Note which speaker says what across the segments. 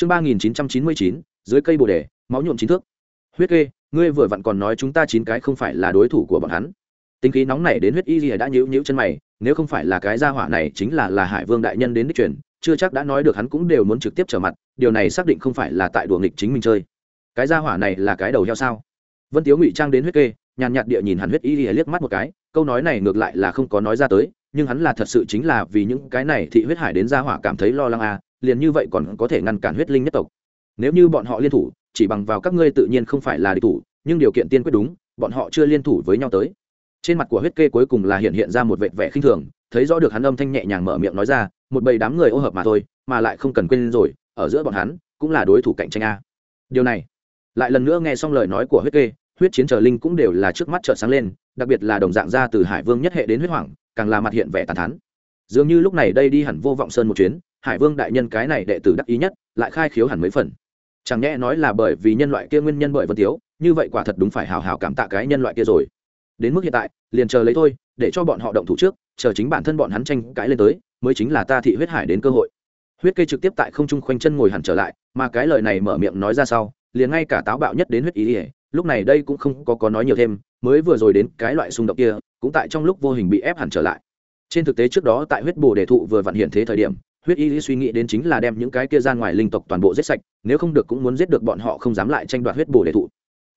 Speaker 1: chương ba nghìn chín trăm chín mươi chín, dưới cây bồ đề, máu nhuộm chín thước. Huyết kê, ngươi vừa vặn còn nói chúng ta chín cái không phải là đối thủ của bọn hắn. Tính khí nóng này đến huyết y gì đã nhíu nhíu chân mày, nếu không phải là cái gia hỏa này chính là là hải vương đại nhân đến đích truyền, chưa chắc đã nói được hắn cũng đều muốn trực tiếp trở mặt, điều này xác định không phải là tại đùa nghịch chính mình chơi. Cái gia hỏa này là cái đầu heo sao? Vân tiếu ngụy trang đến huyết kê, nhàn nhạt địa nhìn hắn huyết y liếc mắt một cái, câu nói này ngược lại là không có nói ra tới, nhưng hắn là thật sự chính là vì những cái này thị huyết hải đến gia hỏa cảm thấy lo lắng à liền như vậy còn có thể ngăn cản huyết linh nhất tộc. Nếu như bọn họ liên thủ, chỉ bằng vào các ngươi tự nhiên không phải là địch thủ, nhưng điều kiện tiên quyết đúng, bọn họ chưa liên thủ với nhau tới. Trên mặt của huyết kê cuối cùng là hiện hiện ra một vệt vẻ khinh thường, thấy rõ được hắn âm thanh nhẹ nhàng mở miệng nói ra, một bầy đám người ô hợp mà thôi, mà lại không cần quên rồi, ở giữa bọn hắn, cũng là đối thủ cạnh tranh a. Điều này, lại lần nữa nghe xong lời nói của huyết kê, huyết chiến trở linh cũng đều là trước mắt trợn sáng lên, đặc biệt là đồng dạng ra từ hải vương nhất hệ đến huyết hoàng càng là mặt hiện vẻ tàn thán. dường như lúc này đây đi hẳn vô vọng sơn một chuyến hải vương đại nhân cái này đệ tử đắc ý nhất, lại khai khiếu hẳn mấy phần. Chẳng nhẽ nói là bởi vì nhân loại kia nguyên nhân bởi vân tiếu, như vậy quả thật đúng phải hào hào cảm tạ cái nhân loại kia rồi. Đến mức hiện tại, liền chờ lấy thôi, để cho bọn họ động thủ trước, chờ chính bản thân bọn hắn tranh cãi lên tới, mới chính là ta thị huyết hải đến cơ hội. Huyết cây trực tiếp tại không trung khoanh chân ngồi hẳn trở lại, mà cái lời này mở miệng nói ra sau, liền ngay cả táo bạo nhất đến huyết ý ỉa lúc này đây cũng không có có nói nhiều thêm, mới vừa rồi đến cái loại xung động kia, cũng tại trong lúc vô hình bị ép hẳn trở lại. Trên thực tế trước đó tại huyết bồ đề thụ vừa vặn hiện thế thời điểm huyết y lý suy nghĩ đến chính là đem những cái kia ra ngoài linh tộc toàn bộ giết sạch, nếu không được cũng muốn giết được bọn họ không dám lại tranh đoạt huyết bồ đề thụ.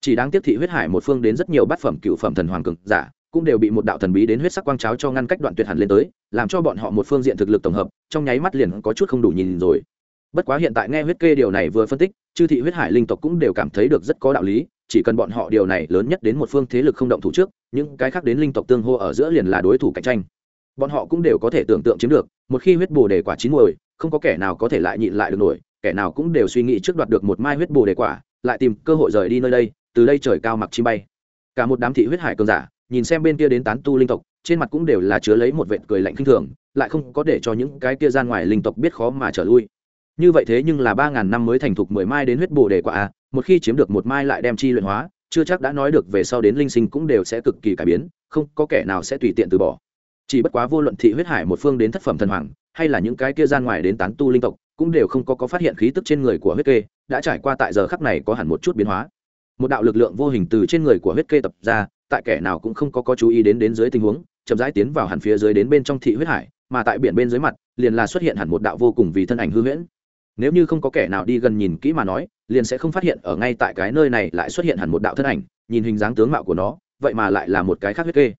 Speaker 1: Chỉ đáng tiếp thị huyết hải một phương đến rất nhiều bát phẩm cựu phẩm thần hoàng cực giả, cũng đều bị một đạo thần bí đến huyết sắc quang cháo cho ngăn cách đoạn tuyệt hẳn lên tới, làm cho bọn họ một phương diện thực lực tổng hợp, trong nháy mắt liền có chút không đủ nhìn rồi. Bất quá hiện tại nghe huyết kê điều này vừa phân tích, chư thị huyết hải linh tộc cũng đều cảm thấy được rất có đạo lý, chỉ cần bọn họ điều này lớn nhất đến một phương thế lực không động thủ trước, những cái khác đến linh tộc tương hô ở giữa liền là đối thủ cạnh tranh bọn họ cũng đều có thể tưởng tượng chiếm được, một khi huyết bồ đề quả chín muồi, không có kẻ nào có thể lại nhịn lại được nổi, kẻ nào cũng đều suy nghĩ trước đoạt được một mai huyết bồ đề quả, lại tìm cơ hội rời đi nơi đây, từ đây trời cao mặc chim bay. Cả một đám thị huyết hải cường giả, nhìn xem bên kia đến tán tu linh tộc, trên mặt cũng đều là chứa lấy một vệt cười lạnh khinh thường, lại không có để cho những cái kia ra ngoài linh tộc biết khó mà trở lui. Như vậy thế nhưng là ba ngàn năm mới thành thục mười mai đến huyết bồ đề quả, một khi chiếm được một mai lại đem chi luyện hóa, chưa chắc đã nói được về sau đến linh sinh cũng đều sẽ cực kỳ cải biến, không có kẻ nào sẽ tùy tiện từ bỏ chỉ bất quá vô luận thị huyết hải một phương đến thất phẩm thần hoàng, hay là những cái kia gian ngoài đến tán tu linh tộc, cũng đều không có có phát hiện khí tức trên người của huyết kê, đã trải qua tại giờ khắc này có hẳn một chút biến hóa. Một đạo lực lượng vô hình từ trên người của huyết kê tập ra, tại kẻ nào cũng không có có chú ý đến đến dưới tình huống, chậm rãi tiến vào hẳn phía dưới đến bên trong thị huyết hải, mà tại biển bên dưới mặt, liền là xuất hiện hẳn một đạo vô cùng vì thân ảnh hư huyễn. Nếu như không có kẻ nào đi gần nhìn kỹ mà nói, liền sẽ không phát hiện ở ngay tại cái nơi này lại xuất hiện hẳn một đạo thân ảnh, nhìn hình dáng tướng mạo của nó, vậy mà lại là một cái khác huyết kê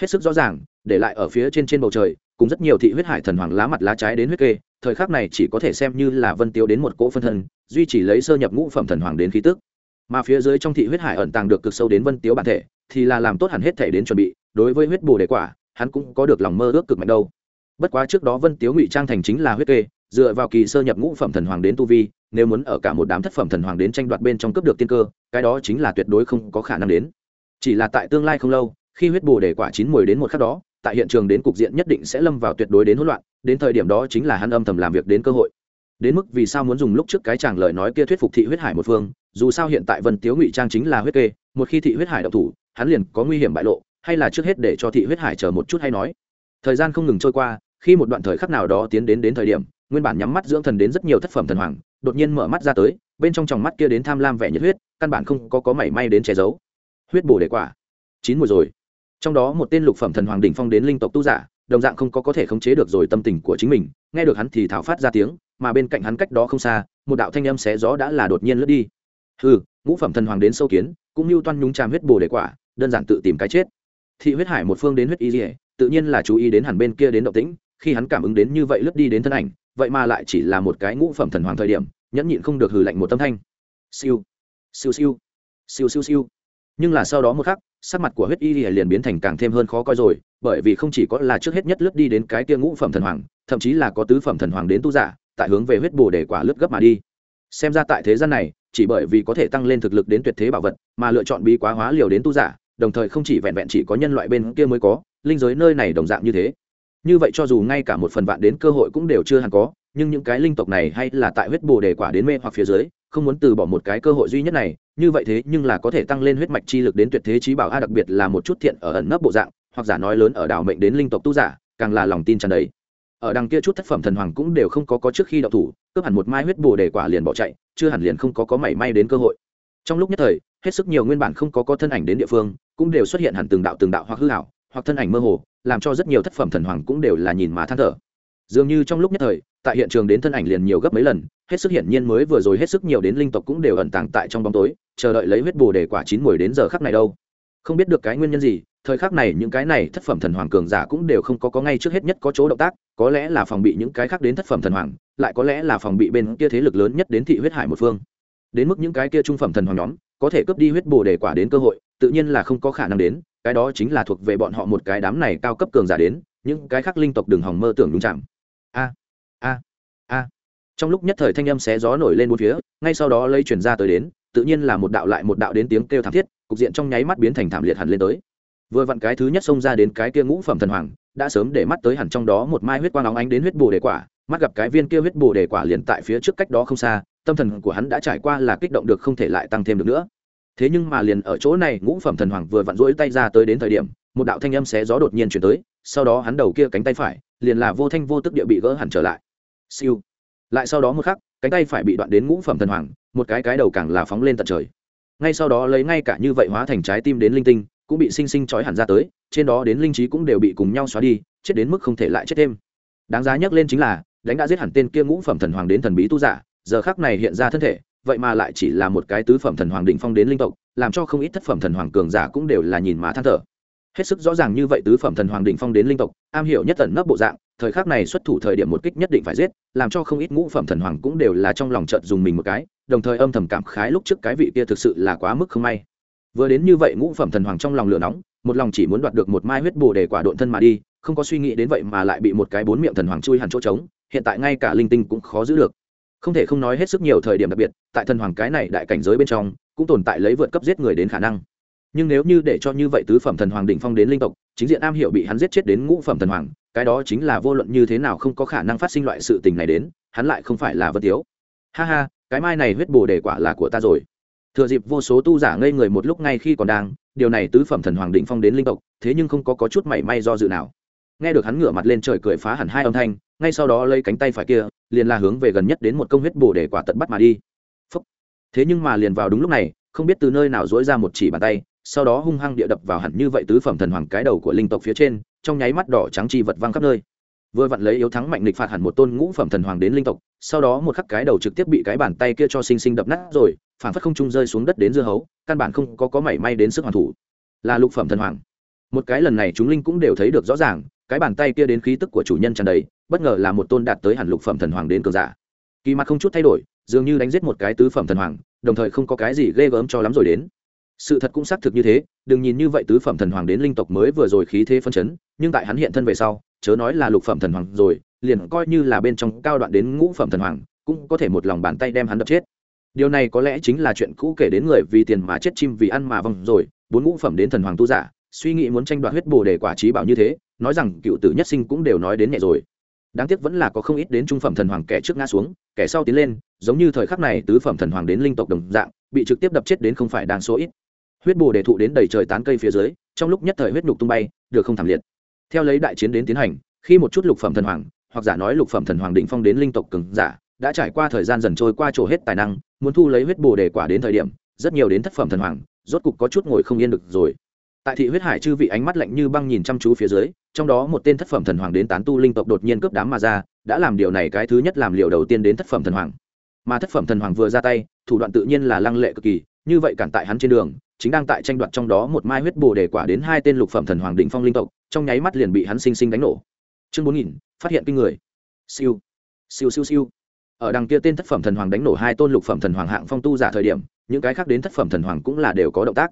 Speaker 1: hết sức rõ ràng, để lại ở phía trên trên bầu trời, cùng rất nhiều thị huyết hải thần hoàng lá mặt lá trái đến huyết kê, thời khắc này chỉ có thể xem như là vân tiêu đến một cỗ phân thân, duy chỉ lấy sơ nhập ngũ phẩm thần hoàng đến khí tức. Mà phía dưới trong thị huyết hải ẩn tàng được cực sâu đến vân tiếu bản thể, thì là làm tốt hẳn hết thể đến chuẩn bị, đối với huyết bồ đề quả, hắn cũng có được lòng mơ ước cực mạnh đâu. Bất quá trước đó vân tiếu ngụy trang thành chính là huyết kê, dựa vào kỳ sơ nhập ngũ phẩm thần hoàng đến tu vi, nếu muốn ở cả một đám thất phẩm thần hoàng đến tranh đoạt bên trong cấp được tiên cơ, cái đó chính là tuyệt đối không có khả năng đến. Chỉ là tại tương lai không lâu khi huyết bồ đề quả chín mùi đến một khắc đó, tại hiện trường đến cục diện nhất định sẽ lâm vào tuyệt đối đến hỗn loạn, đến thời điểm đó chính là hắn âm thầm làm việc đến cơ hội. Đến mức vì sao muốn dùng lúc trước cái chàng lời nói kia thuyết phục thị huyết hải một phương, dù sao hiện tại vân tiếu ngụy trang chính là huyết kê, một khi thị huyết hải độc thủ, hắn liền có nguy hiểm bại lộ, hay là trước hết để cho thị huyết hải chờ một chút hay nói. Thời gian không ngừng trôi qua, khi một đoạn thời khắc nào đó tiến đến đến thời điểm, nguyên bản nhắm mắt dưỡng thần đến rất nhiều thất phẩm thần hoàng, đột nhiên mở mắt ra tới, bên trong tròng mắt kia đến tham lam vẻ nhiệt huyết, căn bản không có có mảy may đến che giấu. Huyết bổ để quả, chín mùi rồi trong đó một tên lục phẩm thần hoàng đỉnh phong đến linh tộc tu giả, đồng dạng không có có thể khống chế được rồi tâm tình của chính mình, nghe được hắn thì thảo phát ra tiếng, mà bên cạnh hắn cách đó không xa, một đạo thanh âm xé gió đã là đột nhiên lướt đi. Ừ ngũ phẩm thần hoàng đến sâu kiến, cũng như toan nhúng tràm huyết bồ để quả, đơn giản tự tìm cái chết. Thị huyết hải một phương đến huyết y dỉa tự nhiên là chú ý đến hẳn bên kia đến động tĩnh, khi hắn cảm ứng đến như vậy lướt đi đến thân ảnh, vậy mà lại chỉ là một cái ngũ phẩm thần hoàng thời điểm, nhẫn nhịn không được hừ lạnh một tâm thanh. Siêu siêu siêu siêu siêu siêu nhưng là sau đó một khắc, sắc mặt của huyết y liền biến thành càng thêm hơn khó coi rồi, bởi vì không chỉ có là trước hết nhất lướt đi đến cái tia ngũ phẩm thần hoàng, thậm chí là có tứ phẩm thần hoàng đến tu giả, tại hướng về huyết bồ để quả lướt gấp mà đi. Xem ra tại thế gian này, chỉ bởi vì có thể tăng lên thực lực đến tuyệt thế bảo vật, mà lựa chọn bí quá hóa liều đến tu giả, đồng thời không chỉ vẹn vẹn chỉ có nhân loại bên kia mới có, linh giới nơi này đồng dạng như thế. Như vậy cho dù ngay cả một phần vạn đến cơ hội cũng đều chưa hẳn có, nhưng những cái linh tộc này hay là tại huyết bồ đề quả đến mê hoặc phía dưới không muốn từ bỏ một cái cơ hội duy nhất này, như vậy thế nhưng là có thể tăng lên huyết mạch chi lực đến tuyệt thế trí bảo, a, đặc biệt là một chút thiện ở ẩn nấp bộ dạng, hoặc giả nói lớn ở đảo mệnh đến linh tộc tu giả, càng là lòng tin tràn đầy. Ở đằng kia chút thất phẩm thần hoàng cũng đều không có có trước khi đậu thủ, cướp hẳn một mai huyết bồ để quả liền bỏ chạy, chưa hẳn liền không có có mảy may đến cơ hội. Trong lúc nhất thời, hết sức nhiều nguyên bản không có có thân ảnh đến địa phương, cũng đều xuất hiện hẳn từng đạo từng đạo hoặc hư hảo hoặc thân ảnh mơ hồ, làm cho rất nhiều thất phẩm thần hoàng cũng đều là nhìn mà than thở. Dường như trong lúc nhất thời tại hiện trường đến thân ảnh liền nhiều gấp mấy lần, hết sức hiển nhiên mới vừa rồi hết sức nhiều đến linh tộc cũng đều ẩn tàng tại trong bóng tối, chờ đợi lấy huyết bồ để quả chín mồi đến giờ khắc này đâu. Không biết được cái nguyên nhân gì, thời khắc này những cái này thất phẩm thần hoàng cường giả cũng đều không có có ngay trước hết nhất có chỗ động tác, có lẽ là phòng bị những cái khác đến thất phẩm thần hoàng, lại có lẽ là phòng bị bên kia thế lực lớn nhất đến thị huyết hải một phương. Đến mức những cái kia trung phẩm thần hoàng nhóm, có thể cướp đi huyết bồ để quả đến cơ hội, tự nhiên là không có khả năng đến, cái đó chính là thuộc về bọn họ một cái đám này cao cấp cường giả đến, những cái khác linh tộc đừng hòng mơ tưởng đúng chạm a a. Trong lúc nhất thời thanh âm xé gió nổi lên bốn phía, ngay sau đó lây chuyển ra tới đến, tự nhiên là một đạo lại một đạo đến tiếng kêu thảm thiết, cục diện trong nháy mắt biến thành thảm liệt hẳn lên tới. Vừa vặn cái thứ nhất xông ra đến cái kia ngũ phẩm thần hoàng, đã sớm để mắt tới hẳn trong đó một mai huyết quang óng ánh đến huyết bồ đề quả, mắt gặp cái viên kia huyết bồ đề quả liền tại phía trước cách đó không xa, tâm thần của hắn đã trải qua là kích động được không thể lại tăng thêm được nữa. Thế nhưng mà liền ở chỗ này, ngũ phẩm thần hoàng vừa vặn rỗi tay ra tới đến thời điểm, một đạo thanh âm xé gió đột nhiên chuyển tới, sau đó hắn đầu kia cánh tay phải, liền là vô thanh vô tức địa bị gỡ hẳn trở lại siêu. Lại sau đó một khắc, cánh tay phải bị đoạn đến ngũ phẩm thần hoàng, một cái cái đầu càng là phóng lên tận trời. Ngay sau đó lấy ngay cả như vậy hóa thành trái tim đến linh tinh, cũng bị sinh sinh trói hẳn ra tới, trên đó đến linh trí cũng đều bị cùng nhau xóa đi, chết đến mức không thể lại chết thêm. Đáng giá nhắc lên chính là, đánh đã giết hẳn tên kia ngũ phẩm thần hoàng đến thần bí tu giả, giờ khác này hiện ra thân thể, vậy mà lại chỉ là một cái tứ phẩm thần hoàng định phong đến linh tộc, làm cho không ít thất phẩm thần hoàng cường giả cũng đều là nhìn má than thở hết sức rõ ràng như vậy tứ phẩm thần hoàng đỉnh phong đến linh tộc, am hiểu nhất tận nấp bộ dạng, thời khắc này xuất thủ thời điểm một kích nhất định phải giết, làm cho không ít ngũ phẩm thần hoàng cũng đều là trong lòng trận dùng mình một cái, đồng thời âm thầm cảm khái lúc trước cái vị kia thực sự là quá mức không may. Vừa đến như vậy ngũ phẩm thần hoàng trong lòng lửa nóng, một lòng chỉ muốn đoạt được một mai huyết bồ để quả độn thân mà đi, không có suy nghĩ đến vậy mà lại bị một cái bốn miệng thần hoàng chui hẳn chỗ trống, hiện tại ngay cả linh tinh cũng khó giữ được. Không thể không nói hết sức nhiều thời điểm đặc biệt, tại thần hoàng cái này đại cảnh giới bên trong, cũng tồn tại lấy vượt cấp giết người đến khả năng nhưng nếu như để cho như vậy tứ phẩm thần hoàng đỉnh phong đến linh tộc chính diện am hiểu bị hắn giết chết đến ngũ phẩm thần hoàng cái đó chính là vô luận như thế nào không có khả năng phát sinh loại sự tình này đến hắn lại không phải là vân tiếu. Ha ha cái mai này huyết bồ đề quả là của ta rồi. Thừa dịp vô số tu giả ngây người một lúc ngay khi còn đang điều này tứ phẩm thần hoàng định phong đến linh tộc thế nhưng không có, có chút mảy may do dự nào. Nghe được hắn ngửa mặt lên trời cười phá hẳn hai âm thanh ngay sau đó lấy cánh tay phải kia liền là hướng về gần nhất đến một công huyết bồ để quả tận bắt mà đi. Phúc. thế nhưng mà liền vào đúng lúc này không biết từ nơi nào dỗi ra một chỉ bàn tay sau đó hung hăng địa đập vào hẳn như vậy tứ phẩm thần hoàng cái đầu của linh tộc phía trên, trong nháy mắt đỏ trắng chi vật văng khắp nơi. Vừa vặn lấy yếu thắng mạnh lịch phạt hẳn một tôn ngũ phẩm thần hoàng đến linh tộc, sau đó một khắc cái đầu trực tiếp bị cái bàn tay kia cho sinh sinh đập nát rồi phản phất không trung rơi xuống đất đến dưa hấu, căn bản không có có mảy may đến sức hoàn thủ. Là lục phẩm thần hoàng. Một cái lần này chúng linh cũng đều thấy được rõ ràng, cái bàn tay kia đến khí tức của chủ nhân tràn đầy, bất ngờ là một tôn đạt tới hẳn lục phẩm thần hoàng đến cường giả. Kỳ mặt không chút thay đổi, dường như đánh giết một cái tứ phẩm thần hoàng, đồng thời không có cái gì ghê gớm cho lắm rồi đến sự thật cũng xác thực như thế, đừng nhìn như vậy tứ phẩm thần hoàng đến linh tộc mới vừa rồi khí thế phân chấn, nhưng tại hắn hiện thân về sau, chớ nói là lục phẩm thần hoàng rồi, liền coi như là bên trong cao đoạn đến ngũ phẩm thần hoàng, cũng có thể một lòng bàn tay đem hắn đập chết. Điều này có lẽ chính là chuyện cũ kể đến người vì tiền mà chết chim vì ăn mà vong rồi, bốn ngũ phẩm đến thần hoàng tu giả, suy nghĩ muốn tranh đoạt huyết bồ để quả trí bảo như thế, nói rằng cựu tử nhất sinh cũng đều nói đến nhẹ rồi. Đáng tiếc vẫn là có không ít đến trung phẩm thần hoàng kẻ trước ngã xuống, kẻ sau tiến lên, giống như thời khắc này tứ phẩm thần hoàng đến linh tộc đồng dạng, bị trực tiếp đập chết đến không phải đang số ít huyết bồ đề thụ đến đầy trời tán cây phía dưới, trong lúc nhất thời huyết nhục tung bay, được không thảm liệt. Theo lấy đại chiến đến tiến hành, khi một chút lục phẩm thần hoàng, hoặc giả nói lục phẩm thần hoàng định phong đến linh tộc cường giả, đã trải qua thời gian dần trôi qua chỗ hết tài năng, muốn thu lấy huyết bồ đề quả đến thời điểm, rất nhiều đến thất phẩm thần hoàng, rốt cục có chút ngồi không yên được rồi. Tại thị huyết hải chư vị ánh mắt lạnh như băng nhìn chăm chú phía dưới, trong đó một tên thất phẩm thần hoàng đến tán tu linh tộc đột nhiên cướp đám mà ra, đã làm điều này cái thứ nhất làm liều đầu tiên đến thất phẩm thần hoàng. Mà thất phẩm thần hoàng vừa ra tay, thủ đoạn tự nhiên là lăng lệ cực kỳ, như vậy cản tại hắn trên đường chính đang tại tranh đoạt trong đó một mai huyết bồ đề quả đến hai tên lục phẩm thần hoàng định phong linh tộc, trong nháy mắt liền bị hắn sinh sinh đánh nổ. Chương bốn nghìn, phát hiện kinh người. Siêu. Siêu siêu siêu. Ở đằng kia tên thất phẩm thần hoàng đánh nổ hai tôn lục phẩm thần hoàng hạng phong tu giả thời điểm, những cái khác đến thất phẩm thần hoàng cũng là đều có động tác.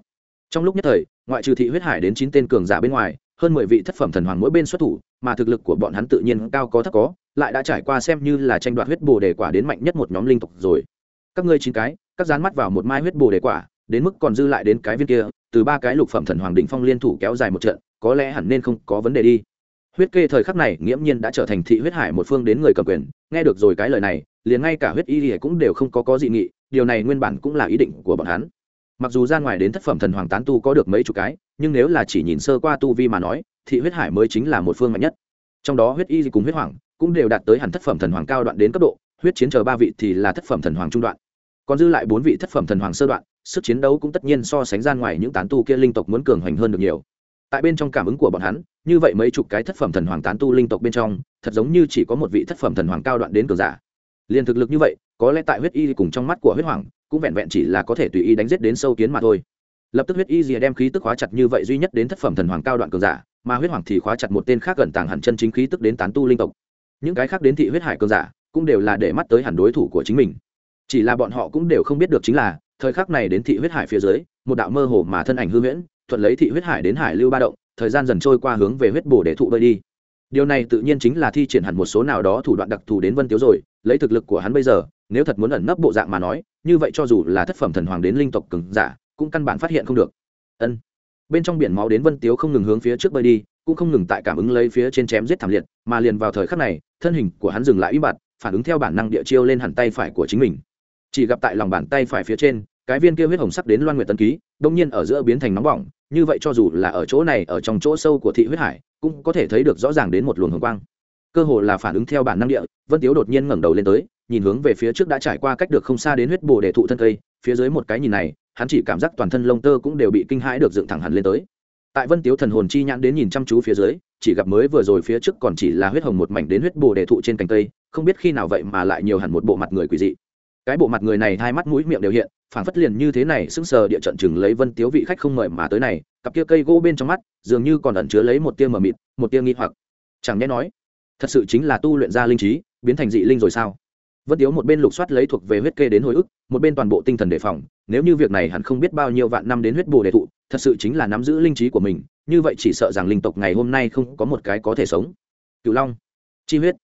Speaker 1: Trong lúc nhất thời, ngoại trừ thị huyết hải đến chín tên cường giả bên ngoài, hơn mười vị thất phẩm thần hoàng mỗi bên xuất thủ, mà thực lực của bọn hắn tự nhiên cao có thấp có, lại đã trải qua xem như là tranh đoạt huyết bồ đề quả đến mạnh nhất một nhóm linh tộc rồi. Các ngươi chín cái, các dán mắt vào một mai huyết bồ đề quả đến mức còn dư lại đến cái viên kia, từ ba cái lục phẩm thần hoàng đỉnh phong liên thủ kéo dài một trận, có lẽ hẳn nên không có vấn đề đi. Huyết kê thời khắc này, nghiễm nhiên đã trở thành thị huyết hải một phương đến người cầm quyền, nghe được rồi cái lời này, liền ngay cả huyết y cũng đều không có có dị nghị, điều này nguyên bản cũng là ý định của bọn hắn. Mặc dù ra ngoài đến thất phẩm thần hoàng tán tu có được mấy chục cái, nhưng nếu là chỉ nhìn sơ qua tu vi mà nói, thị huyết hải mới chính là một phương mạnh nhất. Trong đó huyết y cùng huyết hoàng cũng đều đạt tới hẳn thất phẩm thần hoàng cao đoạn đến cấp độ, huyết chiến chờ ba vị thì là thất phẩm thần hoàng trung đoạn còn dư lại bốn vị thất phẩm thần hoàng sơ đoạn, sức chiến đấu cũng tất nhiên so sánh gian ngoài những tán tu kia linh tộc muốn cường hoành hơn được nhiều. Tại bên trong cảm ứng của bọn hắn, như vậy mấy chục cái thất phẩm thần hoàng tán tu linh tộc bên trong, thật giống như chỉ có một vị thất phẩm thần hoàng cao đoạn đến cường giả. Liền thực lực như vậy, có lẽ tại huyết y cùng trong mắt của huyết hoàng, cũng vẹn vẹn chỉ là có thể tùy ý đánh giết đến sâu kiến mà thôi. Lập tức huyết y rìa đem khí tức khóa chặt như vậy duy nhất đến thất phẩm thần hoàng cao đoạn cường giả, mà huyết hoàng thì khóa chặt một tên khác gần tàng hẳn chân chính khí tức đến tán tu linh tộc. Những cái khác đến thị huyết hải cường giả, cũng đều là để mắt tới hẳn đối thủ của chính mình chỉ là bọn họ cũng đều không biết được chính là, thời khắc này đến thị huyết hải phía dưới, một đạo mơ hồ mà thân ảnh hư huyễn, thuận lấy thị huyết hải đến hải lưu ba động, thời gian dần trôi qua hướng về huyết bổ để thụ bơi đi. Điều này tự nhiên chính là thi triển hẳn một số nào đó thủ đoạn đặc thù đến vân tiếu rồi, lấy thực lực của hắn bây giờ, nếu thật muốn ẩn nấp bộ dạng mà nói, như vậy cho dù là thất phẩm thần hoàng đến linh tộc cường giả, cũng căn bản phát hiện không được. Ân. Bên trong biển máu đến vân tiếu không ngừng hướng phía trước bơi đi, cũng không ngừng tại cảm ứng lấy phía trên chém giết thảm liệt, mà liền vào thời khắc này, thân hình của hắn dừng lại im bặt, phản ứng theo bản năng địa chiêu lên hẳn tay phải của chính mình chỉ gặp tại lòng bàn tay phải phía trên, cái viên kia huyết hồng sắc đến loan nguyệt tân ký đông nhiên ở giữa biến thành nóng bỏng, như vậy cho dù là ở chỗ này, ở trong chỗ sâu của thị huyết hải, cũng có thể thấy được rõ ràng đến một luồng hồng quang. Cơ hồ là phản ứng theo bản năng địa, vân tiếu đột nhiên ngẩng đầu lên tới, nhìn hướng về phía trước đã trải qua cách được không xa đến huyết bồ để thụ thân cây, phía dưới một cái nhìn này, hắn chỉ cảm giác toàn thân lông tơ cũng đều bị kinh hãi được dựng thẳng hẳn lên tới. Tại vân tiếu thần hồn chi nhãn đến nhìn chăm chú phía dưới, chỉ gặp mới vừa rồi phía trước còn chỉ là huyết hồng một mảnh đến huyết bồ để thụ trên cành cây, không biết khi nào vậy mà lại nhiều hẳn một bộ mặt người quỷ dị cái bộ mặt người này hai mắt mũi miệng đều hiện phản phất liền như thế này sững sờ địa trận chừng lấy vân tiếu vị khách không mời mà tới này, cặp kia cây gỗ bên trong mắt, dường như còn ẩn chứa lấy một tia mờ mịt, một tia nghi hoặc. Chẳng nhẽ nói, thật sự chính là tu luyện ra linh trí, biến thành dị linh rồi sao? Vân tiếu một bên lục soát lấy thuộc về huyết kê đến hồi ức, một bên toàn bộ tinh thần đề phòng, nếu như việc này hẳn không biết bao nhiêu vạn năm đến huyết bồ đề thụ, thật sự chính là nắm giữ linh trí của mình, như vậy chỉ sợ rằng linh tộc ngày hôm nay không có một cái có thể sống. Cựu long, chi huyết.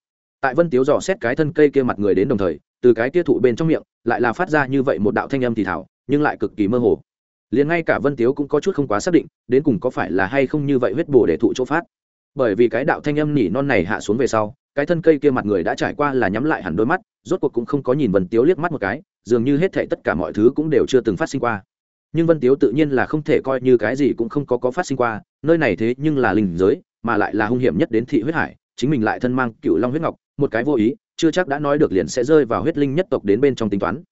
Speaker 1: Tại vân tiếu dò xét cái thân cây kia mặt người đến đồng thời từ cái tia thụ bên trong miệng, lại là phát ra như vậy một đạo thanh âm thì thảo, nhưng lại cực kỳ mơ hồ. Liền ngay cả vân tiếu cũng có chút không quá xác định, đến cùng có phải là hay không như vậy huyết bổ để thụ chỗ phát. Bởi vì cái đạo thanh âm nỉ non này hạ xuống về sau, cái thân cây kia mặt người đã trải qua là nhắm lại hẳn đôi mắt, rốt cuộc cũng không có nhìn vân tiếu liếc mắt một cái, dường như hết thệ tất cả mọi thứ cũng đều chưa từng phát sinh qua. Nhưng vân tiếu tự nhiên là không thể coi như cái gì cũng không có có phát sinh qua, nơi này thế nhưng là linh giới, mà lại là hung hiểm nhất đến thị huyết hải, chính mình lại thân mang cựu long huyết ngọc, một cái vô ý chưa chắc đã nói được liền sẽ rơi vào huyết linh nhất tộc đến bên trong tính toán.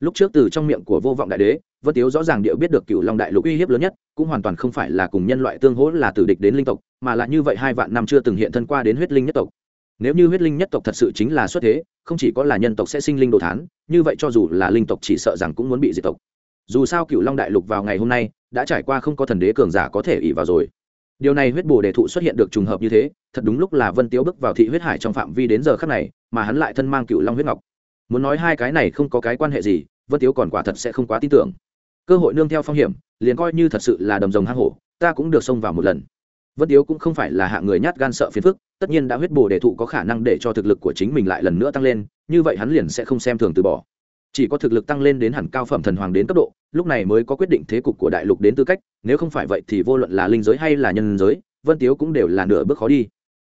Speaker 1: Lúc trước từ trong miệng của vô vọng đại đế, vân tiếu rõ ràng điệu biết được cựu long đại lục uy hiếp lớn nhất, cũng hoàn toàn không phải là cùng nhân loại tương hỗ là tử địch đến linh tộc, mà là như vậy hai vạn năm chưa từng hiện thân qua đến huyết linh nhất tộc. Nếu như huyết linh nhất tộc thật sự chính là xuất thế, không chỉ có là nhân tộc sẽ sinh linh đồ thán, như vậy cho dù là linh tộc chỉ sợ rằng cũng muốn bị diệt tộc. Dù sao cựu long đại lục vào ngày hôm nay, đã trải qua không có thần đế cường giả có thể ỉ vào rồi điều này huyết bổ đề thụ xuất hiện được trùng hợp như thế, thật đúng lúc là vân tiếu bước vào thị huyết hải trong phạm vi đến giờ khắc này, mà hắn lại thân mang cựu long huyết ngọc. Muốn nói hai cái này không có cái quan hệ gì, vân tiếu còn quả thật sẽ không quá tin tưởng. Cơ hội nương theo phong hiểm, liền coi như thật sự là đầm rồng hang hổ, ta cũng được xông vào một lần. Vân tiếu cũng không phải là hạng người nhát gan sợ phiền phức, tất nhiên đã huyết bổ đề thụ có khả năng để cho thực lực của chính mình lại lần nữa tăng lên, như vậy hắn liền sẽ không xem thường từ bỏ chỉ có thực lực tăng lên đến hẳn cao phẩm thần hoàng đến cấp độ, lúc này mới có quyết định thế cục của đại lục đến tư cách, nếu không phải vậy thì vô luận là linh giới hay là nhân giới, vân tiếu cũng đều là nửa bước khó đi.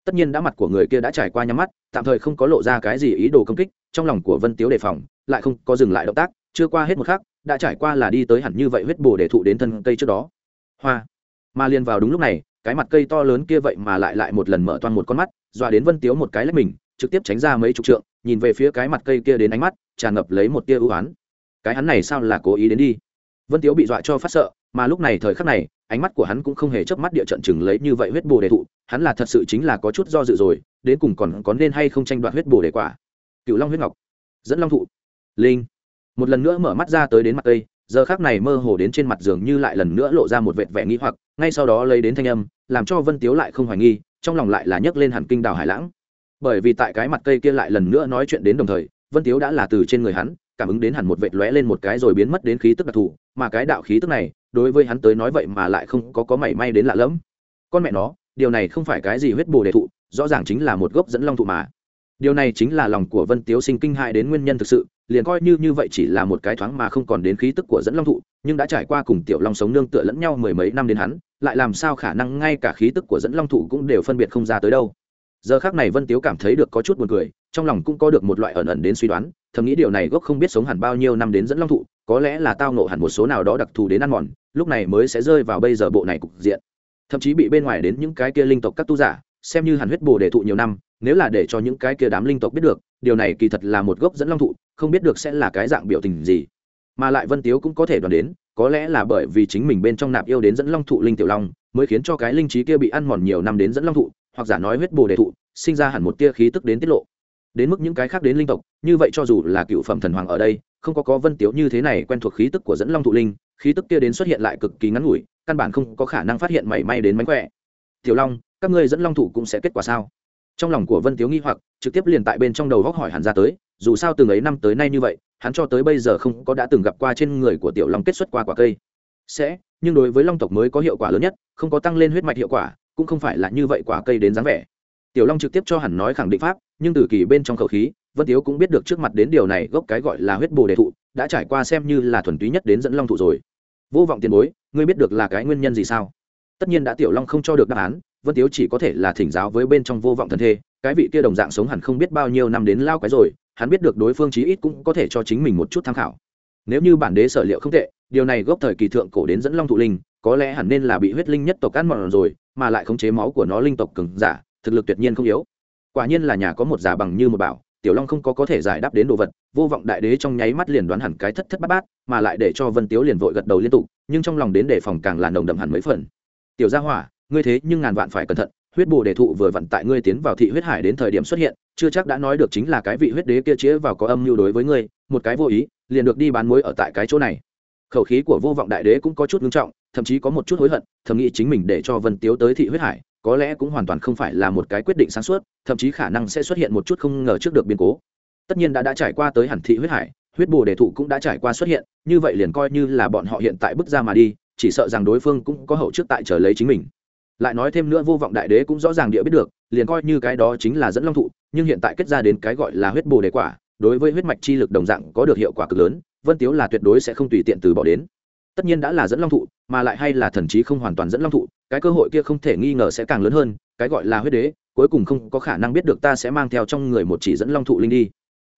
Speaker 1: Tất nhiên đã mặt của người kia đã trải qua nhắm mắt, tạm thời không có lộ ra cái gì ý đồ công kích, trong lòng của vân tiếu đề phòng, lại không có dừng lại động tác, chưa qua hết một khắc, đã trải qua là đi tới hẳn như vậy huyết bồ để thụ đến thân cây trước đó. Hoa! Mà liền vào đúng lúc này, cái mặt cây to lớn kia vậy mà lại lại một lần mở toan một con mắt, dọa đến vân tiếu một cái lách mình, trực tiếp tránh ra mấy chục trượng nhìn về phía cái mặt cây kia đến ánh mắt, tràn ngập lấy một tia ưu oán cái hắn này sao là cố ý đến đi? Vân tiếu bị dọa cho phát sợ, mà lúc này thời khắc này, ánh mắt của hắn cũng không hề chớp mắt địa trận chừng lấy như vậy huyết bồ đề thụ, hắn là thật sự chính là có chút do dự rồi, đến cùng còn có nên hay không tranh đoạt huyết bồ đề quả. Cựu long huyết ngọc, dẫn long thụ. Linh, một lần nữa mở mắt ra tới đến mặt cây, giờ khác này mơ hồ đến trên mặt giường như lại lần nữa lộ ra một vệt vẻ nghĩ hoặc, ngay sau đó lấy đến thanh âm, làm cho vân tiếu lại không hoài nghi, trong lòng lại là nhấc lên hẳn kinh đào hải lãng bởi vì tại cái mặt cây kia lại lần nữa nói chuyện đến đồng thời, vân tiếu đã là từ trên người hắn, cảm ứng đến hẳn một vệt lóe lên một cái rồi biến mất đến khí tức đặc thù, mà cái đạo khí tức này, đối với hắn tới nói vậy mà lại không có có mảy may đến lạ lẫm. Con mẹ nó, điều này không phải cái gì huyết bồ đề thụ, rõ ràng chính là một gốc dẫn long thụ mà. Điều này chính là lòng của vân tiếu sinh kinh hại đến nguyên nhân thực sự, liền coi như như vậy chỉ là một cái thoáng mà không còn đến khí tức của dẫn long thụ, nhưng đã trải qua cùng tiểu long sống nương tựa lẫn nhau mười mấy năm đến hắn, lại làm sao khả năng ngay cả khí tức của dẫn long thụ cũng đều phân biệt không ra tới đâu giờ khác này vân tiếu cảm thấy được có chút buồn cười, trong lòng cũng có được một loại ẩn ẩn đến suy đoán, thầm nghĩ điều này gốc không biết sống hẳn bao nhiêu năm đến dẫn long thụ, có lẽ là tao nộ hẳn một số nào đó đặc thù đến ăn mòn, lúc này mới sẽ rơi vào bây giờ bộ này cục diện. Thậm chí bị bên ngoài đến những cái kia linh tộc các tu giả, xem như hẳn huyết bồ đề thụ nhiều năm, nếu là để cho những cái kia đám linh tộc biết được, điều này kỳ thật là một gốc dẫn long thụ, không biết được sẽ là cái dạng biểu tình gì. Mà lại vân tiếu cũng có thể đoán đến, có lẽ là bởi vì chính mình bên trong nạp yêu đến dẫn long thụ linh tiểu long, mới khiến cho cái linh trí kia bị ăn mòn nhiều năm đến dẫn long thụ hoặc giả nói huyết bồ đề thụ, sinh ra hẳn một tia khí tức đến tiết lộ. Đến mức những cái khác đến linh tộc, như vậy cho dù là cựu phẩm thần hoàng ở đây, không có có vân tiếu như thế này quen thuộc khí tức của dẫn long thụ linh, khí tức kia đến xuất hiện lại cực kỳ ngắn ngủi, căn bản không có khả năng phát hiện mảy may đến mánh khỏe. Tiểu long, các ngươi dẫn long thụ cũng sẽ kết quả sao? Trong lòng của vân tiếu nghi hoặc, trực tiếp liền tại bên trong đầu góc hỏi hẳn ra tới, dù sao từng ấy năm tới nay như vậy, hắn cho tới bây giờ không có đã từng gặp qua trên người của tiểu long kết xuất qua quả cây. Sẽ, nhưng đối với long tộc mới có hiệu quả lớn nhất, không có tăng lên huyết mạch hiệu quả cũng không phải là như vậy quả cây đến dáng vẻ. Tiểu long trực tiếp cho hẳn nói khẳng định pháp, nhưng từ kỳ bên trong khẩu khí, vân tiếu cũng biết được trước mặt đến điều này gốc cái gọi là huyết bồ đề thụ, đã trải qua xem như là thuần túy nhất đến dẫn long thụ rồi. Vô vọng tiền bối, ngươi biết được là cái nguyên nhân gì sao? Tất nhiên đã tiểu long không cho được đáp án, vân tiếu chỉ có thể là thỉnh giáo với bên trong vô vọng thần thê, cái vị kia đồng dạng sống hẳn không biết bao nhiêu năm đến lao quái rồi, hắn biết được đối phương chí ít cũng có thể cho chính mình một chút tham khảo. Nếu như bản đế sở liệu không tệ, điều này gốc thời kỳ thượng cổ đến dẫn long thụ linh có lẽ hẳn nên là bị huyết linh nhất tộc ăn mòn rồi, mà lại khống chế máu của nó linh tộc cứng giả, thực lực tuyệt nhiên không yếu. Quả nhiên là nhà có một giả bằng như một bảo, tiểu long không có có thể giải đáp đến đồ vật, vô vọng đại đế trong nháy mắt liền đoán hẳn cái thất thất bát bát, mà lại để cho vân tiếu liền vội gật đầu liên tục, nhưng trong lòng đến đề phòng càng là nồng đậm hẳn mấy phần. Tiểu gia hỏa, ngươi thế nhưng ngàn vạn phải cẩn thận, huyết bồ đề thụ vừa vặn tại ngươi tiến vào thị huyết hải đến thời điểm xuất hiện, chưa chắc đã nói được chính là cái vị huyết đế kia chĩa vào có âm mưu đối với ngươi, một cái vô ý, liền được đi bán mối ở tại cái chỗ này. Khẩu khí của vô vọng đại đế cũng có chút ngưng trọng thậm chí có một chút hối hận, thầm nghĩ chính mình để cho vân tiếu tới thị huyết hải, có lẽ cũng hoàn toàn không phải là một cái quyết định sáng suốt, thậm chí khả năng sẽ xuất hiện một chút không ngờ trước được biến cố. Tất nhiên đã đã trải qua tới hẳn thị huyết hải, huyết bồ đề thụ cũng đã trải qua xuất hiện, như vậy liền coi như là bọn họ hiện tại bước ra mà đi, chỉ sợ rằng đối phương cũng có hậu trước tại chờ lấy chính mình. Lại nói thêm nữa vô vọng đại đế cũng rõ ràng địa biết được, liền coi như cái đó chính là dẫn long thụ, nhưng hiện tại kết ra đến cái gọi là huyết bồ đề quả, đối với huyết mạch chi lực đồng dạng có được hiệu quả cực lớn, vân tiếu là tuyệt đối sẽ không tùy tiện từ bỏ đến tất nhiên đã là dẫn long thụ, mà lại hay là thần trí không hoàn toàn dẫn long thụ, cái cơ hội kia không thể nghi ngờ sẽ càng lớn hơn, cái gọi là huyết đế, cuối cùng không có khả năng biết được ta sẽ mang theo trong người một chỉ dẫn long thụ linh đi.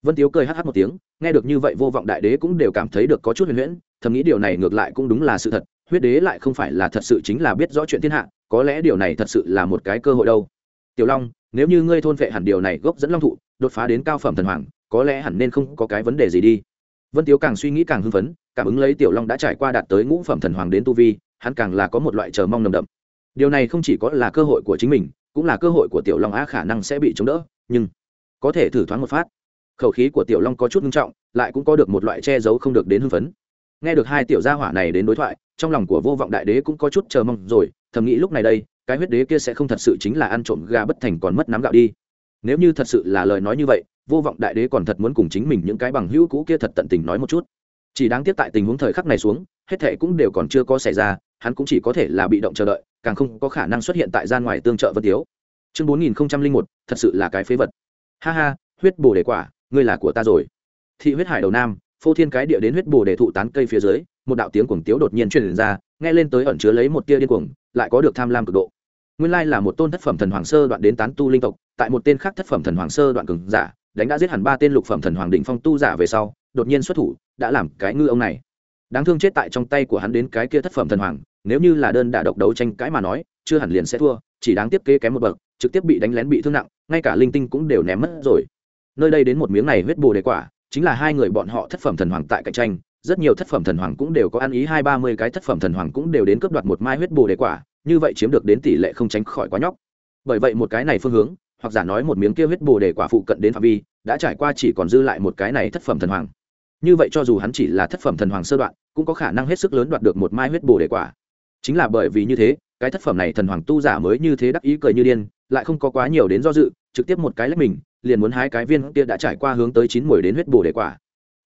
Speaker 1: Vân tiếu cười hh một tiếng, nghe được như vậy vô vọng đại đế cũng đều cảm thấy được có chút huyền huyễn, thầm nghĩ điều này ngược lại cũng đúng là sự thật, huyết đế lại không phải là thật sự chính là biết rõ chuyện thiên hạ, có lẽ điều này thật sự là một cái cơ hội đâu. Tiểu long, nếu như ngươi thôn vệ hẳn điều này gốc dẫn long thụ, đột phá đến cao phẩm thần hoàng, có lẽ hẳn nên không có cái vấn đề gì đi vân tiếu càng suy nghĩ càng hưng phấn, cảm ứng lấy tiểu long đã trải qua đạt tới ngũ phẩm thần hoàng đến tu vi, hắn càng là có một loại chờ mong nồng đậm. Điều này không chỉ có là cơ hội của chính mình, cũng là cơ hội của tiểu long á khả năng sẽ bị chống đỡ, nhưng có thể thử thoáng một phát. Khẩu khí của tiểu long có chút nghiêm trọng, lại cũng có được một loại che giấu không được đến hưng phấn. Nghe được hai tiểu gia hỏa này đến đối thoại, trong lòng của vô vọng đại đế cũng có chút chờ mong rồi, thầm nghĩ lúc này đây, cái huyết đế kia sẽ không thật sự chính là ăn trộm gà bất thành còn mất nắm gạo đi nếu như thật sự là lời nói như vậy, vô vọng đại đế còn thật muốn cùng chính mình những cái bằng hữu cũ kia thật tận tình nói một chút. Chỉ đáng tiếc tại tình huống thời khắc này xuống, hết thệ cũng đều còn chưa có xảy ra, hắn cũng chỉ có thể là bị động chờ đợi, càng không có khả năng xuất hiện tại gian ngoài tương trợ vân thiếu chương bốn nghìn một, thật sự là cái phế vật. Ha ha, huyết bồ đề quả, ngươi là của ta rồi. Thị huyết hải đầu nam, phô thiên cái địa đến huyết bồ đề thụ tán cây phía dưới, một đạo tiếng cuồng tiếu đột nhiên truyền ra, nghe lên tới ẩn chứa lấy một tia điên cuồng, lại có được tham lam cực độ nguyên lai là một tôn thất phẩm thần hoàng sơ đoạn đến tán tu linh tộc, tại một tên khác thất phẩm thần hoàng sơ đoạn cường giả, đánh đã giết hẳn ba tên lục phẩm thần hoàng đỉnh phong tu giả về sau, đột nhiên xuất thủ, đã làm cái ngư ông này. Đáng thương chết tại trong tay của hắn đến cái kia thất phẩm thần hoàng, nếu như là đơn đả độc đấu tranh cãi mà nói, chưa hẳn liền sẽ thua, chỉ đáng tiếp kế kém một bậc, trực tiếp bị đánh lén bị thương nặng, ngay cả linh tinh cũng đều ném mất rồi. Nơi đây đến một miếng này huyết bồ đề quả, chính là hai người bọn họ thất phẩm thần hoàng tại cạnh tranh, rất nhiều thất phẩm thần hoàng cũng đều có ăn ý hai ba mươi cái thất phẩm thần hoàng cũng đều đến cướp đoạt một mai huyết bồ đề quả như vậy chiếm được đến tỷ lệ không tránh khỏi quá nhóc. Bởi vậy một cái này phương hướng, hoặc giả nói một miếng kia huyết bồ đề quả phụ cận đến phạm vi, đã trải qua chỉ còn dư lại một cái này thất phẩm thần hoàng. Như vậy cho dù hắn chỉ là thất phẩm thần hoàng sơ đoạn, cũng có khả năng hết sức lớn đoạt được một mai huyết bồ đề quả. Chính là bởi vì như thế, cái thất phẩm này thần hoàng tu giả mới như thế đắc ý cười như điên, lại không có quá nhiều đến do dự, trực tiếp một cái lách mình, liền muốn hái cái viên kia đã trải qua hướng tới chín mùi đến huyết bồ đề quả.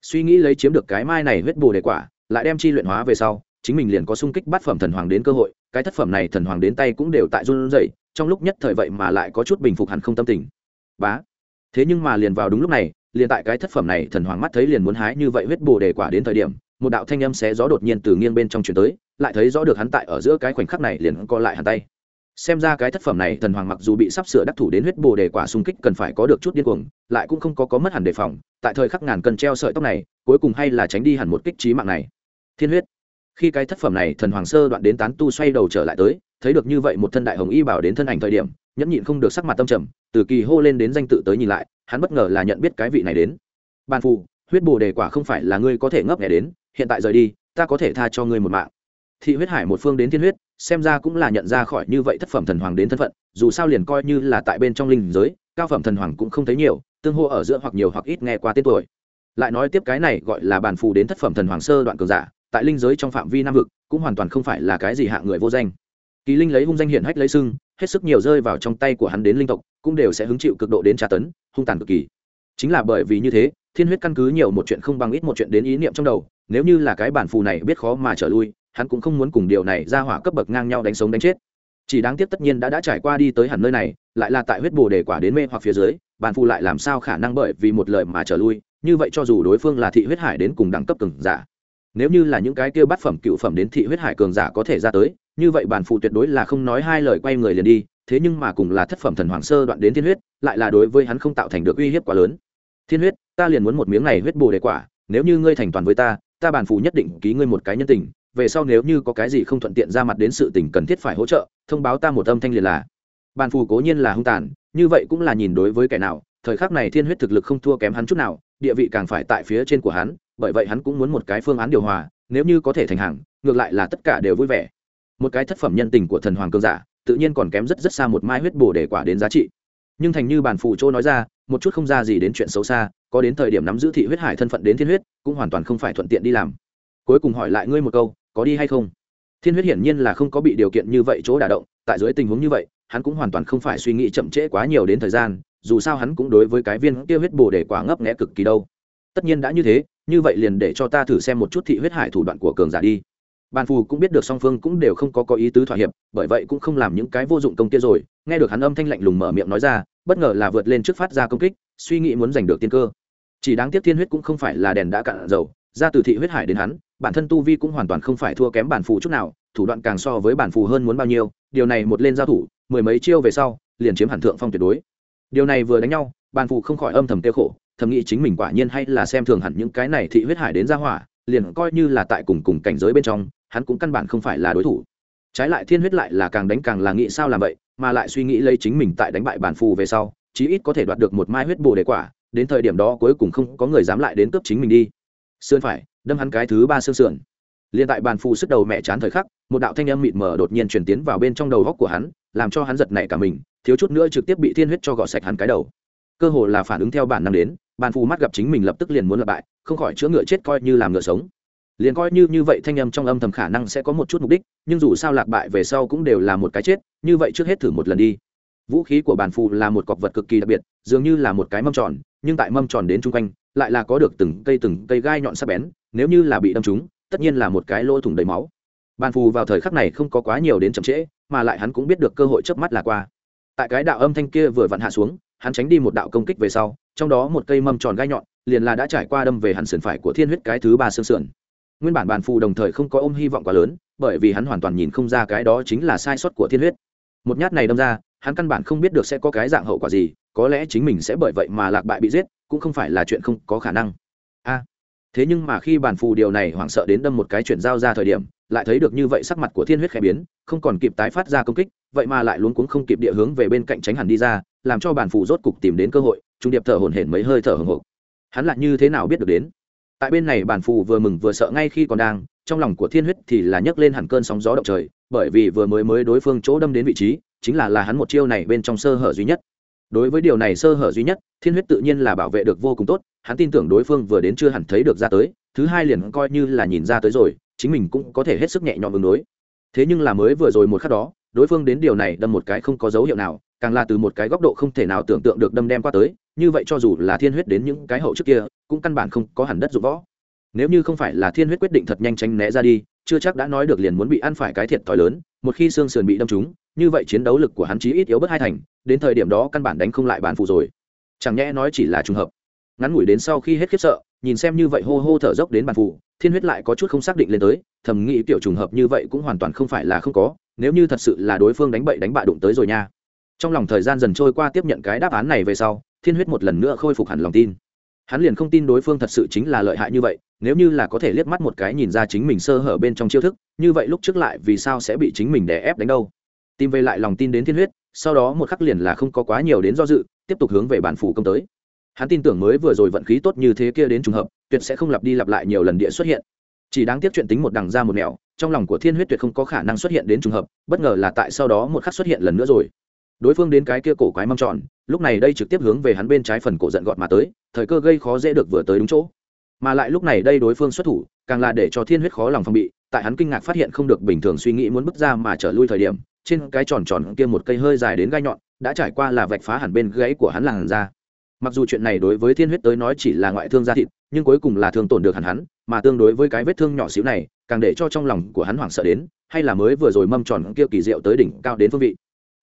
Speaker 1: Suy nghĩ lấy chiếm được cái mai này huyết bồ đề quả, lại đem chi luyện hóa về sau, chính mình liền có sung kích bắt phẩm thần hoàng đến cơ hội cái thất phẩm này thần hoàng đến tay cũng đều tại run rẩy, trong lúc nhất thời vậy mà lại có chút bình phục hẳn không tâm tình. Bá. Thế nhưng mà liền vào đúng lúc này, liền tại cái thất phẩm này thần hoàng mắt thấy liền muốn hái như vậy huyết bồ đề quả đến thời điểm, một đạo thanh âm xé gió đột nhiên từ nghiêng bên trong chuyển tới, lại thấy rõ được hắn tại ở giữa cái khoảnh khắc này liền co lại hẳn tay. Xem ra cái thất phẩm này thần hoàng mặc dù bị sắp sửa đắc thủ đến huyết bồ đề quả xung kích cần phải có được chút điên cuồng, lại cũng không có có mất hẳn đề phòng, tại thời khắc ngàn cân treo sợi tóc này, cuối cùng hay là tránh đi hẳn một kích trí mạng này. Thiên huyết khi cái thất phẩm này thần hoàng sơ đoạn đến tán tu xoay đầu trở lại tới, thấy được như vậy một thân đại hồng y bảo đến thân ảnh thời điểm, nhẫn nhịn không được sắc mặt tâm trầm, từ kỳ hô lên đến danh tự tới nhìn lại, hắn bất ngờ là nhận biết cái vị này đến. Ban phù, huyết bồ đề quả không phải là ngươi có thể ngấp nghẽ đến, hiện tại rời đi, ta có thể tha cho ngươi một mạng. Thị huyết hải một phương đến thiên huyết, xem ra cũng là nhận ra khỏi như vậy thất phẩm thần hoàng đến thân phận, dù sao liền coi như là tại bên trong linh giới, cao phẩm thần hoàng cũng không thấy nhiều, tương hô ở giữa hoặc nhiều hoặc ít nghe qua tên tuổi. Lại nói tiếp cái này gọi là bàn phù đến thất phẩm thần hoàng sơ đoạn cường giả tại linh giới trong phạm vi nam vực cũng hoàn toàn không phải là cái gì hạng người vô danh. Kỳ linh lấy hung danh hiển hách lấy sưng, hết sức nhiều rơi vào trong tay của hắn đến linh tộc, cũng đều sẽ hứng chịu cực độ đến tra tấn, hung tàn cực kỳ. Chính là bởi vì như thế, thiên huyết căn cứ nhiều một chuyện không bằng ít một chuyện đến ý niệm trong đầu, nếu như là cái bản phù này biết khó mà trở lui, hắn cũng không muốn cùng điều này ra hỏa cấp bậc ngang nhau đánh sống đánh chết. Chỉ đáng tiếc tất nhiên đã đã trải qua đi tới hẳn nơi này, lại là tại huyết bồ đề quả đến mê hoặc phía dưới, bản phù lại làm sao khả năng bởi vì một lời mà trở lui, như vậy cho dù đối phương là thị huyết hải đến cùng đẳng cấp từng giả nếu như là những cái kia bát phẩm cựu phẩm đến thị huyết hải cường giả có thể ra tới, như vậy bản phù tuyệt đối là không nói hai lời quay người liền đi, thế nhưng mà cùng là thất phẩm thần hoàng sơ đoạn đến thiên huyết, lại là đối với hắn không tạo thành được uy hiếp quá lớn. Thiên huyết, ta liền muốn một miếng này huyết bồ đề quả, nếu như ngươi thành toàn với ta ta bản phù nhất định ký ngươi một cái nhân tình, về sau nếu như có cái gì không thuận tiện ra mặt đến sự tình cần thiết phải hỗ trợ, thông báo ta một âm thanh liền là. Bản phù cố nhiên là hung tàn, như vậy cũng là nhìn đối với kẻ nào, thời khắc này thiên huyết thực lực không thua kém hắn chút nào, địa vị càng phải tại phía trên của hắn bởi vậy hắn cũng muốn một cái phương án điều hòa, nếu như có thể thành hàng, ngược lại là tất cả đều vui vẻ. Một cái thất phẩm nhân tình của thần hoàng cương giả, tự nhiên còn kém rất rất xa một mai huyết bổ để quả đến giá trị. Nhưng thành như bản phù châu nói ra, một chút không ra gì đến chuyện xấu xa, có đến thời điểm nắm giữ thị huyết hải thân phận đến thiên huyết, cũng hoàn toàn không phải thuận tiện đi làm. Cuối cùng hỏi lại ngươi một câu, có đi hay không? Thiên huyết hiển nhiên là không có bị điều kiện như vậy chỗ đả động, tại dưới tình huống như vậy, hắn cũng hoàn toàn không phải suy nghĩ chậm trễ quá nhiều đến thời gian, dù sao hắn cũng đối với cái viên kia huyết bổ để quả ngấp nghẽ cực kỳ đâu. Tất nhiên đã như thế như vậy liền để cho ta thử xem một chút thị huyết hải thủ đoạn của cường giả đi. Bàn phù cũng biết được song phương cũng đều không có có ý tứ thỏa hiệp, bởi vậy cũng không làm những cái vô dụng công kia rồi. Nghe được hắn âm thanh lạnh lùng mở miệng nói ra, bất ngờ là vượt lên trước phát ra công kích, suy nghĩ muốn giành được tiên cơ. Chỉ đáng tiếc thiên huyết cũng không phải là đèn đã cạn dầu, ra từ thị huyết hải đến hắn, bản thân tu vi cũng hoàn toàn không phải thua kém bản phù chút nào, thủ đoạn càng so với bản phù hơn muốn bao nhiêu, điều này một lên giao thủ, mười mấy chiêu về sau, liền chiếm hẳn thượng phong tuyệt đối. Điều này vừa đánh nhau bản phù không khỏi âm thầm tiêu khổ thầm nghĩ chính mình quả nhiên hay là xem thường hẳn những cái này thị huyết hải đến ra hỏa, liền coi như là tại cùng cùng cảnh giới bên trong, hắn cũng căn bản không phải là đối thủ. Trái lại thiên huyết lại là càng đánh càng là nghĩ sao làm vậy, mà lại suy nghĩ lấy chính mình tại đánh bại bản phù về sau, chí ít có thể đoạt được một mai huyết bồ đề quả, đến thời điểm đó cuối cùng không có người dám lại đến cướp chính mình đi. Sườn phải, đâm hắn cái thứ ba xương sườn. Liền tại bàn phù sức đầu mẹ chán thời khắc, một đạo thanh âm mịt mờ đột nhiên chuyển tiến vào bên trong đầu góc của hắn, làm cho hắn giật nảy cả mình, thiếu chút nữa trực tiếp bị thiên huyết cho gọt sạch hắn cái đầu. Cơ hồ là phản ứng theo bản năng đến bàn phù mắt gặp chính mình lập tức liền muốn lập bại, không khỏi chữa ngựa chết coi như làm ngựa sống. Liền coi như như vậy thanh âm trong âm thầm khả năng sẽ có một chút mục đích, nhưng dù sao lạc bại về sau cũng đều là một cái chết, như vậy trước hết thử một lần đi. Vũ khí của bàn phù là một cọc vật cực kỳ đặc biệt, dường như là một cái mâm tròn, nhưng tại mâm tròn đến chung quanh, lại là có được từng cây từng cây gai nhọn sắc bén, nếu như là bị đâm trúng, tất nhiên là một cái lỗ thủng đầy máu. Bàn phù vào thời khắc này không có quá nhiều đến chậm trễ, mà lại hắn cũng biết được cơ hội chớp mắt là qua. Tại cái đạo âm thanh kia vừa vặn hạ xuống hắn tránh đi một đạo công kích về sau, trong đó một cây mâm tròn gai nhọn liền là đã trải qua đâm về hắn sườn phải của thiên huyết cái thứ ba xương sườn. Nguyên bản bàn phù đồng thời không có ôm hy vọng quá lớn, bởi vì hắn hoàn toàn nhìn không ra cái đó chính là sai sót của thiên huyết. Một nhát này đâm ra, hắn căn bản không biết được sẽ có cái dạng hậu quả gì, có lẽ chính mình sẽ bởi vậy mà lạc bại bị giết, cũng không phải là chuyện không có khả năng. A. Thế nhưng mà khi bản phù điều này hoảng sợ đến đâm một cái chuyển giao ra thời điểm, lại thấy được như vậy sắc mặt của thiên huyết khẽ biến, không còn kịp tái phát ra công kích, vậy mà lại luống cuống không kịp địa hướng về bên cạnh tránh hẳn đi ra làm cho bản phụ rốt cục tìm đến cơ hội, trung điệp thở hổn hển mấy hơi thở hồng hộc hắn lại như thế nào biết được đến? Tại bên này bản phụ vừa mừng vừa sợ ngay khi còn đang, trong lòng của thiên huyết thì là nhấc lên hẳn cơn sóng gió động trời, bởi vì vừa mới mới đối phương chỗ đâm đến vị trí, chính là là hắn một chiêu này bên trong sơ hở duy nhất. Đối với điều này sơ hở duy nhất, thiên huyết tự nhiên là bảo vệ được vô cùng tốt, hắn tin tưởng đối phương vừa đến chưa hẳn thấy được ra tới, thứ hai liền coi như là nhìn ra tới rồi, chính mình cũng có thể hết sức nhẹ nhõm ứng đối. Thế nhưng là mới vừa rồi một khắc đó, đối phương đến điều này đâm một cái không có dấu hiệu nào càng là từ một cái góc độ không thể nào tưởng tượng được đâm đem qua tới, như vậy cho dù là thiên huyết đến những cái hậu trước kia, cũng căn bản không có hẳn đất dụng võ. Nếu như không phải là thiên huyết quyết định thật nhanh tránh né ra đi, chưa chắc đã nói được liền muốn bị ăn phải cái thiệt thòi lớn, một khi xương sườn bị đâm trúng, như vậy chiến đấu lực của hắn chí ít yếu bất hai thành, đến thời điểm đó căn bản đánh không lại bản phụ rồi. Chẳng nhẽ nói chỉ là trùng hợp. Ngắn ngủi đến sau khi hết khiếp sợ, nhìn xem như vậy hô hô thở dốc đến bản phụ thiên huyết lại có chút không xác định lên tới, thầm nghĩ tiểu trùng hợp như vậy cũng hoàn toàn không phải là không có, nếu như thật sự là đối phương đánh bậy đánh bạ đụng tới rồi nha trong lòng thời gian dần trôi qua tiếp nhận cái đáp án này về sau, thiên huyết một lần nữa khôi phục hẳn lòng tin. Hắn liền không tin đối phương thật sự chính là lợi hại như vậy, nếu như là có thể liếc mắt một cái nhìn ra chính mình sơ hở bên trong chiêu thức, như vậy lúc trước lại vì sao sẽ bị chính mình đè ép đánh đâu? Tìm về lại lòng tin đến thiên huyết, sau đó một khắc liền là không có quá nhiều đến do dự, tiếp tục hướng về bản phủ công tới. Hắn tin tưởng mới vừa rồi vận khí tốt như thế kia đến trùng hợp, tuyệt sẽ không lặp đi lặp lại nhiều lần địa xuất hiện. Chỉ đáng tiếc chuyện tính một đằng ra một nẻo, trong lòng của thiên huyết tuyệt không có khả năng xuất hiện đến trùng hợp, bất ngờ là tại sau đó một khắc xuất hiện lần nữa rồi đối phương đến cái kia cổ quái mâm tròn, lúc này đây trực tiếp hướng về hắn bên trái phần cổ giận gọt mà tới, thời cơ gây khó dễ được vừa tới đúng chỗ. Mà lại lúc này đây đối phương xuất thủ, càng là để cho thiên huyết khó lòng phòng bị, tại hắn kinh ngạc phát hiện không được bình thường suy nghĩ muốn bước ra mà trở lui thời điểm, trên cái tròn tròn kia một cây hơi dài đến gai nhọn, đã trải qua là vạch phá hẳn bên gãy của hắn làn ra mặc dù chuyện này đối với thiên huyết tới nói chỉ là ngoại thương da thịt, nhưng cuối cùng là thương tổn được hẳn hắn, mà tương đối với cái vết thương nhỏ xíu này, càng để cho trong lòng của hắn hoảng sợ đến, hay là mới vừa rồi mâm tròn kia kỳ diệu tới đỉnh cao đến phương vị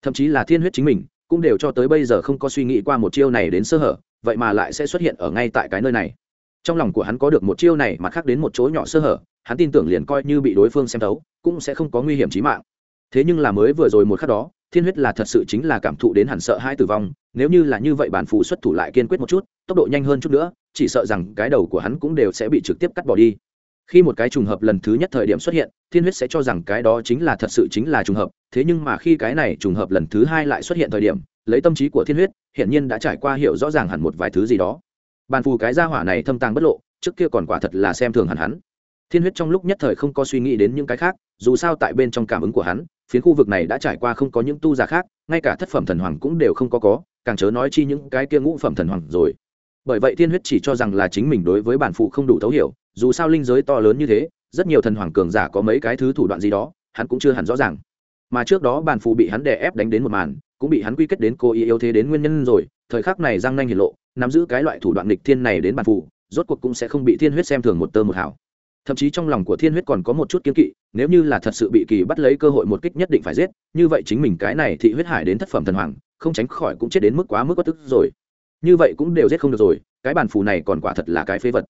Speaker 1: thậm chí là thiên huyết chính mình, cũng đều cho tới bây giờ không có suy nghĩ qua một chiêu này đến sơ hở, vậy mà lại sẽ xuất hiện ở ngay tại cái nơi này. Trong lòng của hắn có được một chiêu này mà khác đến một chỗ nhỏ sơ hở, hắn tin tưởng liền coi như bị đối phương xem thấu, cũng sẽ không có nguy hiểm trí mạng. Thế nhưng là mới vừa rồi một khắc đó, thiên huyết là thật sự chính là cảm thụ đến hẳn sợ hai tử vong, nếu như là như vậy bản phụ xuất thủ lại kiên quyết một chút, tốc độ nhanh hơn chút nữa, chỉ sợ rằng cái đầu của hắn cũng đều sẽ bị trực tiếp cắt bỏ đi khi một cái trùng hợp lần thứ nhất thời điểm xuất hiện, thiên huyết sẽ cho rằng cái đó chính là thật sự chính là trùng hợp, thế nhưng mà khi cái này trùng hợp lần thứ hai lại xuất hiện thời điểm, lấy tâm trí của thiên huyết hiện nhiên đã trải qua hiểu rõ ràng hẳn một vài thứ gì đó. Bàn phù cái gia hỏa này thâm tàng bất lộ, trước kia còn quả thật là xem thường hẳn hắn. Thiên huyết trong lúc nhất thời không có suy nghĩ đến những cái khác, dù sao tại bên trong cảm ứng của hắn, phiến khu vực này đã trải qua không có những tu giả khác, ngay cả thất phẩm thần hoàng cũng đều không có có, càng chớ nói chi những cái kia ngũ phẩm thần hoàng rồi. Bởi vậy thiên huyết chỉ cho rằng là chính mình đối với bản phụ không đủ thấu hiểu dù sao linh giới to lớn như thế rất nhiều thần hoàng cường giả có mấy cái thứ thủ đoạn gì đó hắn cũng chưa hẳn rõ ràng. Mà trước đó bàn phù bị hắn đè ép đánh đến một màn cũng bị hắn quy kết đến cô ý yếu thế đến nguyên nhân rồi thời khắc này giang nanh hiển lộ nắm giữ cái loại thủ đoạn nghịch thiên này đến bàn phù, rốt cuộc cũng sẽ không bị thiên huyết xem thường một tơ một hảo thậm chí trong lòng của thiên huyết còn có một chút kiếm kỵ nếu như là thật sự bị kỳ bắt lấy cơ hội một kích nhất định phải giết như vậy chính mình cái này thị huyết hải đến thất phẩm thần hoàng không tránh khỏi cũng chết đến mức quá mức bất tức rồi. Như vậy cũng đều giết không được rồi cái bàn phù này còn quả thật là cái phế vật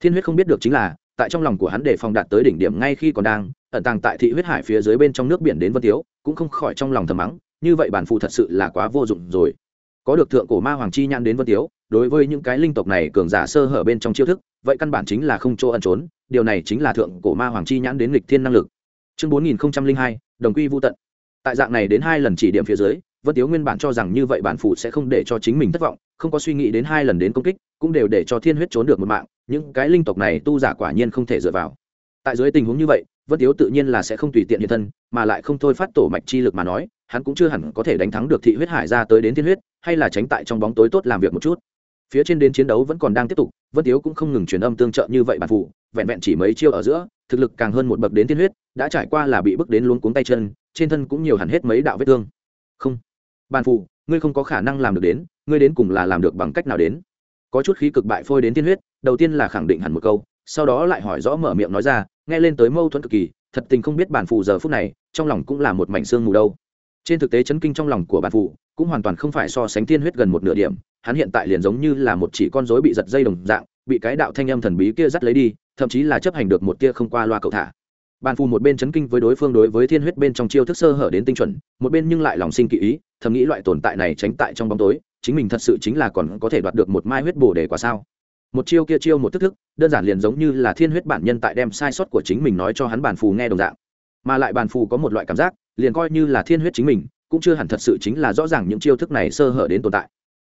Speaker 1: thiên huyết không biết được chính là, tại trong lòng của hắn để phòng đạt tới đỉnh điểm ngay khi còn đang, ẩn tàng tại thị huyết hải phía dưới bên trong nước biển đến vân tiếu, cũng không khỏi trong lòng thầm mắng, như vậy bản phụ thật sự là quá vô dụng rồi. Có được thượng cổ ma hoàng chi nhãn đến vân tiếu, đối với những cái linh tộc này cường giả sơ hở bên trong chiêu thức, vậy căn bản chính là không chỗ ẩn trốn, điều này chính là thượng cổ ma hoàng chi nhãn đến lịch thiên năng lực. Chương bốn nghìn hai, đồng quy vô tận. Tại dạng này đến hai lần chỉ điểm phía dưới vân tiếu nguyên bản cho rằng như vậy bản phụ sẽ không để cho chính mình thất vọng, không có suy nghĩ đến hai lần đến công kích, cũng đều để cho thiên huyết trốn được một mạng, những cái linh tộc này tu giả quả nhiên không thể dựa vào. Tại dưới tình huống như vậy, vân tiếu tự nhiên là sẽ không tùy tiện hiện thân, mà lại không thôi phát tổ mạch chi lực mà nói, hắn cũng chưa hẳn có thể đánh thắng được thị huyết hải ra tới đến thiên huyết, hay là tránh tại trong bóng tối tốt làm việc một chút. Phía trên đến chiến đấu vẫn còn đang tiếp tục, vân tiếu cũng không ngừng truyền âm tương trợ như vậy bản phụ vẹn vẹn chỉ mấy chiêu ở giữa, thực lực càng hơn một bậc đến thiên huyết, đã trải qua là bị bước đến luống cuống tay chân, trên thân cũng nhiều hẳn hết mấy đạo vết thương. Không bản phụ ngươi không có khả năng làm được đến, ngươi đến cùng là làm được bằng cách nào đến? Có chút khí cực bại phôi đến thiên huyết, đầu tiên là khẳng định hẳn một câu, sau đó lại hỏi rõ mở miệng nói ra, nghe lên tới mâu thuẫn cực kỳ, thật tình không biết bản phụ giờ phút này, trong lòng cũng là một mảnh xương mù đâu. Trên thực tế chấn kinh trong lòng của bản phụ cũng hoàn toàn không phải so sánh thiên huyết gần một nửa điểm, hắn hiện tại liền giống như là một chỉ con rối bị giật dây đồng dạng, bị cái đạo thanh âm thần bí kia dắt lấy đi, thậm chí là chấp hành được một tia không qua loa cầu thả bàn phù một bên chấn kinh với đối phương đối với thiên huyết bên trong chiêu thức sơ hở đến tinh chuẩn, một bên nhưng lại lòng sinh kỵ ý, thầm nghĩ loại tồn tại này tránh tại trong bóng tối, chính mình thật sự chính là còn có thể đoạt được một mai huyết bổ để quả sao? Một chiêu kia chiêu một thức thức, đơn giản liền giống như là thiên huyết bản nhân tại đem sai sót của chính mình nói cho hắn bàn phù nghe đồng dạng. Mà lại bàn phù có một loại cảm giác, liền coi như là thiên huyết chính mình, cũng chưa hẳn thật sự chính là rõ ràng những chiêu thức này sơ hở đến tồn tại.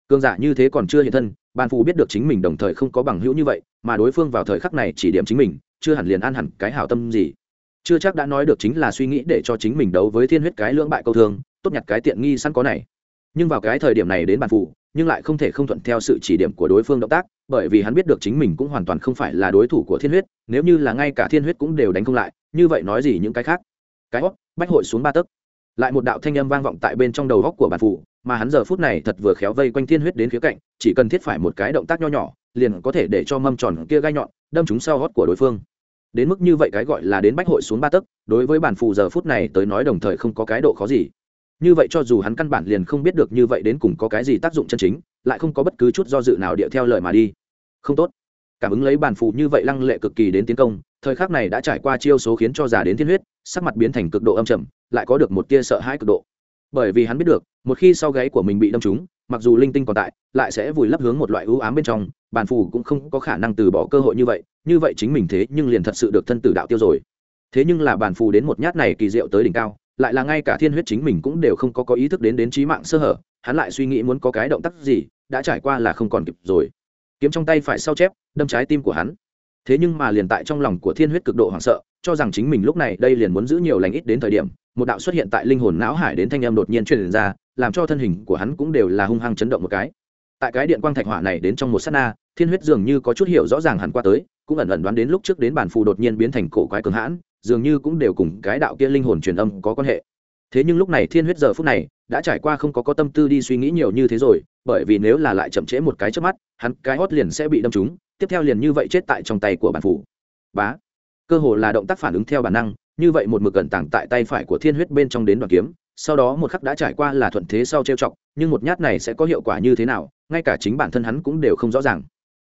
Speaker 1: Cương giả như thế còn chưa hiện thân, bàn phù biết được chính mình đồng thời không có bằng hữu như vậy, mà đối phương vào thời khắc này chỉ điểm chính mình, chưa hẳn liền an hẳn cái hảo tâm gì chưa chắc đã nói được chính là suy nghĩ để cho chính mình đấu với thiên huyết cái lưỡng bại câu thương, tốt nhặt cái tiện nghi sẵn có này. Nhưng vào cái thời điểm này đến bàn phủ, nhưng lại không thể không thuận theo sự chỉ điểm của đối phương động tác, bởi vì hắn biết được chính mình cũng hoàn toàn không phải là đối thủ của thiên huyết, nếu như là ngay cả thiên huyết cũng đều đánh không lại, như vậy nói gì những cái khác? Cái hót bách hội xuống ba tấc. Lại một đạo thanh âm vang vọng tại bên trong đầu góc của bàn phủ, mà hắn giờ phút này thật vừa khéo vây quanh thiên huyết đến phía cạnh, chỉ cần thiết phải một cái động tác nho nhỏ, liền có thể để cho mâm tròn kia gai nhọn đâm chúng sau hót của đối phương đến mức như vậy cái gọi là đến bách hội xuống ba tấc, đối với bản phù giờ phút này tới nói đồng thời không có cái độ khó gì. Như vậy cho dù hắn căn bản liền không biết được như vậy đến cùng có cái gì tác dụng chân chính, lại không có bất cứ chút do dự nào điệu theo lời mà đi. Không tốt. Cảm ứng lấy bản phù như vậy lăng lệ cực kỳ đến tiến công, thời khắc này đã trải qua chiêu số khiến cho già đến thiên huyết, sắc mặt biến thành cực độ âm trầm, lại có được một tia sợ hãi cực độ. Bởi vì hắn biết được, một khi sau gáy của mình bị đâm trúng mặc dù linh tinh còn tại, lại sẽ vùi lấp hướng một loại ưu ám bên trong bàn phù cũng không có khả năng từ bỏ cơ hội như vậy như vậy chính mình thế nhưng liền thật sự được thân tử đạo tiêu rồi. Thế nhưng là bàn phù đến một nhát này kỳ diệu tới đỉnh cao, lại là ngay cả thiên huyết chính mình cũng đều không có có ý thức đến đến trí mạng sơ hở, hắn lại suy nghĩ muốn có cái động tác gì, đã trải qua là không còn kịp rồi. Kiếm trong tay phải sau chép, đâm trái tim của hắn. Thế nhưng mà liền tại trong lòng của thiên huyết cực độ hoảng sợ, cho rằng chính mình lúc này đây liền muốn giữ nhiều lành ít đến thời điểm, một đạo xuất hiện tại linh hồn não hải đến thanh âm đột nhiên truyền ra làm cho thân hình của hắn cũng đều là hung hăng chấn động một cái. Tại cái điện quang thạch hỏa này đến trong một sát na, thiên huyết dường như có chút hiểu rõ ràng hẳn qua tới, cũng ẩn ẩn đoán đến lúc trước đến bản phù đột nhiên biến thành cổ quái cường hãn, dường như cũng đều cùng cái đạo kia linh hồn truyền âm có quan hệ. Thế nhưng lúc này thiên huyết giờ phút này, đã trải qua không có có tâm tư đi suy nghĩ nhiều như thế rồi, bởi vì nếu là lại chậm trễ một cái trước mắt, hắn cái hót liền sẽ bị đâm trúng, tiếp theo liền như vậy chết tại trong tay của bản phủ bá. Cơ hồ là động tác phản ứng theo bản năng, như vậy một mực cẩn tảng tại tay phải của thiên huyết bên trong đến đoàn kiếm sau đó một khắc đã trải qua là thuận thế sau trêu chọc, nhưng một nhát này sẽ có hiệu quả như thế nào, ngay cả chính bản thân hắn cũng đều không rõ ràng.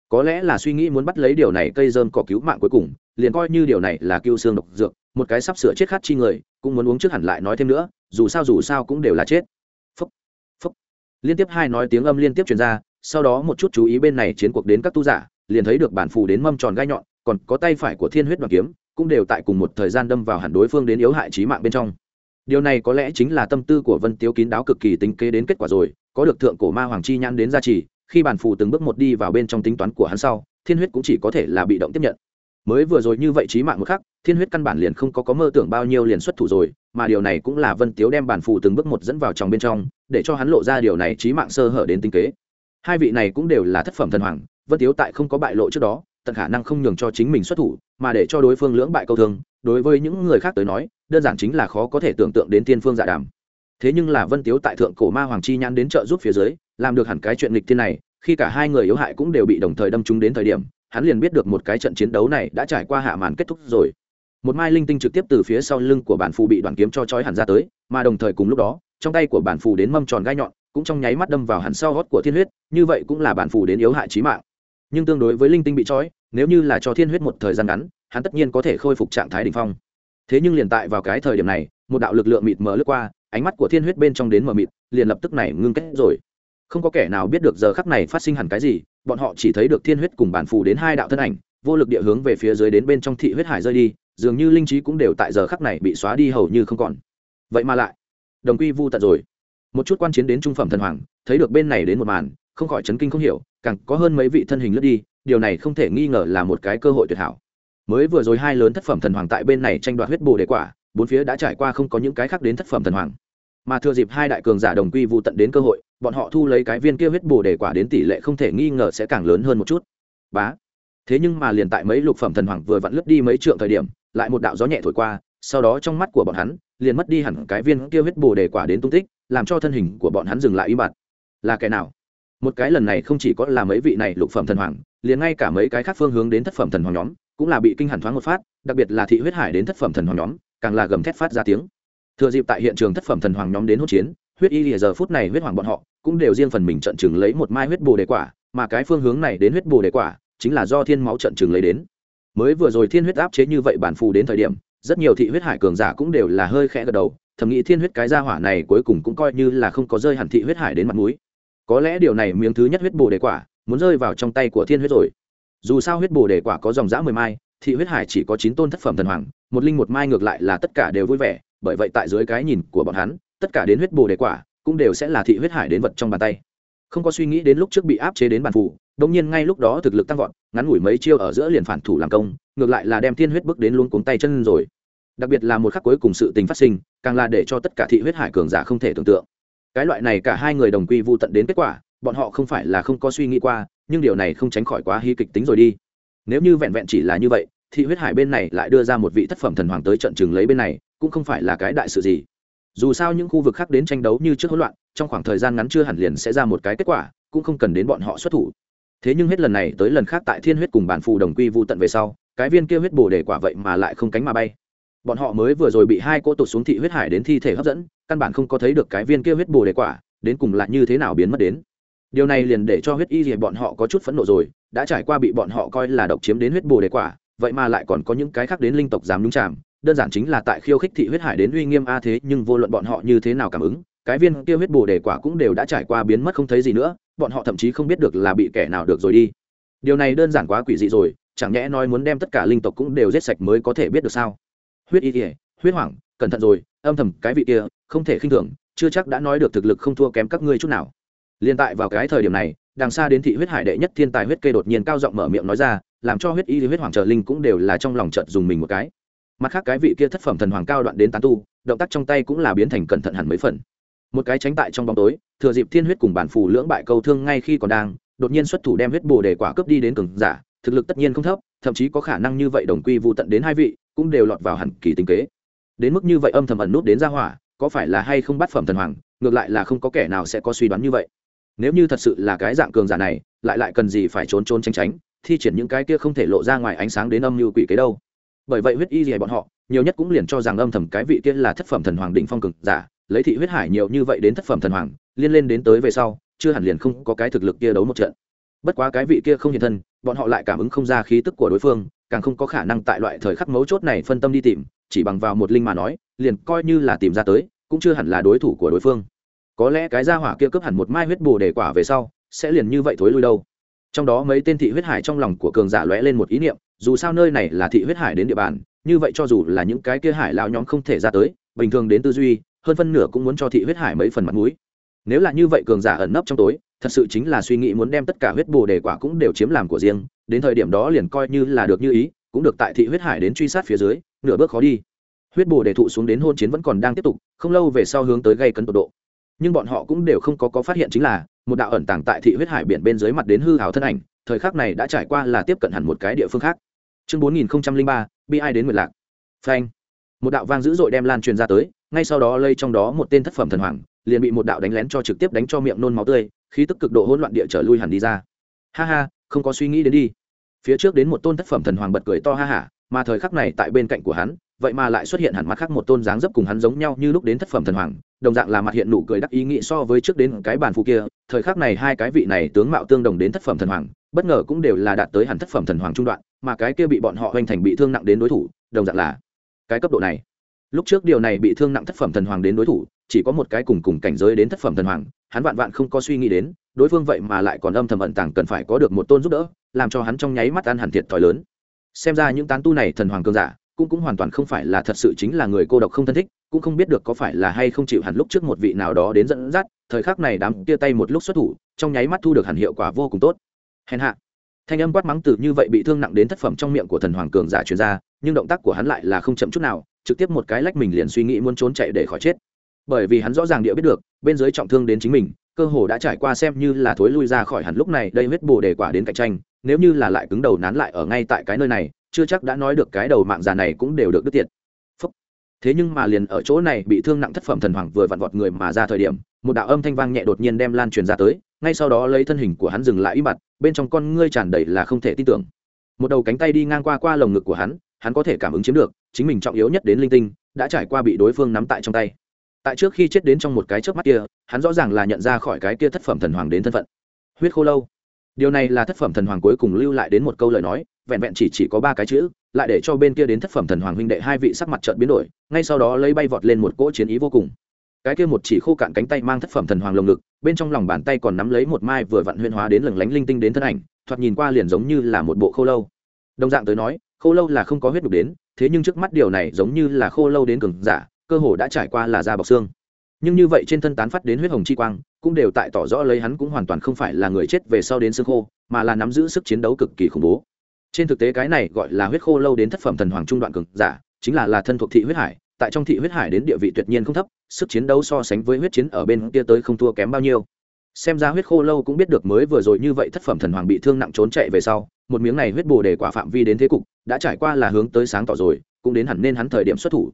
Speaker 1: Có lẽ là suy nghĩ muốn bắt lấy điều này cây dơm cỏ cứu mạng cuối cùng, liền coi như điều này là cứu xương độc dược, một cái sắp sửa chết khát chi người, cũng muốn uống trước hẳn lại nói thêm nữa, dù sao dù sao cũng đều là chết. Phúc phúc. Liên tiếp hai nói tiếng âm liên tiếp truyền ra, sau đó một chút chú ý bên này chiến cuộc đến các tu giả, liền thấy được bản phù đến mâm tròn gai nhọn, còn có tay phải của thiên huyết đoàn kiếm, cũng đều tại cùng một thời gian đâm vào hẳn đối phương đến yếu hại trí mạng bên trong điều này có lẽ chính là tâm tư của vân tiếu kín đáo cực kỳ tính kế đến kết quả rồi, có được thượng cổ ma hoàng chi nhãn đến gia trì, khi bản phù từng bước một đi vào bên trong tính toán của hắn sau, thiên huyết cũng chỉ có thể là bị động tiếp nhận. Mới vừa rồi như vậy trí mạng một khắc, thiên huyết căn bản liền không có có mơ tưởng bao nhiêu liền xuất thủ rồi, mà điều này cũng là vân tiếu đem bản phù từng bước một dẫn vào trong bên trong, để cho hắn lộ ra điều này trí mạng sơ hở đến tinh kế. Hai vị này cũng đều là thất phẩm thần hoàng, vân tiếu tại không có bại lộ trước đó, tận khả năng không nhường cho chính mình xuất thủ, mà để cho đối phương lưỡng bại câu thương đối với những người khác tới nói, đơn giản chính là khó có thể tưởng tượng đến tiên phương dạ đàm. Thế nhưng là vân tiếu tại thượng cổ ma hoàng chi nhãn đến trợ giúp phía dưới, làm được hẳn cái chuyện lịch thiên này, khi cả hai người yếu hại cũng đều bị đồng thời đâm trúng đến thời điểm, hắn liền biết được một cái trận chiến đấu này đã trải qua hạ màn kết thúc rồi. Một mai linh tinh trực tiếp từ phía sau lưng của bản phù bị đoàn kiếm cho trói hẳn ra tới, mà đồng thời cùng lúc đó, trong tay của bản phù đến mâm tròn gai nhọn, cũng trong nháy mắt đâm vào hẳn sau gót của thiên huyết, như vậy cũng là bản phù đến yếu hại trí mạng. Nhưng tương đối với linh tinh bị trói, nếu như là cho thiên huyết một thời gian ngắn hắn tất nhiên có thể khôi phục trạng thái đ ỉ n h phong. Thế nhưng liền tại vào cái thời điểm này, một đạo lực lượng mịt mờ lướt qua, ánh mắt của thiên huyết bên trong đến mờ mịt, liền lập tức này ngưng kết rồi. Không có kẻ nào biết được giờ khắc này phát sinh hẳn cái gì, bọn họ chỉ thấy được thiên huyết cùng bản phù đến hai đạo thân ảnh, vô lực địa hướng về phía dưới đến bên trong thị huyết hải rơi đi, dường như linh trí cũng đều tại giờ khắc này bị xóa đi hầu như không còn. Vậy mà lại, đồng quy vu tận rồi. Một chút quan chiến đến trung phẩm thần hoàng, thấy được bên này đến một màn, không khỏi chấn kinh không hiểu, càng có hơn mấy vị thân hình lướt đi, điều này không thể nghi ngờ là một cái cơ hội tuyệt hảo mới vừa rồi hai lớn thất phẩm thần hoàng tại bên này tranh đoạt huyết bồ đề quả, bốn phía đã trải qua không có những cái khác đến thất phẩm thần hoàng. Mà thừa dịp hai đại cường giả đồng quy vụ tận đến cơ hội, bọn họ thu lấy cái viên kia huyết bồ đề quả đến tỷ lệ không thể nghi ngờ sẽ càng lớn hơn một chút. Bá. Thế nhưng mà liền tại mấy lục phẩm thần hoàng vừa vặn lướt đi mấy trượng thời điểm, lại một đạo gió nhẹ thổi qua, sau đó trong mắt của bọn hắn, liền mất đi hẳn cái viên kia huyết bồ đề quả đến tung tích, làm cho thân hình của bọn hắn dừng lại im bặt. Là kẻ nào? Một cái lần này không chỉ có là mấy vị này lục phẩm thần hoàng, liền ngay cả mấy cái khác phương hướng đến thất phẩm thần hoàng nhóm cũng là bị kinh hẳn thoáng một phát, đặc biệt là thị huyết hải đến thất phẩm thần hoàng nhóm, càng là gầm thét phát ra tiếng. Thừa dịp tại hiện trường thất phẩm thần hoàng nhóm đến hỗn chiến, huyết y lìa giờ phút này huyết hoàng bọn họ cũng đều riêng phần mình trận chừng lấy một mai huyết bồ đề quả, mà cái phương hướng này đến huyết bồ đề quả chính là do thiên máu trận chừng lấy đến. Mới vừa rồi thiên huyết áp chế như vậy bản phù đến thời điểm, rất nhiều thị huyết hải cường giả cũng đều là hơi khẽ gật đầu, thầm nghĩ thiên huyết cái gia hỏa này cuối cùng cũng coi như là không có rơi hẳn thị huyết hải đến mặt mũi. có lẽ điều này miếng thứ nhất huyết bồ đề quả muốn rơi vào trong tay của thiên huyết rồi dù sao huyết bồ đề quả có dòng dã mười mai, thị huyết hải chỉ có chín tôn thất phẩm thần hoàng, một linh một mai ngược lại là tất cả đều vui vẻ, bởi vậy tại dưới cái nhìn của bọn hắn, tất cả đến huyết bồ đề quả cũng đều sẽ là thị huyết hải đến vật trong bàn tay. Không có suy nghĩ đến lúc trước bị áp chế đến bàn phủ đông nhiên ngay lúc đó thực lực tăng vọt, ngắn ngủi mấy chiêu ở giữa liền phản thủ làm công, ngược lại là đem thiên huyết bước đến luôn cuống tay chân rồi. Đặc biệt là một khắc cuối cùng sự tình phát sinh, càng là để cho tất cả thị huyết hải cường giả không thể tưởng tượng. Cái loại này cả hai người đồng quy vô tận đến kết quả bọn họ không phải là không có suy nghĩ qua, nhưng điều này không tránh khỏi quá hy kịch tính rồi đi. Nếu như vẹn vẹn chỉ là như vậy, thì huyết hải bên này lại đưa ra một vị thất phẩm thần hoàng tới trận chừng lấy bên này, cũng không phải là cái đại sự gì. Dù sao những khu vực khác đến tranh đấu như trước hỗn loạn, trong khoảng thời gian ngắn chưa hẳn liền sẽ ra một cái kết quả, cũng không cần đến bọn họ xuất thủ. Thế nhưng hết lần này tới lần khác tại thiên huyết cùng bản phù đồng quy vô tận về sau, cái viên kia huyết bổ để quả vậy mà lại không cánh mà bay. Bọn họ mới vừa rồi bị hai cô tụt xuống thị huyết hải đến thi thể hấp dẫn, căn bản không có thấy được cái viên kia huyết bồ đề quả, đến cùng lại như thế nào biến mất đến điều này liền để cho huyết y thì bọn họ có chút phẫn nộ rồi, đã trải qua bị bọn họ coi là độc chiếm đến huyết bồ đề quả, vậy mà lại còn có những cái khác đến linh tộc dám nhúng chạm đơn giản chính là tại khiêu khích thị huyết hải đến uy nghiêm a thế, nhưng vô luận bọn họ như thế nào cảm ứng, cái viên kia huyết bồ đề quả cũng đều đã trải qua biến mất không thấy gì nữa, bọn họ thậm chí không biết được là bị kẻ nào được rồi đi. Điều này đơn giản quá quỷ dị rồi, chẳng nhẽ nói muốn đem tất cả linh tộc cũng đều giết sạch mới có thể biết được sao? Huyết y ỉa huyết hoàng cẩn thận rồi, âm thầm, cái vị kia, không thể khinh thường, chưa chắc đã nói được thực lực không thua kém các ngươi chút nào liên tại vào cái thời điểm này, đằng xa đến thị huyết hải đệ nhất thiên tài huyết kê đột nhiên cao giọng mở miệng nói ra, làm cho huyết y huyết hoàng trợ linh cũng đều là trong lòng chợt dùng mình một cái. Mặt khác cái vị kia thất phẩm thần hoàng cao đoạn đến tán tu, động tác trong tay cũng là biến thành cẩn thận hẳn mấy phần. Một cái tránh tại trong bóng tối, thừa dịp thiên huyết cùng bản phù lưỡng bại câu thương ngay khi còn đang, đột nhiên xuất thủ đem huyết bổ để quả cướp đi đến cường giả, thực lực tất nhiên không thấp, thậm chí có khả năng như vậy đồng quy vu tận đến hai vị, cũng đều lọt vào hẳn kỳ tính kế. Đến mức như vậy âm thầm ẩn nút đến ra hỏa, có phải là hay không bắt phẩm thần hoàng, ngược lại là không có kẻ nào sẽ có suy đoán như vậy nếu như thật sự là cái dạng cường giả này, lại lại cần gì phải trốn trốn tránh tránh, thi triển những cái kia không thể lộ ra ngoài ánh sáng đến âm mưu quỷ kế đâu. Bởi vậy huyết y gì bọn họ, nhiều nhất cũng liền cho rằng âm thầm cái vị kia là thất phẩm thần hoàng định phong cường giả, lấy thị huyết hải nhiều như vậy đến thất phẩm thần hoàng, liên lên đến tới về sau, chưa hẳn liền không có cái thực lực kia đấu một trận. Bất quá cái vị kia không hiện thân, bọn họ lại cảm ứng không ra khí tức của đối phương, càng không có khả năng tại loại thời khắc mấu chốt này phân tâm đi tìm, chỉ bằng vào một linh mà nói, liền coi như là tìm ra tới, cũng chưa hẳn là đối thủ của đối phương có lẽ cái gia hỏa kia cướp hẳn một mai huyết bồ để quả về sau, sẽ liền như vậy thối lui đâu. Trong đó mấy tên thị huyết hải trong lòng của cường giả lóe lên một ý niệm, dù sao nơi này là thị huyết hải đến địa bàn, như vậy cho dù là những cái kia hải lão nhóm không thể ra tới, bình thường đến tư duy, hơn phân nửa cũng muốn cho thị huyết hải mấy phần mặt mũi. Nếu là như vậy cường giả ẩn nấp trong tối, thật sự chính là suy nghĩ muốn đem tất cả huyết bồ đề quả cũng đều chiếm làm của riêng, đến thời điểm đó liền coi như là được như ý, cũng được tại thị huyết hải đến truy sát phía dưới, nửa bước khó đi. Huyết bồ đề thụ xuống đến hôn chiến vẫn còn đang tiếp tục, không lâu về sau hướng tới gây cấn tột độ nhưng bọn họ cũng đều không có có phát hiện chính là, một đạo ẩn tàng tại thị huyết hải biển bên dưới mặt đến hư hào thân ảnh, thời khắc này đã trải qua là tiếp cận hẳn một cái địa phương khác. Chương bốn nghìn ba, bi ai đến nguyệt lạc. Phanh. Một đạo vang dữ dội đem lan truyền ra tới, ngay sau đó lây trong đó một tên thất phẩm thần hoàng, liền bị một đạo đánh lén cho trực tiếp đánh cho miệng nôn máu tươi, khí tức cực độ hỗn loạn địa trở lui hẳn đi ra. Ha ha, không có suy nghĩ đến đi. Phía trước đến một tôn thất phẩm thần hoàng bật cười to ha hả mà thời khắc này tại bên cạnh của hắn vậy mà lại xuất hiện hẳn mắt khác một tôn dáng dấp cùng hắn giống nhau như lúc đến thất phẩm thần hoàng, đồng dạng là mặt hiện nụ cười đắc ý nghĩ so với trước đến cái bàn phụ kia, thời khắc này hai cái vị này tướng mạo tương đồng đến thất phẩm thần hoàng, bất ngờ cũng đều là đạt tới hẳn thất phẩm thần hoàng trung đoạn, mà cái kia bị bọn họ hoành thành bị thương nặng đến đối thủ, đồng dạng là cái cấp độ này. Lúc trước điều này bị thương nặng thất phẩm thần hoàng đến đối thủ, chỉ có một cái cùng cùng cảnh giới đến thất phẩm thần hoàng, hắn vạn vạn không có suy nghĩ đến, đối phương vậy mà lại còn âm thầm ẩn tàng cần phải có được một tôn giúp đỡ, làm cho hắn trong nháy mắt ăn hẳn thiệt thòi lớn. Xem ra những tán tu này thần hoàng cương giả cũng cũng hoàn toàn không phải là thật sự chính là người cô độc không thân thích, cũng không biết được có phải là hay không chịu hẳn lúc trước một vị nào đó đến dẫn dắt, thời khắc này đám tia tay một lúc xuất thủ, trong nháy mắt thu được hẳn hiệu quả vô cùng tốt. Hèn hạ. Thanh âm quát mắng từ như vậy bị thương nặng đến thất phẩm trong miệng của thần hoàng cường giả truyền ra, nhưng động tác của hắn lại là không chậm chút nào, trực tiếp một cái lách mình liền suy nghĩ muốn trốn chạy để khỏi chết. Bởi vì hắn rõ ràng địa biết được, bên dưới trọng thương đến chính mình, cơ hồ đã trải qua xem như là thối lui ra khỏi hẳn lúc này, đây huyết bồ đề quả đến cạnh tranh, nếu như là lại cứng đầu nán lại ở ngay tại cái nơi này chưa chắc đã nói được cái đầu mạng già này cũng đều được đứt tiệt. Phúc. thế nhưng mà liền ở chỗ này bị thương nặng thất phẩm thần hoàng vừa vặn vọt người mà ra thời điểm, một đạo âm thanh vang nhẹ đột nhiên đem lan truyền ra tới, ngay sau đó lấy thân hình của hắn dừng lại ý mặt bên trong con ngươi tràn đầy là không thể tin tưởng. Một đầu cánh tay đi ngang qua qua lồng ngực của hắn hắn có thể cảm ứng chiếm được, chính mình trọng yếu nhất đến linh tinh, đã trải qua bị đối phương nắm tại trong tay. Tại trước khi chết đến trong một cái chớp mắt kia, hắn rõ ràng là nhận ra khỏi cái kia thất phẩm thần hoàng đến thân phận. Huyết khô lâu. Điều này là thất phẩm thần hoàng cuối cùng lưu lại đến một câu lời nói vẹn vẹn chỉ chỉ có ba cái chữ, lại để cho bên kia đến thất phẩm thần hoàng huynh đệ hai vị sắc mặt trợn biến đổi, ngay sau đó lấy bay vọt lên một cỗ chiến ý vô cùng. Cái kia một chỉ khô cạn cánh tay mang thất phẩm thần hoàng lồng ngực, bên trong lòng bàn tay còn nắm lấy một mai vừa vặn huyên hóa đến lừng lánh linh tinh đến thân ảnh, thoạt nhìn qua liền giống như là một bộ khô lâu. Đồng dạng tới nói, khô lâu là không có huyết đục đến, thế nhưng trước mắt điều này giống như là khô lâu đến cường giả, cơ hồ đã trải qua là da bọc xương. Nhưng như vậy trên thân tán phát đến huyết hồng chi quang, cũng đều tại tỏ rõ lấy hắn cũng hoàn toàn không phải là người chết về sau đến xương khô, mà là nắm giữ sức chiến đấu cực kỳ khủng bố trên thực tế cái này gọi là huyết khô lâu đến thất phẩm thần hoàng trung đoạn cường giả, chính là là thân thuộc thị huyết hải, tại trong thị huyết hải đến địa vị tuyệt nhiên không thấp, sức chiến đấu so sánh với huyết chiến ở bên kia tới không thua kém bao nhiêu. Xem ra huyết khô lâu cũng biết được mới vừa rồi như vậy thất phẩm thần hoàng bị thương nặng trốn chạy về sau, một miếng này huyết bồ đề quả phạm vi đến thế cục, đã trải qua là hướng tới sáng tỏ rồi, cũng đến hẳn nên hắn thời điểm xuất thủ.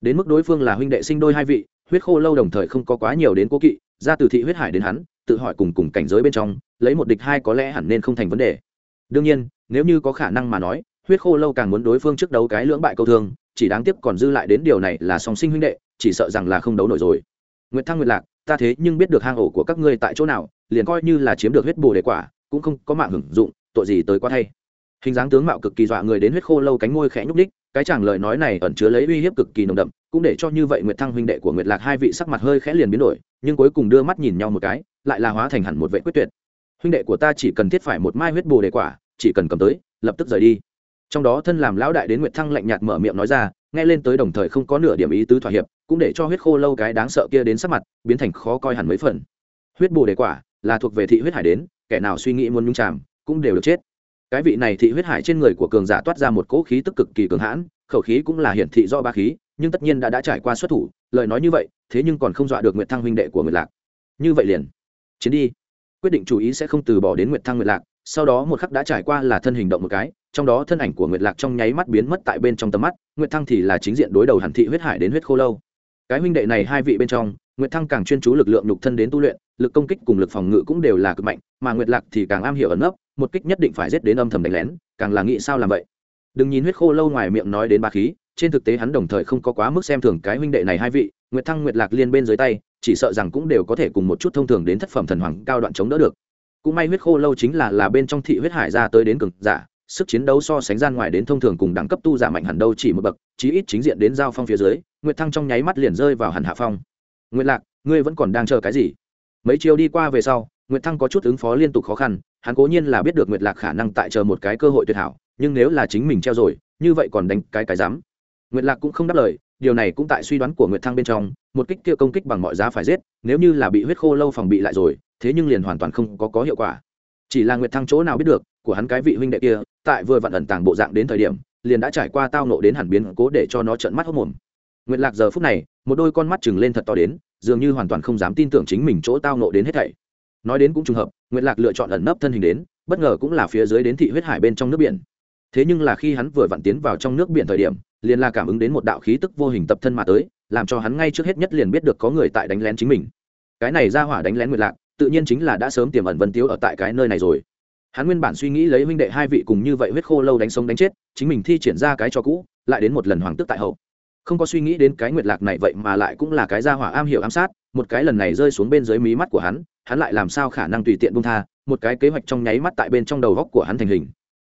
Speaker 1: Đến mức đối phương là huynh đệ sinh đôi hai vị, huyết khô lâu đồng thời không có quá nhiều đến cố kỵ, ra từ thị huyết hải đến hắn, tự hỏi cùng cùng cảnh giới bên trong, lấy một địch hai có lẽ hẳn nên không thành vấn đề đương nhiên, nếu như có khả năng mà nói, huyết khô lâu càng muốn đối phương trước đấu cái lưỡng bại câu thương, chỉ đáng tiếc còn dư lại đến điều này là song sinh huynh đệ, chỉ sợ rằng là không đấu nổi rồi. Nguyệt thăng nguyệt lạc, ta thế nhưng biết được hang ổ của các ngươi tại chỗ nào, liền coi như là chiếm được huyết bồ đề quả, cũng không có mạng hưởng dụng, tội gì tới quá thay. Hình dáng tướng mạo cực kỳ dọa người đến huyết khô lâu cánh ngôi khẽ nhúc đích cái chàng lời nói này ẩn chứa lấy uy hiếp cực kỳ nồng đậm, cũng để cho như vậy nguyệt thăng huynh đệ của nguyệt lạc hai vị sắc mặt hơi khẽ liền biến đổi, nhưng cuối cùng đưa mắt nhìn nhau một cái, lại là hóa thành hẳn một vệ quyết tuyệt huynh đệ của ta chỉ cần thiết phải một mai huyết bồ đề quả, chỉ cần cầm tới, lập tức rời đi. Trong đó thân làm lão đại đến nguyệt thăng lạnh nhạt mở miệng nói ra, nghe lên tới đồng thời không có nửa điểm ý tứ thỏa hiệp, cũng để cho huyết khô lâu cái đáng sợ kia đến sắc mặt, biến thành khó coi hẳn mấy phần. Huyết bồ đề quả là thuộc về thị huyết hải đến, kẻ nào suy nghĩ muốn nhung chàm, cũng đều được chết. Cái vị này thị huyết hải trên người của cường giả toát ra một cỗ khí tức cực kỳ cường hãn, khẩu khí cũng là hiển thị do ba khí, nhưng tất nhiên đã đã trải qua xuất thủ, lời nói như vậy, thế nhưng còn không dọa được nguyệt thăng huynh đệ của nguyệt lạc. Như vậy liền, chiến đi quyết định chủ ý sẽ không từ bỏ đến nguyệt thăng nguyệt lạc, sau đó một khắc đã trải qua là thân hình động một cái, trong đó thân ảnh của nguyệt lạc trong nháy mắt biến mất tại bên trong tầm mắt, nguyệt thăng thì là chính diện đối đầu Hàn thị huyết hải đến huyết khô lâu. Cái huynh đệ này hai vị bên trong, nguyệt thăng càng chuyên chú lực lượng nhục thân đến tu luyện, lực công kích cùng lực phòng ngự cũng đều là cực mạnh, mà nguyệt lạc thì càng am hiểu ẩn nấp, một kích nhất định phải giết đến âm thầm đánh lén, càng là nghĩ sao làm vậy. Đừng nhìn huyết khô lâu ngoài miệng nói đến ba khí, trên thực tế hắn đồng thời không có quá mức xem thường cái huynh đệ này hai vị, nguyệt thăng nguyệt lạc liên bên dưới tay chỉ sợ rằng cũng đều có thể cùng một chút thông thường đến thất phẩm thần hoàng cao đoạn chống đỡ được. Cũng may huyết khô lâu chính là là bên trong thị huyết hải ra tới đến cực giả, sức chiến đấu so sánh gian ngoài đến thông thường cùng đẳng cấp tu giả mạnh hẳn đâu chỉ một bậc, chí ít chính diện đến giao phong phía dưới, nguyệt thăng trong nháy mắt liền rơi vào hẳn hạ phong. Nguyệt lạc, ngươi vẫn còn đang chờ cái gì? Mấy chiều đi qua về sau, nguyệt thăng có chút ứng phó liên tục khó khăn, hắn cố nhiên là biết được nguyệt lạc khả năng tại chờ một cái cơ hội tuyệt hảo, nhưng nếu là chính mình treo rồi, như vậy còn đánh cái cái dám nguyệt lạc cũng không đáp lời điều này cũng tại suy đoán của nguyệt thăng bên trong, một kích kia công kích bằng mọi giá phải giết, nếu như là bị huyết khô lâu phòng bị lại rồi, thế nhưng liền hoàn toàn không có có hiệu quả. Chỉ là nguyệt thăng chỗ nào biết được, của hắn cái vị huynh đệ kia, tại vừa vặn ẩn tàng bộ dạng đến thời điểm, liền đã trải qua tao nộ đến hẳn biến cố để cho nó trợn mắt hốc mồm. Nguyệt lạc giờ phút này, một đôi con mắt chừng lên thật to đến, dường như hoàn toàn không dám tin tưởng chính mình chỗ tao nộ đến hết thảy. Nói đến cũng trùng hợp, nguyệt lạc lựa chọn ẩn nấp thân hình đến, bất ngờ cũng là phía dưới đến thị huyết hải bên trong nước biển thế nhưng là khi hắn vừa vặn tiến vào trong nước biển thời điểm, liền là cảm ứng đến một đạo khí tức vô hình tập thân mà tới, làm cho hắn ngay trước hết nhất liền biết được có người tại đánh lén chính mình. Cái này ra hỏa đánh lén nguyệt lạc, tự nhiên chính là đã sớm tiềm ẩn vân tiếu ở tại cái nơi này rồi. Hắn nguyên bản suy nghĩ lấy huynh đệ hai vị cùng như vậy huyết khô lâu đánh sống đánh chết, chính mình thi triển ra cái cho cũ, lại đến một lần hoàng tức tại hậu. Không có suy nghĩ đến cái nguyệt lạc này vậy mà lại cũng là cái gia hỏa am hiểu ám sát, một cái lần này rơi xuống bên dưới mí mắt của hắn hắn lại làm sao khả năng tùy tiện bung tha, một cái kế hoạch trong nháy mắt tại bên trong đầu góc của hắn thành hình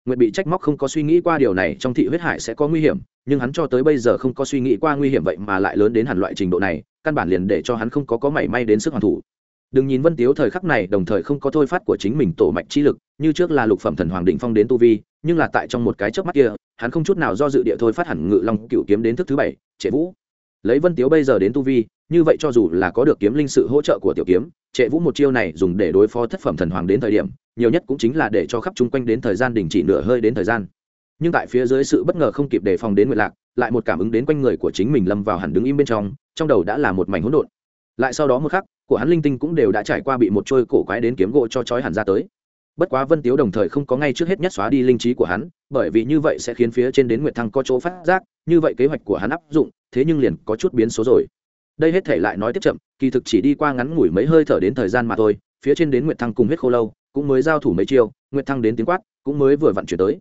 Speaker 1: nguyệt bị trách móc không có suy nghĩ qua điều này, trong thị huyết hải sẽ có nguy hiểm, nhưng hắn cho tới bây giờ không có suy nghĩ qua nguy hiểm vậy mà lại lớn đến hẳn loại trình độ này, căn bản liền để cho hắn không có có mảy may đến sức hoàn thủ. Đừng nhìn vân tiếu thời khắc này đồng thời không có thôi phát của chính mình tổ mạch chi lực, như trước là lục phẩm thần hoàng định phong đến tu vi, nhưng là tại trong một cái chớp mắt kia, hắn không chút nào do dự địa thôi phát hẳn ngự long cựu kiếm đến thức thứ bảy, trệ vũ. Lấy vân tiếu bây giờ đến tu vi, như vậy cho dù là có được kiếm linh sự hỗ trợ của tiểu kiếm, trệ vũ một chiêu này dùng để đối phó thất phẩm thần hoàng đến thời điểm nhiều nhất cũng chính là để cho khắp chung quanh đến thời gian đình chỉ nửa hơi đến thời gian. Nhưng tại phía dưới sự bất ngờ không kịp đề phòng đến nguyệt lạc, lại một cảm ứng đến quanh người của chính mình lâm vào hẳn đứng im bên trong trong đầu đã là một mảnh hỗn độn. Lại sau đó một khắc, của hắn linh tinh cũng đều đã trải qua bị một trôi cổ quái đến kiếm gỗ cho chói hẳn ra tới. Bất quá vân tiếu đồng thời không có ngay trước hết nhất xóa đi linh trí của hắn, bởi vì như vậy sẽ khiến phía trên đến nguyệt thăng có chỗ phát giác, như vậy kế hoạch của hắn áp dụng, thế nhưng liền có chút biến số rồi. Đây hết thể lại nói tiếp chậm, kỳ thực chỉ đi qua ngắn ngủi mấy hơi thở đến thời gian mà thôi, phía trên đến nguyệt thăng cùng huyết khô lâu cũng mới giao thủ mấy chiêu, nguyệt thăng đến tiếng quát, cũng mới vừa vận chuyển tới.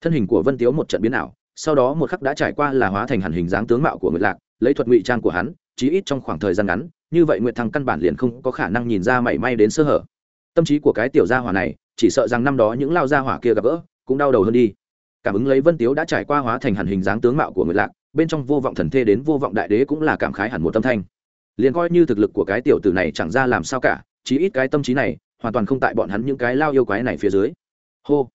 Speaker 1: Thân hình của vân tiếu một trận biến ảo, sau đó một khắc đã trải qua là hóa thành hẳn hình dáng tướng mạo của nguyệt lạc, lấy thuật ngụy trang của hắn, chí ít trong khoảng thời gian ngắn, như vậy nguyệt thăng căn bản liền không có khả năng nhìn ra mảy may đến sơ hở. Tâm trí của cái tiểu gia hỏa này, chỉ sợ rằng năm đó những lao gia hỏa kia gặp gỡ, cũng đau đầu hơn đi. Cảm ứng lấy vân tiếu đã trải qua hóa thành hẳn hình dáng tướng mạo của nguyệt lạc, bên trong vô vọng thần thê đến vô vọng đại đế cũng là cảm khái hẳn một tâm thanh. Liền coi như thực lực của cái tiểu tử này chẳng ra làm sao cả, chí ít cái tâm trí này hoàn toàn không tại bọn hắn những cái lao yêu quái này phía dưới. Hô.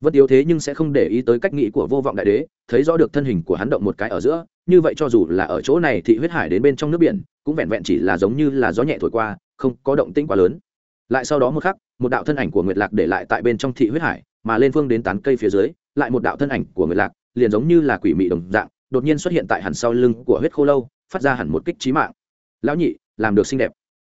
Speaker 1: Vân tiếu thế nhưng sẽ không để ý tới cách nghĩ của vô vọng đại đế, thấy rõ được thân hình của hắn động một cái ở giữa, như vậy cho dù là ở chỗ này thị huyết hải đến bên trong nước biển, cũng vẹn vẹn chỉ là giống như là gió nhẹ thổi qua, không có động tĩnh quá lớn. Lại sau đó một khắc, một đạo thân ảnh của nguyệt lạc để lại tại bên trong thị huyết hải, mà lên phương đến tán cây phía dưới, lại một đạo thân ảnh của nguyệt lạc, liền giống như là quỷ mị đồng dạng, đột nhiên xuất hiện tại hẳn sau lưng của huyết khô lâu, phát ra hẳn một kích trí mạng. Lão nhị, làm được xinh đẹp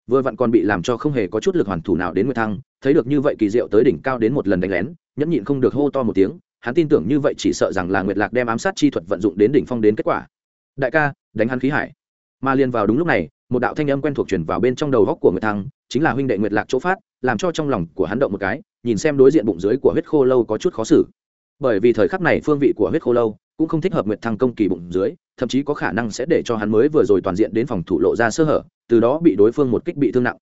Speaker 1: vừa vặn còn bị làm cho không hề có chút lực hoàn thủ nào đến nguyệt thăng, thấy được như vậy kỳ diệu tới đỉnh cao đến một lần đánh lén, nhẫn nhịn không được hô to một tiếng, hắn tin tưởng như vậy chỉ sợ rằng là nguyệt lạc đem ám sát chi thuật vận dụng đến đỉnh phong đến kết quả. Đại ca, đánh hắn khí hải. Mà liền vào đúng lúc này, một đạo thanh âm quen thuộc truyền vào bên trong đầu góc của nguyệt thăng, chính là huynh đệ nguyệt lạc chỗ phát, làm cho trong lòng của hắn động một cái, nhìn xem đối diện bụng dưới của huyết khô lâu có chút khó xử. Bởi vì thời khắc này phương vị của huyết khô lâu cũng không thích hợp nguyệt thăng công kỳ bụng dưới thậm chí có khả năng sẽ để cho hắn mới vừa rồi toàn diện đến phòng thủ lộ ra sơ hở từ đó bị đối phương một kích bị thương nặng.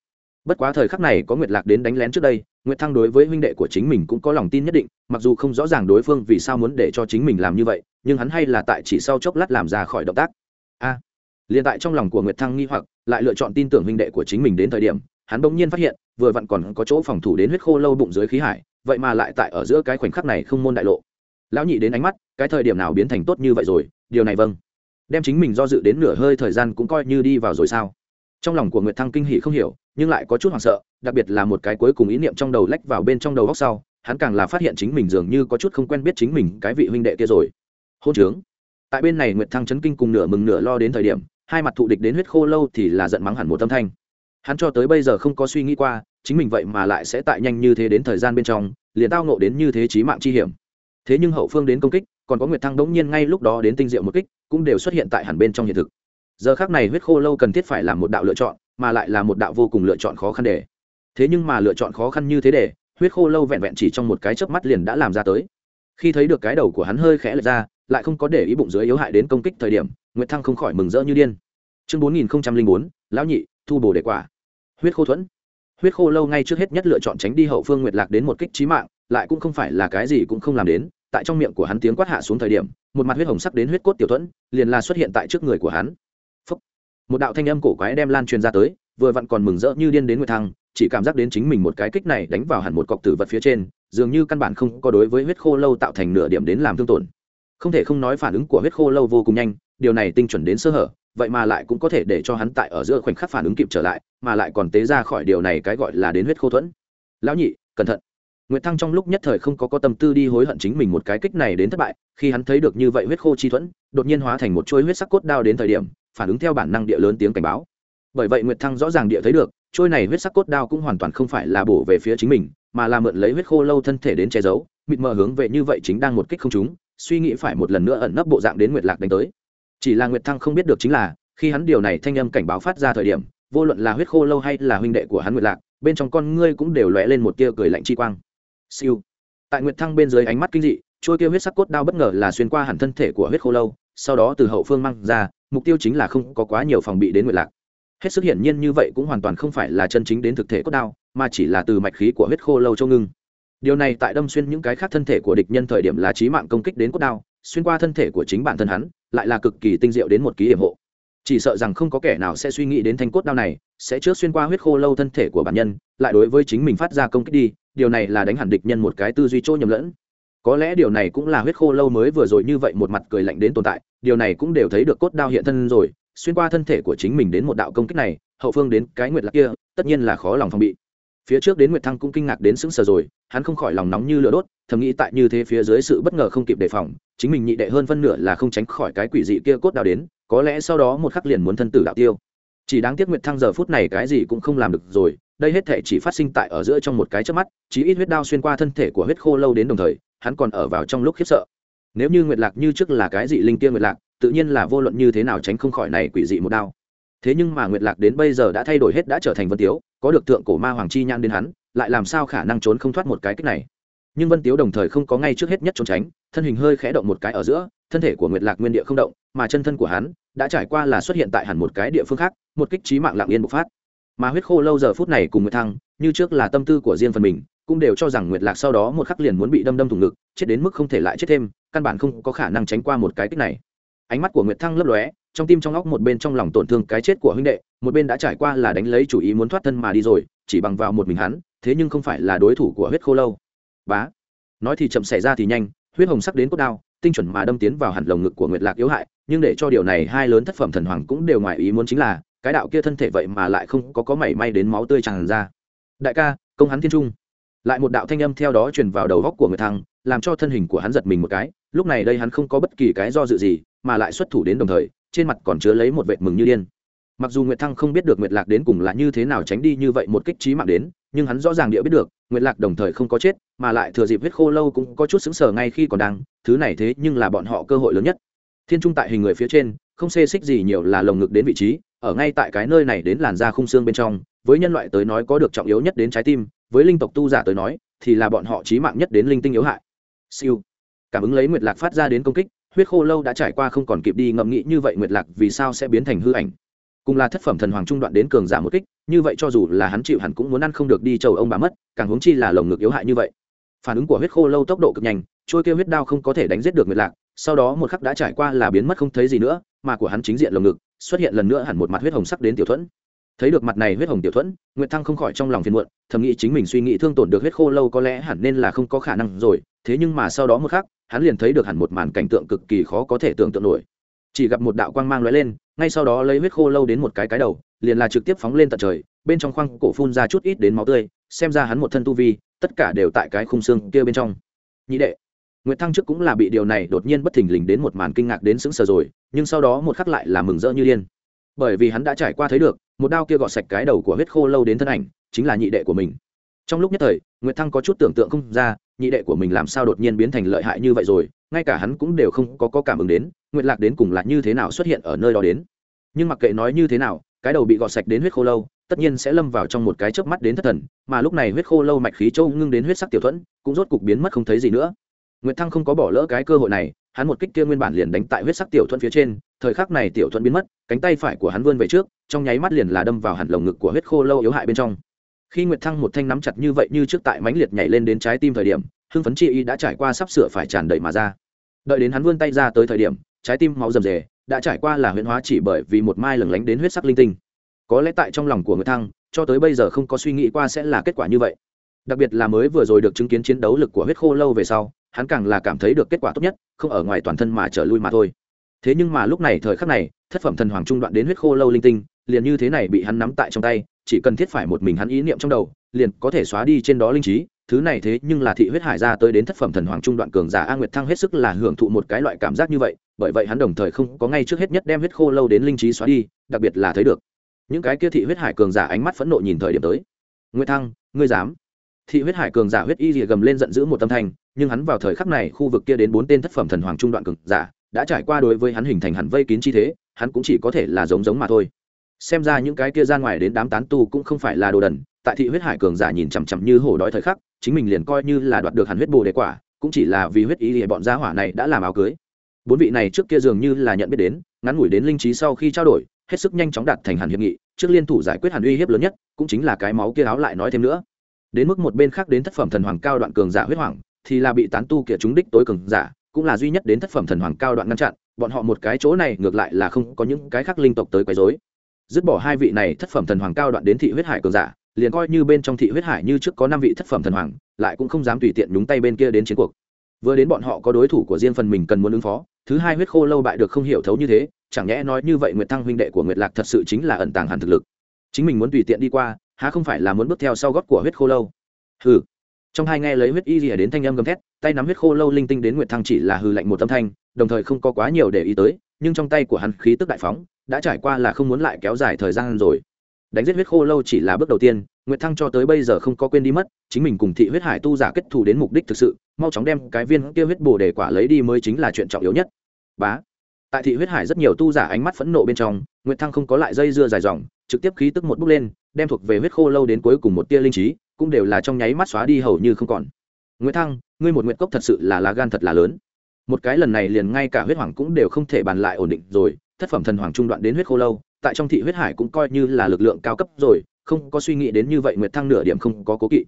Speaker 1: Bất quá thời khắc này có nguyệt lạc đến đánh lén trước đây nguyệt thăng đối với huynh đệ của chính mình cũng có lòng tin nhất định mặc dù không rõ ràng đối phương vì sao muốn để cho chính mình làm như vậy nhưng hắn hay là tại chỉ sau chốc lát làm ra khỏi động tác. A à, liền tại trong lòng của nguyệt thăng nghi hoặc lại lựa chọn tin tưởng huynh đệ của chính mình đến thời điểm hắn bỗng nhiên phát hiện vừa vặn còn có chỗ phòng thủ đến huyết khô lâu bụng dưới khí hải vậy mà lại tại ở giữa cái khoảnh khắc này không môn đại lộ. Lão nhị đến ánh mắt cái thời điểm nào biến thành tốt như vậy rồi, điều này vâng. Đem chính mình do dự đến nửa hơi thời gian cũng coi như đi vào rồi sao? Trong lòng của nguyệt thăng kinh hỉ không hiểu, nhưng lại có chút hoảng sợ, đặc biệt là một cái cuối cùng ý niệm trong đầu lách vào bên trong đầu góc sau, hắn càng là phát hiện chính mình dường như có chút không quen biết chính mình cái vị huynh đệ kia rồi. Hôn trướng. Tại bên này nguyệt thăng chấn kinh cùng nửa mừng nửa lo đến thời điểm, hai mặt thụ địch đến huyết khô lâu thì là giận mắng hẳn một tâm thanh. Hắn cho tới bây giờ không có suy nghĩ qua, chính mình vậy mà lại sẽ tại nhanh như thế đến thời gian bên trong, liền tao nộ đến như thế chí mạng chi hiểm. Thế nhưng hậu phương đến công kích còn có nguyệt thăng đống nhiên ngay lúc đó đến tinh diệu một kích, cũng đều xuất hiện tại hẳn bên trong hiện thực. Giờ khác này huyết khô lâu cần thiết phải là một đạo lựa chọn, mà lại là một đạo vô cùng lựa chọn khó khăn để. Thế nhưng mà lựa chọn khó khăn như thế để, huyết khô lâu vẹn vẹn chỉ trong một cái chớp mắt liền đã làm ra tới. Khi thấy được cái đầu của hắn hơi khẽ lệch ra, lại không có để ý bụng dưới yếu hại đến công kích thời điểm, nguyệt thăng không khỏi mừng rỡ như điên. Chương bốn nghìn bốn, lão nhị, thu bổ đề quả. Huyết khô thuẫn. Huyết khô lâu ngay trước hết nhất lựa chọn tránh đi hậu phương nguyệt lạc đến một kích trí mạng, lại cũng không phải là cái gì cũng không làm đến tại trong miệng của hắn tiếng quát hạ xuống thời điểm, một mặt huyết hồng sắc đến huyết cốt tiểu thuẫn, liền là xuất hiện tại trước người của hắn. Phúc. một đạo thanh âm cổ quái đem lan truyền ra tới, vừa vặn còn mừng rỡ như điên đến nguyệt thăng, chỉ cảm giác đến chính mình một cái kích này đánh vào hẳn một cọc tử vật phía trên, dường như căn bản không có đối với huyết khô lâu tạo thành nửa điểm đến làm thương tổn. Không thể không nói phản ứng của huyết khô lâu vô cùng nhanh, điều này tinh chuẩn đến sơ hở, vậy mà lại cũng có thể để cho hắn tại ở giữa khoảnh khắc phản ứng kịp trở lại, mà lại còn tế ra khỏi điều này cái gọi là đến huyết khô thuẫn. Lão nhị, cẩn thận. Nguyệt Thăng trong lúc nhất thời không có có tâm tư đi hối hận chính mình một cái kích này đến thất bại, khi hắn thấy được như vậy huyết khô chi thuẫn, đột nhiên hóa thành một chuôi huyết sắc cốt đao đến thời điểm, phản ứng theo bản năng địa lớn tiếng cảnh báo. Bởi vậy Nguyệt Thăng rõ ràng địa thấy được, chuôi này huyết sắc cốt đao cũng hoàn toàn không phải là bổ về phía chính mình, mà là mượn lấy huyết khô lâu thân thể đến che giấu, mịt mờ hướng về như vậy chính đang một kích không trúng, suy nghĩ phải một lần nữa ẩn nấp bộ dạng đến Nguyệt Lạc đánh tới. Chỉ là Nguyệt Thăng không biết được chính là, khi hắn điều này thanh âm cảnh báo phát ra thời điểm, vô luận là huyết khô lâu hay là huynh đệ của hắn Nguyệt Lạc, bên trong con ngươi cũng đều lóe lên một tia cười lạnh chi quang siêu. Tại nguyệt thăng bên dưới ánh mắt kinh dị, trôi kia huyết sắc cốt đao bất ngờ là xuyên qua hẳn thân thể của huyết khô lâu, sau đó từ hậu phương mang ra, mục tiêu chính là không có quá nhiều phòng bị đến nguyệt lạc. Hết sức hiển nhiên như vậy cũng hoàn toàn không phải là chân chính đến thực thể cốt đao, mà chỉ là từ mạch khí của huyết khô lâu châu ngưng. Điều này tại đâm xuyên những cái khác thân thể của địch nhân thời điểm là trí mạng công kích đến cốt đao, xuyên qua thân thể của chính bản thân hắn, lại là cực kỳ tinh diệu đến một ký hiểm hộ. Chỉ sợ rằng không có kẻ nào sẽ suy nghĩ đến thanh cốt đao này, sẽ trước xuyên qua huyết khô lâu thân thể của bản nhân, lại đối với chính mình phát ra công kích đi điều này là đánh hẳn địch nhân một cái tư duy chỗ nhầm lẫn. Có lẽ điều này cũng là huyết khô lâu mới vừa rồi như vậy một mặt cười lạnh đến tồn tại, điều này cũng đều thấy được cốt đao hiện thân rồi, xuyên qua thân thể của chính mình đến một đạo công kích này, hậu phương đến cái nguyệt lạc kia, tất nhiên là khó lòng phòng bị. Phía trước đến nguyệt thăng cũng kinh ngạc đến sững sờ rồi, hắn không khỏi lòng nóng như lửa đốt, thầm nghĩ tại như thế phía dưới sự bất ngờ không kịp đề phòng, chính mình nhị đệ hơn phân nửa là không tránh khỏi cái quỷ dị kia cốt đao đến, có lẽ sau đó một khắc liền muốn thân tử đạo tiêu. Chỉ đáng tiếc nguyệt thăng giờ phút này cái gì cũng không làm được rồi đây hết thể chỉ phát sinh tại ở giữa trong một cái chớp mắt, chí ít huyết đao xuyên qua thân thể của huyết khô lâu đến đồng thời, hắn còn ở vào trong lúc khiếp sợ. Nếu như nguyệt lạc như trước là cái dị linh tiên nguyệt lạc, tự nhiên là vô luận như thế nào tránh không khỏi này quỷ dị một đao. Thế nhưng mà nguyệt lạc đến bây giờ đã thay đổi hết đã trở thành vân tiếu, có được tượng cổ ma hoàng chi nhan đến hắn, lại làm sao khả năng trốn không thoát một cái cách này? Nhưng vân tiếu đồng thời không có ngay trước hết nhất trốn tránh, thân hình hơi khẽ động một cái ở giữa, thân thể của nguyệt lạc nguyên địa không động, mà chân thân của hắn đã trải qua là xuất hiện tại hẳn một cái địa phương khác, một kích trí mạng lặng yên bộc phát mà huyết khô lâu giờ phút này cùng nguyệt thăng, như trước là tâm tư của riêng phần mình, cũng đều cho rằng nguyệt lạc sau đó một khắc liền muốn bị đâm đâm thủng ngực, chết đến mức không thể lại chết thêm, căn bản không có khả năng tránh qua một cái kích này. Ánh mắt của nguyệt thăng lấp lóe, trong tim trong óc một bên trong lòng tổn thương cái chết của huynh đệ, một bên đã trải qua là đánh lấy chủ ý muốn thoát thân mà đi rồi, chỉ bằng vào một mình hắn, thế nhưng không phải là đối thủ của huyết khô lâu. Bá. Nói thì chậm xảy ra thì nhanh, huyết hồng sắc đến cốt đao, tinh chuẩn mà đâm tiến vào hẳn lồng ngực của nguyệt lạc yếu hại, nhưng để cho điều này hai lớn thất phẩm thần hoàng cũng đều ngoài ý muốn chính là cái đạo kia thân thể vậy mà lại không có có mảy may đến máu tươi tràn ra. Đại ca, công hắn thiên trung. Lại một đạo thanh âm theo đó truyền vào đầu góc của người thăng làm cho thân hình của hắn giật mình một cái. Lúc này đây hắn không có bất kỳ cái do dự gì, mà lại xuất thủ đến đồng thời, trên mặt còn chứa lấy một vệt mừng như điên. Mặc dù nguyệt thăng không biết được nguyệt lạc đến cùng là như thế nào tránh đi như vậy một kích trí mạng đến, nhưng hắn rõ ràng địa biết được, nguyệt lạc đồng thời không có chết, mà lại thừa dịp huyết khô lâu cũng có chút xứng sở ngay khi còn đang, thứ này thế nhưng là bọn họ cơ hội lớn nhất. Thiên trung tại hình người phía trên không xê xích gì nhiều là lồng ngực đến vị trí, ở ngay tại cái nơi này đến làn da khung xương bên trong, với nhân loại tới nói có được trọng yếu nhất đến trái tim, với linh tộc tu giả tới nói, thì là bọn họ trí mạng nhất đến linh tinh yếu hại. Siêu. Cảm ứng lấy nguyệt lạc phát ra đến công kích, huyết khô lâu đã trải qua không còn kịp đi ngẫm nghĩ như vậy nguyệt lạc vì sao sẽ biến thành hư ảnh? Cùng là thất phẩm thần hoàng trung đoạn đến cường giả một kích, như vậy cho dù là hắn chịu hẳn cũng muốn ăn không được đi chầu ông bà mất, càng huống chi là lồng ngực yếu hại như vậy. Phản ứng của huyết khô lâu tốc độ cực nhanh, trôi kêu huyết đao không có thể đánh giết được nguyệt lạc sau đó một khắc đã trải qua là biến mất không thấy gì nữa, mà của hắn chính diện lồng ngực, xuất hiện lần nữa hẳn một mặt huyết hồng sắc đến tiểu thuẫn. Thấy được mặt này huyết hồng tiểu thuẫn, nguyệt thăng không khỏi trong lòng phiền muộn, thầm nghĩ chính mình suy nghĩ thương tổn được huyết khô lâu có lẽ hẳn nên là không có khả năng rồi, thế nhưng mà sau đó một khắc, hắn liền thấy được hẳn một màn cảnh tượng cực kỳ khó có thể tưởng tượng nổi. Chỉ gặp một đạo quang mang lóe lên, ngay sau đó lấy huyết khô lâu đến một cái cái đầu, liền là trực tiếp phóng lên tận trời, bên trong khoang cổ phun ra chút ít đến máu tươi, xem ra hắn một thân tu vi, tất cả đều tại cái khung xương kia bên trong. Nhị đệ Nguyệt Thăng trước cũng là bị điều này đột nhiên bất thình lình đến một màn kinh ngạc đến sững sờ rồi, nhưng sau đó một khắc lại là mừng rỡ như điên. Bởi vì hắn đã trải qua thấy được, một đao kia gọt sạch cái đầu của huyết khô lâu đến thân ảnh, chính là nhị đệ của mình. Trong lúc nhất thời, Nguyệt Thăng có chút tưởng tượng không ra, nhị đệ của mình làm sao đột nhiên biến thành lợi hại như vậy rồi, ngay cả hắn cũng đều không có, có cảm ứng đến, Nguyệt Lạc đến cùng là như thế nào xuất hiện ở nơi đó đến. Nhưng mặc kệ nói như thế nào, cái đầu bị gọt sạch đến huyết khô lâu, tất nhiên sẽ lâm vào trong một cái chớp mắt đến thất thần, mà lúc này huyết khô lâu mạch khí châu ngưng đến huyết sắc tiểu thuẫn, cũng rốt cục biến mất không thấy gì nữa. Nguyệt Thăng không có bỏ lỡ cái cơ hội này, hắn một kích kia nguyên bản liền đánh tại huyết sắc tiểu thuần phía trên, thời khắc này tiểu thuần biến mất, cánh tay phải của hắn vươn về trước, trong nháy mắt liền là đâm vào hẳn lồng ngực của huyết khô lâu yếu hại bên trong. Khi Nguyệt Thăng một thanh nắm chặt như vậy như trước tại mãnh liệt nhảy lên đến trái tim thời điểm, hưng phấn chi y đã trải qua sắp sửa phải tràn đầy mà ra. Đợi đến hắn vươn tay ra tới thời điểm, trái tim máu rầm rề, đã trải qua là huyễn hóa chỉ bởi vì một mai lừng lánh đến huyết sắc linh tinh. Có lẽ tại trong lòng của Nguyệt Thăng, cho tới bây giờ không có suy nghĩ qua sẽ là kết quả như vậy. Đặc biệt là mới vừa rồi được chứng kiến chiến đấu lực của huyết khô lâu về sau, hắn càng là cảm thấy được kết quả tốt nhất, không ở ngoài toàn thân mà trở lui mà thôi. Thế nhưng mà lúc này thời khắc này, thất phẩm thần hoàng trung đoạn đến huyết khô lâu linh tinh, liền như thế này bị hắn nắm tại trong tay, chỉ cần thiết phải một mình hắn ý niệm trong đầu, liền có thể xóa đi trên đó linh trí. Thứ này thế nhưng là thị huyết hải ra tới đến thất phẩm thần hoàng trung đoạn cường giả a nguyệt thăng hết sức là hưởng thụ một cái loại cảm giác như vậy, bởi vậy hắn đồng thời không có ngay trước hết nhất đem huyết khô lâu đến linh trí xóa đi, đặc biệt là thấy được những cái kia thị huyết hải cường giả ánh mắt phẫn nộ nhìn thời điểm tới. Nguyệt thăng, ngươi dám? Thị huyết hải cường giả huyết y rìa gầm lên giận dữ một tâm thanh nhưng hắn vào thời khắc này khu vực kia đến bốn tên thất phẩm thần hoàng trung đoạn cường giả, đã trải qua đối với hắn hình thành hẳn vây kín chi thế, hắn cũng chỉ có thể là giống giống mà thôi. Xem ra những cái kia ra ngoài đến đám tán tu cũng không phải là đồ đần, tại thị huyết hải cường giả nhìn chằm chằm như hổ đói thời khắc, chính mình liền coi như là đoạt được hẳn huyết bồ đề quả, cũng chỉ là vì huyết ý thì bọn gia hỏa này đã làm áo cưới. Bốn vị này trước kia dường như là nhận biết đến, ngắn ngủi đến linh trí sau khi trao đổi, hết sức nhanh chóng đạt thành hẳn hiệp nghị, trước liên thủ giải quyết hẳn uy hiếp lớn nhất, cũng chính là cái máu kia áo lại nói thêm nữa. Đến mức một bên khác đến thất phẩm thần hoàng cao đoạn cường giả huyết hoàng thì là bị tán tu kia chúng đích tối cường giả, cũng là duy nhất đến thất phẩm thần hoàng cao đoạn ngăn chặn, bọn họ một cái chỗ này ngược lại là không có những cái khác linh tộc tới quấy rối. Dứt bỏ hai vị này thất phẩm thần hoàng cao đoạn đến thị huyết hải cường giả, liền coi như bên trong thị huyết hải như trước có năm vị thất phẩm thần hoàng, lại cũng không dám tùy tiện nhúng tay bên kia đến chiến cuộc. Vừa đến bọn họ có đối thủ của riêng phần mình cần muốn ứng phó, thứ hai huyết khô lâu bại được không hiểu thấu như thế, chẳng nhẽ nói như vậy nguyệt thăng huynh đệ của nguyệt lạc thật sự chính là ẩn tàng hẳn thực lực. Chính mình muốn tùy tiện đi qua, há không phải là muốn bước theo sau gót của huyết khô lâu? Hừ trong hai nghe lấy huyết y rìa đến thanh âm gầm thét, tay nắm huyết khô lâu linh tinh đến nguyệt thăng chỉ là hư lạnh một tâm thanh, đồng thời không có quá nhiều để ý tới, nhưng trong tay của hắn khí tức đại phóng, đã trải qua là không muốn lại kéo dài thời gian rồi. Đánh giết huyết khô lâu chỉ là bước đầu tiên, nguyệt thăng cho tới bây giờ không có quên đi mất, chính mình cùng thị huyết hải tu giả kết thù đến mục đích thực sự, mau chóng đem cái viên kia huyết bồ để quả lấy đi mới chính là chuyện trọng yếu nhất. Bá. Tại thị huyết hải rất nhiều tu giả ánh mắt phẫn nộ bên trong, nguyệt thăng không có lại dây dưa dài dòng, trực tiếp khí tức một bước lên, đem thuộc về huyết khô lâu đến cuối cùng một tia linh trí cũng đều là trong nháy mắt xóa đi hầu như không còn. Nguyễn thăng, ngươi một nguyện cốc thật sự là lá gan thật là lớn. Một cái lần này liền ngay cả huyết hoàng cũng đều không thể bàn lại ổn định rồi, thất phẩm thần hoàng trung đoạn đến huyết khô lâu, tại trong thị huyết hải cũng coi như là lực lượng cao cấp rồi, không có suy nghĩ đến như vậy nguyệt thăng nửa điểm không có cố kỵ.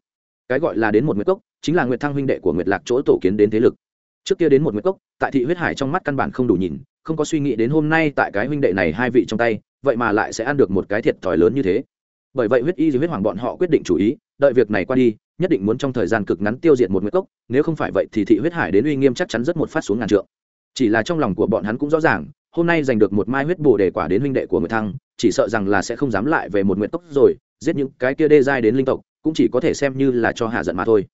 Speaker 1: Cái gọi là đến một nguyệt cốc, chính là nguyệt thăng huynh đệ của nguyệt lạc chỗ tổ kiến đến thế lực. Trước kia đến một nguyệt cốc, tại thị huyết hải trong mắt căn bản không đủ nhìn, không có suy nghĩ đến hôm nay tại cái huynh đệ này hai vị trong tay, vậy mà lại sẽ ăn được một cái thiệt thòi lớn như thế bởi vậy huyết y huyết hoàng bọn họ quyết định chủ ý, đợi việc này qua đi, nhất định muốn trong thời gian cực ngắn tiêu diệt một nguyệt cốc, nếu không phải vậy thì thị huyết hải đến uy nghiêm chắc chắn rất một phát xuống ngàn trượng. Chỉ là trong lòng của bọn hắn cũng rõ ràng, hôm nay giành được một mai huyết bồ đề quả đến huynh đệ của nguyệt thăng, chỉ sợ rằng là sẽ không dám lại về một nguyệt cốc rồi, giết những cái kia đê giai đến linh tộc, cũng chỉ có thể xem như là cho hạ giận mà thôi.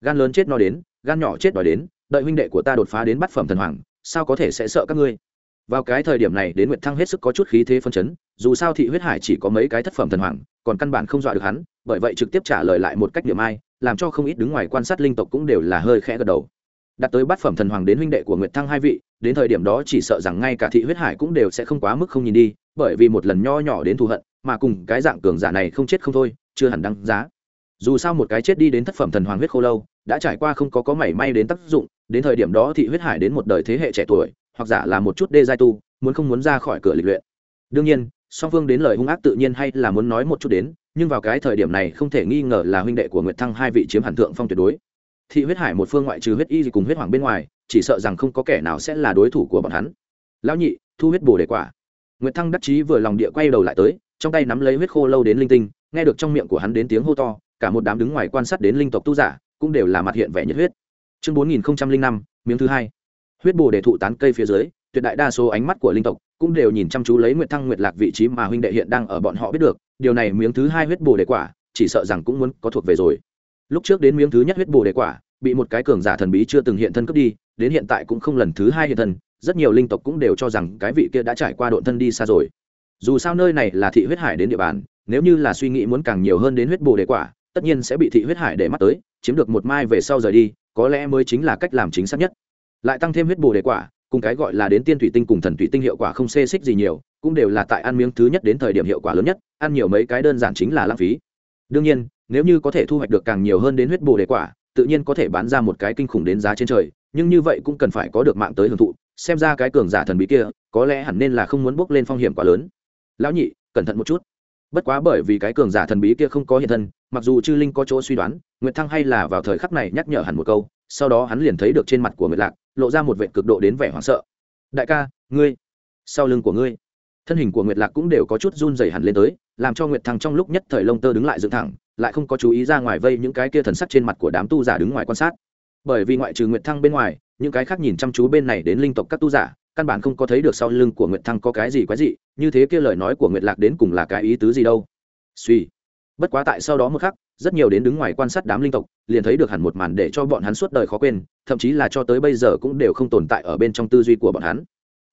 Speaker 1: Gan lớn chết no đến, gan nhỏ chết đòi đến, đợi huynh đệ của ta đột phá đến bát phẩm thần hoàng, sao có thể sẽ sợ các ngươi? Vào cái thời điểm này đến nguyệt thăng hết sức có chút khí thế phân chấn, dù sao thị huyết hải chỉ có mấy cái thất phẩm thần hoàng còn căn bản không dọa được hắn, bởi vậy trực tiếp trả lời lại một cách điểm ai, làm cho không ít đứng ngoài quan sát linh tộc cũng đều là hơi khẽ gật đầu. Đặt tới bát phẩm thần hoàng đến huynh đệ của nguyệt thăng hai vị, đến thời điểm đó chỉ sợ rằng ngay cả thị huyết hải cũng đều sẽ không quá mức không nhìn đi, bởi vì một lần nho nhỏ đến thù hận, mà cùng cái dạng cường giả này không chết không thôi, chưa hẳn đăng giá. Dù sao một cái chết đi đến thất phẩm thần hoàng huyết khô lâu, đã trải qua không có có mảy may đến tác dụng, đến thời điểm đó thị huyết hải đến một đời thế hệ trẻ tuổi, hoặc giả là một chút đê giai tu, muốn không muốn ra khỏi cửa lịch luyện. Đương nhiên song phương đến lời hung ác tự nhiên hay là muốn nói một chút đến, nhưng vào cái thời điểm này không thể nghi ngờ là huynh đệ của nguyệt thăng hai vị chiếm hẳn thượng phong tuyệt đối. Thị huyết hải một phương ngoại trừ huyết y cùng huyết hoàng bên ngoài, chỉ sợ rằng không có kẻ nào sẽ là đối thủ của bọn hắn. Lão nhị, thu huyết bồ đề quả. Nguyệt thăng đắc chí vừa lòng địa quay đầu lại tới, trong tay nắm lấy huyết khô lâu đến linh tinh, nghe được trong miệng của hắn đến tiếng hô to, cả một đám đứng ngoài quan sát đến linh tộc tu giả, cũng đều là mặt hiện vẻ nhiệt huyết. Chương bốn nghìn năm, miếng thứ hai. Huyết bồ đề thụ tán cây phía dưới tuyệt đại đa số ánh mắt của linh tộc cũng đều nhìn chăm chú lấy nguyệt thăng nguyệt lạc vị trí mà huynh đệ hiện đang ở bọn họ biết được, điều này miếng thứ hai huyết bồ đề quả, chỉ sợ rằng cũng muốn có thuộc về rồi. Lúc trước đến miếng thứ nhất huyết bồ đề quả, bị một cái cường giả thần bí chưa từng hiện thân cướp đi, đến hiện tại cũng không lần thứ hai hiện thân, rất nhiều linh tộc cũng đều cho rằng cái vị kia đã trải qua độn thân đi xa rồi. Dù sao nơi này là thị huyết hải đến địa bàn, nếu như là suy nghĩ muốn càng nhiều hơn đến huyết bồ đề quả, tất nhiên sẽ bị thị huyết hải để mắt tới, chiếm được một mai về sau rời đi, có lẽ mới chính là cách làm chính xác nhất. Lại tăng thêm huyết bồ đề quả cùng cái gọi là đến tiên thủy tinh cùng thần thủy tinh hiệu quả không xê xích gì nhiều, cũng đều là tại ăn miếng thứ nhất đến thời điểm hiệu quả lớn nhất, ăn nhiều mấy cái đơn giản chính là lãng phí. Đương nhiên, nếu như có thể thu hoạch được càng nhiều hơn đến huyết bồ đề quả, tự nhiên có thể bán ra một cái kinh khủng đến giá trên trời, nhưng như vậy cũng cần phải có được mạng tới hưởng thụ, xem ra cái cường giả thần bí kia, có lẽ hẳn nên là không muốn bước lên phong hiểm quá lớn. Lão nhị, cẩn thận một chút. Bất quá bởi vì cái cường giả thần bí kia không có hiện thân, mặc dù chư linh có chỗ suy đoán, nguyệt thăng hay là vào thời khắc này nhắc nhở hẳn một câu, sau đó hắn liền thấy được trên mặt của nguyệt lạc lộ ra một vệ cực độ đến vẻ hoảng sợ. Đại ca, ngươi, sau lưng của ngươi. Thân hình của nguyệt lạc cũng đều có chút run dày hẳn lên tới, làm cho nguyệt thăng trong lúc nhất thời lông tơ đứng lại dựng thẳng, lại không có chú ý ra ngoài vây những cái kia thần sắc trên mặt của đám tu giả đứng ngoài quan sát. Bởi vì ngoại trừ nguyệt thăng bên ngoài, những cái khác nhìn chăm chú bên này đến linh tộc các tu giả, căn bản không có thấy được sau lưng của nguyệt thăng có cái gì quái dị. như thế kia lời nói của nguyệt lạc đến cùng là cái ý tứ gì đâu. Suy bất quá tại sau đó một khắc, rất nhiều đến đứng ngoài quan sát đám linh tộc, liền thấy được hẳn một màn để cho bọn hắn suốt đời khó quên, thậm chí là cho tới bây giờ cũng đều không tồn tại ở bên trong tư duy của bọn hắn.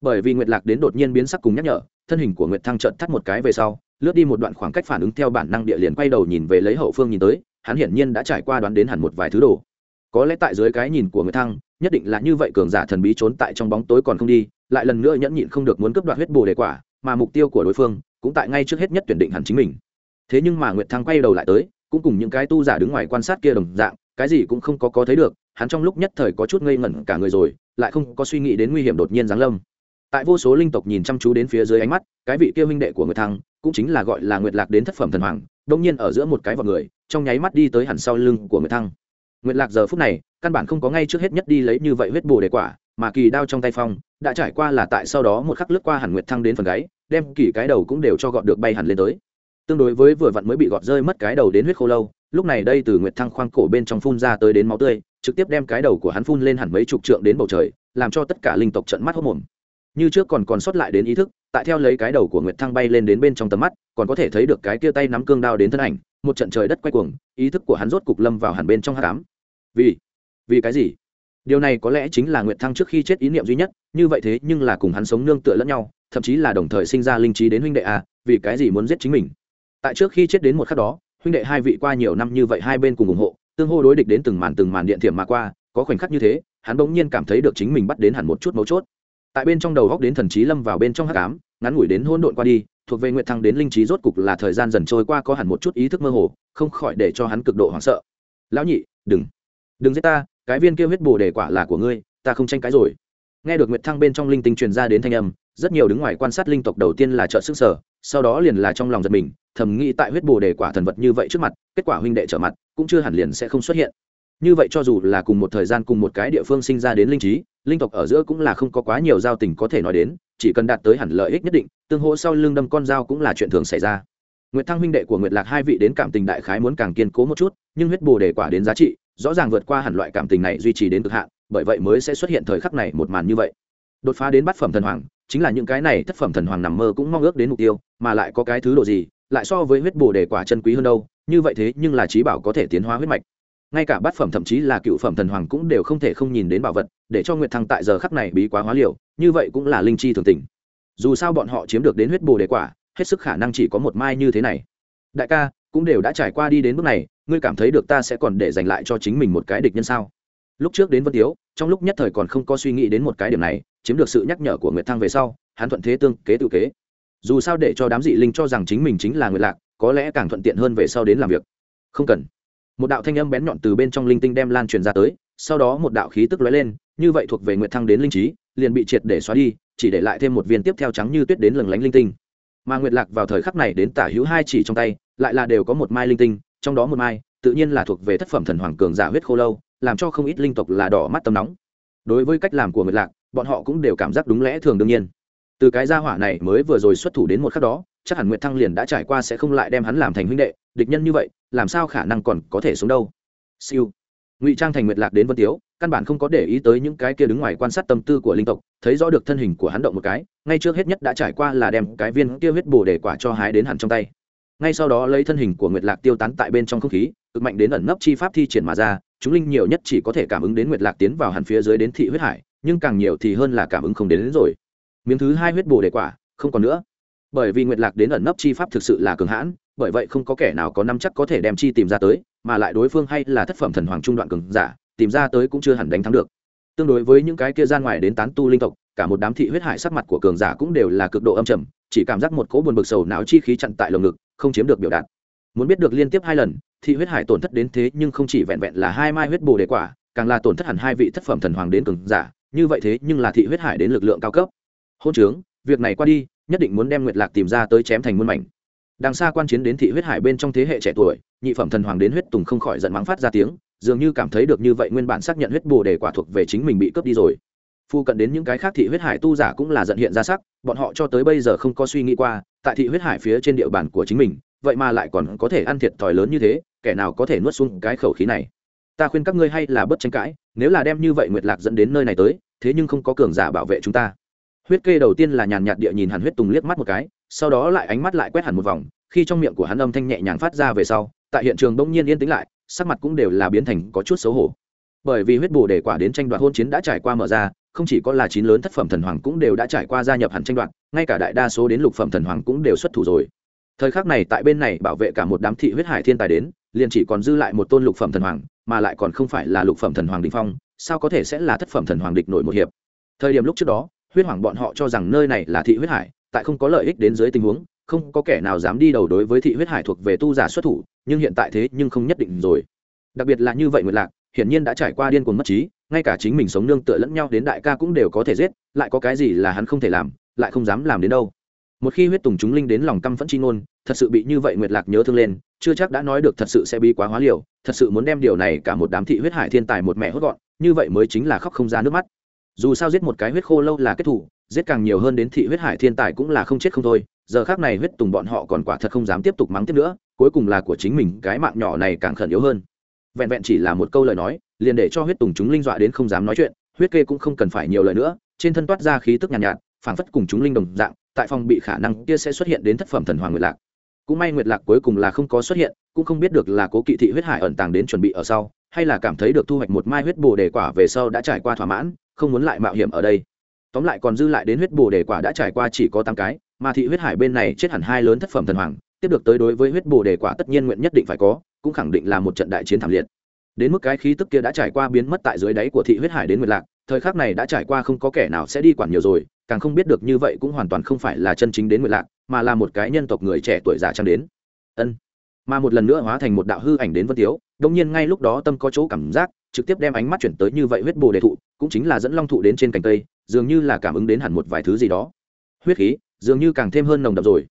Speaker 1: Bởi vì nguyệt lạc đến đột nhiên biến sắc cùng nhắc nhở, thân hình của nguyệt thăng trợn thắt một cái về sau, lướt đi một đoạn khoảng cách phản ứng theo bản năng địa liền quay đầu nhìn về lấy hậu phương nhìn tới, hắn hiển nhiên đã trải qua đoán đến hẳn một vài thứ đồ. Có lẽ tại dưới cái nhìn của nguyệt thăng, nhất định là như vậy cường giả thần bí trốn tại trong bóng tối còn không đi, lại lần nữa nhẫn nhịn không được muốn cướp đoạt huyết bồ đề quả, mà mục tiêu của đối phương cũng tại ngay trước hết nhất tuyển định hẳn chính mình thế nhưng mà nguyệt thăng quay đầu lại tới, cũng cùng những cái tu giả đứng ngoài quan sát kia đồng dạng, cái gì cũng không có có thấy được, hắn trong lúc nhất thời có chút ngây ngẩn cả người rồi, lại không có suy nghĩ đến nguy hiểm đột nhiên giáng lâm. Tại vô số linh tộc nhìn chăm chú đến phía dưới ánh mắt, cái vị kia huynh đệ của nguyệt thăng, cũng chính là gọi là nguyệt lạc đến thất phẩm thần hoàng, đông nhiên ở giữa một cái vào người, trong nháy mắt đi tới hẳn sau lưng của nguyệt thăng. Nguyệt lạc giờ phút này, căn bản không có ngay trước hết nhất đi lấy như vậy huyết bồ đề quả, mà kỳ đao trong tay phong, đã trải qua là tại sau đó một khắc lướt qua hẳn nguyệt thăng đến phần gáy, đem kỳ cái đầu cũng đều cho gọn được bay hẳn lên tới tương đối với vừa vặn mới bị gọt rơi mất cái đầu đến huyết khô lâu, lúc này đây từ nguyệt thăng khoang cổ bên trong phun ra tới đến máu tươi, trực tiếp đem cái đầu của hắn phun lên hẳn mấy chục trượng đến bầu trời, làm cho tất cả linh tộc trận mắt hốc mồm. Như trước còn còn sót lại đến ý thức, tại theo lấy cái đầu của nguyệt thăng bay lên đến bên trong tầm mắt, còn có thể thấy được cái kia tay nắm cương đao đến thân ảnh, một trận trời đất quay cuồng, ý thức của hắn rốt cục lâm vào hẳn bên trong hát cám vì vì cái gì? Điều này có lẽ chính là nguyệt thăng trước khi chết ý niệm duy nhất, như vậy thế nhưng là cùng hắn sống nương tựa lẫn nhau, thậm chí là đồng thời sinh ra linh trí đến huynh đệ a vì cái gì muốn giết chính mình? Tại trước khi chết đến một khắc đó, huynh đệ hai vị qua nhiều năm như vậy hai bên cùng ủng hộ, tương hô đối địch đến từng màn từng màn điện thiểm mà qua, có khoảnh khắc như thế, hắn bỗng nhiên cảm thấy được chính mình bắt đến hẳn một chút mấu chốt. Tại bên trong đầu góc đến thần trí lâm vào bên trong hắc ám, ngắn ngủi đến hôn độn qua đi, thuộc về nguyện thăng đến linh trí rốt cục là thời gian dần trôi qua có hẳn một chút ý thức mơ hồ, không khỏi để cho hắn cực độ hoảng sợ. Lão nhị, đừng đừng giết ta, cái viên kia huyết bồ đề quả là của ngươi, ta không tranh cãi rồi. Nghe được nguyệt thăng bên trong linh tinh truyền ra đến thanh âm, rất nhiều đứng ngoài quan sát linh tộc đầu tiên là trợ sức sở sau đó liền là trong lòng giật mình thầm nghĩ tại huyết bồ đề quả thần vật như vậy trước mặt, kết quả huynh đệ trở mặt, cũng chưa hẳn liền sẽ không xuất hiện. Như vậy cho dù là cùng một thời gian cùng một cái địa phương sinh ra đến linh trí, linh tộc ở giữa cũng là không có quá nhiều giao tình có thể nói đến, chỉ cần đạt tới hẳn lợi ích nhất định, tương hỗ sau lưng đâm con dao cũng là chuyện thường xảy ra. Nguyệt thăng huynh đệ của nguyệt lạc hai vị đến cảm tình đại khái muốn càng kiên cố một chút, nhưng huyết bồ đề quả đến giá trị, rõ ràng vượt qua hẳn loại cảm tình này duy trì đến cực hạn, bởi vậy mới sẽ xuất hiện thời khắc này một màn như vậy. Đột phá đến bát phẩm thần hoàng, chính là những cái này thất phẩm thần hoàng nằm mơ cũng mong ước đến mục tiêu, mà lại có cái thứ độ gì lại so với huyết bồ đề quả chân quý hơn đâu, như vậy thế nhưng là trí bảo có thể tiến hóa huyết mạch. Ngay cả bát phẩm thậm chí là cựu phẩm thần hoàng cũng đều không thể không nhìn đến bảo vật, để cho nguyệt thăng tại giờ khắc này bí quá hóa liều, như vậy cũng là linh chi thường tình. Dù sao bọn họ chiếm được đến huyết bồ đề quả, hết sức khả năng chỉ có một mai như thế này. Đại ca, cũng đều đã trải qua đi đến bước này, ngươi cảm thấy được ta sẽ còn để dành lại cho chính mình một cái địch nhân sao? Lúc trước đến vân tiếu, trong lúc nhất thời còn không có suy nghĩ đến một cái điểm này, chiếm được sự nhắc nhở của nguyệt thăng về sau, hắn thuận thế tương kế tự kế dù sao để cho đám dị linh cho rằng chính mình chính là người lạc, có lẽ càng thuận tiện hơn về sau đến làm việc. Không cần. Một đạo thanh âm bén nhọn từ bên trong linh tinh đem lan truyền ra tới, sau đó một đạo khí tức lóe lên, như vậy thuộc về nguyệt thăng đến linh trí, liền bị triệt để xóa đi, chỉ để lại thêm một viên tiếp theo trắng như tuyết đến lừng lánh linh tinh. Mà nguyệt lạc vào thời khắc này đến tả hữu hai chỉ trong tay, lại là đều có một mai linh tinh, trong đó một mai, tự nhiên là thuộc về thất phẩm thần hoàng cường giả huyết khô lâu, làm cho không ít linh tộc là đỏ mắt tầm nóng. Đối với cách làm của nguyệt lạc, bọn họ cũng đều cảm giác đúng lẽ thường đương nhiên từ cái gia hỏa này mới vừa rồi xuất thủ đến một khắc đó chắc hẳn nguyệt thăng liền đã trải qua sẽ không lại đem hắn làm thành huynh đệ địch nhân như vậy làm sao khả năng còn có thể sống đâu? Siêu. Ngụy trang thành nguyệt lạc đến vân tiếu căn bản không có để ý tới những cái kia đứng ngoài quan sát tâm tư của linh tộc thấy rõ được thân hình của hắn động một cái ngay trước hết nhất đã trải qua là đem cái viên kia huyết bồ để quả cho hái đến hẳn trong tay. Ngay sau đó lấy thân hình của nguyệt lạc tiêu tán tại bên trong không khí cực mạnh đến ẩn nấp chi pháp thi triển mà ra chúng linh nhiều nhất chỉ có thể cảm ứng đến nguyệt lạc tiến vào hẳn phía dưới đến thị huyết hải nhưng càng nhiều thì hơn là cảm ứng không đến, đến rồi miếng thứ hai huyết bồ đề quả, không còn nữa. Bởi vì nguyệt lạc đến ẩn nấp chi pháp thực sự là cường hãn, bởi vậy không có kẻ nào có năm chắc có thể đem chi tìm ra tới, mà lại đối phương hay là thất phẩm thần hoàng trung đoạn cường giả, tìm ra tới cũng chưa hẳn đánh thắng được. Tương đối với những cái kia ra ngoài đến tán tu linh tộc, cả một đám thị huyết hải sắc mặt của cường giả cũng đều là cực độ âm trầm, chỉ cảm giác một cỗ buồn bực sầu não chi khí chặn tại lồng ngực, không chiếm được biểu đạt. Muốn biết được liên tiếp hai lần, thị huyết hải tổn thất đến thế nhưng không chỉ vẹn vẹn là hai mai huyết bồ đề quả, càng là tổn thất hẳn hai vị thất phẩm thần hoàng đến cường giả, như vậy thế nhưng là thị huyết hải đến lực lượng cao cấp hôn trướng, việc này qua đi, nhất định muốn đem nguyệt lạc tìm ra tới chém thành muôn mảnh. Đằng xa quan chiến đến thị huyết hải bên trong thế hệ trẻ tuổi, nhị phẩm thần hoàng đến huyết tùng không khỏi giận mắng phát ra tiếng, dường như cảm thấy được như vậy nguyên bản xác nhận huyết bồ đề quả thuộc về chính mình bị cướp đi rồi. Phu cận đến những cái khác thị huyết hải tu giả cũng là giận hiện ra sắc, bọn họ cho tới bây giờ không có suy nghĩ qua, tại thị huyết hải phía trên địa bàn của chính mình, vậy mà lại còn có thể ăn thiệt thòi lớn như thế, kẻ nào có thể nuốt xuống cái khẩu khí này? Ta khuyên các ngươi hay là bớt tranh cãi, nếu là đem như vậy nguyệt lạc dẫn đến nơi này tới, thế nhưng không có cường giả bảo vệ chúng ta huyết kê đầu tiên là nhàn nhạt địa nhìn hàn huyết tùng liếc mắt một cái, sau đó lại ánh mắt lại quét hẳn một vòng, khi trong miệng của hắn âm thanh nhẹ nhàng phát ra về sau, tại hiện trường bỗng nhiên yên tĩnh lại, sắc mặt cũng đều là biến thành có chút xấu hổ. Bởi vì huyết bồ để quả đến tranh đoạt hôn chiến đã trải qua mở ra, không chỉ có là chín lớn thất phẩm thần hoàng cũng đều đã trải qua gia nhập hẳn tranh đoạt, ngay cả đại đa số đến lục phẩm thần hoàng cũng đều xuất thủ rồi. Thời khắc này tại bên này bảo vệ cả một đám thị huyết hải thiên tài đến, liền chỉ còn dư lại một tôn lục phẩm thần hoàng, mà lại còn không phải là lục phẩm thần hoàng đình phong, sao có thể sẽ là thất phẩm thần hoàng địch nổi một hiệp? Thời điểm lúc trước đó huyết hoàng bọn họ cho rằng nơi này là thị huyết hải, tại không có lợi ích đến dưới tình huống, không có kẻ nào dám đi đầu đối với thị huyết hải thuộc về tu giả xuất thủ, nhưng hiện tại thế nhưng không nhất định rồi. Đặc biệt là như vậy nguyệt lạc, hiển nhiên đã trải qua điên cuồng mất trí, ngay cả chính mình sống nương tựa lẫn nhau đến đại ca cũng đều có thể giết, lại có cái gì là hắn không thể làm, lại không dám làm đến đâu. Một khi huyết tùng chúng linh đến lòng căm phẫn chi ngôn, thật sự bị như vậy nguyệt lạc nhớ thương lên, chưa chắc đã nói được thật sự sẽ bi quá hóa liều, thật sự muốn đem điều này cả một đám thị huyết hải thiên tài một mẹ hốt gọn, như vậy mới chính là khóc không ra nước mắt dù sao giết một cái huyết khô lâu là kết thủ giết càng nhiều hơn đến thị huyết hải thiên tài cũng là không chết không thôi giờ khác này huyết tùng bọn họ còn quả thật không dám tiếp tục mắng tiếp nữa cuối cùng là của chính mình cái mạng nhỏ này càng khẩn yếu hơn. Vẹn vẹn chỉ là một câu lời nói liền để cho huyết tùng chúng linh dọa đến không dám nói chuyện huyết kê cũng không cần phải nhiều lời nữa trên thân toát ra khí tức nhàn nhạt, nhạt phảng phất cùng chúng linh đồng dạng tại phòng bị khả năng kia sẽ xuất hiện đến thất phẩm thần hoàng nguyệt lạc. Cũng may nguyệt lạc cuối cùng là không có xuất hiện cũng không biết được là cố kỵ thị huyết hải ẩn tàng đến chuẩn bị ở sau hay là cảm thấy được thu hoạch một mai huyết bồ đề quả về sau đã trải qua thỏa mãn không muốn lại mạo hiểm ở đây. Tóm lại còn dư lại đến huyết bồ đề quả đã trải qua chỉ có tám cái, mà thị huyết hải bên này chết hẳn hai lớn thất phẩm thần hoàng, tiếp được tới đối với huyết bồ đề quả tất nhiên nguyện nhất định phải có, cũng khẳng định là một trận đại chiến thảm liệt. Đến mức cái khí tức kia đã trải qua biến mất tại dưới đáy của thị huyết hải đến nguyệt lạc, thời khắc này đã trải qua không có kẻ nào sẽ đi quản nhiều rồi, càng không biết được như vậy cũng hoàn toàn không phải là chân chính đến nguyệt lạc, mà là một cái nhân tộc người trẻ tuổi già trang đến. Ân. Mà một lần nữa hóa thành một đạo hư ảnh đến vân tiếu đông nhiên ngay lúc đó tâm có chỗ cảm giác trực tiếp đem ánh mắt chuyển tới như vậy huyết bồ đề thụ, cũng chính là dẫn long thụ đến trên cành cây, dường như là cảm ứng đến hẳn một vài thứ gì đó. Huyết khí, dường như càng thêm hơn nồng đậm rồi.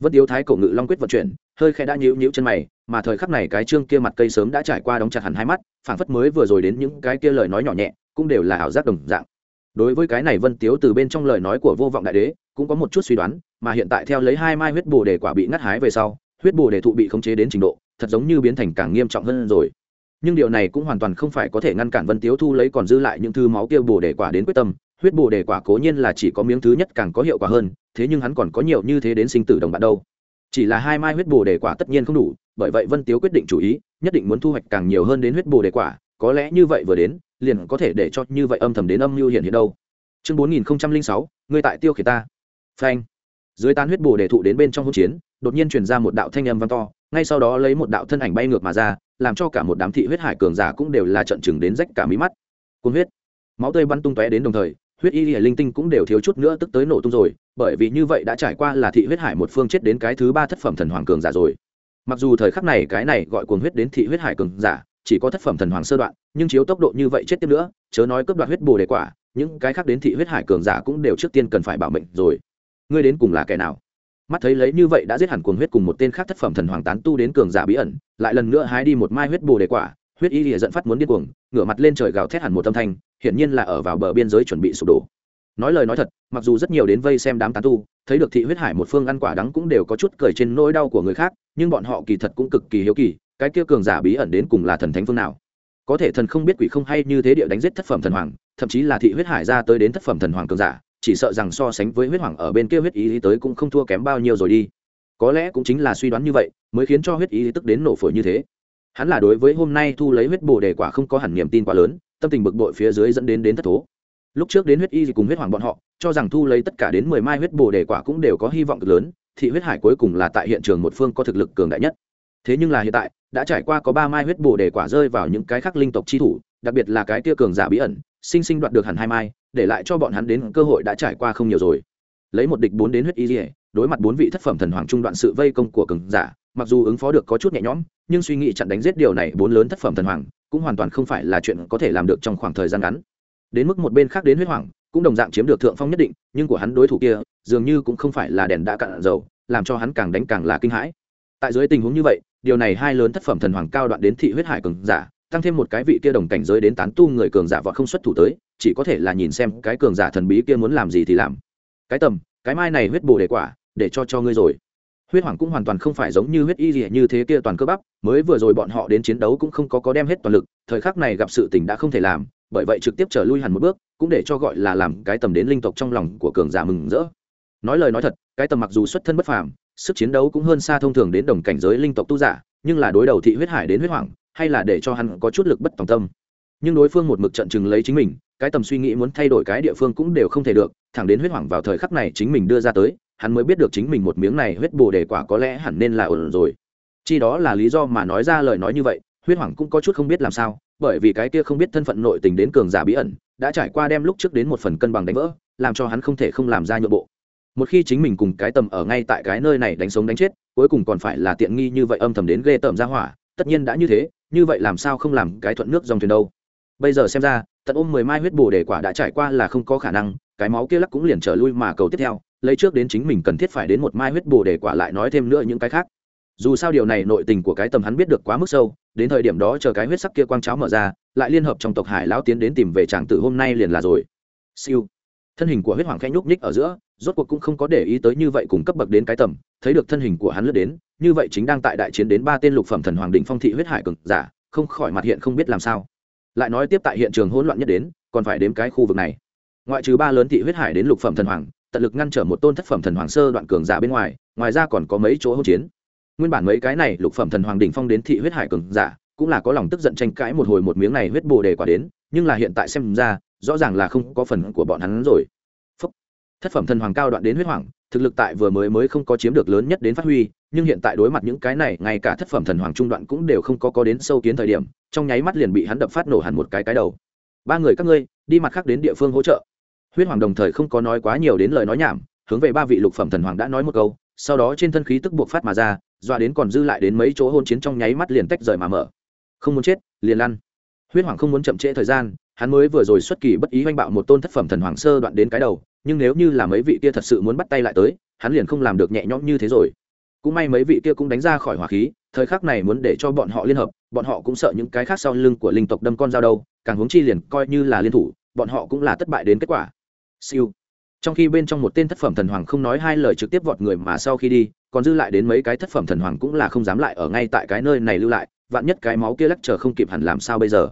Speaker 1: Vân tiếu thái cổ ngự long quyết vận chuyển, hơi khẽ đã nhíu nhíu chân mày, mà thời khắc này cái trương kia mặt cây sớm đã trải qua đóng chặt hẳn hai mắt, phảng phất mới vừa rồi đến những cái kia lời nói nhỏ nhẹ, cũng đều là ảo giác đồng dạng. Đối với cái này vân tiếu từ bên trong lời nói của vô vọng đại đế, cũng có một chút suy đoán, mà hiện tại theo lấy hai mai huyết bồ đề quả bị ngắt hái về sau, huyết bồ đề thụ bị khống chế đến trình độ, thật giống như biến thành càng nghiêm trọng hơn rồi nhưng điều này cũng hoàn toàn không phải có thể ngăn cản vân tiếu thu lấy còn dư lại những thứ máu kia bồ đề quả đến quyết tâm. Huyết bồ đề quả cố nhiên là chỉ có miếng thứ nhất càng có hiệu quả hơn, thế nhưng hắn còn có nhiều như thế đến sinh tử đồng bạn đâu. Chỉ là hai mai huyết bồ đề quả tất nhiên không đủ, bởi vậy vân tiếu quyết định chủ ý, nhất định muốn thu hoạch càng nhiều hơn đến huyết bồ đề quả, có lẽ như vậy vừa đến, liền có thể để cho như vậy âm thầm đến âm mưu hiện hiện đâu. Chương bốn nghìn sáu, ngươi tại tiêu khiển ta. Phanh. Dưới tan huyết bồ đề thụ đến bên trong hỗn chiến, đột nhiên truyền ra một đạo thanh âm vang to, ngay sau đó lấy một đạo thân ảnh bay ngược mà ra làm cho cả một đám thị huyết hải cường giả cũng đều là trận chừng đến rách cả mí mắt. Cuốn huyết. Máu tươi bắn tung tóe đến đồng thời, huyết y linh tinh cũng đều thiếu chút nữa tức tới nổ tung rồi, bởi vì như vậy đã trải qua là thị huyết hải một phương chết đến cái thứ ba thất phẩm thần hoàng cường giả rồi. Mặc dù thời khắc này cái này gọi cuồng huyết đến thị huyết hải cường giả, chỉ có thất phẩm thần hoàng sơ đoạn, nhưng chiếu tốc độ như vậy chết tiếp nữa, chớ nói cướp đoạt huyết bồ đề quả, những cái khác đến thị huyết hải cường giả cũng đều trước tiên cần phải bảo mệnh rồi. Ngươi đến cùng là kẻ nào? Mắt thấy lấy như vậy đã giết hẳn cuồng huyết cùng một tên khác thất phẩm thần hoàng tán tu đến cường giả bí ẩn, lại lần nữa hái đi một mai huyết bồ đề quả, huyết y lìa dẫn phát muốn điên cuồng, ngửa mặt lên trời gào thét hẳn một âm thanh, hiển nhiên là ở vào bờ biên giới chuẩn bị sụp đổ. Nói lời nói thật, mặc dù rất nhiều đến vây xem đám tán tu, thấy được thị huyết hải một phương ăn quả đắng cũng đều có chút cười trên nỗi đau của người khác, nhưng bọn họ kỳ thật cũng cực kỳ hiếu kỳ, cái kia cường giả bí ẩn đến cùng là thần thánh phương nào? Có thể thần không biết quỷ không hay như thế địa đánh giết thất phẩm thần hoàng, thậm chí là thị huyết hải ra tới đến thất phẩm thần hoàng cường giả chỉ sợ rằng so sánh với huyết hoàng ở bên kia huyết ý, ý tới cũng không thua kém bao nhiêu rồi đi. Có lẽ cũng chính là suy đoán như vậy mới khiến cho huyết ý, ý tức đến nổ phổi như thế. Hắn là đối với hôm nay thu lấy huyết bồ đề quả không có hẳn niềm tin quá lớn tâm tình bực bội phía dưới dẫn đến đến thất thố. Lúc trước đến huyết y cùng huyết hoàng bọn họ cho rằng thu lấy tất cả đến mười mai huyết bồ đề quả cũng đều có hy vọng cực lớn thị huyết hải cuối cùng là tại hiện trường một phương có thực lực cường đại nhất. Thế nhưng là hiện tại đã trải qua có ba mai huyết bồ đề quả rơi vào những cái khác linh tộc chi thủ đặc biệt là cái tia cường giả bí ẩn sinh sinh đoạt được hẳn hai mai, để lại cho bọn hắn đến cơ hội đã trải qua không nhiều rồi. Lấy một địch bốn đến huyết y dỉa đối mặt bốn vị thất phẩm thần hoàng trung đoạn sự vây công của cường giả, mặc dù ứng phó được có chút nhẹ nhõm, nhưng suy nghĩ chặn đánh giết điều này bốn lớn thất phẩm thần hoàng, cũng hoàn toàn không phải là chuyện có thể làm được trong khoảng thời gian ngắn. Đến mức một bên khác đến huyết hoàng, cũng đồng dạng chiếm được thượng phong nhất định, nhưng của hắn đối thủ kia, dường như cũng không phải là đèn đã cạn dầu, làm cho hắn càng đánh càng là kinh hãi. Tại dưới tình huống như vậy, điều này hai lớn thất phẩm thần hoàng cao đoạn đến thị huyết hải cường giả tăng thêm một cái vị kia đồng cảnh giới đến tán tu người cường giả vọt không xuất thủ tới, chỉ có thể là nhìn xem cái cường giả thần bí kia muốn làm gì thì làm. Cái tầm, cái mai này huyết bồ đề quả, để cho cho ngươi rồi. Huyết hoàng cũng hoàn toàn không phải giống như huyết y gì như thế kia toàn cơ bắp, mới vừa rồi bọn họ đến chiến đấu cũng không có có đem hết toàn lực, thời khắc này gặp sự tình đã không thể làm, bởi vậy trực tiếp trở lui hẳn một bước, cũng để cho gọi là làm cái tầm đến linh tộc trong lòng của cường giả mừng rỡ. Nói lời nói thật, cái tầm mặc dù xuất thân bất phàm, sức chiến đấu cũng hơn xa thông thường đến đồng cảnh giới linh tộc tu giả, nhưng là đối đầu thị huyết hải đến huyết hoàng hay là để cho hắn có chút lực bất tòng tâm. Nhưng đối phương một mực trận chừng lấy chính mình, cái tầm suy nghĩ muốn thay đổi cái địa phương cũng đều không thể được, thẳng đến huyết hoàng vào thời khắc này chính mình đưa ra tới, hắn mới biết được chính mình một miếng này huyết bồ đề quả có lẽ hẳn nên là ổn rồi. Chi đó là lý do mà nói ra lời nói như vậy, huyết hoàng cũng có chút không biết làm sao, bởi vì cái kia không biết thân phận nội tình đến cường giả bí ẩn, đã trải qua đem lúc trước đến một phần cân bằng đánh vỡ, làm cho hắn không thể không làm ra nhượng bộ. Một khi chính mình cùng cái tầm ở ngay tại cái nơi này đánh sống đánh chết, cuối cùng còn phải là tiện nghi như vậy âm thầm đến ghê tởm ra hỏa, tất nhiên đã như thế như vậy làm sao không làm cái thuận nước dòng thuyền đâu? Bây giờ xem ra, tận ôm mười mai huyết bồ đề quả đã trải qua là không có khả năng, cái máu kia lắc cũng liền trở lui mà cầu tiếp theo, lấy trước đến chính mình cần thiết phải đến một mai huyết bồ đề quả lại nói thêm nữa những cái khác. Dù sao điều này nội tình của cái tầm hắn biết được quá mức sâu, đến thời điểm đó chờ cái huyết sắc kia quang cháo mở ra, lại liên hợp trong tộc hải lão tiến đến tìm về tràng tử hôm nay liền là rồi. Siêu. Thân hình của huyết hoàng khẽ nhúc nhích ở giữa, rốt cuộc cũng không có để ý tới như vậy cùng cấp bậc đến cái tầm, thấy được thân hình của hắn lướt đến như vậy chính đang tại đại chiến đến ba tên lục phẩm thần hoàng đỉnh phong thị huyết hải cực giả, không khỏi mặt hiện không biết làm sao. Lại nói tiếp tại hiện trường hỗn loạn nhất đến, còn phải đếm cái khu vực này. Ngoại trừ ba lớn thị huyết hải đến lục phẩm thần hoàng, tận lực ngăn trở một tôn thất phẩm thần hoàng sơ đoạn cường giả bên ngoài ngoài ra còn có mấy chỗ hỗn chiến. Nguyên bản mấy cái này lục phẩm thần hoàng đỉnh phong đến thị huyết hải cường giả, cũng là có lòng tức giận tranh cãi một hồi một miếng này huyết bồ đề quả đến, nhưng là hiện tại xem ra, rõ ràng là không có phần của bọn hắn rồi. Phúc. thất phẩm thần hoàng cao đoạn đến huyết hoàng thực lực tại vừa mới mới không có chiếm được lớn nhất đến phát huy, nhưng hiện tại đối mặt những cái này, ngay cả thất phẩm thần hoàng trung đoạn cũng đều không có có đến sâu kiến thời điểm, trong nháy mắt liền bị hắn đập phát nổ hẳn một cái cái đầu. Ba người các ngươi, đi mặt khác đến địa phương hỗ trợ. Huyết hoàng đồng thời không có nói quá nhiều đến lời nói nhảm, hướng về ba vị lục phẩm thần hoàng đã nói một câu, sau đó trên thân khí tức buộc phát mà ra doa đến còn dư lại đến mấy chỗ hôn chiến trong nháy mắt liền tách rời mà mở. Không muốn chết, liền lăn. Huyết hoàng không muốn chậm trễ thời gian, hắn mới vừa rồi xuất kỳ bất ý oanh bạo một tôn thất phẩm thần hoàng sơ đoạn đến cái đầu nhưng nếu như là mấy vị kia thật sự muốn bắt tay lại tới, hắn liền không làm được nhẹ nhõm như thế rồi. Cũng may mấy vị kia cũng đánh ra khỏi hỏa khí, thời khắc này muốn để cho bọn họ liên hợp, bọn họ cũng sợ những cái khác sau lưng của linh tộc đâm con dao đâu, càng hướng chi liền coi như là liên thủ, bọn họ cũng là thất bại đến kết quả. Siêu. Trong khi bên trong một tên thất phẩm thần hoàng không nói hai lời trực tiếp vọt người mà sau khi đi, còn dư lại đến mấy cái thất phẩm thần hoàng cũng là không dám lại ở ngay tại cái nơi này lưu lại, vạn nhất cái máu kia lắc chờ không kịp hẳn làm sao bây giờ.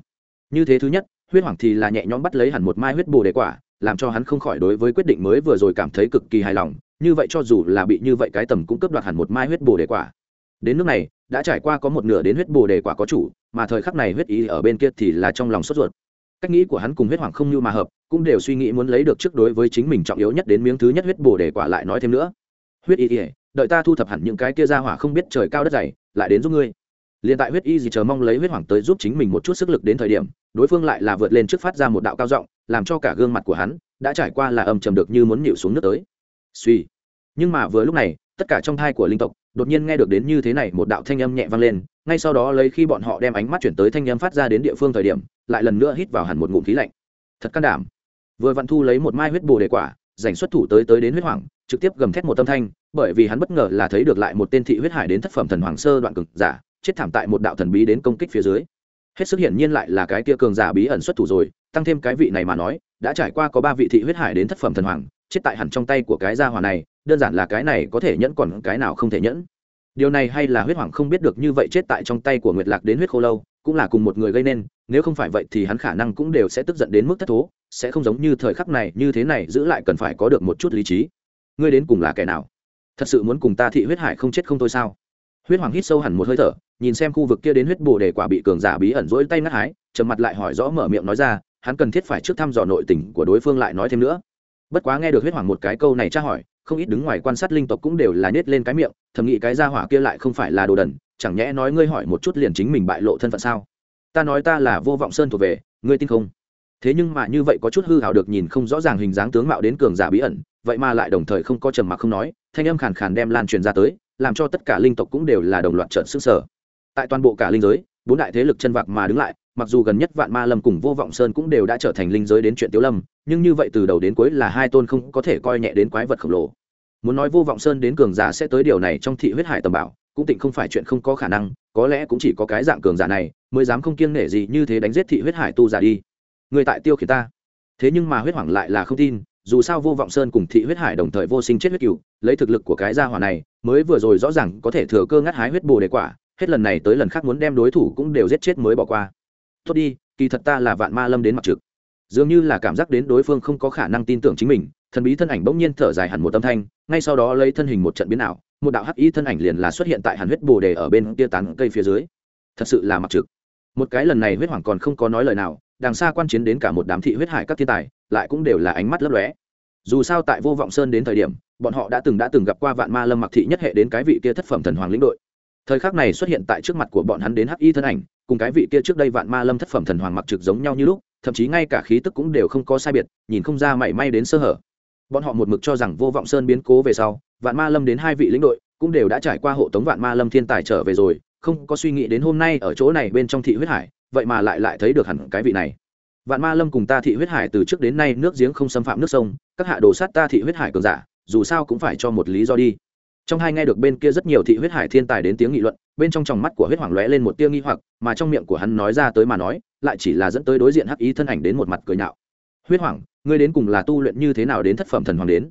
Speaker 1: Như thế thứ nhất, huyết hoàng thì là nhẹ nhõm bắt lấy hẳn một mai huyết bồ đề quả làm cho hắn không khỏi đối với quyết định mới vừa rồi cảm thấy cực kỳ hài lòng, như vậy cho dù là bị như vậy cái tầm cũng cướp đoạt hẳn một mai huyết bồ đề quả. Đến nước này, đã trải qua có một nửa đến huyết bồ đề quả có chủ, mà thời khắc này huyết ý ở bên kia thì là trong lòng sốt ruột. Cách nghĩ của hắn cùng huyết hoàng không như mà hợp, cũng đều suy nghĩ muốn lấy được trước đối với chính mình trọng yếu nhất đến miếng thứ nhất huyết bồ đề quả lại nói thêm nữa. Huyết ý ỉa đợi ta thu thập hẳn những cái kia ra hỏa không biết trời cao đất dày, lại đến giúp ngươi. Liền tại huyết y gì chờ mong lấy huyết hoàng tới giúp chính mình một chút sức lực đến thời điểm đối phương lại là vượt lên trước phát ra một đạo cao giọng, làm cho cả gương mặt của hắn đã trải qua là âm trầm được như muốn nhịu xuống nước tới. Suy. Nhưng mà vừa lúc này, tất cả trong thai của linh tộc đột nhiên nghe được đến như thế này một đạo thanh âm nhẹ vang lên, ngay sau đó lấy khi bọn họ đem ánh mắt chuyển tới thanh âm phát ra đến địa phương thời điểm, lại lần nữa hít vào hẳn một ngụm khí lạnh. Thật can đảm. Vừa vặn thu lấy một mai huyết bồ đề quả giành xuất thủ tới tới đến huyết hoàng trực tiếp gầm thét một tâm thanh, bởi vì hắn bất ngờ là thấy được lại một tên thị huyết hải đến thất phẩm thần hoàng sơ đoạn cực giả, chết thảm tại một đạo thần bí đến công kích phía dưới hết sức hiển nhiên lại là cái kia cường giả bí ẩn xuất thủ rồi, tăng thêm cái vị này mà nói, đã trải qua có ba vị thị huyết hải đến thất phẩm thần hoàng, chết tại hẳn trong tay của cái gia hỏa này, đơn giản là cái này có thể nhẫn còn cái nào không thể nhẫn. Điều này hay là huyết hoàng không biết được như vậy chết tại trong tay của nguyệt lạc đến huyết khô lâu, cũng là cùng một người gây nên, nếu không phải vậy thì hắn khả năng cũng đều sẽ tức giận đến mức thất thố, sẽ không giống như thời khắc này, như thế này giữ lại cần phải có được một chút lý trí. Ngươi đến cùng là kẻ nào? Thật sự muốn cùng ta thị huyết hải không chết không thôi sao? Huyết hoàng hít sâu hẳn một hơi thở, nhìn xem khu vực kia đến huyết bồ đề quả bị cường giả bí ẩn rỗi tay ngắt hái, trầm mặt lại hỏi rõ mở miệng nói ra, hắn cần thiết phải trước thăm dò nội tình của đối phương lại nói thêm nữa. Bất quá nghe được huyết hoàng một cái câu này tra hỏi, không ít đứng ngoài quan sát linh tộc cũng đều là nết lên cái miệng, thầm nghĩ cái ra hỏa kia lại không phải là đồ đần, chẳng nhẽ nói ngươi hỏi một chút liền chính mình bại lộ thân phận sao? Ta nói ta là vô vọng sơn thuộc về, ngươi tin không? Thế nhưng mà như vậy có chút hư hào được nhìn không rõ ràng hình dáng tướng mạo đến cường giả bí ẩn, vậy mà lại đồng thời không có trầm mặc không nói thanh âm khàn khàn đem lan truyền ra tới, làm cho tất cả linh tộc cũng đều là đồng loạt trợn sức sở tại toàn bộ cả linh giới, bốn đại thế lực chân vạc mà đứng lại, mặc dù gần nhất vạn ma lâm cùng vô vọng sơn cũng đều đã trở thành linh giới đến chuyện tiếu lâm, nhưng như vậy từ đầu đến cuối là hai tôn không có thể coi nhẹ đến quái vật khổng lồ. Muốn nói vô vọng sơn đến cường giả sẽ tới điều này trong thị huyết hải tầm bảo, cũng tịnh không phải chuyện không có khả năng, có lẽ cũng chỉ có cái dạng cường giả này, mới dám không kiêng nể gì như thế đánh giết thị huyết hải tu giả đi. Người tại tiêu khiển ta. Thế nhưng mà huyết hoàng lại là không tin dù sao vô vọng sơn cùng thị huyết hải đồng thời vô sinh chết huyết cựu lấy thực lực của cái gia hỏa này, mới vừa rồi rõ ràng có thể thừa cơ ngắt hái huyết bồ đề quả, hết lần này tới lần khác muốn đem đối thủ cũng đều giết chết mới bỏ qua. Tốt đi, kỳ thật ta là vạn ma lâm đến mặt trực. Dường như là cảm giác đến đối phương không có khả năng tin tưởng chính mình, thần bí thân ảnh bỗng nhiên thở dài hẳn một âm thanh, ngay sau đó lấy thân hình một trận biến ảo, một đạo hắc y thân ảnh liền là xuất hiện tại hàn huyết bồ đề ở bên kia tán cây phía dưới. Thật sự là mặc trực. Một cái lần này huyết hoàng còn không có nói lời nào đằng xa quan chiến đến cả một đám thị huyết hải các thiên tài, lại cũng đều là ánh mắt lấp lóe. Dù sao tại vô vọng sơn đến thời điểm, bọn họ đã từng đã từng gặp qua vạn ma lâm mặc thị nhất hệ đến cái vị kia thất phẩm thần hoàng lĩnh đội. Thời khắc này xuất hiện tại trước mặt của bọn hắn đến hắc y thân ảnh, cùng cái vị kia trước đây vạn ma lâm thất phẩm thần hoàng mặc trực giống nhau như lúc, thậm chí ngay cả khí tức cũng đều không có sai biệt, nhìn không ra mảy may đến sơ hở. Bọn họ một mực cho rằng vô vọng sơn biến cố về sau, vạn ma lâm đến hai vị lĩnh đội cũng đều đã trải qua hộ tống vạn ma lâm thiên tài trở về rồi, không có suy nghĩ đến hôm nay ở chỗ này bên trong thị huyết hải vậy mà lại lại thấy được hẳn cái vị này. Vạn ma lâm cùng ta thị huyết hải từ trước đến nay nước giếng không xâm phạm nước sông, các hạ đồ sát ta thị huyết hải cường giả, dù sao cũng phải cho một lý do đi. Trong hai nghe được bên kia rất nhiều thị huyết hải thiên tài đến tiếng nghị luận, bên trong tròng mắt của huyết hoàng lóe lên một tia nghi hoặc, mà trong miệng của hắn nói ra tới mà nói, lại chỉ là dẫn tới đối diện hắc ý thân ảnh đến một mặt cười nhạo. Huyết hoàng, ngươi đến cùng là tu luyện như thế nào đến thất phẩm thần hoàng đến?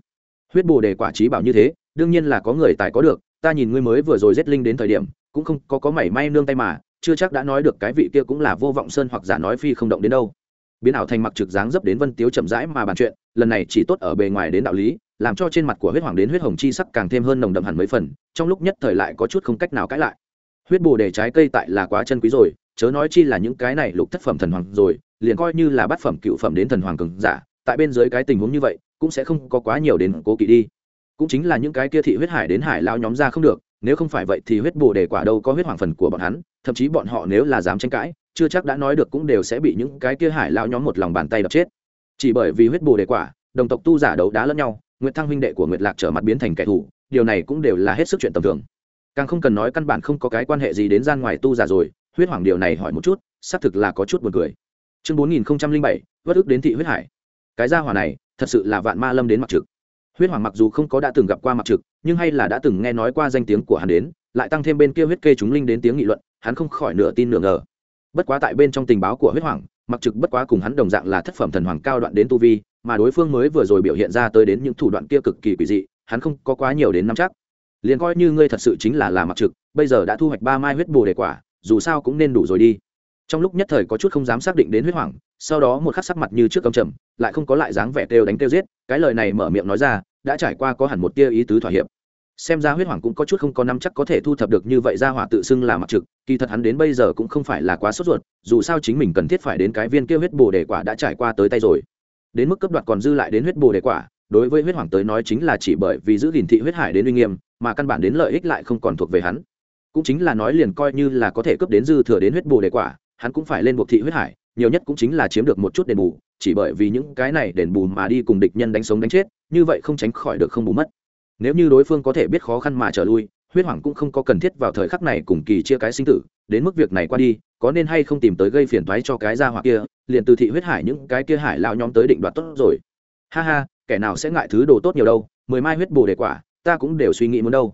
Speaker 1: Huyết bồ đề quả trí bảo như thế, đương nhiên là có người tài có được, ta nhìn ngươi mới vừa rồi giết linh đến thời điểm, cũng không có có mảy may nương tay mà chưa chắc đã nói được cái vị kia cũng là vô vọng sơn hoặc giả nói phi không động đến đâu. Biến ảo thành mặc trực dáng dấp đến vân tiếu chậm rãi mà bàn chuyện, lần này chỉ tốt ở bề ngoài đến đạo lý, làm cho trên mặt của huyết hoàng đến huyết hồng chi sắc càng thêm hơn nồng đậm hẳn mấy phần, trong lúc nhất thời lại có chút không cách nào cãi lại. Huyết bồ đề trái cây tại là quá chân quý rồi, chớ nói chi là những cái này lục thất phẩm thần hoàng rồi, liền coi như là bát phẩm cựu phẩm đến thần hoàng cường giả, tại bên dưới cái tình huống như vậy, cũng sẽ không có quá nhiều đến cố kỵ đi. Cũng chính là những cái kia thị huyết hải đến hải lao nhóm ra không được nếu không phải vậy thì huyết bồ đề quả đâu có huyết hoàng phần của bọn hắn, thậm chí bọn họ nếu là dám tranh cãi, chưa chắc đã nói được cũng đều sẽ bị những cái kia hải lao nhóm một lòng bàn tay đập chết. Chỉ bởi vì huyết bồ đề quả, đồng tộc tu giả đấu đá lẫn nhau, nguyệt thăng huynh đệ của nguyệt lạc trở mặt biến thành kẻ thù, điều này cũng đều là hết sức chuyện tầm thường. Càng không cần nói căn bản không có cái quan hệ gì đến gian ngoài tu giả rồi, huyết hoàng điều này hỏi một chút, xác thực là có chút buồn cười. Chương bốn nghìn bảy, vất ức đến thị huyết hải. Cái gia hỏa này, thật sự là vạn ma lâm đến mặt trực huyết hoàng mặc dù không có đã từng gặp qua mặt trực, nhưng hay là đã từng nghe nói qua danh tiếng của hắn đến, lại tăng thêm bên kia huyết kê chúng linh đến tiếng nghị luận, hắn không khỏi nửa tin nửa ngờ. Bất quá tại bên trong tình báo của huyết hoàng mặc trực bất quá cùng hắn đồng dạng là thất phẩm thần hoàng cao đoạn đến tu vi, mà đối phương mới vừa rồi biểu hiện ra tới đến những thủ đoạn kia cực kỳ quỷ dị, hắn không có quá nhiều đến năm chắc. Liền coi như ngươi thật sự chính là là mặc trực, bây giờ đã thu hoạch ba mai huyết bồ đề quả, dù sao cũng nên đủ rồi đi. Trong lúc nhất thời có chút không dám xác định đến huyết hoàng, sau đó một khắc sắc mặt như trước cầm trầm, lại không có lại dáng vẻ têu đánh têu giết, cái lời này mở miệng nói ra đã trải qua có hẳn một tia ý tứ thỏa hiệp. Xem ra huyết hoàng cũng có chút không có năm chắc có thể thu thập được như vậy ra hỏa tự xưng là mặc trực, kỳ thật hắn đến bây giờ cũng không phải là quá sốt ruột, dù sao chính mình cần thiết phải đến cái viên kia huyết bồ đề quả đã trải qua tới tay rồi. Đến mức cấp đoạt còn dư lại đến huyết bồ đề quả, đối với huyết hoàng tới nói chính là chỉ bởi vì giữ gìn thị huyết hải đến uy nghiêm, mà căn bản đến lợi ích lại không còn thuộc về hắn. Cũng chính là nói liền coi như là có thể cấp đến dư thừa đến huyết bồ đề quả, hắn cũng phải lên buộc thị huyết hải nhiều nhất cũng chính là chiếm được một chút đền bù, chỉ bởi vì những cái này đền bù mà đi cùng địch nhân đánh sống đánh chết, như vậy không tránh khỏi được không bù mất. Nếu như đối phương có thể biết khó khăn mà trở lui, huyết hoàng cũng không có cần thiết vào thời khắc này cùng kỳ chia cái sinh tử, đến mức việc này qua đi, có nên hay không tìm tới gây phiền toái cho cái gia hỏa kia, liền từ thị huyết hải những cái kia hải lao nhóm tới định đoạt tốt rồi. Ha ha, kẻ nào sẽ ngại thứ đồ tốt nhiều đâu, mười mai huyết bồ đề quả, ta cũng đều suy nghĩ muốn đâu.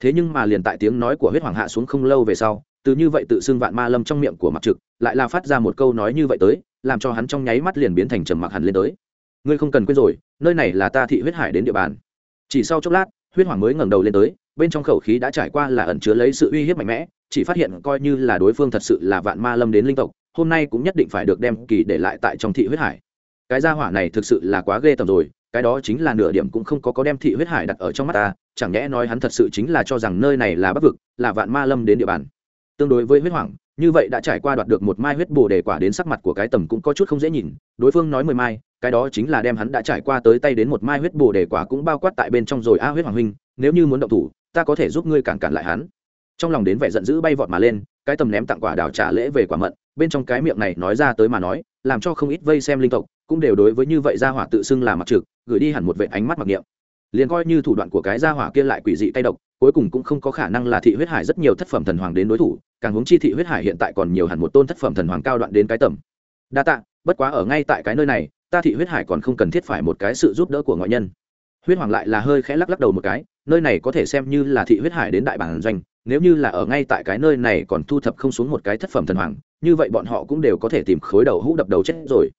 Speaker 1: Thế nhưng mà liền tại tiếng nói của huyết hoàng hạ xuống không lâu về sau từ như vậy tự xưng vạn ma lâm trong miệng của mặc trực, lại là phát ra một câu nói như vậy tới, làm cho hắn trong nháy mắt liền biến thành trầm mặc hẳn lên tới. Ngươi không cần quên rồi, nơi này là ta thị huyết hải đến địa bàn. Chỉ sau chốc lát, huyết hoàng mới ngẩng đầu lên tới, bên trong khẩu khí đã trải qua là ẩn chứa lấy sự uy hiếp mạnh mẽ, chỉ phát hiện coi như là đối phương thật sự là vạn ma lâm đến linh tộc, hôm nay cũng nhất định phải được đem kỳ để lại tại trong thị huyết hải. Cái gia hỏa này thực sự là quá ghê tầm rồi, cái đó chính là nửa điểm cũng không có có đem thị huyết hải đặt ở trong mắt ta, chẳng nhẽ nói hắn thật sự chính là cho rằng nơi này là bắc vực, là vạn ma lâm đến địa bàn tương đối với huyết hoàng như vậy đã trải qua đoạt được một mai huyết bồ đề quả đến sắc mặt của cái tầm cũng có chút không dễ nhìn, đối phương nói mười mai, cái đó chính là đem hắn đã trải qua tới tay đến một mai huyết bồ đề quả cũng bao quát tại bên trong rồi. A, huyết hoàng huynh, nếu như muốn động thủ, ta có thể giúp ngươi cản cản lại hắn. Trong lòng đến vẻ giận dữ bay vọt mà lên, cái tầm ném tặng quả đào trả lễ về quả mận, bên trong cái miệng này nói ra tới mà nói, làm cho không ít vây xem linh tộc, cũng đều đối với như vậy gia hỏa tự xưng là mặc trực, gửi đi hẳn một vệ ánh mắt mặc niệm. Liền coi như thủ đoạn của cái gia hỏa kia lại quỷ dị tay độc cuối cùng cũng không có khả năng là thị huyết hải rất nhiều thất phẩm thần hoàng đến đối thủ, càng hướng chi thị huyết hải hiện tại còn nhiều hẳn một tôn thất phẩm thần hoàng cao đoạn đến cái tầm. Đa tạ, bất quá ở ngay tại cái nơi này, ta thị huyết hải còn không cần thiết phải một cái sự giúp đỡ của ngoại nhân. Huyết hoàng lại là hơi khẽ lắc lắc đầu một cái, nơi này có thể xem như là thị huyết hải đến đại bản doanh, nếu như là ở ngay tại cái nơi này còn thu thập không xuống một cái thất phẩm thần hoàng, như vậy bọn họ cũng đều có thể tìm khối đầu hũ đập đầu chết rồi.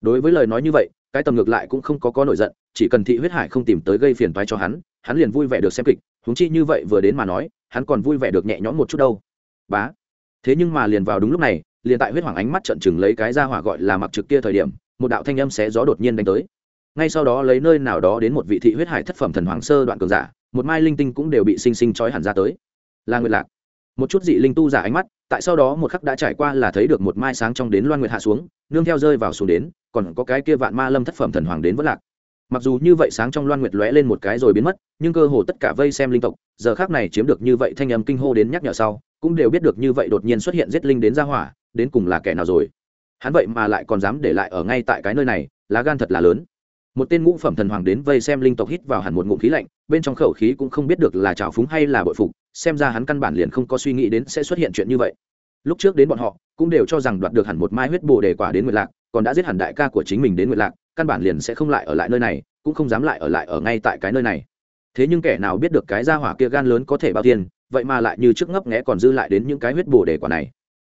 Speaker 1: Đối với lời nói như vậy, cái tầm ngược lại cũng không có có nổi giận, chỉ cần thị huyết hải không tìm tới gây phiền toái cho hắn hắn liền vui vẻ được xem kịch húng chi như vậy vừa đến mà nói, hắn còn vui vẻ được nhẹ nhõm một chút đâu. Bá. Thế nhưng mà liền vào đúng lúc này, liền tại huyết hoàng ánh mắt trận chừng lấy cái ra hỏa gọi là mặc trực kia thời điểm, một đạo thanh âm xé gió đột nhiên đánh tới. Ngay sau đó lấy nơi nào đó đến một vị thị huyết hải thất phẩm thần hoàng sơ đoạn cường giả, một mai linh tinh cũng đều bị sinh sinh trói hẳn ra tới. Là nguyệt lạc. Một chút dị linh tu giả ánh mắt, tại sau đó một khắc đã trải qua là thấy được một mai sáng trong đến loan nguyệt hạ xuống, nương theo rơi vào xuống đến, còn có cái kia vạn ma lâm thất phẩm thần hoàng đến vất lạc mặc dù như vậy sáng trong loan nguyệt lóe lên một cái rồi biến mất, nhưng cơ hồ tất cả vây xem linh tộc, giờ khác này chiếm được như vậy thanh âm kinh hô đến nhắc nhở sau, cũng đều biết được như vậy đột nhiên xuất hiện giết linh đến ra hỏa, đến cùng là kẻ nào rồi. Hắn vậy mà lại còn dám để lại ở ngay tại cái nơi này, lá gan thật là lớn. Một tên ngũ phẩm thần hoàng đến vây xem linh tộc hít vào hẳn một ngụm khí lạnh, bên trong khẩu khí cũng không biết được là trào phúng hay là bội phục, xem ra hắn căn bản liền không có suy nghĩ đến sẽ xuất hiện chuyện như vậy. Lúc trước đến bọn họ, cũng đều cho rằng đoạt được hẳn một mai huyết bồ đề quả đến nguyệt lạc, còn đã giết hẳn đại ca của chính mình đến nguyệt lạc căn bản liền sẽ không lại ở lại nơi này, cũng không dám lại ở lại ở ngay tại cái nơi này. Thế nhưng kẻ nào biết được cái gia hỏa kia gan lớn có thể bao tiền, vậy mà lại như trước ngấp nghẽ còn dư lại đến những cái huyết bổ đề quả này.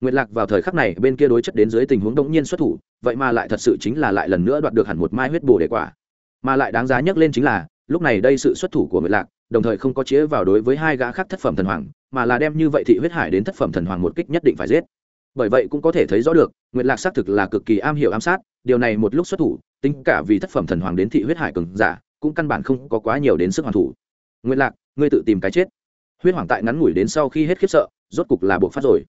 Speaker 1: Nguyệt lạc vào thời khắc này, bên kia đối chất đến dưới tình huống đống nhiên xuất thủ, vậy mà lại thật sự chính là lại lần nữa đoạt được hẳn một mai huyết bổ đề quả. Mà lại đáng giá nhắc lên chính là, lúc này đây sự xuất thủ của nguyệt lạc, đồng thời không có chĩa vào đối với hai gã khác thất phẩm thần hoàng, mà là đem như vậy thị huyết hải đến thất phẩm thần hoàng một kích nhất định phải giết. Bởi vậy cũng có thể thấy rõ được, nguyệt lạc xác thực là cực kỳ am hiểu ám sát điều này một lúc xuất thủ, tính cả vì thất phẩm thần hoàng đến thị huyết hải cường giả, cũng căn bản không có quá nhiều đến sức hoàn thủ. Nguyệt lạc, ngươi tự tìm cái chết. Huyết hoàng tại ngắn ngủi đến sau khi hết khiếp sợ, rốt cục là buộc phát rồi.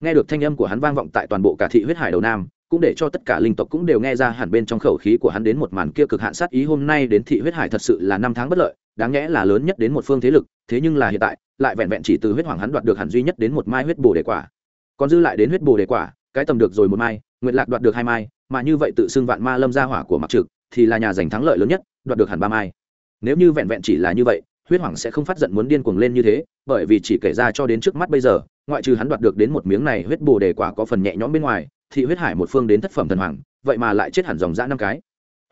Speaker 1: Nghe được thanh âm của hắn vang vọng tại toàn bộ cả thị huyết hải đầu nam, cũng để cho tất cả linh tộc cũng đều nghe ra hẳn bên trong khẩu khí của hắn đến một màn kia cực hạn sát ý hôm nay đến thị huyết hải thật sự là năm tháng bất lợi, đáng nhẽ là lớn nhất đến một phương thế lực, thế nhưng là hiện tại, lại vẹn vẹn chỉ từ huyết hoàng hắn đoạt được hẳn duy nhất đến một mai huyết bồ đề quả. Còn dư lại đến huyết bồ đề quả, cái tầm được rồi một mai nguyện lạc đoạt được hai mai mà như vậy tự xưng vạn ma lâm gia hỏa của mặc trực thì là nhà giành thắng lợi lớn nhất, đoạt được hẳn ba mai. Nếu như vẹn vẹn chỉ là như vậy, huyết hoàng sẽ không phát giận muốn điên cuồng lên như thế, bởi vì chỉ kể ra cho đến trước mắt bây giờ, ngoại trừ hắn đoạt được đến một miếng này huyết bồ đề quả có phần nhẹ nhõm bên ngoài, thì huyết hải một phương đến thất phẩm thần hoàng, vậy mà lại chết hẳn dòng dã năm cái.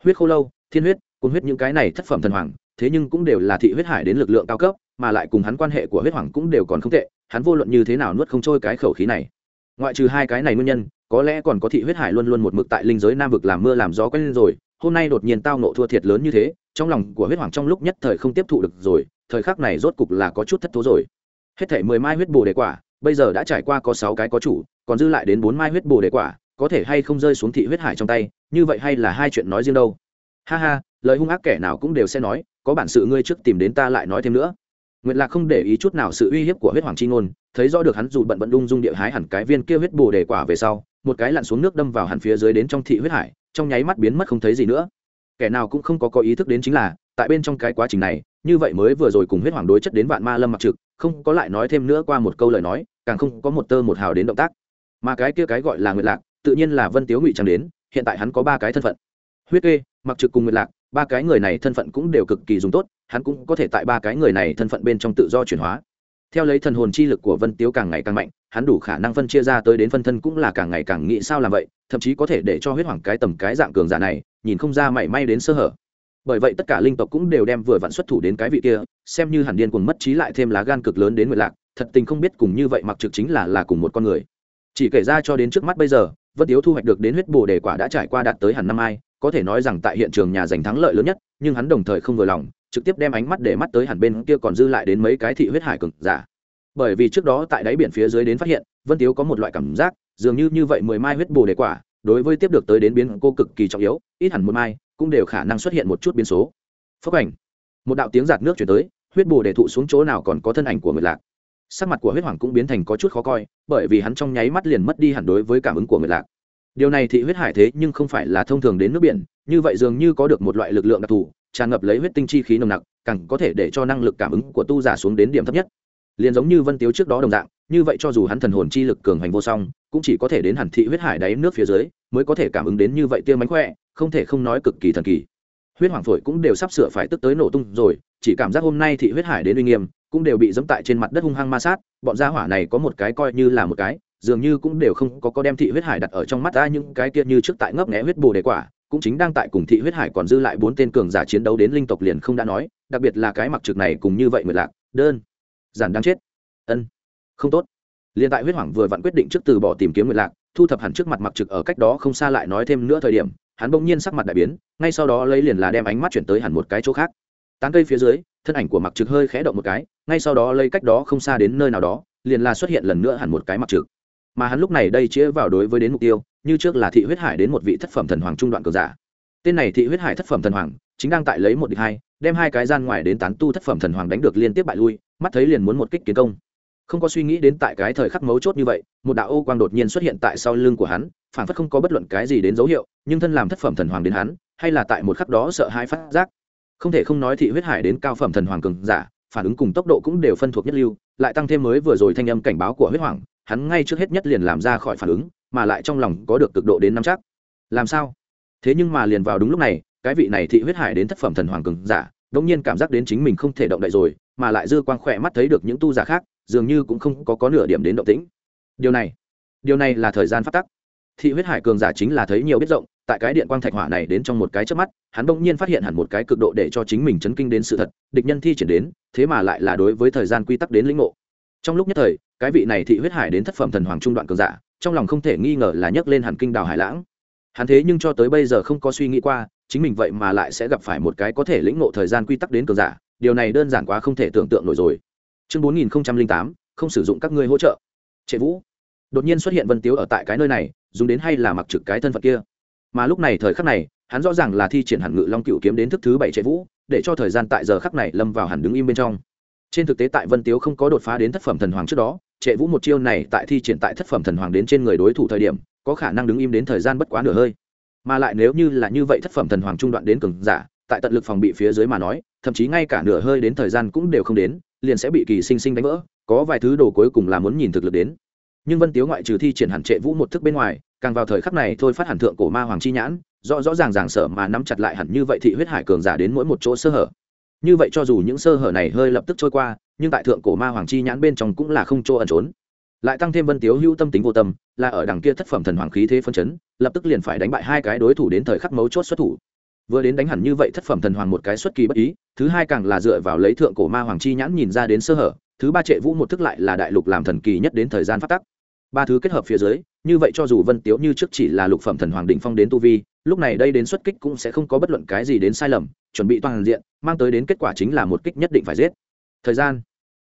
Speaker 1: Huyết khô lâu, thiên huyết côn huyết những cái này thất phẩm thần hoàng, thế nhưng cũng đều là thị huyết hải đến lực lượng cao cấp, mà lại cùng hắn quan hệ của huyết hoàng cũng đều còn không tệ, hắn vô luận như thế nào nuốt không trôi cái khẩu khí này. Ngoại trừ hai cái này nguyên nhân có lẽ còn có thị huyết hải luôn luôn một mực tại linh giới nam vực làm mưa làm gió quen lên rồi, hôm nay đột nhiên tao nộ thua thiệt lớn như thế, trong lòng của huyết hoàng trong lúc nhất thời không tiếp thụ được rồi, thời khắc này rốt cục là có chút thất thố rồi. Hết thể mười mai huyết bồ đề quả, bây giờ đã trải qua có sáu cái có chủ, còn dư lại đến bốn mai huyết bồ đề quả, có thể hay không rơi xuống thị huyết hải trong tay, như vậy hay là hai chuyện nói riêng đâu. Ha ha, lời hung ác kẻ nào cũng đều sẽ nói, có bản sự ngươi trước tìm đến ta lại nói thêm nữa nguyệt lạc không để ý chút nào sự uy hiếp của huyết hoàng chi ngôn, thấy rõ được hắn dù bận bận đung dung địa hái hẳn cái viên kia huyết bồ đề quả về sau, một cái lặn xuống nước đâm vào hẳn phía dưới đến trong thị huyết hải, trong nháy mắt biến mất không thấy gì nữa. Kẻ nào cũng không có có ý thức đến chính là, tại bên trong cái quá trình này, như vậy mới vừa rồi cùng huyết hoàng đối chất đến vạn ma lâm mặc trực, không có lại nói thêm nữa qua một câu lời nói, càng không có một tơ một hào đến động tác. Mà cái kia cái gọi là nguyệt lạc, tự nhiên là vân tiếu ngụy trang đến, hiện tại hắn có ba cái thân phận. Huyết kê, mặc trực cùng nguyệt lạc ba cái người này thân phận cũng đều cực kỳ dùng tốt, hắn cũng có thể tại ba cái người này thân phận bên trong tự do chuyển hóa. Theo lấy thần hồn chi lực của vân tiếu càng ngày càng mạnh, hắn đủ khả năng phân chia ra tới đến phân thân cũng là càng ngày càng nghĩ sao làm vậy, thậm chí có thể để cho huyết hoàng cái tầm cái dạng cường giả này, nhìn không ra mảy may đến sơ hở. Bởi vậy tất cả linh tộc cũng đều đem vừa vặn xuất thủ đến cái vị kia, xem như hẳn điên cuồng mất trí lại thêm lá gan cực lớn đến nguyệt lạc, thật tình không biết cùng như vậy mặc trực chính là là cùng một con người. Chỉ kể ra cho đến trước mắt bây giờ, vân tiếu thu hoạch được đến huyết bồ đề quả đã trải qua đạt tới hẳn năm ai có thể nói rằng tại hiện trường nhà giành thắng lợi lớn nhất, nhưng hắn đồng thời không vừa lòng, trực tiếp đem ánh mắt để mắt tới hẳn bên kia còn dư lại đến mấy cái thị huyết hải cực giả. Bởi vì trước đó tại đáy biển phía dưới đến phát hiện, vân tiếu có một loại cảm giác, dường như như vậy mười mai huyết bồ đề quả, đối với tiếp được tới đến biến cô cực kỳ trọng yếu, ít hẳn một mai, cũng đều khả năng xuất hiện một chút biến số. Phấp ảnh. Một đạo tiếng giạt nước chuyển tới, huyết bồ đề thụ xuống chỗ nào còn có thân ảnh của người lạc. Sắc mặt của huyết hoàng cũng biến thành có chút khó coi, bởi vì hắn trong nháy mắt liền mất đi hẳn đối với cảm ứng của người lạc điều này thị huyết hải thế nhưng không phải là thông thường đến nước biển, như vậy dường như có được một loại lực lượng đặc thù, tràn ngập lấy huyết tinh chi khí nồng nặc, càng có thể để cho năng lực cảm ứng của tu giả xuống đến điểm thấp nhất. Liền giống như vân tiếu trước đó đồng dạng, như vậy cho dù hắn thần hồn chi lực cường hành vô song, cũng chỉ có thể đến hẳn thị huyết hải đáy nước phía dưới, mới có thể cảm ứng đến như vậy tiêm mánh khỏe, không thể không nói cực kỳ thần kỳ. Huyết hoàng phổi cũng đều sắp sửa phải tức tới nổ tung rồi, chỉ cảm giác hôm nay thị huyết hải đến uy nghiêm, cũng đều bị dẫm tại trên mặt đất hung hăng ma sát, bọn gia hỏa này có một cái coi như là một cái dường như cũng đều không có có đem thị huyết hải đặt ở trong mắt ta, những cái kia như trước tại ngấp nghé huyết bồ đề quả, cũng chính đang tại cùng thị huyết hải còn dư lại bốn tên cường giả chiến đấu đến linh tộc liền không đã nói, đặc biệt là cái mặc trực này cùng như vậy mượt lạc, đơn giản đang chết. Ân, không tốt. Liền tại huyết hoàng vừa vặn quyết định trước từ bỏ tìm kiếm nguyệt lạc, thu thập hẳn trước mặt mặc trực ở cách đó không xa lại nói thêm nữa thời điểm, hắn bỗng nhiên sắc mặt đại biến, ngay sau đó lấy liền là đem ánh mắt chuyển tới hẳn một cái chỗ khác. Tán cây phía dưới, thân ảnh của mặc trực hơi khẽ động một cái, ngay sau đó lấy cách đó không xa đến nơi nào đó, liền là xuất hiện lần nữa hẳn một cái mặc trực mà hắn lúc này đây chĩa vào đối với đến mục tiêu, như trước là thị huyết hải đến một vị thất phẩm thần hoàng trung đoạn cường giả. Tên này thị huyết hải thất phẩm thần hoàng, chính đang tại lấy một địch hai, đem hai cái gian ngoài đến tán tu thất phẩm thần hoàng đánh được liên tiếp bại lui, mắt thấy liền muốn một kích kiến công. Không có suy nghĩ đến tại cái thời khắc mấu chốt như vậy, một đạo ô quang đột nhiên xuất hiện tại sau lưng của hắn, phản phất không có bất luận cái gì đến dấu hiệu, nhưng thân làm thất phẩm thần hoàng đến hắn, hay là tại một khắc đó sợ hai phát giác. Không thể không nói thị huyết hải đến cao phẩm thần hoàng cường giả, phản ứng cùng tốc độ cũng đều phân thuộc nhất lưu lại tăng thêm mới vừa rồi thanh âm cảnh báo của huyết hoàng, hắn ngay trước hết nhất liền làm ra khỏi phản ứng, mà lại trong lòng có được cực độ đến năm chắc. Làm sao? Thế nhưng mà liền vào đúng lúc này, cái vị này thị huyết hải đến thất phẩm thần hoàng cường giả, đống nhiên cảm giác đến chính mình không thể động đậy rồi, mà lại dư quang khỏe mắt thấy được những tu giả khác, dường như cũng không có có nửa điểm đến động tĩnh. Điều này điều này là thời gian phát tắc. Thị huyết hải cường giả chính là thấy nhiều biết rộng tại cái điện quang thạch hỏa này đến trong một cái chớp mắt, hắn bỗng nhiên phát hiện hẳn một cái cực độ để cho chính mình chấn kinh đến sự thật, địch nhân thi triển đến, thế mà lại là đối với thời gian quy tắc đến lĩnh ngộ. Trong lúc nhất thời, cái vị này thị huyết hải đến thất phẩm thần hoàng trung đoạn cường giả, trong lòng không thể nghi ngờ là nhấc lên hẳn kinh đào hải lãng. Hắn thế nhưng cho tới bây giờ không có suy nghĩ qua, chính mình vậy mà lại sẽ gặp phải một cái có thể lĩnh ngộ thời gian quy tắc đến cường giả, điều này đơn giản quá không thể tưởng tượng nổi rồi. Chương bốn nghìn tám, không sử dụng các ngươi hỗ trợ. Trệ vũ, đột nhiên xuất hiện vân tiếu ở tại cái nơi này, dùng đến hay là mặc trực cái thân phận kia? Mà lúc này thời khắc này, hắn rõ ràng là thi triển hẳn ngự long cựu kiếm đến thức thứ bảy chạy vũ, để cho thời gian tại giờ khắc này lâm vào hẳn đứng im bên trong. Trên thực tế tại vân tiếu không có đột phá đến thất phẩm thần hoàng trước đó trệ vũ một chiêu này tại thi triển tại thất phẩm thần hoàng đến trên người đối thủ thời điểm, có khả năng đứng im đến thời gian bất quá nửa hơi. Mà lại nếu như là như vậy thất phẩm thần hoàng trung đoạn đến cường giả, tại tận lực phòng bị phía dưới mà nói, thậm chí ngay cả nửa hơi đến thời gian cũng đều không đến, liền sẽ bị kỳ sinh sinh đánh vỡ, có vài thứ đồ cuối cùng là muốn nhìn thực lực đến. Nhưng vân tiếu ngoại trừ thi triển hẳn trệ vũ một thức bên ngoài càng vào thời khắc này thôi phát hẳn thượng cổ ma hoàng chi nhãn, rõ rõ ràng ràng sở mà nắm chặt lại hẳn như vậy thị huyết hải cường giả đến mỗi một chỗ sơ hở. Như vậy cho dù những sơ hở này hơi lập tức trôi qua, nhưng tại thượng cổ ma hoàng chi nhãn bên trong cũng là không chỗ ẩn trốn. Lại tăng thêm vân tiếu hữu tâm tính vô tâm, là ở đằng kia thất phẩm thần hoàng khí thế phân chấn, lập tức liền phải đánh bại hai cái đối thủ đến thời khắc mấu chốt xuất thủ. Vừa đến đánh hẳn như vậy thất phẩm thần hoàng một cái xuất kỳ bất ý, thứ hai càng là dựa vào lấy thượng cổ ma hoàng chi nhãn nhìn ra đến sơ hở, thứ ba trệ vũ một thức lại là đại lục làm thần kỳ nhất đến thời gian phát tắc. Ba thứ kết hợp phía dưới như vậy cho dù vân tiếu như trước chỉ là lục phẩm thần hoàng đ ỉ n h phong đến tu vi, lúc này đây đến xuất kích cũng sẽ không có bất luận cái gì đến sai lầm, chuẩn bị toàn diện, mang tới đến kết quả chính là một kích nhất định phải giết. Thời gian.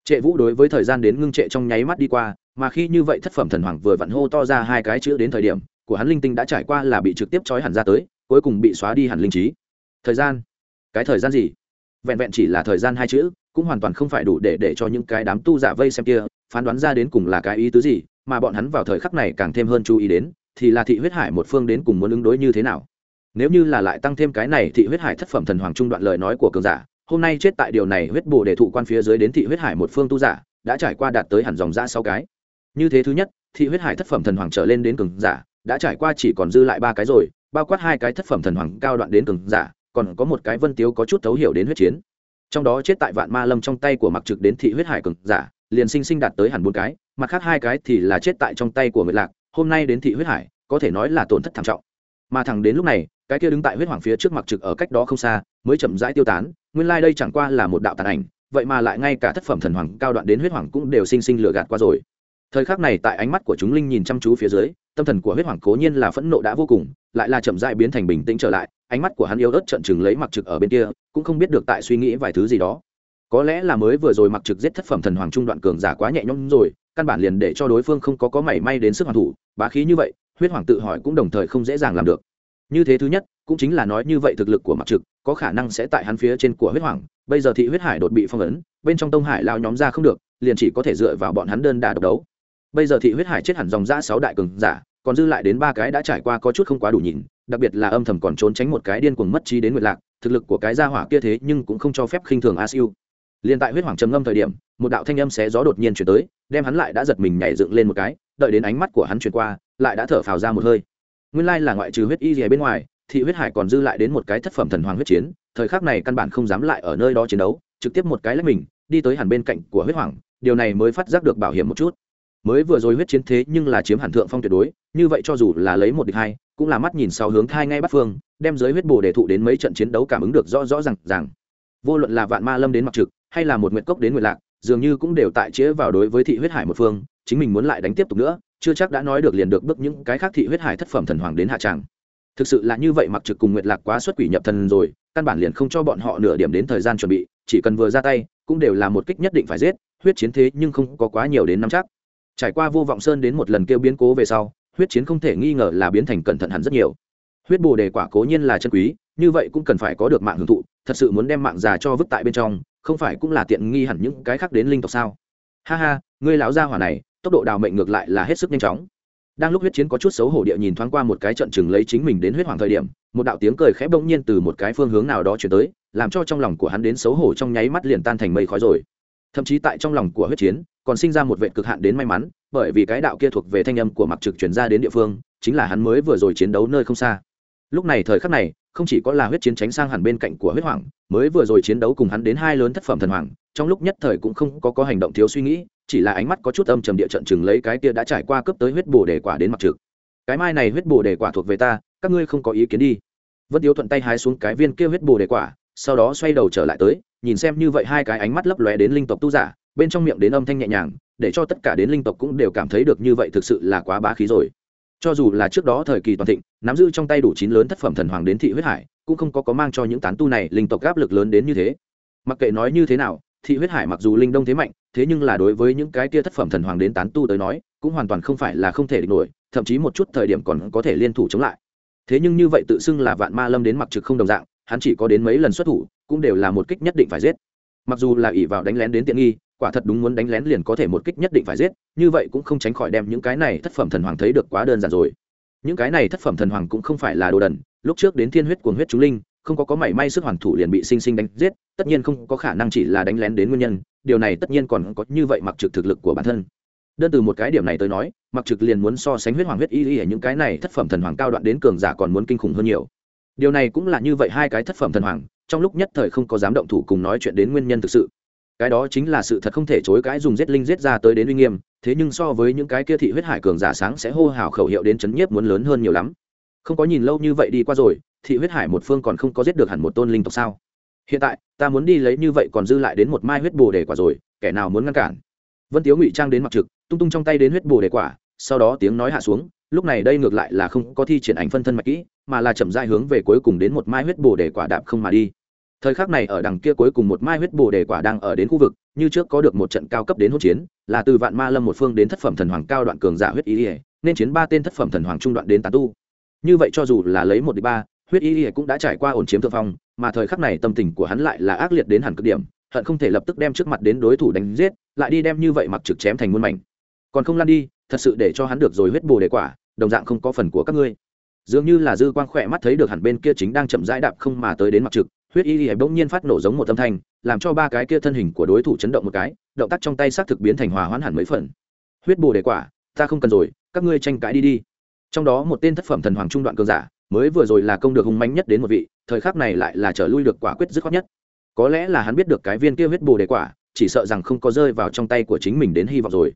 Speaker 1: Trệ vũ đối với thời gian đến ngưng trệ trong nháy mắt đi qua, mà khi như vậy thất phẩm thần hoàng vừa vặn hô to ra hai cái chữ đến thời điểm, của hắn linh tinh đã trải qua là bị trực tiếp trói hẳn ra tới, cuối cùng bị xóa đi hẳn linh trí. Thời gian. Cái thời gian gì? Vẹn vẹn chỉ là thời gian hai chữ, cũng hoàn toàn không phải đủ để để cho những cái đám tu giả vây xem kia, phán đoán ra đến cùng là cái ý tứ gì mà bọn hắn vào thời khắc này càng thêm hơn chú ý đến, thì là thị huyết hải một phương đến cùng muốn ứng đối như thế nào. Nếu như là lại tăng thêm cái này thị huyết hải thất phẩm thần hoàng trung đoạn lời nói của cường giả, hôm nay chết tại điều này huyết bồ để thụ quan phía dưới đến thị huyết hải một phương tu giả, đã trải qua đạt tới hẳn dòng ra sáu cái. Như thế thứ nhất, thị huyết hải thất phẩm thần hoàng trở lên đến cường giả, đã trải qua chỉ còn dư lại ba cái rồi, bao quát hai cái thất phẩm thần hoàng cao đoạn đến cường giả, còn có một cái vân tiếu có chút thấu hiểu đến huyết chiến. Trong đó chết tại vạn ma lâm trong tay của mặc trực đến thị huyết hải cường giả, liền sinh sinh đạt tới hẳn bốn cái mặt khác hai cái thì là chết tại trong tay của người lạc, hôm nay đến thị huyết hải, có thể nói là tổn thất thảm trọng. Mà thẳng đến lúc này, cái kia đứng tại huyết hoàng phía trước mặt trực ở cách đó không xa, mới chậm rãi tiêu tán, nguyên lai、like、đây chẳng qua là một đạo tàn ảnh, vậy mà lại ngay cả thất phẩm thần hoàng cao đoạn đến huyết hoàng cũng đều sinh sinh lừa gạt qua rồi. Thời khắc này tại ánh mắt của chúng linh nhìn chăm chú phía dưới, tâm thần của huyết hoàng cố nhiên là phẫn nộ đã vô cùng, lại là chậm rãi biến thành bình tĩnh trở lại, ánh mắt của hắn yếu ớt trận chừng lấy mặc trực ở bên kia, cũng không biết được tại suy nghĩ vài thứ gì đó. Có lẽ là mới vừa rồi mặc trực giết thất phẩm thần hoàng trung đoạn cường giả quá nhẹ nhõm rồi căn bản liền để cho đối phương không có có mảy may đến sức hoàn thủ, bá khí như vậy, huyết hoàng tự hỏi cũng đồng thời không dễ dàng làm được. Như thế thứ nhất, cũng chính là nói như vậy thực lực của mặc trực, có khả năng sẽ tại hắn phía trên của huyết hoàng, bây giờ thị huyết hải đột bị phong ấn, bên trong tông hải lao nhóm ra không được, liền chỉ có thể dựa vào bọn hắn đơn đà độc đấu. Bây giờ thị huyết hải chết hẳn dòng ra sáu đại cường giả, còn dư lại đến ba cái đã trải qua có chút không quá đủ nhìn, đặc biệt là âm thầm còn trốn tránh một cái điên cuồng mất trí đến nguyệt lạc, thực lực của cái gia hỏa kia thế nhưng cũng không cho phép khinh thường a siêu liền tại huyết hoàng trầm ngâm thời điểm, một đạo thanh âm xé gió đột nhiên chuyển tới đem hắn lại đã giật mình nhảy dựng lên một cái, đợi đến ánh mắt của hắn chuyển qua, lại đã thở phào ra một hơi. Nguyên lai là ngoại trừ huyết y gì bên ngoài thị huyết hải còn dư lại đến một cái thất phẩm thần hoàng huyết chiến, thời khắc này căn bản không dám lại ở nơi đó chiến đấu, trực tiếp một cái lấy mình, đi tới hẳn bên cạnh của huyết hoàng, điều này mới phát giác được bảo hiểm một chút. Mới vừa rồi huyết chiến thế nhưng là chiếm hẳn thượng phong tuyệt đối, như vậy cho dù là lấy một địch hai, cũng là mắt nhìn sau hướng thai ngay bắt phương, đem giới huyết bồ để thụ đến mấy trận chiến đấu cảm ứng được rõ rõ rằng rằng vô luận là vạn ma lâm đến mặc trực, hay là một nguyện cốc đến nguyện lạc dường như cũng đều tại chĩa vào đối với thị huyết hải một phương, chính mình muốn lại đánh tiếp tục nữa, chưa chắc đã nói được liền được bước những cái khác thị huyết hải thất phẩm thần hoàng đến hạ tràng. Thực sự là như vậy mặc trực cùng nguyệt lạc quá xuất quỷ nhập thần rồi, căn bản liền không cho bọn họ nửa điểm đến thời gian chuẩn bị, chỉ cần vừa ra tay, cũng đều là một kích nhất định phải giết, huyết chiến thế nhưng không có quá nhiều đến năm chắc. Trải qua vô vọng sơn đến một lần kêu biến cố về sau, huyết chiến không thể nghi ngờ là biến thành cẩn thận hẳn rất nhiều. Huyết bồ đề quả cố nhiên là chân quý, như vậy cũng cần phải có được mạng hưởng thụ, thật sự muốn đem mạng già cho vứt tại bên trong không phải cũng là tiện nghi hẳn những cái khác đến linh tộc sao? Ha ha, ngươi lão gia hỏa này, tốc độ đào mệnh ngược lại là hết sức nhanh chóng. Đang lúc huyết chiến có chút xấu hổ địa nhìn thoáng qua một cái trận chừng lấy chính mình đến huyết hoàng thời điểm, một đạo tiếng cười khẽ bỗng nhiên từ một cái phương hướng nào đó chuyển tới, làm cho trong lòng của hắn đến xấu hổ trong nháy mắt liền tan thành mây khói rồi. Thậm chí tại trong lòng của huyết chiến, còn sinh ra một vệ cực hạn đến may mắn, bởi vì cái đạo kia thuộc về thanh âm của mặc trực chuyển ra đến địa phương, chính là hắn mới vừa rồi chiến đấu nơi không xa. Lúc này thời khắc này không chỉ có là huyết chiến tránh sang hẳn bên cạnh của huyết hoàng, mới vừa rồi chiến đấu cùng hắn đến hai lớn thất phẩm thần hoàng, trong lúc nhất thời cũng không có có hành động thiếu suy nghĩ, chỉ là ánh mắt có chút âm trầm địa trận chừng lấy cái kia đã trải qua cấp tới huyết bổ đề quả đến mặt trực. Cái mai này huyết bổ đề quả thuộc về ta, các ngươi không có ý kiến đi. Vân tiếu thuận tay hái xuống cái viên kia huyết bổ đề quả, sau đó xoay đầu trở lại tới, nhìn xem như vậy hai cái ánh mắt lấp lóe đến linh tộc tu giả, bên trong miệng đến âm thanh nhẹ nhàng, để cho tất cả đến linh tộc cũng đều cảm thấy được như vậy thực sự là quá bá khí rồi cho dù là trước đó thời kỳ toàn thịnh, nắm giữ trong tay đủ chín lớn thất phẩm thần hoàng đến thị huyết hải, cũng không có có mang cho những tán tu này linh tộc áp lực lớn đến như thế. Mặc kệ nói như thế nào, thị huyết hải mặc dù linh đông thế mạnh, thế nhưng là đối với những cái kia thất phẩm thần hoàng đến tán tu tới nói, cũng hoàn toàn không phải là không thể địch nổi, thậm chí một chút thời điểm còn có thể liên thủ chống lại. Thế nhưng như vậy tự xưng là vạn ma lâm đến mặc trực không đồng dạng, hắn chỉ có đến mấy lần xuất thủ, cũng đều là một kích nhất định phải giết. Mặc dù là ỷ vào đánh lén đến tiện nghi quả thật đúng muốn đánh lén liền có thể một kích nhất định phải giết, như vậy cũng không tránh khỏi đem những cái này thất phẩm thần hoàng thấy được quá đơn giản rồi. Những cái này thất phẩm thần hoàng cũng không phải là đồ đần, lúc trước đến thiên huyết cuồng huyết chúng linh, không có có mảy may sức hoàn thủ liền bị sinh sinh đánh giết, tất nhiên không có khả năng chỉ là đánh lén đến nguyên nhân, điều này tất nhiên còn có như vậy mặc trực thực lực của bản thân. Đơn từ một cái điểm này tới nói, mặc trực liền muốn so sánh huyết hoàng huyết y y ở những cái này thất phẩm thần hoàng cao đoạn đến cường giả còn muốn kinh khủng hơn nhiều. Điều này cũng là như vậy hai cái thất phẩm thần hoàng, trong lúc nhất thời không có dám động thủ cùng nói chuyện đến nguyên nhân thực sự cái đó chính là sự thật không thể chối cãi dùng giết linh giết ra tới đến uy nghiêm, thế nhưng so với những cái kia thị huyết hải cường giả sáng sẽ hô hào khẩu hiệu đến chấn nhiếp muốn lớn hơn nhiều lắm. Không có nhìn lâu như vậy đi qua rồi, thị huyết hải một phương còn không có giết được hẳn một tôn linh tộc sao? Hiện tại, ta muốn đi lấy như vậy còn dư lại đến một mai huyết bồ đề quả rồi, kẻ nào muốn ngăn cản? Vân tiếu ngụy trang đến mặc trực, tung tung trong tay đến huyết bồ đề quả, sau đó tiếng nói hạ xuống, lúc này đây ngược lại là không có thi triển ảnh phân thân mạch kỹ, mà là chậm dại hướng về cuối cùng đến một mai huyết bồ đề quả đạp không mà đi thời khắc này ở đằng kia cuối cùng một mai huyết bồ đề quả đang ở đến khu vực, như trước có được một trận cao cấp đến hỗn chiến, là từ vạn ma lâm một phương đến thất phẩm thần hoàng cao đoạn cường giả huyết ý ỉa nên chiến ba tên thất phẩm thần hoàng trung đoạn đến tán tu. Như vậy cho dù là lấy một đi ba, huyết ý ỉa cũng đã trải qua ổn chiếm thượng phong, mà thời khắc này tâm tình của hắn lại là ác liệt đến hẳn cực điểm, hận không thể lập tức đem trước mặt đến đối thủ đánh giết, lại đi đem như vậy mặc trực chém thành muôn mảnh. Còn không lan đi, thật sự để cho hắn được rồi huyết bồ đề quả, đồng dạng không có phần của các ngươi. Dường như là dư quang khỏe mắt thấy được hẳn bên kia chính đang chậm rãi đạp không mà tới đến mặc trực huyết y lìa bỗng nhiên phát nổ giống một âm thanh, làm cho ba cái kia thân hình của đối thủ chấn động một cái, động tác trong tay xác thực biến thành hòa hoãn hẳn mấy phần. Huyết bồ đề quả, ta không cần rồi, các ngươi tranh cãi đi đi. Trong đó một tên thất phẩm thần hoàng trung đoạn cường giả, mới vừa rồi là công được hung manh nhất đến một vị, thời khắc này lại là trở lui được quả quyết dứt khoát nhất. Có lẽ là hắn biết được cái viên kia huyết bồ đề quả, chỉ sợ rằng không có rơi vào trong tay của chính mình đến hy vọng rồi.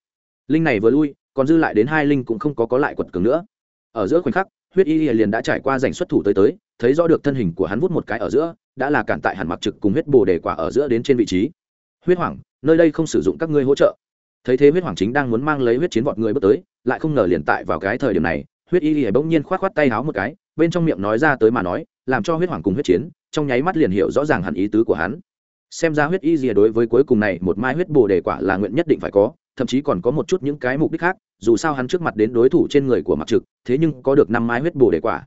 Speaker 1: Linh này vừa lui, còn dư lại đến hai linh cũng không có có lại quật cường nữa. Ở giữa khoảnh khắc, huyết y liền đã trải qua giành xuất thủ tới tới thấy rõ được thân hình của hắn vút một cái ở giữa, đã là cản tại hẳn mặc trực cùng huyết bồ đề quả ở giữa đến trên vị trí. Huyết hoàng, nơi đây không sử dụng các ngươi hỗ trợ. Thấy thế huyết hoàng chính đang muốn mang lấy huyết chiến vọt người bước tới, lại không ngờ liền tại vào cái thời điểm này, huyết y lìa bỗng nhiên k h o á t k h o á t tay háo một cái, bên trong miệng nói ra tới mà nói, làm cho huyết hoàng cùng huyết chiến, trong nháy mắt liền hiểu rõ ràng hẳn ý tứ của hắn. Xem ra huyết y rìa đối với cuối cùng này một mai huyết bồ đề quả là nguyện nhất định phải có, thậm chí còn có một chút những cái mục đích khác, dù sao hắn trước mặt đến đối thủ trên người của mặc trực, thế nhưng có được năm mai huyết bồ đề quả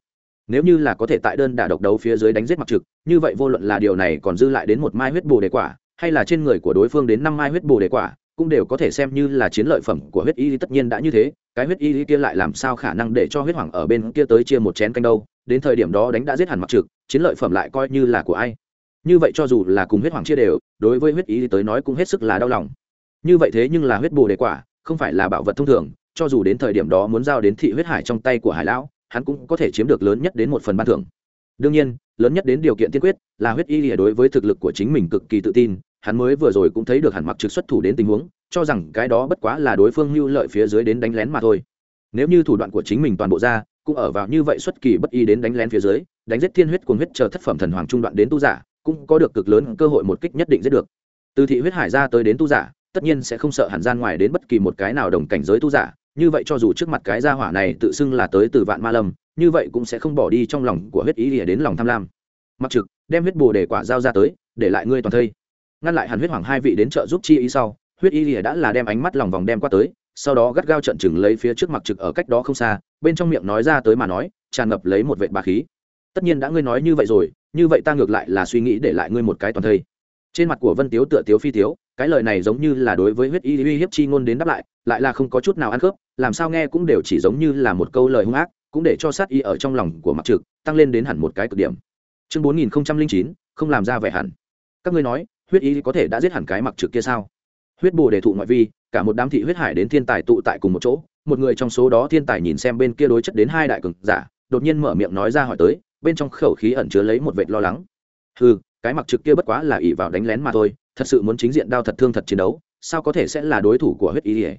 Speaker 1: nếu như là có thể tại đơn đả độc đấu phía dưới đánh giết mặc trực, như vậy vô luận là điều này còn dư lại đến một mai huyết bồ đề quả, hay là trên người của đối phương đến năm mai huyết bồ đề quả, cũng đều có thể xem như là chiến lợi phẩm của huyết y tất nhiên đã như thế, cái huyết y kia lại làm sao khả năng để cho huyết hoàng ở bên kia tới chia một chén canh đâu, đến thời điểm đó đánh đã giết hẳn mặc trực, chiến lợi phẩm lại coi như là của ai. Như vậy cho dù là cùng huyết hoàng chia đều, đối với huyết y tới nói cũng hết sức là đau lòng. Như vậy thế nhưng là huyết bồ đề quả, không phải là bảo vật thông thường, cho dù đến thời điểm đó muốn giao đến thị huyết hải trong tay của hải lão hắn cũng có thể chiếm được lớn nhất đến một phần ban thưởng. Đương nhiên, lớn nhất đến điều kiện tiên quyết là huyết y lìa đối với thực lực của chính mình cực kỳ tự tin, hắn mới vừa rồi cũng thấy được hẳn mặc trực xuất thủ đến tình huống, cho rằng cái đó bất quá là đối phương lưu lợi phía dưới đến đánh lén mà thôi. Nếu như thủ đoạn của chính mình toàn bộ ra, cũng ở vào như vậy xuất kỳ bất y đến đánh lén phía dưới, đánh giết thiên huyết cuồng huyết chờ thất phẩm thần hoàng trung đoạn đến tu giả, cũng có được cực lớn cơ hội một kích nhất định giết được. Từ thị huyết hải ra tới đến tu giả, tất nhiên sẽ không sợ hẳn gian ngoài đến bất kỳ một cái nào đồng cảnh giới tu giả như vậy cho dù trước mặt cái gia hỏa này tự xưng là tới từ vạn ma lâm, như vậy cũng sẽ không bỏ đi trong lòng của huyết ý lìa đến lòng tham lam. Mặc trực, đem huyết bồ để quả giao ra tới, để lại ngươi toàn thây. Ngăn lại hàn huyết hoàng hai vị đến trợ giúp chi ý sau, huyết y lìa đã là đem ánh mắt lòng vòng đem qua tới, sau đó gắt gao trận chừng lấy phía trước mặc trực ở cách đó không xa, bên trong miệng nói ra tới mà nói, tràn ngập lấy một vệ bà khí. Tất nhiên đã ngươi nói như vậy rồi, như vậy ta ngược lại là suy nghĩ để lại ngươi một cái toàn thây. Trên mặt của vân tiếu tựa tiếu phi tiếu cái lời này giống như là đối với huyết y uy hiếp chi ngôn đến đáp lại lại là không có chút nào ăn khớp, làm sao nghe cũng đều chỉ giống như là một câu lời hung ác, cũng để cho sát y ở trong lòng của mặc trực tăng lên đến hẳn một cái cực điểm. Chương bốn nghìn chín, không làm ra vẻ hẳn. Các ngươi nói, huyết y có thể đã giết hẳn cái mặc trực kia sao? Huyết bồ đề thụ ngoại vi, cả một đám thị huyết hải đến thiên tài tụ tại cùng một chỗ, một người trong số đó thiên tài nhìn xem bên kia đối chất đến hai đại cường giả, đột nhiên mở miệng nói ra hỏi tới, bên trong khẩu khí ẩn chứa lấy một vệt lo lắng. Ừ cái mặc trực kia bất quá là ỷ vào đánh lén mà thôi thật sự muốn chính diện đao thật thương thật chiến đấu, sao có thể sẽ là đối thủ của huyết y lìa?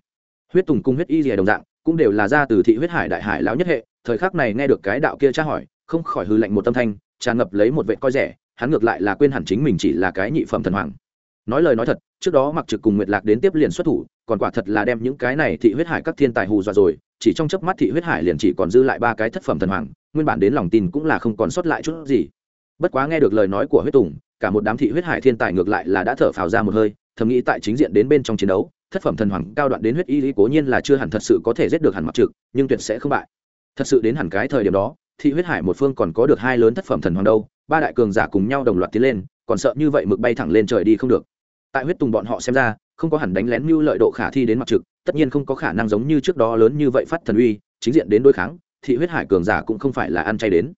Speaker 1: Huyết tùng cung huyết y lìa đồng dạng, cũng đều là ra từ thị huyết hải đại hải lão nhất hệ, thời khắc này nghe được cái đạo kia tra hỏi, không khỏi hư lạnh một tâm thanh, tràn ngập lấy một vệ coi rẻ, hắn ngược lại là quên hẳn chính mình chỉ là cái nhị phẩm thần hoàng. Nói lời nói thật, trước đó mặc trực cùng nguyệt lạc đến tiếp liền xuất thủ, còn quả thật là đem những cái này thị huyết hải các thiên tài hù dọa rồi, chỉ trong chớp mắt thị huyết hải liền chỉ còn dư lại ba cái thất phẩm thần hoàng, nguyên bản đến lòng tin cũng là không còn sót lại chút gì. Bất quá nghe được lời nói của huyết tùng cả một đám thị huyết hải thiên tài ngược lại là đã thở phào ra một hơi, thầm nghĩ tại chính diện đến bên trong chiến đấu, thất phẩm thần hoàng cao đoạn đến huyết y lý cố nhiên là chưa hẳn thật sự có thể giết được hẳn mặc trực, nhưng tuyệt sẽ không bại. Thật sự đến hẳn cái thời điểm đó, thị huyết hải một phương còn có được hai lớn thất phẩm thần hoàng đâu, ba đại cường giả cùng nhau đồng loạt tiến lên, còn sợ như vậy mực bay thẳng lên trời đi không được. Tại huyết tùng bọn họ xem ra, không có hẳn đánh lén mưu lợi độ khả thi đến mặc trực, tất nhiên không có khả năng giống như trước đó lớn như vậy phát thần uy, chính diện đến đối kháng, thị huyết hải cường giả cũng không phải là ăn chay đến.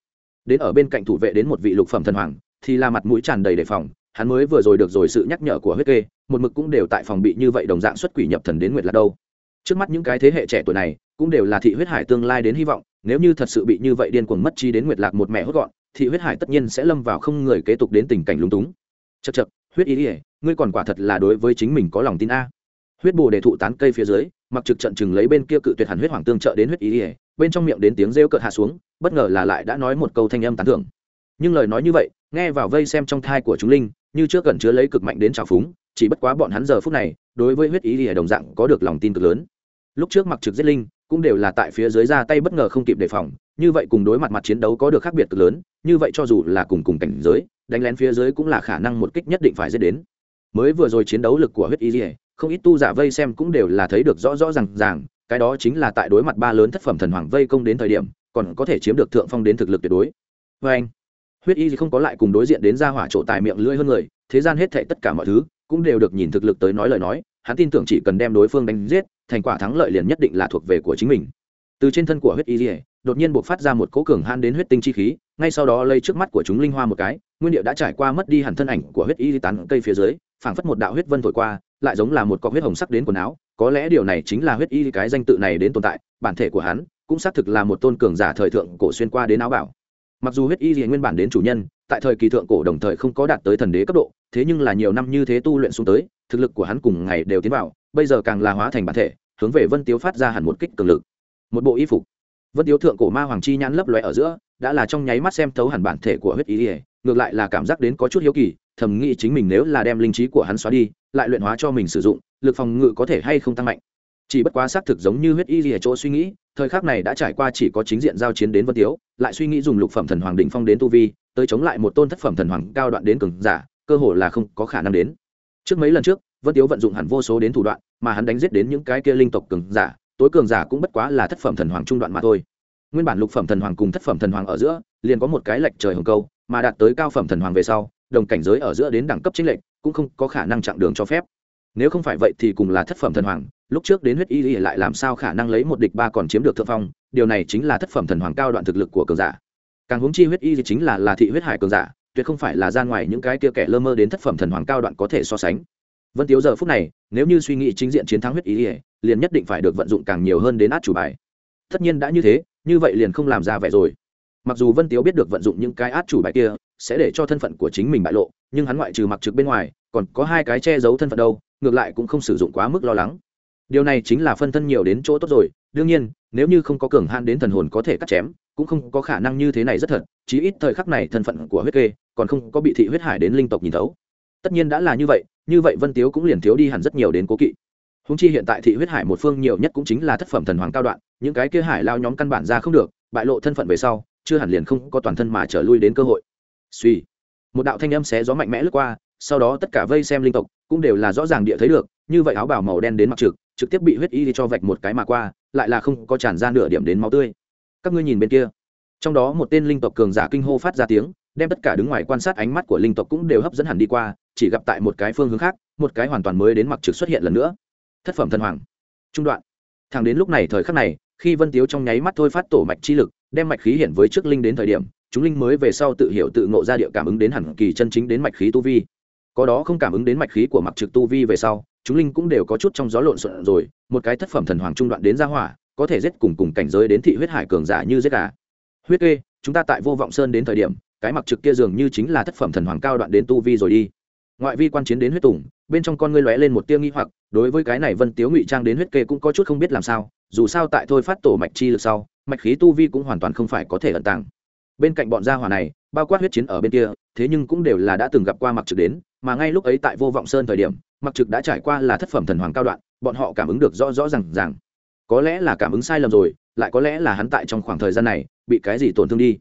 Speaker 1: Đến ở bên cạnh thủ vệ đến một vị lục phẩm thần hoàng thì là mặt mũi tràn đầy đề phòng. Hắn mới vừa rồi được rồi sự nhắc nhở của huyết kê, một mực cũng đều tại phòng bị như vậy đồng dạng xuất quỷ nhập thần đến nguyệt là đâu. Trước mắt những cái thế hệ trẻ tuổi này, cũng đều là thị huyết hải tương lai đến hy vọng, nếu như thật sự bị như vậy điên cuồng mất chi đến nguyệt lạc một mẹ hốt gọn, thị huyết hải tất nhiên sẽ lâm vào không người kế tục đến tình cảnh lúng túng. Chật chật huyết ý ỉa ngươi còn quả thật là đối với chính mình có lòng tin a. Huyết bồ đề thụ tán cây phía dưới, mặc trực trận chừng lấy bên kia cự tuyệt hẳn huyết hoàng tương trợ đến huyết ý ỉa bên trong miệng đến tiếng rêu cợt hạ xuống, bất ngờ là lại đã nói một câu thanh âm tán thưởng nhưng lời nói như vậy, nghe vào vây xem trong thai của chúng linh, như trước gần chứa lấy cực mạnh đến trào phúng, chỉ bất quá bọn hắn giờ phút này, đối với huyết ý lìa đồng dạng có được lòng tin cực lớn. Lúc trước mặc trực giết linh, cũng đều là tại phía dưới ra tay bất ngờ không kịp đề phòng, như vậy cùng đối mặt mặt chiến đấu có được khác biệt cực lớn, như vậy cho dù là cùng cùng cảnh giới, đánh lén phía dưới cũng là khả năng một kích nhất định phải dễ đến. Mới vừa rồi chiến đấu lực của huyết y dỉa không ít tu giả vây xem cũng đều là thấy được rõ rõ r à n g ràng, cái đó chính là tại đối mặt ba lớn thất phẩm thần hoàng vây công đến thời điểm, còn có thể chiếm được thượng phong đến thực lực tuyệt đối. Vê anh huyết y không có lại cùng đối diện đến ra hỏa chỗ tài miệng lưỡi hơn người, thế gian hết thệ tất cả mọi thứ cũng đều được nhìn thực lực tới nói lời nói, hắn tin tưởng chỉ cần đem đối phương đánh giết, thành quả thắng lợi liền nhất định là thuộc về của chính mình. Từ trên thân của huyết y đột nhiên buộc phát ra một cố cường han đến huyết tinh chi khí, ngay sau đó lây trước mắt của chúng linh hoa một cái, nguyên điệu đã trải qua mất đi hẳn thân ảnh của huyết y tán cây phía dưới, phảng phất một đạo huyết vân thổi qua, lại giống là một cọc huyết hồng sắc đến quần áo, có lẽ điều này chính là huyết y cái danh tự này đến tồn tại, bản thể của hắn cũng xác thực là một tôn cường giả thời thượng cổ xuyên qua đến áo bảo mặc dù huyết y gì nguyên bản đến chủ nhân, tại thời kỳ thượng cổ đồng thời không có đạt tới thần đế cấp độ, thế nhưng là nhiều năm như thế tu luyện xuống tới, thực lực của hắn cùng ngày đều tiến vào, bây giờ càng là hóa thành bản thể, hướng về vân tiếu phát ra hẳn một kích cường lực. Một bộ y phục. Vân tiếu thượng cổ ma hoàng chi nhãn lấp lóe ở giữa, đã là trong nháy mắt xem thấu hẳn bản thể của huyết y ngược lại là cảm giác đến có chút hiếu kỳ, thầm nghĩ chính mình nếu là đem linh trí của hắn xóa đi, lại luyện hóa cho mình sử dụng, lực phòng ngự có thể hay không tăng mạnh chỉ bất quá xác thực giống như huyết y gì ở chỗ suy nghĩ, thời khắc này đã trải qua chỉ có chính diện giao chiến đến vân tiếu, lại suy nghĩ dùng lục phẩm thần hoàng đỉnh phong đến tu vi, tới chống lại một tôn thất phẩm thần hoàng cao đoạn đến cường giả, cơ hồ là không có khả năng đến. Trước mấy lần trước, vân tiếu vận dụng hẳn vô số đến thủ đoạn, mà hắn đánh giết đến những cái kia linh tộc cường giả, tối cường giả cũng bất quá là thất phẩm thần hoàng trung đoạn mà thôi. Nguyên bản lục phẩm thần hoàng cùng thất phẩm thần hoàng ở giữa, liền có một cái lệch trời hồng câu, mà đạt tới cao phẩm thần hoàng về sau, đồng cảnh giới ở giữa đến đẳng cấp chính lệnh cũng không có khả năng chặng đường cho phép. Nếu không phải vậy thì cùng là thất phẩm thần hoàng lúc trước đến huyết y lại làm sao khả năng lấy một địch ba còn chiếm được thượng phong, điều này chính là thất phẩm thần hoàng cao đoạn thực lực của cường giả. Càng huống chi huyết y chính là là thị huyết hải cường giả, tuyệt không phải là ra ngoài những cái kia kẻ lơ mơ đến thất phẩm thần hoàng cao đoạn có thể so sánh. Vân tiếu giờ phút này, nếu như suy nghĩ chính diện chiến thắng huyết y, liền nhất định phải được vận dụng càng nhiều hơn đến át chủ bài. Tất nhiên đã như thế, như vậy liền không làm ra vẻ rồi. Mặc dù vân tiếu biết được vận dụng những cái át chủ bài kia, sẽ để cho thân phận của chính mình bại lộ, nhưng hắn ngoại trừ mặc trực bên ngoài, còn có hai cái che giấu thân phận đâu, ngược lại cũng không sử dụng quá mức lo lắng điều này chính là phân thân nhiều đến chỗ tốt rồi, đương nhiên, nếu như không có cường hạn đến thần hồn có thể cắt chém, cũng không có khả năng như thế này rất thật, chí ít thời khắc này thân phận của huyết kê còn không có bị thị huyết hải đến linh tộc nhìn thấu. Tất nhiên đã là như vậy như vậy vân tiếu cũng liền thiếu đi hẳn rất nhiều đến cố kỵ. Húng chi hiện tại thị huyết hải một phương nhiều nhất cũng chính là thất phẩm thần hoàng cao đoạn, những cái kia hải lao nhóm căn bản ra không được, bại lộ thân phận về sau, chưa hẳn liền không có toàn thân mà trở lui đến cơ hội. Suy. Một đạo thanh âm xé gió mạnh mẽ lướt qua, sau đó tất cả vây xem linh tộc, cũng đều là rõ ràng địa thấy được, như vậy áo bào màu đen đến mặc trực trực tiếp bị huyết y cho vạch một cái mà qua, lại là không có tràn ra nửa điểm đến máu tươi. Các ngươi nhìn bên kia. Trong đó một tên linh tộc cường giả kinh hô phát ra tiếng, đem tất cả đứng ngoài quan sát ánh mắt của linh tộc cũng đều hấp dẫn hẳn đi qua, chỉ gặp tại một cái phương hướng khác, một cái hoàn toàn mới đến mặc trực xuất hiện lần nữa. Thất phẩm thần hoàng. Trung đoạn. Thẳng đến lúc này thời khắc này, khi vân tiếu trong nháy mắt thôi phát tổ mạch chi lực, đem mạch khí hiện với trước linh đến thời điểm, chúng linh mới về sau tự hiểu tự ngộ ra địa cảm ứng đến hẳn kỳ chân chính đến mạch khí tu vi. Có đó không cảm ứng đến mạch khí của mặc trực tu vi về sau chúng linh cũng đều có chút trong gió lộn xộn rồi, một cái thất phẩm thần hoàng trung đoạn đến ra hỏa, có thể giết cùng cùng cảnh giới đến thị huyết hải cường giả như giết gà. Huyết kê, chúng ta tại vô vọng sơn đến thời điểm, cái mặc trực kia dường như chính là thất phẩm thần hoàng cao đoạn đến tu vi rồi đi. Ngoại vi quan chiến đến huyết tùng, bên trong con ngươi lóe lên một tia nghi hoặc, đối với cái này vân tiếu ngụy trang đến huyết kê cũng có chút không biết làm sao, dù sao tại thôi phát tổ mạch chi lực sau, mạch khí tu vi cũng hoàn toàn không phải có thể ẩn tàng. Bên cạnh bọn gia hỏa này, bao quát huyết chiến ở bên kia, thế nhưng cũng đều là đã từng gặp qua mặc trực đến, mà ngay lúc ấy tại vô vọng sơn thời điểm mặc trực đã trải qua là thất phẩm thần hoàng cao đoạn, bọn họ cảm ứng được rõ rõ r à n g rằng có lẽ là cảm ứng sai lầm rồi, lại có lẽ là hắn tại trong khoảng thời gian này, bị cái gì tổn thương đi.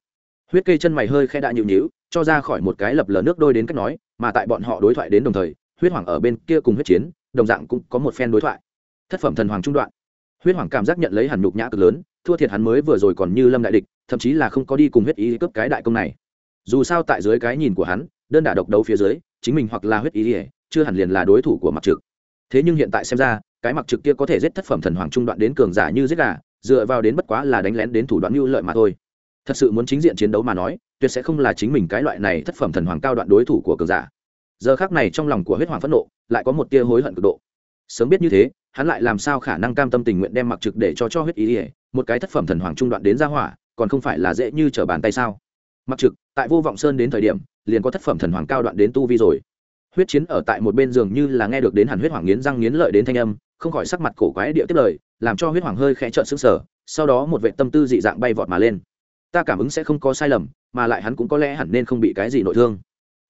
Speaker 1: Huyết cây chân mày hơi khe đã nhịu nhịu cho ra khỏi một cái lập lờ nước đôi đến cách nói, mà tại bọn họ đối thoại đến đồng thời, huyết hoàng ở bên kia cùng huyết chiến, đồng dạng cũng có một phen đối thoại. Thất phẩm thần hoàng trung đoạn. Huyết hoàng cảm giác nhận lấy hẳn nhục nhã cực lớn, thua thiệt hắn mới vừa rồi còn như lâm đại địch, thậm chí là không có đi cùng huyết ý cướp cái đại công này. Dù sao tại dưới cái nhìn của hắn, đơn đả độc đấu phía dưới, chính mình hoặc là huyết ý ỉa chưa hẳn liền là đối thủ của mặc trực. Thế nhưng hiện tại xem ra, cái mặc trực kia có thể giết thất phẩm thần hoàng trung đoạn đến cường giả như giết gà, dựa vào đến bất quá là đánh lén đến thủ đoạn mưu lợi mà thôi. Thật sự muốn chính diện chiến đấu mà nói, tuyệt sẽ không là chính mình cái loại này thất phẩm thần hoàng cao đoạn đối thủ của cường giả. Giờ khác này trong lòng của huyết hoàng phẫn nộ, lại có một tia hối hận cực độ. Sớm biết như thế, hắn lại làm sao khả năng cam tâm tình nguyện đem mặc trực để cho cho huyết ý ỉa một cái thất phẩm thần hoàng trung đoạn đến ra hỏa, còn không phải là dễ như trở bàn tay sao? Mặc trực, tại vô vọng sơn đến thời điểm, liền có thất phẩm thần hoàng cao đoạn đến tu vi rồi huyết chiến ở tại một bên giường như là nghe được đến hẳn huyết hoàng nghiến răng nghiến lợi đến thanh âm, không khỏi sắc mặt cổ quái địa tiếp lời, làm cho huyết hoàng hơi khẽ trợn sững sờ, sau đó một vệ tâm tư dị dạng bay vọt mà lên. Ta cảm ứng sẽ không có sai lầm, mà lại hắn cũng có lẽ hẳn nên không bị cái gì nội thương.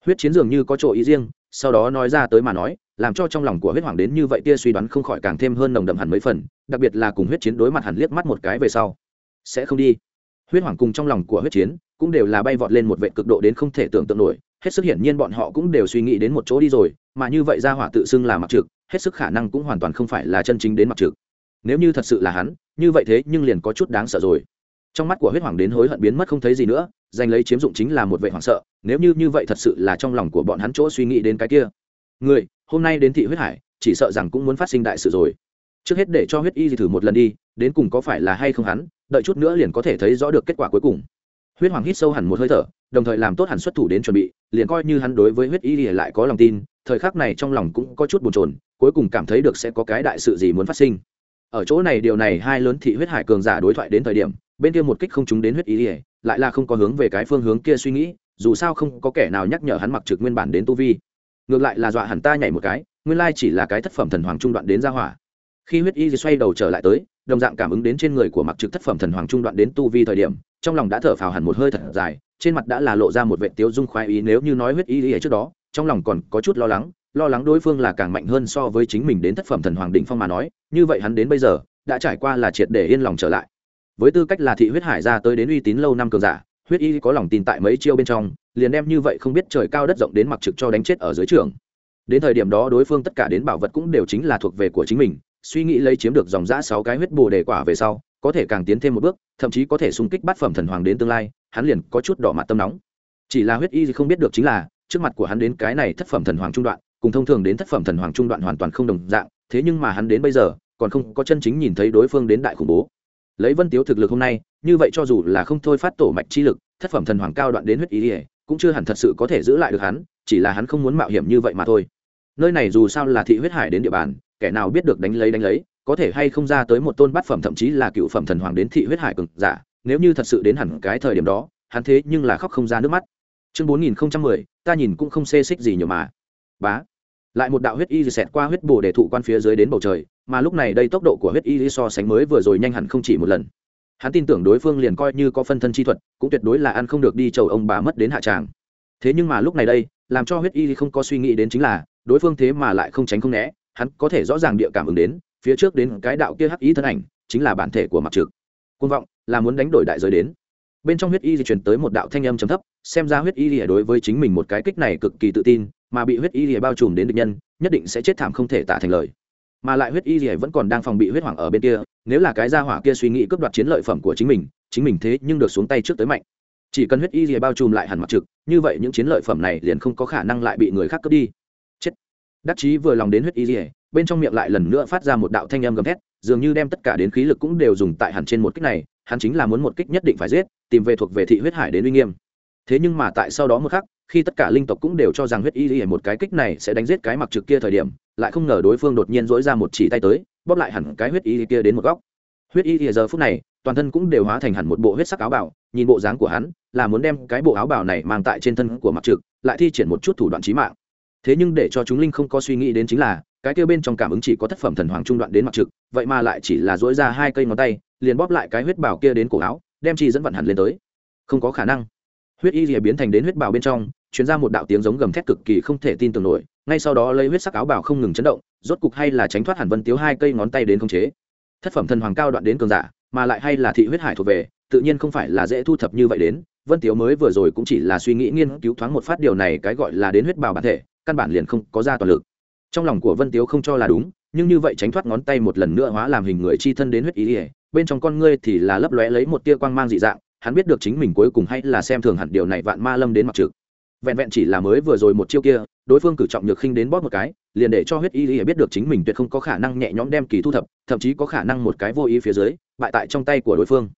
Speaker 1: Huyết chiến dường như có chỗ ý riêng, sau đó nói ra tới mà nói, làm cho trong lòng của huyết hoàng đến như vậy tia suy đoán không khỏi càng thêm hơn nồng đậm hẳn mấy phần, đặc biệt là cùng huyết chiến đối mặt hẳn liếc mắt một cái về sau. Sẽ không đi. Huyết hoàng cùng trong lòng của huyết chiến cũng đều là bay vọt lên một vệ cực độ đến không thể tưởng tượng nổi hết sức hiển nhiên bọn họ cũng đều suy nghĩ đến một chỗ đi rồi, mà như vậy ra hỏa tự xưng là mặc trực, hết sức khả năng cũng hoàn toàn không phải là chân chính đến mặc trực. Nếu như thật sự là hắn, như vậy thế nhưng liền có chút đáng sợ rồi. Trong mắt của huyết hoàng đến hối hận biến mất không thấy gì nữa, giành lấy chiếm dụng chính là một vệ hoảng sợ, nếu như như vậy thật sự là trong lòng của bọn hắn chỗ suy nghĩ đến cái kia. Người, hôm nay đến thị huyết hải, chỉ sợ rằng cũng muốn phát sinh đại sự rồi. Trước hết để cho huyết y thì thử một lần đi, đến cùng có phải là hay không hắn, đợi chút nữa liền có thể thấy rõ được kết quả cuối cùng. Huyết hoàng hít sâu hẳn một hơi thở đồng thời làm tốt hẳn xuất thủ đến chuẩn bị, liền coi như hắn đối với huyết y thì lại có lòng tin, thời khắc này trong lòng cũng có chút bồn chồn, cuối cùng cảm thấy được sẽ có cái đại sự gì muốn phát sinh. Ở chỗ này điều này hai lớn thị huyết hải cường giả đối thoại đến thời điểm, bên kia một kích không trúng đến huyết y thì lại là không có hướng về cái phương hướng kia suy nghĩ, dù sao không có kẻ nào nhắc nhở hắn mặc trực nguyên bản đến tu vi. Ngược lại là dọa hẳn ta nhảy một cái, nguyên lai chỉ là cái thất phẩm thần hoàng trung đoạn đến ra hỏa. Khi huyết y xoay đầu trở lại tới, đồng dạng cảm ứng đến trên người của mặc trực thất phẩm thần hoàng trung đoạn đến tu vi thời điểm trong lòng đã thở phào hẳn một hơi thật dài, trên mặt đã là lộ ra một vệ tiếu dung khoái ý, nếu như nói huyết y ấy trước đó, trong lòng còn có chút lo lắng lo lắng đối phương là càng mạnh hơn so với chính mình đến thất phẩm thần hoàng đỉnh phong mà nói, như vậy hắn đến bây giờ, đã trải qua là triệt để yên lòng trở lại. Với tư cách là thị huyết hải ra tới đến uy tín lâu năm cường giả, huyết y có lòng tin tại mấy chiêu bên trong, liền đem như vậy không biết trời cao đất rộng đến mặc trực cho đánh chết ở dưới trường. Đến thời điểm đó đối phương tất cả đến bảo vật cũng đều chính là thuộc về của chính mình, suy nghĩ lấy chiếm được dòng giã sáu cái huyết bồ đề quả về sau có thể càng tiến thêm một bước, thậm chí có thể xung kích bát phẩm thần hoàng đến tương lai, hắn liền có chút đỏ mặt tâm nóng. Chỉ là huyết y không biết được chính là, trước mặt của hắn đến cái này thất phẩm thần hoàng trung đoạn, cùng thông thường đến thất phẩm thần hoàng trung đoạn hoàn toàn không đồng dạng, thế nhưng mà hắn đến bây giờ, còn không có chân chính nhìn thấy đối phương đến đại khủng bố. Lấy vân tiếu thực lực hôm nay, như vậy cho dù là không thôi phát tổ mạch chi lực, thất phẩm thần hoàng cao đoạn đến huyết y cũng chưa hẳn thật sự có thể giữ lại được hắn, chỉ là hắn không muốn mạo hiểm như vậy mà thôi. Nơi này dù sao là thị huyết hải đến địa bàn, kẻ nào biết được đánh lấy đánh lấy có thể hay không ra tới một tôn bát phẩm, thậm chí là cựu phẩm thần hoàng đến thị huyết hải cường giả, nếu như thật sự đến hẳn cái thời điểm đó, hắn thế nhưng là khóc không ra nước mắt. Chương bốn nghìn mười, ta nhìn cũng không xê xích gì nhiều mà. Bá. Lại một đạo huyết y xẹt qua huyết bồ để thụ quan phía dưới đến bầu trời, mà lúc này đây tốc độ của huyết y so sánh mới vừa rồi nhanh hẳn không chỉ một lần. Hắn tin tưởng đối phương liền coi như có phân thân chi thuật, cũng tuyệt đối là ăn không được đi chầu ông bà mất đến hạ tràng. Thế nhưng mà lúc này đây, làm cho huyết y không có suy nghĩ đến chính là, đối phương thế mà lại không tránh không né, hắn có thể rõ ràng địa cảm ứng đến phía trước đến cái đạo kia hắc ý thân ảnh, chính là bản thể của mặc trực. Côn vọng, là muốn đánh đổi đại giới đến. Bên trong huyết y di chuyển tới một đạo thanh âm chấm thấp, xem ra huyết y lìa đối với chính mình một cái kích này cực kỳ tự tin, mà bị huyết y lìa bao trùm đến được nhân, nhất định sẽ chết thảm không thể tả thành lời. Mà lại huyết y lìa vẫn còn đang phòng bị huyết hoàng ở bên kia, nếu là cái gia hỏa kia suy nghĩ cướp đoạt chiến lợi phẩm của chính mình chính mình thế nhưng được xuống tay trước tới mạnh. Chỉ cần huyết y lìa bao trùm lại hẳn mặc trực, như vậy những chiến lợi phẩm này liền không có khả năng lại bị người khác cướp đi. Chết. Đắc chí vừa lòng đến huyết y lìa bên trong miệng lại lần nữa phát ra một đạo thanh âm gầm thét, dường như đem tất cả đến khí lực cũng đều dùng tại hẳn trên một kích này, hắn chính là muốn một kích nhất định phải giết, tìm về thuộc về thị huyết hải đến uy nghiêm. Thế nhưng mà tại sau đó một khắc, khi tất cả linh tộc cũng đều cho rằng huyết y y một cái kích này sẽ đánh giết cái mặc trực kia thời điểm, lại không ngờ đối phương đột nhiên dỗi ra một chỉ tay tới, bóp lại hẳn cái huyết y kia đến một góc. Huyết y y giờ phút này, toàn thân cũng đều hóa thành hẳn một bộ huyết sắc áo bảo nhìn bộ dáng của hắn, là muốn đem cái bộ áo bảo này mang tại trên thân của mặc trực, lại thi triển một chút thủ đoạn trí mạng. Thế nhưng để cho chúng linh không có suy nghĩ đến chính là cái kia bên trong cảm ứng chỉ có thất phẩm thần hoàng trung đoạn đến mặc trực, vậy mà lại chỉ là dỗi ra hai cây ngón tay, liền bóp lại cái huyết bảo kia đến cổ áo, đem chi dẫn vận hẳn lên tới. Không có khả năng. Huyết y rìa biến thành đến huyết bảo bên trong, truyền ra một đạo tiếng giống gầm thét cực kỳ không thể tin tưởng nổi, ngay sau đó lấy huyết sắc áo bảo không ngừng chấn động, rốt cục hay là tránh thoát hẳn vân tiếu hai cây ngón tay đến khống chế. Thất phẩm thần hoàng cao đoạn đến cường giả, mà lại hay là thị huyết hải thuộc về, tự nhiên không phải là dễ thu thập như vậy đến, vân tiếu mới vừa rồi cũng chỉ là suy nghĩ nghiên cứu thoáng một phát điều này cái gọi là đến huyết bảo bản thể, căn bản liền không có ra toàn lực trong lòng của vân tiếu không cho là đúng, nhưng như vậy tránh thoát ngón tay một lần nữa hóa làm hình người chi thân đến huyết ý ỉa bên trong con ngươi thì là lấp lóe lấy một tia quang mang dị dạng, hắn biết được chính mình cuối cùng hay là xem thường hẳn điều này vạn ma lâm đến mặc trực. Vẹn vẹn chỉ là mới vừa rồi một chiêu kia, đối phương cử trọng nhược khinh đến bóp một cái, liền để cho huyết y ỉa biết được chính mình tuyệt không có khả năng nhẹ nhõm đem kỳ thu thập, thậm chí có khả năng một cái vô ý phía dưới, bại tại trong tay của đối phương.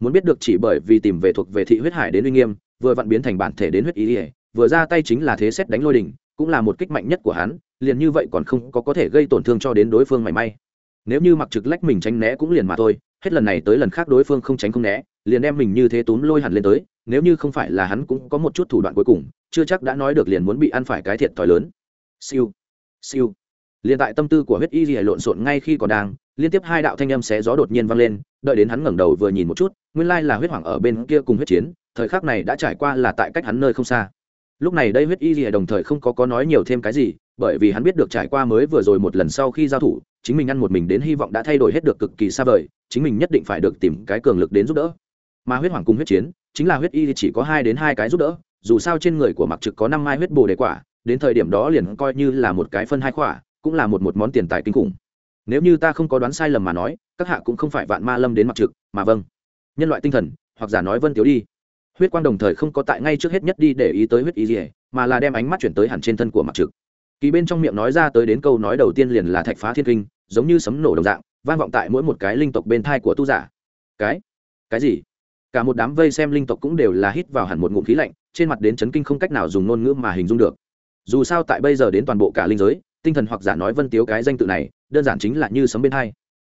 Speaker 1: Muốn biết được chỉ bởi vì tìm về thuộc về thị huyết hải đến uy nghiêm, vừa vặn biến thành bản thể đến huyết y ỉa vừa ra tay chính là thế xét đánh lôi đỉnh cũng là một kích mạnh nhất của hắn liền như vậy còn không có có thể gây tổn thương cho đến đối phương mảy may. Nếu như mặc trực lách mình tránh né cũng liền mà thôi, hết lần này tới lần khác đối phương không tránh không né, liền đem mình như thế túm lôi hẳn lên tới, nếu như không phải là hắn cũng có một chút thủ đoạn cuối cùng, chưa chắc đã nói được liền muốn bị ăn phải cái thiệt thòi lớn. Siêu siêu. Liền tại tâm tư của huyết y gì lộn xộn ngay khi còn đang, liên tiếp hai đạo thanh âm xé gió đột nhiên vang lên, đợi đến hắn ngẩng đầu vừa nhìn một chút, nguyên lai là huyết hoàng ở bên kia cùng huyết chiến, thời khắc này đã trải qua là tại cách hắn nơi không xa. Lúc này đây huyết y gì đồng thời không có có nói nhiều thêm cái gì bởi vì hắn biết được trải qua mới vừa rồi một lần sau khi giao thủ, chính mình ăn một mình đến hy vọng đã thay đổi hết được cực kỳ xa vời, chính mình nhất định phải được tìm cái cường lực đến giúp đỡ. Mà huyết hoàng cung huyết chiến, chính là huyết y chỉ có hai đến hai cái giúp đỡ, dù sao trên người của mặc trực có năm mai huyết bồ đề quả, đến thời điểm đó liền coi như là một cái phân hai khỏa cũng là một một món tiền tài kinh khủng. Nếu như ta không có đoán sai lầm mà nói, các hạ cũng không phải vạn ma lâm đến mặc trực, mà vâng. Nhân loại tinh thần, hoặc giả nói vân tiếu đi. Huyết quang đồng thời không có tại ngay trước hết nhất đi để ý tới huyết y gì, mà là đem ánh mắt chuyển tới hẳn trên thân của mặc trực kỳ bên trong miệng nói ra tới đến câu nói đầu tiên liền là thạch phá thiên kinh, giống như sấm nổ đồng dạng, vang vọng tại mỗi một cái linh tộc bên thai của tu giả. Cái? Cái gì? Cả một đám vây xem linh tộc cũng đều là hít vào hẳn một ngụm khí lạnh, trên mặt đến chấn kinh không cách nào dùng ngôn ngữ mà hình dung được. Dù sao tại bây giờ đến toàn bộ cả linh giới, tinh thần hoặc giả nói vân tiếu cái danh tự này, đơn giản chính là như sấm bên hai.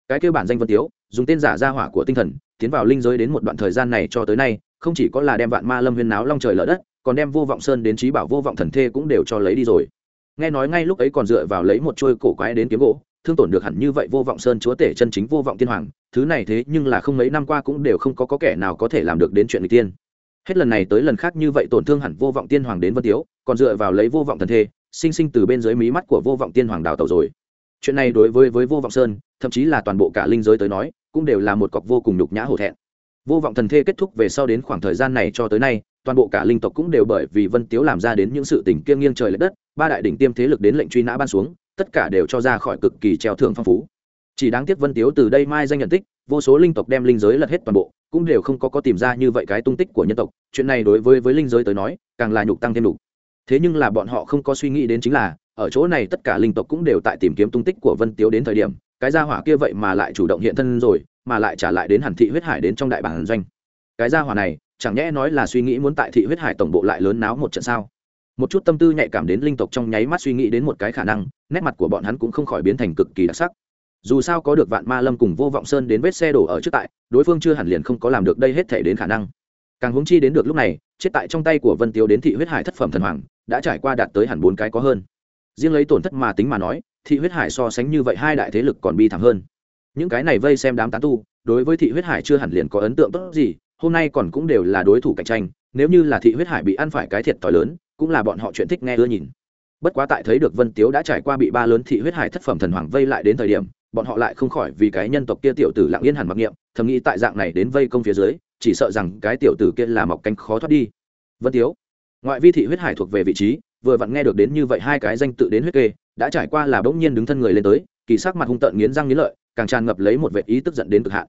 Speaker 1: Cái kêu bản danh vân tiếu, dùng tên giả gia hỏa của tinh thần, tiến vào linh giới đến một đoạn thời gian này cho tới nay, không chỉ có là đem vạn ma lâm huyên náo long trời lở đất, còn đem vô vọng sơn đến trí bảo vô vọng thần thê cũng đều cho lấy đi rồi nghe nói ngay lúc ấy còn dựa vào lấy một chuôi cổ quái đến kiếm gỗ thương tổn được hẳn như vậy vô vọng sơn chúa tể chân chính vô vọng tiên hoàng thứ này thế nhưng là không mấy năm qua cũng đều không có, có kẻ nào có thể làm được đến chuyện người tiên. Hết lần này tới lần khác như vậy tổn thương hẳn vô vọng tiên hoàng đến vân tiếu còn dựa vào lấy vô vọng thần thê sinh sinh từ bên dưới mí mắt của vô vọng tiên hoàng đào tẩu rồi. Chuyện này đối với với vô vọng sơn thậm chí là toàn bộ cả linh giới tới nói cũng đều là một cọc vô cùng nhục nhã hổ thẹn. Vô vọng thần thê kết thúc về sau đến khoảng thời gian này cho tới nay toàn bộ cả linh tộc cũng đều bởi vì vân tiếu làm ra đến những sự tình kiêng nghiêng trời lệch đất ba đại đỉnh tiêm thế lực đến lệnh truy nã ban xuống, tất cả đều cho ra khỏi cực kỳ treo thưởng phong phú. Chỉ đáng tiếc vân tiếu từ đây mai danh nhận tích, vô số linh tộc đem linh giới lật hết toàn bộ, cũng đều không có có tìm ra như vậy cái tung tích của nhân tộc. Chuyện này đối với với linh giới tới nói, càng là nhục tăng thêm đủ thế nhưng là bọn họ không có suy nghĩ đến chính là, ở chỗ này tất cả linh tộc cũng đều tại tìm kiếm tung tích của vân tiếu đến thời điểm, cái gia hỏa kia vậy mà lại chủ động hiện thân rồi, mà lại trả lại đến hàn thị huyết hải đến trong đại bản doanh. Cái gia hỏa này, chẳng nhẽ nói là suy nghĩ muốn tại thị huyết hải tổng bộ lại lớn náo một trận sao? Một chút tâm tư nhạy cảm đến linh tộc trong nháy mắt suy nghĩ đến một cái khả năng, nét mặt của bọn hắn cũng không khỏi biến thành cực kỳ đặc sắc. Dù sao có được vạn ma lâm cùng vô vọng sơn đến vết xe đổ ở trước tại, đối phương chưa hẳn liền không có làm được đây hết thể đến khả năng. Càng hướng chi đến được lúc này, chết tại trong tay của vân tiêu đến thị huyết hải thất phẩm thần hoàng, đã trải qua đạt tới hẳn bốn cái có hơn. Riêng lấy tổn thất mà tính mà nói, thị huyết hải so sánh như vậy hai đại thế lực còn bi thảm hơn. Những cái này vây xem đám tán tu, đối với thị huyết hải chưa hẳn liền có ấn tượng tốt gì, hôm nay còn cũng đều là đối thủ cạnh tranh nếu như là thị huyết hải bị ăn phải cái thiệt t h i lớn, cũng là bọn họ chuyện thích nghe ưa nhìn. Bất quá tại thấy được vân tiếu đã trải qua bị ba lớn thị huyết hải thất phẩm thần hoàng vây lại đến thời điểm, bọn họ lại không khỏi vì cái nhân tộc kia tiểu tử lặng yên hẳn mặc niệm, thầm nghĩ tại dạng này đến vây công phía dưới, chỉ sợ rằng cái tiểu tử kia là mọc cánh khó thoát đi. Vân tiếu, ngoại vi thị huyết hải thuộc về vị trí, vừa vặn nghe được đến như vậy hai cái danh tự đến huyết kê, đã trải qua là bỗng nhiên đứng thân người lên tới, kỳ sắc mặt hung tợn nghiến răng nghiến lợi, càng tràn ngập lấy một vệ ý tức giận đến cực hạn.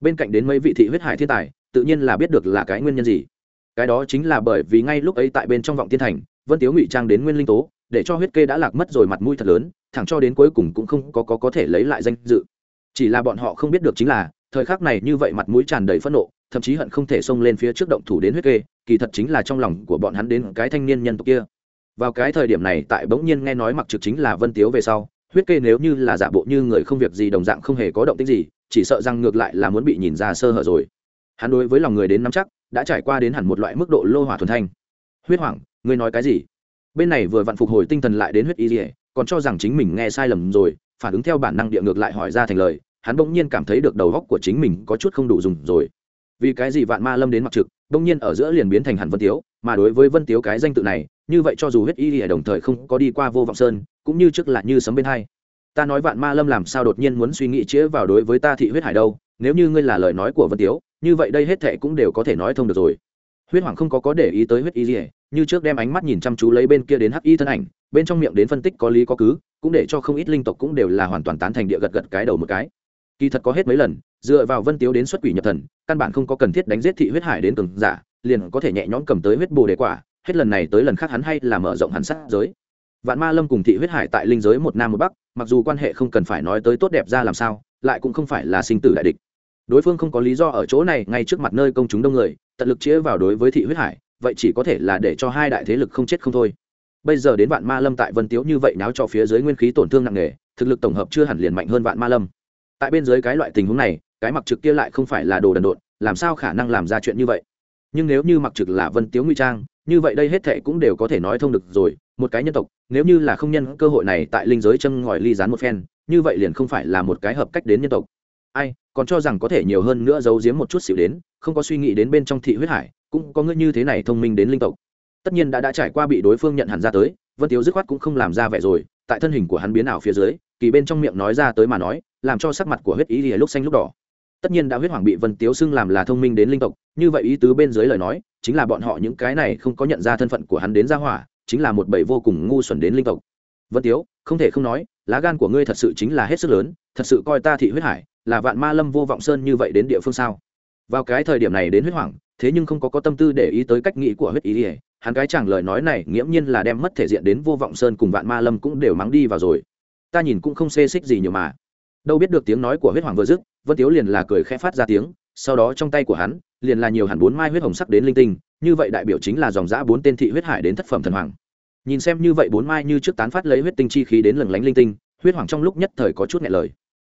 Speaker 1: Bên cạnh đến mấy vị thị huyết hải thiên tài, tự nhiên là biết được là cái nguyên nhân gì cái đó chính là bởi vì ngay lúc ấy tại bên trong vọng thiên thành vân tiếu ngụy trang đến nguyên linh tố để cho huyết kê đã lạc mất rồi mặt mũi thật lớn thẳng cho đến cuối cùng cũng không có, có có thể lấy lại danh dự. Chỉ là bọn họ không biết được chính là thời khắc này như vậy mặt mũi tràn đầy phẫn nộ thậm chí hận không thể xông lên phía trước động thủ đến huyết kê kỳ thật chính là trong lòng của bọn hắn đến cái thanh niên nhân tộc kia. Vào cái thời điểm này tại bỗng nhiên nghe nói mặc trực chính là vân tiếu về sau huyết kê nếu như là giả bộ như người không việc gì đồng dạng không hề có động tích gì chỉ sợ rằng ngược lại là muốn bị nhìn ra sơ hở rồi. Hắn đối với lòng người đến nắm chắc đã trải qua đến hẳn một loại mức độ lô hỏa thuần thanh. Huyết hoảng ngươi nói cái gì? Bên này vừa vặn phục hồi tinh thần lại đến huyết y dỉa còn cho rằng chính mình nghe sai lầm rồi, phản ứng theo bản năng địa ngược lại hỏi ra thành lời, hắn bỗng nhiên cảm thấy được đầu góc của chính mình có chút không đủ dùng rồi. Vì cái gì vạn ma lâm đến mặc trực, bỗng nhiên ở giữa liền biến thành hẳn vân tiếu, mà đối với vân tiếu cái danh tự này, như vậy cho dù huyết y lìa đồng thời không có đi qua vô vọng sơn, cũng như trước là như sấm bên hai. Ta nói vạn ma lâm làm sao đột nhiên muốn suy nghĩ chĩa vào đối với ta thị huyết hải đâu, nếu như ngươi là lời nói của vân tiếu như vậy đây hết thệ cũng đều có thể nói thông được rồi. Huyết hoàng không có có để ý tới huyết y lìa như trước đem ánh mắt nhìn chăm chú lấy bên kia đến hắc y thân ảnh, bên trong miệng đến phân tích có lý có cứ, cũng để cho không ít linh tộc cũng đều là hoàn toàn tán thành địa gật gật cái đầu một cái. Kỳ thật có hết mấy lần, dựa vào vân tiếu đến xuất quỷ nhập thần, căn bản không có cần thiết đánh giết thị huyết hải đến cường giả, liền có thể nhẹ nhõm cầm tới huyết bồ đề quả, hết lần này tới lần khác hắn hay là mở rộng hắn sát giới. Vạn ma lâm cùng thị huyết hải tại linh giới một nam một bắc, mặc dù quan hệ không cần phải nói tới tốt đẹp ra làm sao, lại cũng không phải là sinh tử đại địch đối phương không có lý do ở chỗ này, ngay trước mặt nơi công chúng đông người, tận lực chĩa vào đối với thị huyết hải, vậy chỉ có thể là để cho hai đại thế lực không chết không thôi. Bây giờ đến vạn ma lâm tại vân tiếu như vậy náo cho phía dưới nguyên khí tổn thương nặng nề, thực lực tổng hợp chưa hẳn liền mạnh hơn vạn ma lâm. Tại bên dưới cái loại tình huống này, cái mặc trực kia lại không phải là đồ đần độn, làm sao khả năng làm ra chuyện như vậy? Nhưng nếu như mặc trực là vân tiếu nguy trang, như vậy đây hết thệ cũng đều có thể nói thông được rồi, một cái nhân tộc, nếu như là không nhân, cơ hội này tại linh giới chân ngòi ly dán một phen, như vậy liền không phải là một cái hợp cách đến nhân tộc ai, còn cho rằng có thể nhiều hơn nữa giấu giếm một chút xỉu đến, không có suy nghĩ đến bên trong thị huyết hải, cũng có ngươi như thế này thông minh đến linh tộc. Tất nhiên đã đã trải qua bị đối phương nhận hẳn ra tới, vân tiếu dứt khoát cũng không làm ra vẻ rồi, tại thân hình của hắn biến ảo phía dưới, kỳ bên trong miệng nói ra tới mà nói, làm cho sắc mặt của huyết ý lìa lúc xanh lúc đỏ. Tất nhiên đã huyết hoàng bị vân tiếu xưng làm là thông minh đến linh tộc, như vậy ý tứ bên dưới lời nói, chính là bọn họ những cái này không có nhận ra thân phận của hắn đến ra hỏa, chính là một bầy vô cùng ngu xuẩn đến linh tộc. Vân tiếu, không thể không nói, lá gan của ngươi thật sự chính là hết sức lớn, thật sự coi ta thị huyết hải là vạn ma lâm vô vọng sơn như vậy đến địa phương sao? Vào cái thời điểm này đến huyết hoàng thế nhưng không có có tâm tư để ý tới cách nghĩ của huyết ý ỉa hắn cái chẳng lời nói này nghiễm nhiên là đem mất thể diện đến vô vọng sơn cùng vạn ma lâm cũng đều mắng đi vào rồi. Ta nhìn cũng không xê xích gì nhiều mà. Đâu biết được tiếng nói của huyết hoàng vừa dứt, vân tiếu liền là cười khẽ phát ra tiếng, sau đó trong tay của hắn, liền là nhiều hẳn bốn mai huyết hồng sắc đến linh tinh, như vậy đại biểu chính là dòng giã bốn tên thị huyết hải đến thất phẩm thần hoàng. Nhìn xem như vậy bốn mai như trước tán phát lấy huyết tinh chi khí đến lừng lánh linh tinh, huyết hoàng trong lúc nhất thời có chút nhẹ lời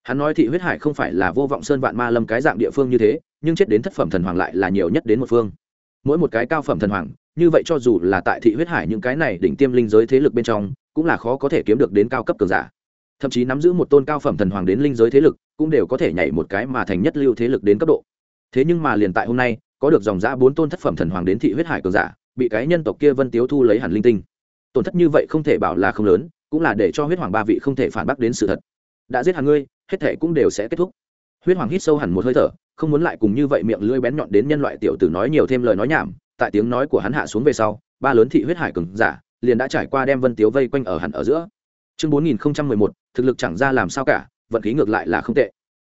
Speaker 1: hắn nói thị huyết hải không phải là vô vọng sơn vạn ma lâm cái dạng địa phương như thế, nhưng chết đến thất phẩm thần hoàng lại là nhiều nhất đến một phương. Mỗi một cái cao phẩm thần hoàng, như vậy cho dù là tại thị huyết hải những cái này đỉnh tiêm linh giới thế lực bên trong, cũng là khó có thể kiếm được đến cao cấp cường giả. Thậm chí nắm giữ một tôn cao phẩm thần hoàng đến linh giới thế lực, cũng đều có thể nhảy một cái mà thành nhất lưu thế lực đến cấp độ. Thế nhưng mà liền tại hôm nay, có được dòng giã bốn tôn thất phẩm thần hoàng đến thị huyết hải cường giả, bị cái nhân tộc kia vân tiếu thu lấy hẳn linh tinh. Tổn thất như vậy không thể bảo là không lớn, cũng là để cho huyết hoàng ba vị không thể phản bác đến sự thật. Đã giết hẳn ngươi hết thể cũng đều sẽ kết thúc. Huyết hoàng hít sâu hẳn một hơi thở, không muốn lại cùng như vậy miệng lưỡi bén nhọn đến nhân loại tiểu tử nói nhiều thêm lời nói nhảm, tại tiếng nói của hắn hạ xuống về sau, ba lớn thị huyết hải cường giả liền đã trải qua đem vân tiếu vây quanh ở hẳn ở giữa. Chương bốn nghìn mười một, thực lực chẳng ra làm sao cả, vận khí ngược lại là không tệ.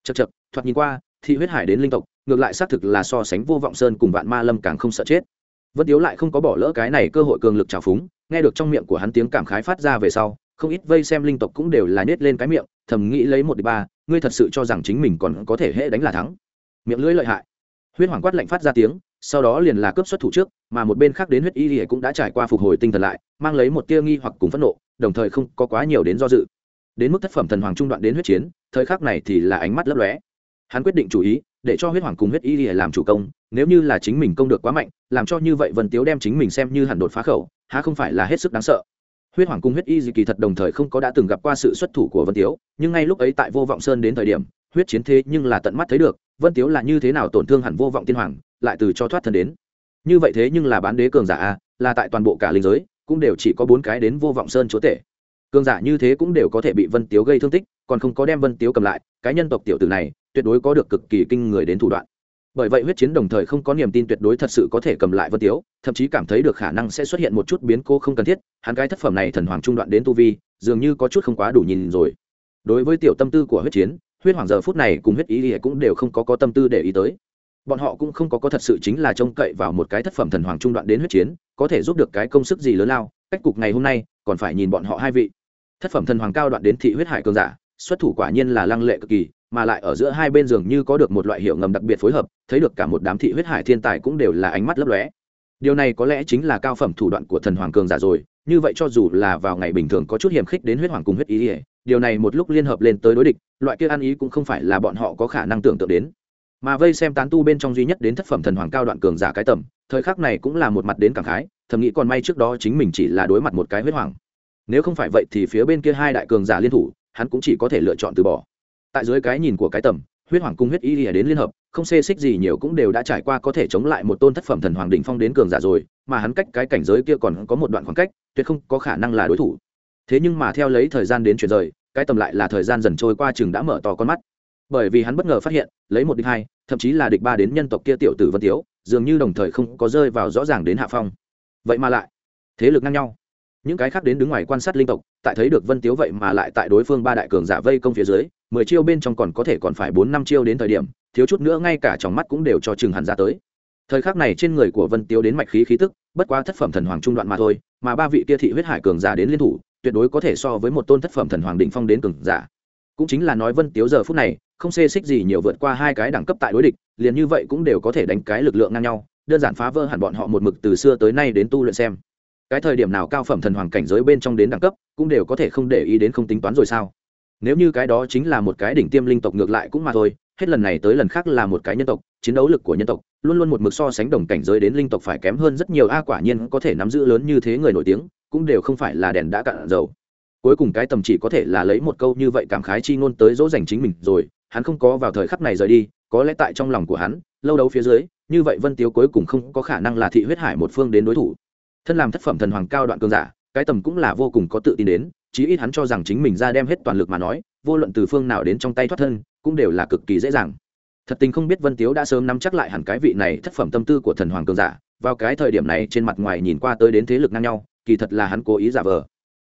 Speaker 1: Chật chật thoạt nhìn qua, thị huyết hải đến linh tộc, ngược lại xác thực là so sánh vô vọng sơn cùng vạn ma lâm càng không sợ chết. Vân tiếu lại không có bỏ lỡ cái này cơ hội cường lực trào phúng, nghe được trong miệng của hắn tiếng cảm khái phát ra về sau không ít vây xem linh tộc cũng đều là nhét lên cái miệng, thầm nghĩ lấy một đi ba, ngươi thật sự cho rằng chính mình còn có thể hệ đánh là thắng. Miệng lưỡi lợi hại. Huyết hoàng quát lạnh phát ra tiếng, sau đó liền là cướp xuất thủ trước, mà một bên khác đến huyết y thì cũng đã trải qua phục hồi tinh thần lại, mang lấy một tia nghi hoặc cùng phẫn nộ, đồng thời không có quá nhiều đến do dự. Đến mức thất phẩm thần hoàng trung đoạn đến huyết chiến, thời khắc này thì là ánh mắt lấp lóe. Hắn quyết định chủ ý, để cho huyết hoàng cùng huyết y thì làm chủ công, nếu như là chính mình công được quá mạnh, làm cho như vậy vần tiếu đem chính mình xem như hẳn đột phá khẩu, há không phải là hết sức đáng sợ huyết hoàng cung huyết y dị kỳ thật đồng thời không có đã từng gặp qua sự xuất thủ của vân tiếu, nhưng ngay lúc ấy tại vô vọng sơn đến thời điểm, huyết chiến thế nhưng là tận mắt thấy được, vân tiếu là như thế nào tổn thương hẳn vô vọng tiên hoàng, lại từ cho thoát thân đến. Như vậy thế nhưng là bán đế cường giả a, là tại toàn bộ cả linh giới, cũng đều chỉ có bốn cái đến vô vọng sơn chúa tể. Cường giả như thế cũng đều có thể bị vân tiếu gây thương tích, còn không có đem vân tiếu cầm lại, cái nhân tộc tiểu tử này, tuyệt đối có được cực kỳ kinh người đến thủ đoạn bởi vậy huyết chiến đồng thời không có niềm tin tuyệt đối thật sự có thể cầm lại vân tiếu, thậm chí cảm thấy được khả năng sẽ xuất hiện một chút biến cố không cần thiết, hắn cái thất phẩm này thần hoàng trung đoạn đến tu vi, dường như có chút không quá đủ nhìn rồi. Đối với tiểu tâm tư của huyết chiến, huyết hoàng giờ phút này cùng huyết ý thì cũng đều không có có tâm tư để ý tới. Bọn họ cũng không có có thật sự chính là trông cậy vào một cái thất phẩm thần hoàng trung đoạn đến huyết chiến, có thể giúp được cái công sức gì lớn lao, cách cục ngày hôm nay, còn phải nhìn bọn họ hai vị. Thất phẩm thần hoàng cao đoạn đến thị huyết hải cường giả, xuất thủ quả nhiên là lăng lệ cực kỳ mà lại ở giữa hai bên giường như có được một loại hiệu ngầm đặc biệt phối hợp, thấy được cả một đám thị huyết hải thiên tài cũng đều là ánh mắt lấp lóe. Điều này có lẽ chính là cao phẩm thủ đoạn của thần hoàng cường giả rồi, như vậy cho dù là vào ngày bình thường có chút hiểm khích đến huyết hoàng cùng huyết ý ỉa điều này một lúc liên hợp lên tới đối địch, loại kia ăn ý cũng không phải là bọn họ có khả năng tưởng tượng đến. Mà vây xem tán tu bên trong duy nhất đến thất phẩm thần hoàng cao đoạn cường giả cái tầm, thời khắc này cũng là một mặt đến cảm khái, thầm nghĩ còn may trước đó chính mình chỉ là đối mặt một cái huyết hoàng. Nếu không phải vậy thì phía bên kia hai đại cường giả liên thủ, hắn cũng chỉ có thể lựa chọn từ bỏ tại dưới cái nhìn của cái tầm, huyết hoàng cung huyết y lìa đến liên hợp, không xê xích gì nhiều cũng đều đã trải qua có thể chống lại một tôn thất phẩm thần hoàng đỉnh phong đến cường giả rồi, mà hắn cách cái cảnh giới kia còn có một đoạn khoảng cách, tuyệt không có khả năng là đối thủ. Thế nhưng mà theo lấy thời gian đến chuyển rời, cái tầm lại là thời gian dần trôi qua chừng đã mở to con mắt. Bởi vì hắn bất ngờ phát hiện, lấy một địch hai, thậm chí là địch ba đến nhân tộc kia tiểu tử vân tiếu, dường như đồng thời không có rơi vào rõ ràng đến hạ phong. Vậy mà lại, thế lực ngang nhau. Những cái khác đến đứng ngoài quan sát linh tộc, tại thấy được vân tiếu vậy mà lại tại đối phương ba đại cường giả vây công phía dưới mười chiêu bên trong còn có thể còn phải bốn năm chiêu đến thời điểm, thiếu chút nữa ngay cả trong mắt cũng đều cho chừng hẳn ra tới. Thời khắc này trên người của vân tiếu đến mạch khí khí tức, bất quá thất phẩm thần hoàng trung đoạn mà thôi, mà ba vị kia thị huyết hải cường giả đến liên thủ, tuyệt đối có thể so với một tôn thất phẩm thần hoàng định phong đến cường giả. Cũng chính là nói vân tiếu giờ phút này, không xê xích gì nhiều vượt qua hai cái đẳng cấp tại đối địch, liền như vậy cũng đều có thể đánh cái lực lượng ngang nhau, đơn giản phá vỡ hẳn bọn họ một mực từ xưa tới nay đến tu luyện xem. Cái thời điểm nào cao phẩm thần hoàng cảnh giới bên trong đến đẳng cấp, cũng đều có thể không để ý đến không tính toán rồi sao? Nếu như cái đó chính là một cái đỉnh tiêm linh tộc ngược lại cũng mà thôi, hết lần này tới lần khác là một cái nhân tộc, chiến đấu lực của nhân tộc, luôn luôn một mực so sánh đồng cảnh giới đến linh tộc phải kém hơn rất nhiều, a, quả nhiên có thể nắm giữ lớn như thế người nổi tiếng, cũng đều không phải là đèn đã cạn dầu. Cuối cùng cái tầm chỉ có thể là lấy một câu như vậy cảm khái chi ngôn tới dỗ dành chính mình rồi, hắn không có vào thời khắc này rời đi, có lẽ tại trong lòng của hắn, lâu đấu phía dưới, như vậy vân tiếu cuối cùng không có khả năng là thị huyết hải một phương đến đối thủ. Thân làm thất phẩm thần hoàng cao đoạn cường giả, cái tầm cũng là vô cùng có tự tin đến chí ít hắn cho rằng chính mình ra đem hết toàn lực mà nói, vô luận từ phương nào đến trong tay thoát thân, cũng đều là cực kỳ dễ dàng. Thật tình không biết vân tiếu đã sớm nắm chắc lại hẳn cái vị này thất phẩm tâm tư của thần hoàng cường giả, vào cái thời điểm này trên mặt ngoài nhìn qua tới đến thế lực ngang nhau, kỳ thật là hắn cố ý giả vờ.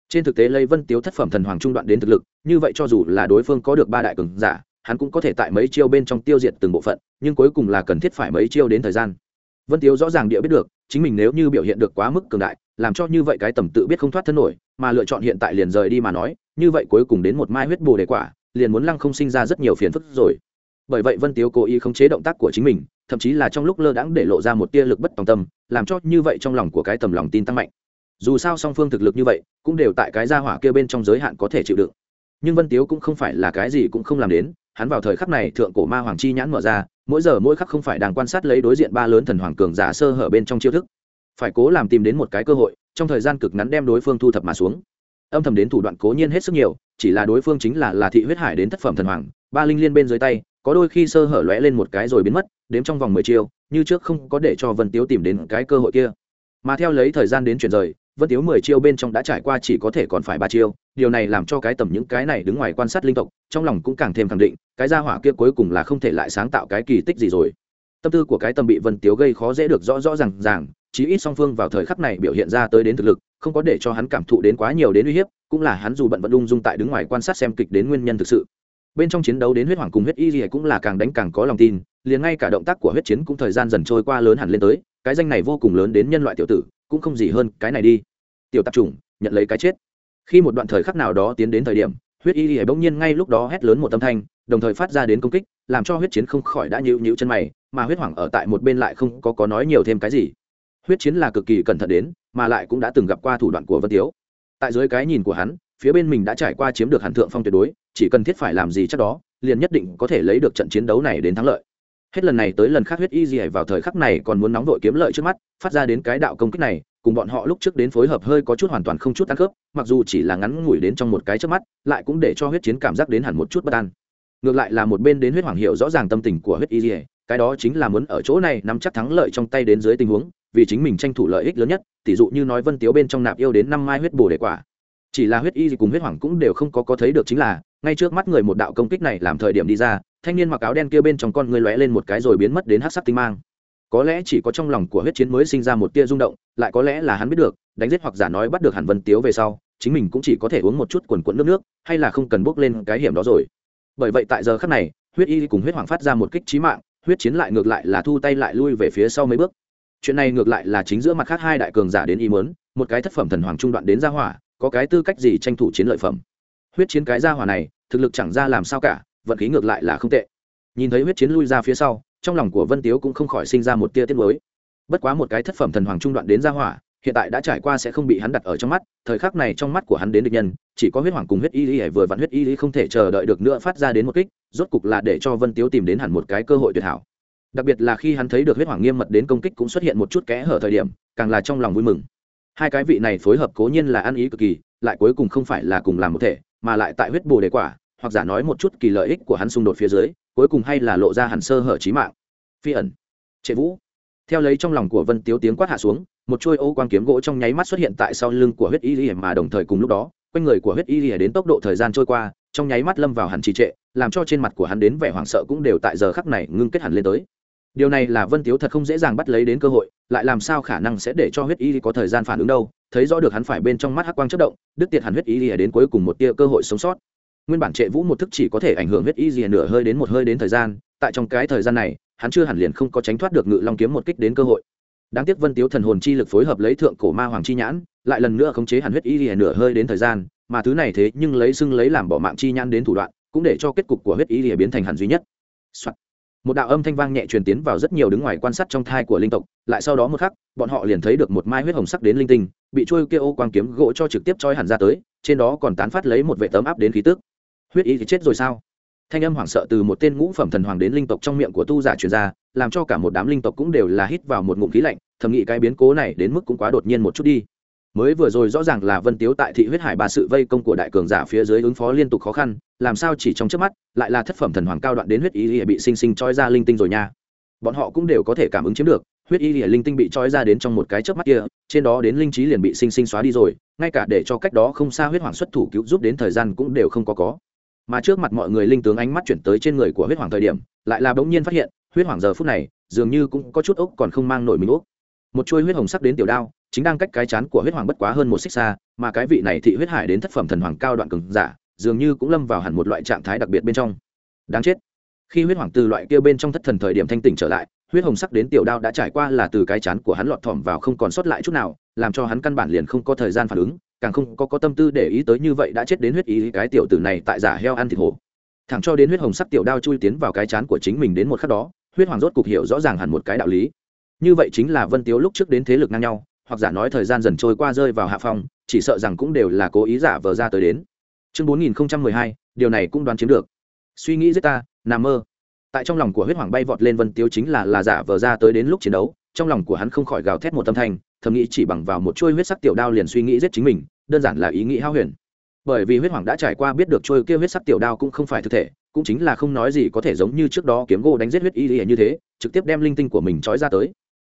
Speaker 1: Trên thực tế lấy vân tiếu thất phẩm thần hoàng trung đoạn đến thực lực, như vậy cho dù là đối phương có được ba đại cường giả, hắn cũng có thể tại mấy chiêu bên trong tiêu diệt từng bộ phận, nhưng cuối cùng là cần thiết phải mấy chiêu đến thời gian. Vân tiếu rõ ràng địa biết được, chính mình nếu như biểu hiện được quá mức cường đại làm cho như vậy cái tầm tự biết không thoát thân nổi, mà lựa chọn hiện tại liền rời đi mà nói, như vậy cuối cùng đến một mai huyết bồ đề quả, liền muốn lăng không sinh ra rất nhiều phiền phức rồi. Bởi vậy vân tiếu cố ý khống chế động tác của chính mình, thậm chí là trong lúc lơ đãng để lộ ra một tia lực bất tòng tâm, làm cho như vậy trong lòng của cái tầm lòng tin tăng mạnh. Dù sao song phương thực lực như vậy, cũng đều tại cái gia hỏa kia bên trong giới hạn có thể chịu đựng. Nhưng vân tiếu cũng không phải là cái gì cũng không làm đến, hắn vào thời khắc này thượng cổ ma hoàng chi nhãn mở ra, mỗi giờ mỗi khắc không phải đang quan sát lấy đối diện ba lớn thần hoàng cường giả sơ hở bên trong chiêu thức phải cố làm tìm đến một cái cơ hội, trong thời gian cực ngắn đem đối phương thu thập mà xuống. Âm thầm đến thủ đoạn cố nhiên hết sức nhiều, chỉ là đối phương chính là là thị huyết hải đến thất phẩm thần hoàng, ba linh liên bên dưới tay, có đôi khi sơ hở lóe lên một cái rồi biến mất, đếm trong vòng mười chiêu, như trước không có để cho vân tiếu tìm đến cái cơ hội kia. Mà theo lấy thời gian đến chuyển rời, vân tiếu mười chiêu bên trong đã trải qua chỉ có thể còn phải ba chiêu, điều này làm cho cái tầm những cái này đứng ngoài quan sát linh tộc, trong lòng cũng càng thêm khẳng định, cái gia hỏa kia cuối cùng là không thể lại sáng tạo cái kỳ tích gì rồi. Tâm tư của cái tầm bị vân tiếu gây khó dễ được rõ rõ r à n g ràng chí ít song phương vào thời khắc này biểu hiện ra tới đến thực lực, không có để cho hắn cảm thụ đến quá nhiều đến uy hiếp, cũng là hắn dù bận vận dung dung tại đứng ngoài quan sát xem kịch đến nguyên nhân thực sự. Bên trong chiến đấu đến huyết hoàng cùng huyết y gì cũng là càng đánh càng có lòng tin, liền ngay cả động tác của huyết chiến cũng thời gian dần trôi qua lớn hẳn lên tới, cái danh này vô cùng lớn đến nhân loại tiểu tử, cũng không gì hơn cái này đi. Tiểu tạp chủng, nhận lấy cái chết. Khi một đoạn thời khắc nào đó tiến đến thời điểm, huyết y y bỗng nhiên ngay lúc đó hét lớn một âm thanh, đồng thời phát ra đến công kích, làm cho huyết chiến không khỏi đã nhịu nhịu chân mày, mà huyết hoàng ở tại một bên lại không có có nói nhiều thêm cái gì huyết chiến là cực kỳ cẩn thận đến, mà lại cũng đã từng gặp qua thủ đoạn của vân tiếu. Tại dưới cái nhìn của hắn, phía bên mình đã trải qua chiếm được hàn thượng phong tuyệt đối, chỉ cần thiết phải làm gì chắc đó, liền nhất định có thể lấy được trận chiến đấu này đến thắng lợi. Hết lần này tới lần khác huyết y gì vào thời khắc này còn muốn nóng vội kiếm lợi trước mắt, phát ra đến cái đạo công kích này, cùng bọn họ lúc trước đến phối hợp hơi có chút hoàn toàn không chút ăn khớp, mặc dù chỉ là ngắn ngủi đến trong một cái trước mắt, lại cũng để cho huyết chiến cảm giác đến hẳn một chút bất an. Ngược lại là một bên đến huyết hoàng hiệu rõ ràng tâm tình của huyết y gì cái đó chính là muốn ở chỗ này nắm chắc thắng lợi trong tay đến dưới tình huống vì chính mình tranh thủ lợi ích lớn nhất tỷ dụ như nói vân tiếu bên trong nạp yêu đến năm mai huyết bổ để quả. Chỉ là huyết y cùng huyết hoàng cũng đều không có có thấy được chính là, ngay trước mắt người một đạo công kích này làm thời điểm đi ra, thanh niên mặc áo đen kia bên trong con người lóe lên một cái rồi biến mất đến hát sắc tinh mang. Có lẽ chỉ có trong lòng của huyết chiến mới sinh ra một tia rung động, lại có lẽ là hắn biết được, đánh giết hoặc giả nói bắt được hẳn vân tiếu về sau, chính mình cũng chỉ có thể uống một chút quần quẫn nước nước, hay là không cần bốc lên cái hiểm đó rồi. Bởi vậy tại giờ khắc này, huyết y cùng huyết hoàng phát ra một kích trí mạng, huyết chiến lại ngược lại là thu tay lại lui về phía sau mấy bước chuyện này ngược lại là chính giữa mặt khác hai đại cường giả đến ý mớn một cái thất phẩm thần hoàng trung đoạn đến gia hỏa, có cái tư cách gì tranh thủ chiến lợi phẩm. Huyết chiến cái gia hỏa này, thực lực chẳng ra làm sao cả, vận khí ngược lại là không tệ. Nhìn thấy huyết chiến lui ra phía sau, trong lòng của vân tiếu cũng không khỏi sinh ra một tia tiết mới bất quá một cái thất phẩm thần hoàng trung đoạn đến gia hỏa, hiện tại đã trải qua sẽ không bị hắn đặt ở trong mắt, thời khắc này trong mắt của hắn đến địch nhân, chỉ có huyết hoàng cùng huyết y lý vừa vặn huyết y lý không thể chờ đợi được nữa phát ra đến một kích, rốt cục là để cho vân tiếu tìm đến hẳn một cái cơ hội tuyệt hảo đặc biệt là khi hắn thấy được huyết hoàng nghiêm mật đến công kích cũng xuất hiện một chút kẽ hở thời điểm, càng là trong lòng vui mừng. Hai cái vị này phối hợp cố nhiên là ăn ý cực kỳ, lại cuối cùng không phải là cùng làm một thể, mà lại tại huyết bồ đề quả, hoặc giả nói một chút kỳ lợi ích của hắn xung đột phía dưới, cuối cùng hay là lộ ra hẳn sơ hở trí mạng. Phi ẩn. Trệ vũ. Theo lấy trong lòng của vân tiếu tiếng quát hạ xuống, một chuôi ô quang kiếm gỗ trong nháy mắt xuất hiện tại sau lưng của huyết y lìa mà đồng thời cùng lúc đó, quanh người của huyết y lìa đến tốc độ thời gian trôi qua, trong nháy mắt lâm vào hẳn trì trệ, làm cho trên mặt của hắn đến vẻ hoảng sợ cũng đều tại giờ khắc này ngưng kết hẳn lên tới điều này là vân tiếu thật không dễ dàng bắt lấy đến cơ hội, lại làm sao khả năng sẽ để cho huyết y có thời gian phản ứng đâu? Thấy rõ được hắn phải bên trong mắt hắc quang chất động đức tiệt hẳn huyết y đến cuối cùng một tia cơ hội sống sót. Nguyên bản trệ vũ một thức chỉ có thể ảnh hưởng huyết y nửa hơi đến một hơi đến thời gian, tại trong cái thời gian này, hắn chưa hẳn liền không có tránh thoát được ngự long kiếm một kích đến cơ hội. Đáng tiếc vân tiếu thần hồn chi lực phối hợp lấy thượng cổ ma hoàng chi nhãn, lại lần nữa khống chế hẳn huyết y gì nửa hơi đến thời gian, mà thứ này thế nhưng lấy xưng lấy làm bỏ mạng chi nhãn đến thủ đoạn, cũng để cho kết cục của huyết y gì biến thành hẳn duy nhất、Soạn một đạo âm thanh vang nhẹ truyền tiến vào rất nhiều đứng ngoài quan sát trong thai của linh tộc, lại sau đó một khắc, bọn họ liền thấy được một mai huyết hồng sắc đến linh tinh, bị trôi kia ô quang kiếm gỗ cho trực tiếp choi hẳn ra tới, trên đó còn tán phát lấy một vệ tấm áp đến khí tức. Huyết y thì chết rồi sao? Thanh âm hoảng sợ từ một tên ngũ phẩm thần hoàng đến linh tộc trong miệng của tu giả truyền ra, làm cho cả một đám linh tộc cũng đều là hít vào một ngụm khí lạnh, thầm nghĩ cái biến cố này đến mức cũng quá đột nhiên một chút đi mới vừa rồi rõ ràng là vân tiếu tại thị huyết hải ba sự vây công của đại cường giả phía dưới ứng phó liên tục khó khăn, làm sao chỉ trong trước mắt, lại là thất phẩm thần hoàng cao đoạn đến huyết y lìa bị sinh sinh trói ra linh tinh rồi nha. Bọn họ cũng đều có thể cảm ứng chiếm được, huyết y lìa linh tinh bị trói ra đến trong một cái chớp mắt kia, trên đó đến linh trí liền bị sinh sinh xóa đi rồi, ngay cả để cho cách đó không xa huyết hoàng xuất thủ cứu giúp đến thời gian cũng đều không có có. Mà trước mặt mọi người linh tướng ánh mắt chuyển tới trên người của huyết hoàng thời điểm, lại là bỗng nhiên phát hiện, huyết hoàng giờ phút này, dường như cũng có chút ốc còn không mang nổi mình ốc. Một chuôi huyết hồng sắc đến tiểu đao chính đang cách cái chán của huyết hoàng bất quá hơn một xích xa, mà cái vị này thị huyết hải đến thất phẩm thần hoàng cao đoạn cường giả, dường như cũng lâm vào hẳn một loại trạng thái đặc biệt bên trong. Đáng chết. Khi huyết hoàng từ loại kia bên trong thất thần thời điểm thanh tỉnh trở lại, huyết hồng sắc đến tiểu đao đã trải qua là từ cái chán của hắn lọt thỏm vào không còn sót lại chút nào, làm cho hắn căn bản liền không có thời gian phản ứng, càng không có có tâm tư để ý tới như vậy đã chết đến huyết ý cái tiểu tử này tại giả heo ăn thịt hổ. Thẳng cho đến huyết hồng sắc tiểu đao chui tiến vào cái chán của chính mình đến một khắc đó, huyết hoàng rốt cục hiểu rõ ràng hẳn một cái đạo lý. Như vậy chính là vân tiếu lúc trước đến thế lực ngang nhau hoặc giả nói thời gian dần trôi qua rơi vào hạ phong, chỉ sợ rằng cũng đều là cố ý giả vờ ra tới đến. Chương bốn nghìn hai, điều này cũng đoán chiếm được. Suy nghĩ giết ta nằm mơ. Tại trong lòng của huyết hoàng bay vọt lên vân tiêu chính là là giả vờ ra tới đến lúc chiến đấu, trong lòng của hắn không khỏi gào thét một tâm thanh, thầm nghĩ chỉ bằng vào một chuôi huyết sắc tiểu đao liền suy nghĩ giết chính mình, đơn giản là ý nghĩ hao huyền. Bởi vì huyết hoàng đã trải qua biết được trôi kia huyết sắc tiểu đao cũng không phải thực thể, cũng chính là không nói gì có thể giống như trước đó kiếm gỗ đánh giết huyết y y như thế, trực tiếp đem linh tinh của mình trói ra tới.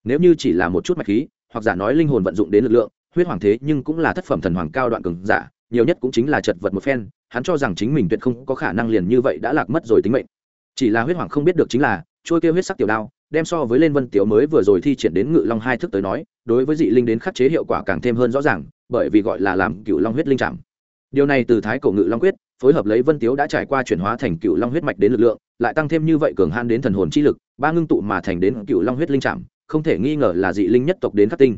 Speaker 1: Nếu như chỉ là một chút mạch khí hoặc giả nói linh hồn vận dụng đến lực lượng, huyết hoàng thế nhưng cũng là thất phẩm thần hoàng cao đoạn cường giả, nhiều nhất cũng chính là chật vật một phen, hắn cho rằng chính mình tuyệt không có khả năng liền như vậy đã lạc mất rồi tính mệnh. Chỉ là huyết hoàng không biết được chính là, trôi kia huyết sắc tiểu đao, đem so với lên vân tiếu mới vừa rồi thi triển đến ngự long hai thức tới nói, đối với dị linh đến khắc chế hiệu quả càng thêm hơn rõ ràng, bởi vì gọi là làm cựu long huyết linh trạm điều này từ thái cổ ngự long quyết, phối hợp lấy vân tiếu đã trải qua chuyển hóa thành cựu long huyết mạch đến lực lượng, lại tăng thêm như vậy cường han đến thần hồn chi lực, ba ngưng tụ mà thành đến cựu long huyết linh trạm không thể nghi ngờ là dị linh nhất tộc đến khắc tinh.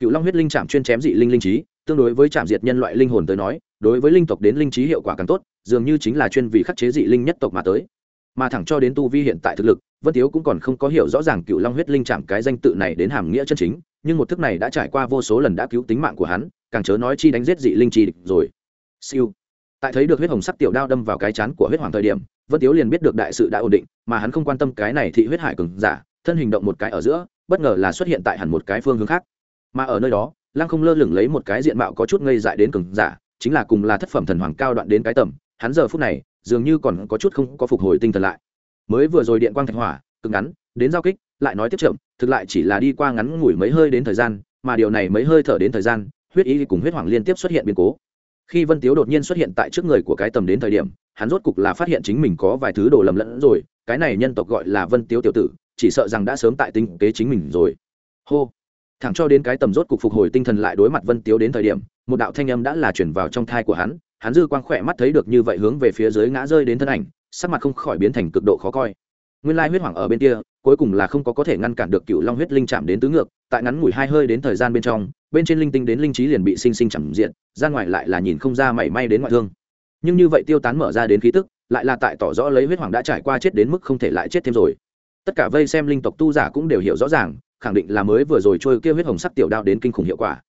Speaker 1: Cựu long huyết linh chạm chuyên chém dị linh linh trí, tương đối với chạm diệt nhân loại linh hồn tới nói, đối với linh tộc đến linh trí hiệu quả càng tốt, dường như chính là chuyên vì khắc chế dị linh nhất tộc mà tới. Mà thẳng cho đến tu vi hiện tại thực lực, vân tiếu cũng còn không có hiểu rõ ràng cựu long huyết linh chạm cái danh tự này đến hàm nghĩa chân chính, nhưng một thức này đã trải qua vô số lần đã cứu tính mạng của hắn, càng chớ nói chi đánh giết dị linh chi địch rồi. Siêu. Tại thấy được huyết hồng sắc tiểu đao đâm vào cái chán của huyết hoàng thời điểm, vân tiếu liền biết được đại sự đã ổn định, mà hắn không quan tâm cái này thị huyết hải cường giả, thân hình động một cái ở giữa bất ngờ là xuất hiện tại hẳn một cái phương hướng khác. Mà ở nơi đó, lăng không lơ lửng lấy một cái diện mạo có chút ngây dại đến cường giả, chính là cùng là thất phẩm thần hoàng cao đoạn đến cái tầm, hắn giờ phút này, dường như còn có chút không có phục hồi tinh thần lại. Mới vừa rồi điện quang thạch hỏa, cực ngắn, đến giao kích, lại nói tiếp chậm thực lại chỉ là đi qua ngắn ngủi mấy hơi đến thời gian, mà điều này mấy hơi thở đến thời gian, huyết ý cùng huyết hoàng liên tiếp xuất hiện biến cố. Khi vân tiếu đột nhiên xuất hiện tại trước người của cái tầm đến thời điểm, hắn rốt cục là phát hiện chính mình có vài thứ đồ lầm lẫn rồi, cái này nhân tộc gọi là vân tiếu tiểu tử chỉ sợ rằng đã sớm tại tinh kế chính mình rồi. Hô. Thẳng cho đến cái tầm rốt cục phục hồi tinh thần lại đối mặt vân tiếu đến thời điểm, một đạo thanh âm đã là chuyển vào trong thai của hắn hắn dư quang khỏe mắt thấy được như vậy hướng về phía dưới ngã rơi đến thân ảnh, sắc mặt không khỏi biến thành cực độ khó coi. Nguyên lai huyết hoàng ở bên kia, cuối cùng là không có có thể ngăn cản được cựu long huyết linh chạm đến tứ ngược, tại ngắn ngủi hai hơi đến thời gian bên trong, bên trên linh tinh đến linh trí liền bị sinh sinh chẳng diện, ra ngoài lại là nhìn không ra mảy may đến ngoại thương. Nhưng như vậy tiêu tán mở ra đến khí tức, lại là tại tỏ rõ lấy huyết hoàng đã trải qua chết đến mức không thể lại chết thêm rồi tất cả vây xem linh tộc tu giả cũng đều hiểu rõ ràng, khẳng định là mới vừa rồi trôi kia huyết hồng sắc tiểu đao đến kinh khủng hiệu quả.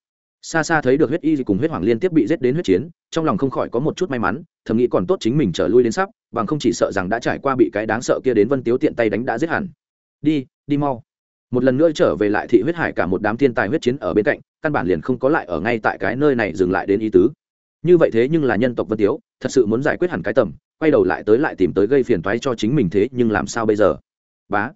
Speaker 1: Xa xa thấy được huyết y cùng huyết hoàng liên tiếp bị giết đến huyết chiến, trong lòng không khỏi có một chút may mắn, thầm nghĩ còn tốt chính mình trở lui đến sắp, bằng không chỉ sợ rằng đã trải qua bị cái đáng sợ kia đến vân tiếu tiện tay đánh đã giết hẳn. Đi đi mau. Một lần nữa trở về lại thị huyết hải cả một đám thiên tài huyết chiến ở bên cạnh, căn bản liền không có lại ở ngay tại cái nơi này dừng lại đến ý tứ. Như vậy thế nhưng là nhân tộc vân tiếu, thật sự muốn giải quyết hẳn cái tầm, quay đầu lại tới lại tìm tới gây phiền toái cho chính mình thế nhưng làm sao bây giờ? Bá.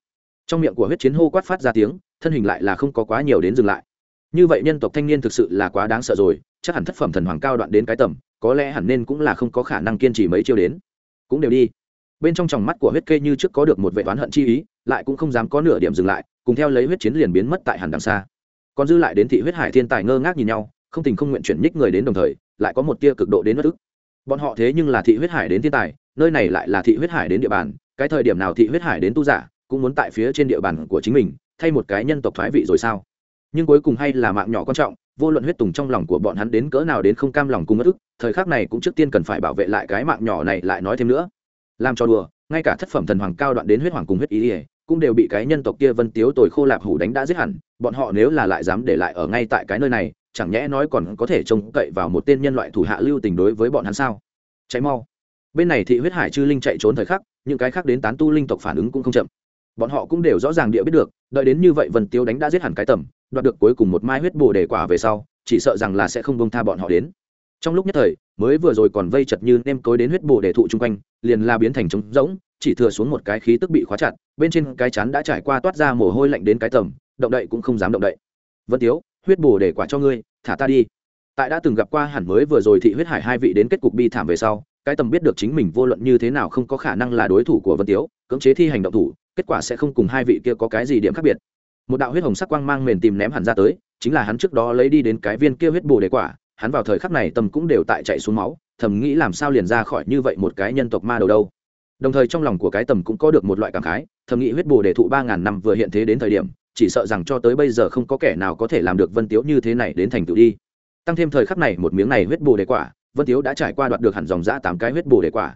Speaker 1: Trong miệng của huyết chiến hô quát phát ra tiếng, thân hình lại là không có quá nhiều đến dừng lại. Như vậy nhân tộc thanh niên thực sự là quá đáng sợ rồi, chắc hẳn thất phẩm thần hoàng cao đoạn đến cái tầm, có lẽ hẳn nên cũng là không có khả năng kiên trì mấy chiêu đến. Cũng đều đi. Bên trong tròng mắt của huyết kê như trước có được một vệ toán hận chi ý, lại cũng không dám có nửa điểm dừng lại, cùng theo lấy huyết chiến liền biến mất tại hẳn đằng xa. Còn dư lại đến thị huyết hải thiên tài ngơ ngác nhìn nhau, không tình không nguyện chuyển nhích người đến đồng thời, lại có một tia cực độ đến mất ức. Bọn họ thế nhưng là thị huyết hải đến thiên tài, nơi này lại là thị huyết hải đến địa bàn, cái thời điểm nào thị huyết hải đến tu giả cũng muốn tại phía trên địa bàn của chính mình, thay một cái nhân tộc thoái vị rồi sao? Nhưng cuối cùng hay là mạng nhỏ quan trọng, vô luận huyết tùng trong lòng của bọn hắn đến cỡ nào đến không cam lòng cùng mất ức, thời khắc này cũng trước tiên cần phải bảo vệ lại cái mạng nhỏ này lại nói thêm nữa. Làm cho đùa, ngay cả thất phẩm thần hoàng cao đoạn đến huyết hoàng cùng huyết ý ỉa cũng đều bị cái nhân tộc kia vân tiếu tồi khô lạp hủ đánh đã giết hẳn, bọn họ nếu là lại dám để lại ở ngay tại cái nơi này, chẳng nhẽ nói còn có thể trông cậy vào một tên nhân loại thủ hạ lưu tình đối với bọn hắn sao? Cháy mau. Bên này thị huyết hải chư linh chạy trốn thời khắc, những cái khác đến tán tu linh tộc phản ứng cũng không chậm bọn họ cũng đều rõ ràng địa biết được, đợi đến như vậy vân tiếu đánh đã giết hẳn cái tầm, đoạt được cuối cùng một mai huyết bồ đề quả về sau, chỉ sợ rằng là sẽ không bông tha bọn họ đến. Trong lúc nhất thời, mới vừa rồi còn vây chật như nem cối đến huyết bồ đề thụ chung quanh, liền la biến thành trống rỗng, chỉ thừa xuống một cái khí tức bị khóa chặt, bên trên cái chắn đã trải qua toát ra mồ hôi lạnh đến cái tầm, động đậy cũng không dám động đậy. Vân tiếu, huyết bồ đề quả cho ngươi, thả ta đi. Tại đã từng gặp qua hẳn mới vừa rồi thị huyết hải hai vị đến kết cục bi thảm về sau, cái tầm biết được chính mình vô luận như thế nào không có khả năng là đối thủ của vân tiếu, cưỡng chế thi hành động thủ kết quả sẽ không cùng hai vị kia có cái gì điểm khác biệt. Một đạo huyết hồng sắc quang mang mền tìm ném hẳn ra tới, chính là hắn trước đó lấy đi đến cái viên kia huyết bồ đề quả, hắn vào thời khắc này tâm cũng đều tại chạy xuống máu, thầm nghĩ làm sao liền ra khỏi như vậy một cái nhân tộc ma đầu đâu. Đồng thời trong lòng của cái tầm cũng có được một loại cảm khái, thầm nghĩ huyết bồ đề thụ ba ngàn năm vừa hiện thế đến thời điểm, chỉ sợ rằng cho tới bây giờ không có kẻ nào có thể làm được vân tiếu như thế này đến thành tựu đi. Tăng thêm thời khắc này một miếng này huyết bồ đề quả, vân tiếu đã trải qua đoạt được hẳn dòng giã tám cái huyết bồ đề quả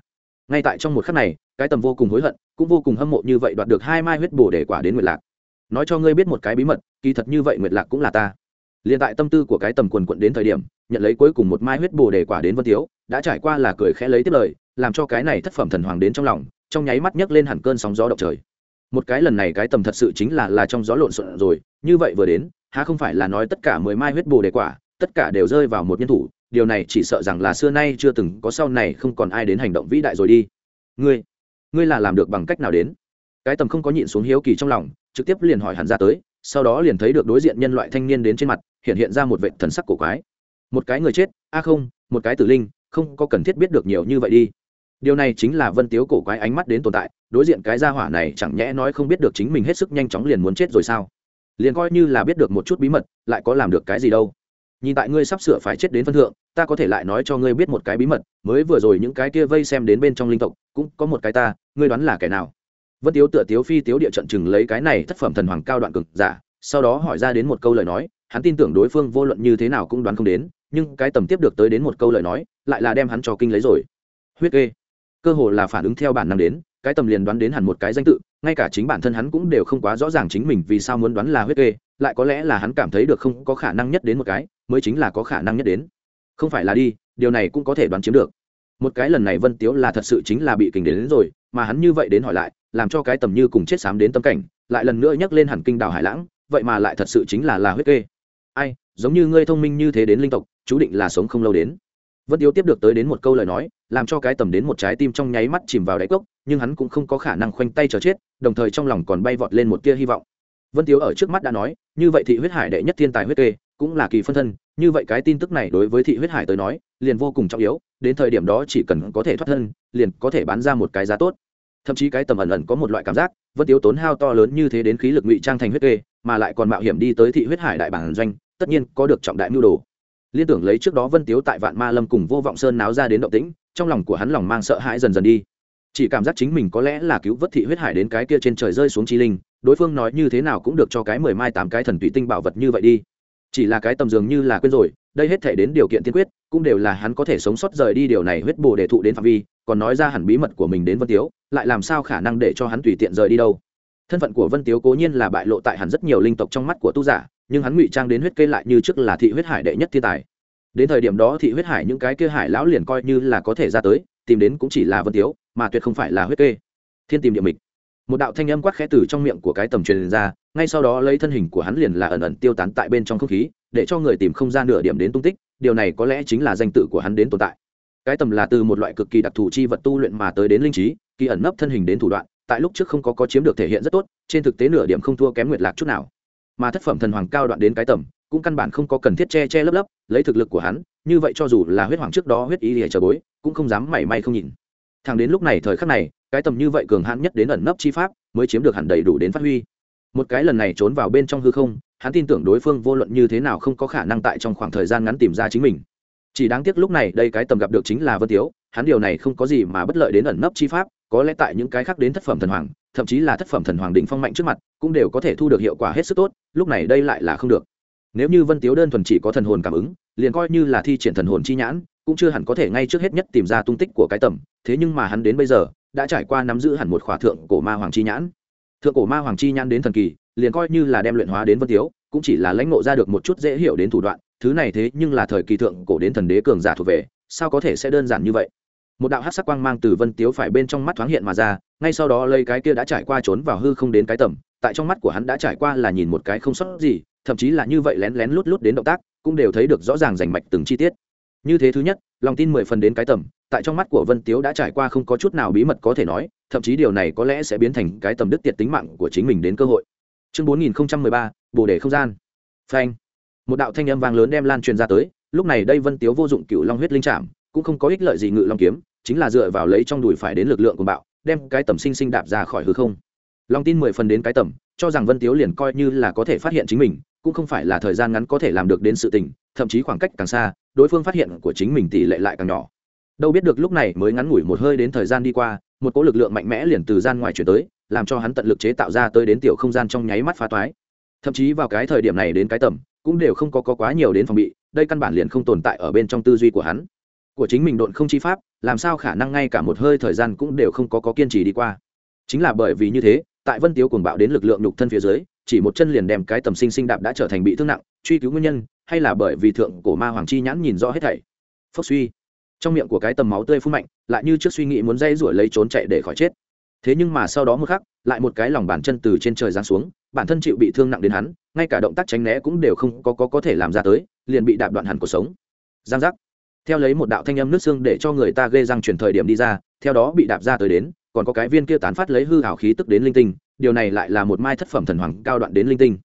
Speaker 1: ngay tại trong một khắc này, cái tầm vô cùng hối hận, cũng vô cùng hâm mộ như vậy đoạt được hai mai huyết bổ đề quả đến nguyệt lạc. Nói cho ngươi biết một cái bí mật, kỳ thật như vậy nguyệt lạc cũng là ta. Liền tại tâm tư của cái tầm quần quận đến thời điểm, nhận lấy cuối cùng một mai huyết bổ đề quả đến vân tiếu, đã trải qua là cười khẽ lấy tiếp lời, làm cho cái này thất phẩm thần hoàng đến trong lòng, trong nháy mắt nhấc lên hẳn cơn sóng gió động trời. Một cái lần này cái tầm thật sự chính là là trong gió lộn xộn rồi, như vậy vừa đến, há không phải là nói tất cả mười mai huyết bồ đề quả, tất cả đều rơi vào một nhân thủ điều này chỉ sợ rằng là xưa nay chưa từng có, sau này không còn ai đến hành động vĩ đại rồi đi. Ngươi ngươi là làm được bằng cách nào đến? Cái tầm không có nhịn xuống hiếu kỳ trong lòng, trực tiếp liền hỏi hẳn ra tới, sau đó liền thấy được đối diện nhân loại thanh niên đến trên mặt, hiện hiện ra một vệ thần sắc cổ quái. Một cái người chết, a không, một cái tử linh, không có cần thiết biết được nhiều như vậy đi. Điều này chính là vân tiếu cổ quái ánh mắt đến tồn tại, đối diện cái gia hỏa này chẳng nhẽ nói không biết được chính mình hết sức nhanh chóng liền muốn chết rồi sao? Liền coi như là biết được một chút bí mật, lại có làm được cái gì đâu? Nhìn tại ngươi sắp sửa phải chết đến phân thượng, ta có thể lại nói cho ngươi biết một cái bí mật, mới vừa rồi những cái kia vây xem đến bên trong linh tộc, cũng có một cái ta, ngươi đoán là kẻ nào? Vân tiếu tựa tiếu phi tiếu địa trận chừng lấy cái này thất phẩm thần hoàng cao đoạn cực giả, sau đó hỏi ra đến một câu lời nói, hắn tin tưởng đối phương vô luận như thế nào cũng đoán không đến, nhưng cái tầm tiếp được tới đến một câu lời nói, lại là đem hắn cho kinh lấy rồi. Huyết kê. Cơ hồ là phản ứng theo bản năng đến, cái tầm liền đoán đến hẳn một cái danh tự, ngay cả chính bản thân hắn cũng đều không quá rõ ràng chính mình vì sao muốn đoán là huyết kê lại có lẽ là hắn cảm thấy được không có khả năng nhất đến một cái mới chính là có khả năng nhất đến. Không phải là đi điều này cũng có thể đoán chiếm được. Một cái lần này vân tiếu là thật sự chính là bị kình đến, đến rồi mà hắn như vậy đến hỏi lại làm cho cái tầm như cùng chết sám đến tâm cảnh lại lần nữa nhắc lên hẳn kinh đào hải lãng vậy mà lại thật sự chính là là huyết kê. Ai giống như ngươi thông minh như thế đến linh tộc chú định là sống không lâu đến. Vân tiếu tiếp được tới đến một câu lời nói làm cho cái tầm đến một trái tim trong nháy mắt chìm vào đáy cốc nhưng hắn cũng không có khả năng khoanh tay chờ chết đồng thời trong lòng còn bay vọt lên một tia hy vọng vân tiếu ở trước mắt đã nói, như vậy thị huyết hải đệ nhất thiên tài huyết kê, cũng là kỳ phân thân, như vậy cái tin tức này đối với thị huyết hải tới nói, liền vô cùng trọng yếu, đến thời điểm đó chỉ cần có thể thoát thân, liền có thể bán ra một cái giá tốt. Thậm chí cái tầm ẩn ẩn có một loại cảm giác, vân tiếu tốn hao to lớn như thế đến khí lực ngụy trang thành huyết kê, mà lại còn mạo hiểm đi tới thị huyết hải đại bản doanh, tất nhiên có được trọng đại mưu đồ. Liên tưởng lấy trước đó vân tiếu tại vạn ma lâm cùng vô vọng sơn náo ra đến động tĩnh, trong lòng của hắn lòng mang sợ hãi dần dần đi. Chỉ cảm giác chính mình có lẽ là cứu vớt thị huyết hải đến cái kia trên trời rơi xuống chi linh đối phương nói như thế nào cũng được cho cái mười mai tám cái thần tụy tinh bảo vật như vậy đi. Chỉ là cái tầm dường như là quên rồi, đây hết thể đến điều kiện tiên quyết, cũng đều là hắn có thể sống sót rời đi điều này huyết bồ để thụ đến phạm vi, còn nói ra hẳn bí mật của mình đến vân tiếu, lại làm sao khả năng để cho hắn tùy tiện rời đi đâu. Thân phận của vân tiếu cố nhiên là bại lộ tại hẳn rất nhiều linh tộc trong mắt của tu giả, nhưng hắn ngụy trang đến huyết kê lại như trước là thị huyết hải đệ nhất thiên tài. Đến thời điểm đó thị huyết hải những cái kia hải lão liền coi như là có thể ra tới, tìm đến cũng chỉ là vân tiếu, mà tuyệt không phải là huyết kê. Thiên tìm địa mịch một đạo thanh âm quát khẽ từ trong miệng của cái tầm truyền ra, ngay sau đó lấy thân hình của hắn liền là ẩn ẩn tiêu tán tại bên trong không khí, để cho người tìm không ra nửa điểm đến tung tích, điều này có lẽ chính là danh tự của hắn đến tồn tại. Cái tầm là từ một loại cực kỳ đặc thù chi vật tu luyện mà tới đến linh trí, kỳ ẩn nấp thân hình đến thủ đoạn, tại lúc trước không có có chiếm được thể hiện rất tốt, trên thực tế nửa điểm không thua kém nguyệt lạc chút nào. Mà thất phẩm thần hoàng cao đoạn đến cái tầm, cũng căn bản không có cần thiết che che lấp lấp, lấy thực lực của hắn, như vậy cho dù là huyết hoàng trước đó huyết ý lìa chờ bối, cũng không dám mảy may không nhìn. Thằng đến lúc này thời khắc này cái tầm như vậy cường hãn nhất đến ẩn nấp chi pháp, mới chiếm được hẳn đầy đủ đến phát huy. Một cái lần này trốn vào bên trong hư không, hắn tin tưởng đối phương vô luận như thế nào không có khả năng tại trong khoảng thời gian ngắn tìm ra chính mình. Chỉ đáng tiếc lúc này đây cái tầm gặp được chính là vân tiếu, hắn điều này không có gì mà bất lợi đến ẩn nấp chi pháp, có lẽ tại những cái khác đến thất phẩm thần hoàng, thậm chí là thất phẩm thần hoàng đỉnh phong mạnh trước mặt, cũng đều có thể thu được hiệu quả hết sức tốt, lúc này đây lại là không được. Nếu như vân tiếu đơn thuần chỉ có thần hồn cảm ứng, liền coi như là thi triển thần hồn chi nhãn cũng chưa hẳn có thể ngay trước hết nhất tìm ra tung tích của cái tầm, thế nhưng mà hắn đến bây giờ, đã trải qua nắm giữ hẳn một khỏa thượng cổ ma hoàng chi nhãn. Thượng cổ ma hoàng chi nhãn đến thần kỳ, liền coi như là đem luyện hóa đến vân tiếu, cũng chỉ là lãnh ngộ ra được một chút dễ hiểu đến thủ đoạn, thứ này thế nhưng là thời kỳ thượng cổ đến thần đế cường giả thuộc về, sao có thể sẽ đơn giản như vậy? Một đạo hát sắc quang mang từ vân tiếu phải bên trong mắt thoáng hiện mà ra, ngay sau đó lấy cái kia đã trải qua trốn vào hư không đến cái tầm, tại trong mắt của hắn đã trải qua là nhìn một cái không sót gì, thậm chí là như vậy lén lén lút lút đến động tác, cũng đều thấy được rõ ràng rành mạch từng chi tiết như thế thứ nhất, lòng tin mười phần đến cái tầm, tại trong mắt của vân tiếu đã trải qua không có chút nào bí mật có thể nói, thậm chí điều này có lẽ sẽ biến thành cái tầm đức tiệt tính mạng của chính mình đến cơ hội. Chương bốn nghìn ba, bồ đề không gian. Phanh. Một đạo thanh âm vang lớn đem lan truyền ra tới, lúc này đây vân tiếu vô dụng cựu long huyết linh trảm, cũng không có ích lợi gì ngự long kiếm, chính là dựa vào lấy trong đùi phải đến lực lượng của bạo, đem cái tầm sinh sinh đạp ra khỏi hư không. Long tin mười phần đến cái tầm, cho rằng vân tiếu liền coi như là có thể phát hiện chính mình, cũng không phải là thời gian ngắn có thể làm được đến sự tình thậm chí khoảng cách càng xa đối phương phát hiện của chính mình tỷ lệ lại càng nhỏ. Đâu biết được lúc này mới ngắn ngủi một hơi đến thời gian đi qua một cỗ lực lượng mạnh mẽ liền từ gian ngoài chuyển tới làm cho hắn tận lực chế tạo ra tới đến tiểu không gian trong nháy mắt phá toái. Thậm chí vào cái thời điểm này đến cái tầm cũng đều không có, có quá nhiều đến phòng bị đây căn bản liền không tồn tại ở bên trong tư duy của hắn. Của chính mình độn không chi pháp làm sao khả năng ngay cả một hơi thời gian cũng đều không có, có kiên trì đi qua. Chính là bởi vì như thế tại vân tiếu cuồng bạo đến lực lượng nhục thân phía dưới chỉ một chân liền đem cái tầm sinh sinh đạp đã trở thành bị thương nặng truy cứu nguyên nhân hay là bởi vì thượng cổ ma hoàng chi nhãn nhìn rõ hết thảy. Phốc suy. Trong miệng của cái tầm máu tươi phun mạnh lại như trước suy nghĩ muốn dây rủi lấy trốn chạy để khỏi chết. Thế nhưng mà sau đó một khắc lại một cái lòng bàn chân từ trên trời giáng xuống bản thân chịu bị thương nặng đến hắn ngay cả động tác tránh né cũng đều không có có, có thể làm ra tới liền bị đạp đoạn hẳn cuộc sống. Giang giác. Theo lấy một đạo thanh âm nước xương để cho người ta ghê răng chuyển thời điểm đi ra theo đó bị đạp ra tới đến còn có cái viên kia tán phát lấy hư hảo khí tức đến linh tinh điều này lại là một mai thất phẩm thần hoàng cao đoạn đến linh tinh.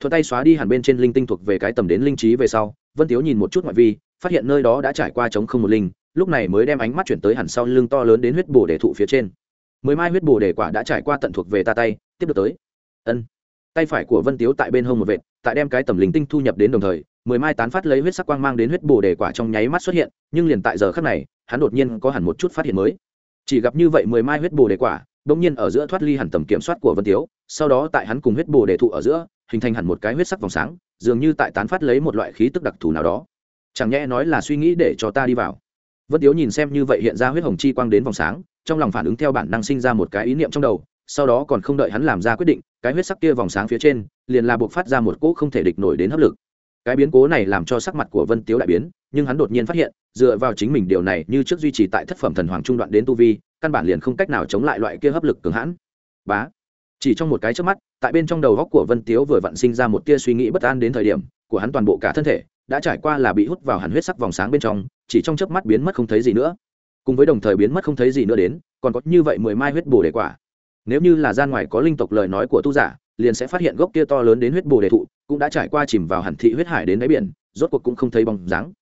Speaker 1: Thuận tay xóa đi hẳn bên trên linh tinh thuộc về cái tầm đến linh trí về sau, vân tiếu nhìn một chút ngoại vi, phát hiện nơi đó đã trải qua chống không một linh, lúc này mới đem ánh mắt chuyển tới hẳn sau lưng to lớn đến huyết bồ đề thụ phía trên. Mười mai huyết bồ đề quả đã trải qua tận thuộc về ta tay, tiếp được tới. Ân. Tay phải của vân tiếu tại bên hông một vệt, tại đem cái tầm linh tinh thu nhập đến đồng thời, mười mai tán phát lấy huyết sắc quang mang đến huyết bồ đề quả trong nháy mắt xuất hiện, nhưng liền tại giờ khắc này, hắn đột nhiên có hẳn một chút phát hiện mới. Chỉ gặp như vậy mười mai huyết bồ đề quả bỗng nhiên ở giữa thoát ly hẳn tầm kiểm soát của vân tiếu, sau đó tại hắn cùng huyết bồ đề thụ ở giữa, hình thành hẳn một cái huyết sắc vòng sáng, dường như tại tán phát lấy một loại khí tức đặc thù nào đó. Chẳng nhẽ nói là suy nghĩ để cho ta đi vào. Vân tiếu nhìn xem như vậy hiện ra huyết hồng chi quang đến vòng sáng, trong lòng phản ứng theo bản năng sinh ra một cái ý niệm trong đầu, sau đó còn không đợi hắn làm ra quyết định, cái huyết sắc kia vòng sáng phía trên, liền là buộc phát ra một cỗ không thể địch nổi đến hấp lực. Cái biến cố này làm cho sắc mặt của vân tiếu đại biến nhưng hắn đột nhiên phát hiện, dựa vào chính mình điều này như trước duy trì tại thất phẩm thần hoàng trung đoạn đến tu vi, căn bản liền không cách nào chống lại loại kia hấp lực cường hãn. Bá. Chỉ trong một cái trước mắt, tại bên trong đầu góc của vân tiếu vừa vặn sinh ra một tia suy nghĩ bất an đến thời điểm, của hắn toàn bộ cả thân thể đã trải qua là bị hút vào hẳn huyết sắc vòng sáng bên trong, chỉ trong chớp mắt biến mất không thấy gì nữa. Cùng với đồng thời biến mất không thấy gì nữa đến, còn có như vậy mười mai huyết bồ đề quả. Nếu như là gian ngoài có linh tộc lời nói của tu giả, liền sẽ phát hiện gốc kia to lớn đến huyết bồ đề thụ cũng đã trải qua chìm vào hẳn thị huyết hải đến đáy biển, rốt cuộc cũng không thấy bóng dáng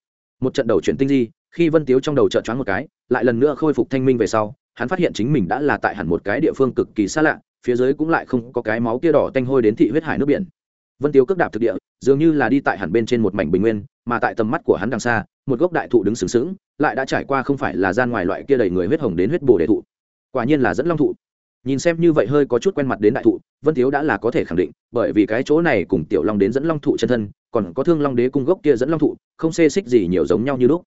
Speaker 1: một trận đầu chuyển tinh di, khi vân tiếu trong đầu trợn choáng một cái, lại lần nữa khôi phục thanh minh về sau, hắn phát hiện chính mình đã là tại hẳn một cái địa phương cực kỳ xa lạ, phía dưới cũng lại không có cái máu kia đỏ tanh hôi đến thị huyết hải nước biển. Vân tiếu cước đạp thực địa, dường như là đi tại hẳn bên trên một mảnh bình nguyên, mà tại tầm mắt của hắn đằng xa, một gốc đại thụ đứng sừng sững, lại đã trải qua không phải là gian ngoài loại kia đầy người huyết hồng đến huyết bồ đề thụ. Quả nhiên là dẫn long thụ nhìn xem như vậy hơi có chút quen mặt đến đại thụ, vân thiếu đã là có thể khẳng định, bởi vì cái chỗ này cùng tiểu long đến dẫn long thụ chân thân, còn có thương long đế cung gốc kia dẫn long thụ, không xê xích gì nhiều giống nhau như lúc.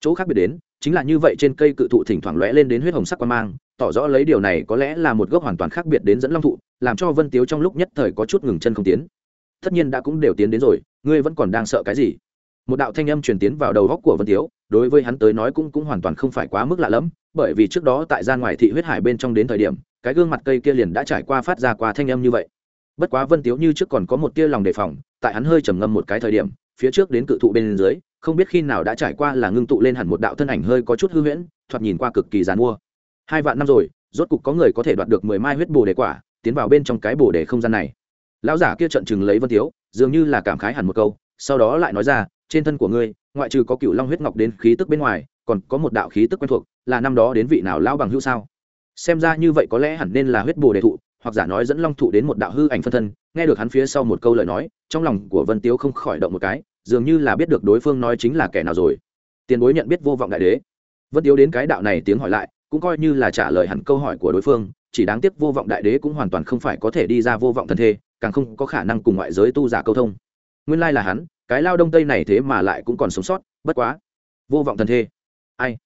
Speaker 1: Chỗ khác biệt đến, chính là như vậy trên cây cự thụ thỉnh thoảng lóe lên đến huyết hồng sắc quan mang, tỏ rõ lấy điều này có lẽ là một gốc hoàn toàn khác biệt đến dẫn long thụ, làm cho vân tiếu trong lúc nhất thời có chút ngừng chân không tiến. Tất nhiên đã cũng đều tiến đến rồi, ngươi vẫn còn đang sợ cái gì? Một đạo thanh âm truyền tiến vào đầu góc của vân tiếu đối với hắn tới nói cũng cũng hoàn toàn không phải quá mức lạ lẫm, bởi vì trước đó tại gian ngoài thị huyết hải bên trong đến thời điểm cái gương mặt cây kia liền đã trải qua phát ra qua thanh âm như vậy. Bất quá vân tiếu như trước còn có một tia lòng đề phòng, tại hắn hơi trầm ngâm một cái thời điểm, phía trước đến cự thụ bên dưới, không biết khi nào đã trải qua là ngưng tụ lên hẳn một đạo thân ảnh hơi có chút hư huyễn, thoạt nhìn qua cực kỳ dàn mua. Hai vạn năm rồi, rốt cục có người có thể đoạt được mười mai huyết bồ đề quả, tiến vào bên trong cái bồ đề không gian này. Lão giả kia trận chừng lấy vân tiếu, dường như là cảm khái hẳn một câu, sau đó lại nói ra, trên thân của ngươi, ngoại trừ có cựu long huyết ngọc đến khí tức bên ngoài, còn có một đạo khí tức quen thuộc, là năm đó đến vị nào lão bằng hữu sao? Xem ra như vậy có lẽ hẳn nên là huyết bồ đề thụ, hoặc giả nói dẫn long thụ đến một đạo hư ảnh phân thân, nghe được hắn phía sau một câu lời nói, trong lòng của vân tiếu không khỏi động một cái, dường như là biết được đối phương nói chính là kẻ nào rồi. Tiền bối nhận biết vô vọng đại đế. Vân tiếu đến cái đạo này tiếng hỏi lại, cũng coi như là trả lời hẳn câu hỏi của đối phương, chỉ đáng tiếc vô vọng đại đế cũng hoàn toàn không phải có thể đi ra vô vọng thần thê, càng không có khả năng cùng ngoại giới tu giả câu thông. Nguyên lai là hắn, cái lao đông tây này thế mà lại cũng còn sống sót, bất quá. Vô vọng thần thê. Ai?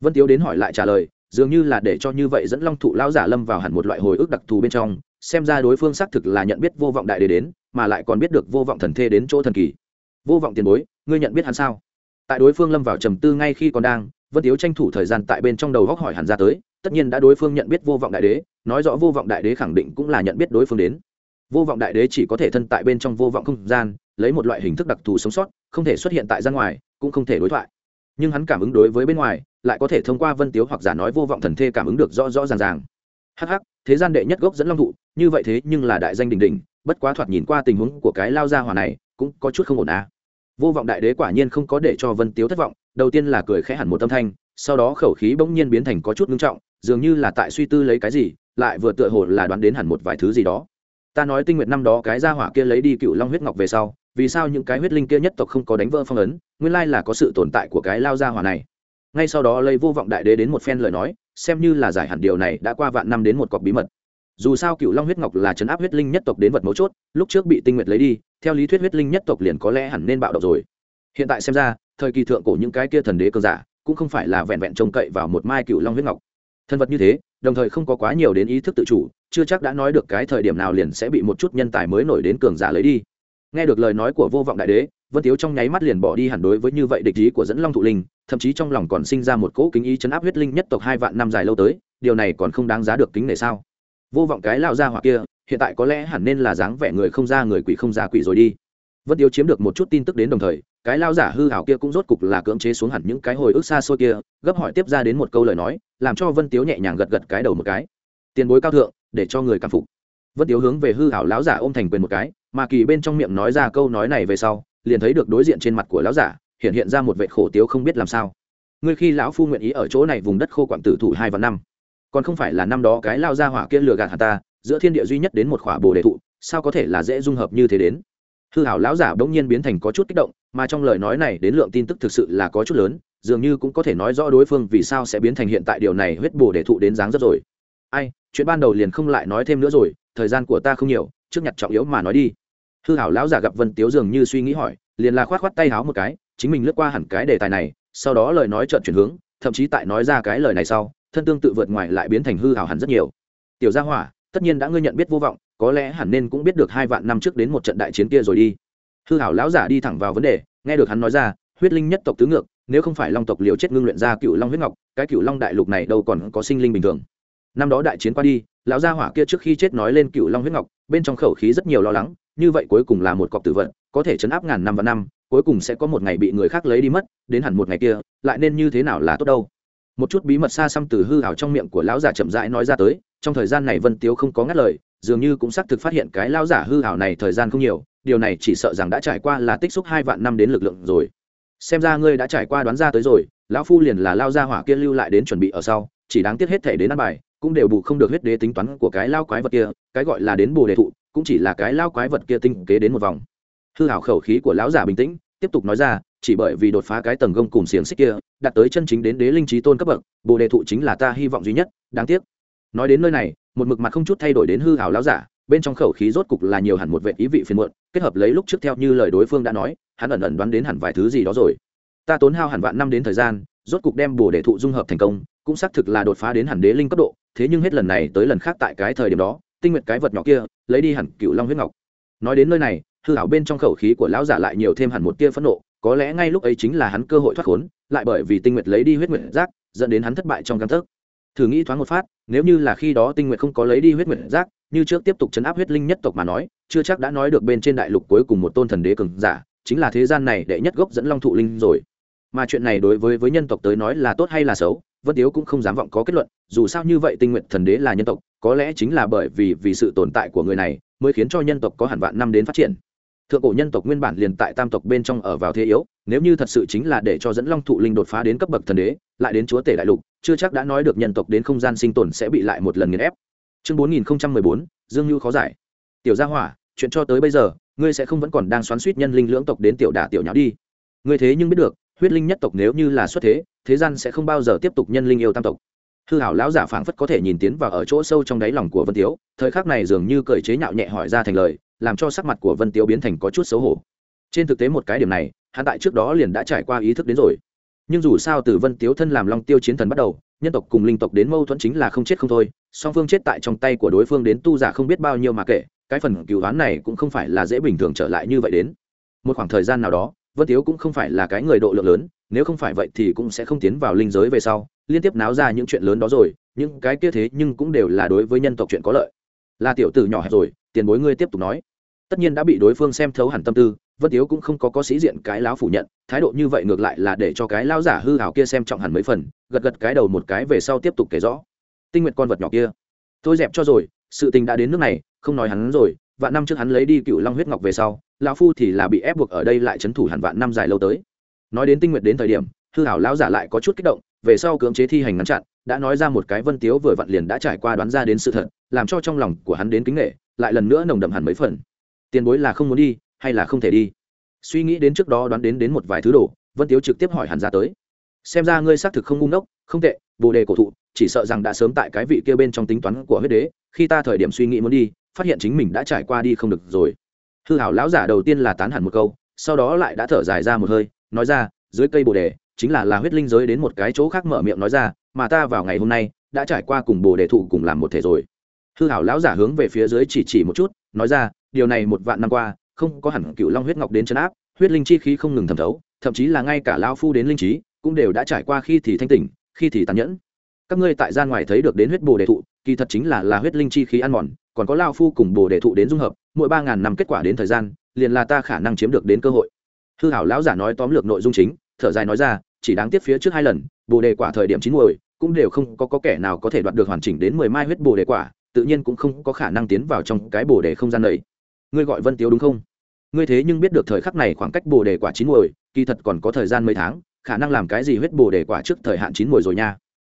Speaker 1: Vân tiếu đến hỏi lại trả lời dường như là để cho như vậy dẫn long thụ lao giả lâm vào hẳn một loại hồi ức đặc thù bên trong, xem ra đối phương xác thực là nhận biết vô vọng đại đế đến, mà lại còn biết được vô vọng thần thê đến chỗ thần kỳ. Vô vọng tiền bối, ngươi nhận biết hắn sao? Tại đối phương lâm vào trầm tư ngay khi còn đang, vân tiếu tranh thủ thời gian tại bên trong đầu góc hỏi hẳn ra tới, tất nhiên đã đối phương nhận biết vô vọng đại đế, nói rõ vô vọng đại đế khẳng định cũng là nhận biết đối phương đến. Vô vọng đại đế chỉ có thể thân tại bên trong vô vọng không gian, lấy một loại hình thức đặc thù sống sót, không thể xuất hiện tại gian ngoài, cũng không thể đối thoại. Nhưng hắn cảm ứng đối với bên ngoài lại có thể thông qua vân tiếu hoặc giả nói vô vọng thần thê cảm ứng được rõ rõ ràng ràng. Hh thế gian đệ nhất gốc dẫn long thụ, như vậy thế nhưng là đại danh đình đình bất quá thoạt nhìn qua tình huống của cái lao gia hỏa này cũng có chút không ổn à. Vô vọng đại đế quả nhiên không có để cho vân tiếu thất vọng, đầu tiên là cười khẽ hẳn một tâm thanh, sau đó khẩu khí bỗng nhiên biến thành có chút ngưng trọng, dường như là tại suy tư lấy cái gì, lại vừa tựa hồ là đoán đến hẳn một vài thứ gì đó. Ta nói tinh nguyện năm đó cái gia hỏa kia lấy đi cựu long huyết ngọc về sau, vì sao những cái huyết linh kia nhất tộc không có đánh vỡ phong ấn, nguyên lai là có sự tồn tại của cái lao gia hỏa này ngay sau đó lấy vô vọng đại đế đến một phen lời nói, xem như là giải hẳn điều này đã qua vạn năm đến một cọc bí mật. Dù sao cựu long huyết ngọc là chấn áp huyết linh nhất tộc đến vật mấu chốt, lúc trước bị tinh nguyệt lấy đi, theo lý thuyết huyết linh nhất tộc liền có lẽ hẳn nên bạo động rồi. Hiện tại xem ra, thời kỳ thượng cổ những cái kia thần đế cường giả cũng không phải là vẹn vẹn trông cậy vào một mai cựu long huyết ngọc. Thân vật như thế, đồng thời không có quá nhiều đến ý thức tự chủ, chưa chắc đã nói được cái thời điểm nào liền sẽ bị một chút nhân tài mới nổi đến cường giả lấy đi. Nghe được lời nói của vô vọng đại đế vân tiếu trong nháy mắt liền bỏ đi hẳn đối với như vậy địch ý của dẫn long thụ linh, thậm chí trong lòng còn sinh ra một cỗ kính ý chấn áp huyết linh nhất tộc hai vạn năm dài lâu tới, điều này còn không đáng giá được kính nể sao? Vô vọng cái lao ra hoặc kia, hiện tại có lẽ hẳn nên là dáng vẻ người không ra người quỷ không ra quỷ rồi đi. Vân tiếu chiếm được một chút tin tức đến đồng thời, cái lao giả hư hảo kia cũng rốt cục là cưỡng chế xuống hẳn những cái hồi ức xa xôi kia, gấp hỏi tiếp ra đến một câu lời nói, làm cho vân tiếu nhẹ nhàng gật gật cái đầu một cái. Tiền bối cao thượng, để cho người cảm phục. Vân tiếu hướng về hư hảo lão giả ôm thành quyền một cái, mà kỳ bên trong miệng nói ra câu nói này về sau liền thấy được đối diện trên mặt của lão giả, hiện hiện ra một vệ khổ tiếu không biết làm sao. Ngươi khi lão phu nguyện ý ở chỗ này vùng đất khô quặng tử thủ hai và năm, còn không phải là năm đó cái lao ra hỏa kia lừa gạt hà ta, giữa thiên địa duy nhất đến một khỏa bồ đề thụ, sao có thể là dễ dung hợp như thế đến? Hư hảo lão giả bỗng nhiên biến thành có chút kích động, mà trong lời nói này đến lượng tin tức thực sự là có chút lớn, dường như cũng có thể nói rõ đối phương vì sao sẽ biến thành hiện tại điều này huyết bồ đề thụ đến dáng rất rồi. Ai, chuyện ban đầu liền không lại nói thêm nữa rồi, thời gian của ta không nhiều, trước nhặt trọng yếu mà nói đi hư hảo lão giả gặp vân tiếu dường như suy nghĩ hỏi, liền là khoát khoát tay háo một cái, chính mình lướt qua hẳn cái đề tài này, sau đó lời nói trợn chuyển hướng, thậm chí tại nói ra cái lời này sau, thân tương tự vượt ngoài lại biến thành hư hảo hẳn rất nhiều. Tiểu gia hỏa, tất nhiên đã ngươi nhận biết vô vọng, có lẽ hẳn nên cũng biết được hai vạn năm trước đến một trận đại chiến kia rồi đi. Hư hảo lão giả đi thẳng vào vấn đề, nghe được hắn nói ra, huyết linh nhất tộc tứ ngược, nếu không phải long tộc liều chết ngưng luyện ra cựu long huyết ngọc, cái cựu long đại lục này đâu còn có sinh linh bình thường. Năm đó đại chiến qua đi, lão gia hỏa kia trước khi chết nói lên cựu long huyết ngọc, bên trong khẩu khí rất nhiều lo lắng như vậy cuối cùng là một cọc tử vận, có thể chấn áp ngàn năm và năm, cuối cùng sẽ có một ngày bị người khác lấy đi mất, đến hẳn một ngày kia, lại nên như thế nào là tốt đâu? Một chút bí mật xa xăm từ hư hảo trong miệng của lão giả chậm rãi nói ra tới, trong thời gian này vân tiếu không có ngắt lời, dường như cũng xác thực phát hiện cái lão giả hư hảo này thời gian không nhiều, điều này chỉ sợ rằng đã trải qua là tích xúc hai vạn năm đến lực lượng rồi. Xem ra ngươi đã trải qua đoán ra tới rồi, lão phu liền là lao ra hỏa kia lưu lại đến chuẩn bị ở sau, chỉ đáng tiếc hết thể đến ăn bài, cũng đều bù không được huyết đế tính toán của cái lao quái vật kia, cái gọi là đến bồ đề thụ cũng chỉ là cái lao quái vật kia tinh kế đến một vòng. Hư hảo khẩu khí của lão giả bình tĩnh, tiếp tục nói ra, chỉ bởi vì đột phá cái tầng gông cùng xiềng xích kia, đạt tới chân chính đến đế linh trí tôn cấp bậc, bồ đề thụ chính là ta hy vọng duy nhất, đáng tiếc. Nói đến nơi này, một mực mặt không chút thay đổi đến hư hảo lão giả, bên trong khẩu khí rốt cục là nhiều hẳn một vệ ý vị phiền muộn, kết hợp lấy lúc trước theo như lời đối phương đã nói, hắn ẩn ẩn đoán đến hẳn vài thứ gì đó rồi. Ta tốn hao hẳn vạn năm đến thời gian, rốt cục đem bồ đề thụ dung hợp thành công, cũng xác thực là đột phá đến hẳn đế linh cấp độ, thế nhưng hết lần này tới lần khác tại cái thời điểm đó tinh nguyện cái vật nhỏ kia, lấy đi hẳn cựu long huyết ngọc. Nói đến nơi này, hư hảo bên trong khẩu khí của lão giả lại nhiều thêm hẳn một tia phẫn nộ, có lẽ ngay lúc ấy chính là hắn cơ hội thoát khốn, lại bởi vì tinh nguyệt lấy đi huyết nguyện giác, dẫn đến hắn thất bại trong căn thức thử nghĩ thoáng một phát, nếu như là khi đó tinh nguyệt không có lấy đi huyết nguyện giác, như trước tiếp tục chấn áp huyết linh nhất tộc mà nói, chưa chắc đã nói được bên trên đại lục cuối cùng một tôn thần đế cường giả, chính là thế gian này đệ nhất gốc dẫn long thụ linh rồi. Mà chuyện này đối với với nhân tộc tới nói là tốt hay là xấu? Vân tiếu cũng không dám vọng có kết luận, dù sao như vậy tinh nguyện thần đế là nhân tộc, có lẽ chính là bởi vì vì sự tồn tại của người này mới khiến cho nhân tộc có hẳn vạn năm đến phát triển. Thượng cổ nhân tộc nguyên bản liền tại tam tộc bên trong ở vào thế yếu, nếu như thật sự chính là để cho dẫn long thụ linh đột phá đến cấp bậc thần đế, lại đến chúa tể đại lục, chưa chắc đã nói được nhân tộc đến không gian sinh tồn sẽ bị lại một lần nghiền ép. Chương bốn nghìn bốn, dương như khó giải. Tiểu gia hỏa, chuyện cho tới bây giờ, ngươi sẽ không vẫn còn đang xoắn suýt nhân linh lưỡng tộc đến tiểu đả tiểu nháo đi. Ngươi thế nhưng biết được, huyết linh nhất tộc nếu như là xuất thế thế gian sẽ không bao giờ tiếp tục nhân linh yêu tam tộc. Hư hảo lão giả phảng phất có thể nhìn tiến vào ở chỗ sâu trong đáy lòng của vân tiếu, thời khắc này dường như cởi chế nhạo nhẹ hỏi ra thành lời, làm cho sắc mặt của vân tiếu biến thành có chút xấu hổ. Trên thực tế một cái điểm này, hắn tại trước đó liền đã trải qua ý thức đến rồi. Nhưng dù sao từ vân tiếu thân làm long tiêu chiến thần bắt đầu, nhân tộc cùng linh tộc đến mâu thuẫn chính là không chết không thôi, song phương chết tại trong tay của đối phương đến tu giả không biết bao nhiêu mà kể, cái phần cựu đoán này cũng không phải là dễ bình thường trở lại như vậy đến. Một khoảng thời gian nào đó vân tiếu cũng không phải là cái người độ lượng lớn, nếu không phải vậy thì cũng sẽ không tiến vào linh giới về sau, liên tiếp náo ra những chuyện lớn đó rồi, những cái kia thế nhưng cũng đều là đối với nhân tộc chuyện có lợi. Là tiểu tử nhỏ hẹp rồi, tiền bối ngươi tiếp tục nói. Tất nhiên đã bị đối phương xem thấu hẳn tâm tư, vân tiếu cũng không có có sĩ diện cái láo phủ nhận, thái độ như vậy ngược lại là để cho cái lao giả hư hào kia xem trọng hẳn mấy phần, gật gật cái đầu một cái về sau tiếp tục kể rõ. Tinh nguyện con vật nhỏ kia, tôi dẹp cho rồi, sự tình đã đến nước này, không nói hắn rồi vạn năm trước hắn lấy đi cựu long huyết ngọc về sau, lão phu thì là bị ép buộc ở đây lại c h ấ n thủ hẳn vạn năm dài lâu tới. Nói đến tinh nguyện đến thời điểm, hư hảo lão giả lại có chút kích động, về sau cưỡng chế thi hành ngăn chặn, đã nói ra một cái vân tiếu vừa vặn liền đã trải qua đoán ra đến sự thật, làm cho trong lòng của hắn đến kính nghệ lại lần nữa nồng đậm hẳn mấy phần. Tiền bối là không muốn đi, hay là không thể đi? Suy nghĩ đến trước đó đoán đến đến một vài thứ đồ, vân tiếu trực tiếp hỏi hẳn ra tới. Xem ra ngươi xác thực không ngu ngốc, không tệ, bồ đề cổ thụ, chỉ sợ rằng đã sớm tại cái vị kia bên trong tính toán của huyết đế, khi ta thời điểm suy nghĩ muốn đi phát hiện chính mình đã trải qua đi không được rồi. Hư hảo lão giả đầu tiên là tán hẳn một câu, sau đó lại đã thở dài ra một hơi, nói ra, dưới cây bồ đề, chính là là huyết linh giới đến một cái chỗ khác mở miệng nói ra, mà ta vào ngày hôm nay đã trải qua cùng bồ đề thụ cùng làm một thể rồi. Hư hảo lão giả hướng về phía dưới chỉ chỉ một chút, nói ra, điều này một vạn năm qua, không có hẳn cựu long huyết ngọc đến chấn áp, huyết linh chi khí không ngừng thẩm thấu, thậm chí là ngay cả lao phu đến linh trí, cũng đều đã trải qua khi thì thanh tỉnh, khi thì tàn nhẫn. Các ngươi tại gian ngoài thấy được đến huyết bồ đề thụ, kỳ thật chính là là huyết linh chi khí ăn mòn còn có lao phu cùng bồ đề thụ đến dung hợp mỗi ba ngàn năm kết quả đến thời gian liền là ta khả năng chiếm được đến cơ hội. Hư hảo lão giả nói tóm lược nội dung chính thở dài nói ra chỉ đáng tiếc phía trước hai lần bồ đề quả thời điểm chín muồi cũng đều không có, có kẻ nào có thể đoạt được hoàn chỉnh đến mười mai huyết bồ đề quả tự nhiên cũng không có khả năng tiến vào trong cái bồ đề không gian này. Ngươi gọi vân tiếu đúng không? Ngươi thế nhưng biết được thời khắc này khoảng cách bồ đề quả chín muồi kỳ thật còn có thời gian mấy tháng khả năng làm cái gì huyết bồ đề quả trước thời hạn chín mùi rồi nha.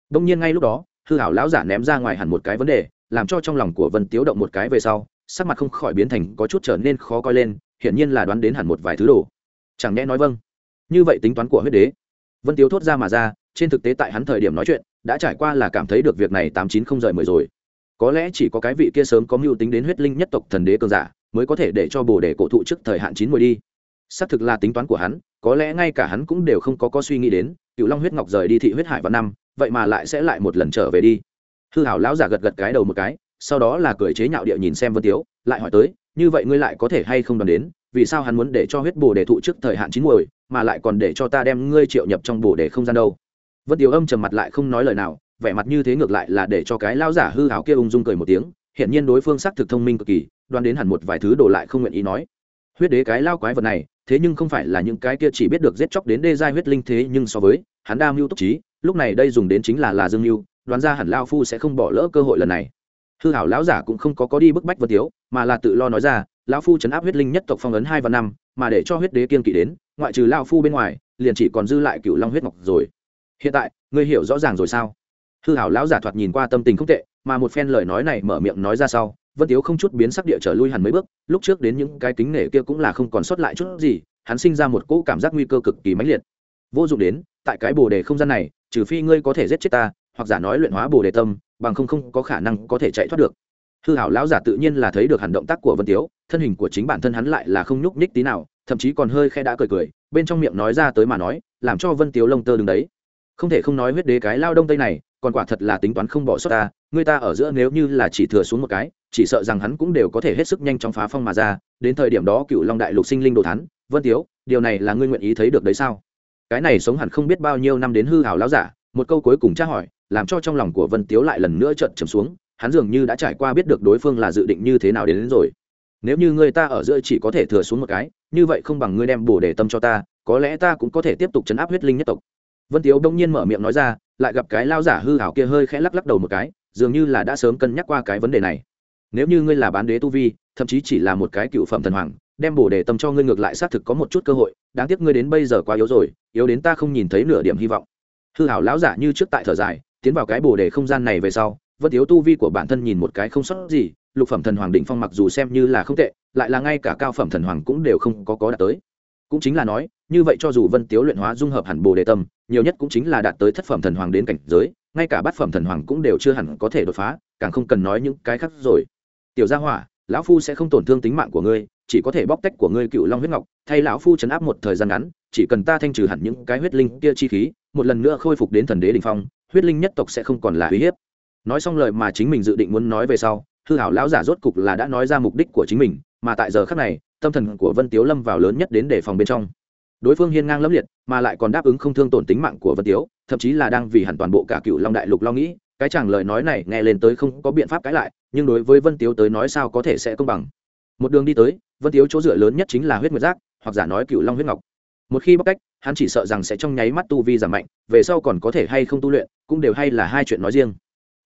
Speaker 1: Đông nhiên ngay lúc đó hư hảo lão giả ném ra ngoài hẳn một cái vấn đề làm cho trong lòng của vân tiếu động một cái về sau, sắc mặt không khỏi biến thành có chút trở nên khó coi lên, hiển nhiên là đoán đến hẳn một vài thứ đồ. Chẳng nhẽ nói vâng? Như vậy tính toán của huyết đế. Vân tiếu thốt ra mà ra, trên thực tế tại hắn thời điểm nói chuyện, đã trải qua là cảm thấy được việc này tám chín không rời mười rồi. Có lẽ chỉ có cái vị kia sớm có mưu tính đến huyết linh nhất tộc thần đế cường giả, mới có thể để cho bồ đề cổ thụ trước thời hạn chín mùi đi. Xác thực là tính toán của hắn, có lẽ ngay cả hắn cũng đều không có có suy nghĩ đến cựu long huyết ngọc rời đi thị huyết hải vào năm, vậy mà lại sẽ lại một lần trở về đi hư hảo lão giả gật gật cái đầu một cái, sau đó là cười chế nhạo địa nhìn xem vân tiếu, lại hỏi tới, như vậy ngươi lại có thể hay không đoán đến, vì sao hắn muốn để cho huyết bồ đề thụ trước thời hạn chín muồi, mà lại còn để cho ta đem ngươi triệu nhập trong bồ đề không gian đâu? Vân tiếu âm trầm mặt lại không nói lời nào, vẻ mặt như thế ngược lại là để cho cái lão giả hư hảo kia ung dung cười một tiếng hiện nhiên đối phương xác thực thông minh cực kỳ, đoán đến hẳn một vài thứ đổ lại không nguyện ý nói. Huyết đế cái lao quái vật này, thế nhưng không phải là những cái kia chỉ biết được giết chóc đến đê giai huyết linh thế nhưng so với, hắn đa mưu túc trí, lúc này đây dùng đến chính là là dương mưu đoán ra hẳn lao phu sẽ không bỏ lỡ cơ hội lần này. Hư hảo lão giả cũng không có có đi bức bách vân tiếu, mà là tự lo nói ra lão phu chấn áp huyết linh nhất tộc phong ấn hai và năm, mà để cho huyết đế kiên kỵ đến, ngoại trừ lao phu bên ngoài, liền chỉ còn dư lại cựu long huyết ngọc rồi. Hiện tại, ngươi hiểu rõ ràng rồi sao? Hư hảo lão giả thoạt nhìn qua tâm tình không tệ, mà một phen lời nói này mở miệng nói ra sau, vân tiếu không chút biến sắc địa trở lui hẳn mấy bước, lúc trước đến những cái kính nể kia cũng là không còn sót lại chút gì, hắn sinh ra một cỗ cảm giác nguy cơ cực kỳ mãnh liệt. Vô dụng đến, tại cái bồ đề không gian này, trừ phi ngươi có thể giết chết ta hoặc giả nói luyện hóa bồ đề tâm, bằng không không có khả năng có thể chạy thoát được. Hư hảo lão giả tự nhiên là thấy được hẳn động tác của vân tiếu, thân hình của chính bản thân hắn lại là không nhúc nhích tí nào, thậm chí còn hơi khe đã cười cười, bên trong miệng nói ra tới mà nói, làm cho vân tiếu lông tơ đứng đấy. Không thể không nói huyết đế cái lao đông tây này, còn quả thật là tính toán không bỏ sót ta, người ta ở giữa nếu như là chỉ thừa xuống một cái, chỉ sợ rằng hắn cũng đều có thể hết sức nhanh chóng phá phong mà ra, đến thời điểm đó cựu long đại lục sinh linh đồ thắn vân tiếu, điều này là ngươi nguyện ý thấy được đấy sao? Cái này sống hẳn không biết bao nhiêu năm đến hư hảo lão giả, một câu cuối cùng tra hỏi làm cho trong lòng của vân tiếu lại lần nữa trợn trầm xuống hắn dường như đã trải qua biết được đối phương là dự định như thế nào đến, đến rồi. Nếu như người ta ở giữa chỉ có thể thừa xuống một cái như vậy không bằng ngươi đem bổ để tâm cho ta có lẽ ta cũng có thể tiếp tục chấn áp huyết linh nhất tộc. Vân tiếu đông nhiên mở miệng nói ra lại gặp cái lao giả hư hảo kia hơi khẽ lắc lắc đầu một cái dường như là đã sớm cân nhắc qua cái vấn đề này. Nếu như ngươi là bán đế tu vi thậm chí chỉ là một cái cựu phẩm thần hoàng đem bổ đề tâm cho ngươi ngược lại xác thực có một chút cơ hội đáng tiếc ngươi đến bây giờ quá yếu rồi yếu đến ta không nhìn thấy nửa điểm hy vọng. Hư hảo lão giả như trước tại thở dài tiến vào cái bồ đề không gian này về sau, vân tiếu tu vi của bản thân nhìn một cái không sót gì, lục phẩm thần hoàng định phong mặc dù xem như là không tệ, lại là ngay cả cao phẩm thần hoàng cũng đều không có có đạt tới. Cũng chính là nói, như vậy cho dù vân tiếu luyện hóa dung hợp hẳn bồ đề tâm, nhiều nhất cũng chính là đạt tới thất phẩm thần hoàng đến cảnh giới, ngay cả bát phẩm thần hoàng cũng đều chưa hẳn có thể đột phá, càng không cần nói những cái khác rồi. Tiểu gia hỏa, lão phu sẽ không tổn thương tính mạng của ngươi, chỉ có thể bóc tách của ngươi cựu long huyết ngọc, thay lão phu chấn áp một thời gian ngắn, chỉ cần ta thanh trừ hẳn những cái huyết linh kia chi khí, một lần nữa khôi phục đến thần đế đình phong huyết linh nhất tộc sẽ không còn là uy hiếp. Nói xong lời mà chính mình dự định muốn nói về sau, hư hảo lão giả rốt cục là đã nói ra mục đích của chính mình, mà tại giờ khác này, tâm thần của vân tiếu lâm vào lớn nhất đến để phòng bên trong. Đối phương hiên ngang lẫm liệt, mà lại còn đáp ứng không thương tổn tính mạng của vân tiếu, thậm chí là đang vì hẳn toàn bộ cả cựu long đại lục lo nghĩ, cái chàng lời nói này nghe lên tới không có biện pháp cãi lại, nhưng đối với vân tiếu tới nói sao có thể sẽ công bằng. Một đường đi tới, vân tiếu chỗ dựa lớn nhất chính là huyết nguyệt giác, hoặc giả nói cựu long huyết ngọc. Một khi bóc cách hắn chỉ sợ rằng sẽ trong nháy mắt tu vi giảm mạnh, về sau còn có thể hay không tu luyện, cũng đều hay là hai chuyện nói riêng.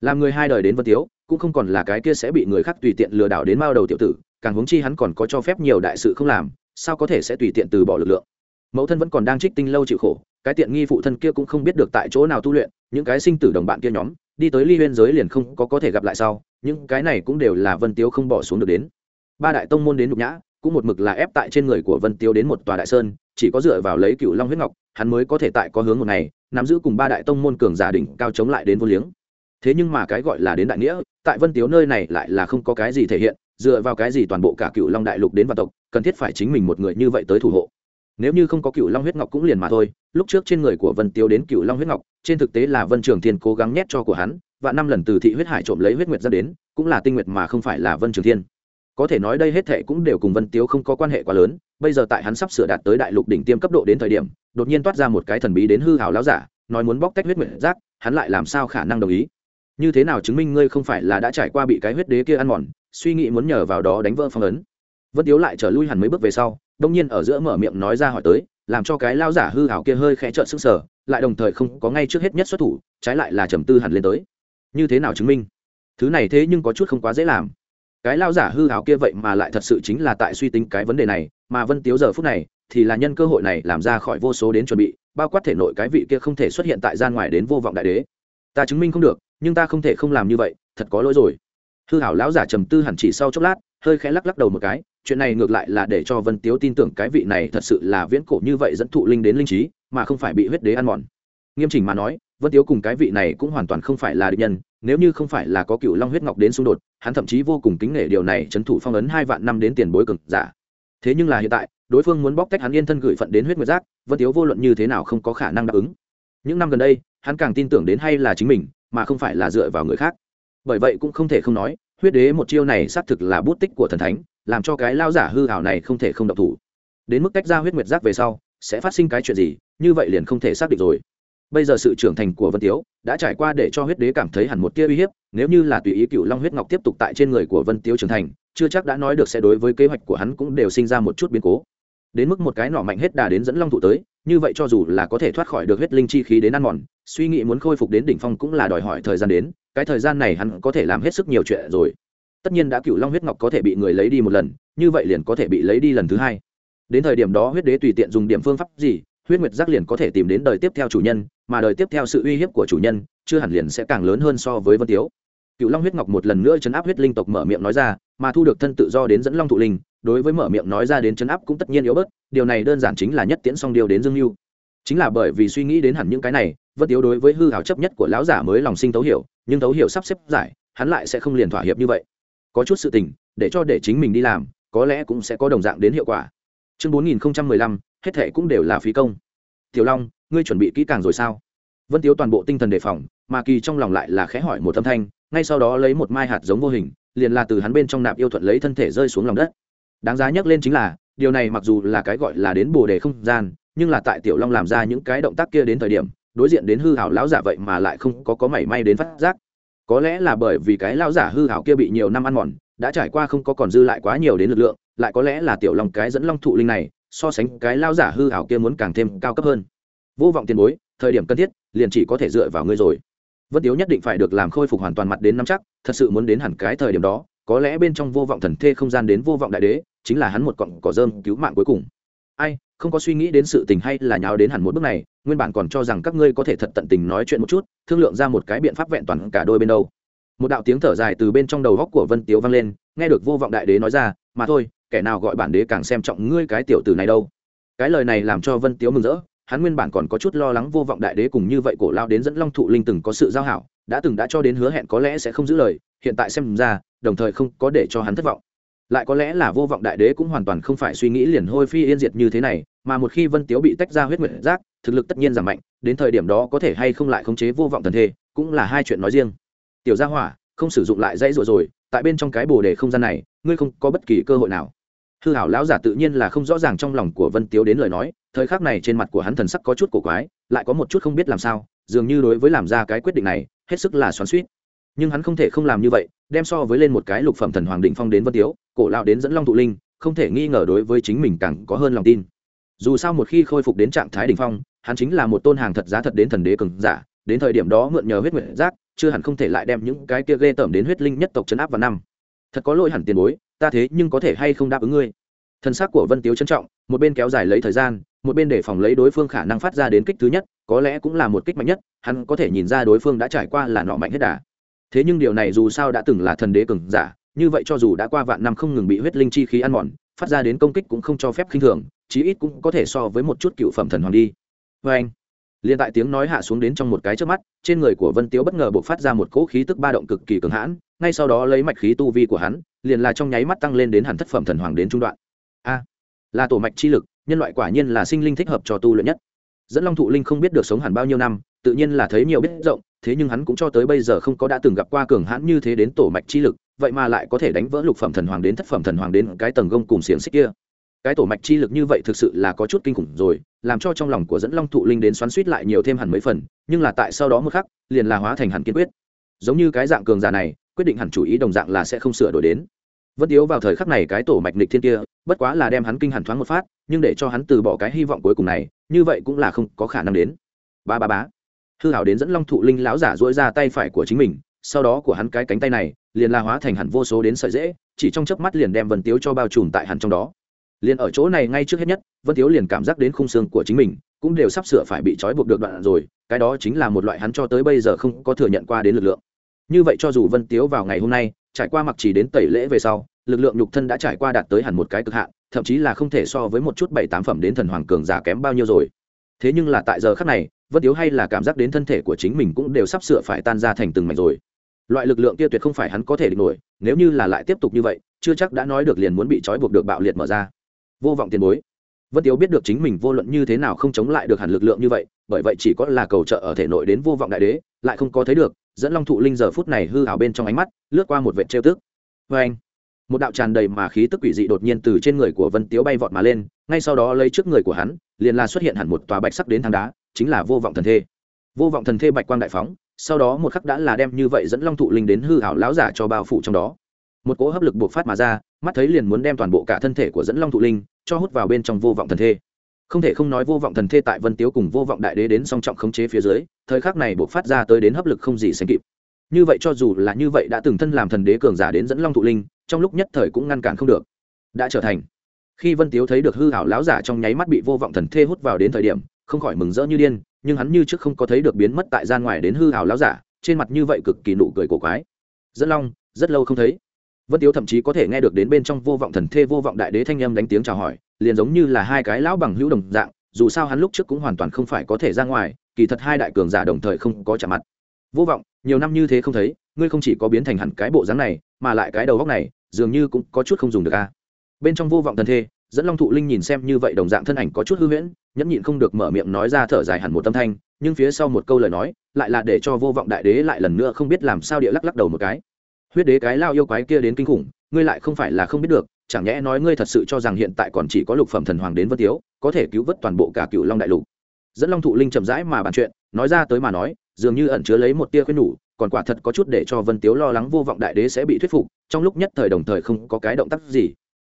Speaker 1: Làm người hai đời đến vân tiếu, cũng không còn là cái kia sẽ bị người khác tùy tiện lừa đảo đến mao đầu tiểu tử, càng huống chi hắn còn có cho phép nhiều đại sự không làm, sao có thể sẽ tùy tiện từ bỏ lực lượng. Mẫu thân vẫn còn đang trích tinh lâu chịu khổ, cái tiện nghi phụ thân kia cũng không biết được tại chỗ nào tu luyện, những cái sinh tử đồng bạn kia nhóm, đi tới ly huyên giới liền không có có thể gặp lại sau, những cái này cũng đều là vân tiếu không bỏ xuống được đến. Ba đại tông môn đến nhục nhã cũng một mực là ép tại trên người của vân Tiêu đến một tòa đại sơn, chỉ có dựa vào lấy cựu long huyết ngọc, hắn mới có thể tại có hướng một ngày, nắm giữ cùng ba đại tông môn cường giả đỉnh cao chống lại đến vô liếng. Thế nhưng mà cái gọi là đến đại nghĩa, tại vân tiếu nơi này lại là không có cái gì thể hiện, dựa vào cái gì toàn bộ cả cựu long đại lục đến vạn tộc, cần thiết phải chính mình một người như vậy tới thủ hộ. Nếu như không có cựu long huyết ngọc cũng liền mà thôi, lúc trước trên người của vân tiếu đến cựu long huyết ngọc, trên thực tế là vân trường thiên cố gắng nhét cho của hắn và năm lần từ thị huyết hải trộm lấy huyết nguyệt ra đến, cũng là tinh nguyệt mà không phải là vân trường thiên có thể nói đây hết thệ cũng đều cùng vân tiếu không có quan hệ quá lớn, bây giờ tại hắn sắp sửa đạt tới đại lục đỉnh tiêm cấp độ đến thời điểm, đột nhiên toát ra một cái thần bí đến hư hào láo giả, nói muốn bóc tách huyết nguyệt rác hắn lại làm sao khả năng đồng ý? Như thế nào chứng minh ngươi không phải là đã trải qua bị cái huyết đế kia ăn mòn, suy nghĩ muốn nhờ vào đó đánh vỡ phong ấn? Vân tiếu lại trở lui hẳn mấy bước về sau, đông nhiên ở giữa mở miệng nói ra hỏi tới, làm cho cái lao giả hư hảo kia hơi khẽ trợn sức sở lại đồng thời không có ngay trước hết nhất xuất thủ, trái lại là trầm tư hẳn lên tới. Như thế nào chứng minh? Thứ này thế nhưng có chút không quá dễ làm cái lao giả hư hảo kia vậy mà lại thật sự chính là tại suy tính cái vấn đề này, mà vân tiếu giờ phút này thì là nhân cơ hội này làm ra khỏi vô số đến chuẩn bị, bao quát thể nội cái vị kia không thể xuất hiện tại gian ngoài đến vô vọng đại đế. Ta chứng minh không được, nhưng ta không thể không làm như vậy, thật có lỗi rồi. Hư hảo lão giả trầm tư hẳn chỉ sau chốc lát, hơi khẽ lắc lắc đầu một cái, chuyện này ngược lại là để cho vân tiếu tin tưởng cái vị này thật sự là viễn cổ như vậy dẫn thụ linh đến linh trí, mà không phải bị huyết đế ăn mòn. Nghiêm chỉnh mà nói, vân tiếu cùng cái vị này cũng hoàn toàn không phải là địch nhân nếu như không phải là có cựu long huyết ngọc đến xung đột, hắn thậm chí vô cùng kính nể điều này, trấn thủ phong ấn hai vạn năm đến tiền bối cực giả. Thế nhưng là hiện tại, đối phương muốn bóc tách hắn yên thân gửi phận đến huyết nguyệt giác, vân tiếu vô luận như thế nào không có khả năng đáp ứng. Những năm gần đây, hắn càng tin tưởng đến hay là chính mình, mà không phải là dựa vào người khác. Bởi vậy cũng không thể không nói, huyết đế một chiêu này xác thực là bút tích của thần thánh, làm cho cái lao giả hư hảo này không thể không độc thủ. Đến mức tách ra huyết nguyệt giác về sau, sẽ phát sinh cái chuyện gì, như vậy liền không thể xác định rồi bây giờ sự trưởng thành của vân tiếu đã trải qua để cho huyết đế cảm thấy hẳn một tia uy hiếp, nếu như là tùy ý cựu long huyết ngọc tiếp tục tại trên người của vân tiếu trưởng thành, chưa chắc đã nói được sẽ đối với kế hoạch của hắn cũng đều sinh ra một chút biến cố. Đến mức một cái nỏ mạnh hết đà đến dẫn long thụ tới, như vậy cho dù là có thể thoát khỏi được huyết linh chi khí đến ăn mòn, suy nghĩ muốn khôi phục đến đỉnh phong cũng là đòi hỏi thời gian đến, cái thời gian này hắn có thể làm hết sức nhiều chuyện rồi. Tất nhiên đã cựu long huyết ngọc có thể bị người lấy đi một lần, như vậy liền có thể bị lấy đi lần thứ hai. Đến thời điểm đó huyết đế tùy tiện dùng điểm phương pháp gì huyết nguyệt giác liền có thể tìm đến đời tiếp theo chủ nhân, mà đời tiếp theo sự uy hiếp của chủ nhân, chưa hẳn liền sẽ càng lớn hơn so với vân tiếu. Cựu long huyết ngọc một lần nữa chấn áp huyết linh tộc mở miệng nói ra, mà thu được thân tự do đến dẫn long thụ linh, đối với mở miệng nói ra đến chấn áp cũng tất nhiên yếu bớt, điều này đơn giản chính là nhất tiễn song điều đến dương mưu chính là bởi vì suy nghĩ đến hẳn những cái này, vân tiếu đối với hư hào chấp nhất của lão giả mới lòng sinh thấu hiểu, nhưng thấu hiểu sắp xếp giải, hắn lại sẽ không liền thỏa hiệp như vậy. Có chút sự tình, để cho để chính mình đi làm, có lẽ cũng sẽ có đồng dạng đến hiệu quả. Chương bốn nghìn lăm hết thệ cũng đều là phí công. Tiểu long, ngươi chuẩn bị kỹ càng rồi sao? Vân tiếu toàn bộ tinh thần đề phòng, mà kỳ trong lòng lại là khẽ hỏi một âm thanh, ngay sau đó lấy một mai hạt giống vô hình, liền là từ hắn bên trong nạp yêu thuận lấy thân thể rơi xuống lòng đất. Đáng giá nhắc lên chính là, điều này mặc dù là cái gọi là đến bồ đề không gian, nhưng là tại tiểu long làm ra những cái động tác kia đến thời điểm, đối diện đến hư hảo lão giả vậy mà lại không có có mảy may đến phát giác. Có lẽ là bởi vì cái lão giả hư hảo kia bị nhiều năm ăn mòn, đã trải qua không có còn dư lại quá nhiều đến lực lượng, lại có lẽ là tiểu long cái dẫn long thụ linh này so sánh cái lao giả hư hảo kia muốn càng thêm cao cấp hơn. Vô vọng tiền bối, thời điểm cần thiết, liền chỉ có thể dựa vào ngươi rồi. Vân tiếu nhất định phải được làm khôi phục hoàn toàn mặt đến năm chắc, thật sự muốn đến hẳn cái thời điểm đó, có lẽ bên trong vô vọng thần thê không gian đến vô vọng đại đế, chính là hắn một cọng cỏ dơm cứu mạng cuối cùng. Ai, không có suy nghĩ đến sự tình hay là nháo đến hẳn một bước này, nguyên bản còn cho rằng các ngươi có thể thật tận tình nói chuyện một chút, thương lượng ra một cái biện pháp vẹn toàn cả đôi bên đâu. Một đạo tiếng thở dài từ bên trong đầu góc của vân tiếu vang lên, nghe được vô vọng đại đế nói ra, mà thôi kẻ nào gọi bản đế càng xem trọng ngươi cái tiểu tử này đâu. Cái lời này làm cho vân tiếu mừng rỡ, hắn nguyên bản còn có chút lo lắng vô vọng đại đế cùng như vậy cổ lao đến dẫn long thụ linh từng có sự giao hảo, đã từng đã cho đến hứa hẹn có lẽ sẽ không giữ lời, hiện tại xem ra, đồng thời không có để cho hắn thất vọng. Lại có lẽ là vô vọng đại đế cũng hoàn toàn không phải suy nghĩ liền hôi phi yên diệt như thế này, mà một khi vân tiếu bị tách ra huyết nguyện giác, thực lực tất nhiên giảm mạnh, đến thời điểm đó có thể hay không lại khống chế vô vọng thần thê, cũng là hai chuyện nói riêng. Tiểu gia hỏa, không sử dụng lại dãy rồi rồi, tại bên trong cái bồ đề không gian này, ngươi không có bất kỳ cơ hội nào hư hảo lão giả tự nhiên là không rõ ràng trong lòng của vân tiếu đến lời nói, thời khắc này trên mặt của hắn thần sắc có chút cổ quái, lại có một chút không biết làm sao, dường như đối với làm ra cái quyết định này, hết sức là xoắn suýt nhưng hắn không thể không làm như vậy, đem so với lên một cái lục phẩm thần hoàng định phong đến vân tiếu, cổ lão đến dẫn long thụ linh, không thể nghi ngờ đối với chính mình càng có hơn lòng tin. Dù sao một khi khôi phục đến trạng thái đỉnh phong, hắn chính là một tôn hàng thật giá thật đến thần đế cường giả, đến thời điểm đó mượn nhờ huyết nguyện giác, chưa hẳn không thể lại đem những cái kia ghê tởm đến huyết linh nhất tộc chấn áp vào năm. Thật có lỗi hẳn tiền bối ta thế nhưng có thể hay không đáp ứng ngươi? Thân xác của vân tiếu trân trọng, một bên kéo dài lấy thời gian, một bên để phòng lấy đối phương khả năng phát ra đến kích thứ nhất, có lẽ cũng là một kích mạnh nhất, hắn có thể nhìn ra đối phương đã trải qua là nọ mạnh hết đà. Thế nhưng điều này dù sao đã từng là thần đế cường giả, như vậy cho dù đã qua vạn năm không ngừng bị huyết linh chi khí ăn mòn, phát ra đến công kích cũng không cho phép khinh thường, chí ít cũng có thể so với một chút cựu phẩm thần hoàng đi. Vê anh, liền tại tiếng nói hạ xuống đến trong một cái trước mắt, trên người của vân tiếu bất ngờ buộc phát ra một cỗ khí tức ba động cực kỳ cường hãn ngay sau đó lấy mạch khí tu vi của hắn, liền là trong nháy mắt tăng lên đến hẳn thất phẩm thần hoàng đến trung đoạn. A, là tổ mạch chi lực, nhân loại quả nhiên là sinh linh thích hợp cho tu luyện nhất. Dẫn long thụ linh không biết được sống hẳn bao nhiêu năm, tự nhiên là thấy nhiều biết rộng, thế nhưng hắn cũng cho tới bây giờ không có đã từng gặp qua cường hãn như thế đến tổ mạch chi lực, vậy mà lại có thể đánh vỡ lục phẩm thần hoàng đến thất phẩm thần hoàng đến cái tầng gông cùng xiềng xích kia. Cái tổ mạch chi lực như vậy thực sự là có chút kinh khủng rồi, làm cho trong lòng của dẫn long thụ linh đến xoắn suýt lại nhiều thêm hẳn mấy phần, nhưng là tại sau đó một khắc, liền là hóa thành hẳn kiên quyết. Giống như cái dạng cường giả này quyết định hẳn chủ ý đồng dạng là sẽ không sửa đổi đến. Vân tiếu vào thời khắc này cái tổ mạch nịch thiên kia, bất quá là đem hắn kinh hẳn thoáng một phát, nhưng để cho hắn từ bỏ cái hy vọng cuối cùng này, như vậy cũng là không có khả năng đến. Ba ba bá hư hảo đến dẫn long thụ linh lão giả dỗi ra tay phải của chính mình, sau đó của hắn cái cánh tay này, liền la hóa thành hẳn vô số đến sợi dễ chỉ trong chớp mắt liền đem vân tiếu cho bao trùm tại hẳn trong đó. Liền ở chỗ này ngay trước hết nhất, vân tiếu liền cảm giác đến khung xương của chính mình, cũng đều sắp sửa phải bị trói buộc được đoạn rồi, cái đó chính là một loại hắn cho tới bây giờ không có thừa nhận qua đến lực lượng như vậy cho dù vân tiếu vào ngày hôm nay, trải qua mặc chỉ đến tẩy lễ về sau, lực lượng nhục thân đã trải qua đạt tới hẳn một cái cực hạn, thậm chí là không thể so với một chút bảy tám phẩm đến thần hoàng cường giả kém bao nhiêu rồi. Thế nhưng là tại giờ khắc này, vân tiếu hay là cảm giác đến thân thể của chính mình cũng đều sắp sửa phải tan ra thành từng mảnh rồi. Loại lực lượng kia tuyệt không phải hắn có thể địch nổi, nếu như là lại tiếp tục như vậy, chưa chắc đã nói được liền muốn bị trói buộc được bạo liệt mở ra. Vô vọng tiền bối. Vân tiếu biết được chính mình vô luận như thế nào không chống lại được hẳn lực lượng như vậy, bởi vậy chỉ có là cầu trợ ở thể nội đến vô vọng đại đế, lại không có thấy được dẫn long thụ linh giờ phút này hư ảo bên trong ánh mắt, lướt qua một vệ trêu tức. Vê anh, một đạo tràn đầy mà khí tức quỷ dị đột nhiên từ trên người của vân tiếu bay vọt mà lên, ngay sau đó lấy trước người của hắn, liền là xuất hiện hẳn một tòa bạch sắc đến thang đá, chính là vô vọng thần thê. Vô vọng thần thê bạch quang đại phóng, sau đó một khắc đã là đem như vậy dẫn long thụ linh đến hư hảo láo giả cho bao phủ trong đó. Một cỗ hấp lực buộc phát mà ra, mắt thấy liền muốn đem toàn bộ cả thân thể của dẫn long thụ linh cho hút vào bên trong vô vọng thần thê không thể không nói vô vọng thần thê tại vân tiếu cùng vô vọng đại đế đến song trọng khống chế phía dưới, thời khắc này buộc phát ra tới đến hấp lực không gì sánh kịp. Như vậy cho dù là như vậy đã từng thân làm thần đế cường giả đến dẫn long thụ linh, trong lúc nhất thời cũng ngăn cản không được. Đã trở thành. Khi vân tiếu thấy được hư hảo láo giả trong nháy mắt bị vô vọng thần thê hút vào đến thời điểm, không khỏi mừng rỡ như điên, nhưng hắn như trước không có thấy được biến mất tại gian ngoài đến hư hảo láo giả, trên mặt như vậy cực kỳ nụ cười cổ quái. Dẫn long, rất lâu không thấy vân tiếu thậm chí có thể nghe được đến bên trong vô vọng thần thê vô vọng đại đế thanh âm đánh tiếng chào hỏi, liền giống như là hai cái lão bằng hữu đồng dạng, dù sao hắn lúc trước cũng hoàn toàn không phải có thể ra ngoài, kỳ thật hai đại cường giả đồng thời không có chạm mặt. Vô vọng, nhiều năm như thế không thấy, ngươi không chỉ có biến thành hẳn cái bộ dáng này, mà lại cái đầu góc này, dường như cũng có chút không dùng được a bên trong vô vọng thần thê, dẫn long thụ linh nhìn xem như vậy đồng dạng thân ảnh có chút hư huyễn, nhẫn nhịn không được mở miệng nói ra thở dài hẳn một tâm thanh, nhưng phía sau một câu lời nói, lại là để cho vô vọng đại đế lại lần nữa không biết làm sao địa lắc lắc đầu một cái huyết đế cái lao yêu quái kia đến kinh khủng, ngươi lại không phải là không biết được, chẳng nhẽ nói ngươi thật sự cho rằng hiện tại còn chỉ có lục phẩm thần hoàng đến vân tiếu, có thể cứu vớt toàn bộ cả cựu long đại lục. Dẫn long thụ linh chậm rãi mà bàn chuyện, nói ra tới mà nói, dường như ẩn chứa lấy một tia khuyên nhủ, còn quả thật có chút để cho vân tiếu lo lắng vô vọng đại đế sẽ bị thuyết phục, trong lúc nhất thời đồng thời không có cái động tác gì.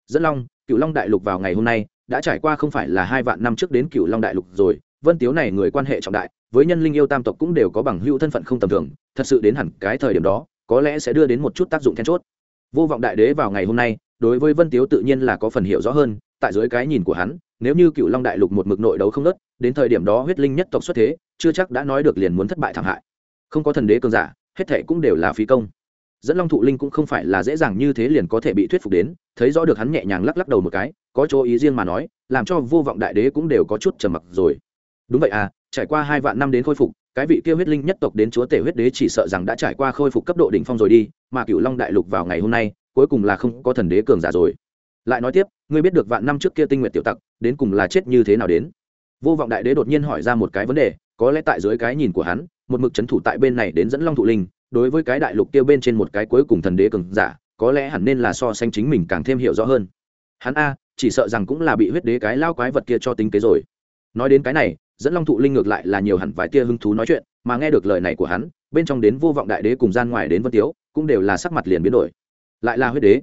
Speaker 1: Dẫn long cựu long đại lục vào ngày hôm nay, đã trải qua không phải là hai vạn năm trước đến cựu long đại lục rồi, vân tiếu này người quan hệ trọng đại, với nhân linh yêu tam tộc cũng đều có bằng hữu thân phận không tầm thường, thật sự đến hẳn cái thời điểm đó có lẽ sẽ đưa đến một chút tác dụng then chốt. Vô vọng đại đế vào ngày hôm nay, đối với vân tiếu tự nhiên là có phần hiểu rõ hơn, tại dưới cái nhìn của hắn, nếu như cựu long đại lục một mực nội đấu không nớt đến thời điểm đó huyết linh nhất tộc xuất thế, chưa chắc đã nói được liền muốn thất bại thảm hại. Không có thần đế cường giả, hết thệ cũng đều là phí công. Dẫn long thụ linh cũng không phải là dễ dàng như thế liền có thể bị thuyết phục đến, thấy rõ được hắn nhẹ nhàng lắc lắc đầu một cái, có chỗ ý riêng mà nói, làm cho vô vọng đại đế cũng đều có chút trầm mặc rồi. Đúng vậy à trải qua hai vạn năm đến khôi phục cái vị kia huyết linh nhất tộc đến chúa tể huyết đế chỉ sợ rằng đã trải qua khôi phục cấp độ đỉnh phong rồi đi, mà cựu long đại lục vào ngày hôm nay, cuối cùng là không có thần đế cường giả rồi. Lại nói tiếp, ngươi biết được vạn năm trước kia tinh nguyện tiểu tặc, đến cùng là chết như thế nào đến? Vô vọng đại đế đột nhiên hỏi ra một cái vấn đề, có lẽ tại dưới cái nhìn của hắn, một mực c h ấ n thủ tại bên này đến dẫn long thụ linh, đối với cái đại lục kia bên trên một cái cuối cùng thần đế cường giả, có lẽ hẳn nên là so sánh chính mình càng thêm hiểu rõ hơn. Hắn a, chỉ sợ rằng cũng là bị huyết đế cái lao quái vật kia cho tính kế rồi. Nói đến cái này dẫn long thụ linh ngược lại là nhiều hẳn vài tia hứng thú nói chuyện, mà nghe được lời này của hắn, bên trong đến vô vọng đại đế cùng gian ngoài đến vân tiếu, cũng đều là sắc mặt liền biến đổi. Lại là huyết đế.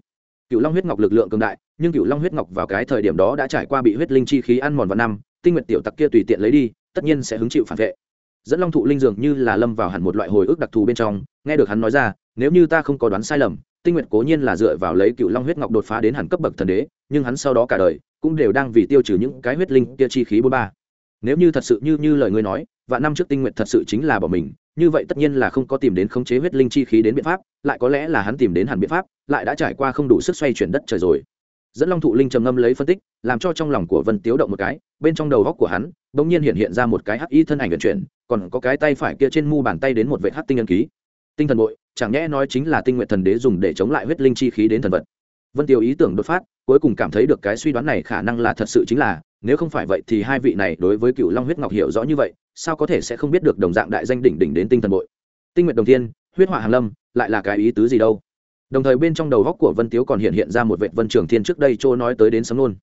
Speaker 1: Cựu long huyết ngọc lực lượng cường đại, nhưng cựu long huyết ngọc vào cái thời điểm đó đã trải qua bị huyết linh chi khí ăn mòn vào năm, tinh nguyện tiểu tặc kia tùy tiện lấy đi, tất nhiên sẽ hứng chịu phản vệ. Dẫn long thụ linh dường như là lâm vào hẳn một loại hồi ức đặc thù bên trong, nghe được hắn nói ra, nếu như ta không có đoán sai lầm, tinh nguyện cố nhiên là dựa vào lấy cựu long huyết ngọc đột phá đến hẳn cấp bậc thần đế, nhưng hắn sau đó cả đời, cũng đều đang vì tiêu trừ những cái huyết linh kia chi khí bốn ba nếu như thật sự như như lời ngươi nói và năm trước tinh nguyện thật sự chính là bỏ mình, như vậy tất nhiên là không có tìm đến khống chế huyết linh chi khí đến biện pháp, lại có lẽ là hắn tìm đến hẳn biện pháp, lại đã trải qua không đủ sức xoay chuyển đất trời rồi. Dẫn long thụ linh trầm ngâm lấy phân tích, làm cho trong lòng của vân tiếu động một cái, bên trong đầu góc của hắn đ ỗ n g nhiên hiện hiện ra một cái hắc y thân ảnh vận chuyển, còn có cái tay phải kia trên mu bàn tay đến một vệ hắc tinh ân ký. Tinh thần bội, chẳng nhẽ nói chính là tinh nguyện thần đế dùng để chống lại huyết linh chi khí đến thần vật. Vân tiếu ý tưởng đột phát, cuối cùng cảm thấy được cái suy đoán này khả năng là thật sự chính là nếu không phải vậy thì hai vị này đối với cựu long huyết ngọc hiểu rõ như vậy sao có thể sẽ không biết được đồng dạng đại danh đỉnh đỉnh đến tinh thần bội? Tinh nguyện đồng Thiên, huyết họa hàn lâm lại là cái ý tứ gì đâu? Đồng thời bên trong đầu góc của vân tiếu còn hiện hiện ra một vệ vân trường thiên trước đây châu nói tới đến sấm nôn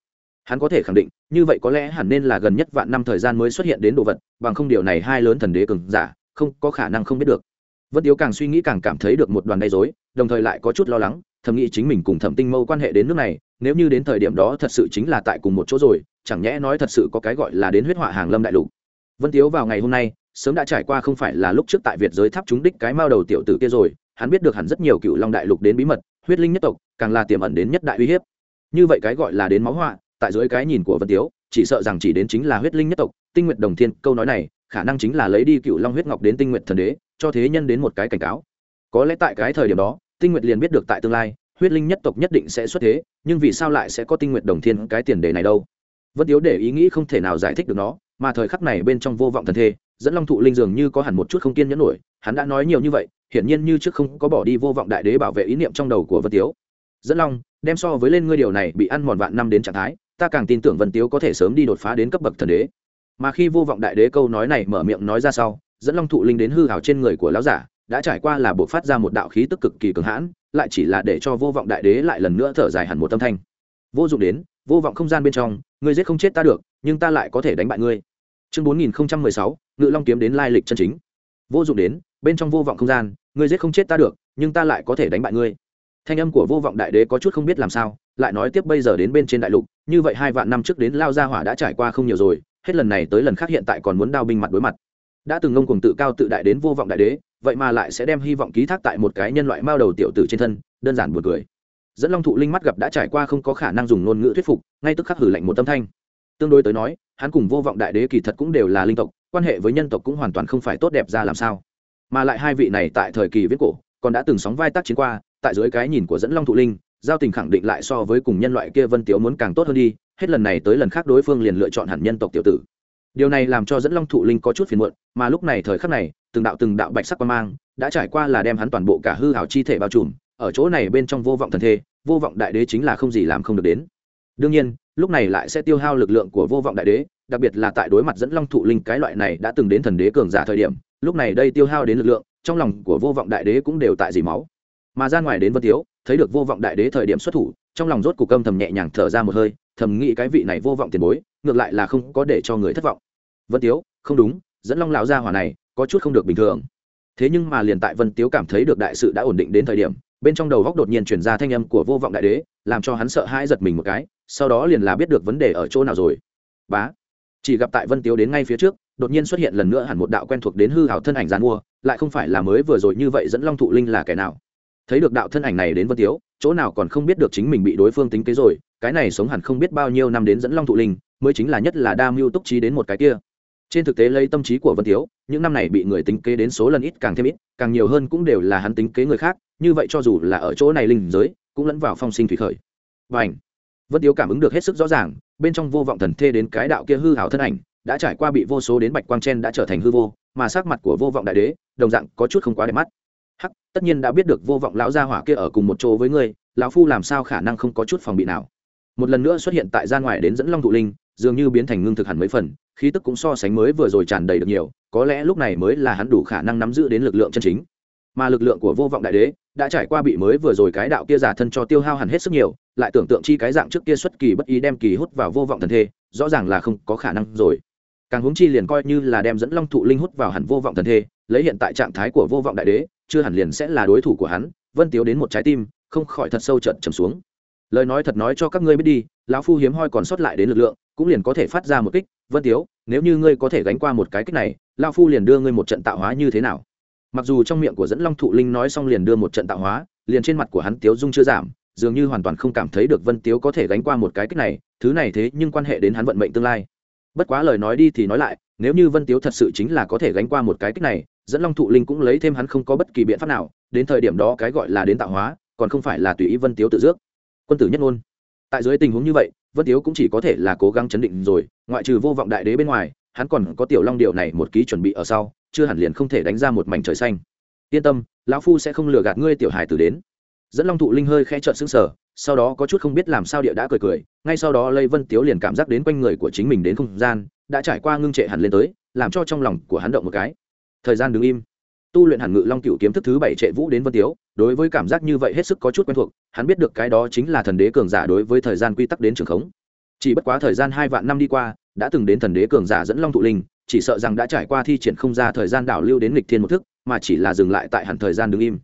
Speaker 1: hắn có thể khẳng định như vậy có lẽ hẳn nên là gần nhất vạn năm thời gian mới xuất hiện đến đồ vật bằng không điều này hai lớn thần đế cường giả không có khả năng không biết được. Vân tiếu càng suy nghĩ càng cảm thấy được một đoàn gây dối đồng thời lại có chút lo lắng thầm nghĩ chính mình cùng thẩm tinh mâu quan hệ đến nước này nếu như đến thời điểm đó thật sự chính là tại cùng một chỗ rồi chẳng nhẽ nói thật sự có cái gọi là đến huyết họa hàng lâm đại lục. Vân tiếu vào ngày hôm nay, sớm đã trải qua không phải là lúc trước tại việt giới tháp chúng đích cái mao đầu tiểu tử kia rồi, hắn biết được hẳn rất nhiều cựu long đại lục đến bí mật, huyết linh nhất tộc, càng là tiềm ẩn đến nhất đại uy hiếp. Như vậy cái gọi là đến máu họa, tại dưới cái nhìn của vân tiếu, chỉ sợ rằng chỉ đến chính là huyết linh nhất tộc, tinh nguyện đồng thiên, câu nói này, khả năng chính là lấy đi cựu long huyết ngọc đến tinh nguyện thần đế, cho thế nhân đến một cái cảnh cáo. Có lẽ tại cái thời điểm đó, tinh nguyện liền biết được tại tương lai, huyết linh nhất tộc nhất định sẽ xuất thế, nhưng vì sao lại sẽ có tinh nguyện đồng thiên cái tiền đề này đâu? Vân tiếu để ý nghĩ không thể nào giải thích được nó, mà thời khắc này bên trong vô vọng thần thê, dẫn long thụ linh dường như có hẳn một chút không kiên nhẫn nổi, hắn đã nói nhiều như vậy, hiển nhiên như trước không có bỏ đi vô vọng đại đế bảo vệ ý niệm trong đầu của vân tiếu. Dẫn long, đem so với lên ngươi điều này bị ăn mòn vạn năm đến trạng thái, ta càng tin tưởng vân tiếu có thể sớm đi đột phá đến cấp bậc thần đế. Mà khi vô vọng đại đế câu nói này mở miệng nói ra sau, dẫn long thụ linh đến hư hào trên người của lão giả, đã trải qua là buộc phát ra một đạo khí tức cực kỳ cường hãn, lại chỉ là để cho vô vọng đại đế lại lần nữa thở dài hẳn một tâm thanh. Vô dụng đến vô vọng không gian bên trong, ngươi giết không chết ta được, nhưng ta lại có thể đánh bại ngươi. Chương bốn nghìn sáu, ngự long kiếm đến lai lịch chân chính. Vô dụng đến, bên trong vô vọng không gian, ngươi giết không chết ta được, nhưng ta lại có thể đánh bại ngươi. Thanh âm của vô vọng đại đế có chút không biết làm sao, lại nói tiếp bây giờ đến bên trên đại lục, như vậy hai vạn năm trước đến lao gia hỏa đã trải qua không nhiều rồi, hết lần này tới lần khác hiện tại còn muốn đao binh mặt đối mặt. Đã từng ngông cuồng tự cao tự đại đến vô vọng đại đế, vậy mà lại sẽ đem hy vọng ký thác tại một cái nhân loại mao đầu tiểu tử trên thân, đơn giản buồn cười dẫn long thụ linh mắt gặp đã trải qua không có khả năng dùng ngôn ngữ thuyết phục, ngay tức khắc hử lạnh một tâm thanh. Tương đối tới nói, hắn cùng vô vọng đại đế kỳ thật cũng đều là linh tộc, quan hệ với nhân tộc cũng hoàn toàn không phải tốt đẹp ra làm sao. Mà lại hai vị này tại thời kỳ viết cổ, còn đã từng sóng vai tác chiến qua, tại dưới cái nhìn của dẫn long thụ linh, giao tình khẳng định lại so với cùng nhân loại kia vân tiếu muốn càng tốt hơn đi, hết lần này tới lần khác đối phương liền lựa chọn hẳn nhân tộc tiểu tử. Điều này làm cho dẫn long thụ linh có chút phiền muộn, mà lúc này thời khắc này, từng đạo từng đạo bạch sắc quan mang, đã trải qua là đem hắn toàn bộ cả hư hảo chi thể bao trùm ở chỗ này bên trong vô vọng thần thê, vô vọng đại đế chính là không gì làm không được đến. Đương nhiên, lúc này lại sẽ tiêu hao lực lượng của vô vọng đại đế, đặc biệt là tại đối mặt dẫn long thụ linh cái loại này đã từng đến thần đế cường giả thời điểm, lúc này đây tiêu hao đến lực lượng, trong lòng của vô vọng đại đế cũng đều tại dì máu. Mà ra ngoài đến vân tiếu, thấy được vô vọng đại đế thời điểm xuất thủ, trong lòng rốt cục âm thầm nhẹ nhàng thở ra một hơi, thầm nghĩ cái vị này vô vọng tiền bối, ngược lại là không có để cho người thất vọng. Vân tiếu, không đúng, dẫn long lão gia hỏa này, có chút không được bình thường. Thế nhưng mà liền tại vân tiếu cảm thấy được đại sự đã ổn định đến thời điểm bên trong đầu góc đột nhiên chuyển ra thanh âm của vô vọng đại đế, làm cho hắn sợ hãi giật mình một cái, sau đó liền là biết được vấn đề ở chỗ nào rồi. Bá. Chỉ gặp tại vân tiếu đến ngay phía trước, đột nhiên xuất hiện lần nữa hẳn một đạo quen thuộc đến hư hảo thân ảnh g mua lại không phải là mới vừa rồi như vậy dẫn long thụ linh là kẻ nào. Thấy được đạo thân ảnh này đến vân tiếu, chỗ nào còn không biết được chính mình bị đối phương tính kế rồi, cái này sống hẳn không biết bao nhiêu năm đến dẫn long thụ linh, mới chính là nhất là đa mưu túc trí đến một cái kia. Trên thực tế lấy tâm trí của vân tiếu, những năm này bị người tính kế đến số lần ít càng thêm ít, càng nhiều hơn cũng đều là hắn tính kế người khác như vậy cho dù là ở chỗ này linh giới, cũng lẫn vào phong sinh thủy khởi. Và ảnh vân tiếu cảm ứng được hết sức rõ ràng, bên trong vô vọng thần thê đến cái đạo kia hư hảo thân ảnh, đã trải qua bị vô số đến bạch quang chen đã trở thành hư vô, mà sắc mặt của vô vọng đại đế, đồng dạng có chút không quá đẹp mắt. Hắc, tất nhiên đã biết được vô vọng lão gia hỏa kia ở cùng một chỗ với ngươi, lão phu làm sao khả năng không có chút phòng bị nào. Một lần nữa xuất hiện tại gian ngoài đến dẫn long thụ linh, dường như biến thành ngưng thực hẳn mấy phần, khí tức cũng so sánh mới vừa rồi tràn đầy được nhiều, có lẽ lúc này mới là hắn đủ khả năng nắm giữ đến lực lượng chân chính mà lực lượng của vô vọng đại đế đã trải qua bị mới vừa rồi cái đạo kia giả thân cho tiêu hao hẳn hết sức nhiều, lại tưởng tượng chi cái dạng trước kia xuất kỳ bất ý đem kỳ hút vào vô vọng thần thê, rõ ràng là không có khả năng rồi. Càng huống chi liền coi như là đem dẫn long thụ linh hút vào hẳn vô vọng thần thê, lấy hiện tại trạng thái của vô vọng đại đế, chưa hẳn liền sẽ là đối thủ của hắn, vân tiếu đến một trái tim, không khỏi thật sâu trận trầm xuống. Lời nói thật nói cho các ngươi biết đi, lão phu hiếm hoi còn sót lại đến lực lượng, cũng liền có thể phát ra một kích, vân tiếu, nếu như ngươi có thể gánh qua một cái kích này, lão phu liền đưa ngươi một trận tạo hóa như thế nào? Mặc dù trong miệng của dẫn long thụ linh nói xong liền đưa một trận tạo hóa, liền trên mặt của hắn tiếu dung chưa giảm, dường như hoàn toàn không cảm thấy được vân tiếu có thể gánh qua một cái cách này, thứ này thế nhưng quan hệ đến hắn vận mệnh tương lai. Bất quá lời nói đi thì nói lại, nếu như vân tiếu thật sự chính là có thể gánh qua một cái cách này, dẫn long thụ linh cũng lấy thêm hắn không có bất kỳ biện pháp nào, đến thời điểm đó cái gọi là đến tạo hóa, còn không phải là tùy ý vân tiếu tự dước. Quân tử nhất ngôn. Tại dưới tình huống như vậy, vân tiếu cũng chỉ có thể là cố gắng chấn định rồi, ngoại trừ vô vọng đại đế bên ngoài, hắn còn có tiểu long điệu này một ký chuẩn bị ở sau chưa hẳn liền không thể đánh ra một mảnh trời xanh. Yên tâm, lão phu sẽ không lừa gạt ngươi tiểu hài tử đến. Dẫn long thụ linh hơi khẽ trợn sững sở sau đó có chút không biết làm sao địa đã cười cười, ngay sau đó lây vân tiếu liền cảm giác đến quanh người của chính mình đến không gian, đã trải qua ngưng trệ hẳn lên tới, làm cho trong lòng của hắn động một cái. Thời gian đứng im. Tu luyện hẳn ngự long cựu kiếm thức thứ bảy trệ vũ đến vân tiếu, đối với cảm giác như vậy hết sức có chút quen thuộc, hắn biết được cái đó chính là thần đế cường giả đối với thời gian quy tắc đến trường khống. Chỉ bất quá thời gian hai vạn năm đi qua, đã từng đến thần đế cường giả dẫn long thụ linh chỉ sợ rằng đã trải qua thi triển không ra thời gian đảo lưu đến lịch thiên một thức, mà chỉ là dừng lại tại hẳn thời gian đứng im.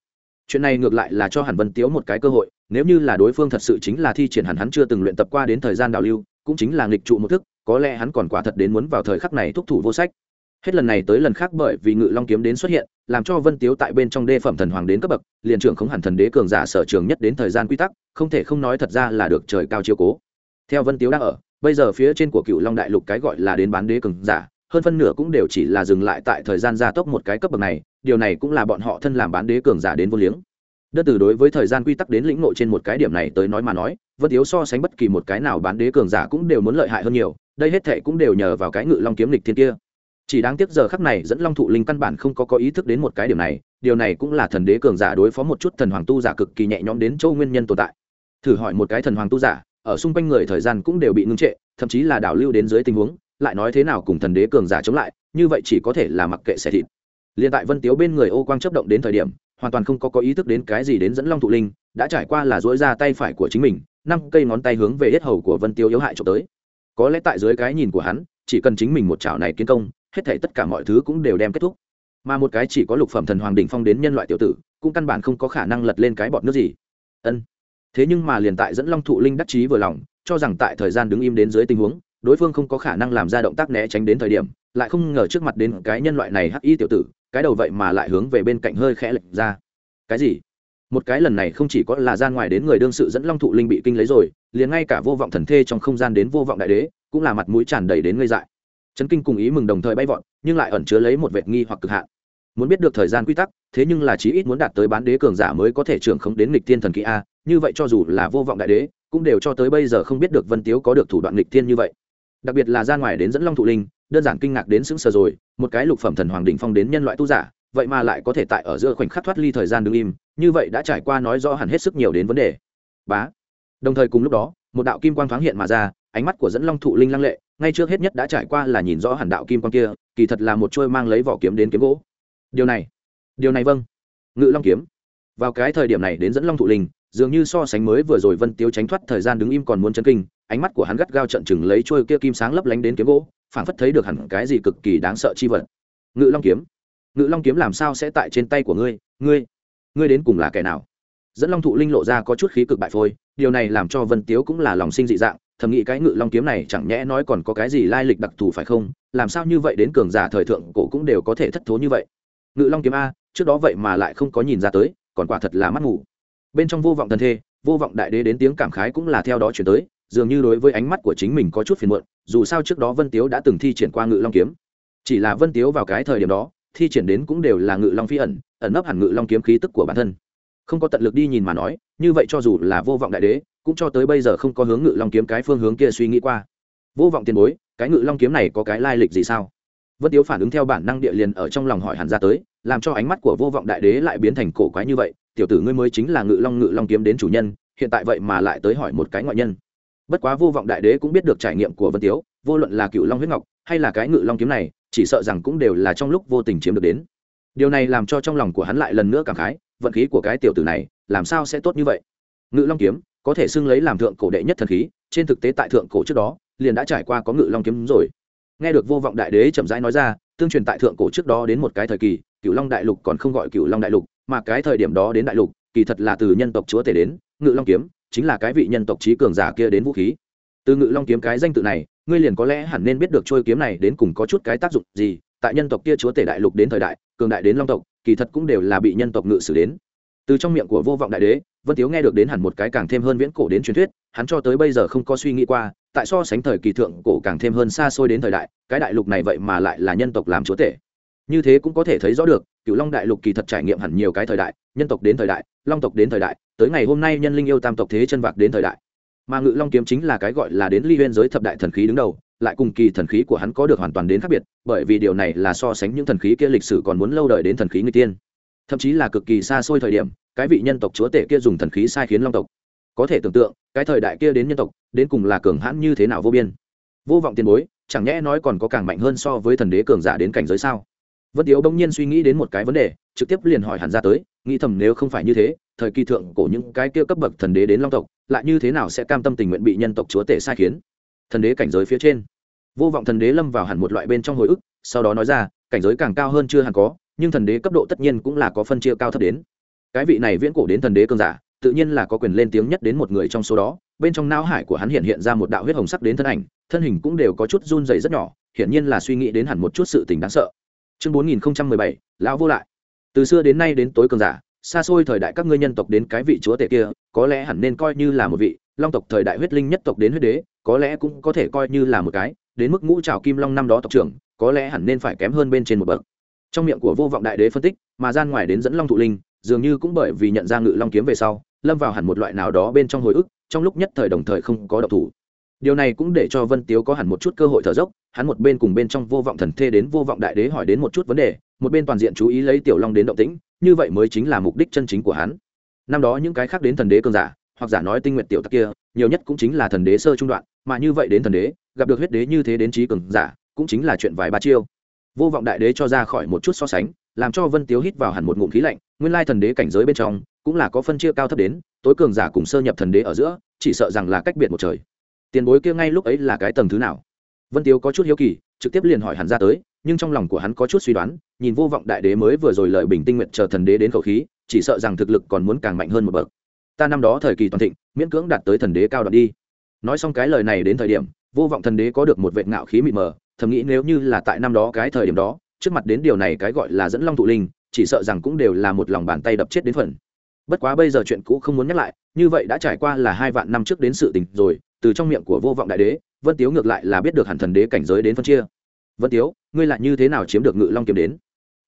Speaker 1: Chuyện này ngược lại là cho hẳn vân tiếu một cái cơ hội, nếu như là đối phương thật sự chính là thi triển hẳn hắn chưa từng luyện tập qua đến thời gian đảo lưu, cũng chính là nghịch trụ một thức, có lẽ hắn còn quả thật đến muốn vào thời khắc này thúc thủ vô sách. Hết lần này tới lần khác bởi vì ngự long kiếm đến xuất hiện, làm cho vân tiếu tại bên trong đê phẩm thần hoàng đến cấp bậc, liền trưởng không hẳn thần đế cường giả sở trường nhất đến thời gian quy tắc, không thể không nói thật ra là được trời cao chiếu cố. Theo vân tiếu đang ở, bây giờ phía trên của cựu long đại lục cái gọi là đến bán đế cường giả hơn phân nửa cũng đều chỉ là dừng lại tại thời gian gia tốc một cái cấp bậc này, điều này cũng là bọn họ thân làm bán đế cường giả đến vô liếng. Đơn từ đối với thời gian quy tắc đến lĩnh nội trên một cái điểm này tới nói mà nói, vân yếu so sánh bất kỳ một cái nào bán đế cường giả cũng đều muốn lợi hại hơn nhiều, đây hết thệ cũng đều nhờ vào cái ngự long kiếm lịch thiên kia. Chỉ đáng tiếc giờ khắc này dẫn long thụ linh căn bản không có có ý thức đến một cái điểm này, điều này cũng là thần đế cường giả đối phó một chút thần hoàng tu giả cực kỳ nhẹ nhõm đến châu nguyên nhân tồn tại. Thử hỏi một cái thần hoàng tu giả, ở xung quanh người thời gian cũng đều bị ngưng trệ, thậm chí là đảo lưu đến dưới tình huống lại nói thế nào cùng thần đế cường giả chống lại, như vậy chỉ có thể là mặc kệ xe thịt. Liền tại vân tiếu bên người ô quang chấp động đến thời điểm, hoàn toàn không có có ý thức đến cái gì đến dẫn long thụ linh, đã trải qua là dỗi ra tay phải của chính mình, năm cây ngón tay hướng về hết hầu của vân tiếu yếu hại trộm tới. Có lẽ tại dưới cái nhìn của hắn, chỉ cần chính mình một chảo này kiến công, hết thể tất cả mọi thứ cũng đều đem kết thúc. Mà một cái chỉ có lục phẩm thần hoàng đỉnh phong đến nhân loại tiểu tử, cũng căn bản không có khả năng lật lên cái bọt nước gì. Ân. Thế nhưng mà liền tại dẫn long thụ linh đắc chí vừa lòng, cho rằng tại thời gian đứng im đến dưới tình huống đối phương không có khả năng làm ra động tác né tránh đến thời điểm, lại không ngờ trước mặt đến cái nhân loại này hắc y tiểu tử, cái đầu vậy mà lại hướng về bên cạnh hơi khẽ lệch ra. Cái gì? Một cái lần này không chỉ có là gian ngoài đến người đương sự dẫn long thụ linh bị kinh lấy rồi, liền ngay cả vô vọng thần thê trong không gian đến vô vọng đại đế, cũng là mặt mũi tràn đầy đến ngây dại. Trấn kinh cùng ý mừng đồng thời bay vọt, nhưng lại ẩn chứa lấy một vệt nghi hoặc cực hạn. Muốn biết được thời gian quy tắc, thế nhưng là chí ít muốn đạt tới bán đế cường giả mới có thể trưởng khống đến lịch tiên thần kỹ a, như vậy cho dù là vô vọng đại đế, cũng đều cho tới bây giờ không biết được vân tiếu có được thủ đoạn lịch tiên như vậy đặc biệt là ra ngoài đến dẫn long thụ linh, đơn giản kinh ngạc đến sững sờ rồi, một cái lục phẩm thần hoàng đỉnh phong đến nhân loại tu giả, vậy mà lại có thể tại ở giữa khoảnh khắc thoát ly thời gian đứng im, như vậy đã trải qua nói rõ hẳn hết sức nhiều đến vấn đề. Bá. Đồng thời cùng lúc đó, một đạo kim quang thoáng hiện mà ra, ánh mắt của dẫn long thụ linh lăng lệ, ngay trước hết nhất đã trải qua là nhìn rõ hẳn đạo kim quang kia, kỳ thật là một trôi mang lấy vỏ kiếm đến kiếm gỗ. Điều này. Điều này vâng. Ngự long kiếm. Vào cái thời điểm này đến dẫn long thụ linh dường như so sánh mới vừa rồi vân tiếu tránh thoát thời gian đứng im còn muốn chân kinh, ánh mắt của hắn gắt gao trận chừng lấy trôi kia kim sáng lấp lánh đến kiếm gỗ, phảng phất thấy được hẳn cái gì cực kỳ đáng sợ chi vật. Ngự long kiếm, ngự long kiếm làm sao sẽ tại trên tay của ngươi ngươi ngươi đến cùng là kẻ nào? Dẫn long thụ linh lộ ra có chút khí cực bại phôi, điều này làm cho vân tiếu cũng là lòng sinh dị dạng, thầm nghĩ cái ngự long kiếm này chẳng nhẽ nói còn có cái gì lai lịch đặc thù phải không? Làm sao như vậy đến cường giả thời thượng cổ cũng đều có thể thất thố như vậy? Ngự long kiếm a, trước đó vậy mà lại không có nhìn ra tới, còn quả thật là mắt ngủ bên trong vô vọng thần thê, vô vọng đại đế đến tiếng cảm khái cũng là theo đó chuyển tới, dường như đối với ánh mắt của chính mình có chút phiền muộn, dù sao trước đó vân tiếu đã từng thi triển qua ngự long kiếm. Chỉ là vân tiếu vào cái thời điểm đó, thi triển đến cũng đều là ngự long phi ẩn ẩn nấp hẳn ngự long kiếm khí tức của bản thân. Không có tận lực đi nhìn mà nói, như vậy cho dù là vô vọng đại đế, cũng cho tới bây giờ không có hướng ngự long kiếm cái phương hướng kia suy nghĩ qua. Vô vọng tiền bối, cái ngự long kiếm này có cái lai lịch gì sao? Vân tiếu phản ứng theo bản năng địa liền ở trong lòng hỏi hẳn ra tới, làm cho ánh mắt của vô vọng đại đế lại biến thành cổ quái như vậy tiểu tử ngươi mới chính là ngự long ngự long kiếm đến chủ nhân, hiện tại vậy mà lại tới hỏi một cái ngoại nhân. Bất quá vô vọng đại đế cũng biết được trải nghiệm của vân tiếu, vô luận là cựu long huyết ngọc hay là cái ngự long kiếm này, chỉ sợ rằng cũng đều là trong lúc vô tình chiếm được đến. Điều này làm cho trong lòng của hắn lại lần nữa cảm khái, vận khí của cái tiểu tử này, làm sao sẽ tốt như vậy? Ngự long kiếm, có thể xưng lấy làm thượng cổ đệ nhất thần khí, trên thực tế tại thượng cổ trước đó, liền đã trải qua có ngự long kiếm rồi. Nghe được vô vọng đại đế chậm rãi nói ra, tương truyền tại thượng cổ trước đó đến một cái thời kỳ cựu long đại lục còn không gọi cựu long đại lục mà cái thời điểm đó đến đại lục, kỳ thật là từ nhân tộc chúa tể đến, ngự long kiếm, chính là cái vị nhân tộc trí cường giả kia đến vũ khí. Từ ngự long kiếm cái danh tự này, ngươi liền có lẽ hẳn nên biết được trôi kiếm này đến cùng có chút cái tác dụng gì, tại nhân tộc kia chúa tể đại lục đến thời đại, cường đại đến long tộc, kỳ thật cũng đều là bị nhân tộc ngự xử đến. Từ trong miệng của vô vọng đại đế, vân tiếu nghe được đến hẳn một cái càng thêm hơn viễn cổ đến truyền thuyết, hắn cho tới bây giờ không có suy nghĩ qua, tại so sánh thời kỳ thượng cổ càng thêm hơn xa xôi đến thời đại, cái đại lục này vậy mà lại là nhân tộc làm chúa tể như thế cũng có thể thấy rõ được cựu long đại lục kỳ thật trải nghiệm hẳn nhiều cái thời đại, nhân tộc đến thời đại, long tộc đến thời đại, tới ngày hôm nay nhân linh yêu tam tộc thế chân vạc đến thời đại. Mà ngự long kiếm chính là cái gọi là đến ly huyên giới thập đại thần khí đứng đầu, lại cùng kỳ thần khí của hắn có được hoàn toàn đến khác biệt, bởi vì điều này là so sánh những thần khí kia lịch sử còn muốn lâu đời đến thần khí người tiên. Thậm chí là cực kỳ xa xôi thời điểm, cái vị nhân tộc chúa tể kia dùng thần khí sai khiến long tộc. Có thể tưởng tượng, cái thời đại kia đến nhân tộc, đến cùng là cường hãn như thế nào vô biên. Vô vọng tiền bối, chẳng nhẽ nói còn có càng mạnh hơn so với thần đế cường giả đến cảnh giới sao? Vân tiếu bỗng nhiên suy nghĩ đến một cái vấn đề, trực tiếp liền hỏi hẳn ra tới, nghĩ thầm nếu không phải như thế, thời kỳ thượng cổ những cái kia cấp bậc thần đế đến long tộc, lại như thế nào sẽ cam tâm tình nguyện bị nhân tộc chúa tể sai khiến? Thần đế cảnh giới phía trên. Vô vọng thần đế lâm vào hẳn một loại bên trong hồi ức, sau đó nói ra, cảnh giới càng cao hơn chưa hẳn có, nhưng thần đế cấp độ tất nhiên cũng là có phân chia cao thấp đến. Cái vị này viễn cổ đến thần đế cơn giả, tự nhiên là có quyền lên tiếng nhất đến một người trong số đó, bên trong não hải của hắn hiện hiện ra một đạo huyết hồng sắc đến thân ảnh, thân hình cũng đều có chút run dày rất nhỏ, hiển nhiên là suy nghĩ đến hẳn một chút sự tình đáng sợ chương bốn nghìn bảy, lão vô lại. Từ xưa đến nay đến tối cường giả, xa xôi thời đại các ngươi nhân tộc đến cái vị chúa tể kia, có lẽ hẳn nên coi như là một vị long tộc thời đại huyết linh nhất tộc đến huyết đế, có lẽ cũng có thể coi như là một cái, đến mức ngũ trào kim long năm đó tộc trưởng, có lẽ hẳn nên phải kém hơn bên trên một bậc. Trong miệng của vô vọng đại đế phân tích, mà gian ngoài đến dẫn long thụ linh, dường như cũng bởi vì nhận ra ngự long kiếm về sau, lâm vào hẳn một loại nào đó bên trong hồi ức, trong lúc nhất thời đồng thời không có độc thủ điều này cũng để cho vân tiếu có hẳn một chút cơ hội thở dốc, hắn một bên cùng bên trong vô vọng thần thê đến vô vọng đại đế hỏi đến một chút vấn đề, một bên toàn diện chú ý lấy tiểu long đến động tĩnh, như vậy mới chính là mục đích chân chính của hắn. Năm đó những cái khác đến thần đế cường giả, hoặc giả nói tinh nguyện tiểu tắc kia, nhiều nhất cũng chính là thần đế sơ trung đoạn, mà như vậy đến thần đế, gặp được huyết đế như thế đến trí cường giả, cũng chính là chuyện vài ba chiêu. Vô vọng đại đế cho ra khỏi một chút so sánh, làm cho vân tiếu hít vào hẳn một ngụm khí lạnh, nguyên lai thần đế cảnh giới bên trong, cũng là có phân chia cao thấp đến, tối cường giả cùng sơ nhập thần đế ở giữa, chỉ sợ rằng là cách biệt một trời tiền bối kia ngay lúc ấy là cái tầng thứ nào? Vân tiếu có chút hiếu kỳ, trực tiếp liền hỏi hắn ra tới, nhưng trong lòng của hắn có chút suy đoán, nhìn vô vọng đại đế mới vừa rồi lợi bình tinh nguyện chờ thần đế đến khẩu khí, chỉ sợ rằng thực lực còn muốn càng mạnh hơn một bậc. Ta năm đó thời kỳ toàn thịnh, miễn cưỡng đạt tới thần đế cao đoạn đi. Nói xong cái lời này đến thời điểm, vô vọng thần đế có được một vệ ngạo khí mịt mờ, thầm nghĩ nếu như là tại năm đó cái thời điểm đó, trước mặt đến điều này cái gọi là dẫn long thụ linh, chỉ sợ rằng cũng đều là một lòng bàn tay đập chết đến phần. Bất quá bây giờ chuyện cũ không muốn nhắc lại, như vậy đã trải qua là hai vạn năm trước đến sự tình rồi từ trong miệng của vô vọng đại đế, vân tiếu ngược lại là biết được hẳn thần đế cảnh giới đến phân chia. Vân tiếu, ngươi lại như thế nào chiếm được ngự long kiếm đến?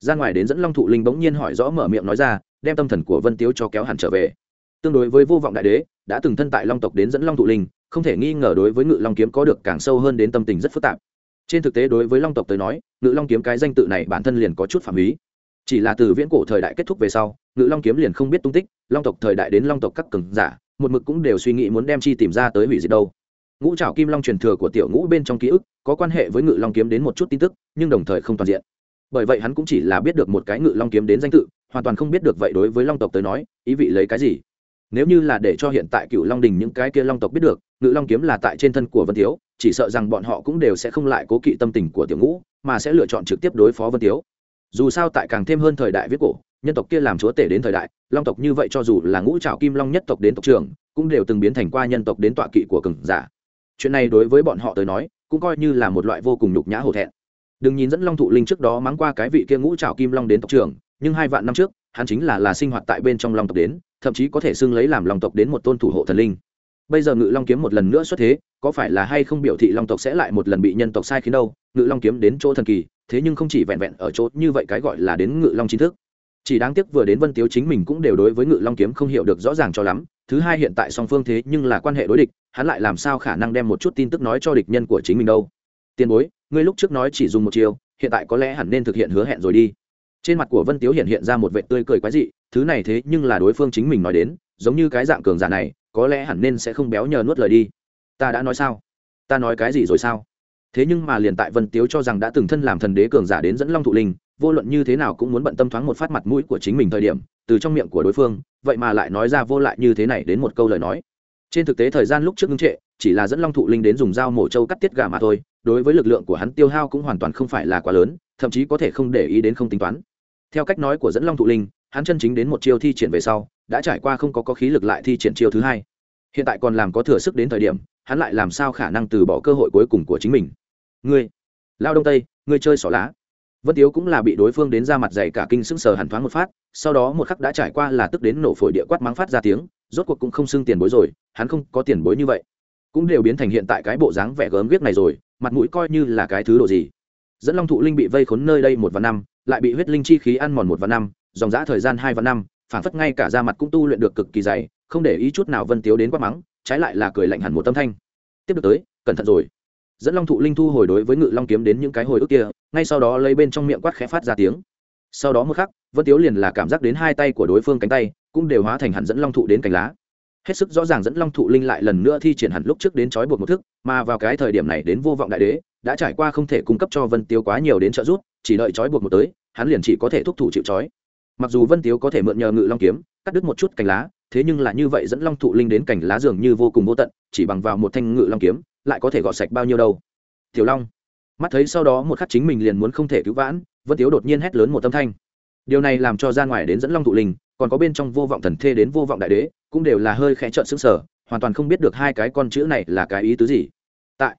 Speaker 1: Ra ngoài đến dẫn long thụ linh bỗng nhiên hỏi rõ mở miệng nói ra, đem tâm thần của vân tiếu cho kéo hẳn trở về. Tương đối với vô vọng đại đế, đã từng thân tại long tộc đến dẫn long thụ linh, không thể nghi ngờ đối với ngự long kiếm có được càng sâu hơn đến tâm tình rất phức tạp. Trên thực tế đối với long tộc tới nói, ngự long kiếm cái danh tự này bản thân liền có chút phạm ý. Chỉ là từ viễn cổ thời đại kết thúc về sau, ngự long kiếm liền không biết tung tích, long tộc thời đại đến long tộc các cường giả một mực cũng đều suy nghĩ muốn đem chi tìm ra tới hủy diệt đâu. Ngũ trảo kim long truyền thừa của tiểu ngũ bên trong ký ức, có quan hệ với ngự long kiếm đến một chút tin tức, nhưng đồng thời không toàn diện. Bởi vậy hắn cũng chỉ là biết được một cái ngự long kiếm đến danh tự, hoàn toàn không biết được vậy đối với long tộc tới nói, ý vị lấy cái gì. Nếu như là để cho hiện tại cựu long đình những cái kia long tộc biết được, ngự long kiếm là tại trên thân của vân thiếu chỉ sợ rằng bọn họ cũng đều sẽ không lại cố kỵ tâm tình của tiểu ngũ, mà sẽ lựa chọn trực tiếp đối phó vân tiếu dù sao tại càng thêm hơn thời đại viết cổ, nhân tộc kia làm chúa tể đến thời đại, long tộc như vậy cho dù là ngũ trào kim long nhất tộc đến tộc trường cũng đều từng biến thành qua nhân tộc đến tọa kỵ của cường giả. Chuyện này đối với bọn họ tới nói, cũng coi như là một loại vô cùng nhục nhã hổ thẹn. Đừng nhìn dẫn long thụ linh trước đó mắng qua cái vị kia ngũ trào kim long đến tộc trường nhưng hai vạn năm trước, hắn chính là là sinh hoạt tại bên trong long tộc đến, thậm chí có thể xưng lấy làm long tộc đến một tôn thủ hộ thần linh bây giờ ngự long kiếm một lần nữa xuất thế, có phải là hay không biểu thị long tộc sẽ lại một lần bị nhân tộc sai khiến đâu? Ngự long kiếm đến chỗ thần kỳ, thế nhưng không chỉ vẹn vẹn ở chỗ như vậy cái gọi là đến ngự long chính thức. Chỉ đáng tiếc vừa đến vân tiếu chính mình cũng đều đối với ngự long kiếm không hiểu được rõ ràng cho lắm. Thứ hai hiện tại song phương thế nhưng là quan hệ đối địch, hắn lại làm sao khả năng đem một chút tin tức nói cho địch nhân của chính mình đâu? Tiền bối, ngươi lúc trước nói chỉ dùng một chiều hiện tại có lẽ hẳn nên thực hiện hứa hẹn rồi đi. Trên mặt của vân tiếu hiện hiện ra một vệ tươi cười quái dị, thứ này thế nhưng là đối phương chính mình nói đến, giống như cái dạng cường giả này có lẽ hẳn nên sẽ không béo nhờ nuốt lời đi. Ta đã nói sao? Ta nói cái gì rồi sao? Thế nhưng mà liền tại vân tiếu cho rằng đã từng thân làm thần đế cường giả đến dẫn long thụ linh, vô luận như thế nào cũng muốn bận tâm thoáng một phát mặt mũi của chính mình thời điểm, từ trong miệng của đối phương, vậy mà lại nói ra vô lại như thế này đến một câu lời nói. Trên thực tế thời gian lúc trước ngưng trệ, chỉ là dẫn long thụ linh đến dùng dao mổ trâu cắt tiết gà mà thôi, đối với lực lượng của hắn tiêu hao cũng hoàn toàn không phải là quá lớn, thậm chí có thể không để ý đến không tính toán. Theo cách nói của dẫn long thụ linh, hắn chân chính đến một chiêu thi triển về sau đã trải qua không có, có khí lực lại thi triển chiêu thứ hai. Hiện tại còn làm có thừa sức đến thời điểm hắn lại làm sao khả năng từ bỏ cơ hội cuối cùng của chính mình? Ngươi lao đông tây ngươi chơi xỏ lá. Vân tiếu cũng là bị đối phương đến ra mặt dày cả kinh sững sờ hẳn thoáng một phát sau đó một khắc đã trải qua là tức đến nổ phổi địa quát mắng phát ra tiếng rốt cuộc cũng không xưng tiền bối rồi hắn không có tiền bối như vậy. Cũng đều biến thành hiện tại cái bộ dáng vẻ gớm ghiếc này rồi mặt mũi coi như là cái thứ độ gì. Dẫn long thụ linh bị vây khốn nơi đây một vạn năm lại bị huyết linh chi khí ăn mòn một vạn năm dòng dã thời gian hai vạn năm phản phất ngay cả da mặt cũng tu luyện được cực kỳ dày, không để ý chút nào vân tiếu đến quát mắng, trái lại là cười lạnh hẳn một tâm thanh. Tiếp được tới, cẩn thận rồi. Dẫn long thụ linh thu hồi đối với ngự long kiếm đến những cái hồi ức kia, ngay sau đó lấy bên trong miệng quát khẽ phát ra tiếng. Sau đó một khắc, vân tiếu liền là cảm giác đến hai tay của đối phương cánh tay, cũng đều hóa thành hẳn dẫn long thụ đến cành lá. Hết sức rõ ràng dẫn long thụ linh lại lần nữa thi triển hẳn lúc trước đến trói buộc một thức, mà vào cái thời điểm này đến vô vọng đại đế, đã trải qua không thể cung cấp cho vân tiếu quá nhiều đến trợ giúp, chỉ đợi trói buộc một tới, hắn liền chỉ có thể thúc thủ chịu trói mặc dù vân tiếu có thể mượn nhờ ngự long kiếm, cắt đứt một chút cành lá, thế nhưng là như vậy dẫn long thụ linh đến cành lá dường như vô cùng vô tận, chỉ bằng vào một thanh ngự long kiếm, lại có thể gọt sạch bao nhiêu đâu. Tiểu long, mắt thấy sau đó một khắc chính mình liền muốn không thể cứu vãn, vân tiếu đột nhiên hét lớn một tâm thanh. Điều này làm cho ra ngoài đến dẫn long thụ linh, còn có bên trong vô vọng thần thê đến vô vọng đại đế, cũng đều là hơi khẽ trợn xứng sở hoàn toàn không biết được hai cái con chữ này là cái ý tứ gì. Tại,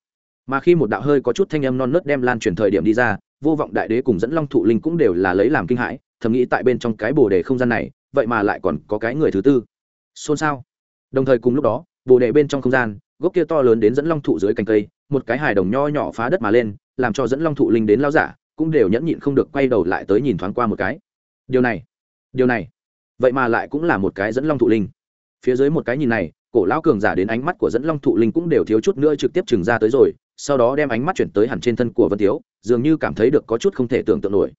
Speaker 1: mà khi một đạo hơi có chút thanh âm non nớt đem lan truyền thời điểm đi ra, vô vọng đại đế cùng dẫn long thụ linh cũng đều là lấy làm kinh hãi thầm nghĩ tại bên trong cái bồ đề không gian này, vậy mà lại còn có cái người thứ tư. Xôn xao. Đồng thời cùng lúc đó, bồ đề bên trong không gian, gốc kia to lớn đến dẫn long thụ dưới cành cây, một cái hài đồng nho nhỏ phá đất mà lên, làm cho dẫn long thụ linh đến lao giả, cũng đều nhẫn nhịn không được quay đầu lại tới nhìn thoáng qua một cái. Điều này điều này, vậy mà lại cũng là một cái dẫn long thụ linh. Phía dưới một cái nhìn này, cổ lão cường giả đến ánh mắt của dẫn long thụ linh cũng đều thiếu chút nữa trực tiếp trừng ra tới rồi, sau đó đem ánh mắt chuyển tới hẳn trên thân của vân tiếu, dường như cảm thấy được có chút không thể tưởng tượng nổi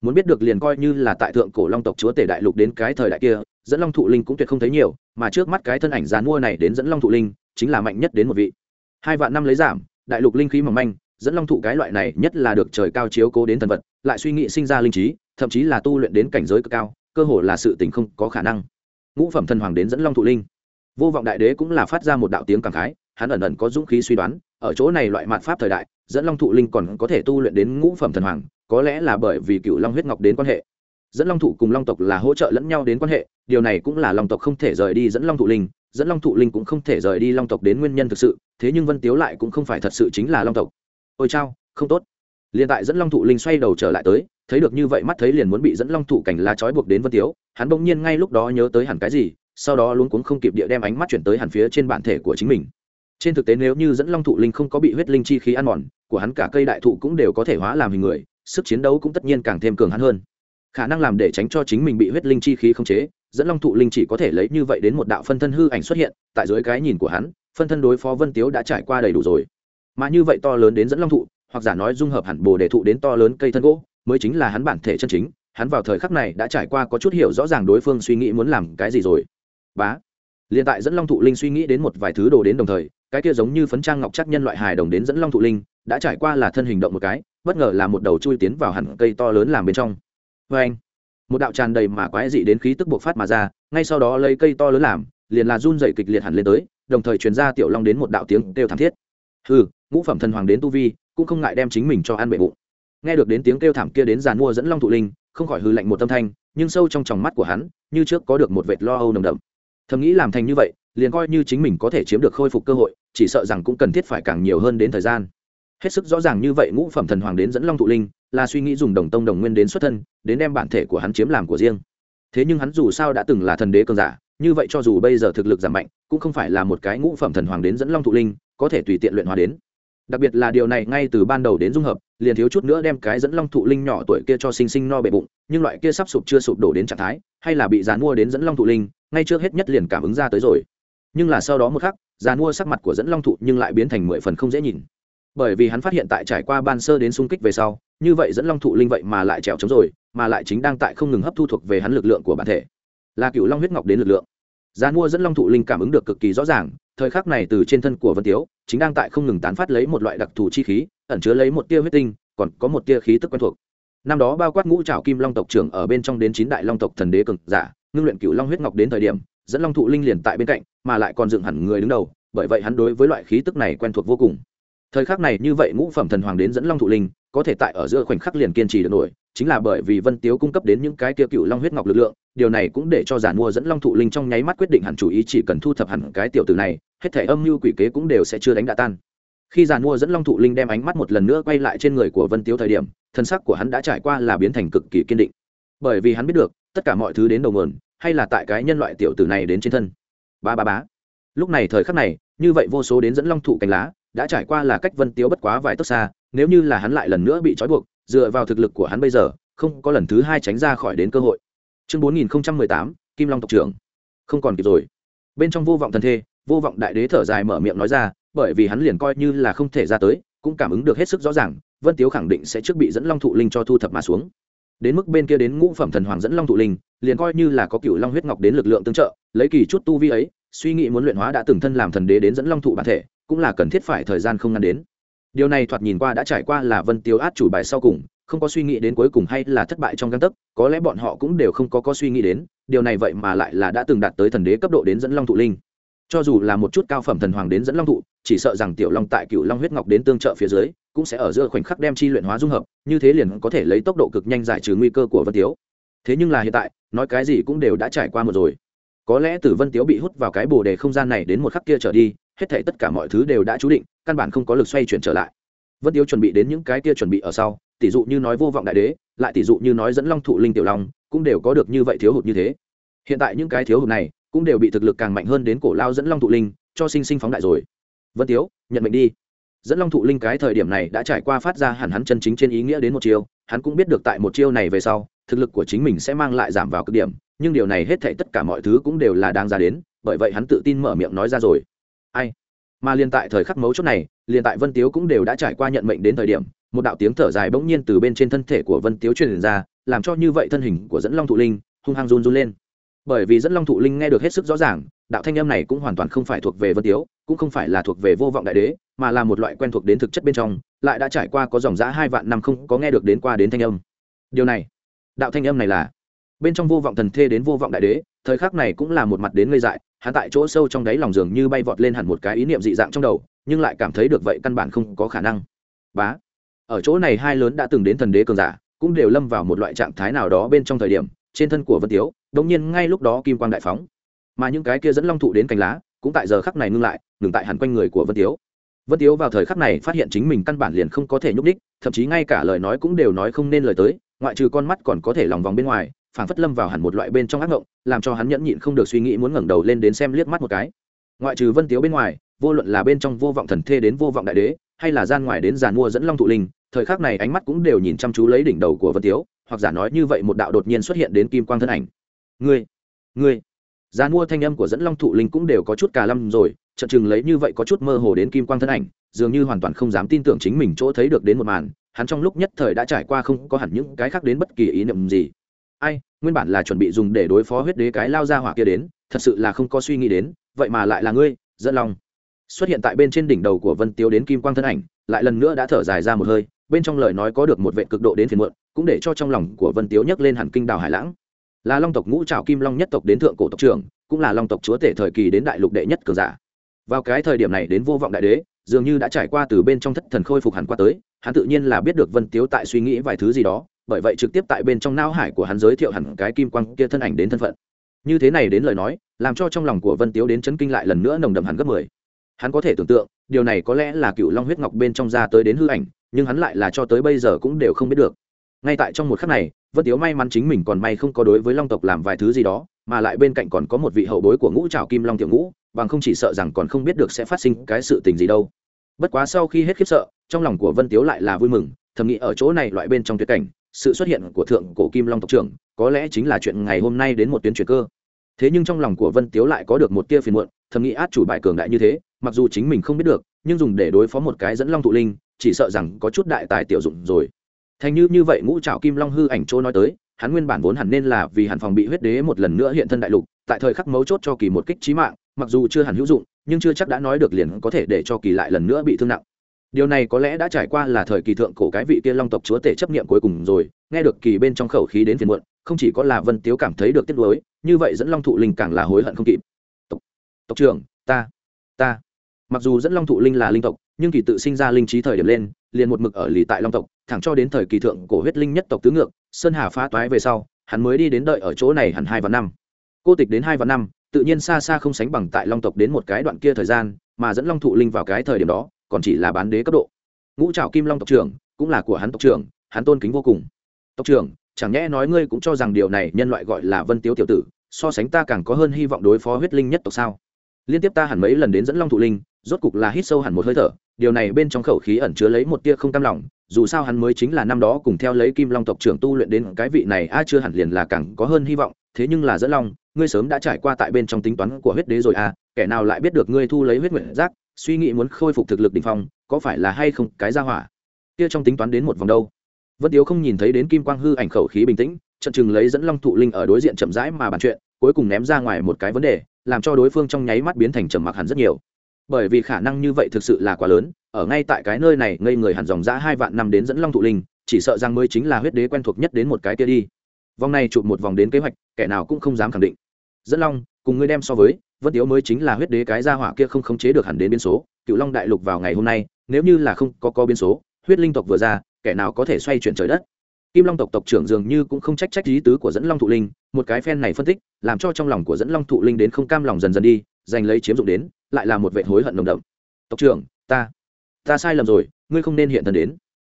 Speaker 1: muốn biết được liền coi như là tại thượng cổ long tộc chúa tể đại lục đến cái thời đại kia, dẫn long thụ linh cũng tuyệt không thấy nhiều, mà trước mắt cái thân ảnh dàn mua này đến dẫn long thụ linh, chính là mạnh nhất đến một vị. Hai vạn năm lấy giảm, đại lục linh khí mỏng manh, dẫn long thụ cái loại này nhất là được trời cao chiếu cố đến thần vật, lại suy nghĩ sinh ra linh trí, thậm chí là tu luyện đến cảnh giới cực cao, cơ hồ là sự tình không có khả năng. Ngũ phẩm thần hoàng đến dẫn long thụ linh. Vô vọng đại đế cũng là phát ra một đạo tiếng cảm khái, hắn ẩn ẩn có dũng khí suy đoán, ở chỗ này loại mạt pháp thời đại dẫn long thụ linh còn có thể tu luyện đến ngũ phẩm thần hoàng, có lẽ là bởi vì cựu long huyết ngọc đến quan hệ. Dẫn long thụ cùng long tộc là hỗ trợ lẫn nhau đến quan hệ, điều này cũng là long tộc không thể rời đi dẫn long thụ linh, dẫn long thụ linh cũng không thể rời đi long tộc đến nguyên nhân thực sự, thế nhưng vân tiếu lại cũng không phải thật sự chính là long tộc. Ôi chao, không tốt. Liền tại dẫn long thụ linh xoay đầu trở lại tới, thấy được như vậy mắt thấy liền muốn bị dẫn long thụ cảnh lá trói buộc đến vân tiếu, hắn bỗng nhiên ngay lúc đó nhớ tới hẳn cái gì, sau đó luôn cuống không kịp địa đem ánh mắt chuyển tới hẳn phía trên bản thể của chính mình trên thực tế nếu như dẫn long thụ linh không có bị huyết linh chi khí ăn mòn, của hắn cả cây đại thụ cũng đều có thể hóa làm hình người, sức chiến đấu cũng tất nhiên càng thêm cường hắn hơn. Khả năng làm để tránh cho chính mình bị huyết linh chi khí không chế, dẫn long thụ linh chỉ có thể lấy như vậy đến một đạo phân thân hư ảnh xuất hiện, tại dưới cái nhìn của hắn, phân thân đối phó vân tiếu đã trải qua đầy đủ rồi. Mà như vậy to lớn đến dẫn long thụ, hoặc giả nói dung hợp hẳn bồ đề thụ đến to lớn cây thân gỗ, mới chính là hắn bản thể chân chính, hắn vào thời khắc này đã trải qua có chút hiểu rõ ràng đối phương suy nghĩ muốn làm cái gì rồi. Bá liền tại dẫn long thụ linh suy nghĩ đến một vài thứ đồ đến đồng thời, cái kia giống như phấn trang ngọc chắc nhân loại hài đồng đến dẫn long thụ linh, đã trải qua là thân hình động một cái, bất ngờ là một đầu chui tiến vào hẳn cây to lớn làm bên trong. Vê anh, một đạo tràn đầy mà quái dị đến khí tức buộc phát mà ra, ngay sau đó lấy cây to lớn làm, liền là run dày kịch liệt hẳn lên tới, đồng thời truyền ra tiểu long đến một đạo tiếng kêu thảm thiết. Ừ ngũ phẩm thần hoàng đến tu vi, cũng không ngại đem chính mình cho ăn bệ bụng. Nghe được đến tiếng kêu thảm kia đến giàn mua dẫn long thụ linh, không khỏi hư lạnh một tâm thanh, nhưng sâu trong tròng mắt của hắn, như trước có được một vệt lo âu nồng đậm thầm nghĩ làm thành như vậy, liền coi như chính mình có thể chiếm được khôi phục cơ hội, chỉ sợ rằng cũng cần thiết phải càng nhiều hơn đến thời gian. Hết sức rõ ràng như vậy ngũ phẩm thần hoàng đến dẫn long thụ linh, là suy nghĩ dùng đồng tông đồng nguyên đến xuất thân, đến đem bản thể của hắn chiếm làm của riêng. Thế nhưng hắn dù sao đã từng là thần đế cường giả, như vậy cho dù bây giờ thực lực giảm mạnh, cũng không phải là một cái ngũ phẩm thần hoàng đến dẫn long thụ linh, có thể tùy tiện luyện hóa đến. Đặc biệt là điều này ngay từ ban đầu đến dung hợp, liền thiếu chút nữa đem cái dẫn long thụ linh nhỏ tuổi kia cho sinh sinh no bệ bụng, nhưng loại kia sắp sụp chưa sụp đổ đến trạng thái, hay là bị dàn mua đến dẫn long thụ linh ngay trước hết nhất liền cảm ứng ra tới rồi. Nhưng là sau đó một khắc, già mua sắc mặt của dẫn long thụ nhưng lại biến thành mười phần không dễ nhìn. Bởi vì hắn phát hiện tại trải qua ban sơ đến xung kích về sau, như vậy dẫn long thụ linh vậy mà lại trèo trống rồi, mà lại chính đang tại không ngừng hấp thu thuộc về hắn lực lượng của bản thể. Là cựu long huyết ngọc đến lực lượng. Gian mua dẫn long thụ linh cảm ứng được cực kỳ rõ ràng, thời khắc này từ trên thân của vân tiếu, chính đang tại không ngừng tán phát lấy một loại đặc thù chi khí, ẩn chứa lấy một tia huyết tinh, còn có một tia khí tức quen thuộc. Năm đó bao quát ngũ trảo kim long tộc trưởng ở bên trong đến chín đại long tộc thần đế cực giả ngưng luyện cựu long huyết ngọc đến thời điểm, dẫn long thụ linh liền tại bên cạnh, mà lại còn dựng hẳn người đứng đầu, bởi vậy hắn đối với loại khí tức này quen thuộc vô cùng. Thời khắc này như vậy ngũ phẩm thần hoàng đến dẫn long thụ linh, có thể tại ở giữa khoảnh khắc liền kiên trì được nổi, chính là bởi vì vân tiếu cung cấp đến những cái kia cựu long huyết ngọc lực lượng, điều này cũng để cho giản mua dẫn long thụ linh trong nháy mắt quyết định hẳn chủ ý chỉ cần thu thập hẳn cái tiểu tử này, hết thể âm mưu quỷ kế cũng đều sẽ chưa đánh đạ tan. Khi giản mua dẫn long thụ linh đem ánh mắt một lần nữa quay lại trên người của vân tiếu thời điểm, thân sắc của hắn đã trải qua là biến thành cực kỳ kiên định. Bởi vì hắn biết được tất cả mọi thứ đến đầu nguồn, hay là tại cái nhân loại tiểu tử này đến trên thân. Ba ba bá lúc này thời khắc này, như vậy vô số đến dẫn long thụ cánh lá, đã trải qua là cách vân tiếu bất quá vài tấc xa, nếu như là hắn lại lần nữa bị trói buộc, dựa vào thực lực của hắn bây giờ, không có lần thứ hai tránh ra khỏi đến cơ hội. Chương bốn nghìn mười tám, kim long tộc trưởng. Không còn kịp rồi. Bên trong vô vọng thần thê, vô vọng đại đế thở dài mở miệng nói ra, bởi vì hắn liền coi như là không thể ra tới, cũng cảm ứng được hết sức rõ ràng, vân tiếu khẳng định sẽ trước bị dẫn long thụ linh cho thu thập mà xuống đến mức bên kia đến ngũ phẩm thần hoàng dẫn long thụ linh, liền coi như là có cựu long huyết ngọc đến lực lượng tương trợ, lấy kỳ chút tu vi ấy, suy nghĩ muốn luyện hóa đã từng thân làm thần đế đến dẫn long thụ bản thể, cũng là cần thiết phải thời gian không ngăn đến. Điều này thoạt nhìn qua đã trải qua là vân tiêu át chủ bài sau cùng, không có suy nghĩ đến cuối cùng hay là thất bại trong găng tấc, có lẽ bọn họ cũng đều không có có suy nghĩ đến, điều này vậy mà lại là đã từng đạt tới thần đế cấp độ đến dẫn long thụ linh cho dù là một chút cao phẩm thần hoàng đến dẫn long thụ, chỉ sợ rằng tiểu long tại cựu long huyết ngọc đến tương trợ phía dưới, cũng sẽ ở giữa khoảnh khắc đem chi luyện hóa dung hợp, như thế liền có thể lấy tốc độ cực nhanh giải trừ nguy cơ của vân tiếu. Thế nhưng là hiện tại, nói cái gì cũng đều đã trải qua một rồi. Có lẽ tử vân tiếu bị hút vào cái bồ đề không gian này đến một khắc kia trở đi, hết thể tất cả mọi thứ đều đã chú định, căn bản không có lực xoay chuyển trở lại. Vân tiếu chuẩn bị đến những cái kia chuẩn bị ở sau, tỷ dụ như nói vô vọng đại đế, lại tỷ dụ như nói dẫn long thụ linh tiểu long, cũng đều có được như vậy thiếu hụt như thế. Hiện tại những cái thiếu hụt này cũng đều bị thực lực càng mạnh hơn đến cổ lao dẫn long thụ linh, cho sinh sinh phóng đại rồi. Vân tiếu, nhận mệnh đi. Dẫn long thụ linh cái thời điểm này đã trải qua phát ra hẳn hắn chân chính trên ý nghĩa đến một chiêu, hắn cũng biết được tại một chiêu này về sau, thực lực của chính mình sẽ mang lại giảm vào cực điểm, nhưng điều này hết thảy tất cả mọi thứ cũng đều là đang ra đến, bởi vậy hắn tự tin mở miệng nói ra rồi. Ai? Mà liên tại thời khắc mấu chốt này liên tại vân tiếu cũng đều đã trải qua nhận mệnh đến thời điểm, một đạo tiếng thở dài bỗng nhiên từ bên trên thân thể của vân tiếu truyền ra, làm cho như vậy thân hình của dẫn long thụ linh, hung hăng run run lên bởi vì dẫn long thụ linh nghe được hết sức rõ ràng, đạo thanh âm này cũng hoàn toàn không phải thuộc về vân tiếu, cũng không phải là thuộc về vô vọng đại đế, mà là một loại quen thuộc đến thực chất bên trong, lại đã trải qua có dòng giã hai vạn năm không có nghe được đến qua đến thanh âm. Điều này, đạo thanh âm này là, bên trong vô vọng thần thê đến vô vọng đại đế, thời khắc này cũng là một mặt đến ngây dại, hắn tại chỗ sâu trong đáy lòng giường như bay vọt lên hẳn một cái ý niệm dị dạng trong đầu, nhưng lại cảm thấy được vậy căn bản không có khả năng. Bá, ở chỗ này hai lớn đã từng đến thần đế cường giả, cũng đều lâm vào một loại trạng thái nào đó bên trong thời điểm, trên thân của vân tiếu đột nhiên ngay lúc đó kim quang đại phóng. Mà những cái kia dẫn long thụ đến cành lá, cũng tại giờ khắc này ngưng lại, ngừng tại hẳn quanh người của vân tiếu. Vân tiếu vào thời khắc này phát hiện chính mình căn bản liền không có thể nhúc đích thậm chí ngay cả lời nói cũng đều nói không nên lời tới, ngoại trừ con mắt còn có thể lòng vòng bên ngoài, phảng phất lâm vào hẳn một loại bên trong ác ngộng, làm cho hắn nhẫn nhịn không được suy nghĩ muốn ngẩng đầu lên đến xem liếc mắt một cái. Ngoại trừ vân tiếu bên ngoài, vô luận là bên trong vô vọng thần thê đến vô vọng đại đế, hay là gian ngoài đến giàn mua dẫn long thụ linh, thời khắc này ánh mắt cũng đều nhìn chăm chú lấy đỉnh đầu của vân tiếu, hoặc giả nói như vậy một đạo đột nhiên xuất hiện đến kim quang thân ảnh ngươi ngươi. Giá mua thanh âm của dẫn long thụ linh cũng đều có chút cà lâm rồi trận chừng lấy như vậy có chút mơ hồ đến kim quang thân ảnh, dường như hoàn toàn không dám tin tưởng chính mình chỗ thấy được đến một màn, hắn trong lúc nhất thời đã trải qua không có hẳn những cái khác đến bất kỳ ý niệm gì. Ai, nguyên bản là chuẩn bị dùng để đối phó huyết đế cái lao ra hỏa kia đến, thật sự là không có suy nghĩ đến, vậy mà lại là ngươi, dẫn long. Xuất hiện tại bên trên đỉnh đầu của vân tiếu đến kim quang thân ảnh, lại lần nữa đã thở dài ra một hơi, bên trong lời nói có được một vệ cực độ đến phiền muộn, cũng để cho trong lòng của vân tiếu nhấc lên hẳn kinh đào hải lãng là long tộc ngũ trào kim long nhất tộc đến thượng cổ tộc trưởng, cũng là long tộc chúa tể thời kỳ đến đại lục đệ nhất cường giả. Vào cái thời điểm này đến vô vọng đại đế, dường như đã trải qua từ bên trong thất thần khôi phục hẳn qua tới, hắn tự nhiên là biết được vân tiếu tại suy nghĩ vài thứ gì đó, bởi vậy trực tiếp tại bên trong não hải của hắn giới thiệu hẳn cái kim quang kia thân ảnh đến thân phận. Như thế này đến lời nói, làm cho trong lòng của vân tiếu đến chấn kinh lại lần nữa nồng đậm hẳn gấp mười. Hắn có thể tưởng tượng, điều này có lẽ là cựu long huyết ngọc bên trong ra tới đến hư ảnh, nhưng hắn lại là cho tới bây giờ cũng đều không biết được ngay tại trong một khắc này, vân tiếu may mắn chính mình còn may không có đối với long tộc làm vài thứ gì đó, mà lại bên cạnh còn có một vị hậu bối của ngũ trào kim long tiểu ngũ, bằng không chỉ sợ rằng còn không biết được sẽ phát sinh cái sự tình gì đâu. Bất quá sau khi hết khiếp sợ, trong lòng của vân tiếu lại là vui mừng, thầm nghĩ ở chỗ này loại bên trong tuyệt cảnh, sự xuất hiện của thượng cổ kim long tộc trưởng, có lẽ chính là chuyện ngày hôm nay đến một tuyến chuyển cơ. Thế nhưng trong lòng của vân tiếu lại có được một tia phiền muộn, thầm nghĩ át chủ bài cường đại như thế, mặc dù chính mình không biết được, nhưng dùng để đối phó một cái dẫn long thụ linh, chỉ sợ rằng có chút đại tài tiểu dụng rồi thành như như vậy ngũ trảo kim long hư ảnh chỗ nói tới hắn nguyên bản vốn hẳn nên là vì hàn phòng bị huyết đế một lần nữa hiện thân đại lục tại thời khắc mấu chốt cho kỳ một kích trí mạng mặc dù chưa hẳn hữu dụng nhưng chưa chắc đã nói được liền có thể để cho kỳ lại lần nữa bị thương nặng. Điều này có lẽ đã trải qua là thời kỳ thượng cổ cái vị kia long tộc chúa tể chấp nghiệm cuối cùng rồi nghe được kỳ bên trong khẩu khí đến phiền muộn không chỉ có là vân tiếu cảm thấy được tiếc nuối như vậy dẫn long thụ linh càng là hối hận không kịp. Tộc, tộc trưởng ta ta. Mặc dù dẫn long thụ linh là linh tộc nhưng kỳ tự sinh ra linh trí thời điểm lên, liền một mực ở lì tại long tộc, thẳng cho đến thời kỳ thượng cổ huyết linh nhất tộc tứ ngược, sơn hà phá toái về sau, hắn mới đi đến đợi ở chỗ này hẳn hai và năm. Cô tịch đến hai và năm, tự nhiên xa xa không sánh bằng tại long tộc đến một cái đoạn kia thời gian, mà dẫn long thụ linh vào cái thời điểm đó, còn chỉ là bán đế cấp độ. Ngũ trào kim long tộc trưởng, cũng là của hắn tộc trưởng, hắn tôn kính vô cùng. Tộc trưởng, chẳng nhẽ nói ngươi cũng cho rằng điều này nhân loại gọi là vân tiếu tiểu tử, so sánh ta càng có hơn hy vọng đối phó huyết linh nhất tộc sao? Liên tiếp ta hẳn mấy lần đến dẫn long thụ linh, rốt cục là hít sâu hẳn một hơi thở điều này bên trong khẩu khí ẩn chứa lấy một tia không cam lòng, dù sao hắn mới chính là năm đó cùng theo lấy kim long tộc trưởng tu luyện đến cái vị này, a, chưa hẳn liền là càng có hơn hy vọng, thế nhưng là dẫn long, ngươi sớm đã trải qua tại bên trong tính toán của huyết đế rồi à kẻ nào lại biết được ngươi thu lấy huyết nguyện giác, suy nghĩ muốn khôi phục thực lực đỉnh phong, có phải là hay không, cái ra hỏa kia trong tính toán đến một vòng đâu? Vân tiếu không nhìn thấy đến kim quang hư ảnh khẩu khí bình tĩnh trận chừng lấy dẫn long thụ linh ở đối diện chậm rãi mà bàn chuyện, cuối cùng ném ra ngoài một cái vấn đề, làm cho đối phương trong nháy mắt biến thành trầm mặc hẳn rất nhiều bởi vì khả năng như vậy thực sự là quá lớn, ở ngay tại cái nơi này ngây người hẳn dòng giã hai vạn năm đến dẫn long thụ linh, chỉ sợ rằng mới chính là huyết đế quen thuộc nhất đến một cái kia đi. Vòng này chụp một vòng đến kế hoạch, kẻ nào cũng không dám khẳng định. Dẫn long, cùng ngươi đem so với, vân tiếu mới chính là huyết đế cái gia hỏa kia không khống chế được hẳn đến biến số, cựu long đại lục vào ngày hôm nay, nếu như là không có có biến số, huyết linh tộc vừa ra, kẻ nào có thể xoay chuyển trời đất? Kim long tộc tộc trưởng dường như cũng không trách trách lý tứ của dẫn long thụ linh, một cái phen này phân tích, làm cho trong lòng của dẫn long thụ linh đến không cam lòng dần dần đi, giành lấy chiếm dụng đến lại là một vệ hối hận nồng đậm. Tộc trưởng, ta ta sai lầm rồi, ngươi không nên hiện thân đến.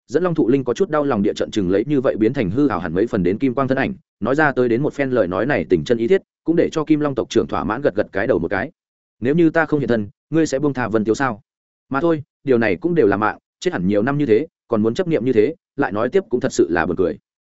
Speaker 1: Dẫn long thụ linh có chút đau lòng địa trận chừng lấy như vậy biến thành hư hảo hẳn mấy phần đến kim quang thân ảnh, nói ra tới đến một phen lời nói này tình chân ý thiết, cũng để cho kim long tộc trưởng thỏa mãn gật gật cái đầu một cái. Nếu như ta không hiện thân, ngươi sẽ buông thả vân Tiêu sao? Mà thôi, điều này cũng đều là mạng, chết hẳn nhiều năm như thế, còn muốn chấp niệm như thế, lại nói tiếp cũng thật sự là buồn cười.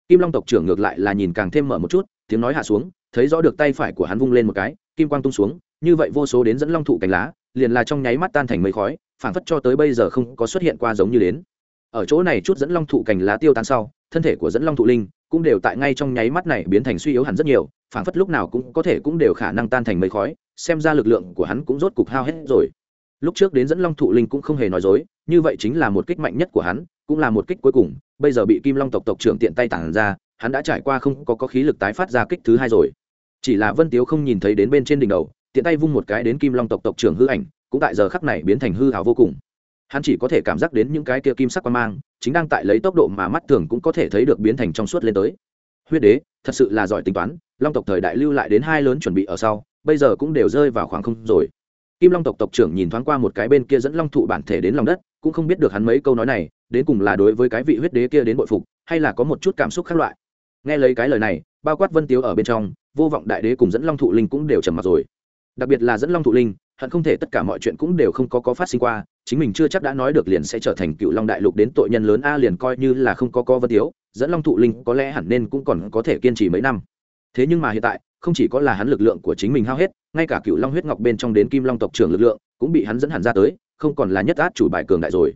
Speaker 1: Kim long tộc trưởng ngược lại là nhìn càng thêm mở một chút, tiếng nói hạ xuống, thấy rõ được tay phải của hắn vung lên một cái, kim quang tung xuống như vậy vô số đến dẫn long thụ cánh lá liền là trong nháy mắt tan thành mây khói phảng phất cho tới bây giờ không có xuất hiện qua giống như đến. Ở chỗ này chút dẫn long thụ cành lá tiêu tan sau thân thể của dẫn long thụ linh cũng đều tại ngay trong nháy mắt này biến thành suy yếu hẳn rất nhiều phảng phất lúc nào cũng có thể cũng đều khả năng tan thành mây khói xem ra lực lượng của hắn cũng rốt cục hao hết rồi. Lúc trước đến dẫn long thụ linh cũng không hề nói dối như vậy chính là một kích mạnh nhất của hắn cũng là một kích cuối cùng bây giờ bị kim long tộc tộc trưởng tiện tay tản ra hắn đã trải qua không có, có khí lực tái phát ra kích thứ hai rồi. Chỉ là vân tiếu không nhìn thấy đến bên trên đỉnh đầu tiện tay vung một cái đến kim long tộc tộc trưởng hư ảnh, cũng tại giờ khắc này biến thành hư hào vô cùng. Hắn chỉ có thể cảm giác đến những cái kia kim sắc quan mang, chính đang tại lấy tốc độ mà mắt thường cũng có thể thấy được biến thành trong suốt lên tới. Huyết đế, thật sự là giỏi tính toán, long tộc thời đại lưu lại đến hai lớn chuẩn bị ở sau, bây giờ cũng đều rơi vào khoảng không rồi. Kim long tộc tộc trưởng nhìn thoáng qua một cái bên kia dẫn long thụ bản thể đến lòng đất, cũng không biết được hắn mấy câu nói này, đến cùng là đối với cái vị huyết đế kia đến bội phục, hay là có một chút cảm xúc khác loại. Nghe lấy cái lời này, bao quát vân tiếu ở bên trong, vô vọng đại đế cùng dẫn long thụ linh cũng đều trầm mặt rồi đặc biệt là dẫn long thụ linh, hận không thể tất cả mọi chuyện cũng đều không có có phát sinh qua, chính mình chưa chắc đã nói được liền sẽ trở thành cựu long đại lục đến tội nhân lớn a liền coi như là không có có vân tiếu, dẫn long thụ linh có lẽ hẳn nên cũng còn có thể kiên trì mấy năm. Thế nhưng mà hiện tại, không chỉ có là hắn lực lượng của chính mình hao hết, ngay cả cựu long huyết ngọc bên trong đến kim long tộc trưởng lực lượng cũng bị hắn dẫn hẳn ra tới, không còn là nhất át chủ bài cường đại rồi.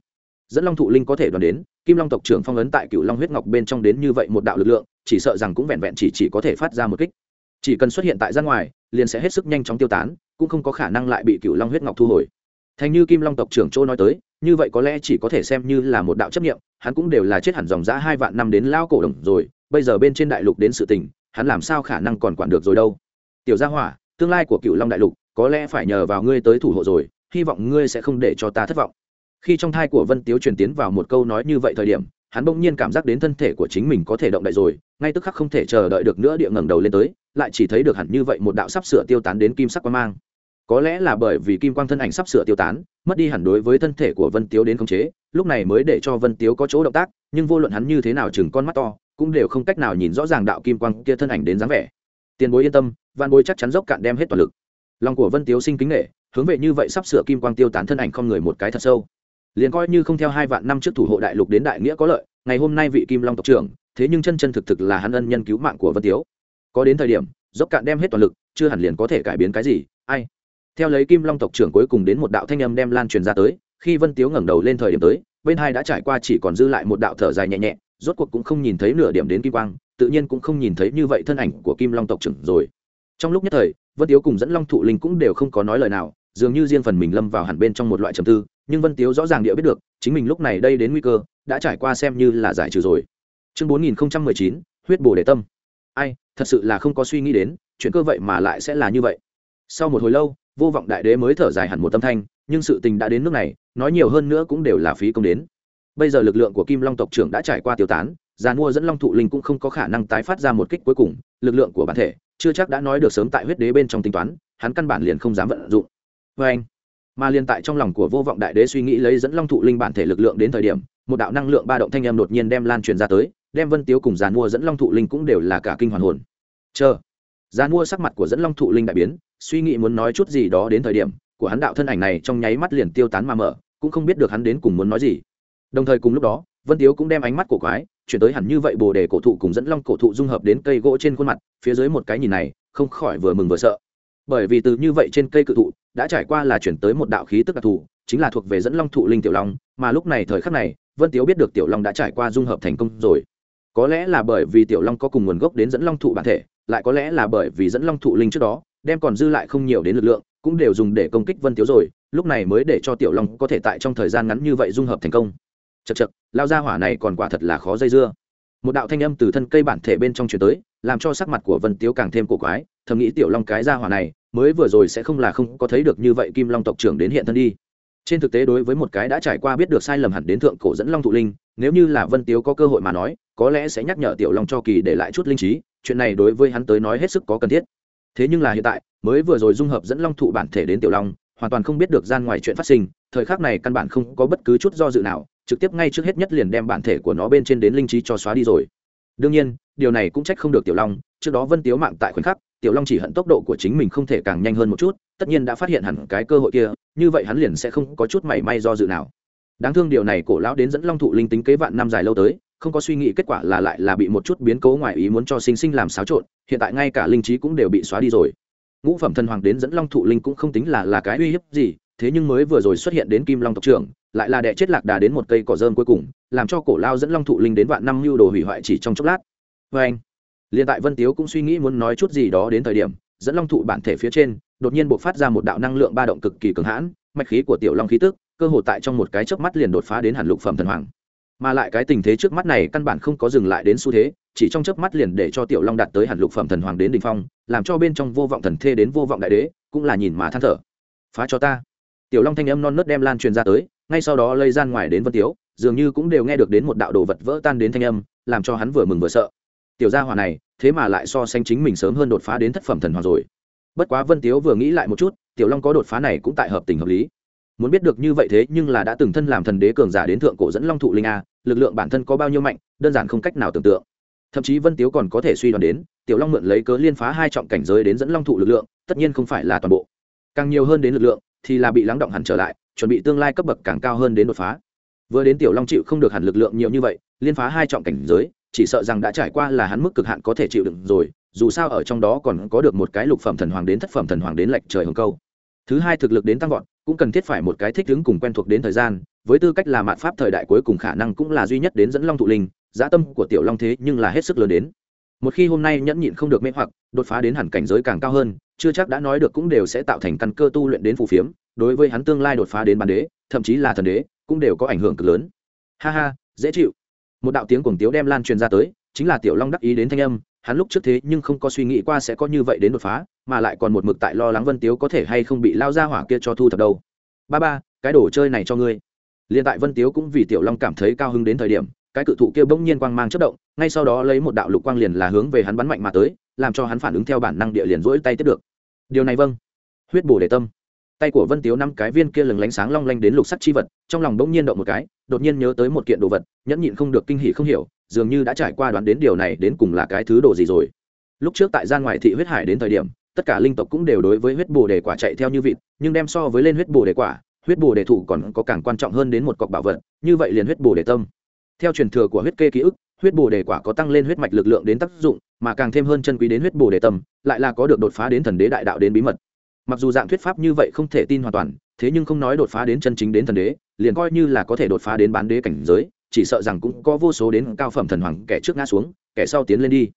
Speaker 1: Dẫn long thụ linh có thể đoán đến, kim long tộc trưởng phong ấn tại cựu long huyết ngọc bên trong đến như vậy một đạo lực lượng, chỉ sợ rằng cũng vẹn vẹn chỉ chỉ có thể phát ra một kích. Chỉ cần xuất hiện tại ra ngoài liền sẽ hết sức nhanh chóng tiêu tán, cũng không có khả năng lại bị cựu long huyết ngọc thu hồi. Thành như kim long tộc trưởng châu nói tới, như vậy có lẽ chỉ có thể xem như là một đạo chấp nghiệm hắn cũng đều là chết hẳn dòng giã hai vạn năm đến lao cổ đồng rồi, bây giờ bên trên đại lục đến sự tình, hắn làm sao khả năng còn quản được rồi đâu? Tiểu gia hỏa, tương lai của cựu long đại lục, có lẽ phải nhờ vào ngươi tới thủ hộ rồi, hy vọng ngươi sẽ không để cho ta thất vọng. Khi trong thai của vân tiếu truyền tiến vào một câu nói như vậy thời điểm hắn bỗng nhiên cảm giác đến thân thể của chính mình có thể động đậy rồi, ngay tức khắc không thể chờ đợi được nữa địa ngẩng đầu lên tới, lại chỉ thấy được hẳn như vậy một đạo sắp sửa tiêu tán đến kim sắc quang mang. Có lẽ là bởi vì kim quang thân ảnh sắp sửa tiêu tán, mất đi hẳn đối với thân thể của vân tiếu đến khống chế, lúc này mới để cho vân tiếu có chỗ động tác, nhưng vô luận hắn như thế nào chừng con mắt to, cũng đều không cách nào nhìn rõ ràng đạo kim quang kia thân ảnh đến dáng vẻ. Tiền bối yên tâm văn bối chắc chắn dốc cạn đem hết toàn lực. Lòng của vân tiếu sinh kính nghệ, hướng về như vậy sắp sửa kim quang tiêu tán thân ảnh không người một cái thật sâu liền coi như không theo hai vạn năm trước thủ hộ đại lục đến đại nghĩa có lợi, ngày hôm nay vị kim long tộc trưởng, thế nhưng chân chân thực thực là hắn ân nhân cứu mạng của vân tiếu. Có đến thời điểm, dốc cạn đem hết toàn lực, chưa hẳn liền có thể cải biến cái gì, ai? Theo lấy kim long tộc trưởng cuối cùng đến một đạo thanh âm đem lan truyền ra tới, khi vân tiếu ngẩng đầu lên thời điểm tới, bên hai đã trải qua chỉ còn dư lại một đạo thở dài nhẹ nhẹ, rốt cuộc cũng không nhìn thấy nửa điểm đến kim quang, tự nhiên cũng không nhìn thấy như vậy thân ảnh của kim long tộc trưởng rồi. Trong lúc nhất thời, vân tiếu cùng dẫn long thụ linh cũng đều không có nói lời nào dường như riêng phần mình lâm vào hẳn bên trong một loại trầm tư, nhưng vân tiếu rõ ràng địa biết được, chính mình lúc này đây đến nguy cơ, đã trải qua xem như là giải trừ rồi. Chương bốn nghìn chín, huyết bồ đề tâm. Ai, thật sự là không có suy nghĩ đến, chuyện cơ vậy mà lại sẽ là như vậy. Sau một hồi lâu, vô vọng đại đế mới thở dài hẳn một tâm thanh, nhưng sự tình đã đến nước này, nói nhiều hơn nữa cũng đều là phí công đến. Bây giờ lực lượng của kim long tộc trưởng đã trải qua tiêu tán giàn mua dẫn long thụ linh cũng không có khả năng tái phát ra một kích cuối cùng, lực lượng của bản thể chưa chắc đã nói được sớm tại huyết đế bên trong tính toán, hắn căn bản liền không dám vận dụng vê anh. Mà liên tại trong lòng của vô vọng đại đế suy nghĩ lấy dẫn long thụ linh bản thể lực lượng đến thời điểm, một đạo năng lượng ba động thanh âm đột nhiên đem lan truyền ra tới, đem vân tiếu cùng giàn mua dẫn long thụ linh cũng đều là cả kinh hoàn hồn. Chờ, giàn mua sắc mặt của dẫn long thụ linh đại biến, suy nghĩ muốn nói chút gì đó đến thời điểm, của hắn đạo thân ảnh này trong nháy mắt liền tiêu tán mà mở, cũng không biết được hắn đến cùng muốn nói gì. Đồng thời cùng lúc đó, vân tiếu cũng đem ánh mắt của quái, chuyển tới hẳn như vậy bồ đề cổ thụ cùng dẫn long cổ thụ dung hợp đến cây gỗ trên khuôn mặt, phía dưới một cái nhìn này, không khỏi vừa mừng vừa sợ bởi vì từ như vậy trên cây cự thụ, đã trải qua là chuyển tới một đạo khí tức đặc thù, chính là thuộc về dẫn long thụ linh tiểu long, mà lúc này thời khắc này, vân tiếu biết được tiểu long đã trải qua dung hợp thành công rồi. Có lẽ là bởi vì tiểu long có cùng nguồn gốc đến dẫn long thụ bản thể, lại có lẽ là bởi vì dẫn long thụ linh trước đó, đem còn dư lại không nhiều đến lực lượng, cũng đều dùng để công kích vân tiếu rồi, lúc này mới để cho tiểu long có thể tại trong thời gian ngắn như vậy dung hợp thành công. Chật chật lao ra hỏa này còn quả thật là khó dây dưa. Một đạo thanh âm từ thân cây bản thể bên trong chuyển tới, làm cho sắc mặt của vân tiếu càng thêm cổ quái thầm nghĩ tiểu long cái ra hỏa này, mới vừa rồi sẽ không là không có thấy được như vậy kim long tộc trưởng đến hiện thân đi. Trên thực tế đối với một cái đã trải qua biết được sai lầm hẳn đến thượng cổ dẫn long thụ linh, nếu như là vân tiếu có cơ hội mà nói, có lẽ sẽ nhắc nhở tiểu long cho kỳ để lại chút linh trí, chuyện này đối với hắn tới nói hết sức có cần thiết. Thế nhưng là hiện tại, mới vừa rồi dung hợp dẫn long thụ bản thể đến tiểu long, hoàn toàn không biết được gian ngoài chuyện phát sinh, thời khắc này căn bản không có bất cứ chút do dự nào, trực tiếp ngay trước hết nhất liền đem bản thể của nó bên trên đến linh trí cho xóa đi rồi. Đương nhiên, điều này cũng trách không được tiểu long, trước đó vân tiếu mạng tại khoảnh khắc tiểu long chỉ hận tốc độ của chính mình không thể càng nhanh hơn một chút, tất nhiên đã phát hiện hẳn cái cơ hội kia, như vậy hắn liền sẽ không có chút mảy may do dự nào. Đáng thương điều này cổ lão đến dẫn long thụ linh tính kế vạn năm dài lâu tới, không có suy nghĩ kết quả là lại là bị một chút biến cố ngoài ý muốn cho sinh sinh làm xáo trộn, hiện tại ngay cả linh trí cũng đều bị xóa đi rồi. Ngũ phẩm thần hoàng đến dẫn long thụ linh cũng không tính là là cái uy hiếp gì, thế nhưng mới vừa rồi xuất hiện đến kim long tộc trưởng, lại là đệ chết lạc đà đến một cây cỏ dơm cuối cùng, làm cho cổ lao dẫn long thụ linh đến vạn năm lưu đồ hủy hoại chỉ trong chốc lát. Vê anh liền tại vân tiếu cũng suy nghĩ muốn nói chút gì đó đến thời điểm, dẫn long thụ bản thể phía trên, đột nhiên bộc phát ra một đạo năng lượng ba động cực kỳ cường hãn, mạch khí của tiểu long khí tức, cơ hồ tại trong một cái chớp mắt liền đột phá đến hàn lục phẩm thần hoàng. Mà lại cái tình thế trước mắt này căn bản không có dừng lại đến xu thế, chỉ trong chớp mắt liền để cho tiểu long đạt tới hàn lục phẩm thần hoàng đến đ ỉ n h phong, làm cho bên trong vô vọng thần thê đến vô vọng đại đế, cũng là nhìn mà than thở. Phá cho ta. Tiểu long thanh âm non nớt đem lan truyền ra tới, ngay sau đó lây gian ngoài đến vân tiếu, dường như cũng đều nghe được đến một đạo đồ vật vỡ tan đến thanh âm, làm cho hắn vừa mừng vừa sợ. Tiểu gia hòa này thế mà lại so sánh chính mình sớm hơn đột phá đến thất phẩm thần hoàng rồi. Bất quá vân tiếu vừa nghĩ lại một chút, tiểu long có đột phá này cũng tại hợp tình hợp lý. Muốn biết được như vậy thế nhưng là đã từng thân làm thần đế cường giả đến thượng cổ dẫn long thụ linh a, lực lượng bản thân có bao nhiêu mạnh, đơn giản không cách nào tưởng tượng. Thậm chí vân tiếu còn có thể suy đoán đến, tiểu long mượn lấy cớ liên phá hai trọng cảnh giới đến dẫn long thụ lực lượng, tất nhiên không phải là toàn bộ. Càng nhiều hơn đến lực lượng, thì là bị lắng động hẳn trở lại, chuẩn bị tương lai cấp bậc càng cao hơn đến đột phá. Vừa đến tiểu long chịu không được hẳn lực lượng nhiều như vậy, liên phá hai trọng cảnh giới chỉ sợ rằng đã trải qua là hắn mức cực hạn có thể chịu đựng rồi, dù sao ở trong đó còn có được một cái lục phẩm thần hoàng đến thất phẩm thần hoàng đến lệch trời hồng câu. Thứ hai thực lực đến tăng vọt, cũng cần thiết phải một cái thích ứng cùng quen thuộc đến thời gian, với tư cách là mạn pháp thời đại cuối cùng khả năng cũng là duy nhất đến dẫn long thụ linh, dã tâm của tiểu long thế nhưng là hết sức lớn đến. Một khi hôm nay nhẫn nhịn không được mê hoặc, đột phá đến hẳn cảnh giới càng cao hơn, chưa chắc đã nói được cũng đều sẽ tạo thành căn cơ tu luyện đến phù phiếm, đối với hắn tương lai đột phá đến bản đế, thậm chí là thần đế, cũng đều có ảnh hưởng cực lớn. Ha ha, dễ chịu một đạo tiếng cuồng tiếu đem lan truyền ra tới, chính là tiểu long đắc ý đến thanh âm, hắn lúc trước thế nhưng không có suy nghĩ qua sẽ có như vậy đến đột phá, mà lại còn một mực tại lo lắng vân tiếu có thể hay không bị lao ra hỏa kia cho thu thập đâu. Ba ba, cái đồ chơi này cho ngươi. Liền tại vân tiếu cũng vì tiểu long cảm thấy cao hứng đến thời điểm, cái cự thụ kia bỗng nhiên quang mang chất động, ngay sau đó lấy một đạo lục quang liền là hướng về hắn bắn mạnh mà tới, làm cho hắn phản ứng theo bản năng địa liền rỗi tay tiếp được. Điều này vâng. Huyết bổ để tâm tay của vân tiếu năm cái viên kia lừng lánh sáng long lanh đến lục sắt chi vật, trong lòng bỗng nhiên động một cái, đột nhiên nhớ tới một kiện đồ vật, nhẫn nhịn không được kinh hỉ không hiểu, dường như đã trải qua đoán đến điều này đến cùng là cái thứ đồ gì rồi. Lúc trước tại gian ngoại thị huyết hải đến thời điểm, tất cả linh tộc cũng đều đối với huyết bồ đề quả chạy theo như vịt, nhưng đem so với lên huyết bồ đề quả, huyết bồ đề thủ còn có càng quan trọng hơn đến một cọc bảo vật, như vậy liền huyết bồ đề tâm. Theo truyền thừa của huyết kê ký ức, huyết bồ đề quả có tăng lên huyết mạch lực lượng đến tác dụng, mà càng thêm hơn chân quý đến huyết bồ đề tâm, lại là có được đột phá đến thần đế đại đạo đến bí mật mặc dù dạng thuyết pháp như vậy không thể tin hoàn toàn, thế nhưng không nói đột phá đến chân chính đến thần đế, liền coi như là có thể đột phá đến bán đế cảnh giới, chỉ sợ rằng cũng có vô số đến cao phẩm thần hoàng kẻ trước ngã xuống, kẻ sau tiến lên đi.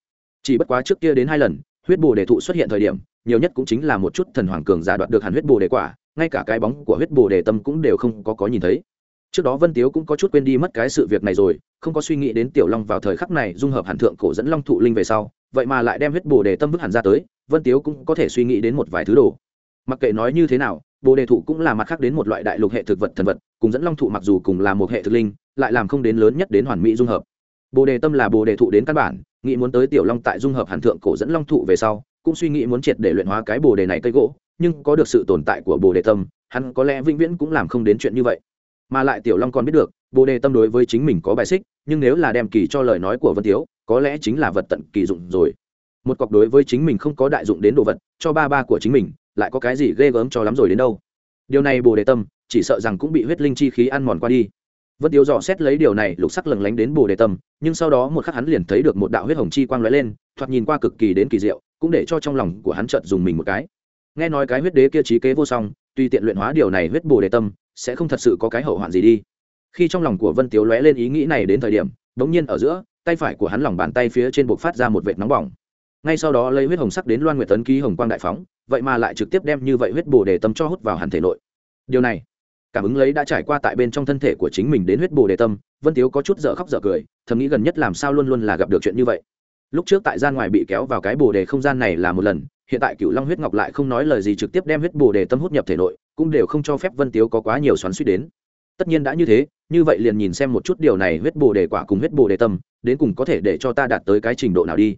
Speaker 1: Chỉ bất quá trước kia đến hai lần, huyết bồ đề thụ xuất hiện thời điểm, nhiều nhất cũng chính là một chút thần hoàng cường giả đoạt được hẳn huyết bồ đề quả, ngay cả cái bóng của huyết bồ đề tâm cũng đều không có có nhìn thấy. Trước đó vân tiếu cũng có chút quên đi mất cái sự việc này rồi, không có suy nghĩ đến tiểu long vào thời khắc này dung hợp hẳn thượng cổ dẫn long thụ linh về sau, vậy mà lại đem huyết bồ đề tâm vứt hẳn ra tới, vân tiếu cũng có thể suy nghĩ đến một vài thứ đồ mặc kệ nói như thế nào, bồ đề thụ cũng là mặt khác đến một loại đại lục hệ thực vật thần vật, cùng dẫn long thụ mặc dù cùng là một hệ thực linh, lại làm không đến lớn nhất đến hoàn mỹ dung hợp. Bồ đề tâm là bồ đề thụ đến căn bản, nghĩ muốn tới tiểu long tại dung hợp hàn thượng cổ dẫn long thụ về sau, cũng suy nghĩ muốn triệt để luyện hóa cái bồ đề này cây gỗ, nhưng có được sự tồn tại của bồ đề tâm, hắn có lẽ vĩnh viễn cũng làm không đến chuyện như vậy. Mà lại tiểu long còn biết được, bồ đề tâm đối với chính mình có bài xích, nhưng nếu là đem kỳ cho lời nói của vân tiếu, có lẽ chính là vật tận kỳ dụng rồi. Một cọc đối với chính mình không có đại dụng đến đồ vật, cho ba ba của chính mình lại có cái gì ghê gớm cho lắm rồi đến đâu. Điều này bồ đề tâm chỉ sợ rằng cũng bị huyết linh chi khí ăn mòn qua đi. Vân Tiêu dò xét lấy điều này, lục sắc lừng lánh đến bồ đề tâm, nhưng sau đó một khắc hắn liền thấy được một đạo huyết hồng chi quang lóe lên, thoạt nhìn qua cực kỳ đến kỳ diệu, cũng để cho trong lòng của hắn chợt dùng mình một cái. Nghe nói cái huyết đế kia trí kế vô song, tuy tiện luyện hóa điều này huyết bồ đề tâm, sẽ không thật sự có cái hậu hoạn gì đi. Khi trong lòng của vân tiếu lóe lên ý nghĩ này đến thời điểm, bỗng nhiên ở giữa, tay phải của hắn lòng bàn tay phía trên buộc phát ra một vệt nóng bỏng ngay sau đó lấy huyết hồng sắc đến loan nguyệt tấn ký hồng quang đại phóng, vậy mà lại trực tiếp đem như vậy huyết bồ đề tâm cho hút vào hẳn thể nội. Điều này, cảm ứng lấy đã trải qua tại bên trong thân thể của chính mình đến huyết bồ đề tâm, vân tiếu có chút dở khóc dở cười, thầm nghĩ gần nhất làm sao luôn luôn là gặp được chuyện như vậy. Lúc trước tại gian ngoài bị kéo vào cái bồ đề không gian này là một lần, hiện tại cựu long huyết ngọc lại không nói lời gì trực tiếp đem huyết bồ đề tâm hút nhập thể nội, cũng đều không cho phép vân tiếu có quá nhiều xoắn suýt đến. Tất nhiên đã như thế, như vậy liền nhìn xem một chút điều này huyết bồ đề quả cùng huyết bồ đề tâm, đến cùng có thể để cho ta đạt tới cái trình độ nào đi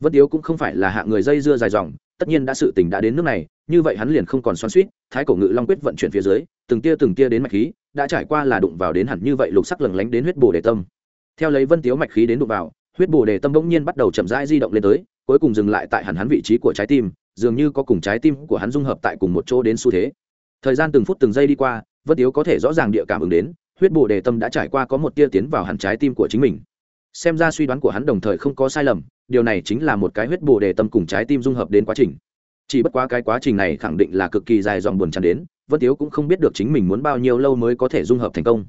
Speaker 1: vân tiếu cũng không phải là hạ người dây dưa dài dòng, tất nhiên đã sự tình đã đến nước này, như vậy hắn liền không còn xoắn suýt thái cổ ngự long quyết vận chuyển phía dưới, từng tia từng tia đến mạch khí, đã trải qua là đụng vào đến hẳn như vậy lục sắc lừng lánh đến huyết bồ đề tâm. Theo lấy vân tiếu mạch khí đến đụng vào, huyết bồ đề tâm bỗng nhiên bắt đầu chậm rãi di động lên tới, cuối cùng dừng lại tại hẳn hắn vị trí của trái tim, dường như có cùng trái tim của hắn dung hợp tại cùng một chỗ đến xu thế. Thời gian từng phút từng giây đi qua, vân tiếu có thể rõ ràng địa cảm ứng đến, huyết bồ đề tâm đã trải qua có một tia tiến vào hẳn trái tim của chính mình xem ra suy đoán của hắn đồng thời không có sai lầm, điều này chính là một cái huyết bồ đề tâm cùng trái tim dung hợp đến quá trình. Chỉ bất quá cái quá trình này khẳng định là cực kỳ dài dòng buồn chán đến, vân tiếu cũng không biết được chính mình muốn bao nhiêu lâu mới có thể dung hợp thành công.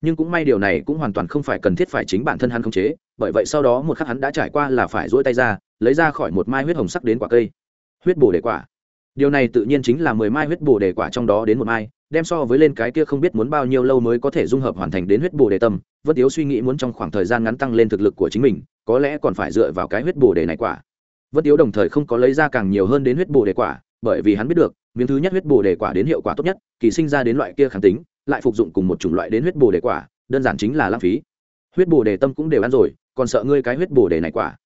Speaker 1: Nhưng cũng may điều này cũng hoàn toàn không phải cần thiết phải chính bản thân hắn khống chế, bởi vậy sau đó một khắc hắn đã trải qua là phải rỗi tay ra, lấy ra khỏi một mai huyết hồng sắc đến quả cây. Huyết bồ đề quả. Điều này tự nhiên chính là mười mai huyết bồ đề quả trong đó đến một mai đem so với lên cái kia không biết muốn bao nhiêu lâu mới có thể dung hợp hoàn thành đến huyết bồ đề tâm, vân tiếu suy nghĩ muốn trong khoảng thời gian ngắn tăng lên thực lực của chính mình, có lẽ còn phải dựa vào cái huyết bồ đề này quả. Vân tiếu đồng thời không có lấy ra càng nhiều hơn đến huyết bồ đề quả, bởi vì hắn biết được, miếng thứ nhất huyết bồ đề quả đến hiệu quả tốt nhất, kỳ sinh ra đến loại kia kháng tính, lại phục dụng cùng một chủng loại đến huyết bồ đề quả, đơn giản chính là lãng phí. Huyết bồ đề tâm cũng đều ăn rồi, còn sợ ngươi cái huyết bồ đề này quả.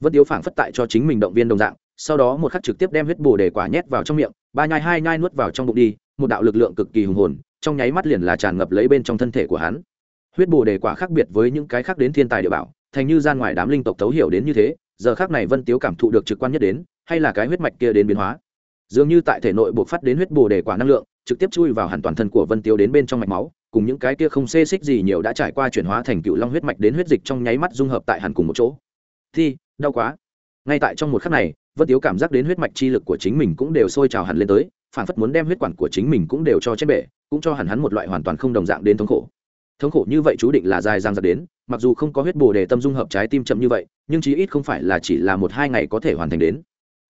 Speaker 1: Vân tiếu phảng phất tại cho chính mình động viên đồng dạng, sau đó một khắc trực tiếp đem huyết bồ đề quả nhét vào trong miệng, ba nhai hai nhai nuốt vào trong bụng đi một đạo lực lượng cực kỳ hùng hồn, trong nháy mắt liền là tràn ngập lấy bên trong thân thể của hắn. Huyết bồ đề quả khác biệt với những cái khác đến thiên tài địa bảo, thành như gian ngoài đám linh tộc thấu hiểu đến như thế, giờ khác này vân tiếu cảm thụ được trực quan nhất đến, hay là cái huyết mạch kia đến biến hóa. Dường như tại thể nội buộc phát đến huyết bồ đề quả năng lượng, trực tiếp chui vào hẳn toàn thân của vân tiếu đến bên trong mạch máu, cùng những cái kia không xê xích gì nhiều đã trải qua chuyển hóa thành cựu long huyết mạch đến huyết dịch trong nháy mắt dung hợp tại hẳn cùng một chỗ. Thi, đau quá. Ngay tại trong một khắc này, vân tiếu cảm giác đến huyết mạch chi lực của chính mình cũng đều sôi trào hẳn lên tới phản phất muốn đem huyết quản của chính mình cũng đều cho chết bể, cũng cho hẳn hắn một loại hoàn toàn không đồng dạng đến thống khổ. Thống khổ như vậy chú định là dài dang dặc đến, mặc dù không có huyết bồ đề tâm dung hợp trái tim chậm như vậy, nhưng chí ít không phải là chỉ là một hai ngày có thể hoàn thành đến.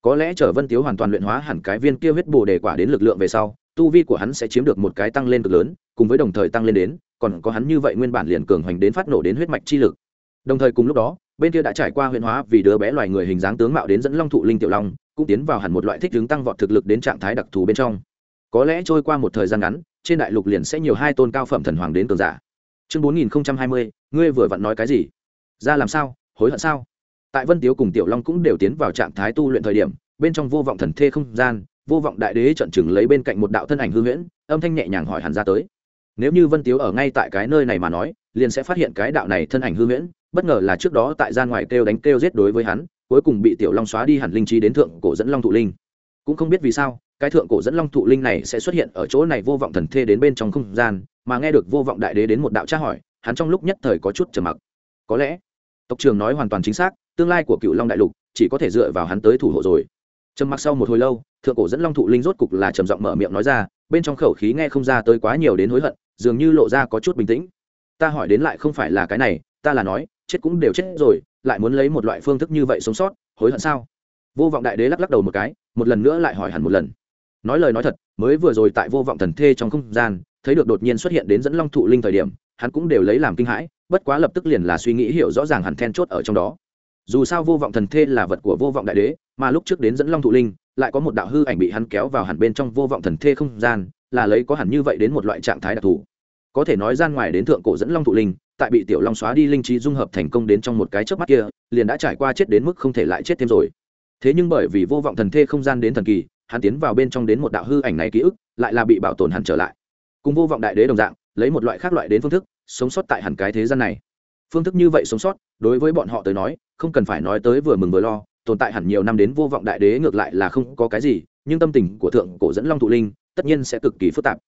Speaker 1: Có lẽ chờ vân tiếu hoàn toàn luyện hóa hẳn cái viên kia huyết bồ đề quả đến lực lượng về sau, tu vi của hắn sẽ chiếm được một cái tăng lên cực lớn, cùng với đồng thời tăng lên đến, còn có hắn như vậy nguyên bản liền cường hoành đến phát nổ đến huyết mạch chi lực. Đồng thời cùng lúc đó, bên kia đã trải qua huyện hóa vì đứa bé loài người hình dáng tướng mạo đến dẫn long thụ linh tiểu long cũng tiến vào hẳn một loại thích ứng tăng vọt thực lực đến trạng thái đặc thù bên trong. Có lẽ trôi qua một thời gian ngắn, trên đại lục liền sẽ nhiều hai tôn cao phẩm thần hoàng đến cường giả. Chương bốn nghìn hai mươi, ngươi vừa vặn nói cái gì? Ra làm sao? Hối hận sao? Tại vân tiếu cùng tiểu long cũng đều tiến vào trạng thái tu luyện thời điểm, bên trong vô vọng thần thê không gian, vô vọng đại đế trận chừng lấy bên cạnh một đạo thân ảnh hư huyễn, âm thanh nhẹ nhàng hỏi hẳn ra tới. Nếu như vân tiếu ở ngay tại cái nơi này mà nói, liền sẽ phát hiện cái đạo này thân ảnh hư huyễn, bất ngờ là trước đó tại gian ngoài kêu đánh kêu giết đối với hắn cuối cùng bị tiểu long xóa đi hẳn linh trí đến thượng cổ dẫn long thụ linh. Cũng không biết vì sao, cái thượng cổ dẫn long thụ linh này sẽ xuất hiện ở chỗ này vô vọng thần thê đến bên trong không gian, mà nghe được vô vọng đại đế đến một đạo tra hỏi, hắn trong lúc nhất thời có chút trầm mặc. Có lẽ, tộc trường nói hoàn toàn chính xác, tương lai của cựu long đại lục chỉ có thể dựa vào hắn tới thủ hộ rồi. Trầm mặc sau một hồi lâu, thượng cổ dẫn long thụ linh rốt cục là trầm giọng mở miệng nói ra, bên trong khẩu khí nghe không ra tới quá nhiều đến hối hận, dường như lộ ra có chút bình tĩnh. Ta hỏi đến lại không phải là cái này, ta là nói, chết cũng đều chết rồi lại muốn lấy một loại phương thức như vậy sống sót, hối hận sao? Vô vọng đại đế lắc lắc đầu một cái, một lần nữa lại hỏi hẳn một lần. Nói lời nói thật, mới vừa rồi tại vô vọng thần thê trong không gian, thấy được đột nhiên xuất hiện đến dẫn long thụ linh thời điểm, hắn cũng đều lấy làm kinh hãi, bất quá lập tức liền là suy nghĩ hiểu rõ ràng hẳn then chốt ở trong đó. Dù sao vô vọng thần thê là vật của vô vọng đại đế, mà lúc trước đến dẫn long thụ linh, lại có một đạo hư ảnh bị hắn kéo vào hẳn bên trong vô vọng thần thê không gian, là lấy có hẳn như vậy đến một loại trạng thái đặc thù. Có thể nói gian ngoài đến thượng cổ dẫn long thụ linh tại bị tiểu long xóa đi linh trí dung hợp thành công đến trong một cái chớp mắt kia, liền đã trải qua chết đến mức không thể lại chết thêm rồi. Thế nhưng bởi vì vô vọng thần thê không gian đến thần kỳ, hắn tiến vào bên trong đến một đạo hư ảnh này ký ức, lại là bị bảo tồn hẳn trở lại. Cùng vô vọng đại đế đồng dạng, lấy một loại khác loại đến phương thức, sống sót tại hẳn cái thế gian này. Phương thức như vậy sống sót, đối với bọn họ tới nói, không cần phải nói tới vừa mừng vừa lo, tồn tại hẳn nhiều năm đến vô vọng đại đế ngược lại là không có cái gì, nhưng tâm tình của thượng cổ dẫn long thụ linh, tất nhiên sẽ cực kỳ phức tạp.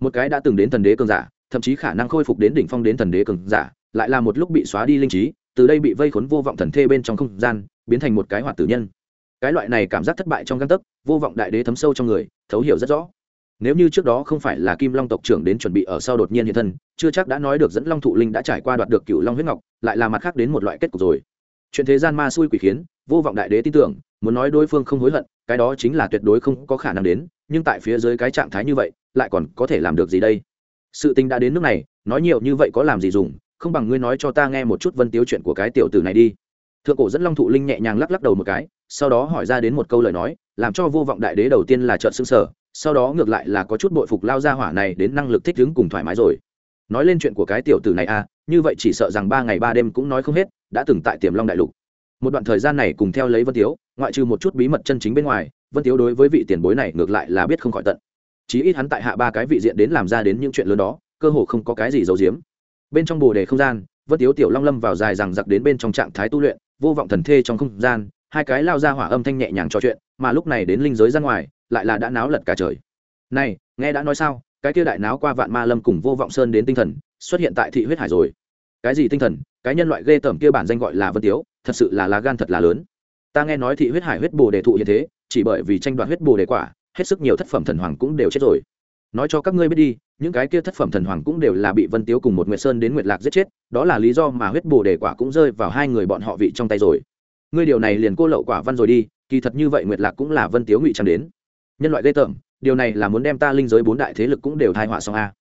Speaker 1: Một cái đã từng đến thần đế cường giả thậm chí khả năng khôi phục đến đỉnh phong đến thần đế cường giả, lại là một lúc bị xóa đi linh trí, từ đây bị vây khốn vô vọng thần thê bên trong không gian, biến thành một cái hoạt tử nhân. Cái loại này cảm giác thất bại trong găng tấc, vô vọng đại đế thấm sâu trong người, thấu hiểu rất rõ. Nếu như trước đó không phải là kim long tộc trưởng đến chuẩn bị ở sau đột nhiên hiện thân, chưa chắc đã nói được dẫn long thụ linh đã trải qua đoạt được cựu long huyết ngọc, lại là mặt khác đến một loại kết cục rồi. Chuyện thế gian ma xui quỷ khiến, vô vọng đại đế tin tưởng, muốn nói đối phương không hối hận, cái đó chính là tuyệt đối không có khả năng đến, nhưng tại phía dưới cái trạng thái như vậy, lại còn có thể làm được gì đây? Sự tình đã đến nước này, nói nhiều như vậy có làm gì dùng, không bằng ngươi nói cho ta nghe một chút vân tiếu chuyện của cái tiểu tử này đi. Thượng cổ dẫn long thụ linh nhẹ nhàng lắc lắc đầu một cái, sau đó hỏi ra đến một câu lời nói, làm cho vô vọng đại đế đầu tiên là trợn xương sở sau đó ngược lại là có chút bội phục lao ra hỏa này đến năng lực thích ứng cùng thoải mái rồi. Nói lên chuyện của cái tiểu tử này à như vậy chỉ sợ rằng ba ngày ba đêm cũng nói không hết, đã từng tại tiềm long đại lục. Một đoạn thời gian này cùng theo lấy vân tiếu, ngoại trừ một chút bí mật chân chính bên ngoài, vân tiếu đối với vị tiền bối này ngược lại là biết không khỏi tận chí ít hắn tại hạ ba cái vị diện đến làm ra đến những chuyện lớn đó, cơ hồ không có cái gì giấu giếm. Bên trong bồ đề không gian, vân tiếu tiểu long lâm vào dài rằng giặc đến bên trong trạng thái tu luyện, vô vọng thần thê trong không gian, hai cái lao ra hỏa âm thanh nhẹ nhàng trò chuyện, mà lúc này đến linh giới ra ngoài, lại là đã náo lật cả trời. Này, nghe đã nói sao, cái kia đại náo qua vạn ma lâm cùng vô vọng sơn đến tinh thần, xuất hiện tại thị huyết hải rồi. Cái gì tinh thần? Cái nhân loại ghê tởm kia bản danh gọi là vân tiếu, thật sự là lá gan thật là lớn. Ta nghe nói thị huyết hải huyết bồ đề thụ hiện thế, chỉ bởi vì tranh đoạt huyết bồ đề quả hết sức nhiều thất phẩm thần hoàng cũng đều chết rồi. Nói cho các ngươi biết đi, những cái kia thất phẩm thần hoàng cũng đều là bị vân tiếu cùng một nguyệt sơn đến nguyệt lạc giết chết, đó là lý do mà huyết bồ đề quả cũng rơi vào hai người bọn họ vị trong tay rồi. Ngươi điều này liền cô lậu quả văn rồi đi, kỳ thật như vậy nguyệt lạc cũng là vân tiếu ngụy trang đến. Nhân loại ghê tởm, điều này là muốn đem ta linh giới bốn đại thế lực cũng đều thai họa xong a.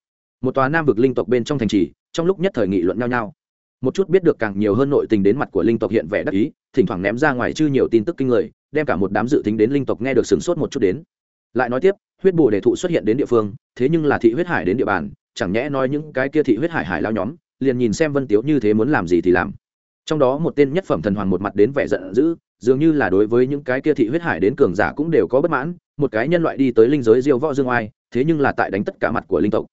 Speaker 1: Một tòa nam vực linh tộc bên trong thành trì, trong lúc nhất thời nghị luận nhau nhau. Một chút biết được càng nhiều hơn nội tình đến mặt của linh tộc hiện vẻ đắc ý, thỉnh thoảng ném ra ngoài chư nhiều tin tức kinh người, đem cả một đám dự tính đến linh tộc nghe được sửng sốt một chút đến lại nói tiếp, huyết bồ đề thụ xuất hiện đến địa phương, thế nhưng là thị huyết hải đến địa bàn, chẳng nhẽ nói những cái kia thị huyết hải hải lao nhóm, liền nhìn xem vân tiếu như thế muốn làm gì thì làm. Trong đó một tên nhất phẩm thần hoàng một mặt đến vẻ giận dữ, dường như là đối với những cái kia thị huyết hải đến cường giả cũng đều có bất mãn, một cái nhân loại đi tới linh giới diêu võ dương oai, thế nhưng là tại đánh tất cả mặt của linh tộc.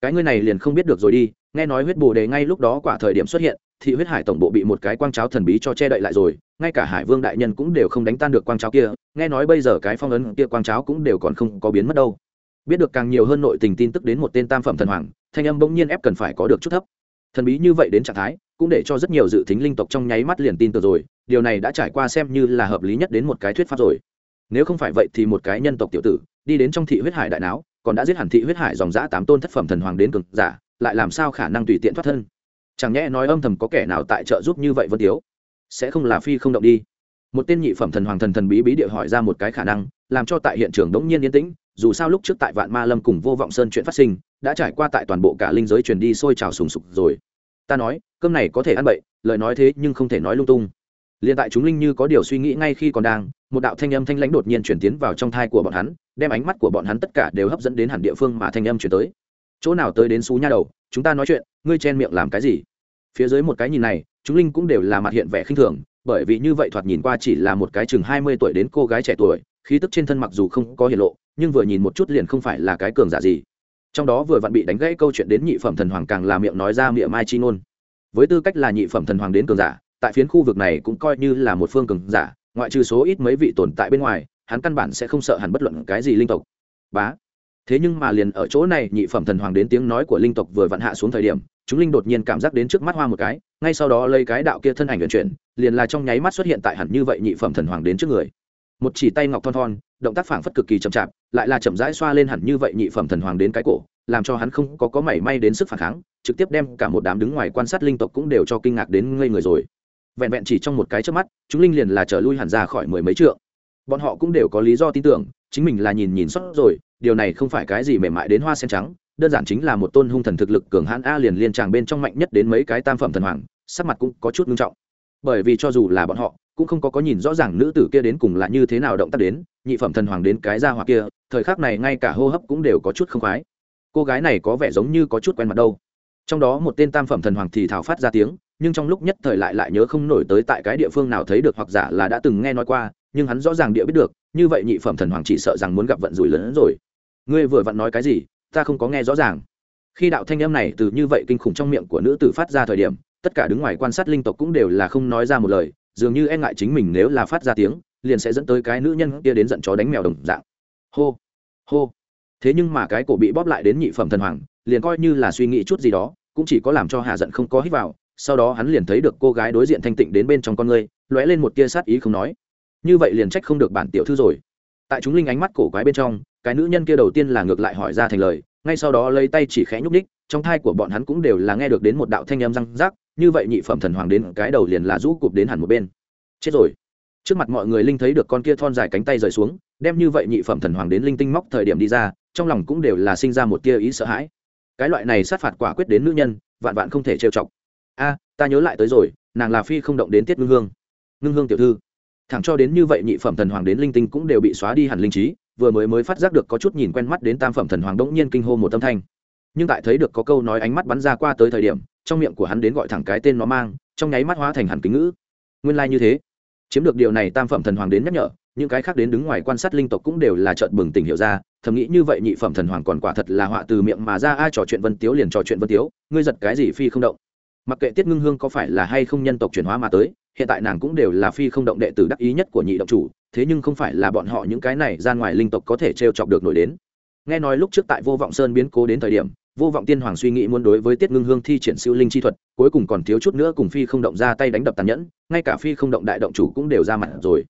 Speaker 1: Cái ngươi này liền không biết được rồi đi, nghe nói huyết bồ đề ngay lúc đó quả thời điểm xuất hiện thị huyết hải tổng bộ bị một cái quang cháo thần bí cho che đậy lại rồi, ngay cả hải vương đại nhân cũng đều không đánh tan được quang cháo kia, nghe nói bây giờ cái phong ấn kia quang cháo cũng đều còn không có biến mất đâu. Biết được càng nhiều hơn nội tình tin tức đến một tên tam phẩm thần hoàng, thanh âm bỗng nhiên ép cần phải có được chút thấp. Thần bí như vậy đến trạng thái, cũng để cho rất nhiều dự tính linh tộc trong nháy mắt liền tin từ rồi, điều này đã trải qua xem như là hợp lý nhất đến một cái thuyết pháp rồi. Nếu không phải vậy thì một cái nhân tộc tiểu tử, đi đến trong thị huyết hải đại não còn đã giết hẳn thị huyết hải dòng dã tám tôn thất phẩm thần hoàng đến cực giả, lại làm sao khả năng tùy tiện thoát thân? Chẳng nhẽ nói âm thầm có kẻ nào tại trợ giúp như vậy vân tiếu? Sẽ không là phi không động đi. Một tên nhị phẩm thần hoàng thần thần bí bí địa hỏi ra một cái khả năng, làm cho tại hiện trường đống nhiên yên tĩnh, dù sao lúc trước tại vạn ma lâm cùng vô vọng sơn chuyện phát sinh, đã trải qua tại toàn bộ cả linh giới truyền đi sôi trào sùng sục rồi. Ta nói, cơm này có thể ăn bậy, lời nói thế nhưng không thể nói lung tung. Liền tại chúng linh như có điều suy nghĩ ngay khi còn đang, một đạo thanh âm thanh lãnh đột nhiên chuyển tiến vào trong thai của bọn hắn, đem ánh mắt của bọn hắn tất cả đều hấp dẫn đến hẳn địa phương mà thanh âm chuyển tới. Chỗ nào tới đến xú nha đầu chúng ta nói chuyện, ngươi chen miệng làm cái gì? Phía dưới một cái nhìn này, chúng linh cũng đều là mặt hiện vẻ khinh thường, bởi vì như vậy thoạt nhìn qua chỉ là một cái chừng hai mươi tuổi đến cô gái trẻ tuổi, khí tức trên thân mặc dù không có hiện lộ, nhưng vừa nhìn một chút liền không phải là cái cường giả gì. Trong đó vừa vặn bị đánh gãy câu chuyện đến nhị phẩm thần hoàng càng là miệng nói ra miệng mai chi ngôn. Với tư cách là nhị phẩm thần hoàng đến cường giả, tại phiến khu vực này cũng coi như là một phương cường giả, ngoại trừ số ít mấy vị tồn tại bên ngoài, hắn căn bản sẽ không sợ hẳn bất luận cái gì linh tộc. Bá thế nhưng mà liền ở chỗ này, nhị phẩm thần hoàng đến tiếng nói của linh tộc vừa vặn hạ xuống thời điểm, chúng linh đột nhiên cảm giác đến trước mắt hoa một cái, ngay sau đó lấy cái đạo kia thân ảnh vận chuyển, liền là trong nháy mắt xuất hiện tại hẳn như vậy nhị phẩm thần hoàng đến trước người. Một chỉ tay ngọc thon thon, động tác phảng phất cực kỳ chậm chạp, lại là chậm rãi xoa lên hẳn như vậy nhị phẩm thần hoàng đến cái cổ, làm cho hắn không có có mảy may đến sức phản kháng, trực tiếp đem cả một đám đứng ngoài quan sát linh tộc cũng đều cho kinh ngạc đến ngây người rồi. Vẹn vẹn chỉ trong một cái trước mắt, chúng linh liền là trở lui hẳn ra khỏi mười mấy trượng. Bọn họ cũng đều có lý do tin tưởng, chính mình là nhìn nhìn sót rồi điều này không phải cái gì mềm mại đến hoa sen trắng, đơn giản chính là một tôn hung thần thực lực cường hãn a liền liên tràng bên trong mạnh nhất đến mấy cái tam phẩm thần hoàng, sắc mặt cũng có chút nghiêm trọng. Bởi vì cho dù là bọn họ, cũng không có có nhìn rõ ràng nữ tử kia đến cùng là như thế nào động tác đến, nhị phẩm thần hoàng đến cái ra hoặc kia, thời khắc này ngay cả hô hấp cũng đều có chút không khoái. Cô gái này có vẻ giống như có chút quen mặt đâu. Trong đó một tên tam phẩm thần hoàng thì thảo phát ra tiếng, nhưng trong lúc nhất thời lại lại nhớ không nổi tới tại cái địa phương nào thấy được hoặc giả là đã từng nghe nói qua, nhưng hắn rõ ràng địa biết được, như vậy nhị phẩm thần hoàng chỉ sợ rằng muốn gặp vận rủi lớn hơn rồi ngươi vừa vặn nói cái gì, ta không có nghe rõ ràng. Khi đạo thanh âm này từ như vậy kinh khủng trong miệng của nữ tử phát ra thời điểm, tất cả đứng ngoài quan sát linh tộc cũng đều là không nói ra một lời, dường như e ngại chính mình nếu là phát ra tiếng, liền sẽ dẫn tới cái nữ nhân kia đến giận chó đánh mèo đồng dạng. Hô hô. Thế nhưng mà cái cổ bị bóp lại đến nhị phẩm thần hoàng, liền coi như là suy nghĩ chút gì đó, cũng chỉ có làm cho hạ giận không có hít vào, sau đó hắn liền thấy được cô gái đối diện thanh tịnh đến bên trong con ngươi, lóe lên một tia sát ý không nói. Như vậy liền trách không được bản tiểu thư rồi. Tại chúng linh ánh mắt cổ quái bên trong cái nữ nhân kia đầu tiên là ngược lại hỏi ra thành lời, ngay sau đó lấy tay chỉ khẽ nhúc ních trong thai của bọn hắn cũng đều là nghe được đến một đạo thanh âm răng rác như vậy nhị phẩm thần hoàng đến cái đầu liền là rũ cụp đến hẳn một bên. Chết rồi. Trước mặt mọi người linh thấy được con kia thon dài cánh tay rời xuống, đem như vậy nhị phẩm thần hoàng đến linh tinh móc thời điểm đi ra, trong lòng cũng đều là sinh ra một tia ý sợ hãi. Cái loại này sát phạt quả quyết đến nữ nhân, vạn vạn không thể trêu chọc. A, ta nhớ lại tới rồi, nàng là phi không động đến tiết ngưng hương. Ngưng hương tiểu thư. Thẳng cho đến như vậy nhị phẩm thần hoàng đến linh tinh cũng đều bị xóa đi hẳn linh trí vừa mới mới phát giác được có chút nhìn quen mắt đến tam phẩm thần hoàng đống nhiên kinh hô một tâm thanh. Nhưng tại thấy được có câu nói ánh mắt bắn ra qua tới thời điểm, trong miệng của hắn đến gọi thẳng cái tên nó mang, trong nháy mắt hóa thành hẳn kính ngữ. Nguyên lai như thế. Chiếm được điều này tam phẩm thần hoàng đến nhắc nhở, những cái khác đến đứng ngoài quan sát linh tộc cũng đều là trợn bừng tỉnh hiểu ra, thầm nghĩ như vậy nhị phẩm thần hoàng còn quả thật là họa từ miệng mà ra, ai trò chuyện vân tiếu liền trò chuyện vân tiếu, ngươi giật cái gì phi không động. Mặc kệ tiết ngưng hương có phải là hay không nhân tộc chuyển hóa mà tới, hiện tại nàng cũng đều là phi không động đệ tử đắc ý nhất của nhị động chủ thế nhưng không phải là bọn họ những cái này ra ngoài linh tộc có thể t r e o chọc được nổi đến. Nghe nói lúc trước tại vô vọng sơn biến cố đến thời điểm, vô vọng tiên hoàng suy nghĩ muốn đối với tiết ngưng hương thi triển siêu linh chi thuật, cuối cùng còn thiếu chút nữa cùng phi không động ra tay đánh đập tàn nhẫn, ngay cả phi không động đại động chủ cũng đều ra mặt rồi.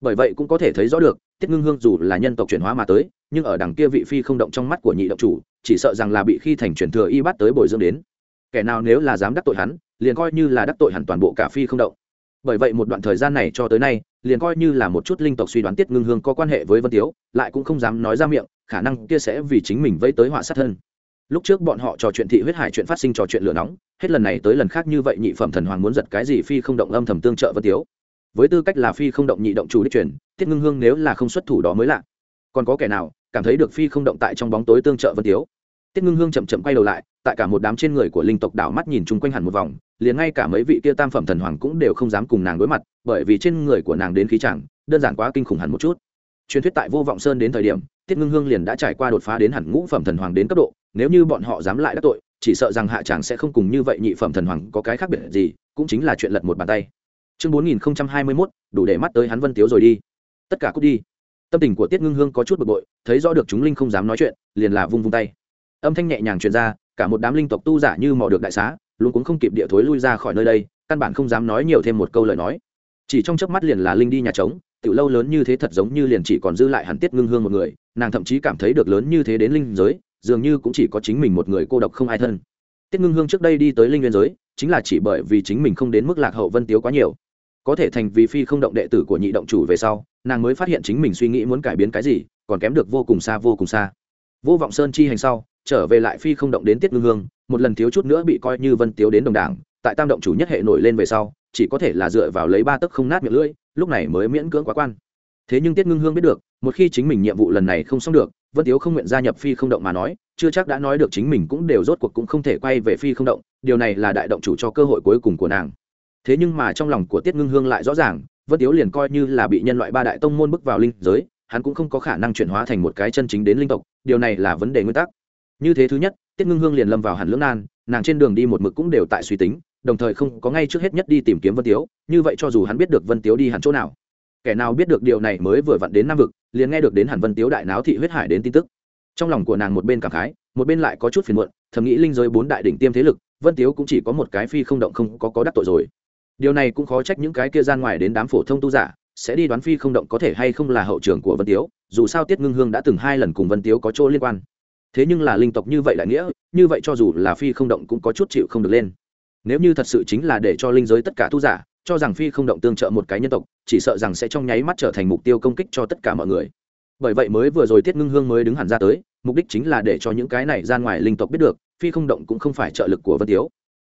Speaker 1: Bởi vậy cũng có thể thấy rõ được, tiết ngưng hương dù là nhân tộc chuyển hóa mà tới, nhưng ở đằng kia vị phi không động trong mắt của nhị động chủ, chỉ sợ rằng là bị khi thành chuyển thừa y bắt tới bồi dưỡng đến. Kẻ nào nếu là dám đắc tội hắn, liền coi như là đắc tội hẳn toàn bộ cả phi không động bởi vậy một đoạn thời gian này cho tới nay, liền coi như là một chút linh tộc suy đoán tiết ngưng hương có quan hệ với vân tiếu, lại cũng không dám nói ra miệng, khả năng kia sẽ vì chính mình vây tới họa sát hơn lúc trước bọn họ trò chuyện thị huyết hải chuyện phát sinh trò chuyện lửa nóng, hết lần này tới lần khác như vậy nhị phẩm thần hoàng muốn giật cái gì phi không động âm thầm tương trợ vân tiếu. Với tư cách là phi không động nhị động chủ đích truyền, tiết ngưng hương nếu là không xuất thủ đó mới lạ. Còn có kẻ nào cảm thấy được phi không động tại trong bóng tối tương trợ vân tiếu? Tiết ngưng hương chậm chậm quay đầu lại, tại cả một đám trên người của linh tộc đảo mắt nhìn chung quanh hẳn một vòng, liền ngay cả mấy vị kia tam phẩm thần hoàng cũng đều không dám cùng nàng đối mặt, bởi vì trên người của nàng đến khí chẳng, đơn giản quá kinh khủng hẳn một chút. Truyền thuyết tại vô vọng sơn đến thời điểm, tiết ngưng hương liền đã trải qua đột phá đến hẳn ngũ phẩm thần hoàng đến cấp độ, nếu như bọn họ dám lại đắc tội, chỉ sợ rằng hạ chàng sẽ không cùng như vậy nhị phẩm thần hoàng có cái khác biệt gì, cũng chính là chuyện lật một bàn tay. Chương bốn nghìn hai mươi mốt, đủ để mắt tới hắn vân tiếu rồi đi. Tất cả cút đi. Tâm tình của tiết ngưng hương có chút bực bội, thấy rõ được chúng linh không dám nói chuyện, liền là vung vung tay âm thanh nhẹ nhàng truyền ra, cả một đám linh tộc tu giả như mò được đại xá, luôn cũng không kịp địa thối lui ra khỏi nơi đây, căn bản không dám nói nhiều thêm một câu lời nói. Chỉ trong chớp mắt liền là linh đi nhà trống, tiểu lâu lớn như thế thật giống như liền chỉ còn dư lại hẳn tiết ngưng hương một người, nàng thậm chí cảm thấy được lớn như thế đến linh giới, dường như cũng chỉ có chính mình một người cô độc không ai thân. Tiết ngưng hương trước đây đi tới linh nguyên giới, chính là chỉ bởi vì chính mình không đến mức lạc hậu vân tiếu quá nhiều. Có thể thành vì phi không động đệ tử của nhị động chủ về sau, nàng mới phát hiện chính mình suy nghĩ muốn cải biến cái gì, còn kém được vô cùng xa vô cùng xa. Vô vọng sơn chi hành sau trở về lại phi không động đến tiết ngưng hương, một lần thiếu chút nữa bị coi như vân tiếu đến đồng đảng, tại tam động chủ nhất hệ nổi lên về sau, chỉ có thể là dựa vào lấy ba tấc không nát miệng lưỡi, lúc này mới miễn cưỡng quá quan. Thế nhưng tiết ngưng hương biết được, một khi chính mình nhiệm vụ lần này không xong được, vân tiếu không nguyện gia nhập phi không động mà nói, chưa chắc đã nói được chính mình cũng đều rốt cuộc cũng không thể quay về phi không động, điều này là đại động chủ cho cơ hội cuối cùng của nàng. Thế nhưng mà trong lòng của tiết ngưng hương lại rõ ràng, vân tiếu liền coi như là bị nhân loại ba đại tông môn bước vào linh giới, hắn cũng không có khả năng chuyển hóa thành một cái chân chính đến linh tộc, điều này là vấn đề nguyên tắc như thế thứ nhất, tiết ngưng hương liền lâm vào hẳn lưỡng nan, nàng trên đường đi một mực cũng đều tại suy tính, đồng thời không có ngay trước hết nhất đi tìm kiếm vân tiếu, như vậy cho dù hắn biết được vân tiếu đi hẳn chỗ nào, kẻ nào biết được điều này mới vừa vặn đến nam vực, liền nghe được đến hẳn vân tiếu đại náo thị huyết hải đến tin tức. Trong lòng của nàng một bên cảm khái, một bên lại có chút phiền muộn, thầm nghĩ linh giới bốn đại đỉnh tiêm thế lực, vân tiếu cũng chỉ có một cái phi không động không có có đắc tội rồi. Điều này cũng khó trách những cái kia gian ngoài đến đám phổ thông tu giả, sẽ đi đoán phi không động có thể hay không là hậu trường của vân tiếu, dù sao tiết ngưng hương đã từng hai lần cùng vân tiếu có chỗ liên quan thế nhưng là linh tộc như vậy lại nghĩa, như vậy cho dù là phi không động cũng có chút chịu không được lên. Nếu như thật sự chính là để cho linh giới tất cả tu giả, cho rằng phi không động tương trợ một cái nhân tộc, chỉ sợ rằng sẽ trong nháy mắt trở thành mục tiêu công kích cho tất cả mọi người. Bởi vậy mới vừa rồi tiết ngưng hương mới đứng hẳn ra tới, mục đích chính là để cho những cái này ra ngoài linh tộc biết được, phi không động cũng không phải trợ lực của vân tiếu.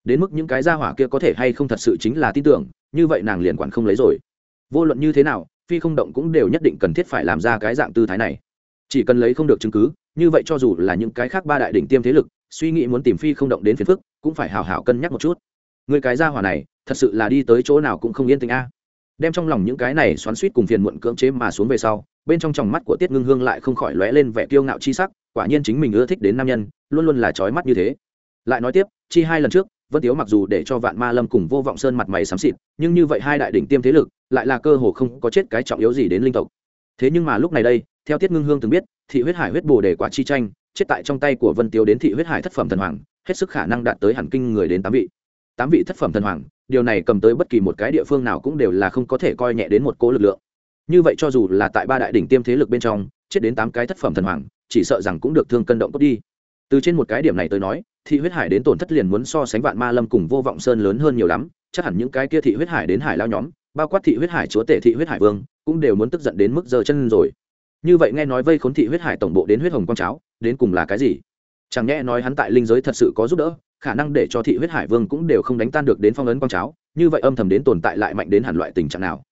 Speaker 1: Đến mức những cái gia hỏa kia có thể hay không thật sự chính là tin tưởng, như vậy nàng liền quản không lấy rồi. Vô luận như thế nào, phi không động cũng đều nhất định cần thiết phải làm ra cái dạng tư thái này chỉ cần lấy không được chứng cứ, như vậy cho dù là những cái khác ba đại đỉnh tiêm thế lực, suy nghĩ muốn tìm phi không động đến phiền phức, cũng phải hào hào cân nhắc một chút. Người cái gia hỏa này, thật sự là đi tới chỗ nào cũng không yên tĩnh a. Đem trong lòng những cái này xoắn suýt cùng phiền muộn cưỡng chế mà xuống về sau, bên trong tròng mắt của tiết ngưng hương lại không khỏi lóe lên vẻ kiêu ngạo chi sắc, quả nhiên chính mình ưa thích đến nam nhân, luôn luôn là trói mắt như thế. Lại nói tiếp, chi hai lần trước, vân tiếu mặc dù để cho vạn ma lâm cùng vô vọng sơn mặt mày xám xịt, nhưng như vậy hai đại đỉnh tiêm thế lực, lại là cơ hồ không có chết cái trọng yếu gì đến linh tộc. Thế nhưng mà lúc này đây theo tiết ngưng hương từng biết, thị huyết hải huyết bồ đề quả chi tranh, chết tại trong tay của vân Tiêu đến thị huyết hải thất phẩm thần hoàng, hết sức khả năng đạt tới hẳn kinh người đến tám vị. Tám vị thất phẩm thần hoàng, điều này cầm tới bất kỳ một cái địa phương nào cũng đều là không có thể coi nhẹ đến một cố lực lượng. Như vậy cho dù là tại ba đại đỉnh tiêm thế lực bên trong, chết đến tám cái thất phẩm thần hoàng, chỉ sợ rằng cũng được thương cân động cốt đi. Từ trên một cái điểm này tới nói, thị huyết hải đến tổn thất liền muốn so sánh vạn ma lâm cùng vô vọng sơn lớn hơn nhiều lắm, chắc hẳn những cái kia thị huyết hải đến hải lao nhóm, bao quát thị huyết hải chúa tể thị huyết hải vương, cũng đều muốn tức giận đến mức giờ chân rồi như vậy nghe nói vây khốn thị huyết hải tổng bộ đến huyết hồng quang cháo, đến cùng là cái gì? Chẳng nhẽ nói hắn tại linh giới thật sự có giúp đỡ, khả năng để cho thị huyết hải vương cũng đều không đánh tan được đến phong ấn quang cháo, như vậy âm thầm đến tồn tại lại mạnh đến hẳn loại tình trạng nào?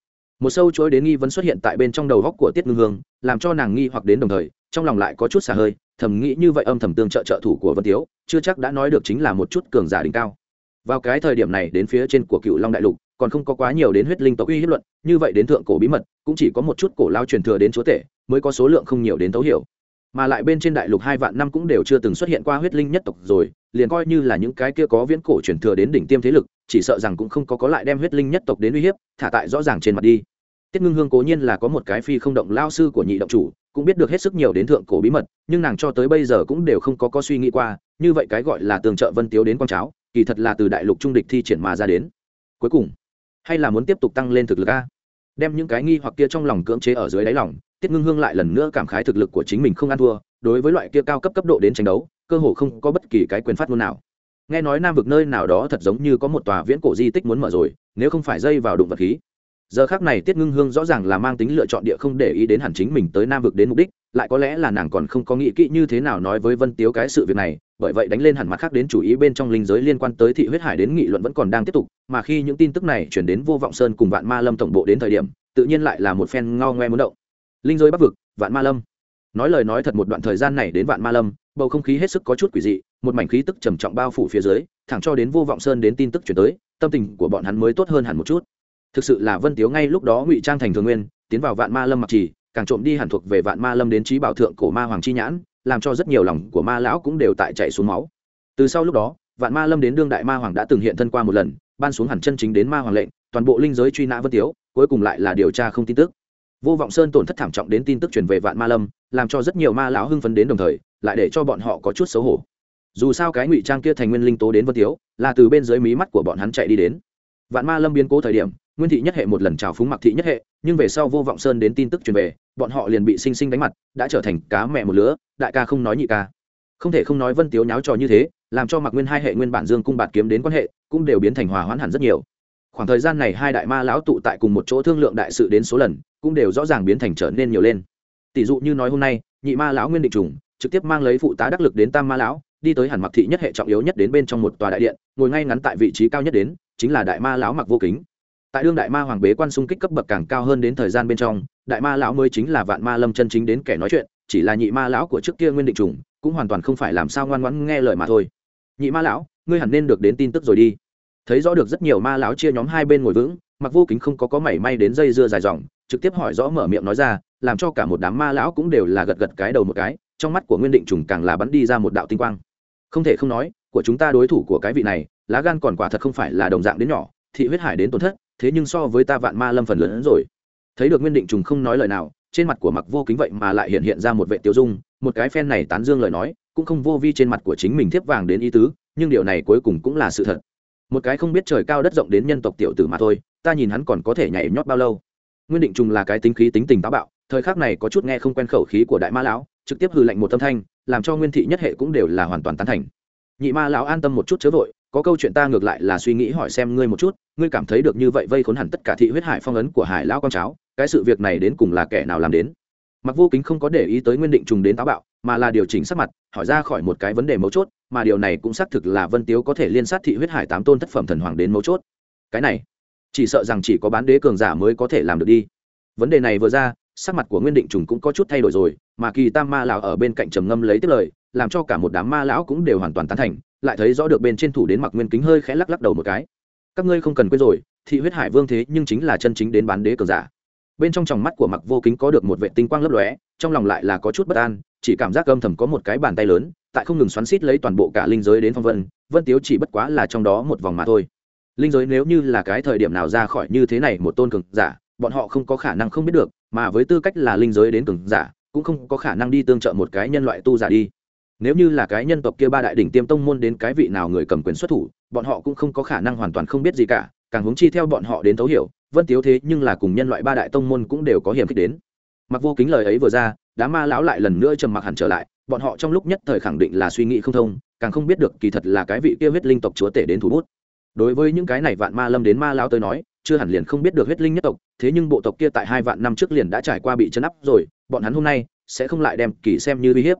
Speaker 1: Một sâu chuỗi đến nghi vấn xuất hiện tại bên trong đầu góc của tiết ngưng hương, làm cho nàng nghi hoặc đến đồng thời, trong lòng lại có chút xả hơi, thầm nghĩ như vậy âm thầm tương trợ trợ thủ của vân tiếu, chưa chắc đã nói được chính là một chút cường giả đỉnh cao. Vào cái thời điểm này đến phía trên của cựu long đại lục còn không có quá nhiều đến huyết linh tộc uy hiếp luận, như vậy đến thượng cổ bí mật, cũng chỉ có một chút cổ lao truyền thừa đến chúa tể, mới có số lượng không nhiều đến thấu hiểu. Mà lại bên trên đại lục hai vạn năm cũng đều chưa từng xuất hiện qua huyết linh nhất tộc rồi, liền coi như là những cái kia có viễn cổ truyền thừa đến đỉnh tiêm thế lực, chỉ sợ rằng cũng không có có lại đem huyết linh nhất tộc đến uy hiếp, thả tại rõ ràng trên mặt đi. Tiết ngưng hương cố nhiên là có một cái phi không động lao sư của nhị động chủ, cũng biết được hết sức nhiều đến thượng cổ bí mật, nhưng nàng cho tới bây giờ cũng đều không có có suy nghĩ qua, như vậy cái gọi là tường trợ vân tiếu đến con cháo kỳ thật là từ đại lục trung địch thi triển mà ra đến. Cuối cùng hay là muốn tiếp tục tăng lên thực lực a? Đem những cái nghi hoặc kia trong lòng cưỡng chế ở dưới đáy lòng, tiết ngưng hương lại lần nữa cảm khái thực lực của chính mình không ăn thua, đối với loại kia cao cấp cấp độ đến tranh đấu, cơ hồ không có bất kỳ cái quyền phát ngôn nào. Nghe nói nam vực nơi nào đó thật giống như có một tòa viễn cổ di tích muốn mở rồi, nếu không phải dây vào đụng vật khí giờ khác này tiết ngưng hương rõ ràng là mang tính lựa chọn địa không để ý đến hẳn chính mình tới nam vực đến mục đích, lại có lẽ là nàng còn không có nghĩ kỹ như thế nào nói với vân tiếu cái sự việc này, bởi vậy đánh lên hẳn mặt khác đến chủ ý bên trong linh giới liên quan tới thị huyết hải đến nghị luận vẫn còn đang tiếp tục, mà khi những tin tức này chuyển đến vô vọng sơn cùng vạn ma lâm tổng bộ đến thời điểm, tự nhiên lại là một phen ngao ngoe muốn động. Linh giới bắc vực, vạn ma lâm. Nói lời nói thật một đoạn thời gian này đến vạn ma lâm, bầu không khí hết sức có chút quỷ dị, một mảnh khí tức trầm trọng bao phủ phía dưới, thẳng cho đến vô vọng sơn đến tin tức chuyển tới, tâm tình của bọn hắn mới tốt hơn hẳn một chút thực sự là vân tiếu ngay lúc đó ngụy trang thành thường nguyên, tiến vào vạn ma lâm mặc trì, càng trộm đi hẳn thuộc về vạn ma lâm đến trí bảo thượng cổ ma hoàng chi nhãn, làm cho rất nhiều lòng của ma lão cũng đều tại chạy xuống máu. Từ sau lúc đó, vạn ma lâm đến đương đại ma hoàng đã từng hiện thân qua một lần, ban xuống hẳn chân chính đến ma hoàng lệnh, toàn bộ linh giới truy nã vân tiếu, cuối cùng lại là điều tra không tin tức. Vô vọng sơn tổn thất thảm trọng đến tin tức truyền về vạn ma lâm, làm cho rất nhiều ma lão hưng phấn đến đồng thời, lại để cho bọn họ có chút xấu hổ. Dù sao cái ngụy trang kia thành nguyên linh tố đến vân tiếu, là từ bên dưới mí mắt của bọn hắn chạy đi đến. Vạn ma lâm biến cố thời điểm nguyên thị nhất hệ một lần trào phúng mặc thị nhất hệ, nhưng về sau vô vọng sơn đến tin tức truyền về, bọn họ liền bị sinh sinh đánh mặt, đã trở thành cá mẹ một lứa, đại ca không nói nhị ca. Không thể không nói vân tiếu nháo trò như thế, làm cho mặc nguyên hai hệ nguyên bản dương cung bạt kiếm đến quan hệ, cũng đều biến thành hòa hoãn hẳn rất nhiều. Khoảng thời gian này hai đại ma lão tụ tại cùng một chỗ thương lượng đại sự đến số lần, cũng đều rõ ràng biến thành trở nên nhiều lên. Tỷ dụ như nói hôm nay, nhị ma lão nguyên định trùng, trực tiếp mang lấy phụ tá đắc lực đến tam ma lão, đi tới hẳn mặc thị nhất hệ trọng yếu nhất đến bên trong một tòa đại điện, ngồi ngay ngắn tại vị trí cao nhất đến, chính là đại ma lão mặc vô kính tại đương đại ma hoàng bế quan xung kích cấp bậc càng cao hơn đến thời gian bên trong, đại ma lão mới chính là vạn ma lâm chân chính đến kẻ nói chuyện, chỉ là nhị ma lão của trước kia nguyên định trùng, cũng hoàn toàn không phải làm sao ngoan ngoãn nghe lời mà thôi. Nhị ma lão, ngươi hẳn nên được đến tin tức rồi đi. Thấy rõ được rất nhiều ma lão chia nhóm hai bên ngồi vững, mặc vô kính không có có mảy may đến dây dưa dài dòng, trực tiếp hỏi rõ mở miệng nói ra, làm cho cả một đám ma lão cũng đều là gật gật cái đầu một cái, trong mắt của nguyên định trùng càng là bắn đi ra một đạo tinh quang. Không thể không nói, của chúng ta đối thủ của cái vị này, lá gan còn quả thật không phải là đồng dạng đến nhỏ, thị huyết hải đến tổn thất thế nhưng so với ta vạn ma lâm phần lớn hơn rồi. Thấy được nguyên định trùng không nói lời nào, trên mặt của mặc vô kính vậy mà lại hiện hiện ra một vệ tiêu dung, một cái phen này tán dương lời nói, cũng không vô vi trên mặt của chính mình thiếp vàng đến ý tứ, nhưng điều này cuối cùng cũng là sự thật. Một cái không biết trời cao đất rộng đến nhân tộc tiểu tử mà thôi, ta nhìn hắn còn có thể nhảy nhót bao lâu. Nguyên định trùng là cái tính khí tính tình táo bạo, thời khắc này có chút nghe không quen khẩu khí của đại ma lão, trực tiếp hư lệnh một âm thanh, làm cho nguyên thị nhất hệ cũng đều là hoàn toàn tán thành. Nhị ma lão an tâm một chút chớ vội có câu chuyện ta ngược lại là suy nghĩ hỏi xem ngươi một chút, ngươi cảm thấy được như vậy vây khốn hẳn tất cả thị huyết hải phong ấn của hải lão con cháo, cái sự việc này đến cùng là kẻ nào làm đến? Mặc vô kính không có để ý tới nguyên định trùng đến táo bạo, mà là điều chỉnh sắc mặt, hỏi ra khỏi một cái vấn đề mấu chốt, mà điều này cũng xác thực là vân tiếu có thể liên sát thị huyết hải tám tôn thất phẩm thần hoàng đến mấu chốt. Cái này, chỉ sợ rằng chỉ có bán đế cường giả mới có thể làm được đi. Vấn đề này vừa ra, sắc mặt của nguyên định trùng cũng có chút thay đổi rồi, mà kỳ tam ma lão ở bên cạnh trầm ngâm lấy tiếp lời làm cho cả một đám ma lão cũng đều hoàn toàn tán thành, lại thấy rõ được bên trên thủ đến mặc nguyên kính hơi khẽ lắc lắc đầu một cái. Các ngươi không cần quên rồi, thị huyết hải vương thế nhưng chính là chân chính đến bán đế cường giả. Bên trong tròng mắt của mặc vô kính có được một vệ tinh quang lấp lóe, trong lòng lại là có chút bất an, chỉ cảm giác âm thầm có một cái bàn tay lớn, tại không ngừng xoắn xít lấy toàn bộ cả linh giới đến phong vân vân tiếu chỉ bất quá là trong đó một vòng mà thôi. Linh giới nếu như là cái thời điểm nào ra khỏi như thế này một tôn cường giả, bọn họ không có khả năng không biết được, mà với tư cách là linh giới đến cường giả, cũng không có khả năng đi tương trợ một cái nhân loại tu giả đi nếu như là cái nhân tộc kia ba đại đỉnh tiêm tông môn đến cái vị nào người cầm quyền xuất thủ, bọn họ cũng không có khả năng hoàn toàn không biết gì cả, càng hướng chi theo bọn họ đến thấu hiểu, vân tiếu thế nhưng là cùng nhân loại ba đại tông môn cũng đều có hiểm khích đến. Mặc vô kính lời ấy vừa ra, đám ma lão lại lần nữa trầm mặc hẳn trở lại, bọn họ trong lúc nhất thời khẳng định là suy nghĩ không thông, càng không biết được kỳ thật là cái vị kia huyết linh tộc chúa tể đến thủ bút. Đối với những cái này vạn ma lâm đến ma lão tới nói, chưa hẳn liền không biết được huyết linh nhất tộc, thế nhưng bộ tộc kia tại hai vạn năm trước liền đã trải qua bị chấn áp rồi, bọn hắn hôm nay sẽ không lại đem kỳ xem như uy hiếp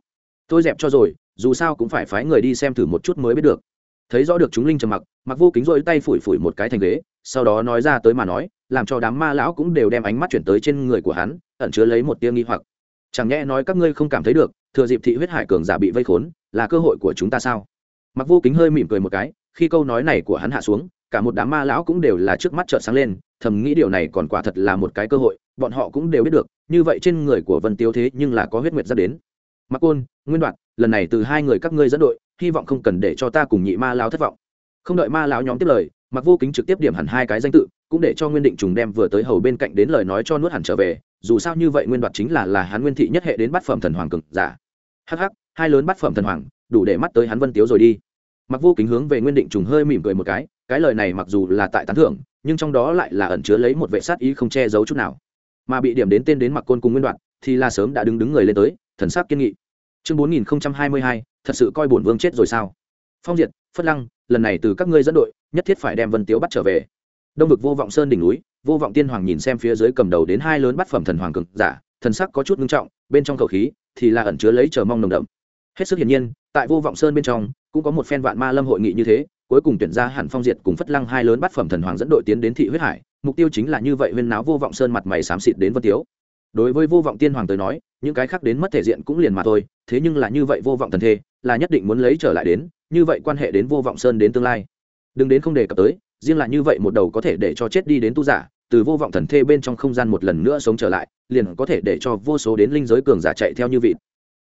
Speaker 1: tôi dẹp cho rồi, dù sao cũng phải phái người đi xem thử một chút mới biết được. Thấy rõ được chúng linh trầm mặc mặc vô kính rỗi tay phủi phủi một cái thành ghế, sau đó nói ra tới mà nói, làm cho đám ma lão cũng đều đem ánh mắt chuyển tới trên người của hắn, ẩn chứa lấy một tia nghi hoặc. Chẳng nhẽ nói các ngươi không cảm thấy được, thừa dịp thị huyết hải cường giả bị vây khốn, là cơ hội của chúng ta sao? Mặc vô kính hơi mỉm cười một cái, khi câu nói này của hắn hạ xuống, cả một đám ma lão cũng đều là trước mắt trợn sáng lên, thầm nghĩ điều này còn quả thật là một cái cơ hội, bọn họ cũng đều biết được, như vậy trên người của vân tiêu thế nhưng là có huyết nguyệt ra đến mặc côn, nguyên đoạn lần này từ hai người các ngươi dẫn đội, hy vọng không cần để cho ta cùng nhị ma lao thất vọng. Không đợi ma lão nhóm tiếp lời mặc vô kính trực tiếp điểm hẳn hai cái danh tự, cũng để cho nguyên định trùng đem vừa tới hầu bên cạnh đến lời nói cho nuốt hẳn trở về, dù sao như vậy nguyên đoạt chính là là hắn nguyên thị nhất hệ đến bát phẩm thần hoàng cực giả. Hắc hắc, hai lớn bát phẩm thần hoàng, đủ để mắt tới hắn vân tiếu rồi đi. Mặc vô kính hướng về nguyên định trùng hơi mỉm cười một cái cái lời này mặc dù là tại tán thưởng, nhưng trong đó lại là ẩn chứa lấy một vệ sát ý không che giấu chút nào. Mà bị điểm đến tên đến mặc côn cùng nguyên đoạn thì là sớm đã đứng đứng người lên tới thần sắc kiên nghị. Chương bốn nghìn hai mươi hai, thật sự coi bổn vương chết rồi sao? Phong diệt, phất lăng, lần này từ các ngươi dẫn đội, nhất thiết phải đem vân tiếu bắt trở về. Đông vực vô vọng sơn đỉnh núi, vô vọng tiên hoàng nhìn xem phía dưới cầm đầu đến hai lớn bát phẩm thần hoàng cực giả, thần sắc có chút ngưng trọng, bên trong khẩu khí thì là ẩn chứa lấy chờ mong nồng đậm. Hết sức hiển nhiên, tại vô vọng sơn bên trong, cũng có một phen vạn ma lâm hội nghị như thế, cuối cùng tuyển ra hẳn phong diệt cùng phất lăng hai lớn bát phẩm thần hoàng dẫn đội tiến đến thị huyết hải, mục tiêu chính là như vậy huyên náo vô vọng sơn mặt mày xám xịt đến vân tiếu đối với vô vọng tiên hoàng tới nói, những cái khác đến mất thể diện cũng liền mà thôi, thế nhưng là như vậy vô vọng thần thê, là nhất định muốn lấy trở lại đến, như vậy quan hệ đến vô vọng sơn đến tương lai. Đừng đến không đề cập tới, riêng là như vậy một đầu có thể để cho chết đi đến tu giả, từ vô vọng thần thê bên trong không gian một lần nữa sống trở lại, liền có thể để cho vô số đến linh giới cường giả chạy theo như vịt.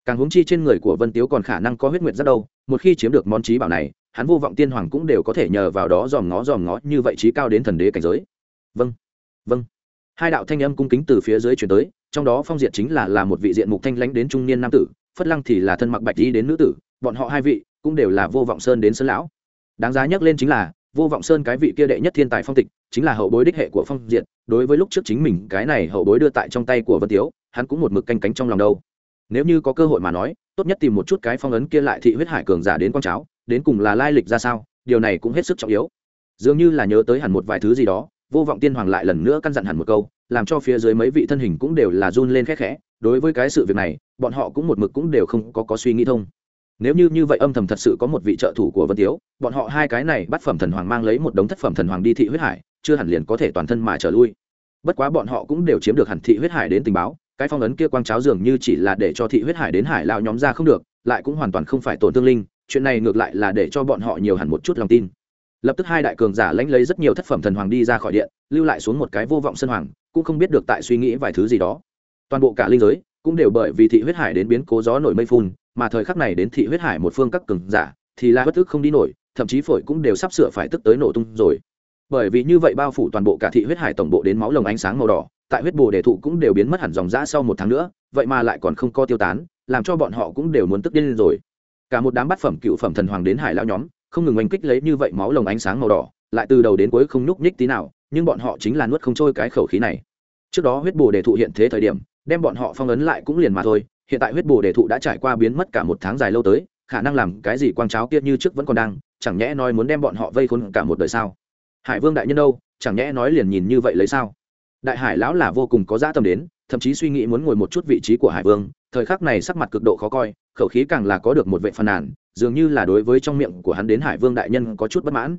Speaker 1: Càng hướng chi trên người của vân tiếu còn khả năng có huyết nguyệt rất đâu một khi chiếm được món trí bảo này, hắn vô vọng tiên hoàng cũng đều có thể nhờ vào đó dòm ngó dòm ngó như vậy trí cao đến thần đế cảnh giới. Vâng vâng hai đạo thanh âm cung kính từ phía dưới chuyển tới, trong đó phong diện chính là là một vị diện mục thanh lãnh đến trung niên nam tử, phất lăng thì là thân mặc bạch đi đến nữ tử, bọn họ hai vị cũng đều là vô vọng sơn đến sơn lão. Đáng giá nhắc lên chính là, vô vọng sơn cái vị kia đệ nhất thiên tài phong tịch, chính là hậu bối đích hệ của phong diện đối với lúc trước chính mình, cái này hậu bối đưa tại trong tay của vân tiếu, hắn cũng một mực canh cánh trong lòng đâu. Nếu như có cơ hội mà nói, tốt nhất tìm một chút cái phong ấn kia lại thị huyết hải cường giả đến con cháo, đến cùng là lai lịch ra sao, điều này cũng hết sức trọng yếu. Dường như là nhớ tới hẳn một vài thứ gì đó vô vọng tiên hoàng lại lần nữa căn dặn hẳn một câu, làm cho phía dưới mấy vị thân hình cũng đều là run lên khẽ khẽ, đối với cái sự việc này, bọn họ cũng một mực cũng đều không có có suy nghĩ thông. Nếu như như vậy âm thầm thật sự có một vị trợ thủ của vân tiếu, bọn họ hai cái này bắt phẩm thần hoàng mang lấy một đống thất phẩm thần hoàng đi thị huyết hải, chưa hẳn liền có thể toàn thân mà trở lui. Bất quá bọn họ cũng đều chiếm được hẳn thị huyết hải đến tình báo, cái phong ấn kia quang cháo dường như chỉ là để cho thị huyết hải đến hải lao nhóm ra không được, lại cũng hoàn toàn không phải tổn thương linh, chuyện này ngược lại là để cho bọn họ nhiều hẳn một chút lòng tin lập tức hai đại cường giả lãnh lấy rất nhiều thất phẩm thần hoàng đi ra khỏi điện, lưu lại xuống một cái vô vọng sân hoàng, cũng không biết được tại suy nghĩ vài thứ gì đó. Toàn bộ cả linh giới cũng đều bởi vì thị huyết hải đến biến cố gió nổi mây phun, mà thời khắc này đến thị huyết hải một phương các cường giả thì là bất tức không đi nổi, thậm chí phổi cũng đều sắp sửa phải tức tới nổ tung rồi. Bởi vì như vậy bao phủ toàn bộ cả thị huyết hải tổng bộ đến máu lồng ánh sáng màu đỏ, tại huyết bồ đề thụ cũng đều biến mất hẳn dòng dã sau một tháng nữa, vậy mà lại còn không co tiêu tán, làm cho bọn họ cũng đều muốn tức điên lên rồi. Cả một đám bát phẩm cựu phẩm thần hoàng đến hải lão nhóm không ngừng oanh kích lấy như vậy máu lồng ánh sáng màu đỏ, lại từ đầu đến cuối không nhúc nhích tí nào, nhưng bọn họ chính là nuốt không trôi cái khẩu khí này. Trước đó huyết bồ đề thụ hiện thế thời điểm, đem bọn họ phong ấn lại cũng liền mà thôi, hiện tại huyết bồ đề thụ đã trải qua biến mất cả một tháng dài lâu tới, khả năng làm cái gì quang cháo kia như trước vẫn còn đang, chẳng nhẽ nói muốn đem bọn họ vây khốn cả một đời sao? Hải vương đại nhân đâu, chẳng nhẽ nói liền nhìn như vậy lấy sao? Đại hải lão là vô cùng có dã tâm đến, thậm chí suy nghĩ muốn ngồi một chút vị trí của hải vương thời khắc này sắc mặt cực độ khó coi, khẩu khí càng là có được một vệ phàn nàn, dường như là đối với trong miệng của hắn đến hải vương đại nhân có chút bất mãn.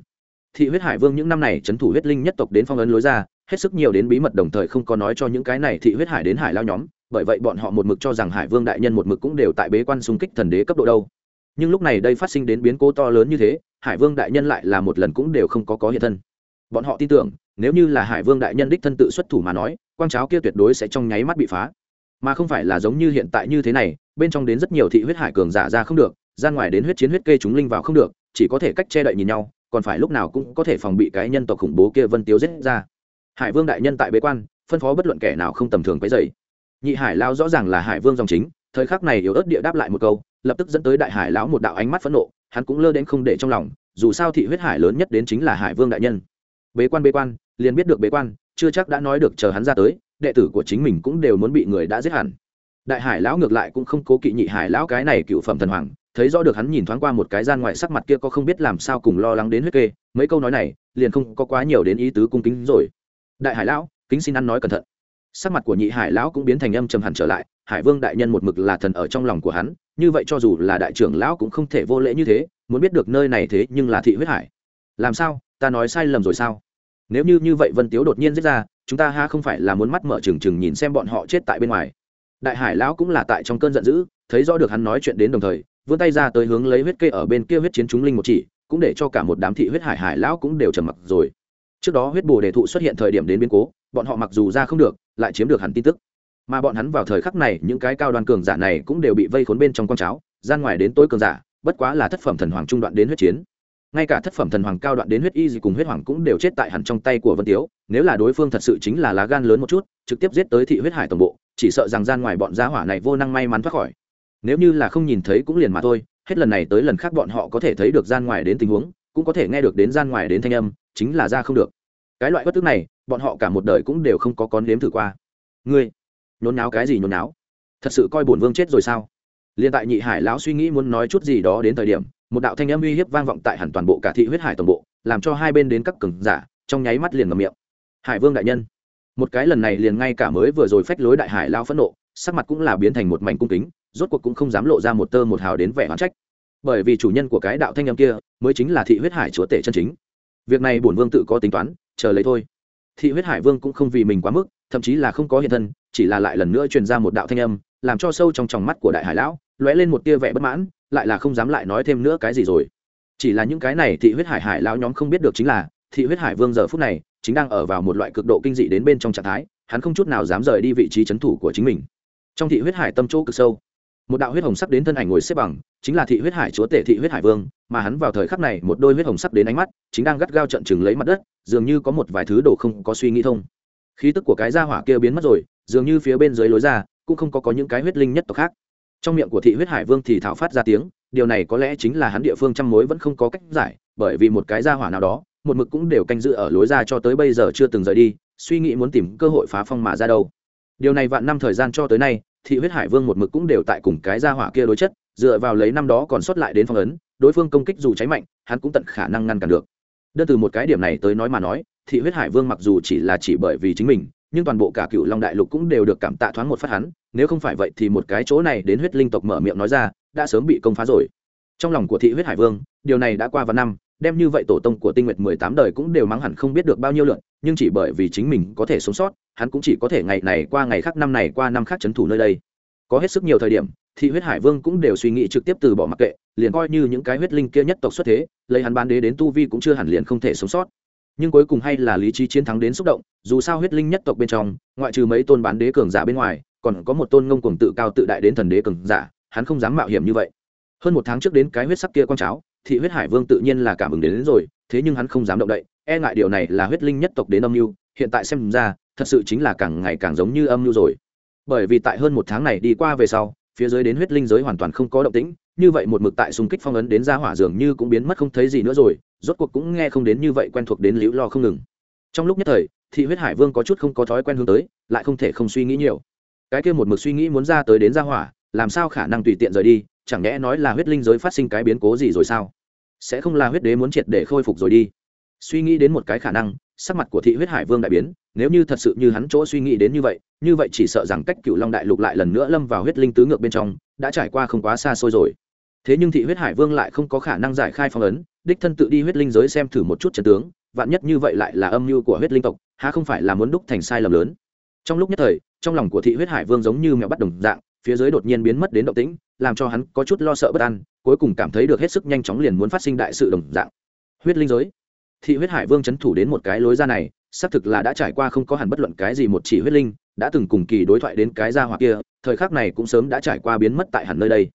Speaker 1: Thị huyết hải vương những năm này trấn thủ huyết linh nhất tộc đến phong ấn lối ra, hết sức nhiều đến bí mật đồng thời không có nói cho những cái này thị huyết hải đến hải lao nhóm, bởi vậy bọn họ một mực cho rằng hải vương đại nhân một mực cũng đều tại bế quan xung kích thần đế cấp độ đâu. Nhưng lúc này đây phát sinh đến biến cố to lớn như thế, hải vương đại nhân lại là một lần cũng đều không có có hiện thân. Bọn họ tin tưởng, nếu như là hải vương đại nhân đích thân tự xuất thủ mà nói, quang cháo kia tuyệt đối sẽ trong nháy mắt bị phá mà không phải là giống như hiện tại như thế này, bên trong đến rất nhiều thị huyết hải cường giả ra không được, ra ngoài đến huyết chiến huyết kê chúng linh vào không được, chỉ có thể cách che đậy nhìn nhau, còn phải lúc nào cũng có thể phòng bị cái nhân tộc khủng bố kia vân tiếu giết ra. Hải vương đại nhân tại bế quan, phân phó bất luận kẻ nào không tầm thường cái dày nhị hải lao rõ ràng là hải vương dòng chính, thời khắc này yếu ớt địa đáp lại một câu, lập tức dẫn tới đại hải lão một đạo ánh mắt phẫn nộ, hắn cũng lơ đến không để trong lòng, dù sao thị huyết hải lớn nhất đến chính là hải vương đại nhân. Bế quan bế quan, liền biết được bế quan, chưa chắc đã nói được chờ hắn ra tới đệ tử của chính mình cũng đều muốn bị người đã giết hẳn. Đại hải lão ngược lại cũng không cố kỵ nhị hải lão cái này cựu phẩm thần hoàng, thấy rõ được hắn nhìn thoáng qua một cái gian ngoại sắc mặt kia có không biết làm sao cùng lo lắng đến huyết kê, mấy câu nói này, liền không có quá nhiều đến ý tứ cung kính rồi. Đại hải lão, kính xin ăn nói cẩn thận. Sắc mặt của nhị hải lão cũng biến thành âm trầm hẳn trở lại, hải vương đại nhân một mực là thần ở trong lòng của hắn, như vậy cho dù là đại trưởng lão cũng không thể vô lễ như thế, muốn biết được nơi này thế nhưng là thị huyết hải. Làm sao? Ta nói sai lầm rồi sao? Nếu như như vậy vân tiếu đột nhiên giết ra chúng ta ha không phải là muốn mắt mở trừng trừng nhìn xem bọn họ chết tại bên ngoài. Đại hải lão cũng là tại trong cơn giận dữ, thấy rõ được hắn nói chuyện đến đồng thời, vươn tay ra tới hướng lấy huyết kê ở bên kia huyết chiến chúng linh một chỉ, cũng để cho cả một đám thị huyết hải hải lão cũng đều trầm mặc rồi. Trước đó huyết bồ đề thụ xuất hiện thời điểm đến biến cố, bọn họ mặc dù ra không được, lại chiếm được hẳn tin tức. Mà bọn hắn vào thời khắc này, những cái cao đoàn cường giả này cũng đều bị vây khốn bên trong con cháo, gian ngoài đến tối cường giả, bất quá là thất phẩm thần hoàng trung đoạn đến huyết chiến ngay cả thất phẩm thần hoàng cao đoạn đến huyết y gì cùng huyết hoàng cũng đều chết tại hẳn trong tay của vân tiếu. Nếu là đối phương thật sự chính là lá gan lớn một chút, trực tiếp giết tới thị huyết hải tổng bộ, chỉ sợ rằng gian ngoài bọn gia hỏa này vô năng may mắn thoát khỏi. Nếu như là không nhìn thấy cũng liền mà thôi, hết lần này tới lần khác bọn họ có thể thấy được gian ngoài đến tình huống, cũng có thể nghe được đến gian ngoài đến thanh âm, chính là ra không được. Cái loại bất tức này, bọn họ cả một đời cũng đều không có con nếm thử qua. Ngươi, nhốn náo cái gì nhốn náo thật sự coi bổn vương chết rồi sao? Liền tại nhị hải lão suy nghĩ muốn nói chút gì đó đến thời điểm một đạo thanh âm uy hiếp vang vọng tại hẳn toàn bộ cả thị huyết hải toàn bộ, làm cho hai bên đến các cường giả, trong nháy mắt liền ngầm miệng. Hải vương đại nhân. Một cái lần này liền ngay cả mới vừa rồi phách lối đại hải lao phẫn nộ, sắc mặt cũng là biến thành một mảnh cung kính, rốt cuộc cũng không dám lộ ra một tơ một hào đến vẻ hoán trách. Bởi vì chủ nhân của cái đạo thanh âm kia, mới chính là thị huyết hải chúa tể chân chính. Việc này bổn vương tự có tính toán, chờ lấy thôi. Thị huyết hải vương cũng không vì mình quá mức, thậm chí là không có hiện thân, chỉ là lại lần nữa truyền ra một đạo thanh âm, làm cho sâu trong tròng mắt của đại hải lão, lóe lên một tia vẻ bất mãn lại là không dám lại nói thêm nữa cái gì rồi. Chỉ là những cái này thị huyết hải hải lão nhóm không biết được chính là thị huyết hải vương giờ phút này chính đang ở vào một loại cực độ kinh dị đến bên trong trạng thái hắn không chút nào dám rời đi vị trí c h ấ n thủ của chính mình. Trong thị huyết hải tâm chỗ cực sâu một đạo huyết hồng sắc đến thân ảnh ngồi xếp bằng chính là thị huyết hải chúa tể thị huyết hải vương mà hắn vào thời khắc này một đôi huyết hồng sắc đến ánh mắt chính đang gắt gao trận chừng lấy mặt đất dường như có một vài thứ đồ không có suy nghĩ thông. Khí tức của cái gia hỏa kia biến mất rồi dường như phía bên dưới lối ra cũng không có, có những cái huyết linh nhất tộc khác trong miệng của thị huyết hải vương thì thảo phát ra tiếng, điều này có lẽ chính là hắn địa phương trăm mối vẫn không có cách giải, bởi vì một cái gia hỏa nào đó, một mực cũng đều canh giữ ở lối ra cho tới bây giờ chưa từng rời đi, suy nghĩ muốn tìm cơ hội phá phong mà ra đâu. Điều này vạn năm thời gian cho tới nay, thị huyết hải vương một mực cũng đều tại cùng cái gia hỏa kia đối chất, dựa vào lấy năm đó còn sót lại đến phong ấn, đối phương công kích dù cháy mạnh, hắn cũng tận khả năng ngăn cản được. Đơn từ một cái điểm này tới nói mà nói, thị huyết hải vương mặc dù chỉ là chỉ bởi vì chính mình nhưng toàn bộ cả cựu long đại lục cũng đều được cảm tạ thoáng một phát hắn, nếu không phải vậy thì một cái chỗ này đến huyết linh tộc mở miệng nói ra, đã sớm bị công phá rồi. Trong lòng của thị huyết hải vương, điều này đã qua vài năm, đem như vậy tổ tông của tinh nguyệt mười tám đời cũng đều mắng hẳn không biết được bao nhiêu lượn, nhưng chỉ bởi vì chính mình có thể sống sót, hắn cũng chỉ có thể ngày này qua ngày khác năm này qua năm khác c h ấ n thủ nơi đây. Có hết sức nhiều thời điểm, thị huyết hải vương cũng đều suy nghĩ trực tiếp từ bỏ mặc kệ, liền coi như những cái huyết linh kia nhất tộc xuất thế, lấy hắn bán đế đến tu vi cũng chưa hẳn liền không thể sống sót nhưng cuối cùng hay là lý trí chiến thắng đến xúc động dù sao huyết linh nhất tộc bên trong ngoại trừ mấy tôn bán đế cường giả bên ngoài còn có một tôn ngông cuồng tự cao tự đại đến thần đế cường giả hắn không dám mạo hiểm như vậy. Hơn một tháng trước đến cái huyết sắc kia con cháo thị huyết hải vương tự nhiên là cảm ứng đến, đến rồi thế nhưng hắn không dám động đậy e ngại điều này là huyết linh nhất tộc đến âm mưu hiện tại xem ra thật sự chính là càng ngày càng giống như âm mưu rồi. Bởi vì tại hơn một tháng này đi qua về sau phía dưới đến huyết linh giới hoàn toàn không có động tĩnh như vậy một mực tại xung kích phong ấn đến ra hỏa dường như cũng biến mất không thấy gì nữa rồi, rốt cuộc cũng nghe không đến như vậy quen thuộc đến liễu lo không ngừng. Trong lúc nhất thời, thị huyết hải vương có chút không có thói quen hướng tới, lại không thể không suy nghĩ nhiều. Cái kia một mực suy nghĩ muốn ra tới đến ra hỏa, làm sao khả năng tùy tiện rời đi, chẳng lẽ nói là huyết linh giới phát sinh cái biến cố gì rồi sao? Sẽ không là huyết đế muốn triệt để khôi phục rồi đi. Suy nghĩ đến một cái khả năng, sắc mặt của thị huyết hải vương đại biến, nếu như thật sự như hắn chỗ suy nghĩ đến như vậy như vậy chỉ sợ rằng cách cựu long đại lục lại lần nữa lâm vào huyết linh tứ ngược bên trong, đã trải qua không quá xa xôi rồi thế nhưng thị huyết hải vương lại không có khả năng giải khai phong ấn, đích thân tự đi huyết linh giới xem thử một chút trận tướng, vạn nhất như vậy lại là âm mưu của huyết linh tộc, há không phải là muốn đúc thành sai lầm lớn? Trong lúc nhất thời, trong lòng của thị huyết hải vương giống như mèo bắt đồng dạng, phía dưới đột nhiên biến mất đến động tĩnh, làm cho hắn có chút lo sợ bất an, cuối cùng cảm thấy được hết sức nhanh chóng liền muốn phát sinh đại sự đồng dạng. Huyết linh giới? Thị huyết hải vương c h ấ n thủ đến một cái lối ra này, xác thực là đã trải qua không có hẳn bất luận cái gì một chỉ huyết linh, đã từng cùng kỳ đối thoại đến cái ra hoặc kia, thời khắc này cũng sớm đã trải qua biến mất tại hẳn nơi đây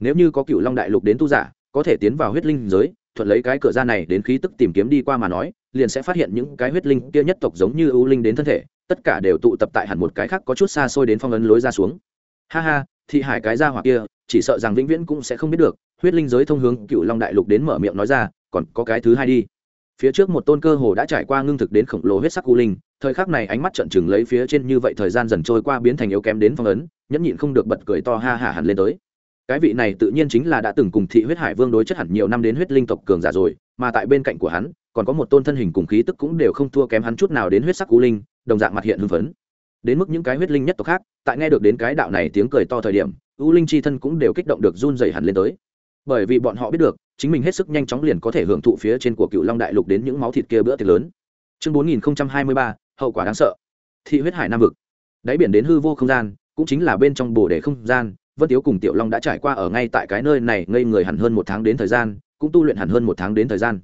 Speaker 1: nếu như có cựu long đại lục đến tu giả, có thể tiến vào huyết linh giới, thuận lấy cái cửa ra này đến khí tức tìm kiếm đi qua mà nói, liền sẽ phát hiện những cái huyết linh kia nhất tộc giống như ưu linh đến thân thể, tất cả đều tụ tập tại hẳn một cái khác có chút xa xôi đến phong ấn lối ra xuống. Ha ha, thị hải cái ra hoặc kia, chỉ sợ rằng vĩnh viễn cũng sẽ không biết được, huyết linh giới thông hướng cựu long đại lục đến mở miệng nói ra, còn có cái thứ hai đi. Phía trước một tôn cơ hồ đã trải qua ngưng thực đến khổng lồ huyết sắc u linh, thời khắc này ánh mắt trận chừng lấy phía trên như vậy thời gian dần trôi qua biến thành yếu kém đến phong ấn, nhẫn nhịn không được bật cười to ha hả hẳn lên tới cái vị này tự nhiên chính là đã từng cùng thị huyết hải vương đối chất hẳn nhiều năm đến huyết linh tộc cường giả rồi, mà tại bên cạnh của hắn, còn có một tôn thân hình cùng khí tức cũng đều không thua kém hắn chút nào đến huyết sắc u linh, đồng dạng mặt hiện hưng phấn. Đến mức những cái huyết linh nhất tộc khác, tại nghe được đến cái đạo này tiếng cười to thời điểm, u linh chi thân cũng đều kích động được run dày hẳn lên tới. Bởi vì bọn họ biết được, chính mình hết sức nhanh chóng liền có thể hưởng thụ phía trên của cựu long đại lục đến những máu thịt kia bữa tiệc lớn. Chương bốn nghìn hai mươi ba, hậu quả đáng sợ. Thị huyết hải nam vực. Đáy biển đến hư vô không gian, cũng chính là bên trong bồ đề không gian vân tiếu cùng tiểu long đã trải qua ở ngay tại cái nơi này ngây người hẳn hơn một tháng đến thời gian, cũng tu luyện hẳn hơn một tháng đến thời gian.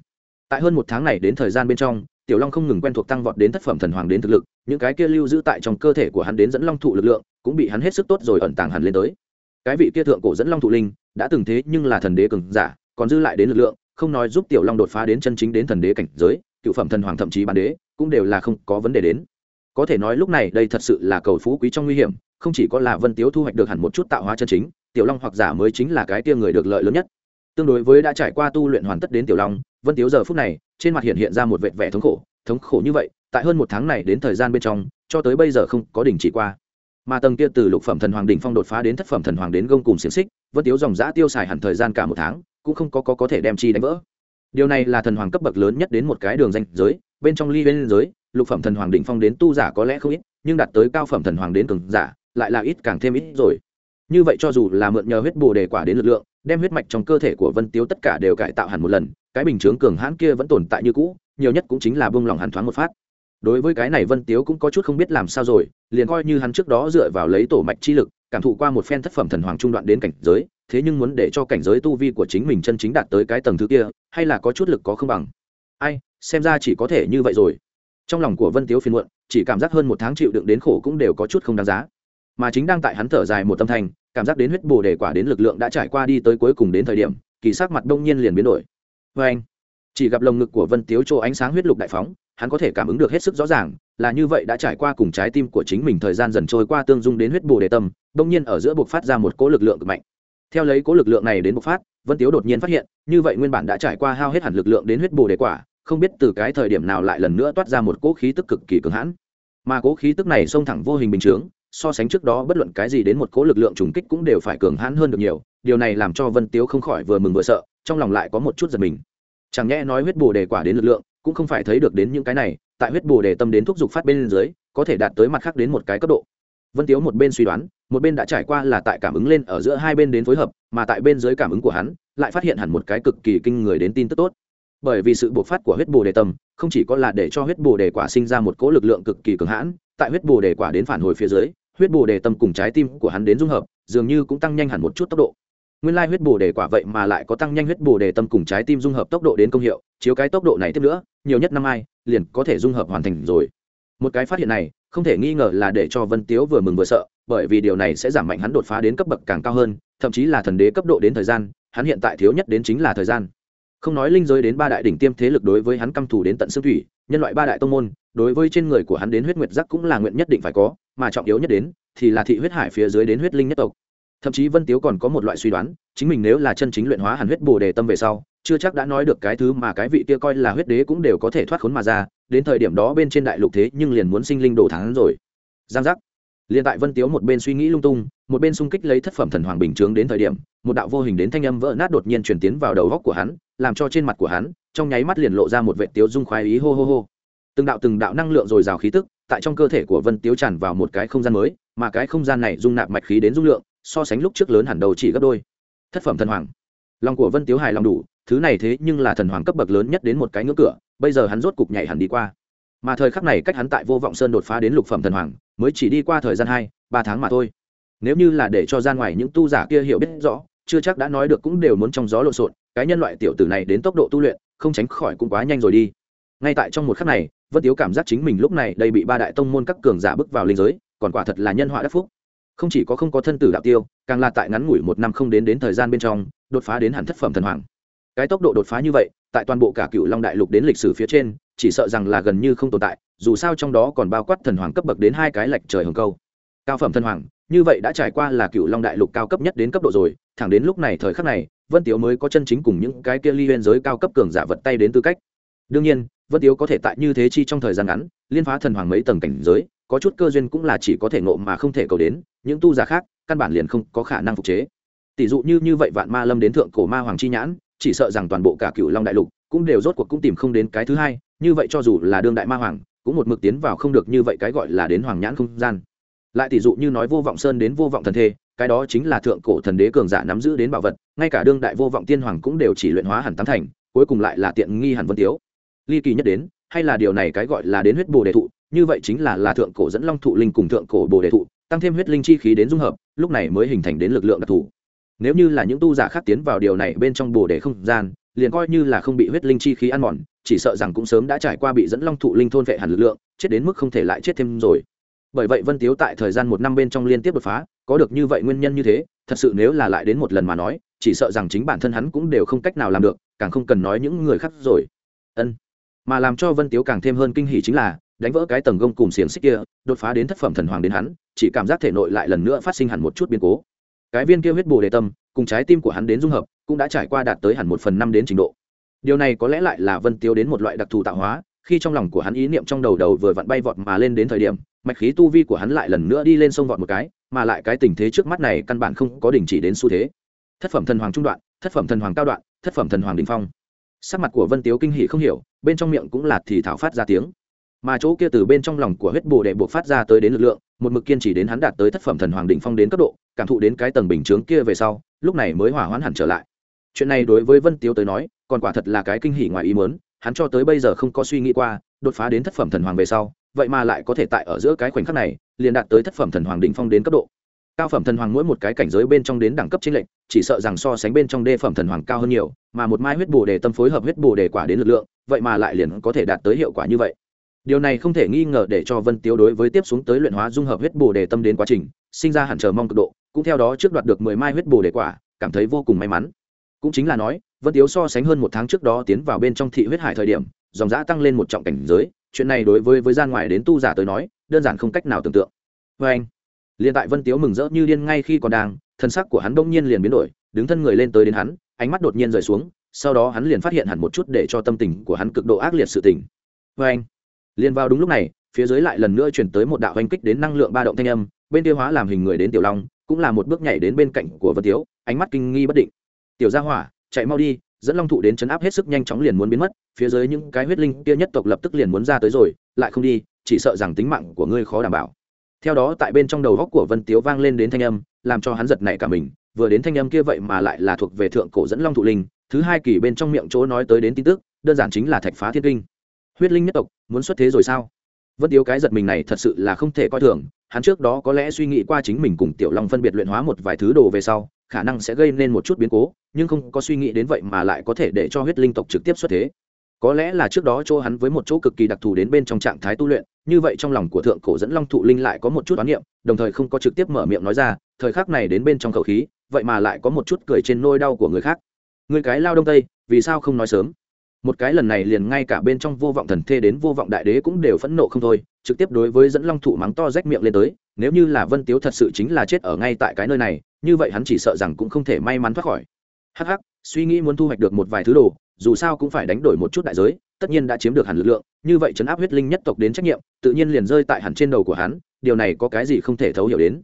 Speaker 1: Tại hơn một tháng này đến thời gian bên trong, tiểu long không ngừng quen thuộc tăng vọt đến thất phẩm thần hoàng đến thực lực, những cái kia lưu giữ tại trong cơ thể của hắn đến dẫn long thụ lực lượng, cũng bị hắn hết sức tốt rồi ẩn tàng hẳn lên tới. Cái vị kia thượng cổ dẫn long thụ linh, đã từng thế nhưng là thần đế cường giả, còn dư lại đến lực lượng, không nói giúp tiểu long đột phá đến chân chính đến thần đế cảnh giới, cựu phẩm thần hoàng thậm chí bán đế, cũng đều là không có vấn đề đến. Có thể nói lúc này đây thật sự là cầu phú quý trong nguy hiểm không chỉ có là vân tiếu thu hoạch được hẳn một chút tạo hóa chân chính tiểu long hoặc giả mới chính là cái tia người được lợi lớn nhất. Tương đối với đã trải qua tu luyện hoàn tất đến tiểu long vân tiếu giờ phút này trên mặt hiện hiện ra một vệt vẻ thống khổ thống khổ như vậy tại hơn một tháng này đến thời gian bên trong cho tới bây giờ không có đình chỉ qua. Mà tầng kia từ lục phẩm thần hoàng đỉnh phong đột phá đến thất phẩm thần hoàng đến gông cùng xiềng xích vân tiếu dòng giã tiêu xài hẳn thời gian cả một tháng cũng không có, có có thể đem chi đánh vỡ. Điều này là thần hoàng cấp bậc lớn nhất đến một cái đường danh giới bên trong ly bên giới lục phẩm thần hoàng đỉnh phong đến tu giả có lẽ không ít nhưng đạt tới cao phẩm thần hoàng đến cường giả lại là ít càng thêm ít rồi. Như vậy cho dù là mượn nhờ huyết bồ đề quả đến lực lượng, đem huyết mạch trong cơ thể của vân tiếu tất cả đều cải tạo hẳn một lần, cái bình chướng cường hãn kia vẫn tồn tại như cũ, nhiều nhất cũng chính là bông lòng hàn thoáng một phát. Đối với cái này vân tiếu cũng có chút không biết làm sao rồi, liền coi như hắn trước đó dựa vào lấy tổ mạch chi lực, cảm thụ qua một phen thất phẩm thần hoàng trung đoạn đến cảnh giới, thế nhưng muốn để cho cảnh giới tu vi của chính mình chân chính đạt tới cái tầng thứ kia, hay là có chút lực có không bằng. Ai, xem ra chỉ có thể như vậy rồi. Trong lòng của vân tiếu phiền muộn, chỉ cảm giác hơn một tháng chịu đựng đến khổ cũng đều có chút không đáng giá mà chính đang tại hắn thở dài một tâm thành cảm giác đến huyết bồ đề quả đến lực lượng đã trải qua đi tới cuối cùng đến thời điểm, kỳ sắc mặt đông nhiên liền biến đổi. Vê anh, chỉ gặp lồng ngực của vân tiếu chỗ ánh sáng huyết lục đại phóng, hắn có thể cảm ứng được hết sức rõ ràng, là như vậy đã trải qua cùng trái tim của chính mình thời gian dần trôi qua tương dung đến huyết bồ đề tâm, đông nhiên ở giữa buộc phát ra một cỗ lực lượng cực mạnh. Theo lấy cỗ lực lượng này đến bộc phát, vân tiếu đột nhiên phát hiện, như vậy nguyên bản đã trải qua hao hết hẳn lực lượng đến huyết bồ đề quả, không biết từ cái thời điểm nào lại lần nữa toát ra một cỗ khí tức cực kỳ cường hãn. Mà cỗ khí tức này xông thẳng vô hình bình chướng so sánh trước đó bất luận cái gì đến một cỗ lực lượng trùng kích cũng đều phải cường hãn hơn được nhiều, điều này làm cho vân tiếu không khỏi vừa mừng vừa sợ, trong lòng lại có một chút giật mình. Chẳng nhẽ nói huyết bồ đề quả đến lực lượng, cũng không phải thấy được đến những cái này, tại huyết bồ đề tâm đến thúc giục phát bên dưới, có thể đạt tới mặt khác đến một cái cấp độ. Vân tiếu một bên suy đoán, một bên đã trải qua là tại cảm ứng lên ở giữa hai bên đến phối hợp, mà tại bên dưới cảm ứng của hắn, lại phát hiện hẳn một cái cực kỳ kinh người đến tin tức tốt. Bởi vì sự bộc phát của huyết bồ đề tâm, không chỉ có là để cho huyết bồ đề quả sinh ra một cỗ lực lượng cực kỳ cường hãn, tại huyết bồ đề quả đến phản hồi phía dưới huyết bồ đề tâm cùng trái tim của hắn đến dung hợp, dường như cũng tăng nhanh hẳn một chút tốc độ. Nguyên lai huyết bồ đề quả vậy mà lại có tăng nhanh huyết bồ đề tâm cùng trái tim dung hợp tốc độ đến công hiệu, chiếu cái tốc độ này tiếp nữa, nhiều nhất năm ai, liền có thể dung hợp hoàn thành rồi. Một cái phát hiện này, không thể nghi ngờ là để cho vân tiếu vừa mừng vừa sợ, bởi vì điều này sẽ giảm mạnh hắn đột phá đến cấp bậc càng cao hơn, thậm chí là thần đế cấp độ đến thời gian, hắn hiện tại thiếu nhất đến chính là thời gian không nói linh giới đến ba đại đỉnh tiêm thế lực đối với hắn căm thù đến tận xương thủy, nhân loại ba đại tông môn, đối với trên người của hắn đến huyết nguyệt giác cũng là nguyện nhất định phải có, mà trọng yếu nhất đến, thì là thị huyết hải phía dưới đến huyết linh nhất tộc. Thậm chí vân tiếu còn có một loại suy đoán, chính mình nếu là chân chính luyện hóa hàn huyết bồ đề tâm về sau, chưa chắc đã nói được cái thứ mà cái vị kia coi là huyết đế cũng đều có thể thoát khốn mà ra, đến thời điểm đó bên trên đại lục thế nhưng liền muốn sinh linh đồ thắng rồi. Giang giác. Liền tại vân tiếu một bên suy nghĩ lung tung một bên xung kích lấy thất phẩm thần hoàng bình chướng đến thời điểm, một đạo vô hình đến thanh âm vỡ nát đột nhiên truyền tiến vào đầu góc của hắn, làm cho trên mặt của hắn, trong nháy mắt liền lộ ra một vệ tiếu dung khoái ý hô hô hô. Từng đạo từng đạo năng lượng dồi dào khí tức, tại trong cơ thể của vân tiếu tràn vào một cái không gian mới, mà cái không gian này dung nạp mạch khí đến dung lượng, so sánh lúc trước lớn hẳn đầu chỉ gấp đôi. Thất phẩm thần hoàng. Lòng của vân tiếu hài lòng đủ, thứ này thế nhưng là thần hoàng cấp bậc lớn nhất đến một cái ngưỡng cửa, bây giờ hắn rốt cục nhảy hẳn đi qua. Mà thời khắc này cách hắn tại vô vọng sơn đột phá đến lục phẩm thần hoàng, mới chỉ đi qua thời gian hai, ba tháng mà thôi nếu như là để cho ra ngoài những tu giả kia hiểu biết rõ, chưa chắc đã nói được cũng đều muốn trong gió lộn xộn, cái nhân loại tiểu tử này đến tốc độ tu luyện, không tránh khỏi cũng quá nhanh rồi đi. Ngay tại trong một khắc này, vân tiếu cảm giác chính mình lúc này đây bị ba đại tông môn các cường giả bước vào linh giới, còn quả thật là nhân họa đắc phúc. Không chỉ có không có thân tử đạo tiêu, càng là tại ngắn ngủi một năm không đến đến thời gian bên trong, đột phá đến hẳn thất phẩm thần hoàng. Cái tốc độ đột phá như vậy, tại toàn bộ cả cựu long đại lục đến lịch sử phía trên, chỉ sợ rằng là gần như không tồn tại, dù sao trong đó còn bao quát thần hoàng cấp bậc đến hai cái lệch trời hồng câu. Cao phẩm thần hoàng như vậy đã trải qua là cựu long đại lục cao cấp nhất đến cấp độ rồi, thẳng đến lúc này thời khắc này, vân tiếu mới có chân chính cùng những cái kia ly biên giới cao cấp cường giả vật tay đến tư cách. Đương nhiên, vân tiếu có thể tại như thế chi trong thời gian ngắn, liên phá thần hoàng mấy tầng cảnh giới, có chút cơ duyên cũng là chỉ có thể ngộ mà không thể cầu đến, những tu giả khác, căn bản liền không có khả năng phục chế. Tỷ dụ như như vậy vạn ma lâm đến thượng cổ ma hoàng chi nhãn, chỉ sợ rằng toàn bộ cả cựu long đại lục cũng đều rốt cuộc cũng tìm không đến cái thứ hai, như vậy cho dù là đương đại ma hoàng, cũng một mực tiến vào không được như vậy cái gọi là đến hoàng nhãn không gian lại tỷ dụ như nói vô vọng sơn đến vô vọng thần thê, cái đó chính là thượng cổ thần đế cường giả nắm giữ đến bảo vật, ngay cả đương đại vô vọng tiên hoàng cũng đều chỉ luyện hóa hẳn tám thành, cuối cùng lại là tiện nghi hẳn vân tiếu. Ly kỳ nhất đến, hay là điều này cái gọi là đến huyết bồ đề thụ, như vậy chính là là thượng cổ dẫn long thụ linh cùng thượng cổ bồ đề thụ, tăng thêm huyết linh chi khí đến dung hợp, lúc này mới hình thành đến lực lượng đặc thù. Nếu như là những tu giả khác tiến vào điều này bên trong bồ đề không gian, liền coi như là không bị huyết linh chi khí ăn mòn, chỉ sợ rằng cũng sớm đã trải qua bị dẫn long thụ linh thôn vệ hẳn lực lượng, chết đến mức không thể lại chết thêm rồi bởi vậy vân tiếu tại thời gian một năm bên trong liên tiếp đột phá, có được như vậy nguyên nhân như thế, thật sự nếu là lại đến một lần mà nói, chỉ sợ rằng chính bản thân hắn cũng đều không cách nào làm được, càng không cần nói những người khác rồi. Ân. Mà làm cho vân tiếu càng thêm hơn kinh hỉ chính là, đánh vỡ cái tầng gông cùng xiềng xích kia, đột phá đến thất phẩm thần hoàng đến hắn, chỉ cảm giác thể nội lại lần nữa phát sinh hẳn một chút biến cố. Cái viên kia huyết bồ đề tâm, cùng trái tim của hắn đến dung hợp, cũng đã trải qua đạt tới hẳn một phần năm đến trình độ. Điều này có lẽ lại là vân tiếu đến một loại đặc thù tạo hóa khi trong lòng của hắn ý niệm trong đầu đầu vừa vặn bay vọt mà lên đến thời điểm, mạch khí tu vi của hắn lại lần nữa đi lên sông vọt một cái, mà lại cái tình thế trước mắt này căn bản không có đình chỉ đến xu thế. Thất phẩm thần hoàng trung đoạn, thất phẩm thần hoàng cao đoạn, thất phẩm thần hoàng đình phong. Sắc mặt của vân tiếu kinh hỷ không hiểu, bên trong miệng cũng lạt thì thảo phát ra tiếng. Mà chỗ kia từ bên trong lòng của huyết bồ đệ buộc phát ra tới đến lực lượng, một mực kiên trì đến hắn đạt tới thất phẩm thần hoàng đỉnh phong đến cấp độ, cảm thụ đến cái tầng bình chướng kia về sau, lúc này mới hỏa hoãn hẳn trở lại. Chuyện này đối với vân tiếu tới nói, còn quả thật là cái kinh hỉ ngoài ý muốn hắn cho tới bây giờ không có suy nghĩ qua, đột phá đến thất phẩm thần hoàng về sau, vậy mà lại có thể tại ở giữa cái khoảnh khắc này, liền đạt tới thất phẩm thần hoàng đỉnh phong đến cấp độ. Cao phẩm thần hoàng mỗi một cái cảnh giới bên trong đến đẳng cấp chính lệnh chỉ sợ rằng so sánh bên trong đê phẩm thần hoàng cao hơn nhiều, mà một mai huyết bồ đề tâm phối hợp huyết bồ đề quả đến lực lượng, vậy mà lại liền có thể đạt tới hiệu quả như vậy. Điều này không thể nghi ngờ để cho vân tiếu đối với tiếp xuống tới luyện hóa dung hợp huyết bồ đề tâm đến quá trình, sinh ra hẳn chờ mong cực độ, cũng theo đó trước đoạt được mười mai huyết bồ đề quả, cảm thấy vô cùng may mắn. Cũng chính là nói vân tiếu so sánh hơn một tháng trước đó tiến vào bên trong thị huyết hải thời điểm, dòng giã tăng lên một trọng cảnh giới, chuyện này đối với với gian ngoài đến tu giả tới nói, đơn giản không cách nào tưởng tượng. Vê anh, liền tại vân tiếu mừng rỡ như điên ngay khi còn đang, thân sắc của hắn bỗng nhiên liền biến đổi, đứng thân người lên tới đến hắn, ánh mắt đột nhiên rời xuống, sau đó hắn liền phát hiện hẳn một chút để cho tâm tình của hắn cực độ ác liệt sự tình. Vê anh, liền vào đúng lúc này, phía dưới lại lần nữa chuyển tới một đạo oanh kích đến năng lượng ba động thanh âm, bên tiêu hóa làm hình người đến tiểu long, cũng là một bước nhảy đến bên cạnh của vân tiếu, ánh mắt kinh nghi bất định. Tiểu gia hỏa chạy mau đi, dẫn long thụ đến chấn áp hết sức nhanh chóng liền muốn biến mất, phía dưới những cái huyết linh kia nhất tộc lập tức liền muốn ra tới rồi, lại không đi, chỉ sợ rằng tính mạng của ngươi khó đảm bảo. Theo đó tại bên trong đầu góc của vân tiếu vang lên đến thanh âm, làm cho hắn giật nảy cả mình, vừa đến thanh âm kia vậy mà lại là thuộc về thượng cổ dẫn long thụ linh, thứ hai kỳ bên trong miệng chỗ nói tới đến tin tức, đơn giản chính là thạch phá thiên kinh. Huyết linh nhất tộc, muốn xuất thế rồi sao? Vân tiếu cái giật mình này thật sự là không thể coi thường hắn trước đó có lẽ suy nghĩ qua chính mình cùng tiểu long phân biệt luyện hóa một vài thứ đồ về sau, khả năng sẽ gây nên một chút biến cố, nhưng không có suy nghĩ đến vậy mà lại có thể để cho huyết linh tộc trực tiếp xuất thế. Có lẽ là trước đó chỗ hắn với một chỗ cực kỳ đặc thù đến bên trong trạng thái tu luyện, như vậy trong lòng của thượng cổ dẫn long thụ linh lại có một chút oán niệm, đồng thời không có trực tiếp mở miệng nói ra, thời khắc này đến bên trong khẩu khí, vậy mà lại có một chút cười trên nôi đau của người khác. Người cái lao đông tây, vì sao không nói sớm? Một cái lần này liền ngay cả bên trong vô vọng thần thê đến vô vọng đại đế cũng đều phẫn nộ không thôi, trực tiếp đối với dẫn long thụ mắng to rách miệng lên tới, nếu như là vân tiếu thật sự chính là chết ở ngay tại cái nơi này, như vậy hắn chỉ sợ rằng cũng không thể may mắn thoát khỏi. Hắc hắc, suy nghĩ muốn thu hoạch được một vài thứ đồ, dù sao cũng phải đánh đổi một chút đại giới, tất nhiên đã chiếm được hẳn lực lượng, như vậy chấn áp huyết linh nhất tộc đến trách nhiệm, tự nhiên liền rơi tại hẳn trên đầu của hắn, điều này có cái gì không thể thấu hiểu đến.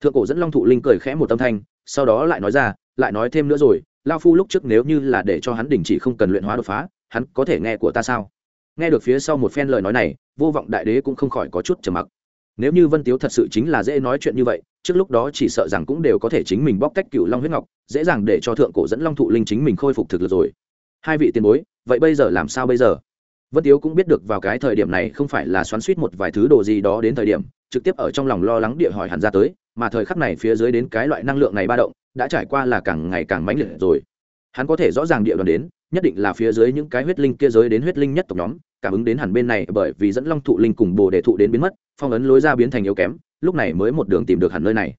Speaker 1: Thượng cổ dẫn long thụ linh cười khẽ một tâm thanh, sau đó lại nói ra, lại nói thêm nữa rồi, lao phu lúc trước nếu như là để cho hắn đình chỉ không cần luyện hóa đột phá hắn có thể nghe của ta sao? Nghe được phía sau một phen lời nói này, vô vọng đại đế cũng không khỏi có chút trầm mặc. Nếu như vân tiếu thật sự chính là dễ nói chuyện như vậy, trước lúc đó chỉ sợ rằng cũng đều có thể chính mình bóc tách cựu long huyết ngọc, dễ dàng để cho thượng cổ dẫn long thụ linh chính mình khôi phục thực lực rồi. Hai vị tiền bối, vậy bây giờ làm sao bây giờ? Vân tiếu cũng biết được vào cái thời điểm này không phải là xoắn suýt một vài thứ đồ gì đó đến thời điểm, trực tiếp ở trong lòng lo lắng địa hỏi hẳn ra tới, mà thời khắc này phía dưới đến cái loại năng lượng này ba động, đã trải qua là càng ngày càng mãnh liệt rồi hắn có thể rõ ràng địa đoàn đến, nhất định là phía dưới những cái huyết linh kia giới đến huyết linh nhất tộc nhóm, cảm ứng đến hẳn bên này bởi vì dẫn long thụ linh cùng bồ đề thụ đến biến mất, phong ấn lối ra biến thành yếu kém, lúc này mới một đường tìm được hẳn nơi này.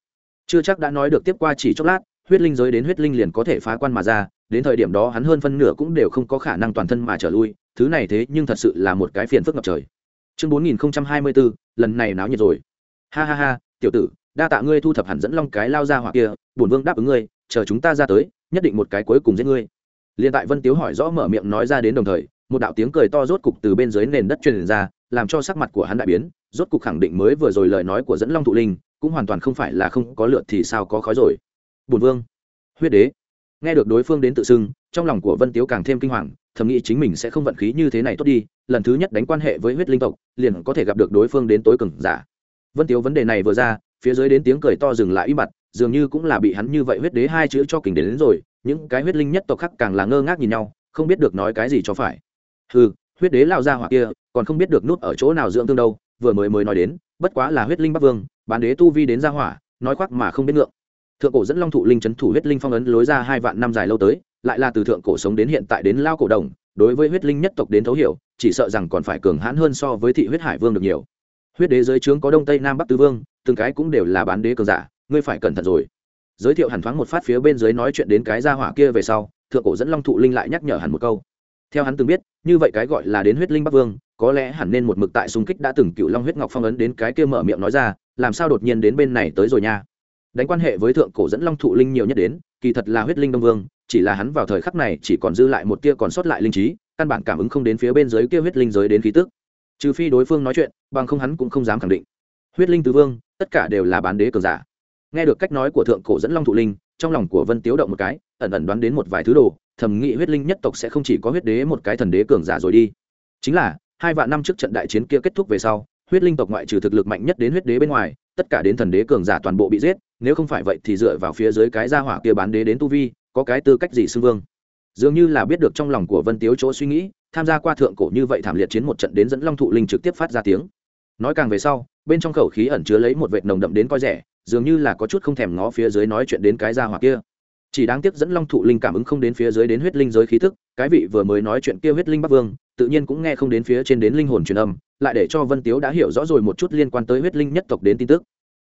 Speaker 1: Chưa chắc đã nói được tiếp qua chỉ chốc lát, huyết linh giới đến huyết linh liền có thể phá quan mà ra, đến thời điểm đó hắn hơn phân nửa cũng đều không có khả năng toàn thân mà trở lui, thứ này thế nhưng thật sự là một cái phiền phức ngập trời. Chương bốn nghìn hai mươi bốn lần này náo nhiệt rồi. Ha ha ha, tiểu tử, đa tạ ngươi thu thập hẳn dẫn long cái lao ra hoặc kia, bổn vương đáp ứng ngươi, chờ chúng ta ra tới nhất định một cái cuối cùng giết ngươi. Liền tại vân tiếu hỏi rõ mở miệng nói ra đến đồng thời, một đạo tiếng cười to rốt cục từ bên dưới nền đất truyền ra, làm cho sắc mặt của hắn đại biến, rốt cục khẳng định mới vừa rồi lời nói của dẫn long thụ linh cũng hoàn toàn không phải là không có lượt thì sao có khói rồi. Bùn vương, huyết đế. Nghe được đối phương đến tự xưng, trong lòng của vân tiếu càng thêm kinh hoàng, thầm nghĩ chính mình sẽ không vận khí như thế này tốt đi, lần thứ nhất đánh quan hệ với huyết linh tộc, liền có thể gặp được đối phương đến tối cường giả. Vân tiếu vấn đề này vừa ra, phía dưới đến tiếng cười to dừng lại im mặt dường như cũng là bị hắn như vậy huyết đế hai chữ cho kình đến, đến rồi những cái huyết linh nhất tộc khác càng là ngơ ngác nhìn nhau không biết được nói cái gì cho phải. Ừ huyết đế lao ra hoặc kia còn không biết được nút ở chỗ nào dưỡng tương đâu vừa mới mới nói đến bất quá là huyết linh bắc vương bán đế tu vi đến ra hỏa nói khoác mà không biết ngượng. Thượng cổ dẫn long thụ linh c h ấ n thủ huyết linh phong ấn lối ra hai vạn năm dài lâu tới lại là từ thượng cổ sống đến hiện tại đến lao cổ đồng đối với huyết linh nhất tộc đến thấu hiểu chỉ sợ rằng còn phải cường hãn hơn so với thị huyết hải vương được nhiều. Huyết đế giới trướng có đông tây nam bắc tứ vương từng cái cũng đều là bán đế cường giả ngươi phải cẩn thận rồi. Giới thiệu hẳn thoáng một phát phía bên dưới nói chuyện đến cái gia hỏa kia về sau, thượng cổ dẫn long thụ linh lại nhắc nhở hẳn một câu. Theo hắn từng biết, như vậy cái gọi là đến huyết linh bắc vương, có lẽ hẳn nên một mực tại xung kích đã từng cựu long huyết ngọc phong ấn đến cái kia mở miệng nói ra, làm sao đột nhiên đến bên này tới rồi nha? Đánh quan hệ với thượng cổ dẫn long thụ linh nhiều nhất đến, kỳ thật là huyết linh đông vương, chỉ là hắn vào thời khắc này chỉ còn dư lại một tia còn sót lại linh trí, căn bản cảm ứng không đến phía bên dưới kia huyết linh giới đến khí tức. Trừ phi đối phương nói chuyện, bằng không hắn cũng không dám khẳng định. Huyết linh tứ vương, tất cả đều là bán đế cường giả nghe được cách nói của thượng cổ dẫn long thụ linh, trong lòng của vân tiếu động một cái, ẩn ẩn đoán đến một vài thứ đồ, thầm nghĩ huyết linh nhất tộc sẽ không chỉ có huyết đế một cái thần đế cường giả rồi đi. Chính là, hai vạn năm trước trận đại chiến kia kết thúc về sau, huyết linh tộc ngoại trừ thực lực mạnh nhất đến huyết đế bên ngoài, tất cả đến thần đế cường giả toàn bộ bị giết, nếu không phải vậy thì dựa vào phía dưới cái gia hỏa kia bán đế đến tu vi, có cái tư cách gì xưng vương? Dường như là biết được trong lòng của vân tiếu chỗ suy nghĩ, tham gia qua thượng cổ như vậy thảm liệt chiến một trận đến dẫn long thụ linh trực tiếp phát ra tiếng. Nói càng về sau, bên trong khẩu khí ẩn chứa lấy một vệt nồng đậm đến coi rẻ dường như là có chút không thèm ngó phía dưới nói chuyện đến cái gia hỏa kia. Chỉ đáng tiếc dẫn long thụ linh cảm ứng không đến phía dưới đến huyết linh giới khí thức, cái vị vừa mới nói chuyện kia huyết linh bắc vương, tự nhiên cũng nghe không đến phía trên đến linh hồn truyền âm, lại để cho vân tiếu đã hiểu rõ rồi một chút liên quan tới huyết linh nhất tộc đến tin tức.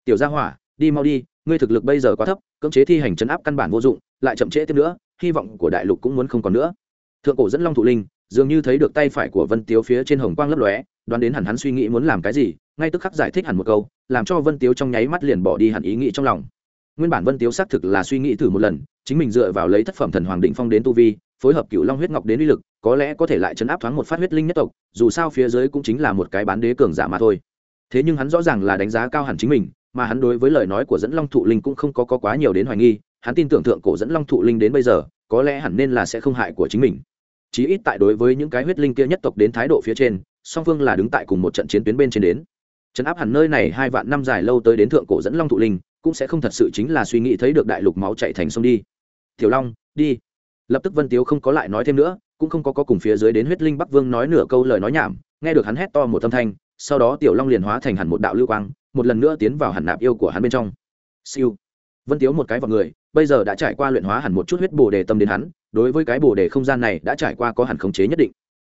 Speaker 1: Tiểu gia hỏa, đi mau đi, ngươi thực lực bây giờ quá thấp, cưỡng chế thi hành chấn áp căn bản vô dụng, lại chậm trễ tiếp nữa, hy vọng của đại lục cũng muốn không còn nữa. Thượng cổ dẫn long thụ linh, dường như thấy được tay phải của vân tiếu phía trên hồng quang lấp lóe, đoán đến hẳn hắn suy nghĩ muốn làm cái gì, ngay tức khắc giải thích hẳn một câu làm cho vân tiếu trong nháy mắt liền bỏ đi hẳn ý nghĩ trong lòng. Nguyên bản vân tiếu xác thực là suy nghĩ thử một lần chính mình dựa vào lấy thất phẩm thần hoàng định phong đến tu vi phối hợp cựu long huyết ngọc đến uy lực có lẽ có thể lại chấn áp thoáng một phát huyết linh nhất tộc dù sao phía dưới cũng chính là một cái bán đế cường giả mà thôi. Thế nhưng hắn rõ ràng là đánh giá cao hẳn chính mình mà hắn đối với lời nói của dẫn long thụ linh cũng không có, có quá nhiều đến hoài nghi hắn tin tưởng thượng cổ dẫn long thụ linh đến bây giờ có lẽ hẳn nên là sẽ không hại của chính mình. Chí ít tại đối với những cái huyết linh kia nhất tộc đến thái độ phía trên song phương là đứng tại cùng một trận chiến tuyến bên trên đến trấn áp hẳn nơi này hai vạn năm dài lâu tới đến thượng cổ dẫn long thụ linh, cũng sẽ không thật sự chính là suy nghĩ thấy được đại lục máu chạy thành sông đi. Tiểu long, đi. Lập tức vân tiếu không có lại nói thêm nữa, cũng không có có cùng phía dưới đến huyết linh bắc vương nói nửa câu lời nói nhảm, nghe được hắn hét to một âm thanh, sau đó tiểu long liền hóa thành hẳn một đạo lưu quang, một lần nữa tiến vào hẳn nạp yêu của hắn bên trong. Siêu. Vân tiếu một cái vào người, bây giờ đã trải qua luyện hóa hẳn một chút huyết bồ đề tâm đến hắn, đối với cái bồ đề không gian này đã trải qua có hẳn khống chế nhất định.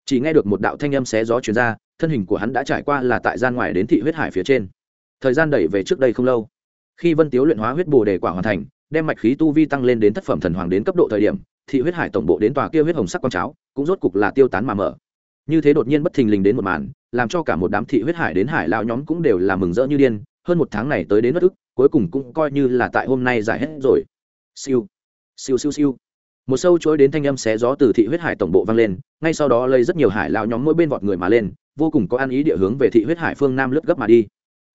Speaker 1: Chỉ nghe được một đạo thanh âm xé gió chuyển ra thân hình của hắn đã trải qua là tại gian ngoài đến thị huyết hải phía trên. Thời gian đẩy về trước đây không lâu, khi vân tiếu luyện hóa huyết bồ đề quả hoàn thành, đem mạch khí tu vi tăng lên đến thất phẩm thần hoàng đến cấp độ thời điểm, thị huyết hải tổng bộ đến tòa kia huyết hồng sắc quang cháo, cũng rốt cục là tiêu tán mà mở. Như thế đột nhiên bất thình lình đến một màn, làm cho cả một đám thị huyết hải đến hải lao nhóm cũng đều là mừng rỡ như điên, hơn một tháng này tới đến bất ức, cuối cùng cũng coi như là tại hôm nay giải hết rồi. Siêu siêu siêu siêu. Một sâu chối đến thanh âm xé gió từ thị huyết hải tổng bộ vang lên, ngay sau đó lây rất nhiều hải lao nhóm mỗi bên vọt người mà lên vô cùng có ăn ý địa hướng về thị huyết hải phương nam lướt gấp mà đi.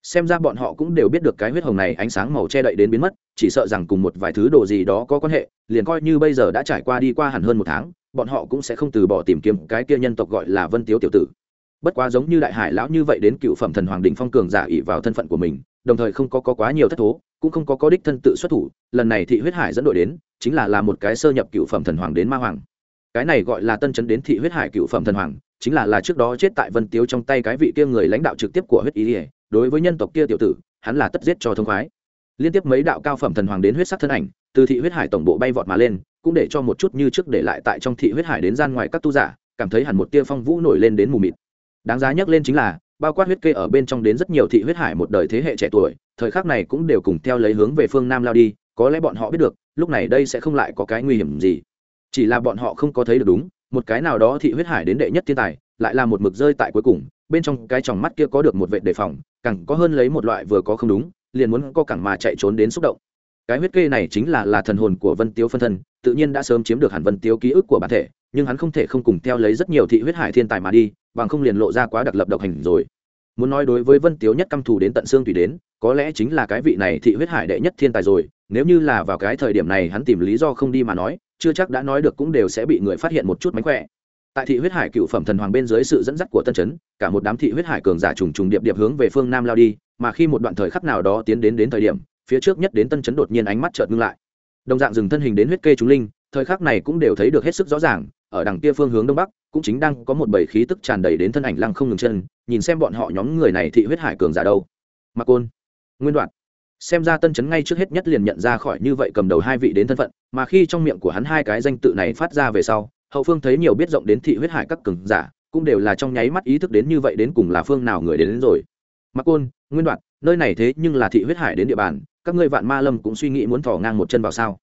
Speaker 1: Xem ra bọn họ cũng đều biết được cái huyết hồng này ánh sáng màu che đậy đến biến mất chỉ sợ rằng cùng một vài thứ đồ gì đó có quan hệ liền coi như bây giờ đã trải qua đi qua hẳn hơn một tháng bọn họ cũng sẽ không từ bỏ tìm kiếm cái kia nhân tộc gọi là vân tiếu tiểu tử. Bất quá giống như đại hải lão như vậy đến cựu phẩm thần hoàng đình phong cường giả ỉ vào thân phận của mình đồng thời không có, có quá nhiều thất thố cũng không có có đích thân tự xuất thủ lần này thị huyết hải dẫn đội đến chính là là một cái sơ nhập cựu phẩm thần hoàng đến ma hoàng. Cái này gọi là tân chấn đến thị huyết hải cựu phẩm thần hoàng chính là là trước đó chết tại vân tiếu trong tay cái vị kia người lãnh đạo trực tiếp của huyết ý ỉa đối với nhân tộc kia tiểu tử, hắn là tất giết cho thông khoái. Liên tiếp mấy đạo cao phẩm thần hoàng đến huyết sắc thân ảnh, từ thị huyết hải tổng bộ bay vọt mà lên, cũng để cho một chút như trước để lại tại trong thị huyết hải đến gian ngoài các tu giả, cảm thấy hẳn một tia phong vũ nổi lên đến mù mịt. Đáng giá nhắc lên chính là, bao quát huyết kê ở bên trong đến rất nhiều thị huyết hải một đời thế hệ trẻ tuổi, thời khắc này cũng đều cùng theo lấy hướng về phương nam lao đi, có lẽ bọn họ biết được, lúc này đây sẽ không lại có cái nguy hiểm gì. Chỉ là bọn họ không có thấy được đúng một cái nào đó thị huyết hải đến đệ nhất thiên tài, lại là một mực rơi tại cuối cùng, bên trong cái tròng mắt kia có được một vệ đề phòng, càng có hơn lấy một loại vừa có không đúng, liền muốn co cẳng mà chạy trốn đến xúc động. Cái huyết kê này chính là là thần hồn của vân tiếu phân thân, tự nhiên đã sớm chiếm được hẳn vân tiếu ký ức của bản thể, nhưng hắn không thể không cùng theo lấy rất nhiều thị huyết hải thiên tài mà đi, bằng không liền lộ ra quá đặc lập độc hành rồi. Muốn nói đối với vân tiếu nhất căm thù đến tận xương tùy đến, có lẽ chính là cái vị này thị huyết hải đệ nhất thiên tài rồi, nếu như là vào cái thời điểm này hắn tìm lý do không đi mà nói chưa chắc đã nói được cũng đều sẽ bị người phát hiện một chút mánh khỏe. Tại thị huyết hải cựu phẩm thần hoàng bên dưới sự dẫn dắt của tân chấn, cả một đám thị huyết hải cường giả trùng trùng điệp điệp hướng về phương nam lao đi, mà khi một đoạn thời khắc nào đó tiến đến đến thời điểm, phía trước nhất đến tân chấn đột nhiên ánh mắt chợt ngưng lại. Đồng dạng dừng thân hình đến huyết kê chúng linh, thời khắc này cũng đều thấy được hết sức rõ ràng, ở đằng kia phương hướng đông bắc, cũng chính đang có một bầy khí tức tràn đầy đến thân ảnh lăng không ngừng chân, nhìn xem bọn họ nhóm người này thị huyết hải cường giả đâu. Mặc côn, nguyên đoạn xem ra tân chấn ngay trước hết nhất liền nhận ra khỏi như vậy cầm đầu hai vị đến thân phận mà khi trong miệng của hắn hai cái danh tự này phát ra về sau hậu phương thấy nhiều biết rộng đến thị huyết hải các cường giả cũng đều là trong nháy mắt ý thức đến như vậy đến cùng là phương nào người đến, đến rồi. Mặc côn nguyên đoạn nơi này thế nhưng là thị huyết hải đến địa bàn các ngươi vạn ma lâm cũng suy nghĩ muốn thò ngang một chân vào sao?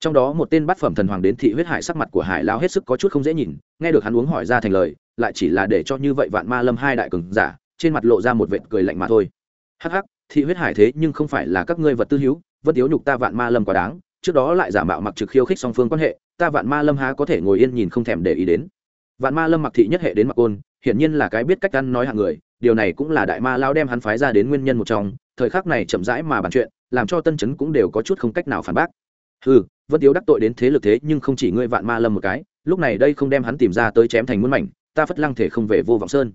Speaker 1: Trong đó một tên bát phẩm thần hoàng đến thị huyết hải sắc mặt của hải lão hết sức có chút không dễ nhìn nghe được hắn uống hỏi ra thành lời lại chỉ là để cho như vậy vạn ma lâm hai đại cường giả trên mặt lộ ra một vệt cười lạnh mà thôi. Hắc hắc thị huyết hải thế nhưng không phải là các ngươi vật tư hữu, vân yếu nhục ta vạn ma lâm quá đáng, trước đó lại giả mạo mặc trực khiêu khích song phương quan hệ, ta vạn ma lâm há có thể ngồi yên nhìn không thèm để ý đến. Vạn ma lâm mặc thị nhất hệ đến mặc côn hiển nhiên là cái biết cách ăn nói hạng người, điều này cũng là đại ma lao đem hắn phái ra đến nguyên nhân một trong, thời khắc này chậm rãi mà bàn chuyện, làm cho tân chấn cũng đều có chút không cách nào phản bác. Ừ vân tiếu đắc tội đến thế lực thế nhưng không chỉ ngươi vạn ma lâm một cái, lúc này đây không đem hắn tìm ra tới chém thành muôn mảnh, ta phất lăng thể không về vô vọng sơn.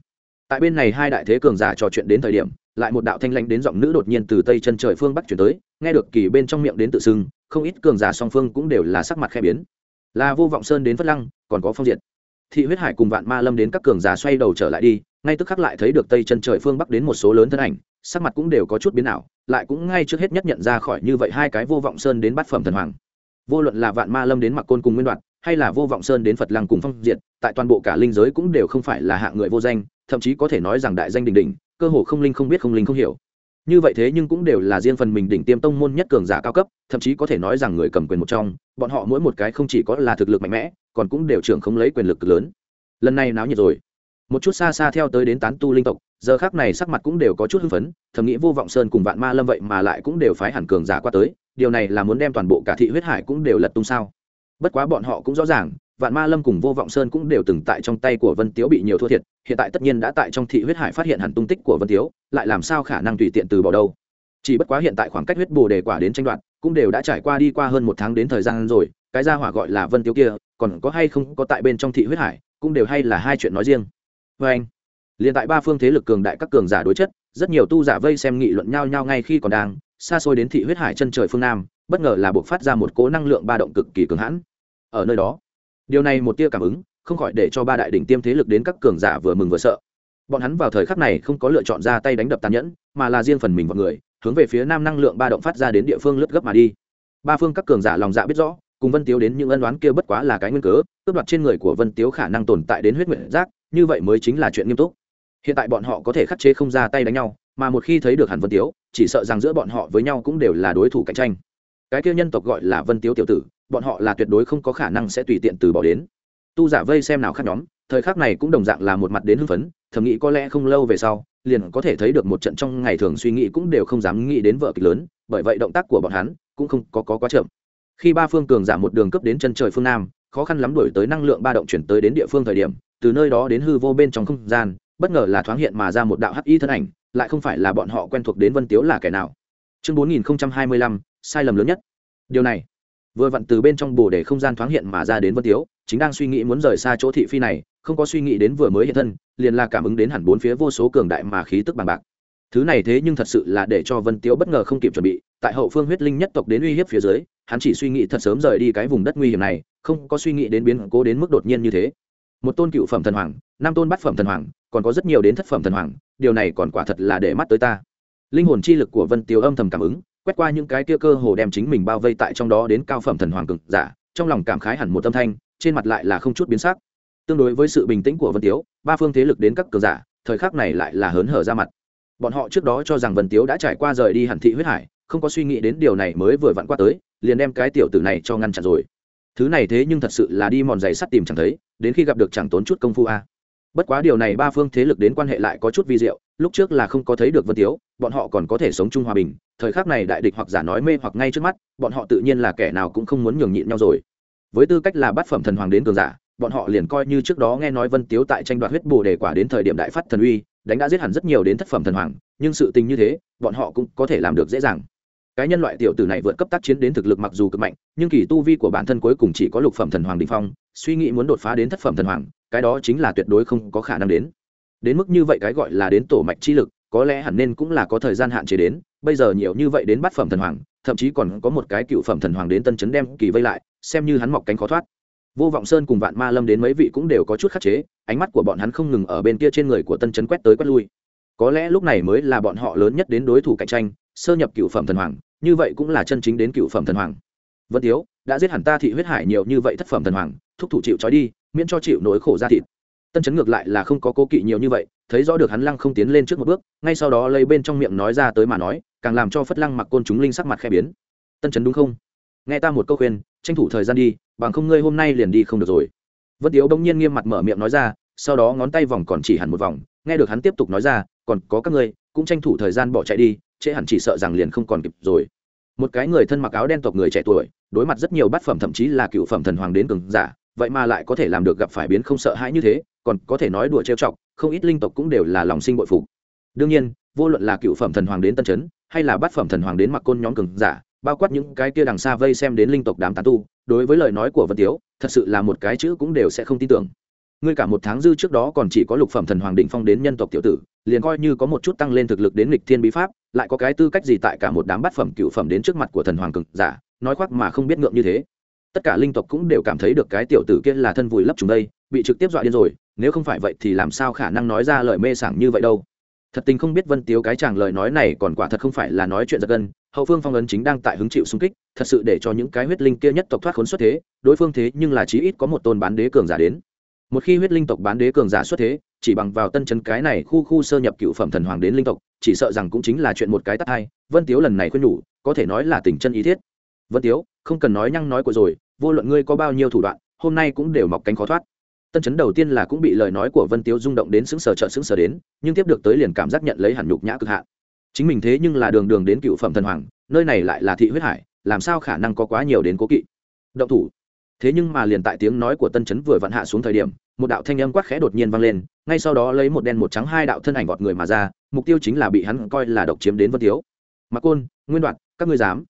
Speaker 1: Tại bên này hai đại thế cường giả trò chuyện đến thời điểm lại một đạo thanh lãnh đến giọng nữ đột nhiên từ tây chân trời phương bắc chuyển tới, nghe được kỳ bên trong miệng đến tự xưng, không ít cường giả song phương cũng đều là sắc mặt khe biến. Là vô vọng sơn đến phất lăng, còn có phong diệt. Thị huyết hải cùng vạn ma lâm đến các cường giả xoay đầu trở lại đi, ngay tức khắc lại thấy được tây chân trời phương bắc đến một số lớn thân ảnh, sắc mặt cũng đều có chút biến ảo, lại cũng ngay trước hết nhất nhận ra khỏi như vậy hai cái vô vọng sơn đến bát phẩm thần hoàng. Vô luận là vạn ma lâm đến mặc côn cùng nguyên đoạn hay là vô vọng sơn đến phật lăng cùng phong diệt, tại toàn bộ cả linh giới cũng đều không phải là hạng người vô danh, thậm chí có thể nói rằng đại danh đình đình cơ hồ không linh không biết không linh không hiểu. Như vậy thế nhưng cũng đều là riêng phần mình đỉnh tiêm tông môn nhất cường giả cao cấp, thậm chí có thể nói rằng người cầm quyền một trong, bọn họ mỗi một cái không chỉ có là thực lực mạnh mẽ, còn cũng đều trưởng không lấy quyền lực lớn. Lần này náo nhiệt rồi. Một chút xa xa theo tới đến tán tu linh tộc, giờ khác này sắc mặt cũng đều có chút hưng phấn, thầm nghĩ vô vọng sơn cùng vạn ma lâm vậy mà lại cũng đều phái hẳn cường giả qua tới, điều này là muốn đem toàn bộ cả thị huyết hải cũng đều lật tung sao? Bất quá bọn họ cũng rõ ràng vạn ma lâm cùng vô vọng sơn cũng đều từng tại trong tay của vân tiếu bị nhiều thua thiệt, hiện tại tất nhiên đã tại trong thị huyết hải phát hiện hẳn tung tích của vân tiếu, lại làm sao khả năng tùy tiện từ bỏ đâu. Chỉ bất quá hiện tại khoảng cách huyết bồ đề quả đến tranh đoạt, cũng đều đã trải qua đi qua hơn một tháng đến thời gian rồi, cái gia hỏa gọi là vân tiếu kia, còn có hay không có tại bên trong thị huyết hải, cũng đều hay là hai chuyện nói riêng. Vê anh, liền tại ba phương thế lực cường đại các cường giả đối chất, rất nhiều tu giả vây xem nghị luận nhau nhau ngay khi còn đang, xa xôi đến thị huyết hải chân trời phương nam, bất ngờ là buộc phát ra một cố năng lượng ba động cực kỳ cường hãn. Ở nơi đó điều này một tia cảm ứng, không khỏi để cho ba đại đỉnh tiêm thế lực đến các cường giả vừa mừng vừa sợ. Bọn hắn vào thời khắc này không có lựa chọn ra tay đánh đập tàn nhẫn, mà là riêng phần mình vào người, hướng về phía nam năng lượng ba động phát ra đến địa phương lướt gấp mà đi. Ba phương các cường giả lòng dạ biết rõ, cùng vân tiếu đến những ân đoán kia bất quá là cái nguyên cớ, cướp đoạt trên người của vân tiếu khả năng tồn tại đến huyết nguyện giác, như vậy mới chính là chuyện nghiêm túc. Hiện tại bọn họ có thể khắc chế không ra tay đánh nhau, mà một khi thấy được hẳn vân tiếu, chỉ sợ rằng giữa bọn họ với nhau cũng đều là đối thủ cạnh tranh cái kia nhân tộc gọi là vân tiếu tiểu tử bọn họ là tuyệt đối không có khả năng sẽ tùy tiện từ bỏ đến. Tu giả vây xem nào khác nhóm thời khắc này cũng đồng dạng là một mặt đến hưng phấn thầm nghĩ có lẽ không lâu về sau liền có thể thấy được một trận trong ngày thường suy nghĩ cũng đều không dám nghĩ đến vợ kịch lớn bởi vậy động tác của bọn hắn cũng không có, có quá chậm. Khi ba phương cường giảm một đường cấp đến chân trời phương nam khó khăn lắm đổi tới năng lượng ba động chuyển tới đến địa phương thời điểm từ nơi đó đến hư vô bên trong không gian bất ngờ là thoáng hiện mà ra một đạo hắc y thân ảnh lại không phải là bọn họ quen thuộc đến vân tiếu là kẻ nào. Chương 4025, sai lầm lớn nhất. Điều này, vừa vặn từ bên trong bồ để không gian thoáng hiện mà ra đến vân tiếu, chính đang suy nghĩ muốn rời xa chỗ thị phi này, không có suy nghĩ đến vừa mới hiện thân, liền là cảm ứng đến hẳn bốn phía vô số cường đại mà khí tức bằng bạc. Thứ này thế nhưng thật sự là để cho vân tiếu bất ngờ không kịp chuẩn bị, tại hậu phương huyết linh nhất tộc đến uy hiếp phía dưới, hắn chỉ suy nghĩ thật sớm rời đi cái vùng đất nguy hiểm này, không có suy nghĩ đến biến cố đến mức đột nhiên như thế. Một tôn cựu phẩm thần hoàng, năm tôn bát phẩm thần hoàng, còn có rất nhiều đến thất phẩm thần hoàng, điều này còn quả thật là để mắt tới ta. Linh hồn chi lực của vân tiếu âm thầm cảm ứng quét qua những cái kia cơ hồ đem chính mình bao vây tại trong đó đến cao phẩm thần hoàng cực giả, trong lòng cảm khái hẳn một âm thanh, trên mặt lại là không chút biến sắc. Tương đối với sự bình tĩnh của vân tiếu, ba phương thế lực đến các cường giả, thời khắc này lại là hớn hở ra mặt. Bọn họ trước đó cho rằng vân tiếu đã trải qua rời đi hẳn thị huyết hải, không có suy nghĩ đến điều này mới vừa vặn qua tới, liền đem cái tiểu tử này cho ngăn chặn rồi. Thứ này thế nhưng thật sự là đi mòn giày sắt tìm chẳng thấy, đến khi gặp được chẳng tốn chút công phu a. Bất quá điều này ba phương thế lực đến quan hệ lại có chút vi diệu, lúc trước là không có thấy được vân tiếu, bọn họ còn có thể sống chung hòa bình thời khắc này đại địch hoặc giả nói mê hoặc ngay trước mắt, bọn họ tự nhiên là kẻ nào cũng không muốn nhường nhịn nhau rồi. Với tư cách là bát phẩm thần hoàng đến cường giả, bọn họ liền coi như trước đó nghe nói vân tiếu tại tranh đoạt huyết bồ đề quả đến thời điểm đại phát thần uy, đánh đã giết hẳn rất nhiều đến thất phẩm thần hoàng, nhưng sự tình như thế, bọn họ cũng có thể làm được dễ dàng. Cái nhân loại tiểu tử này vượt cấp tác chiến đến thực lực mặc dù cực mạnh, nhưng kỳ tu vi của bản thân cuối cùng chỉ có lục phẩm thần hoàng đình phong, suy nghĩ muốn đột phá đến thất phẩm thần hoàng, cái đó chính là tuyệt đối không có khả năng đến. Đến mức như vậy cái gọi là đến tổ mạch chi lực có lẽ hẳn nên cũng là có thời gian hạn chế đến, bây giờ nhiều như vậy đến bát phẩm thần hoàng, thậm chí còn có một cái cựu phẩm thần hoàng đến tân chấn đem kỳ vây lại, xem như hắn mọc cánh khó thoát. Vô vọng sơn cùng vạn ma lâm đến mấy vị cũng đều có chút khắc chế, ánh mắt của bọn hắn không ngừng ở bên kia trên người của tân chấn quét tới quét lui. Có lẽ lúc này mới là bọn họ lớn nhất đến đối thủ cạnh tranh, sơ nhập cựu phẩm thần hoàng, như vậy cũng là chân chính đến cựu phẩm thần hoàng. Vân tiếu, đã giết hẳn ta thị huyết hải nhiều như vậy thất phẩm thần hoàng, thúc thủ chịu trói đi, miễn cho chịu nỗi khổ ra thịt. Tân chấn ngược lại là không có cố kỵ nhiều như vậy thấy rõ được hắn lăng không tiến lên trước một bước, ngay sau đó lấy bên trong miệng nói ra tới mà nói, càng làm cho phất lăng mặc côn chúng linh sắc mặt khẽ biến. Tân chấn đúng không? Nghe ta một câu khuyên, tranh thủ thời gian đi, bằng không ngươi hôm nay liền đi không được rồi. Vân tiếu bỗng nhiên nghiêm mặt mở miệng nói ra, sau đó ngón tay vòng còn chỉ hẳn một vòng, nghe được hắn tiếp tục nói ra, còn có các ngươi, cũng tranh thủ thời gian bỏ chạy đi, trễ hẳn chỉ sợ rằng liền không còn kịp rồi. Một cái người thân mặc áo đen tộc người trẻ tuổi, đối mặt rất nhiều bát phẩm thậm chí là cựu phẩm thần hoàng đến cường giả, vậy mà lại có thể làm được gặp phải biến không sợ hãi như thế còn có thể nói đùa trêu chọc, không ít linh tộc cũng đều là lòng sinh bội phục. Đương nhiên, vô luận là cựu phẩm thần hoàng đến tân chấn hay là bát phẩm thần hoàng đến mặc côn nhóm cường giả, bao quát những cái kia đằng xa vây xem đến linh tộc đám tán tu, đối với lời nói của vân tiếu, thật sự là một cái chữ cũng đều sẽ không tin tưởng. Ngươi cả một tháng dư trước đó còn chỉ có lục phẩm thần hoàng định phong đến nhân tộc tiểu tử, liền coi như có một chút tăng lên thực lực đến lịch thiên bí pháp, lại có cái tư cách gì tại cả một đám bát phẩm cựu phẩm đến trước mặt của thần hoàng cực giả, nói khoác mà không biết ngượng như thế. Tất cả linh tộc cũng đều cảm thấy được cái tiểu tử kia là thân vùi lấp chúng đây, bị trực tiếp dọa điên rồi nếu không phải vậy thì làm sao khả năng nói ra lời mê sảng như vậy đâu? Thật tình không biết vân tiếu cái chàng lời nói này còn quả thật không phải là nói chuyện giật gân, hậu phương phong ấn chính đang tại hứng chịu xung kích, thật sự để cho những cái huyết linh kia nhất tộc thoát khốn xuất thế, đối phương thế nhưng là chí ít có một tôn bán đế cường giả đến. Một khi huyết linh tộc bán đế cường giả xuất thế, chỉ bằng vào tân chân cái này khu khu sơ nhập cựu phẩm thần hoàng đến linh tộc, chỉ sợ rằng cũng chính là chuyện một cái tắt hai, vân tiếu lần này khuyên nhủ, có thể nói là tình chân ý thiết. Vân tiếu, không cần nói nhăng nói của rồi, vô luận ngươi có bao nhiêu thủ đoạn, hôm nay cũng đều mọc cánh khó thoát tân chấn đầu tiên là cũng bị lời nói của vân tiếu rung động đến xứng sở trợ xứng sở đến, nhưng tiếp được tới liền cảm giác nhận lấy hẳn nhục nhã cực hạn. Chính mình thế nhưng là đường đường đến cựu phẩm thần hoàng, nơi này lại là thị huyết hải, làm sao khả năng có quá nhiều đến cố kỵ? Động thủ. Thế nhưng mà liền tại tiếng nói của tân chấn vừa vặn hạ xuống thời điểm, một đạo thanh âm quát khẽ đột nhiên vang lên, ngay sau đó lấy một đen một trắng hai đạo thân ảnh vọt người mà ra, mục tiêu chính là bị hắn coi là độc chiếm đến vân tiếu. Mặc côn, nguyên đoạn, các ngươi dám?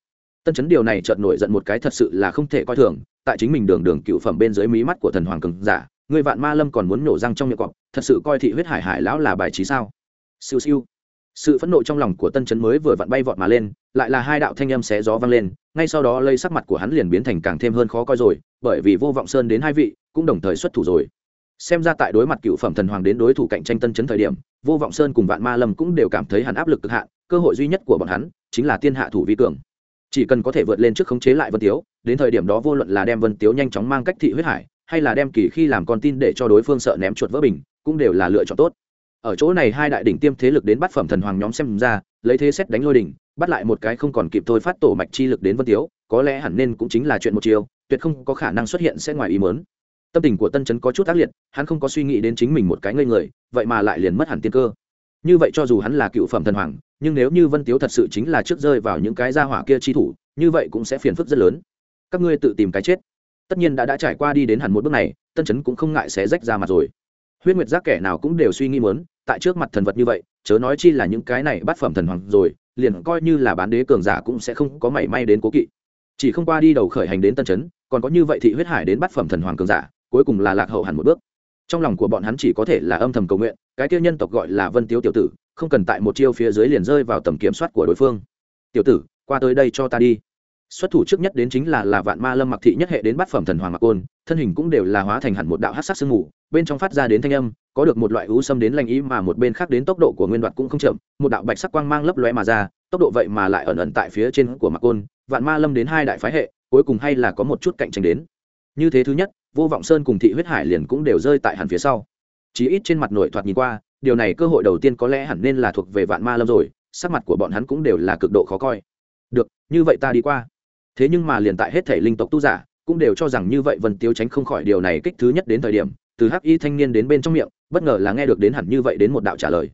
Speaker 1: Tân chấn điều này chợt nổi giận một cái thật sự là không thể coi thường, tại chính mình đường đường cựu phẩm bên dưới mí mắt của thần hoàng cường giả người vạn ma lâm còn muốn nổ răng trong miệng cọp, thật sự coi thị huyết hải hải lão là bài trí sao? Siêu siêu. Sự phẫn nộ trong lòng của tân chấn mới vừa vặn bay vọt mà lên, lại là hai đạo thanh âm xé gió vang lên, ngay sau đó lây sắc mặt của hắn liền biến thành càng thêm hơn khó coi rồi, bởi vì vô vọng sơn đến hai vị, cũng đồng thời xuất thủ rồi. Xem ra tại đối mặt cựu phẩm thần hoàng đến đối thủ cạnh tranh tân chấn thời điểm, vô vọng sơn cùng vạn ma lâm cũng đều cảm thấy hắn áp lực cực hạn, cơ hội duy nhất của bọn hắn chính là tiên hạ thủ vi cường. Chỉ cần có thể vượt lên trước khống chế lại vân tiếu, đến thời điểm đó vô luận là đem vân tiếu nhanh chóng mang cách thị huyết hải hay là đem kỳ khi làm con tin để cho đối phương sợ ném chuột vỡ bình, cũng đều là lựa chọn tốt. Ở chỗ này hai đại đỉnh tiêm thế lực đến bắt phẩm thần hoàng nhóm xem ra, lấy thế xét đánh lôi đỉnh, bắt lại một cái không còn kịp thôi phát tổ mạch chi lực đến vân tiếu, có lẽ hẳn nên cũng chính là chuyện một chiều, tuyệt không có khả năng xuất hiện sẽ ngoài ý mớn tâm tình của tân chấn có chút ác liệt, hắn không có suy nghĩ đến chính mình một cái ngây người, vậy mà lại liền mất hẳn tiên cơ. Như vậy cho dù hắn là cựu phẩm thần hoàng, nhưng nếu như vân tiếu thật sự chính là trước rơi vào những cái gia hỏa kia chi thủ, như vậy cũng sẽ phiền phức rất lớn. Các ngươi tự tìm cái chết tất nhiên đã đã trải qua đi đến hẳn một bước này, tân chấn cũng không ngại sẽ rách ra mặt rồi. Huyết nguyệt giác kẻ nào cũng đều suy nghĩ muốn, tại trước mặt thần vật như vậy, chớ nói chi là những cái này bắt phẩm thần hoàng rồi, liền coi như là bán đế cường giả cũng sẽ không có mảy may đến cố kỵ. Chỉ không qua đi đầu khởi hành đến tân chấn, còn có như vậy thị huyết hải đến bắt phẩm thần hoàng cường giả, cuối cùng là lạc hậu hẳn một bước. Trong lòng của bọn hắn chỉ có thể là âm thầm cầu nguyện, cái tiêu nhân tộc gọi là vân tiếu tiểu tử, không cần tại một chiêu phía dưới liền rơi vào tầm kiểm soát của đối phương. Tiểu tử, qua tới đây cho ta đi xuất thủ trước nhất đến chính là là vạn ma lâm mặc thị nhất hệ đến bát phẩm thần hoàng mặc côn, thân hình cũng đều là hóa thành hẳn một đạo hát sắc sương mù, bên trong phát ra đến thanh âm, có được một loại ú xâm đến lành ý mà một bên khác đến tốc độ của nguyên đoạt cũng không chậm, một đạo bạch sắc quang mang lấp lóe mà ra, tốc độ vậy mà lại ẩn ẩn tại phía trên của mặc côn, vạn ma lâm đến hai đại phái hệ, cuối cùng hay là có một chút cạnh tranh đến. Như thế thứ nhất, vô vọng sơn cùng thị huyết hải liền cũng đều rơi tại hẳn phía sau. Chí ít trên mặt nội thoạt nhìn qua, điều này cơ hội đầu tiên có lẽ hẳn nên là thuộc về vạn ma lâm rồi, sắc mặt của bọn hắn cũng đều là cực độ khó coi. Được, như vậy ta đi qua thế nhưng mà liền tại hết thể linh tộc tu giả, cũng đều cho rằng như vậy vân tiêu tránh không khỏi điều này kích thứ nhất đến thời điểm, từ hắc y thanh niên đến bên trong miệng, bất ngờ là nghe được đến hẳn như vậy đến một đạo trả lời.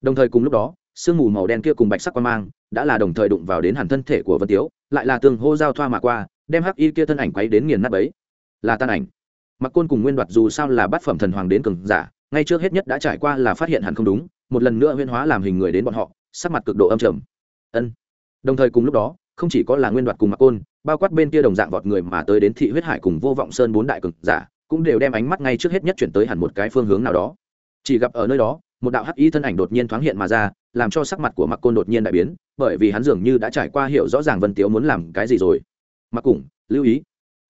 Speaker 1: Đồng thời cùng lúc đó, sương mù màu đen kia cùng bạch sắc quan mang, đã là đồng thời đụng vào đến hẳn thân thể của vân tiếu, lại là tường hô giao thoa mà qua, đem hắc y kia thân ảnh quấy đến nghiền nát ấy là tan ảnh. Mặc côn cùng nguyên đoạt dù sao là bát phẩm thần hoàng đến cường giả, ngay trước hết nhất đã trải qua là phát hiện hẳn không đúng, một lần nữa huyên hóa làm hình người đến bọn họ, sắc mặt cực độ âm trầm. Ân. Đồng thời cùng lúc đó không chỉ có là nguyên đoạt cùng mặc côn, bao quát bên kia đồng dạng vọt người mà tới đến thị huyết hải cùng vô vọng sơn bốn đại cực giả, cũng đều đem ánh mắt ngay trước hết nhất chuyển tới hẳn một cái phương hướng nào đó. Chỉ gặp ở nơi đó, một đạo hắc y thân ảnh đột nhiên thoáng hiện mà ra, làm cho sắc mặt của mặc côn đột nhiên đại biến, bởi vì hắn dường như đã trải qua hiểu rõ ràng vân tiếu muốn làm cái gì rồi. Mặc cùng lưu ý.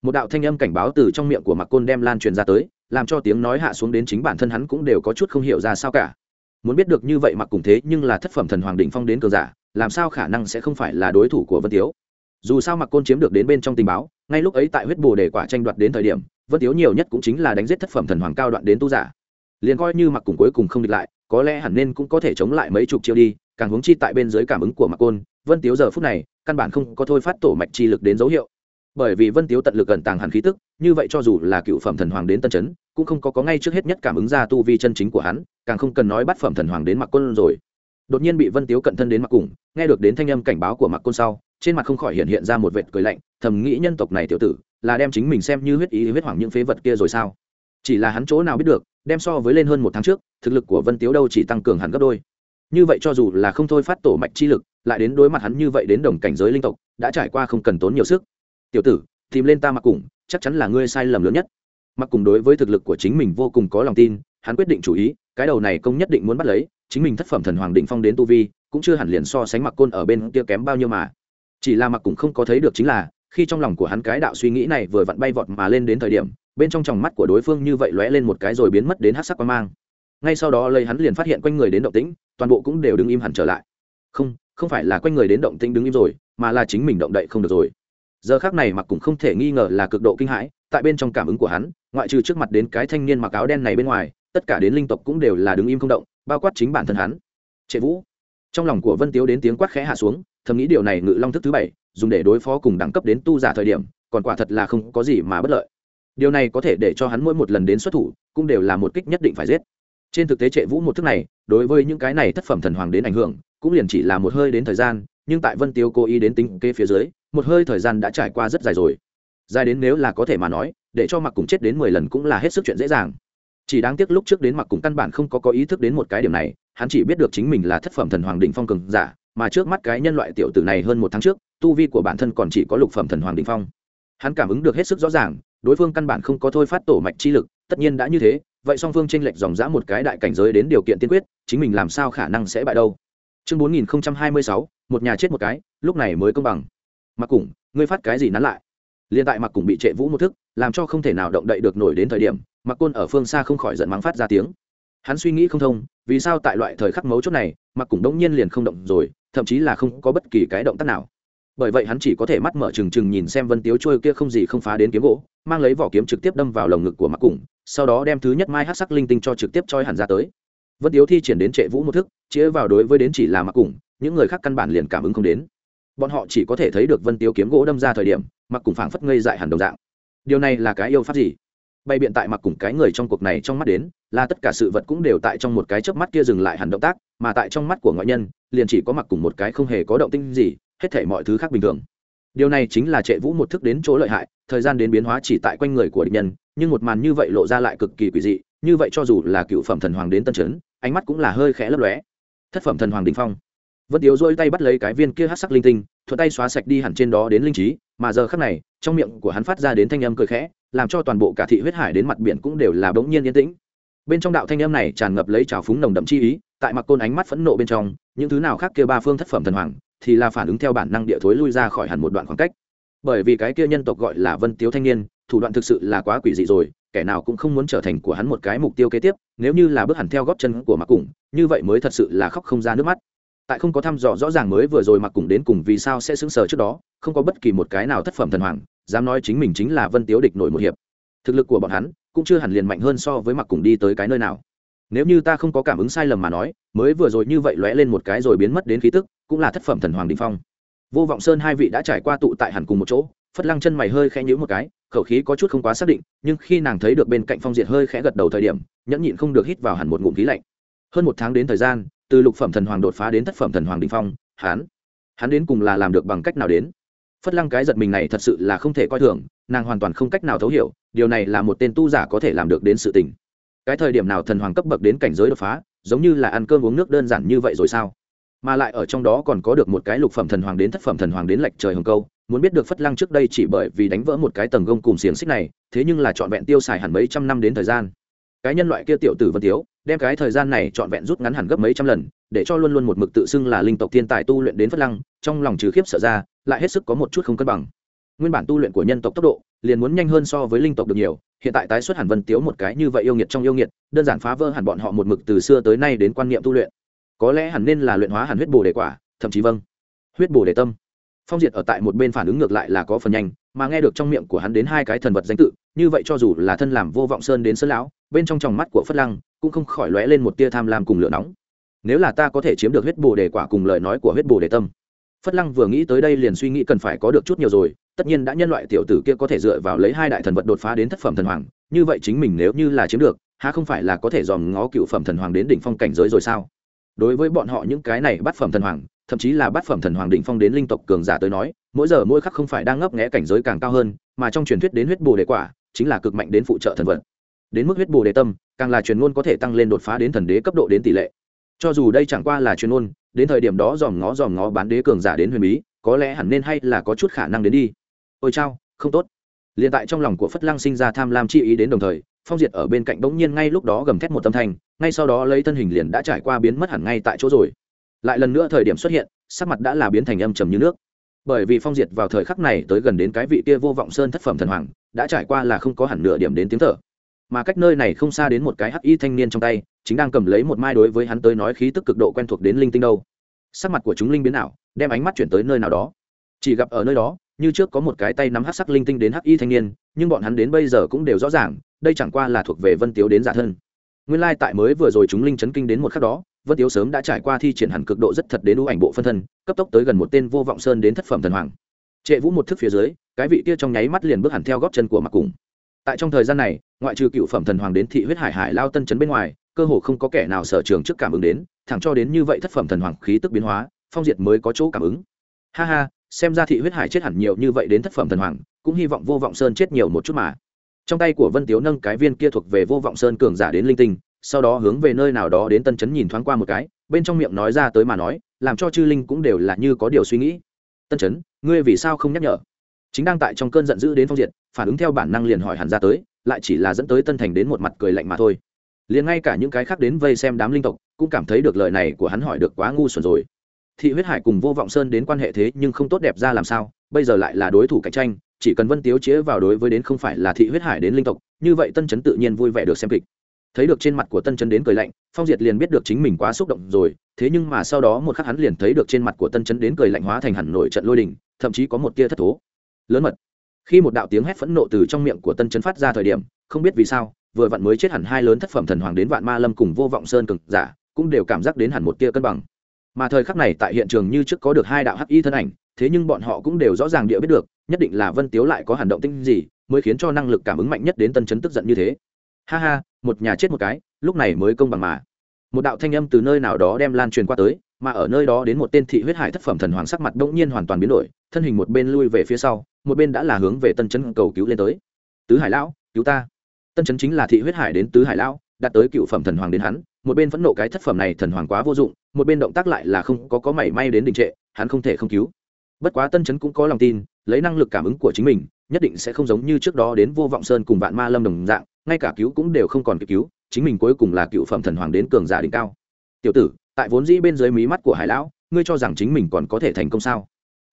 Speaker 1: Một đạo thanh âm cảnh báo từ trong miệng của mặc côn đem lan truyền ra tới, làm cho tiếng nói hạ xuống đến chính bản thân hắn cũng đều có chút không hiểu ra sao cả. Muốn biết được như vậy mặc cùng thế nhưng là thất phẩm thần hoàng định phong đến cờ giả làm sao khả năng sẽ không phải là đối thủ của vân tiếu? Dù sao mặc côn chiếm được đến bên trong tình báo, ngay lúc ấy tại huyết bồ để quả tranh đoạt đến thời điểm, vân tiếu nhiều nhất cũng chính là đánh giết thất phẩm thần hoàng cao đoạn đến tu giả. Liền coi như mặc cùng cuối cùng không địch lại, có lẽ hẳn nên cũng có thể chống lại mấy chục chiêu đi, càng hướng chi tại bên dưới cảm ứng của mặc côn, vân tiếu giờ phút này, căn bản không có thôi phát tổ mạch chi lực đến dấu hiệu. Bởi vì vân tiếu tận lực gần tàng hẳn khí tức, như vậy cho dù là cựu phẩm thần hoàng đến tân chấn, cũng không có có ngay trước hết nhất cảm ứng ra tu vi chân chính của hắn, càng không cần nói bắt phẩm thần hoàng đến mặc quân rồi đột nhiên bị vân tiếu cận thân đến mặc cùng, nghe được đến thanh âm cảnh báo của mặc côn sau, trên mặt không khỏi hiện hiện ra một vệt cười lạnh, thầm nghĩ nhân tộc này tiểu tử, là đem chính mình xem như huyết ý huyết hoảng những phế vật kia rồi sao? Chỉ là hắn chỗ nào biết được, đem so với lên hơn một tháng trước, thực lực của vân tiếu đâu chỉ tăng cường hẳn gấp đôi. Như vậy cho dù là không thôi phát tổ mạch chi lực, lại đến đối mặt hắn như vậy đến đồng cảnh giới linh tộc, đã trải qua không cần tốn nhiều sức. Tiểu tử, tìm lên ta mặc cùng chắc chắn là ngươi sai lầm lớn nhất. Mặc cùng đối với thực lực của chính mình vô cùng có lòng tin, hắn quyết định chủ ý, cái đầu này công nhất định muốn bắt lấy chính mình thất phẩm thần hoàng định phong đến tu vi, cũng chưa hẳn liền so sánh mặc côn ở bên kia kém bao nhiêu mà. Chỉ là mặc cũng không có thấy được chính là, khi trong lòng của hắn cái đạo suy nghĩ này vừa vặn bay vọt mà lên đến thời điểm, bên trong tròng mắt của đối phương như vậy lóe lên một cái rồi biến mất đến hát sắc qua mang. Ngay sau đó lây hắn liền phát hiện quanh người đến động tĩnh, toàn bộ cũng đều đứng im hẳn trở lại. Không không phải là quanh người đến động tĩnh đứng im rồi, mà là chính mình động đậy không được rồi. Giờ khác này mặc cũng không thể nghi ngờ là cực độ kinh hãi, tại bên trong cảm ứng của hắn, ngoại trừ trước mặt đến cái thanh niên mặc áo đen này bên ngoài, tất cả đến linh tộc cũng đều là đứng im không động bao quát chính bản thân hắn. Trệ vũ. Trong lòng của vân tiếu đến tiếng quát khẽ hạ xuống, thầm nghĩ điều này ngự long thức thứ bảy, dùng để đối phó cùng đẳng cấp đến tu giả thời điểm, còn quả thật là không có gì mà bất lợi. Điều này có thể để cho hắn mỗi một lần đến xuất thủ, cũng đều là một kích nhất định phải giết. Trên thực tế trệ vũ một thức này, đối với những cái này thất phẩm thần hoàng đến ảnh hưởng, cũng liền chỉ là một hơi đến thời gian, nhưng tại vân tiêu cố ý đến tính kê phía dưới, một hơi thời gian đã trải qua rất dài rồi. Dài đến nếu là có thể mà nói, để cho mặc cùng chết đến mười lần cũng là hết sức chuyện dễ dàng chỉ đáng tiếc lúc trước đến mặc cùng căn bản không có có ý thức đến một cái điểm này, hắn chỉ biết được chính mình là thất phẩm thần hoàng đỉnh phong cường giả, mà trước mắt cái nhân loại tiểu tử này hơn một tháng trước, tu vi của bản thân còn chỉ có lục phẩm thần hoàng đỉnh phong. Hắn cảm ứng được hết sức rõ ràng, đối phương căn bản không có thôi phát tổ mạch chi lực, tất nhiên đã như thế, vậy song phương tranh lệch dòng dã một cái đại cảnh giới đến điều kiện tiên quyết, chính mình làm sao khả năng sẽ bại đâu? Chương bốn nghìn hai mươi sáu, một nhà chết một cái, lúc này mới công bằng. Mặc cùng ngươi phát cái gì nắn lại? Liền tại mặc cùng bị trệ vũ một thức, làm cho không thể nào động đậy được nổi đến thời điểm mặc côn ở phương xa không khỏi giận mắng phát ra tiếng. Hắn suy nghĩ không thông, vì sao tại loại thời khắc mấu chốt này, mặc cùng đống nhiên liền không động rồi, thậm chí là không có bất kỳ cái động tác nào. Bởi vậy hắn chỉ có thể mắt mở trừng trừng nhìn xem vân tiếu trôi kia không gì không phá đến kiếm gỗ, mang lấy vỏ kiếm trực tiếp đâm vào lồng ngực của mặc cùng sau đó đem thứ nhất mai hát sắc linh tinh cho trực tiếp choi hẳn ra tới. Vân tiếu thi triển đến trệ vũ một thức, chĩa vào đối với đến chỉ là mặc cùng những người khác căn bản liền cảm ứng không đến. Bọn họ chỉ có thể thấy được vân tiếu kiếm gỗ đâm ra thời điểm, mặc cùng phảng phất ngây dại hẳn đồng dạng. Điều này là cái yêu pháp gì? Bay biện tại mặc cùng cái người trong cuộc này trong mắt đến, là tất cả sự vật cũng đều tại trong một cái chớp mắt kia dừng lại hẳn động tác, mà tại trong mắt của ngoại nhân, liền chỉ có mặc cùng một cái không hề có động tinh gì, hết thể mọi thứ khác bình thường. Điều này chính là trệ vũ một thức đến chỗ lợi hại, thời gian đến biến hóa chỉ tại quanh người của địch nhân, nhưng một màn như vậy lộ ra lại cực kỳ quỷ dị, như vậy cho dù là cựu phẩm thần hoàng đến tân trấn, ánh mắt cũng là hơi khẽ lấp lóe. Thất phẩm thần hoàng đình phong vân tiếu dôi tay bắt lấy cái viên kia hát sắc linh tinh, thuận tay xóa sạch đi hẳn trên đó đến linh trí, mà giờ khắc này, trong miệng của hắn phát ra đến thanh âm cười khẽ, làm cho toàn bộ cả thị huyết hải đến mặt biển cũng đều là bỗng nhiên yên tĩnh. Bên trong đạo thanh âm này tràn ngập lấy trào phúng nồng đậm chi ý, tại mặc côn ánh mắt phẫn nộ bên trong, những thứ nào khác kia ba phương thất phẩm thần hoàng, thì là phản ứng theo bản năng địa thối lui ra khỏi hẳn một đoạn khoảng cách. Bởi vì cái kia nhân tộc gọi là vân tiếu thanh niên, thủ đoạn thực sự là quá quỷ dị rồi, kẻ nào cũng không muốn trở thành của hắn một cái mục tiêu kế tiếp, nếu như là bước hẳn theo góp chân của mặc cùng như vậy mới thật sự là khóc không ra nước mắt tại không có thăm dò rõ ràng mới vừa rồi mặc cùng đến cùng vì sao sẽ xứng sở trước đó, không có bất kỳ một cái nào thất phẩm thần hoàng, dám nói chính mình chính là vân tiếu địch nổi một hiệp. Thực lực của bọn hắn cũng chưa hẳn liền mạnh hơn so với mặc cùng đi tới cái nơi nào. Nếu như ta không có cảm ứng sai lầm mà nói, mới vừa rồi như vậy lóe lên một cái rồi biến mất đến khí tức, cũng là thất phẩm thần hoàng đình phong. Vô vọng sơn hai vị đã trải qua tụ tại hẳn cùng một chỗ, phất lăng chân mày hơi khẽ nhữ một cái, khẩu khí có chút không quá xác định, nhưng khi nàng thấy được bên cạnh phong diệt hơi khẽ gật đầu thời điểm, nhẫn nhịn không được hít vào hẳn một ngụm khí lạnh. Hơn một tháng đến thời gian từ lục phẩm thần hoàng đột phá đến thất phẩm thần hoàng đình phong, hắn hắn đến cùng là làm được bằng cách nào đến? Phất lăng cái giật mình này thật sự là không thể coi thường, nàng hoàn toàn không cách nào thấu hiểu, điều này là một tên tu giả có thể làm được đến sự tình. Cái thời điểm nào thần hoàng cấp bậc đến cảnh giới đột phá, giống như là ăn cơm uống nước đơn giản như vậy rồi sao? Mà lại ở trong đó còn có được một cái lục phẩm thần hoàng đến thất phẩm thần hoàng đến lệch trời hồng câu, muốn biết được phất lăng trước đây chỉ bởi vì đánh vỡ một cái tầng gông cùng xiềng xích này, thế nhưng là trọn vẹn tiêu xài hẳn mấy trăm năm đến thời gian cái nhân loại kia tiểu tử vân tiếu, đem cái thời gian này trọn vẹn rút ngắn hẳn gấp mấy trăm lần, để cho luôn luôn một mực tự xưng là linh tộc thiên tài tu luyện đến phất lăng, trong lòng trừ khiếp sợ ra, lại hết sức có một chút không cân bằng. Nguyên bản tu luyện của nhân tộc tốc độ, liền muốn nhanh hơn so với linh tộc được nhiều, hiện tại tái xuất hẳn vân tiếu một cái như vậy yêu nghiệt trong yêu nghiệt, đơn giản phá vỡ hẳn bọn họ một mực từ xưa tới nay đến quan niệm tu luyện. Có lẽ hẳn nên là luyện hóa hẳn huyết bồ đề quả, thậm chí vâng. Huyết bồ đề tâm. Phong diệt ở tại một bên phản ứng ngược lại là có phần nhanh mà nghe được trong miệng của hắn đến hai cái thần vật danh tự, như vậy cho dù là thân làm vô vọng sơn đến sơn lão, bên trong tròng mắt của phất lăng cũng không khỏi lóe lên một tia tham lam cùng lửa nóng. Nếu là ta có thể chiếm được huyết bồ đề quả cùng lời nói của huyết bồ đề tâm. Phất lăng vừa nghĩ tới đây liền suy nghĩ cần phải có được chút nhiều rồi, tất nhiên đã nhân loại tiểu tử kia có thể dựa vào lấy hai đại thần vật đột phá đến thất phẩm thần hoàng, như vậy chính mình nếu như là chiếm được, há không phải là có thể dòm ngó cựu phẩm thần hoàng đến đỉnh phong cảnh giới rồi sao? Đối với bọn họ những cái này bắt phẩm thần hoàng, thậm chí là bắt phẩm thần hoàng đỉnh phong đến linh tộc cường giả tới nói mỗi giờ mỗi khắc không phải đang ngấp nghẽ cảnh giới càng cao hơn, mà trong truyền thuyết đến huyết bồ đề quả chính là cực mạnh đến phụ trợ thần vật đến mức huyết bồ đề tâm, càng là truyền ngôn có thể tăng lên đột phá đến thần đế cấp độ đến tỷ lệ. Cho dù đây chẳng qua là truyền ngôn, đến thời điểm đó dòm ngó dòm ngó bán đế cường giả đến huyền bí, có lẽ hẳn nên hay là có chút khả năng đến đi. Ôi chao, không tốt. Liền tại trong lòng của phất lăng sinh ra tham lam chi ý đến đồng thời, phong diệt ở bên cạnh bỗng nhiên ngay lúc đó gầm thét một tâm thanh, ngay sau đó lấy thân hình liền đã trải qua biến mất hẳn ngay tại chỗ rồi. Lại lần nữa thời điểm xuất hiện, sắc mặt đã là biến thành âm trầm như nước bởi vì phong diệt vào thời khắc này tới gần đến cái vị kia vô vọng sơn thất phẩm thần hoàng, đã trải qua là không có hẳn nửa điểm đến tiếng thở. Mà cách nơi này không xa đến một cái hắc y thanh niên trong tay, chính đang cầm lấy một mai đối với hắn tới nói khí tức cực độ quen thuộc đến linh tinh đâu. Sắc mặt của chúng linh biến ảo, đem ánh mắt chuyển tới nơi nào đó. Chỉ gặp ở nơi đó, như trước có một cái tay nắm hắc sắc linh tinh đến hắc y thanh niên, nhưng bọn hắn đến bây giờ cũng đều rõ ràng, đây chẳng qua là thuộc về vân tiếu đến giả thân. Nguyên lai tại mới vừa rồi chúng linh chấn kinh đến một khắc đó vân tiếu sớm đã trải qua thi triển hẳn cực độ rất thật đến ưu ảnh bộ phân thân, cấp tốc tới gần một tên vô vọng sơn đến thất phẩm thần hoàng. Trệ vũ một thức phía dưới, cái vị kia trong nháy mắt liền bước hẳn theo góp chân của mặc cùng tại trong thời gian này, ngoại trừ cựu phẩm thần hoàng đến thị huyết hải hải lao tân chấn bên ngoài, cơ hồ không có kẻ nào sở trường trước cảm ứng đến, thẳng cho đến như vậy thất phẩm thần hoàng khí tức biến hóa, phong diệt mới có chỗ cảm ứng. Ha ha, xem ra thị huyết hải chết hẳn nhiều như vậy đến thất phẩm thần hoàng, cũng hy vọng vô vọng sơn chết nhiều một chút mà. Trong tay của vân tiếu nâng cái viên kia thuộc về vô vọng sơn cường giả đến linh tinh sau đó hướng về nơi nào đó đến tân chấn nhìn thoáng qua một cái, bên trong miệng nói ra tới mà nói, làm cho chư linh cũng đều là như có điều suy nghĩ. Tân chấn ngươi vì sao không nhắc nhở? Chính đang tại trong cơn giận dữ đến phong diệt, phản ứng theo bản năng liền hỏi hẳn ra tới, lại chỉ là dẫn tới tân thành đến một mặt cười lạnh mà thôi. Liền ngay cả những cái khác đến vây xem đám linh tộc, cũng cảm thấy được lời này của hắn hỏi được quá ngu xuẩn rồi. Thị huyết hải cùng vô vọng sơn đến quan hệ thế nhưng không tốt đẹp ra làm sao, bây giờ lại là đối thủ cạnh tranh, chỉ cần vân tiếu chĩa vào đối với đến không phải là thị huyết hải đến linh tộc, như vậy tân chấn tự nhiên vui vẻ được xem kịch thấy được trên mặt của tân chân đến cười lạnh, phong diệt liền biết được chính mình quá xúc động rồi, thế nhưng mà sau đó một khắc hắn liền thấy được trên mặt của tân chân đến cười lạnh hóa thành hẳn nổi trận lôi đình, thậm chí có một tia thất thố. Lớn mật. Khi một đạo tiếng hét phẫn nộ từ trong miệng của tân chân phát ra thời điểm, không biết vì sao, vừa vặn mới chết hẳn hai lớn thất phẩm thần hoàng đến vạn ma lâm cùng vô vọng sơn cực giả, cũng đều cảm giác đến hẳn một tia cân bằng. Mà thời khắc này tại hiện trường như trước có được hai đạo hắc y thân ảnh, thế nhưng bọn họ cũng đều rõ ràng địa biết được, nhất định là vân tiếu lại có hành động tinh gì, mới khiến cho năng lực cảm ứng mạnh nhất đến tân chấn tức giận như thế ha ha, một nhà chết một cái, lúc này mới công bằng mà. Một đạo thanh âm từ nơi nào đó đem lan truyền qua tới, mà ở nơi đó đến một tên thị huyết hải thất phẩm thần hoàng sắc mặt bỗng nhiên hoàn toàn biến đổi, thân hình một bên lui về phía sau, một bên đã là hướng về tân chấn cầu cứu lên tới. Tứ hải lão, cứu ta. Tân chấn chính là thị huyết hải đến tứ hải lão, đạt tới cựu phẩm thần hoàng đến hắn, một bên phẫn nộ cái thất phẩm này thần hoàng quá vô dụng, một bên động tác lại là không có có mảy may đến đình trệ, hắn không thể không cứu. Bất quá tân chấn cũng có lòng tin, lấy năng lực cảm ứng của chính mình, nhất định sẽ không giống như trước đó đến vô vọng sơn cùng vạn ma lâm đồng dạng ngay cả cứu cũng đều không còn kịp cứu, chính mình cuối cùng là cựu phẩm thần hoàng đến cường giả đỉnh cao. Tiểu tử, tại vốn dĩ bên dưới mí mắt của hải lão, ngươi cho rằng chính mình còn có thể thành công sao?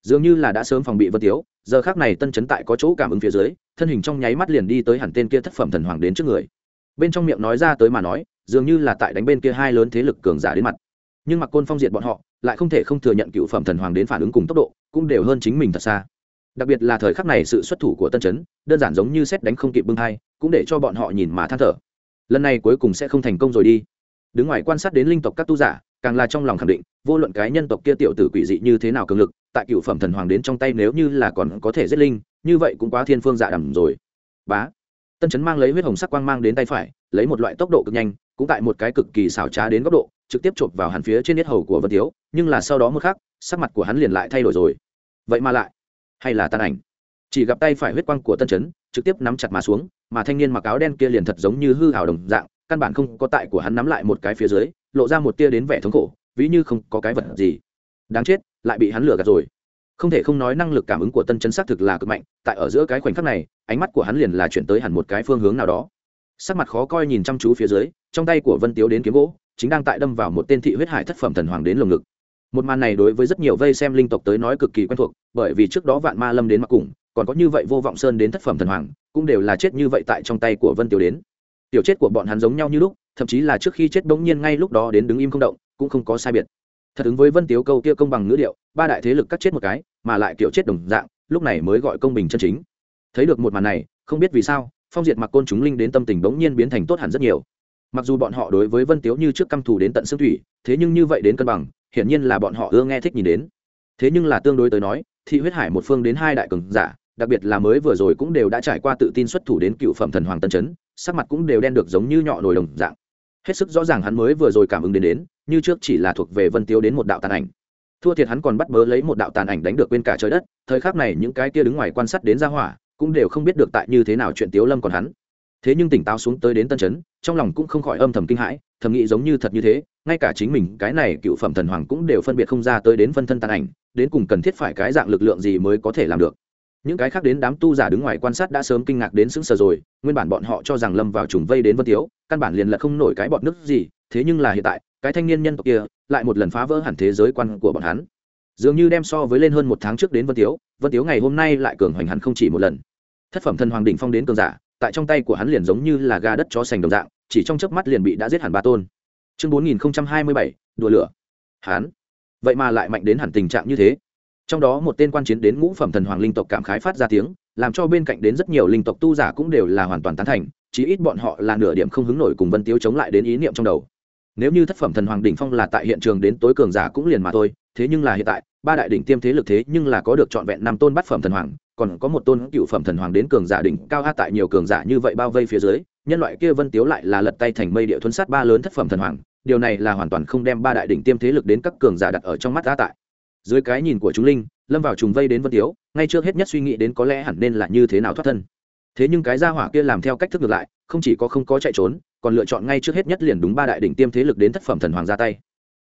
Speaker 1: Dường như là đã sớm phòng bị vân tiếu, giờ khác này tân chấn tại có chỗ cảm ứng phía dưới, thân hình trong nháy mắt liền đi tới hẳn tên kia thất phẩm thần hoàng đến trước người. Bên trong miệng nói ra tới mà nói, dường như là tại đánh bên kia hai lớn thế lực cường giả đến mặt. Nhưng mặc côn phong diệt bọn họ, lại không thể không thừa nhận cựu phẩm thần hoàng đến phản ứng cùng tốc độ, cũng đều hơn chính mình thật xa đặc biệt là thời khắc này sự xuất thủ của tân chấn, đơn giản giống như xét đánh không kịp bưng hai cũng để cho bọn họ nhìn mà than thở. Lần này cuối cùng sẽ không thành công rồi đi. Đứng ngoài quan sát đến linh tộc các tu giả, càng là trong lòng khẳng định, vô luận cái nhân tộc kia tiểu tử quỷ dị như thế nào cường lực, tại cựu phẩm thần hoàng đến trong tay nếu như là còn có thể giết linh, như vậy cũng quá thiên phương dạ đầm rồi. Bá. Tân chấn mang lấy huyết hồng sắc quang mang đến tay phải, lấy một loại tốc độ cực nhanh, cũng tại một cái cực kỳ xảo trá đến góc độ, trực tiếp chộp vào hàn phía trên yết hầu của vân tiếu, nhưng là sau đó một khắc, sắc mặt của hắn liền lại thay đổi rồi. Vậy mà lại hay là tan ảnh. Chỉ gặp tay phải huyết quang của tân chấn trực tiếp nắm chặt mà xuống, mà thanh niên mặc áo đen kia liền thật giống như hư hào đồng dạng, căn bản không có tại của hắn nắm lại một cái phía dưới, lộ ra một tia đến vẻ thống khổ, ví như không có cái vật gì. Đáng chết, lại bị hắn lừa gạt rồi. Không thể không nói năng lực cảm ứng của tân chấn xác thực là cực mạnh, tại ở giữa cái khoảnh khắc này, ánh mắt của hắn liền là chuyển tới hẳn một cái phương hướng nào đó. Sắc mặt khó coi nhìn chăm chú phía dưới, trong tay của vân tiếu đến kiếm gỗ, chính đang tại đâm vào một tên thị huyết hải thất phẩm thần hoàng đến lồng ngực một màn này đối với rất nhiều vây xem linh tộc tới nói cực kỳ quen thuộc, bởi vì trước đó vạn ma lâm đến mặc cùng, còn có như vậy vô vọng sơn đến thất phẩm thần hoàng, cũng đều là chết như vậy tại trong tay của vân tiểu đến. Tiểu chết của bọn hắn giống nhau như lúc, thậm chí là trước khi chết bỗng nhiên ngay lúc đó đến đứng im không động, cũng không có sai biệt. Thật ứng với vân tiếu câu kia công bằng ngữ điệu, ba đại thế lực cắt chết một cái, mà lại kiểu chết đồng dạng, lúc này mới gọi công bình chân chính. Thấy được một màn này, không biết vì sao, phong diệt mặc côn chúng linh đến tâm tình bỗng nhiên biến thành tốt hẳn rất nhiều mặc dù bọn họ đối với vân tiếu như trước căm thù đến tận xương thủy, thế nhưng như vậy đến cân bằng, hiển nhiên là bọn họ ưa nghe thích nhìn đến. Thế nhưng là tương đối tới nói, thị huyết hải một phương đến hai đại cường giả, đặc biệt là mới vừa rồi cũng đều đã trải qua tự tin xuất thủ đến cựu phẩm thần hoàng tân chấn, sắc mặt cũng đều đen được giống như nhọ nồi đồng dạng. Hết sức rõ ràng hắn mới vừa rồi cảm ứng đến đến, như trước chỉ là thuộc về vân tiêu đến một đạo tàn ảnh. Thua thiệt hắn còn bắt bớ lấy một đạo tàn ảnh đánh được quên cả trời đất, thời khắc này những cái kia đứng ngoài quan sát đến ra hỏa, cũng đều không biết được tại như thế nào chuyện tiếu lâm còn hắn thế nhưng tỉnh táo xuống tới đến tân chấn trong lòng cũng không khỏi âm thầm kinh hãi, thầm nghĩ giống như thật như thế, ngay cả chính mình, cái này cựu phẩm thần hoàng cũng đều phân biệt không ra tới đến phân thân tàn ảnh, đến cùng cần thiết phải cái dạng lực lượng gì mới có thể làm được. Những cái khác đến đám tu giả đứng ngoài quan sát đã sớm kinh ngạc đến sững sờ rồi, nguyên bản bọn họ cho rằng lâm vào trùng vây đến vân tiếu, căn bản liền lật không nổi cái bọn nước gì, thế nhưng là hiện tại, cái thanh niên nhân tộc kia lại một lần phá vỡ hẳn thế giới quan của bọn hắn. Dường như đem so với lên hơn một tháng trước đến vân tiếu vân tiếu ngày hôm nay lại cường hoành hẳn không chỉ một lần. Thất phẩm thần hoàng đỉnh phong đến cường giả tại trong tay của hắn liền giống như là ga đất chó sành đồng dạng, chỉ trong chớp mắt liền bị đã giết hẳn ba tôn. Chương bốn nghìn hai mươi bảy, đùa lửa. Hắn? Vậy mà lại mạnh đến hẳn tình trạng như thế. Trong đó một tên quan chiến đến ngũ phẩm thần hoàng linh tộc cảm khái phát ra tiếng, làm cho bên cạnh đến rất nhiều linh tộc tu giả cũng đều là hoàn toàn tán thành, chí ít bọn họ là nửa điểm không hứng nổi cùng vân tiếu chống lại đến ý niệm trong đầu. Nếu như thất phẩm thần hoàng đỉnh phong là tại hiện trường đến tối cường giả cũng liền mà thôi, thế nhưng là hiện tại, ba đại đỉnh tiêm thế lực thế nhưng là có được trọn vẹn năm tôn bát phẩm thần hoàng còn có một tôn cựu phẩm thần hoàng đến cường giả đỉnh cao a, tại nhiều cường giả như vậy bao vây phía dưới, nhân loại kia vân tiếu lại là lật tay thành mây địa thuấn sát ba lớn thất phẩm thần hoàng, điều này là hoàn toàn không đem ba đại đỉnh tiêm thế lực đến các cường giả đặt ở trong mắt a tại. Dưới cái nhìn của chúng linh, lâm vào trùng vây đến vân tiếu, ngay trước hết nhất suy nghĩ đến có lẽ hẳn nên là như thế nào thoát thân. Thế nhưng cái gia hỏa kia làm theo cách thức ngược lại, không chỉ có không có chạy trốn, còn lựa chọn ngay trước hết nhất liền đúng ba đại đỉnh tiêm thế lực đến thất phẩm thần hoàng ra tay.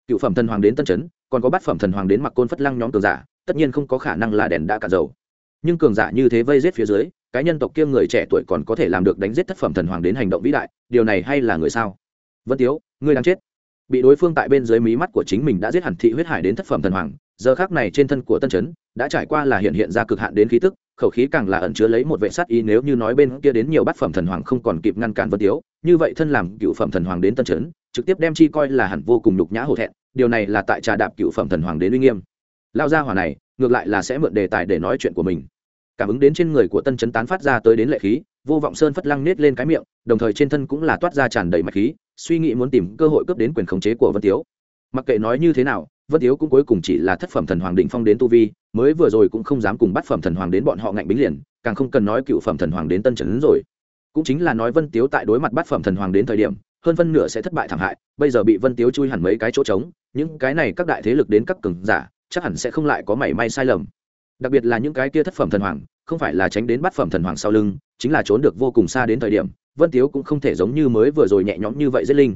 Speaker 1: Cựu phẩm thần hoàng đến tân chấn còn có bát phẩm thần hoàng đến mặc côn phất lăng nhóm cường giả, tất nhiên không có khả năng là đèn đã cạn dầu nhưng cường giả như thế vây giết phía dưới, cái nhân tộc kia người trẻ tuổi còn có thể làm được đánh giết thất phẩm thần hoàng đến hành động vĩ đại, điều này hay là người sao? Vân tiếu, ngươi đang chết. Bị đối phương tại bên dưới mí mắt của chính mình đã giết hẳn thị huyết hải đến thất phẩm thần hoàng, giờ khác này trên thân của tân chấn đã trải qua là hiện hiện ra cực hạn đến khí tức, khẩu khí càng là ẩn chứa lấy một vệ sát ý nếu như nói bên kia đến nhiều bát phẩm thần hoàng không còn kịp ngăn cản vân tiếu, như vậy thân làm cựu phẩm thần hoàng đến tân chấn trực tiếp đem chi coi là hẳn vô cùng nhục nhã hổ thẹn, điều này là tại trà đạp cựu phẩm thần hoàng đến uy nghiêm. Lao ra hỏa này ngược lại là sẽ mượn đề tài để nói chuyện của mình. Cảm ứng đến trên người của tân chấn tán phát ra tới đến lệ khí, vô vọng sơn phất lăng nết lên cái miệng, đồng thời trên thân cũng là toát ra tràn đầy mạch khí, suy nghĩ muốn tìm cơ hội cướp đến quyền khống chế của vân tiếu. Mặc kệ nói như thế nào, vân tiếu cũng cuối cùng chỉ là thất phẩm thần hoàng định phong đến tu vi, mới vừa rồi cũng không dám cùng bắt phẩm thần hoàng đến bọn họ ngạnh bính liền, càng không cần nói cựu phẩm thần hoàng đến tân trấn rồi. Cũng chính là nói vân tiếu tại đối mặt bắt phẩm thần hoàng đến thời điểm, hơn phân nửa sẽ thất bại thảm hại, bây giờ bị vân tiếu chui hẳn mấy cái chỗ trống, những cái này các đại thế lực đến các cường giả chắc hẳn sẽ không lại có mảy may sai lầm. Đặc biệt là những cái kia thất phẩm thần hoàng, không phải là tránh đến bắt phẩm thần hoàng sau lưng, chính là trốn được vô cùng xa đến thời điểm, vân tiếu cũng không thể giống như mới vừa rồi nhẹ nhõm như vậy giết linh.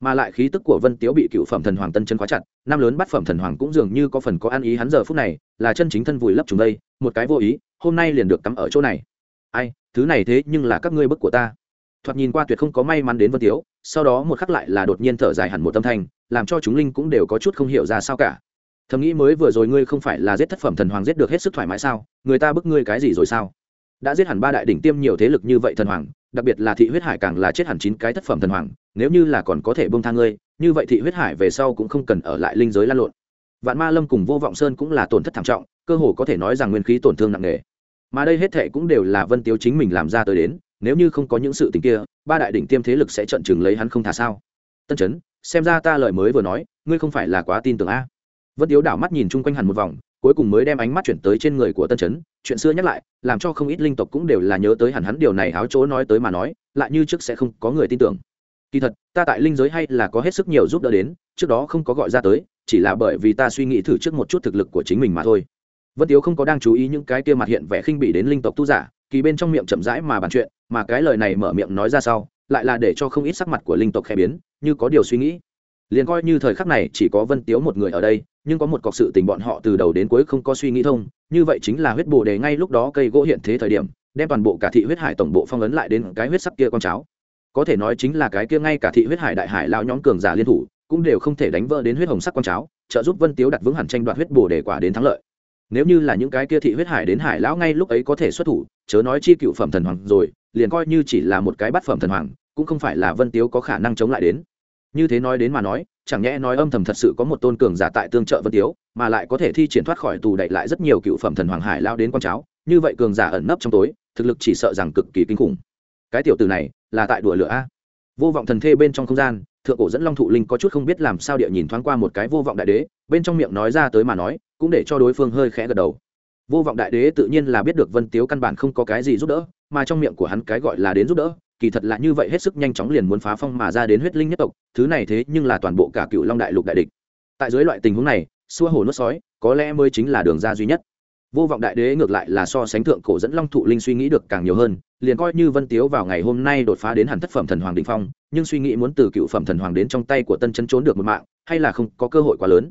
Speaker 1: Mà lại khí tức của vân tiếu bị cựu phẩm thần hoàng tân chân khóa chặt, năm lớn bắt phẩm thần hoàng cũng dường như có phần có ăn ý hắn giờ phút này, là chân chính thân vùi lấp chúng đây, một cái vô ý, hôm nay liền được cắm ở chỗ này. Ai, thứ này thế nhưng là các ngươi bức của ta. Thoạt nhìn qua tuyệt không có may mắn đến vân tiếu, sau đó một khắc lại là đột nhiên thở dài hẳn một tâm thanh, làm cho chúng linh cũng đều có chút không hiểu ra sao cả thầm nghĩ mới vừa rồi ngươi không phải là giết thất phẩm thần hoàng giết được hết sức thoải mái sao? Người ta bức ngươi cái gì rồi sao? Đã giết hẳn ba đại đỉnh tiêm nhiều thế lực như vậy thần hoàng, đặc biệt là thị huyết hải càng là chết hẳn chín cái thất phẩm thần hoàng, nếu như là còn có thể bông tha ngươi, như vậy thị huyết hải về sau cũng không cần ở lại linh giới lan lộn. Vạn ma lâm cùng vô vọng sơn cũng là tổn thất thảm trọng, cơ hồ có thể nói rằng nguyên khí tổn thương nặng nề. Mà đây hết thệ cũng đều là vân tiếu chính mình làm ra tới đến, nếu như không có những sự tình kia, ba đại đỉnh tiêm thế lực sẽ trận chừng lấy hắn không thả sao? Tân chấn, xem ra ta lời mới vừa nói, ngươi không phải là quá tin tưởng a vân tiếu đảo mắt nhìn chung quanh hẳn một vòng, cuối cùng mới đem ánh mắt chuyển tới trên người của tân chấn. Chuyện xưa nhắc lại, làm cho không ít linh tộc cũng đều là nhớ tới hẳn hắn điều này áo chỗ nói tới mà nói, lại như trước sẽ không có người tin tưởng. Kỳ thật, ta tại linh giới hay là có hết sức nhiều giúp đỡ đến, trước đó không có gọi ra tới, chỉ là bởi vì ta suy nghĩ thử trước một chút thực lực của chính mình mà thôi. Vân tiếu không có đang chú ý những cái kia mặt hiện vẻ khinh bị đến linh tộc tu giả, kỳ bên trong miệng chậm rãi mà bàn chuyện, mà cái lời này mở miệng nói ra sau, lại là để cho không ít sắc mặt của linh tộc khẽ biến, như có điều suy nghĩ. Liền coi như thời khắc này chỉ có vân tiếu một người ở đây nhưng có một cọc sự tình bọn họ từ đầu đến cuối không có suy nghĩ thông, như vậy chính là huyết bồ đề ngay lúc đó cây gỗ hiện thế thời điểm, đem toàn bộ cả thị huyết hải tổng bộ phong ấn lại đến cái huyết sắc kia con cháo. Có thể nói chính là cái kia ngay cả thị huyết hải đại hải lao nhóm cường giả liên thủ, cũng đều không thể đánh vỡ đến huyết hồng sắc con cháo, trợ giúp vân tiếu đặt vững hẳn tranh đoạt huyết bồ đề quả đến thắng lợi. Nếu như là những cái kia thị huyết hải đến hải lão ngay lúc ấy có thể xuất thủ, chớ nói chi cựu phẩm thần hoàng rồi, liền coi như chỉ là một cái bát phẩm thần hoàng, cũng không phải là vân tiếu có khả năng chống lại đến. Như thế nói đến mà nói chẳng nhẽ nói âm thầm thật sự có một tôn cường giả tại tương trợ vân tiếu, mà lại có thể thi triển thoát khỏi tù đậy lại rất nhiều cựu phẩm thần hoàng hải lao đến con cháo như vậy cường giả ẩn nấp trong tối, thực lực chỉ sợ rằng cực kỳ kinh khủng. Cái tiểu từ này là tại đùa lửa a. Vô vọng thần thê bên trong không gian, thượng cổ dẫn long thụ linh có chút không biết làm sao địa nhìn thoáng qua một cái vô vọng đại đế, bên trong miệng nói ra tới mà nói, cũng để cho đối phương hơi khẽ gật đầu. Vô vọng đại đế tự nhiên là biết được vân tiếu căn bản không có cái gì giúp đỡ, mà trong miệng của hắn cái gọi là đến giúp đỡ kỳ thật là như vậy hết sức nhanh chóng liền muốn phá phong mà ra đến huyết linh nhất tộc, thứ này thế nhưng là toàn bộ cả cựu long đại lục đại địch. Tại dưới loại tình huống này, xua hồ nuốt sói, có lẽ mới chính là đường ra duy nhất. Vô vọng đại đế ngược lại là so sánh thượng cổ dẫn long thụ linh suy nghĩ được càng nhiều hơn, liền coi như vân tiếu vào ngày hôm nay đột phá đến hẳn thất phẩm thần hoàng đình phong, nhưng suy nghĩ muốn từ cựu phẩm thần hoàng đến trong tay của tân chân trốn được một mạng, hay là không có cơ hội quá lớn.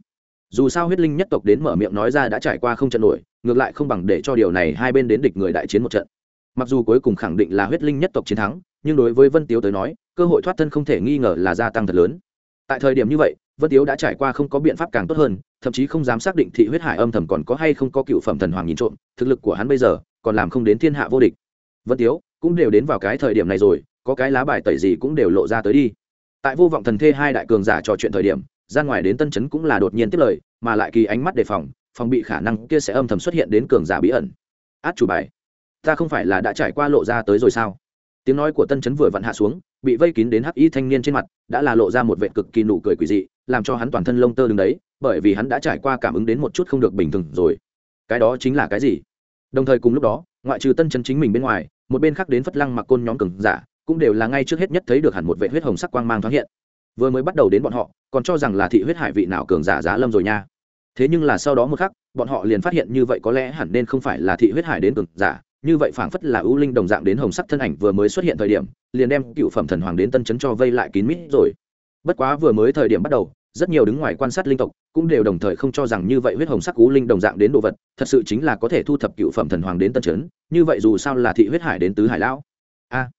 Speaker 1: Dù sao huyết linh nhất tộc đến mở miệng nói ra đã trải qua không trận nổi, ngược lại không bằng để cho điều này hai bên đến địch người đại chiến một trận. Mặc dù cuối cùng khẳng định là huyết linh nhất tộc chiến thắng nhưng đối với vân tiếu tới nói, cơ hội thoát thân không thể nghi ngờ là gia tăng thật lớn. Tại thời điểm như vậy, vân tiếu đã trải qua không có biện pháp càng tốt hơn, thậm chí không dám xác định thị huyết hải âm thầm còn có hay không có cựu phẩm thần hoàng nhìn trộm, thực lực của hắn bây giờ còn làm không đến thiên hạ vô địch. Vân tiếu cũng đều đến vào cái thời điểm này rồi, có cái lá bài tẩy gì cũng đều lộ ra tới đi. Tại vô vọng thần thê hai đại cường giả trò chuyện thời điểm, ra ngoài đến tân chấn cũng là đột nhiên tiếp lời, mà lại kỳ ánh mắt đề phòng phòng bị khả năng kia sẽ âm thầm xuất hiện đến cường giả bí ẩn. Át chủ bài, ta không phải là đã trải qua lộ ra tới rồi sao? Tiếng nói của tân chấn vừa vặn hạ xuống, bị vây kín đến hắc y thanh niên trên mặt, đã là lộ ra một vệ cực kỳ nụ cười quỷ dị, làm cho hắn toàn thân lông tơ đứng đấy, bởi vì hắn đã trải qua cảm ứng đến một chút không được bình thường rồi. Cái đó chính là cái gì? Đồng thời cùng lúc đó, ngoại trừ tân chấn chính mình bên ngoài, một bên khác đến phất lăng mặc côn nhóm cường giả, cũng đều là ngay trước hết nhất thấy được hẳn một vệ huyết hồng sắc quang mang thoáng hiện. Vừa mới bắt đầu đến bọn họ, còn cho rằng là thị huyết hải vị nào cường giả giá lâm rồi nha. Thế nhưng là sau đó một khắc, bọn họ liền phát hiện như vậy có lẽ hẳn nên không phải là thị huyết hải đến cường giả như vậy phảng phất là ưu linh đồng dạng đến hồng sắc thân ảnh vừa mới xuất hiện thời điểm, liền đem cựu phẩm thần hoàng đến tân chấn cho vây lại kín mít rồi. Bất quá vừa mới thời điểm bắt đầu, rất nhiều đứng ngoài quan sát linh tộc cũng đều đồng thời không cho rằng như vậy huyết hồng sắc ưu linh đồng dạng đến đồ vật, thật sự chính là có thể thu thập cựu phẩm thần hoàng đến tân chấn như vậy dù sao là thị huyết hải đến tứ hải lão. A,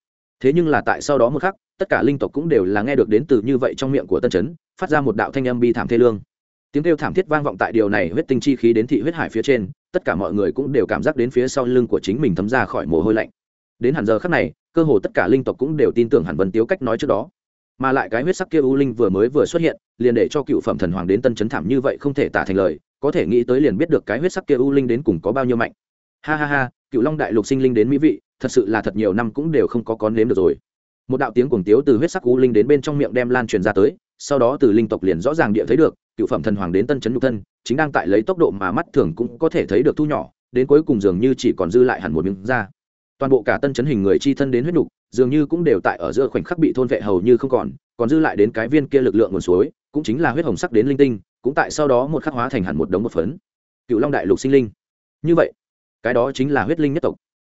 Speaker 1: thế nhưng là tại sau đó một khắc, tất cả linh tộc cũng đều là nghe được đến từ như vậy trong miệng của tân chấn phát ra một đạo thanh âm bi thảm thê lương. Tiếng kêu thảm thiết vang vọng tại điều này huyết tinh chi khí đến thị huyết hải phía trên tất cả mọi người cũng đều cảm giác đến phía sau lưng của chính mình thấm ra khỏi mồ hôi lạnh. Đến hẳn giờ khắc này, cơ hồ tất cả linh tộc cũng đều tin tưởng hẳn vân tiếu cách nói trước đó. Mà lại cái huyết sắc kia u linh vừa mới vừa xuất hiện, liền để cho cựu phẩm thần hoàng đến tân chấn thảm như vậy không thể tả thành lời, có thể nghĩ tới liền biết được cái huyết sắc kia u linh đến cùng có bao nhiêu mạnh. Ha ha ha, cựu long đại lục sinh linh đến mỹ vị, thật sự là thật nhiều năm cũng đều không có con nếm được rồi. Một đạo tiếng cuồng tiếu từ huyết sắc u linh đến bên trong miệng đem lan truyền ra tới sau đó từ linh tộc liền rõ ràng địa thấy được, cựu phẩm thần hoàng đến tân chấn nhục thân, chính đang tại lấy tốc độ mà mắt thường cũng có thể thấy được thu nhỏ, đến cuối cùng dường như chỉ còn dư lại hẳn một miếng da. Toàn bộ cả tân chấn hình người chi thân đến huyết nhục, dường như cũng đều tại ở giữa khoảnh khắc bị thôn vệ hầu như không còn còn dư lại đến cái viên kia lực lượng nguồn suối, cũng chính là huyết hồng sắc đến linh tinh, cũng tại sau đó một khắc hóa thành hẳn một đống một phấn. Cựu long đại lục sinh linh. Như vậy, cái đó chính là huyết linh nhất tộc.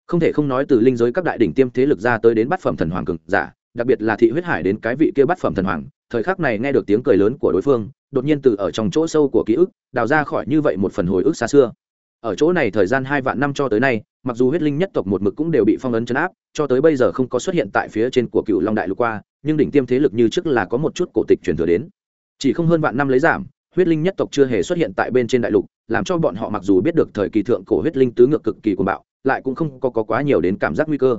Speaker 1: Không thể không nói từ linh giới các đại đỉnh tiêm thế lực ra tới đến bát phẩm thần hoàng cực giả, đặc biệt là thị huyết hải đến cái vị kia bát phẩm thần hoàng thời khắc này nghe được tiếng cười lớn của đối phương đột nhiên từ ở trong chỗ sâu của ký ức đào ra khỏi như vậy một phần hồi ức xa xưa. Ở chỗ này thời gian hai vạn năm cho tới nay mặc dù huyết linh nhất tộc một mực cũng đều bị phong ấn chấn áp cho tới bây giờ không có xuất hiện tại phía trên của cựu long đại lục qua nhưng đỉnh tiêm thế lực như trước là có một chút cổ tịch truyền thừa đến. Chỉ không hơn vạn năm lấy giảm huyết linh nhất tộc chưa hề xuất hiện tại bên trên đại lục làm cho bọn họ mặc dù biết được thời kỳ thượng cổ huyết linh tứ ngược cực kỳ cuồng bạo lại cũng không có, có quá nhiều đến cảm giác nguy cơ.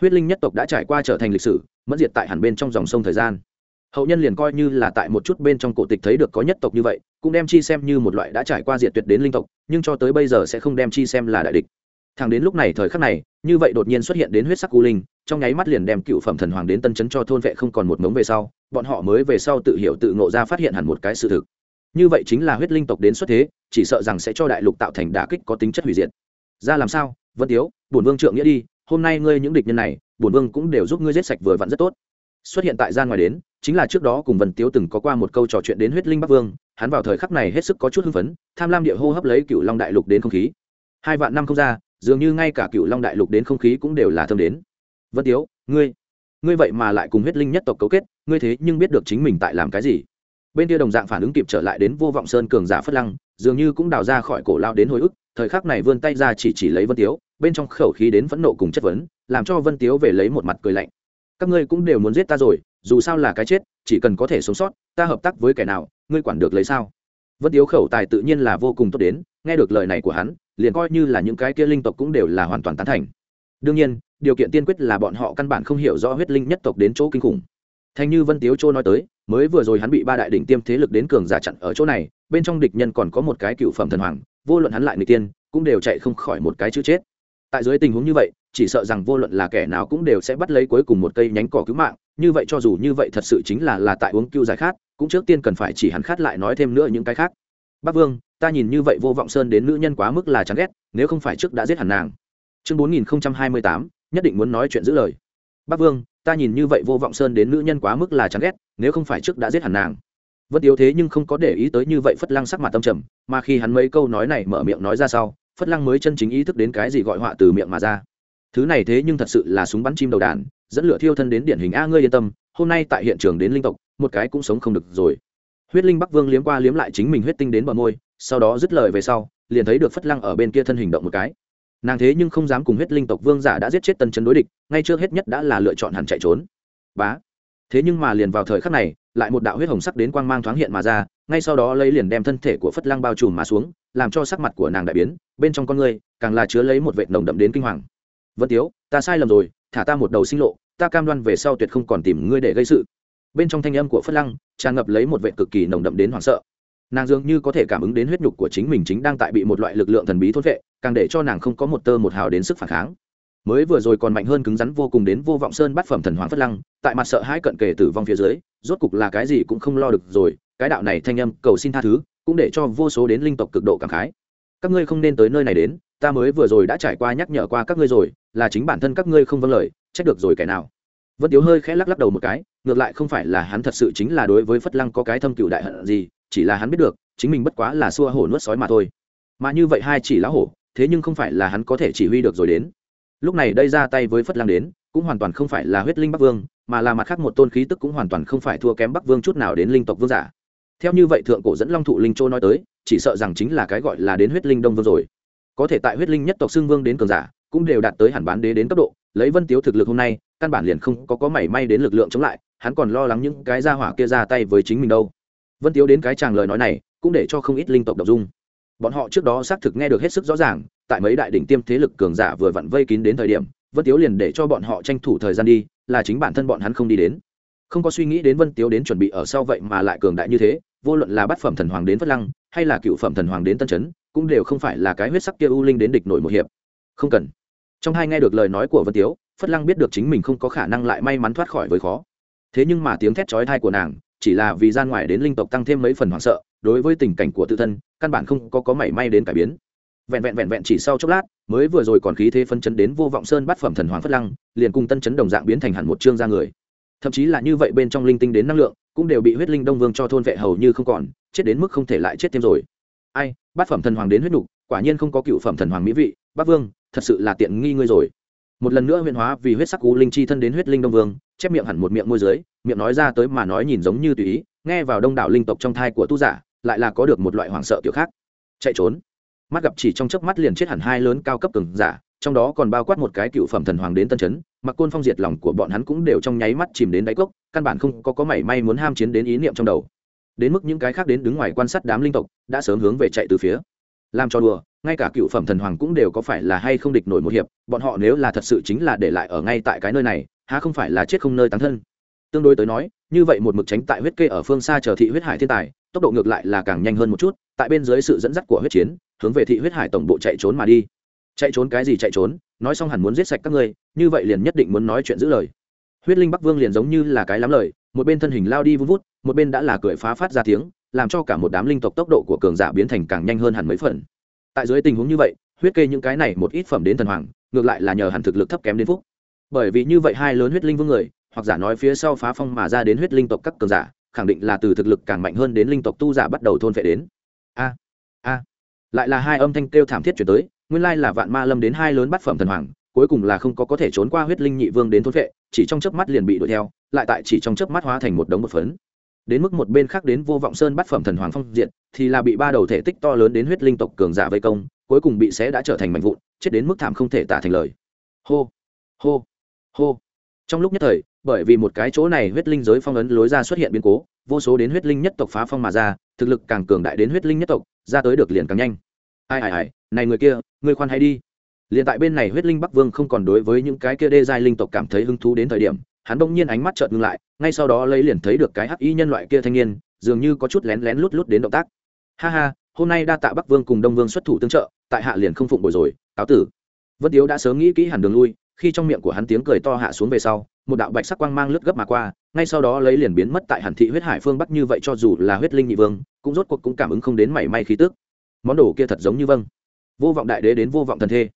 Speaker 1: Huyết linh nhất tộc đã trải qua trở thành lịch sử mất diệt tại hẳn bên trong dòng sông thời gian hậu nhân liền coi như là tại một chút bên trong cổ tịch thấy được có nhất tộc như vậy, cũng đem chi xem như một loại đã trải qua diệt tuyệt đến linh tộc, nhưng cho tới bây giờ sẽ không đem chi xem là đại địch. Thẳng đến lúc này thời khắc này, như vậy đột nhiên xuất hiện đến huyết sắc u linh, trong nháy mắt liền đem cựu phẩm thần hoàng đến tân chấn cho thôn vệ không còn một mống về sau, bọn họ mới về sau tự hiểu tự ngộ ra phát hiện hẳn một cái sự thực. Như vậy chính là huyết linh tộc đến xuất thế, chỉ sợ rằng sẽ cho đại lục tạo thành đả kích có tính chất hủy diệt. Ra làm sao? Vân tiếu, bổn vương trượng nghĩa đi, hôm nay ngươi những địch nhân này, bổn vương cũng đều giúp ngươi giết sạch vừa vặn rất tốt. Xuất hiện tại gian ngoài đến chính là trước đó cùng vân tiếu từng có qua một câu trò chuyện đến huyết linh bắc vương, hắn vào thời khắc này hết sức có chút hưng phấn, tham lam địa hô hấp lấy cựu long đại lục đến không khí. Hai vạn năm không ra, dường như ngay cả cựu long đại lục đến không khí cũng đều là thơm đến. Vân tiếu, ngươi ngươi vậy mà lại cùng huyết linh nhất tộc cấu kết, ngươi thế nhưng biết được chính mình tại làm cái gì? Bên kia đồng dạng phản ứng kịp trở lại đến vô vọng sơn cường giả phất lăng, dường như cũng đào ra khỏi cổ lao đến hồi ức, thời khắc này vươn tay ra chỉ chỉ lấy vân tiếu, bên trong khẩu khí đến phẫn nộ cùng chất vấn, làm cho vân tiếu về lấy một mặt cười lạnh. Các ngươi cũng đều muốn giết ta rồi dù sao là cái chết, chỉ cần có thể sống sót, ta hợp tác với kẻ nào, ngươi quản được lấy sao? Vân tiếu khẩu tài tự nhiên là vô cùng tốt đến, nghe được lời này của hắn, liền coi như là những cái kia linh tộc cũng đều là hoàn toàn tán thành. Đương nhiên, điều kiện tiên quyết là bọn họ căn bản không hiểu rõ huyết linh nhất tộc đến chỗ kinh khủng. Thanh như vân tiếu châu nói tới, mới vừa rồi hắn bị ba đại đỉnh tiêm thế lực đến cường giả chặn ở chỗ này, bên trong địch nhân còn có một cái cựu phẩm thần hoàng, vô luận hắn lại người tiên, cũng đều chạy không khỏi một cái chữ chết. Tại dưới tình huống như vậy chỉ sợ rằng vô luận là kẻ nào cũng đều sẽ bắt lấy cuối cùng một cây nhánh cỏ cứu mạng. Như vậy cho dù như vậy thật sự chính là là tại uống cưu giải khát, cũng trước tiên cần phải chỉ hắn khát lại nói thêm nữa những cái khác. Bác vương, ta nhìn như vậy vô vọng sơn đến nữ nhân quá mức là chán ghét, nếu không phải trước đã giết hẳn nàng. Chương bốn nghìn hai mươi tám, nhất định muốn nói chuyện giữ lời. Bác vương, ta nhìn như vậy vô vọng sơn đến nữ nhân quá mức là chán ghét, nếu không phải trước đã giết hẳn nàng. Vẫn yếu thế nhưng không có để ý tới như vậy phất lăng sắc mặt tâm trầm, mà khi hắn mấy câu nói này mở miệng nói ra sau, phất lăng mới chân chính ý thức đến cái gì gọi họa từ miệng mà ra thứ này thế nhưng thật sự là súng bắn chim đầu đàn, dẫn lửa thiêu thân đến điển hình a ngươi yên tâm, hôm nay tại hiện trường đến linh tộc, một cái cũng sống không được rồi. Huyết linh bắc vương liếm qua liếm lại chính mình huyết tinh đến bờ môi, sau đó dứt lời về sau, liền thấy được phất lăng ở bên kia thân hình động một cái. Nàng thế nhưng không dám cùng huyết linh tộc vương giả đã giết chết tân chấn đối địch, ngay trước hết nhất đã là lựa chọn hẳn chạy trốn. Bá. Thế nhưng mà liền vào thời khắc này, lại một đạo huyết hồng sắc đến quang mang thoáng hiện mà ra, ngay sau đó lấy liền đem thân thể của phất lăng bao trùm mà xuống, làm cho sắc mặt của nàng đại biến, bên trong con người càng là chứa lấy một vệt nồng đậm đến kinh hoàng vân tiếu, ta sai lầm rồi, thả ta một đầu sinh lộ, ta cam đoan về sau tuyệt không còn tìm ngươi để gây sự. Bên trong thanh âm của phất lăng, tràn ngập lấy một vệ cực kỳ nồng đậm đến hoảng sợ. Nàng dường như có thể cảm ứng đến huyết nhục của chính mình chính đang tại bị một loại lực lượng thần bí thốt vệ, càng để cho nàng không có một tơ một hào đến sức phản kháng. Mới vừa rồi còn mạnh hơn cứng rắn vô cùng đến vô vọng sơn bát phẩm thần hoàng phất lăng, tại mặt sợ hãi cận kề tử vong phía dưới, rốt cục là cái gì cũng không lo được rồi, cái đạo này thanh âm cầu xin tha thứ, cũng để cho vô số đến linh tộc cực độ cảm khái. Các ngươi không nên tới nơi này đến ta mới vừa rồi đã trải qua nhắc nhở qua các ngươi rồi, là chính bản thân các ngươi không vâng lời, trách được rồi kẻ nào? Vân tiếu hơi khẽ lắc lắc đầu một cái, ngược lại không phải là hắn thật sự chính là đối với phất lăng có cái thâm cựu đại hận gì, chỉ là hắn biết được, chính mình bất quá là xua hổ nuốt sói mà thôi. Mà như vậy hai chỉ lá hổ, thế nhưng không phải là hắn có thể chỉ huy được rồi đến. Lúc này đây ra tay với phất lăng đến, cũng hoàn toàn không phải là huyết linh bắc vương, mà là mặt khác một tôn khí tức cũng hoàn toàn không phải thua kém bắc vương chút nào đến linh tộc vương giả. Theo như vậy thượng cổ dẫn long thụ linh châu nói tới, chỉ sợ rằng chính là cái gọi là đến huyết linh đông vương rồi có thể tại huyết linh nhất tộc xưng vương đến cường giả, cũng đều đạt tới hẳn bán đế đến cấp độ. Lấy vân tiếu thực lực hôm nay, căn bản liền không có có mảy may đến lực lượng chống lại, hắn còn lo lắng những cái gia hỏa kia ra tay với chính mình đâu. Vân tiếu đến cái chàng lời nói này, cũng để cho không ít linh tộc đ dung. Bọn họ trước đó xác thực nghe được hết sức rõ ràng, tại mấy đại đỉnh tiêm thế lực cường giả vừa vặn vây kín đến thời điểm, vân tiếu liền để cho bọn họ tranh thủ thời gian đi, là chính bản thân bọn hắn không đi đến. Không có suy nghĩ đến vân tiếu đến chuẩn bị ở sau vậy mà lại cường đại như thế, vô luận là bát phẩm thần hoàng đến phất lăng, hay là cựu phẩm thần hoàng đến tân chấn cũng đều không phải là cái huyết sắc kia u linh đến địch nổi một hiệp. Không cần. Trong hai nghe được lời nói của vân tiếu, phất lăng biết được chính mình không có khả năng lại may mắn thoát khỏi với khó. Thế nhưng mà tiếng thét chói thai của nàng, chỉ là vì gian ngoài đến linh tộc tăng thêm mấy phần hoảng sợ, đối với tình cảnh của tự thân, căn bản không có có mảy may đến cải biến. Vẹn vẹn vẹn vẹn chỉ sau chốc lát, mới vừa rồi còn khí thế phân chấn đến vô vọng sơn bát phẩm thần hoàng phất lăng, liền cùng tân chấn đồng dạng biến thành hẳn một chương ra người. Thậm chí là như vậy bên trong linh tinh đến năng lượng, cũng đều bị huyết linh đông vương cho thôn vệ hầu như không còn, chết đến mức không thể lại chết thêm rồi ai bát phẩm thần hoàng đến huyết đủ, quả nhiên không có cựu phẩm thần hoàng mỹ vị Bát vương thật sự là tiện nghi ngươi rồi. Một lần nữa huyền hóa vì huyết sắc u linh chi thân đến huyết linh đông vương chép miệng hẳn một miệng môi dưới miệng nói ra tới mà nói nhìn giống như tùy ý nghe vào đông đảo linh tộc trong thai của tu giả lại là có được một loại hoảng sợ kiểu khác. Chạy trốn. Mắt gặp chỉ trong chớp mắt liền chết hẳn hai lớn cao cấp cường giả trong đó còn bao quát một cái cựu phẩm thần hoàng đến tân chấn mặc côn phong diệt lòng của bọn hắn cũng đều trong nháy mắt chìm đến đáy cốc căn bản không có có mảy may muốn ham chiến đến ý niệm trong đầu đến mức những cái khác đến đứng ngoài quan sát đám linh tộc, đã sớm hướng về chạy từ phía. Làm cho đùa, ngay cả cựu phẩm thần hoàng cũng đều có phải là hay không địch nổi một hiệp, bọn họ nếu là thật sự chính là để lại ở ngay tại cái nơi này, há không phải là chết không nơi tán thân. Tương đối tới nói, như vậy một mực tránh tại huyết kê ở phương xa chờ thị huyết hải thiên tài, tốc độ ngược lại là càng nhanh hơn một chút, tại bên dưới sự dẫn dắt của huyết chiến, hướng về thị huyết hải tổng bộ chạy trốn mà đi. Chạy trốn cái gì chạy trốn, nói xong hẳn muốn giết sạch các ngươi, như vậy liền nhất định muốn nói chuyện giữ lời. Huyết linh bắc vương liền giống như là cái lắm lời một bên thân hình lao đi vun vút, một bên đã là cười phá phát ra tiếng, làm cho cả một đám linh tộc tốc độ của cường giả biến thành càng nhanh hơn hẳn mấy phần. Tại dưới tình huống như vậy, huyết kê những cái này một ít phẩm đến thần hoàng, ngược lại là nhờ hẳn thực lực thấp kém đến phúc. Bởi vì như vậy hai lớn huyết linh vương người, hoặc giả nói phía sau phá phong mà ra đến huyết linh tộc các cường giả, khẳng định là từ thực lực càng mạnh hơn đến linh tộc tu giả bắt đầu thôn phệ đến. A a. Lại là hai âm thanh kêu thảm thiết chuyển tới, nguyên lai là vạn ma lâm đến hai lớn bát phẩm thần hoàng cuối cùng là không có có thể trốn qua huyết linh nhị vương đến thôn vệ, chỉ trong chớp mắt liền bị đuổi theo lại tại chỉ trong chớp mắt hóa thành một đống một phấn. Đến mức một bên khác đến vô vọng sơn bắt phẩm thần hoàng phong diện thì là bị ba đầu thể tích to lớn đến huyết linh tộc cường giả vây công cuối cùng bị xé đã trở thành mảnh vụn chết đến mức thảm không thể tả thành lời. Hô hô hô. Trong lúc nhất thời bởi vì một cái chỗ này huyết linh giới phong ấn lối ra xuất hiện biến cố vô số đến huyết linh nhất tộc phá phong mà ra thực lực càng cường đại đến huyết linh nhất tộc ra tới được liền càng nhanh. Ai ai ai này người kia người khoan hay đi liền tại bên này huyết linh bắc vương không còn đối với những cái kia đê giai linh tộc cảm thấy hứng thú đến thời điểm, hắn bỗng nhiên ánh mắt chợt ngưng lại, ngay sau đó lấy liền thấy được cái hắc y nhân loại kia thanh niên, dường như có chút lén lén lút lút đến động tác. Ha ha, hôm nay đa tạ bắc vương cùng đông vương xuất thủ tương trợ, tại hạ liền không phụng bồi rồi, cáo tử. Vân tiếu đã sớm nghĩ kỹ hẳn đường lui, khi trong miệng của hắn tiếng cười to hạ xuống về sau, một đạo bạch sắc quang mang lướt gấp mà qua, ngay sau đó lấy liền biến mất tại hàn thị huyết hải phương bắc như vậy cho dù là huyết linh nhị vương, cũng rốt cuộc cũng cảm ứng không đến mảy may khí tức. Món đồ kia thật giống như vâng. Vô vọng đại đế đến vô vọng thần thê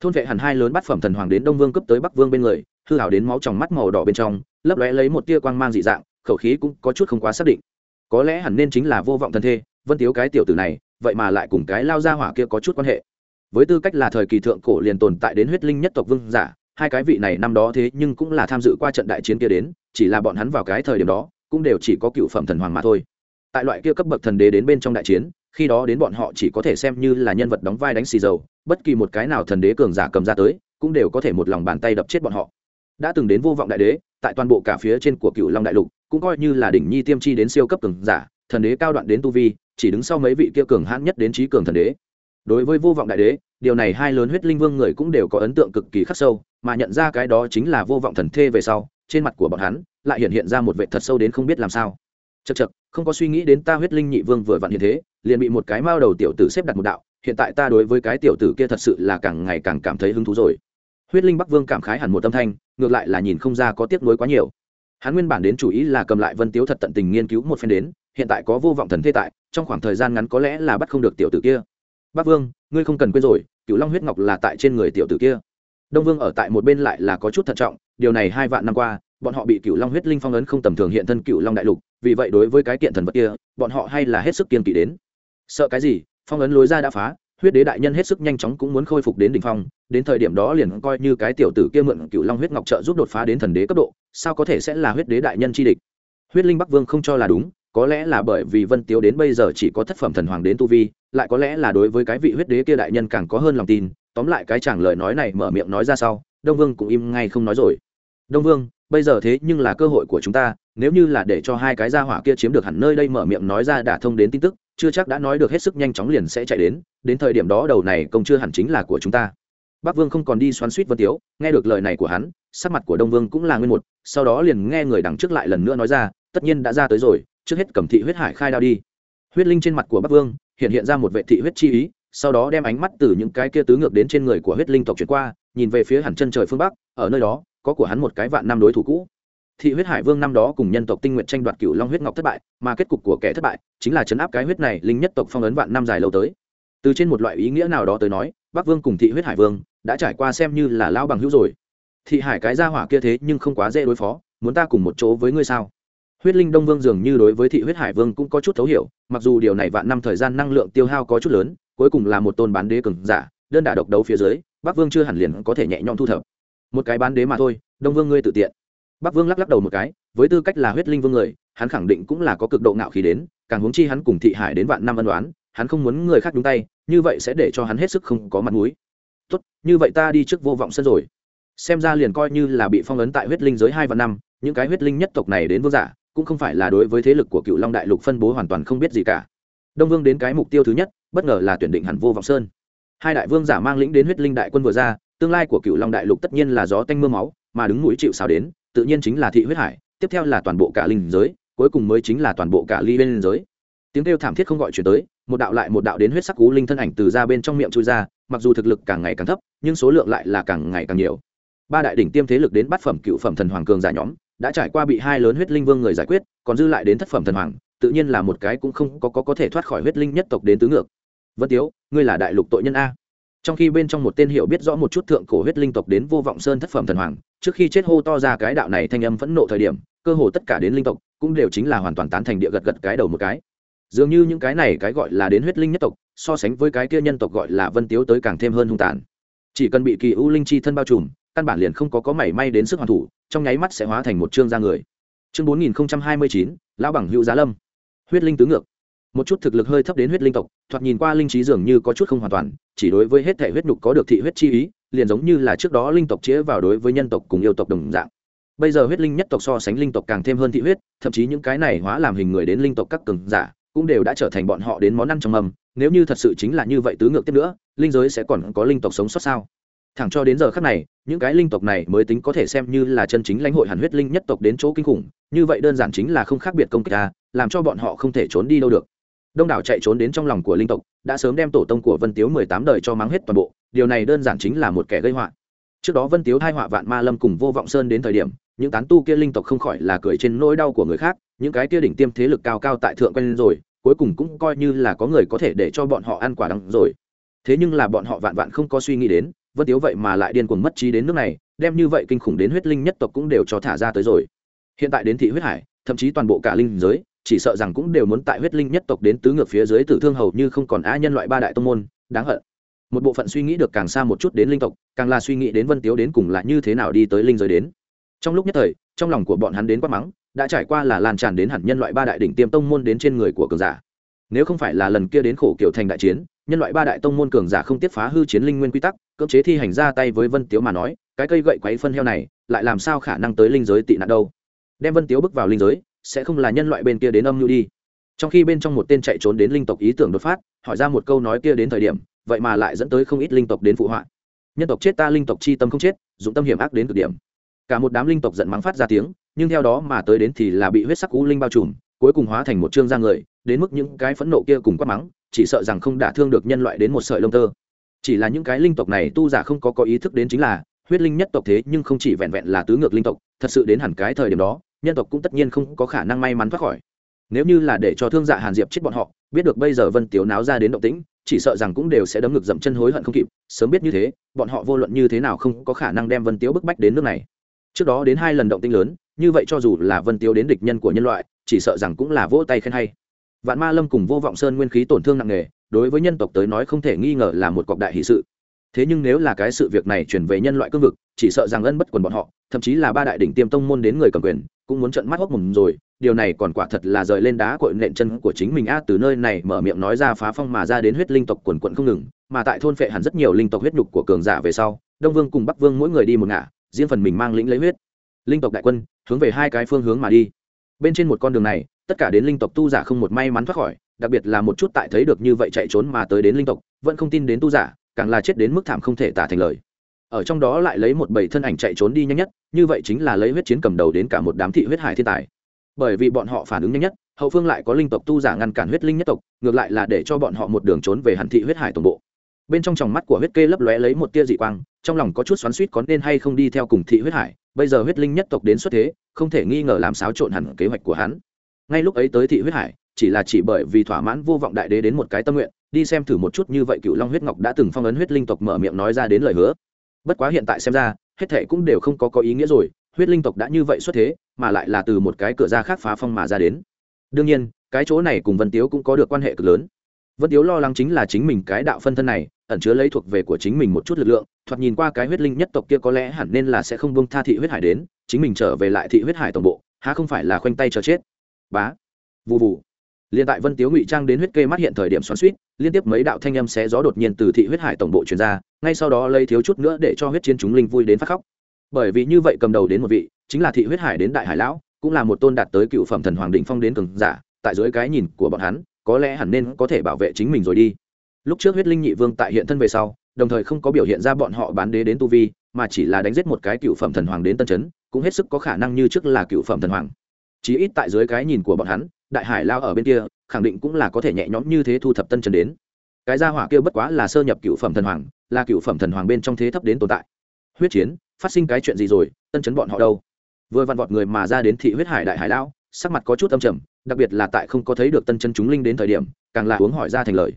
Speaker 1: thôn vệ hẳn hai lớn bát phẩm thần hoàng đến đông vương cấp tới bắc vương bên người, hư hảo đến máu trong mắt màu đỏ bên trong, lấp lóe lấy một tia quang mang dị dạng, khẩu khí cũng có chút không quá xác định. Có lẽ hẳn nên chính là vô vọng thần thê, vân tiếu cái tiểu tử này, vậy mà lại cùng cái lao ra hỏa kia có chút quan hệ. Với tư cách là thời kỳ thượng cổ liền tồn tại đến huyết linh nhất tộc vương giả, hai cái vị này năm đó thế nhưng cũng là tham dự qua trận đại chiến kia đến, chỉ là bọn hắn vào cái thời điểm đó, cũng đều chỉ có cựu phẩm thần hoàng mà thôi. Tại loại kia cấp bậc thần đế đến bên trong đại chiến khi đó đến bọn họ chỉ có thể xem như là nhân vật đóng vai đánh xì dầu, bất kỳ một cái nào thần đế cường giả cầm ra tới, cũng đều có thể một lòng bàn tay đập chết bọn họ. Đã từng đến vô vọng đại đế, tại toàn bộ cả phía trên của cựu long đại lục, cũng coi như là đỉnh nhi tiêm chi đến siêu cấp cường giả, thần đế cao đoạn đến tu vi, chỉ đứng sau mấy vị kia cường hãn nhất đến trí cường thần đế. Đối với vô vọng đại đế, điều này hai lớn huyết linh vương người cũng đều có ấn tượng cực kỳ khắc sâu, mà nhận ra cái đó chính là vô vọng thần thê về sau, trên mặt của bọn hắn, lại hiện hiện ra một vệ thật sâu đến không biết làm sao chật chật, không có suy nghĩ đến ta huyết linh nhị vương vừa vặn hiện thế, liền bị một cái mao đầu tiểu tử xếp đặt một đạo, hiện tại ta đối với cái tiểu tử kia thật sự là càng ngày càng cảm thấy hứng thú rồi. Huyết linh bắc vương cảm khái hẳn một tâm thanh, ngược lại là nhìn không ra có tiếc nuối quá nhiều. Hắn nguyên bản đến chủ ý là cầm lại vân tiếu thật tận tình nghiên cứu một phen đến, hiện tại có vô vọng thần thế tại, trong khoảng thời gian ngắn có lẽ là bắt không được tiểu tử kia. Bắc vương, ngươi không cần quên rồi cựu long huyết ngọc là tại trên người tiểu tử kia. Đông vương ở tại một bên lại là có chút thận trọng, điều này hai vạn năm qua bọn họ bị cựu long huyết linh phong ấn không tầm thường hiện thân cựu long đại lục, vì vậy đối với cái kiện thần vật kia, bọn họ hay là hết sức kiên kỵ đến. Sợ cái gì? Phong ấn lối ra đã phá, huyết đế đại nhân hết sức nhanh chóng cũng muốn khôi phục đến đỉnh phong, đến thời điểm đó liền coi như cái tiểu tử kia mượn cựu long huyết ngọc trợ giúp đột phá đến thần đế cấp độ, sao có thể sẽ là huyết đế đại nhân chi địch? Huyết linh bắc vương không cho là đúng, có lẽ là bởi vì vân tiếu đến bây giờ chỉ có thất phẩm thần hoàng đến tu vi, lại có lẽ là đối với cái vị huyết đế kia đại nhân càng có hơn lòng tin. Tóm lại cái chàng lời nói này mở miệng nói ra sau, đông vương cũng im ngay không nói rồi. Đông vương bây giờ thế nhưng là cơ hội của chúng ta, nếu như là để cho hai cái gia hỏa kia chiếm được hẳn nơi đây mở miệng nói ra đả thông đến tin tức, chưa chắc đã nói được hết sức nhanh chóng liền sẽ chạy đến đến thời điểm đó đầu này công chưa hẳn chính là của chúng ta. Bắc vương không còn đi xoắn suýt vân tiếu, nghe được lời này của hắn, sắc mặt của đông vương cũng là nguyên một, sau đó liền nghe người đằng trước lại lần nữa nói ra, tất nhiên đã ra tới rồi, trước hết cầm thị huyết hải khai đao đi. Huyết linh trên mặt của bắc vương hiện hiện ra một vệ thị huyết chi ý, sau đó đem ánh mắt từ những cái kia tứ ngược đến trên người của huyết linh tộc chuyển qua, nhìn về phía hẳn chân trời phương bắc, ở nơi đó có của hắn một cái vạn năm đối thủ cũ. Thị huyết hải vương năm đó cùng nhân tộc tinh nguyện tranh đoạt cựu long huyết ngọc thất bại, mà kết cục của kẻ thất bại chính là chấn áp cái huyết này linh nhất tộc phong ấn vạn năm dài lâu tới. Từ trên một loại ý nghĩa nào đó tới nói, bắc vương cùng thị huyết hải vương đã trải qua xem như là lao bằng hữu rồi. Thị hải cái gia hỏa kia thế nhưng không quá dễ đối phó, muốn ta cùng một chỗ với ngươi sao? Huyết linh đông vương dường như đối với thị huyết hải vương cũng có chút thấu hiểu, mặc dù điều này vạn năm thời gian năng lượng tiêu hao có chút lớn, cuối cùng là một tôn bán đế cường giả, đơn đả độc đấu phía dưới, bắc vương chưa hẳn liền có thể nhẹ nhõm thu thập một cái bán đế mà thôi, đông vương ngươi tự tiện. Bắc vương lắc lắc đầu một cái, với tư cách là huyết linh vương người, hắn khẳng định cũng là có cực độ ngạo khí đến, càng huống chi hắn cùng thị hải đến vạn năm ân đoán hắn không muốn người khác nhúng tay, như vậy sẽ để cho hắn hết sức không có mặt mũi. Tốt, như vậy ta đi trước vô vọng sân rồi. Xem ra liền coi như là bị phong ấn tại huyết linh giới hai vạn năm, những cái huyết linh nhất tộc này đến vương giả, cũng không phải là đối với thế lực của cựu long đại lục phân bố hoàn toàn không biết gì cả. Đông vương đến cái mục tiêu thứ nhất, bất ngờ là tuyển định hẳn vô vọng sơn. Hai đại vương giả mang lĩnh đến huyết linh đại quân vừa ra tương lai của cựu long đại lục tất nhiên là gió tanh m ư a máu mà đứng mũi chịu xào đến tự nhiên chính là thị huyết hải tiếp theo là toàn bộ cả linh giới cuối cùng mới chính là toàn bộ cả ly bên giới tiếng kêu thảm thiết không gọi chuyển tới một đạo lại một đạo đến huyết sắc cú linh thân ảnh từ ra bên trong miệng chui ra mặc dù thực lực càng ngày càng thấp nhưng số lượng lại là càng ngày càng nhiều ba đại đỉnh tiêm thế lực đến bát phẩm cựu phẩm thần hoàng cường giả nhóm đã trải qua bị hai lớn huyết linh vương người giải quyết còn dư lại đến thất phẩm thần hoàng tự nhiên là một cái cũng không có có, có thể thoát khỏi huyết linh nhất tộc đến tứ ngược vân tiếu ngươi là đại lục tội nhân a trong khi bên trong một tên hiểu biết rõ một chút thượng cổ huyết linh tộc đến vô vọng sơn thất phẩm thần hoàng, trước khi chết hô to ra cái đạo này thanh âm phẫn nộ thời điểm, cơ hồ tất cả đến linh tộc cũng đều chính là hoàn toàn tán thành địa gật gật cái đầu một cái. Dường như những cái này cái gọi là đến huyết linh nhất tộc, so sánh với cái kia nhân tộc gọi là vân tiếu tới càng thêm hơn hung tàn. Chỉ cần bị kỳ u linh chi thân bao trùm, căn bản liền không có có mảy may đến sức hoàn thủ, trong nháy mắt sẽ hóa thành một chương ra người. Chương bốn nghìn hai mươi chín, lão bằng hữu giá lâm. Huyết linh tứ ngược một chút thực lực hơi thấp đến huyết linh tộc, thoạt nhìn qua linh trí dường như có chút không hoàn toàn, chỉ đối với hết thể huyết nhục có được thị huyết chi ý, liền giống như là trước đó linh tộc chĩa vào đối với nhân tộc cùng yêu tộc đồng dạng. Bây giờ huyết linh nhất tộc so sánh linh tộc càng thêm hơn thị huyết, thậm chí những cái này hóa làm hình người đến linh tộc các cường giả, cũng đều đã trở thành bọn họ đến món ăn trong mầm, nếu như thật sự chính là như vậy tứ ngược tiếp nữa, linh giới sẽ còn có linh tộc sống sót sao? Thẳng cho đến giờ khác này, những cái linh tộc này mới tính có thể xem như là chân chính lãnh hội hàn huyết linh nhất tộc đến chỗ kinh khủng, như vậy đơn giản chính là không khác biệt công kích ta làm cho bọn họ không thể trốn đi đâu được đông đảo chạy trốn đến trong lòng của linh tộc, đã sớm đem tổ tông của vân tiếu mười tám đời cho mắng hết toàn bộ, điều này đơn giản chính là một kẻ gây họa. Trước đó vân tiếu hai họa vạn ma lâm cùng vô vọng sơn đến thời điểm, những tán tu kia linh tộc không khỏi là cười trên nỗi đau của người khác, những cái kia đỉnh tiêm thế lực cao cao tại thượng quen rồi, cuối cùng cũng coi như là có người có thể để cho bọn họ ăn quả đắng rồi. Thế nhưng là bọn họ vạn vạn không có suy nghĩ đến, vân tiếu vậy mà lại điên cuồng mất trí đến nước này, đem như vậy kinh khủng đến huyết linh nhất tộc cũng đều cho thả ra tới rồi. Hiện tại đến thị huyết hải, thậm chí toàn bộ cả linh giới chỉ sợ rằng cũng đều muốn tại huyết linh nhất tộc đến tứ ngược phía dưới tử thương hầu như không còn á nhân loại ba đại tông môn, đáng hận. Một bộ phận suy nghĩ được càng xa một chút đến linh tộc, càng là suy nghĩ đến vân tiếu đến cùng là như thế nào đi tới linh giới đến. Trong lúc nhất thời, trong lòng của bọn hắn đến quát mắng, đã trải qua là lan tràn đến hẳn nhân loại ba đại đỉnh tiêm tông môn đến trên người của cường giả. Nếu không phải là lần kia đến khổ kiểu thành đại chiến, nhân loại ba đại tông môn cường giả không tiếp phá hư chiến linh nguyên quy tắc, cưỡng chế thi hành ra tay với vân tiếu mà nói, cái cây gậy quấy phân heo này, lại làm sao khả năng tới linh giới tị nạn đâu? Đem vân tiếu bước vào linh giới sẽ không là nhân loại bên kia đến âm nhu đi. Trong khi bên trong một tên chạy trốn đến linh tộc ý tưởng đột phát, hỏi ra một câu nói kia đến thời điểm, vậy mà lại dẫn tới không ít linh tộc đến phụ họa. Nhân tộc chết ta linh tộc chi tâm không chết, dụng tâm hiểm ác đến cực điểm. Cả một đám linh tộc giận mắng phát ra tiếng, nhưng theo đó mà tới đến thì là bị huyết sắc cũ linh bao trùm, cuối cùng hóa thành một chương ra người, đến mức những cái phẫn nộ kia cùng quát mắng, chỉ sợ rằng không đả thương được nhân loại đến một sợi lông tơ. Chỉ là những cái linh tộc này tu giả không có có ý thức đến chính là, huyết linh nhất tộc thế nhưng không chỉ vẹn vẹn là tứ ngược linh tộc, thật sự đến hẳn cái thời điểm đó nhân tộc cũng tất nhiên không có khả năng may mắn thoát khỏi. Nếu như là để cho thương dạ hàn diệp chết bọn họ, biết được bây giờ vân tiếu náo ra đến động tĩnh, chỉ sợ rằng cũng đều sẽ đấm ngực dậm chân hối hận không kịp, sớm biết như thế, bọn họ vô luận như thế nào không có khả năng đem vân tiếu bức bách đến nước này. Trước đó đến hai lần động tĩnh lớn, như vậy cho dù là vân tiếu đến địch nhân của nhân loại, chỉ sợ rằng cũng là vỗ tay khen hay. Vạn ma lâm cùng vô vọng sơn nguyên khí tổn thương nặng nề, đối với nhân tộc tới nói không thể nghi ngờ là một cọc đại hỷ sự. Thế nhưng nếu là cái sự việc này chuyển về nhân loại cương vực, chỉ sợ rằng ân bất quần bọn họ, thậm chí là ba đại đỉnh tiêm tông môn đến người cầm quyền cũng muốn trận mắt hốc mồm rồi, điều này còn quả thật là rời lên đá cội nện chân của chính mình a từ nơi này mở miệng nói ra phá phong mà ra đến huyết linh tộc quần quận không ngừng, mà tại thôn phệ hẳn rất nhiều linh tộc huyết nhục của cường giả về sau, đông vương cùng bắc vương mỗi người đi một ngả, riêng phần mình mang lĩnh lấy huyết. Linh tộc đại quân hướng về hai cái phương hướng mà đi. Bên trên một con đường này, tất cả đến linh tộc tu giả không một may mắn thoát khỏi, đặc biệt là một chút tại thấy được như vậy chạy trốn mà tới đến linh tộc, vẫn không tin đến tu giả, càng là chết đến mức thảm không thể tả thành lời ở trong đó lại lấy một bảy thân ảnh chạy trốn đi nhanh nhất, như vậy chính là lấy huyết chiến cầm đầu đến cả một đám thị huyết hải thiên tài. Bởi vì bọn họ phản ứng nhanh nhất, hậu phương lại có linh tộc tu giả ngăn cản huyết linh nhất tộc, ngược lại là để cho bọn họ một đường trốn về hàn thị huyết hải tổng bộ. Bên trong tròng mắt của huyết kê lấp lóe lấy một tia dị quang, trong lòng có chút xoắn suýt có nên hay không đi theo cùng thị huyết hải, bây giờ huyết linh nhất tộc đến xuất thế, không thể nghi ngờ làm xáo trộn hẳn kế hoạch của hắn. Ngay lúc ấy tới thị huyết hải, chỉ là chỉ bởi vì thỏa mãn vô vọng đại đế đến một cái tâm nguyện, đi xem thử một chút như vậy cựu long huyết ngọc đã từng phong ấn huyết linh tộc mở miệng nói ra đến lời hứa bất quá hiện tại xem ra, hết thệ cũng đều không có có ý nghĩa rồi, huyết linh tộc đã như vậy xuất thế, mà lại là từ một cái cửa ra khác phá phong mà ra đến. Đương nhiên, cái chỗ này cùng vân tiếu cũng có được quan hệ cực lớn. Vân tiếu lo lắng chính là chính mình cái đạo phân thân này, ẩn chứa lấy thuộc về của chính mình một chút lực lượng, thoạt nhìn qua cái huyết linh nhất tộc kia có lẽ hẳn nên là sẽ không bông tha thị huyết hải đến, chính mình trở về lại thị huyết hải tổng bộ, há không phải là khoanh tay chờ chết. Bá. Vụ vụ liên tại vân tiếu ngụy trang đến huyết kê mắt hiện thời điểm xoắn suýt liên tiếp mấy đạo thanh âm xé gió đột nhiên từ thị huyết hải tổng bộ truyền ra, ngay sau đó lấy thiếu chút nữa để cho huyết chiến chúng linh vui đến phát khóc. Bởi vì như vậy cầm đầu đến một vị, chính là thị huyết hải đến đại hải lão, cũng là một tôn đạt tới cựu phẩm thần hoàng định phong đến cường giả, tại dưới cái nhìn của bọn hắn, có lẽ hẳn nên có thể bảo vệ chính mình rồi đi. Lúc trước huyết linh nhị vương tại hiện thân về sau, đồng thời không có biểu hiện ra bọn họ bán đế đến tu vi, mà chỉ là đánh giết một cái cựu phẩm thần hoàng đến tân chấn cũng hết sức có khả năng như trước là cựu phẩm thần hoàng. Chí ít tại dưới cái nhìn của bọn hắn đại hải lao ở bên kia, khẳng định cũng là có thể nhẹ nhõm như thế thu thập tân trần đến. Cái gia hỏa kia bất quá là sơ nhập cựu phẩm thần hoàng, là cựu phẩm thần hoàng bên trong thế thấp đến tồn tại. Huyết chiến, phát sinh cái chuyện gì rồi, tân chấn bọn họ đâu? Vừa vặn vọt người mà ra đến thị huyết hải đại hải lao, sắc mặt có chút âm trầm, đặc biệt là tại không có thấy được tân chân chúng linh đến thời điểm, càng là uống hỏi ra thành lời.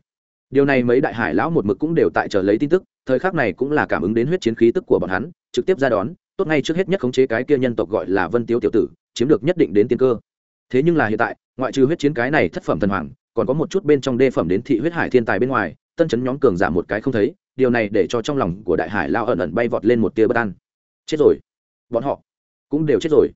Speaker 1: Điều này mấy đại hải lão một mực cũng đều tại chờ lấy tin tức, thời khắc này cũng là cảm ứng đến huyết chiến khí tức của bọn hắn, trực tiếp ra đón, tốt ngay trước hết nhất khống chế cái kia nhân tộc gọi là vân tiếu tiểu tử, chiếm được nhất định đến tiên cơ. Thế nhưng là hiện tại ngoại trừ huyết chiến cái này thất phẩm thần hoàng, còn có một chút bên trong đê phẩm đến thị huyết hải thiên tài bên ngoài, tân chấn nhóm cường giả một cái không thấy, điều này để cho trong lòng của đại hải lao ẩn ẩn bay vọt lên một tia bất an. Chết rồi. Bọn họ cũng đều chết rồi.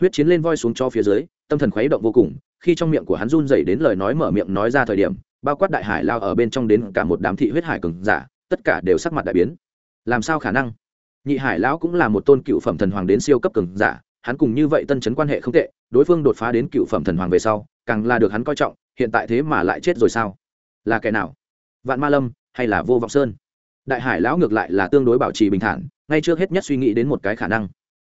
Speaker 1: Huyết chiến lên voi xuống cho phía dưới, tâm thần khuấy động vô cùng, khi trong miệng của hắn run dày đến lời nói mở miệng nói ra thời điểm, bao quát đại hải lao ở bên trong đến cả một đám thị huyết hải cường giả, tất cả đều sắc mặt đại biến. Làm sao khả năng? Nhị hải lão cũng là một tôn cựu phẩm thần hoàng đến siêu cấp cường giả hắn cùng như vậy tân chấn quan hệ không tệ, đối phương đột phá đến cựu phẩm thần hoàng về sau, càng là được hắn coi trọng, hiện tại thế mà lại chết rồi sao? Là kẻ nào? Vạn ma lâm hay là vô vọng sơn? Đại hải lão ngược lại là tương đối bảo trì bình thản, ngay trước hết nhất suy nghĩ đến một cái khả năng.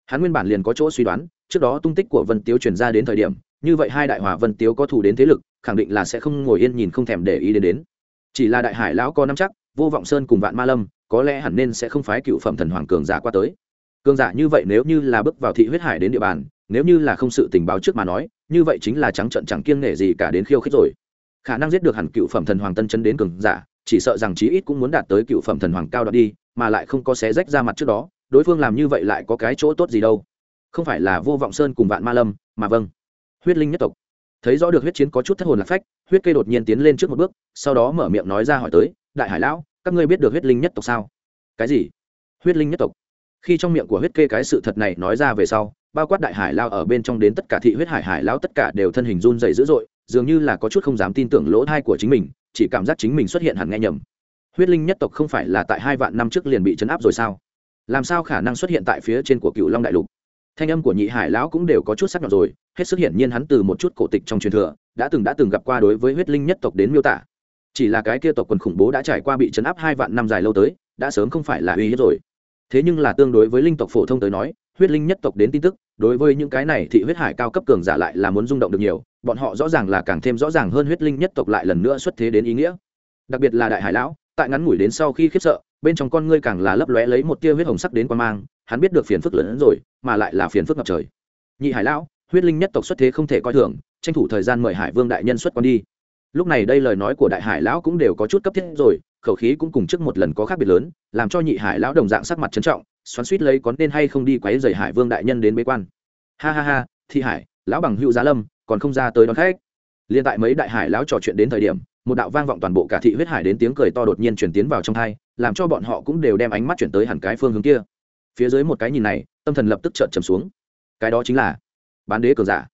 Speaker 1: Hắn nguyên bản liền có chỗ suy đoán, trước đó tung tích của vân tiếu truyền ra đến thời điểm, như vậy hai đại hòa vân tiếu có thủ đến thế lực, khẳng định là sẽ không ngồi yên nhìn không thèm để ý đến đến. Chỉ là đại hải lão có năm chắc, vô vọng sơn cùng vạn ma lâm, có lẽ hẳn nên sẽ không phái cựu phẩm thần hoàng cường giả qua tới cường giả như vậy nếu như là bước vào thị huyết hải đến địa bàn, nếu như là không sự tình báo trước mà nói, như vậy chính là trắng trận chẳng kiêng nể gì cả đến khiêu khích rồi. Khả năng giết được hẳn cựu phẩm thần hoàng tân chân đến cường giả, chỉ sợ rằng chí ít cũng muốn đạt tới cựu phẩm thần hoàng cao đoạn đi, mà lại không có xé rách ra mặt trước đó, đối phương làm như vậy lại có cái chỗ tốt gì đâu. Không phải là vô vọng sơn cùng vạn ma lâm, mà vâng. Huyết linh nhất tộc. Thấy rõ được huyết chiến có chút thất hồn lạc phách, huyết cây đột nhiên tiến lên trước một bước, sau đó mở miệng nói ra hỏi tới, đại hải lão, các ngươi biết được huyết linh nhất tộc sao? Cái gì? Huyết linh nhất tộc khi trong miệng của huyết kê cái sự thật này nói ra về sau, bao quát đại hải lao ở bên trong đến tất cả thị huyết hải hải lao tất cả đều thân hình run dày dữ dội, dường như là có chút không dám tin tưởng lỗ thai của chính mình, chỉ cảm giác chính mình xuất hiện hẳn nghe nhầm. Huyết linh nhất tộc không phải là tại hai vạn năm trước liền bị chấn áp rồi sao? Làm sao khả năng xuất hiện tại phía trên của cựu long đại lục? Thanh âm của nhị hải lão cũng đều có chút sắc nhọn rồi, hết sức hiển nhiên hắn từ một chút cổ tịch trong truyền thừa, đã từng đã từng gặp qua đối với huyết linh nhất tộc đến miêu tả. Chỉ là cái kia tộc quần khủng bố đã trải qua bị chấn áp hai vạn năm dài lâu tới, đã sớm không phải là uy hiếp rồi thế nhưng là tương đối với linh tộc phổ thông tới nói, huyết linh nhất tộc đến tin tức, đối với những cái này thị huyết hải cao cấp cường giả lại là muốn rung động được nhiều, bọn họ rõ ràng là càng thêm rõ ràng hơn huyết linh nhất tộc lại lần nữa xuất thế đến ý nghĩa. Đặc biệt là đại hải lão, tại ngắn ngủi đến sau khi khiếp sợ, bên trong con ngươi càng là lấp lóe lấy một tia huyết hồng sắc đến quan mang, hắn biết được phiền phức lớn hơn rồi, mà lại là phiền phức ngập trời. Nhị hải lão, huyết linh nhất tộc xuất thế không thể coi thường, tranh thủ thời gian mời hải vương đại nhân xuất con đi lúc này đây lời nói của đại hải lão cũng đều có chút cấp thiết rồi, khẩu khí cũng cùng trước một lần có khác biệt lớn, làm cho nhị hải lão đồng dạng sắc mặt trấn trọng, xoắn suýt lấy có nên hay không đi quấy rầy hải vương đại nhân đến bế quan. Ha ha ha, thị hải, lão bằng hữu giá lâm, còn không ra tới đón khách. Liên tại mấy đại hải lão trò chuyện đến thời điểm, một đạo vang vọng toàn bộ cả thị huyết hải đến tiếng cười to đột nhiên chuyển tiến vào trong thai làm cho bọn họ cũng đều đem ánh mắt chuyển tới hẳn cái phương hướng kia. Phía dưới một cái nhìn này, tâm thần lập tức trợn trầm xuống. Cái đó chính là bán đế cờ giả.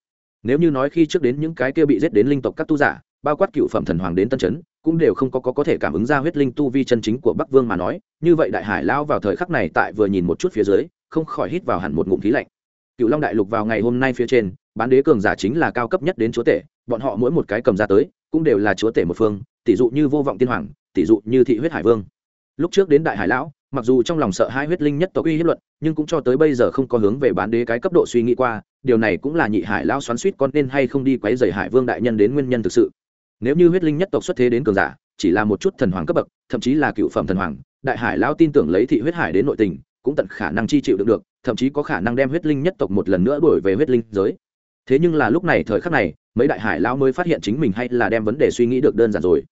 Speaker 1: Nếu như nói khi trước đến những cái kia bị giết đến linh tộc các tu giả bao quát cựu phẩm thần hoàng đến tân chấn cũng đều không có, có có thể cảm ứng ra huyết linh tu vi chân chính của bắc vương mà nói. Như vậy đại hải lao vào thời khắc này tại vừa nhìn một chút phía dưới không khỏi hít vào hẳn một ngụm khí lạnh. Cựu long đại lục vào ngày hôm nay phía trên bán đế cường giả chính là cao cấp nhất đến chúa tể bọn họ mỗi một cái cầm ra tới cũng đều là chúa tể một phương tỷ dụ như vô vọng tiên hoàng tỷ dụ như thị huyết hải vương. Lúc trước đến đại hải lão mặc dù trong lòng sợ hai huyết linh nhất tộc uy hiếp luận nhưng cũng cho tới bây giờ không có hướng về bán đế cái cấp độ suy nghĩ qua điều này cũng là nhị hải lao xoắn suýt con nên hay không đi quấy dày hải vương đại nhân đến nguyên nhân thực sự nếu như huyết linh nhất tộc xuất thế đến cường giả, chỉ là một chút thần hoàng cấp bậc, thậm chí là cựu phẩm thần hoàng, đại hải lao tin tưởng lấy thị huyết hải đến nội tình, cũng tận khả năng chi chịu được được, thậm chí có khả năng đem huyết linh nhất tộc một lần nữa đổi về huyết linh giới. Thế nhưng là lúc này thời khắc này, mấy đại hải lao mới phát hiện chính mình hay là đem vấn đề suy nghĩ được đơn giản rồi.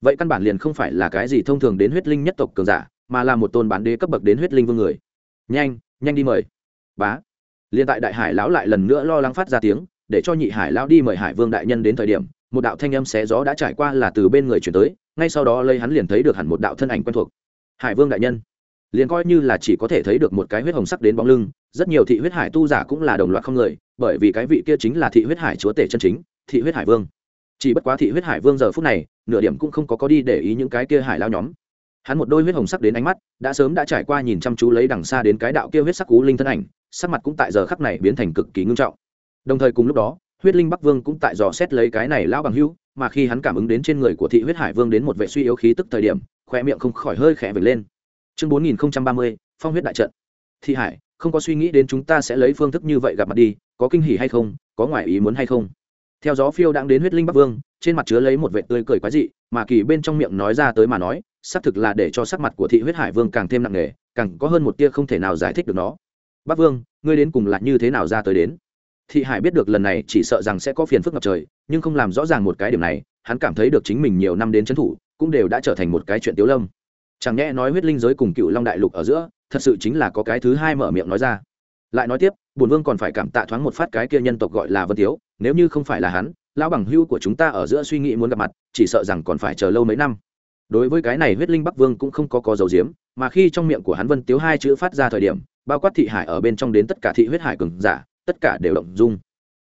Speaker 1: Vậy căn bản liền không phải là cái gì thông thường đến huyết linh nhất tộc cường giả, mà là một tôn bán đế cấp bậc đến huyết linh vương người. Nhanh nhanh đi mời. Bá. Liền tại đại hải lão lại lần nữa lo lắng phát ra tiếng, để cho nhị hải lão đi mời hải vương đại nhân đến thời điểm một đạo thanh âm xé gió đã trải qua là từ bên người chuyển tới, ngay sau đó lây hắn liền thấy được hẳn một đạo thân ảnh quen thuộc. Hải vương đại nhân. Liền coi như là chỉ có thể thấy được một cái huyết hồng sắc đến bóng lưng, rất nhiều thị huyết hải tu giả cũng là đồng loạt không người, bởi vì cái vị kia chính là thị huyết hải chúa tể chân chính, thị huyết hải vương. Chỉ bất quá thị huyết hải vương giờ phút này, nửa điểm cũng không có có đi để ý những cái kia hải lao nhóm. Hắn một đôi huyết hồng sắc đến ánh mắt, đã sớm đã trải qua nhìn chăm chú lấy đằng xa đến cái đạo kia huyết sắc cú linh thân ảnh, sắc mặt cũng tại giờ khắc này biến thành cực kỳ ngưng trọng. Đồng thời cùng lúc đó huyết linh bắc vương cũng tại dò xét lấy cái này lão bằng hữu, mà khi hắn cảm ứng đến trên người của thị huyết hải vương đến một vệ suy yếu khí tức thời điểm khoe miệng không khỏi hơi khẽ vệt lên. Chương bốn nghìn ba mươi, phong huyết đại trận. Thị hải, không có suy nghĩ đến chúng ta sẽ lấy phương thức như vậy gặp mặt đi, có kinh hỉ hay không, có ngoại ý muốn hay không? Theo gió phiêu đang đến huyết linh bắc vương, trên mặt chứa lấy một vệ tươi cười quái dị, mà kỳ bên trong miệng nói ra tới mà nói, xác thực là để cho sắc mặt của thị huyết hải vương càng thêm nặng nề, càng có hơn một tia không thể nào giải thích được nó. Bắc vương, ngươi đến cùng là như thế nào ra tới đến? Thị hải biết được lần này chỉ sợ rằng sẽ có phiền phức ngập trời, nhưng không làm rõ ràng một cái điểm này, hắn cảm thấy được chính mình nhiều năm đến trấn thủ, cũng đều đã trở thành một cái chuyện tiếu lâm. Chẳng nhẽ nói huyết linh giới cùng cựu long đại lục ở giữa, thật sự chính là có cái thứ hai mở miệng nói ra. Lại nói tiếp bùn vương còn phải cảm tạ thoáng một phát cái kia nhân tộc gọi là vân tiếu nếu như không phải là hắn, lão bằng hưu của chúng ta ở giữa suy nghĩ muốn gặp mặt, chỉ sợ rằng còn phải chờ lâu mấy năm. Đối với cái này huyết linh bắc vương cũng không có có dầu diếm, mà khi trong miệng của hắn vân tiếu hai chữ phát ra thời điểm, bao quát thị hải ở bên trong đến tất cả thị huyết hải cường giả tất cả đều động dung.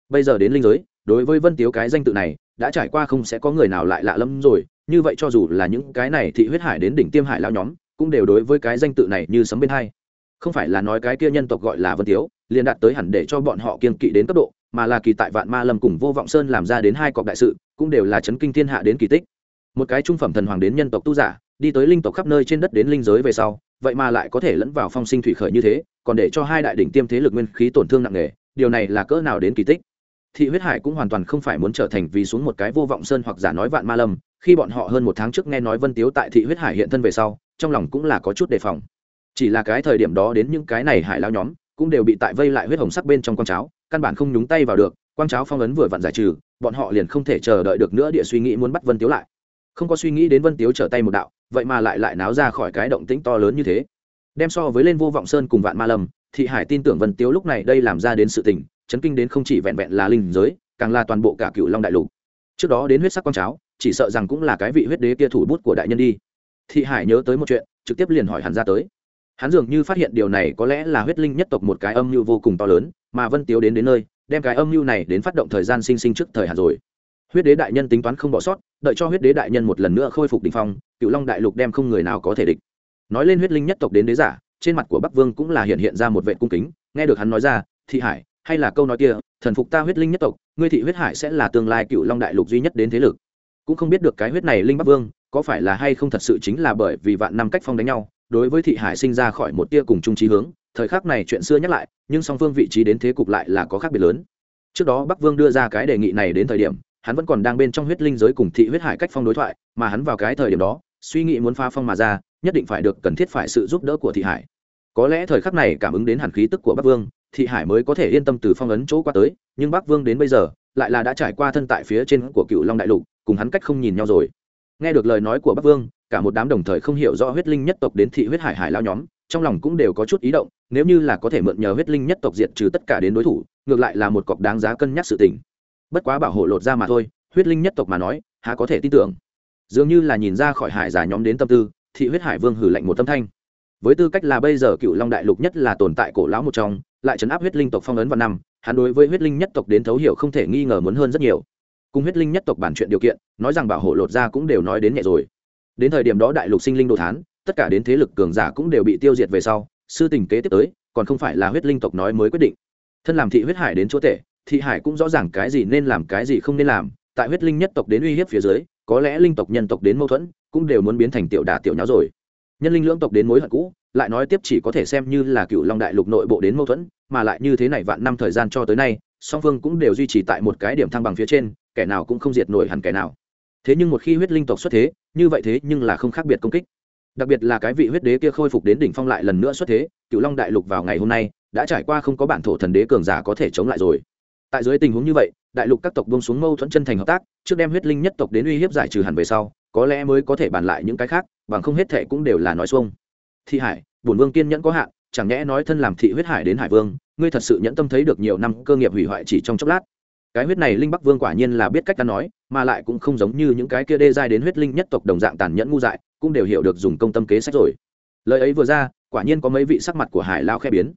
Speaker 1: Bây giờ đến linh giới, đối với vân tiếu cái danh tự này, đã trải qua không sẽ có người nào lại lạ lẫm rồi, như vậy cho dù là những cái này thị huyết hải đến đỉnh tiêm hải lao nhóm, cũng đều đối với cái danh tự này như sấm bên hai. Không phải là nói cái kia nhân tộc gọi là vân tiếu, liền đạt tới hẳn để cho bọn họ kiên kỵ đến cấp độ, mà là kỳ tại vạn ma lâm cùng vô vọng sơn làm ra đến hai cọc đại sự, cũng đều là chấn kinh thiên hạ đến kỳ tích. Một cái trung phẩm thần hoàng đến nhân tộc tu giả, đi tới linh tộc khắp nơi trên đất đến linh giới về sau, vậy mà lại có thể lẫn vào phong sinh thủy khởi như thế, còn để cho hai đại đỉnh tiêm thế lực nguyên khí tổn thương nặng nề điều này là cỡ nào đến kỳ tích? Thị huyết hải cũng hoàn toàn không phải muốn trở thành vì xuống một cái vô vọng sơn hoặc giả nói vạn ma lâm, khi bọn họ hơn một tháng trước nghe nói vân tiếu tại thị huyết hải hiện thân về sau, trong lòng cũng là có chút đề phòng. Chỉ là cái thời điểm đó đến những cái này hải lao nhóm, cũng đều bị tại vây lại huyết hồng sắc bên trong quang cháo, căn bản không nhúng tay vào được, quang cháo phong ấn vừa vặn giải trừ, bọn họ liền không thể chờ đợi được nữa địa suy nghĩ muốn bắt vân tiếu lại. Không có suy nghĩ đến vân tiếu trở tay một đạo, vậy mà lại lại náo ra khỏi cái động tĩnh to lớn như thế. Đem so với lên vô vọng sơn cùng vạn ma lâm thị hải tin tưởng vân tiếu lúc này đây làm ra đến sự tình, chấn kinh đến không chỉ vẹn vẹn là linh giới, càng là toàn bộ cả cựu long đại lục. Trước đó đến huyết sắc con cháo, chỉ sợ rằng cũng là cái vị huyết đế kia thủ bút của đại nhân đi. Thị hải nhớ tới một chuyện, trực tiếp liền hỏi hắn ra tới. Hắn dường như phát hiện điều này có lẽ là huyết linh nhất tộc một cái âm mưu vô cùng to lớn, mà vân tiếu đến đến nơi, đem cái âm mưu này đến phát động thời gian sinh sinh trước thời hạn rồi. Huyết đế đại nhân tính toán không bỏ sót, đợi cho huyết đế đại nhân một lần nữa khôi phục đ ỉ n h phong cựu long đại lục đem không người nào có thể địch. Nói lên huyết linh nhất tộc đến đế giả trên mặt của bắc vương cũng là hiện hiện ra một vệ cung kính, nghe được hắn nói ra, thị hải, hay là câu nói kia, thần phục ta huyết linh nhất tộc, ngươi thị huyết hải sẽ là tương lai cựu long đại lục duy nhất đến thế lực. Cũng không biết được cái huyết này linh bắc vương, có phải là hay không thật sự chính là bởi vì vạn năm cách phong đánh nhau, đối với thị hải sinh ra khỏi một tia cùng chung trí hướng, thời khắc này chuyện xưa nhắc lại, nhưng song phương vị trí đến thế cục lại là có khác biệt lớn. Trước đó bắc vương đưa ra cái đề nghị này đến thời điểm, hắn vẫn còn đang bên trong huyết linh giới cùng thị huyết hải cách phong đối thoại, mà hắn vào cái thời điểm đó, suy nghĩ muốn phá phong mà ra nhất định phải được cần thiết phải sự giúp đỡ của thị hải. Có lẽ thời khắc này cảm ứng đến hàn khí tức của bắc vương, thị hải mới có thể yên tâm từ phong ấn chỗ qua tới, nhưng bắc vương đến bây giờ, lại là đã trải qua thân tại phía trên của cựu long đại lục, cùng hắn cách không nhìn nhau rồi. Nghe được lời nói của bắc vương, cả một đám đồng thời không hiểu rõ huyết linh nhất tộc đến thị huyết hải hải lao nhóm, trong lòng cũng đều có chút ý động, nếu như là có thể mượn nhờ huyết linh nhất tộc diệt trừ tất cả đến đối thủ, ngược lại là một cọc đáng giá cân nhắc sự tình. Bất quá bảo hộ lột ra mà thôi, huyết linh nhất tộc mà nói, há có thể tin tưởng. Dường như là nhìn ra khỏi hải giả nhóm đến tâm tư thị huyết hải vương hử lạnh một tâm thanh. Với tư cách là bây giờ cựu long đại lục nhất là tồn tại cổ lão một trong, lại chấn áp huyết linh tộc phong ấn vào năm, hắn đối với huyết linh nhất tộc đến thấu hiểu không thể nghi ngờ muốn hơn rất nhiều. Cùng huyết linh nhất tộc bản chuyện điều kiện, nói rằng bảo hộ lột ra cũng đều nói đến nhẹ rồi. Đến thời điểm đó đại lục sinh linh đồ thán, tất cả đến thế lực cường giả cũng đều bị tiêu diệt về sau, sư tình kế tiếp tới, còn không phải là huyết linh tộc nói mới quyết định. Thân làm thị huyết hải đến chỗ tệ, thị hải cũng rõ ràng cái gì nên làm cái gì không nên làm, tại huyết linh nhất tộc đến uy hiếp phía dưới có lẽ linh tộc nhân tộc đến mâu thuẫn cũng đều muốn biến thành tiểu đà tiểu nháo rồi. Nhân linh lưỡng tộc đến mối hận cũ, lại nói tiếp chỉ có thể xem như là cựu long đại lục nội bộ đến mâu thuẫn, mà lại như thế này vạn năm thời gian cho tới nay, song phương cũng đều duy trì tại một cái điểm thăng bằng phía trên, kẻ nào cũng không diệt nổi hẳn kẻ nào. Thế nhưng một khi huyết linh tộc xuất thế, như vậy thế nhưng là không khác biệt công kích. Đặc biệt là cái vị huyết đế kia khôi phục đến đỉnh phong lại lần nữa xuất thế, cựu long đại lục vào ngày hôm nay, đã trải qua không có bản thổ thần đế cường giả có thể chống lại rồi. Tại dưới tình huống như vậy đại lục các tộc buông xuống mâu thuẫn chân thành hợp tác, trước đem huyết linh nhất tộc đến uy hiếp giải trừ hẳn về sau, có lẽ mới có thể bàn lại những cái khác, bằng không hết thệ cũng đều là nói xuông. Thị hải, bổn vương kiên nhẫn có hạn, chẳng nhẽ nói thân làm thị huyết hải đến hải vương, ngươi thật sự nhẫn tâm thấy được nhiều năm cơ nghiệp hủy hoại chỉ trong chốc lát. Cái huyết này linh bắc vương quả nhiên là biết cách ta nói, mà lại cũng không giống như những cái kia đê giai đến huyết linh nhất tộc đồng dạng tàn nhẫn ngu dại, cũng đều hiểu được dùng công tâm kế sách rồi. Lời ấy vừa ra, quả nhiên có mấy vị sắc mặt của hải lao khe biến.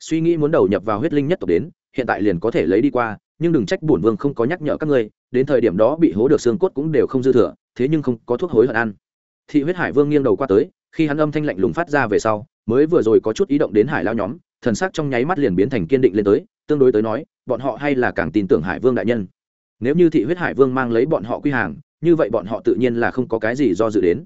Speaker 1: Suy nghĩ muốn đầu nhập vào huyết linh nhất tộc đến, hiện tại liền có thể lấy đi qua nhưng đừng trách bổn vương không có nhắc nhở các ngươi, đến thời điểm đó bị hố được xương cốt cũng đều không dư thừa, thế nhưng không có thuốc hối hận ăn. Thị huyết hải vương nghiêng đầu qua tới, khi hắn âm thanh lạnh lùng phát ra về sau, mới vừa rồi có chút ý động đến hải lao nhóm, thần sắc trong nháy mắt liền biến thành kiên định lên tới, tương đối tới nói, bọn họ hay là càng tin tưởng hải vương đại nhân. Nếu như thị huyết hải vương mang lấy bọn họ quy hàng, như vậy bọn họ tự nhiên là không có cái gì do dự đến.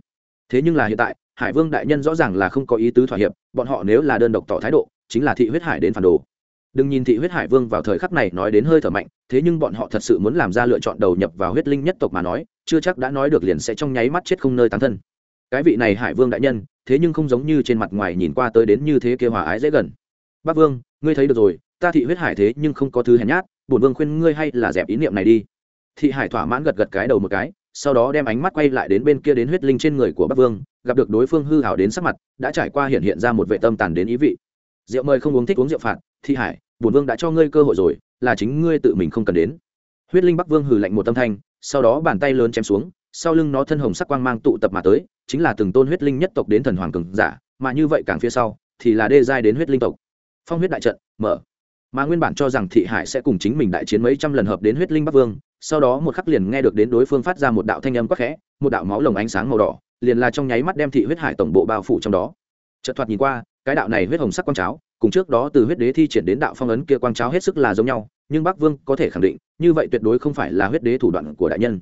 Speaker 1: Thế nhưng là hiện tại, hải vương đại nhân rõ ràng là không có ý tứ thỏa hiệp, bọn họ nếu là đơn độc tỏ thái độ, chính là thị huyết hải đến phản đồ đừng nhìn thị huyết hải vương vào thời khắc này nói đến hơi thở mạnh, thế nhưng bọn họ thật sự muốn làm ra lựa chọn đầu nhập vào huyết linh nhất tộc mà nói, chưa chắc đã nói được liền sẽ trong nháy mắt chết không nơi tán thân. Cái vị này hải vương đại nhân, thế nhưng không giống như trên mặt ngoài nhìn qua tới đến như thế kia hòa ái dễ gần. Bắc vương, ngươi thấy được rồi, ta thị huyết hải thế nhưng không có thứ hèn nhát, bổn vương khuyên ngươi hay là dẹp ý niệm này đi. Thị hải thỏa mãn gật gật cái đầu một cái, sau đó đem ánh mắt quay lại đến bên kia đến huyết linh trên người của bắc vương, gặp được đối phương hư hào đến sắc mặt, đã trải qua hiện hiện ra một vệ tâm tàn đến ý vị. Rượu mời không uống thích uống rượu phạt thị hải, bổn vương đã cho ngươi cơ hội rồi, là chính ngươi tự mình không cần đến. Huyết linh bắc vương hừ lạnh một tâm thanh, sau đó bàn tay lớn chém xuống, sau lưng nó thân hồng sắc quang mang tụ tập mà tới, chính là từng tôn huyết linh nhất tộc đến thần hoàng cường giả, mà như vậy càng phía sau, thì là đê giai đến huyết linh tộc. Phong huyết đại trận, mở. Mà nguyên bản cho rằng thị hải sẽ cùng chính mình đại chiến mấy trăm lần hợp đến huyết linh bắc vương, sau đó một khắc liền nghe được đến đối phương phát ra một đạo thanh âm quắc khẽ, một đạo máu lồng ánh sáng màu đỏ, liền là trong nháy mắt đem thị huyết hải tổng bộ bao phủ trong đó. Chợt thoạt nhìn qua, cái đạo này huyết hồng sắc quang cháo cùng trước đó từ huyết đế thi triển đến đạo phong ấn kia quang cháo hết sức là giống nhau, nhưng bắc vương có thể khẳng định, như vậy tuyệt đối không phải là huyết đế thủ đoạn của đại nhân.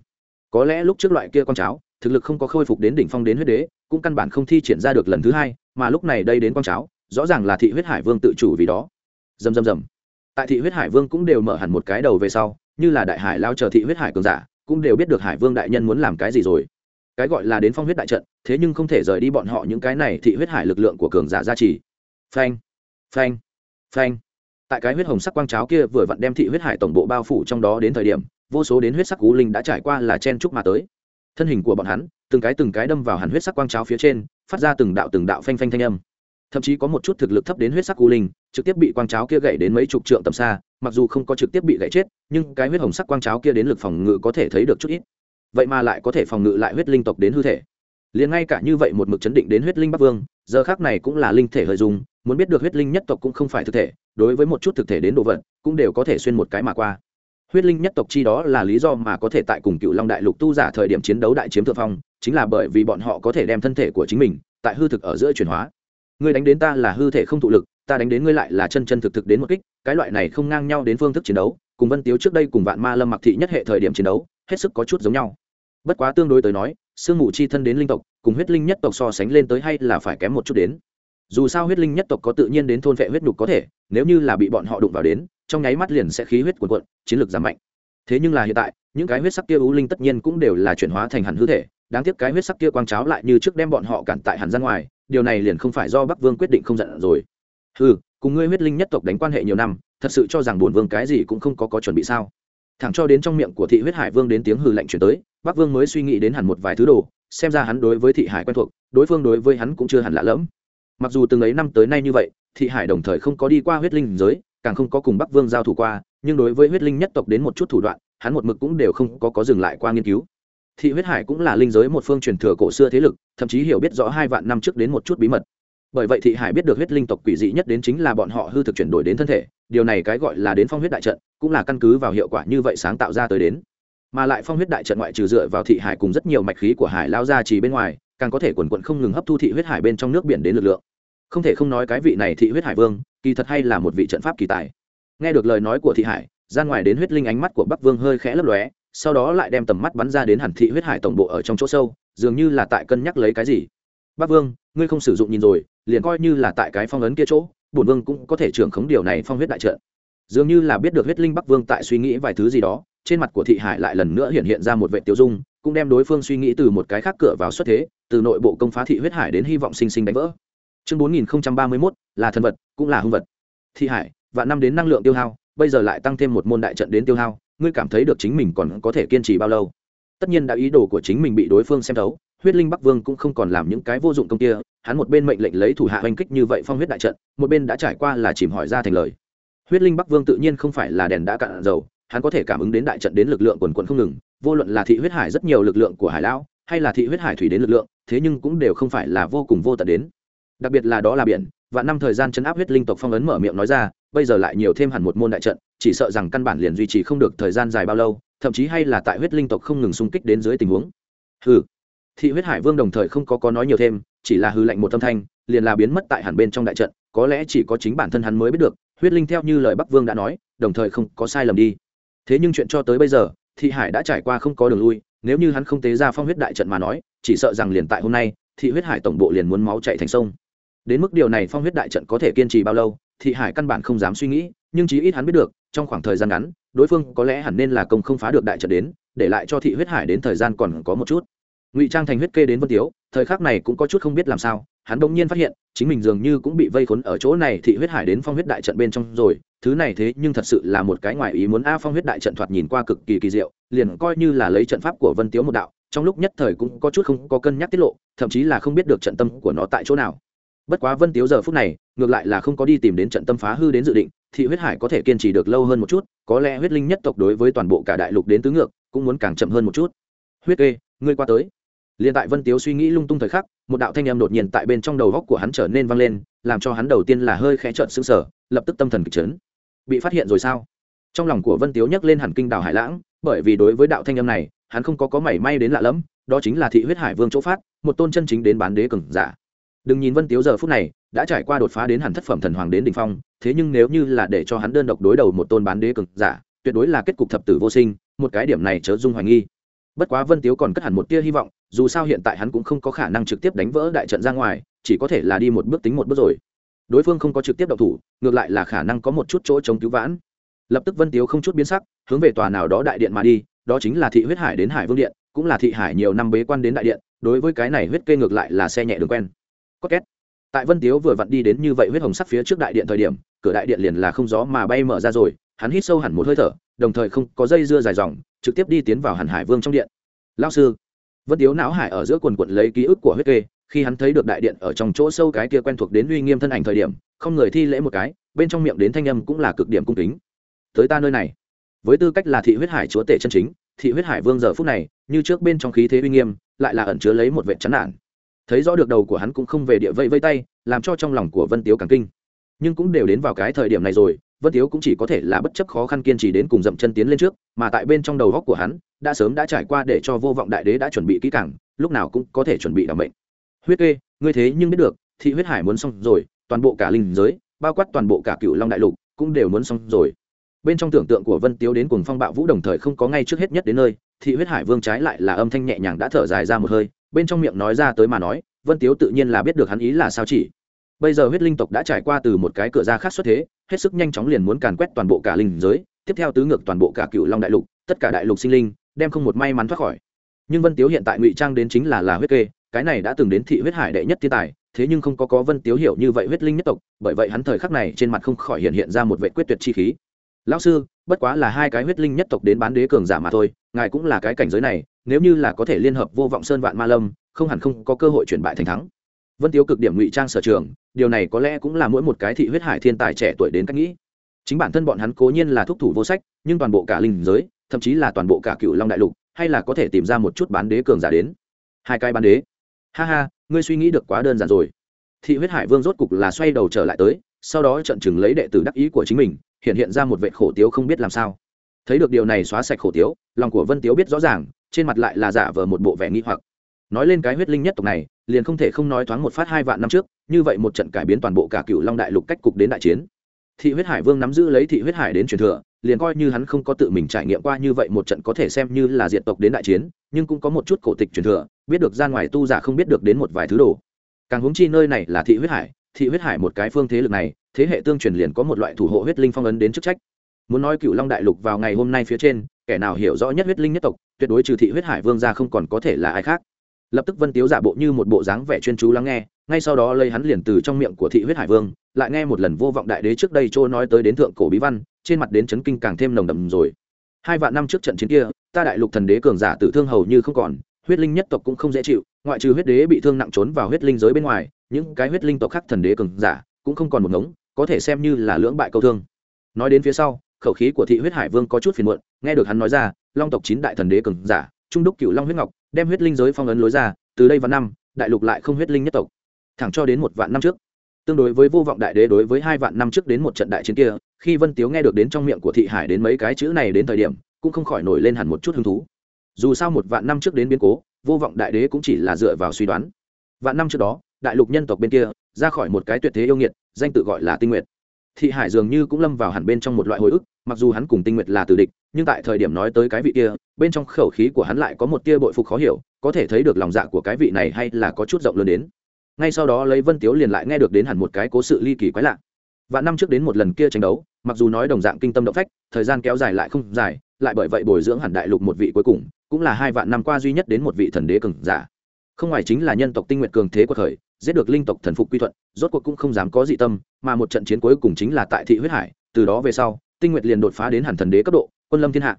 Speaker 1: Có lẽ lúc trước loại kia quang cháo, thực lực không có khôi phục đến đỉnh phong đến huyết đế, cũng căn bản không thi triển ra được lần thứ hai, mà lúc này đây đến quang cháo, rõ ràng là thị huyết hải vương tự chủ vì đó. Dầm dầm dầm tại thị huyết hải vương cũng đều mở hẳn một cái đầu về sau, như là đại hải lao chờ thị huyết hải cường giả, cũng đều biết được hải vương đại nhân muốn làm cái gì rồi. Cái gọi là đến phong huyết đại trận, thế nhưng không thể rời đi bọn họ những cái này thị huyết hải lực lượng của cường giả gia trì. Phanh phanh. Phanh. Tại cái huyết hồng sắc quang cháo kia vừa vặn đem thị huyết hải tổng bộ bao phủ trong đó đến thời điểm, vô số đến huyết sắc cú linh đã trải qua là chen trúc mà tới. Thân hình của bọn hắn, từng cái từng cái đâm vào hẳn huyết sắc quang cháo phía trên, phát ra từng đạo từng đạo phanh phanh thanh âm. Thậm chí có một chút thực lực thấp đến huyết sắc cú linh, trực tiếp bị quang cháo kia gãy đến mấy chục trượng tầm xa, mặc dù không có trực tiếp bị gãy chết, nhưng cái huyết hồng sắc quang cháo kia đến lực phòng ngự có thể thấy được chút ít. Vậy mà lại có thể phòng ngự lại huyết linh tộc đến hư thể. Liền ngay cả như vậy một mực chấn định đến huyết linh bắc vương, giờ khác này cũng là linh thể hơi dùng muốn biết được huyết linh nhất tộc cũng không phải thực thể, đối với một chút thực thể đến đồ vật, cũng đều có thể xuyên một cái mà qua. Huyết linh nhất tộc chi đó là lý do mà có thể tại cùng cựu long đại lục tu giả thời điểm chiến đấu đại chiếm thượng phong, chính là bởi vì bọn họ có thể đem thân thể của chính mình tại hư thực ở giữa chuyển hóa. Ngươi đánh đến ta là hư thể không thụ lực, ta đánh đến ngươi lại là chân chân thực thực đến một kích, cái loại này không ngang nhau đến phương thức chiến đấu, cùng vân tiếu trước đây cùng vạn ma lâm mặc thị nhất hệ thời điểm chiến đấu, hết sức có chút giống nhau. Bất quá tương đối tới nói, sương mù chi thân đến linh tộc, cùng huyết linh nhất tộc so sánh lên tới hay là phải kém một chút đến dù sao huyết linh nhất tộc có tự nhiên đến thôn vệ huyết nhục có thể, nếu như là bị bọn họ đụng vào đến, trong nháy mắt liền sẽ khí huyết cuồn cuộn, chiến lược giảm mạnh. Thế nhưng là hiện tại, những cái huyết sắc kia u linh tất nhiên cũng đều là chuyển hóa thành hẳn hư thể, đáng tiếc cái huyết sắc kia quang cháo lại như trước đem bọn họ cản tại hẳn ra ngoài, điều này liền không phải do bắc vương quyết định không giận rồi. Ừ cùng ngươi huyết linh nhất tộc đánh quan hệ nhiều năm, thật sự cho rằng bổn vương cái gì cũng không có có chuẩn bị sao? Thẳng cho đến trong miệng của thị huyết hải vương đến tiếng hừ lạnh chuyển tới, bắc vương mới suy nghĩ đến hẳn một vài thứ đồ, xem ra hắn đối với thị hải quen thuộc, đối phương đối với hắn cũng chưa hẳn lạ lẫm mặc dù từng ấy năm tới nay như vậy, thị hải đồng thời không có đi qua huyết linh giới, càng không có cùng bắc vương giao thủ qua, nhưng đối với huyết linh nhất tộc đến một chút thủ đoạn, hắn một mực cũng đều không có có dừng lại qua nghiên cứu. Thị huyết hải cũng là linh giới một phương truyền thừa cổ xưa thế lực, thậm chí hiểu biết rõ hai vạn năm trước đến một chút bí mật. Bởi vậy thị hải biết được huyết linh tộc quỷ dị nhất đến chính là bọn họ hư thực chuyển đổi đến thân thể, điều này cái gọi là đến phong huyết đại trận, cũng là căn cứ vào hiệu quả như vậy sáng tạo ra tới đến. Mà lại phong huyết đại trận ngoại trừ dựa vào thị hải cùng rất nhiều mạch khí của hải lao ra chỉ bên ngoài càng có thể quần quận không ngừng hấp thu thị huyết hải bên trong nước biển đến lực lượng. Không thể không nói cái vị này thị huyết hải vương, kỳ thật hay là một vị trận pháp kỳ tài. Nghe được lời nói của thị hải, ra ngoài đến huyết linh ánh mắt của bắc vương hơi khẽ lấp lóe, sau đó lại đem tầm mắt bắn ra đến hẳn thị huyết hải tổng bộ ở trong chỗ sâu, dường như là tại cân nhắc lấy cái gì. Bắc vương, ngươi không sử dụng nhìn rồi, liền coi như là tại cái phong ấn kia chỗ, bổn vương cũng có thể trưởng khống điều này phong huyết đại trận. Dường như là biết được huyết linh bắc vương tại suy nghĩ vài thứ gì đó, trên mặt của thị hải lại lần nữa hiện hiện ra một vệ tiêu dung cũng đem đối phương suy nghĩ từ một cái khác cửa vào xuất thế, từ nội bộ công phá thị huyết hải đến hy vọng sinh sinh đánh vỡ. Chương bốn nghìn ba mươi mốt, là thần vật, cũng là hung vật. Thị hải và năm đến năng lượng tiêu hao, bây giờ lại tăng thêm một môn đại trận đến tiêu hao, ngươi cảm thấy được chính mình còn có thể kiên trì bao lâu? Tất nhiên đã ý đồ của chính mình bị đối phương xem thấu, huyết linh bắc vương cũng không còn làm những cái vô dụng công kia, hắn một bên mệnh lệnh lấy thủ hạ oanh kích như vậy phong huyết đại trận, một bên đã trải qua là chìm hỏi ra thành lời. Huyết linh bắc vương tự nhiên không phải là đèn đã cạn dầu hắn có thể cảm ứng đến đại trận đến lực lượng quần quần không ngừng, vô luận là thị huyết hải rất nhiều lực lượng của hải lão, hay là thị huyết hải thủy đến lực lượng, thế nhưng cũng đều không phải là vô cùng vô tận đến. Đặc biệt là đó là biển, và năm thời gian chấn áp huyết linh tộc phong ấn mở miệng nói ra, bây giờ lại nhiều thêm hẳn một môn đại trận, chỉ sợ rằng căn bản liền duy trì không được thời gian dài bao lâu, thậm chí hay là tại huyết linh tộc không ngừng xung kích đến dưới tình huống. Hừ. Thị huyết hải vương đồng thời không có có nói nhiều thêm, chỉ là hư lệnh một âm thanh, liền là biến mất tại hẳn bên trong đại trận, có lẽ chỉ có chính bản thân hắn mới biết được, huyết linh theo như lời bắc vương đã nói, đồng thời không có sai lầm đi thế nhưng chuyện cho tới bây giờ, thị hải đã trải qua không có đường lui, nếu như hắn không tế ra phong huyết đại trận mà nói, chỉ sợ rằng liền tại hôm nay, thị huyết hải tổng bộ liền muốn máu chạy thành sông. Đến mức điều này phong huyết đại trận có thể kiên trì bao lâu, thị hải căn bản không dám suy nghĩ, nhưng chí ít hắn biết được, trong khoảng thời gian ngắn, đối phương có lẽ hẳn nên là công không phá được đại trận đến, để lại cho thị huyết hải đến thời gian còn có một chút. Ngụy trang thành huyết kê đến vân tiếu, thời khắc này cũng có chút không biết làm sao, hắn bỗng nhiên phát hiện, chính mình dường như cũng bị vây khốn ở chỗ này, thị huyết hải đến phong huyết đại trận bên trong rồi thứ này thế nhưng thật sự là một cái ngoài ý muốn a phong huyết đại trận thoạt nhìn qua cực kỳ kỳ diệu, liền coi như là lấy trận pháp của vân tiếu một đạo, trong lúc nhất thời cũng có chút không có cân nhắc tiết lộ, thậm chí là không biết được trận tâm của nó tại chỗ nào. Bất quá vân tiếu giờ phút này, ngược lại là không có đi tìm đến trận tâm phá hư đến dự định thị huyết hải có thể kiên trì được lâu hơn một chút, có lẽ huyết linh nhất tộc đối với toàn bộ cả đại lục đến tứ ngược, cũng muốn càng chậm hơn một chút. Huyết kê, ngươi qua tới. Liền tại vân tiếu suy nghĩ lung tung thời khắc, một đạo thanh âm đột nhiên tại bên trong đầu góc của hắn trở nên vang lên, làm cho hắn đầu tiên là hơi khẽ trợn sững sờ, lập tức tâm thần kịch chấn bị phát hiện rồi sao? Trong lòng của vân tiếu nhấc lên hẳn kinh đảo hải lãng, bởi vì đối với đạo thanh âm này, hắn không có có mảy may đến lạ lẫm, đó chính là thị huyết hải vương chỗ phát, một tôn chân chính đến bán đế cường giả. Đừng nhìn vân tiếu giờ phút này, đã trải qua đột phá đến hẳn thất phẩm thần hoàng đến đ ỉ n h phong, thế nhưng nếu như là để cho hắn đơn độc đối đầu một tôn bán đế cường giả, tuyệt đối là kết cục thập tử vô sinh, một cái điểm này chớ dung hoài nghi. Bất quá vân tiếu còn cất hẳn một tia hy vọng, dù sao hiện tại hắn cũng không có khả năng trực tiếp đánh vỡ đại trận ra ngoài, chỉ có thể là đi một bước tính một bước rồi đối phương không có trực tiếp động thủ, ngược lại là khả năng có một chút chỗ chống cứu vãn. Lập tức vân tiếu không chút biến sắc, hướng về tòa nào đó đại điện mà đi, đó chính là thị huyết hải đến hải vương điện, cũng là thị hải nhiều năm bế quan đến đại điện, đối với cái này huyết kê ngược lại là xe nhẹ đường quen. Có két. Tại vân tiếu vừa vặn đi đến như vậy huyết hồng sắc phía trước đại điện thời điểm, cửa đại điện liền là không gió mà bay mở ra rồi, hắn hít sâu hẳn một hơi thở, đồng thời không có dây dưa dài dòng, trực tiếp đi tiến vào hẳn hải vương trong điện. Lao sư. Vân tiếu não hải ở giữa quần quận lấy ký ức của huyết kê khi hắn thấy được đại điện ở trong chỗ sâu cái kia quen thuộc đến uy nghiêm thân ảnh thời điểm, không người thi lễ một cái, bên trong miệng đến thanh âm cũng là cực điểm cung kính. Tới ta nơi này. Với tư cách là thị huyết hải chúa tể chân chính, thị huyết hải vương giờ phút này, như trước bên trong khí thế uy nghiêm, lại là ẩn chứa lấy một vệ chán nản. Thấy rõ được đầu của hắn cũng không về địa vây vây tay, làm cho trong lòng của vân tiếu càng kinh. Nhưng cũng đều đến vào cái thời điểm này rồi, vân tiếu cũng chỉ có thể là bất chấp khó khăn kiên trì đến cùng dậm chân tiến lên trước, mà tại bên trong đầu góc của hắn, đã sớm đã trải qua để cho vô vọng đại đế đã chuẩn bị kỹ càng, lúc nào cũng có thể chuẩn bị đảm bệnh huyết kê, ngươi thế nhưng biết được, thị huyết hải muốn xong rồi, toàn bộ cả linh giới, bao quát toàn bộ cả cựu long đại lục, cũng đều muốn xong rồi. Bên trong tưởng tượng của vân tiếu đến cùng phong bạo vũ đồng thời không có ngay trước hết nhất đến nơi, thị huyết hải vương trái lại là âm thanh nhẹ nhàng đã thở dài ra một hơi, bên trong miệng nói ra tới mà nói, vân tiếu tự nhiên là biết được hắn ý là sao chỉ. Bây giờ huyết linh tộc đã trải qua từ một cái cửa ra khác xuất thế, hết sức nhanh chóng liền muốn càn quét toàn bộ cả linh giới, tiếp theo tứ ngược toàn bộ cả cựu long đại lục, tất cả đại lục sinh linh, đem không một may mắn thoát khỏi. Nhưng vân tiếu hiện tại ngụy trang đến chính là là huyết kê cái này đã từng đến thị huyết hải đệ nhất thiên tài, thế nhưng không có có vân tiếu hiểu như vậy huyết linh nhất tộc, bởi vậy hắn thời khắc này trên mặt không khỏi hiện hiện ra một vệ quyết tuyệt chi khí. Lão sư, bất quá là hai cái huyết linh nhất tộc đến bán đế cường giả mà thôi, ngài cũng là cái cảnh giới này, nếu như là có thể liên hợp vô vọng sơn vạn ma lâm, không hẳn không có cơ hội chuyển bại thành thắng. Vân tiếu cực điểm ngụy trang sở trường, điều này có lẽ cũng là mỗi một cái thị huyết hải thiên tài trẻ tuổi đến cách nghĩ. Chính bản thân bọn hắn cố nhiên là thúc thủ vô sách, nhưng toàn bộ cả linh giới, thậm chí là toàn bộ cả cựu long đại lục, hay là có thể tìm ra một chút bán đế cường giả đến. Hai cái bán đế ha ha, ngươi suy nghĩ được quá đơn giản rồi. Thị huyết hải vương rốt cục là xoay đầu trở lại tới, sau đó trận chừng lấy đệ tử đắc ý của chính mình, hiện hiện ra một vệ khổ tiếu không biết làm sao. Thấy được điều này xóa sạch khổ tiếu, lòng của vân tiếu biết rõ ràng, trên mặt lại là giả vờ một bộ vẻ nghi hoặc. Nói lên cái huyết linh nhất tộc này, liền không thể không nói thoáng một phát hai vạn năm trước, như vậy một trận cải biến toàn bộ cả cựu long đại lục cách cục đến đại chiến. Thị huyết hải vương nắm giữ lấy thị huyết hải đến truyền thừa, liền coi như hắn không có tự mình trải nghiệm qua như vậy một trận có thể xem như là diệt tộc đến đại chiến, nhưng cũng có một chút cổ tịch truyền thừa biết được ra ngoài tu giả không biết được đến một vài thứ đồ. Càng hướng chi nơi này là thị huyết hải, thị huyết hải một cái phương thế lực này, thế hệ tương truyền liền có một loại thủ hộ huyết linh phong ấn đến chức trách. Muốn nói cựu long đại lục vào ngày hôm nay phía trên, kẻ nào hiểu rõ nhất huyết linh nhất tộc, tuyệt đối trừ thị huyết hải vương ra không còn có thể là ai khác. Lập tức vân tiếu giả bộ như một bộ dáng vẻ chuyên chú lắng nghe, ngay sau đó lấy hắn liền từ trong miệng của thị huyết hải vương, lại nghe một lần vô vọng đại đế trước đây chỗ nói tới đến thượng cổ bí văn, trên mặt đến chấn kinh càng thêm nồng đậm rồi. Hai vạn năm trước trận chiến kia, ta đại lục thần đế cường giả tử thương hầu như không còn huyết linh nhất tộc cũng không dễ chịu, ngoại trừ huyết đế bị thương nặng trốn vào huyết linh giới bên ngoài, những cái huyết linh tộc khác thần đế cường giả cũng không còn một ngống, có thể xem như là lưỡng bại câu thương. Nói đến phía sau, khẩu khí của thị huyết hải vương có chút phiền muộn, nghe được hắn nói ra, long tộc chín đại thần đế cường giả, trung đúc cựu long huyết ngọc, đem huyết linh giới phong ấn lối ra, từ đây vào năm, đại lục lại không huyết linh nhất tộc. Thẳng cho đến một vạn năm trước, tương đối với vô vọng đại đế đối với hai vạn năm trước đến một trận đại chiến kia, khi vân tiếu nghe được đến trong miệng của thị hải đến mấy cái chữ này đến thời điểm, cũng không khỏi nổi lên hẳn một chút hứng thú dù sao một vạn năm trước đến biến cố, vô vọng đại đế cũng chỉ là dựa vào suy đoán. Vạn năm trước đó, đại lục nhân tộc bên kia, ra khỏi một cái tuyệt thế yêu nghiệt, danh tự gọi là tinh nguyệt. Thị hải dường như cũng lâm vào hẳn bên trong một loại hồi ức, mặc dù hắn cùng tinh nguyệt là tử địch, nhưng tại thời điểm nói tới cái vị kia, bên trong khẩu khí của hắn lại có một tia bội phục khó hiểu, có thể thấy được lòng dạ của cái vị này hay là có chút rộng lớn đến. Ngay sau đó lấy vân tiếu liền lại nghe được đến hẳn một cái cố sự ly kỳ quái lạ. Và năm trước đến một lần kia tranh đấu, mặc dù nói đồng dạng kinh tâm động phách, thời gian kéo dài lại không dài, lại bởi vậy bồi dưỡng hẳn đại lục một vị cuối cùng cũng là hai vạn năm qua duy nhất đến một vị thần đế cường giả. Không ngoài chính là nhân tộc tinh nguyện cường thế của thời, giết được linh tộc thần phục quy thuận, rốt cuộc cũng không dám có dị tâm, mà một trận chiến cuối cùng chính là tại thị huyết hải, từ đó về sau, tinh nguyện liền đột phá đến hẳn thần đế cấp độ, quân lâm thiên hạ.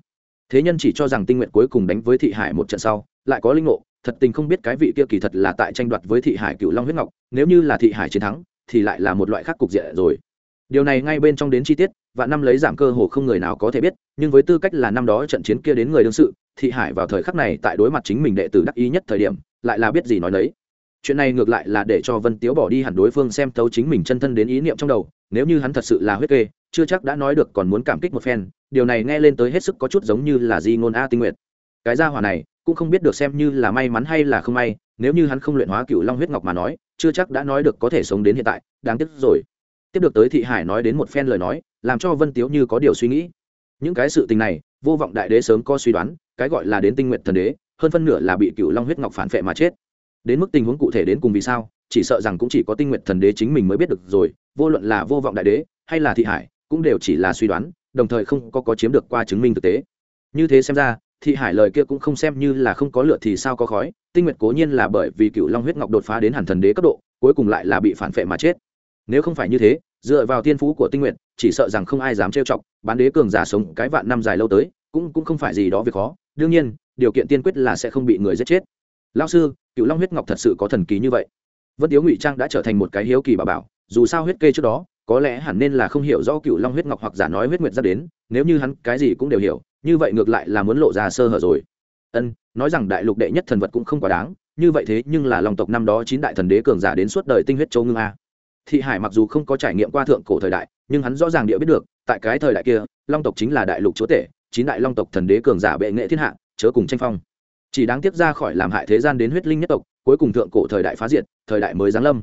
Speaker 1: Thế nhân chỉ cho rằng tinh nguyện cuối cùng đánh với thị hải một trận sau, lại có linh ngộ, thật tình không biết cái vị kia kỳ thật là tại tranh đoạt với thị hải cựu long huyết ngọc, nếu như là thị hải chiến thắng, thì lại là một loại khác cục diện rồi. Điều này ngay bên trong đến chi tiết và năm lấy giảm cơ hồ không người nào có thể biết, nhưng với tư cách là năm đó trận chiến kia đến người đương sự, thị hải vào thời khắc này tại đối mặt chính mình đệ tử đắc ý nhất thời điểm, lại là biết gì nói đấy chuyện này ngược lại là để cho vân tiếu bỏ đi hẳn đối phương xem thấu chính mình chân thân đến ý niệm trong đầu, nếu như hắn thật sự là huyết kê, chưa chắc đã nói được còn muốn cảm kích một phen, điều này nghe lên tới hết sức có chút giống như là di ngôn a tinh nguyện cái gia hỏa này cũng không biết được xem như là may mắn hay là không may, nếu như hắn không luyện hóa cựu long huyết ngọc mà nói, chưa chắc đã nói được có thể sống đến hiện tại, đáng tiếc rồi tiếp được tới thị hải nói đến một phen lời nói, làm cho vân tiếu như có điều suy nghĩ. Những cái sự tình này, vô vọng đại đế sớm có suy đoán, cái gọi là đến tinh nguyện thần đế, hơn phân nửa là bị cựu long huyết ngọc phản phệ mà chết. Đến mức tình huống cụ thể đến cùng vì sao, chỉ sợ rằng cũng chỉ có tinh nguyện thần đế chính mình mới biết được rồi, vô luận là vô vọng đại đế, hay là thị hải, cũng đều chỉ là suy đoán, đồng thời không có có chiếm được qua chứng minh thực tế. Như thế xem ra, thị hải lời kia cũng không xem như là không có lựa thì sao có khói, tinh nguyện cố nhiên là bởi vì cựu long huyết ngọc đột phá đến hàn thần đế cấp độ, cuối cùng lại là bị phản phệ mà chết nếu không phải như thế, dựa vào tiên phú của tinh nguyện chỉ sợ rằng không ai dám trêu chọc, bán đế cường giả sống cái vạn năm dài lâu tới, cũng cũng không phải gì đó việc khó. Đương nhiên, điều kiện tiên quyết là sẽ không bị người giết chết. Lao sư cựu long huyết ngọc thật sự có thần kỳ như vậy. Vân tiếu ngụy trang đã trở thành một cái hiếu kỳ bà bảo, dù sao huyết kê trước đó, có lẽ hẳn nên là không hiểu rõ cựu long huyết ngọc hoặc giả nói huyết nguyệt ra đến, nếu như hắn cái gì cũng đều hiểu, như vậy ngược lại là muốn lộ ra sơ hở rồi. Ân, nói rằng đại lục đệ nhất thần vật cũng không quá đáng, như vậy thế nhưng là lòng tộc năm đó chín đại thần đế cường giả đến suốt đời tinh huyết châu ngưng a thị hải mặc dù không có trải nghiệm qua thượng cổ thời đại, nhưng hắn rõ ràng địa biết được, tại cái thời đại kia, long tộc chính là đại lục chúa tể, chín đại long tộc thần đế cường giả bệ nghệ thiên hạ, chớ cùng tranh phong. Chỉ đáng tiếc ra khỏi làm hại thế gian đến huyết linh nhất tộc, cuối cùng thượng cổ thời đại phá diệt, thời đại mới giáng lâm.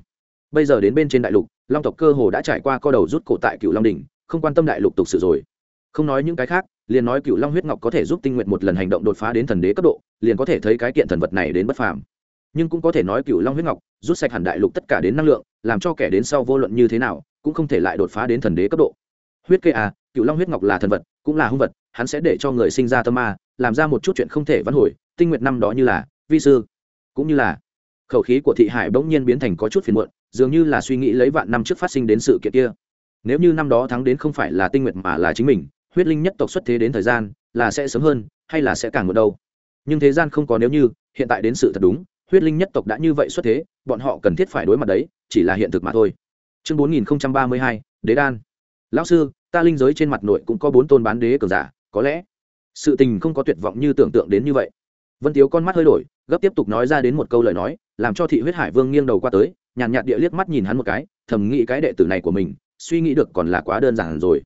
Speaker 1: Bây giờ đến bên trên đại lục, long tộc cơ hồ đã trải qua co đầu rút cổ tại cựu long đình không quan tâm đại lục tục sự rồi. Không nói những cái khác, liền nói cựu long huyết ngọc có thể giúp tinh nguyện một lần hành động đột phá đến thần đế cấp độ, liền có thể thấy cái kiện thần vật này đến bất phàm. Nhưng cũng có thể nói cựu long huyết ngọc rút sạch hẳn đại lục tất cả đến năng lượng làm cho kẻ đến sau vô luận như thế nào, cũng không thể lại đột phá đến thần đế cấp độ. Huyết kê à cựu long huyết ngọc là thần vật, cũng là hung vật, hắn sẽ để cho người sinh ra tâm ma, làm ra một chút chuyện không thể văn hồi, tinh nguyện năm đó như là, vi sư, cũng như là, khẩu khí của thị hải bỗng nhiên biến thành có chút phiền muộn, dường như là suy nghĩ lấy vạn năm trước phát sinh đến sự kiện kia. Nếu như năm đó thắng đến không phải là tinh nguyện mà là chính mình, huyết linh nhất tộc xuất thế đến thời gian, là sẽ sớm hơn, hay là sẽ càng một đâu. Nhưng thế gian không có nếu như, hiện tại đến sự thật đúng huyết linh nhất tộc đã như vậy xuất thế, bọn họ cần thiết phải đối mặt đấy, chỉ là hiện thực mà thôi. Chương bốn nghìn ba mươi hai, đế đan. Lão sư, ta linh giới trên mặt nội cũng có bốn tôn bán đế cường giả, có lẽ sự tình không có tuyệt vọng như tưởng tượng đến như vậy. Vân tiếu con mắt hơi đổi, gấp tiếp tục nói ra đến một câu lời nói, làm cho thị huyết hải vương nghiêng đầu qua tới, nhàn nhạt địa liếc mắt nhìn hắn một cái, thầm nghĩ cái đệ tử này của mình, suy nghĩ được còn là quá đơn giản rồi.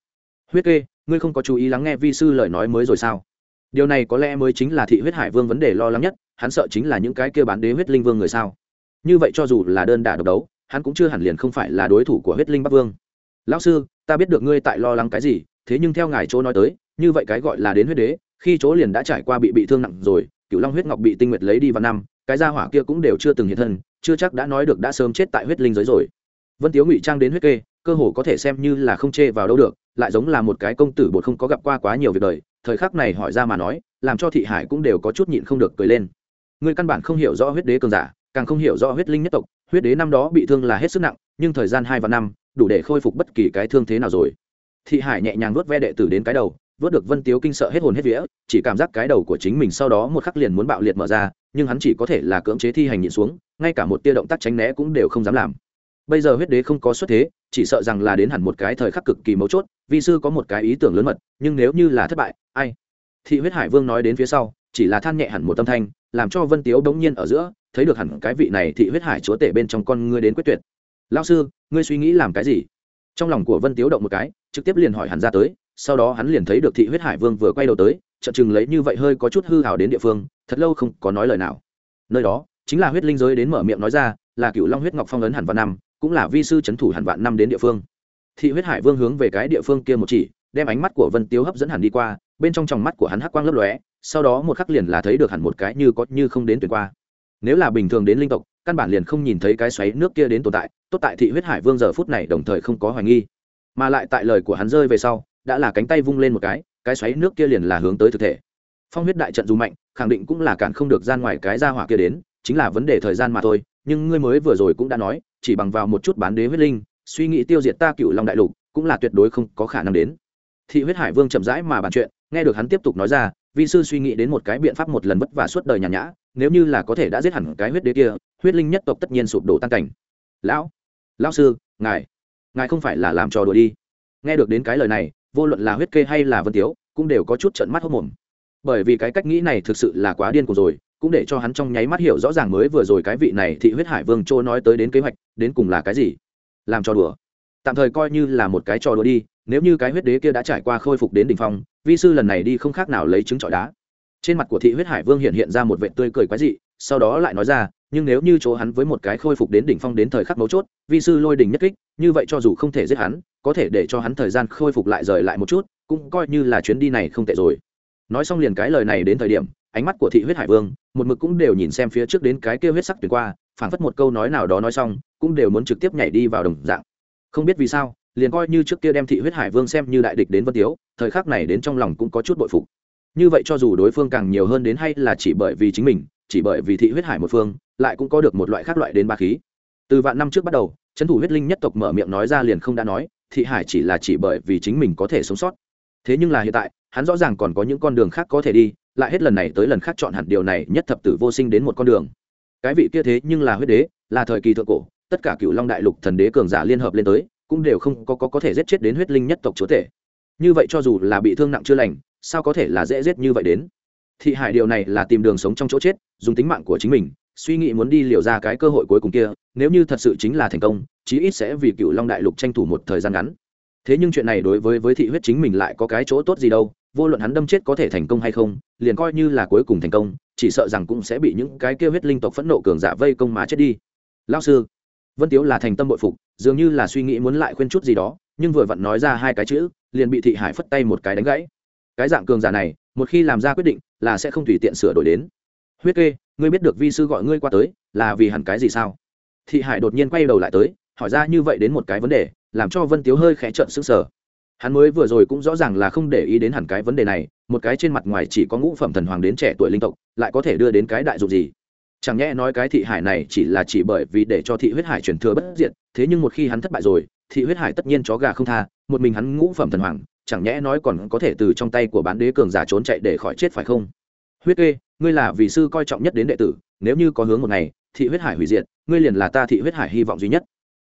Speaker 1: Huyết kê, ngươi không có chú ý lắng nghe vi sư lời nói mới rồi sao? Điều này có lẽ mới chính là thị huyết hải vương vấn đề lo lắng nhất, hắn sợ chính là những cái kia bán đế huyết linh vương người sao? Như vậy cho dù là đơn đả độc đấu, hắn cũng chưa hẳn liền không phải là đối thủ của huyết linh bắc vương. Lão sư, ta biết được ngươi tại lo lắng cái gì, thế nhưng theo ngài chỗ nói tới, như vậy cái gọi là đến huyết đế, khi chỗ liền đã trải qua bị bị thương nặng rồi cựu long huyết ngọc bị tinh nguyệt lấy đi vào năm, cái gia hỏa kia cũng đều chưa từng hiện thân, chưa chắc đã nói được đã sớm chết tại huyết linh giới rồi. Vân tiếu ngụy trang đến huyết kê, cơ hồ có thể xem như là không chê vào đâu được, lại giống là một cái công tử bột không có gặp qua quá nhiều việc đời thời khắc này hỏi ra mà nói, làm cho thị hải cũng đều có chút nhịn không được cười lên. Người căn bản không hiểu rõ huyết đế cường giả, càng không hiểu rõ huyết linh nhất tộc, huyết đế năm đó bị thương là hết sức nặng, nhưng thời gian hai và năm, đủ để khôi phục bất kỳ cái thương thế nào rồi. Thị hải nhẹ nhàng vớt ve đệ tử đến cái đầu vớt được vân tiếu kinh sợ hết hồn hết vía, chỉ cảm giác cái đầu của chính mình sau đó một khắc liền muốn bạo liệt mở ra, nhưng hắn chỉ có thể là cưỡng chế thi hành nhịn xuống, ngay cả một tia động tác tránh né cũng đều không dám làm bây giờ huyết đế không có xuất thế, chỉ sợ rằng là đến hẳn một cái thời khắc cực kỳ mấu chốt, vi sư có một cái ý tưởng lớn mật, nhưng nếu như là thất bại, ai? Thị huyết hải vương nói đến phía sau, chỉ là than nhẹ hẳn một tâm thanh, làm cho vân tiếu bỗng nhiên ở giữa, thấy được hẳn cái vị này thị huyết hải chúa tể bên trong con ngươi đến quyết tuyệt. Lao sư, ngươi suy nghĩ làm cái gì? Trong lòng của vân tiếu động một cái, trực tiếp liền hỏi hẳn ra tới, sau đó hắn liền thấy được thị huyết hải vương vừa quay đầu tới, chợt chừng lấy như vậy hơi có chút hư hào đến địa phương, thật lâu không có nói lời nào. Nơi đó, chính là huyết linh giới đến mở miệng nói ra, là cựu long huyết ngọc phong ấn hẳn vào năm cũng là vi sư c h ấ n thủ hẳn vạn năm đến địa phương. Thị huyết hải vương hướng về cái địa phương kia một chỉ, đem ánh mắt của vân tiếu hấp dẫn hẳn đi qua, bên trong tròng mắt của hắn hắc quang lấp lóe, sau đó một khắc liền là thấy được hẳn một cái như có như không đến tuyệt qua. Nếu là bình thường đến linh tộc, căn bản liền không nhìn thấy cái xoáy nước kia đến tồn tại, tốt tại thị huyết hải vương giờ phút này đồng thời không có hoài nghi. Mà lại tại lời của hắn rơi về sau, đã là cánh tay vung lên một cái cái xoáy nước kia liền là hướng tới thực thể. Phong huyết đại trận dù mạnh, khẳng định cũng là cản không được gian ngoài cái ra hỏa kia đến, chính là vấn đề thời gian mà thôi, nhưng ngươi mới vừa rồi cũng đã nói chỉ bằng vào một chút bán đế huyết linh, suy nghĩ tiêu diệt ta cựu long đại lục, cũng là tuyệt đối không có khả năng đến. Thị huyết hải vương chậm rãi mà bàn chuyện, nghe được hắn tiếp tục nói ra, vi sư suy nghĩ đến một cái biện pháp một lần vất vả suốt đời nhàn nhã, nếu như là có thể đã giết hẳn cái huyết đế kia, huyết linh nhất tộc tất nhiên sụp đổ tan cảnh. Lão lão sư, ngài ngài không phải là làm trò đùa đi. Nghe được đến cái lời này, vô luận là huyết kê hay là vân tiếu, cũng đều có chút trận mắt hốc mồm. Bởi vì cái cách nghĩ này thực sự là quá điên cuồng rồi cũng để cho hắn trong nháy mắt hiểu rõ ràng mới vừa rồi cái vị này thị huyết hải vương châu nói tới đến kế hoạch, đến cùng là cái gì. Làm cho đùa. Tạm thời coi như là một cái trò đùa đi, nếu như cái huyết đế kia đã trải qua khôi phục đến đ ỉ n h phong, vi sư lần này đi không khác nào lấy trứng trọi đá. Trên mặt của thị huyết hải vương hiện hiện ra một vệ tươi cười quái dị, sau đó lại nói ra, nhưng nếu như chỗ hắn với một cái khôi phục đến đỉnh phong đến thời khắc mấu chốt, vi sư lôi đình nhất kích, như vậy cho dù không thể giết hắn, có thể để cho hắn thời gian khôi phục lại rời lại một chút, cũng coi như là chuyến đi này không tệ rồi. Nói xong liền cái lời này đến thời điểm, ánh mắt của thị huyết hải vương một mực cũng đều nhìn xem phía trước đến cái kia huyết sắc tuyển qua phản phất một câu nói nào đó nói xong, cũng đều muốn trực tiếp nhảy đi vào đồng dạng. Không biết vì sao, liền coi như trước kia đem thị huyết hải vương xem như đại địch đến vân tiếu, thời khắc này đến trong lòng cũng có chút bội phục. Như vậy cho dù đối phương càng nhiều hơn đến hay là chỉ bởi vì chính mình, chỉ bởi vì thị huyết hải một phương, lại cũng có được một loại khác loại đến ba khí. Từ vạn năm trước bắt đầu trấn thủ huyết linh nhất tộc mở miệng nói ra liền không đã nói, thị hải chỉ là chỉ bởi vì chính mình có thể sống sót. Thế nhưng là hiện tại, hắn rõ ràng còn có những con đường khác có thể đi lại hết lần này tới lần khác chọn hẳn điều này nhất thập tử vô sinh đến một con đường. Cái vị kia thế nhưng là huyết đế là thời kỳ thượng cổ tất cả cựu long đại lục thần đế cường giả liên hợp lên tới cũng đều không có, có có thể giết chết đến huyết linh nhất tộc chúa tể. Như vậy cho dù là bị thương nặng chưa lành sao có thể là dễ giết như vậy đến? Thị hải điều này là tìm đường sống trong chỗ chết dùng tính mạng của chính mình suy nghĩ muốn đi liều ra cái cơ hội cuối cùng kia nếu như thật sự chính là thành công chí ít sẽ vì cựu long đại lục tranh thủ một thời gian ngắn thế nhưng chuyện này đối với với thị huyết chính mình lại có cái chỗ tốt gì đâu, vô luận hắn đâm chết có thể thành công hay không, liền coi như là cuối cùng thành công, chỉ sợ rằng cũng sẽ bị những cái kêu huyết linh tộc phẫn nộ cường giả vây công má chết đi. Lao sư, vân tiếu là thành tâm bội phục, dường như là suy nghĩ muốn lại khuyên chút gì đó, nhưng vừa vặn nói ra hai cái chữ, liền bị thị hải phất tay một cái đánh gãy. Cái dạng cường giả này, một khi làm ra quyết định, là sẽ không tùy tiện sửa đổi đến. Huyết kê, ngươi biết được vi sư gọi ngươi qua tới, là vì hẳn cái gì sao? Thị hải đột nhiên quay đầu lại tới, hỏi ra như vậy đến một cái vấn đề làm cho vân tiếu hơi khẽ trợn sững sờ. Hắn mới vừa rồi cũng rõ ràng là không để ý đến hẳn cái vấn đề này, một cái trên mặt ngoài chỉ có ngũ phẩm thần hoàng đến trẻ tuổi linh tộc, lại có thể đưa đến cái đại dụng gì? Chẳng nhẽ nói cái thị hải này chỉ là chỉ bởi vì để cho thị huyết hải truyền thừa bất diệt, thế nhưng một khi hắn thất bại rồi, thị huyết hải tất nhiên chó gà không tha, một mình hắn ngũ phẩm thần hoàng, chẳng nhẽ nói còn có thể từ trong tay của bán đế cường giả trốn chạy để khỏi chết phải không? Huyết kê, ngươi là vị sư coi trọng nhất đến đệ tử, nếu như có hướng một ngày, thị huyết hải hủy diệt, ngươi liền là ta thị huyết hải hy vọng duy nhất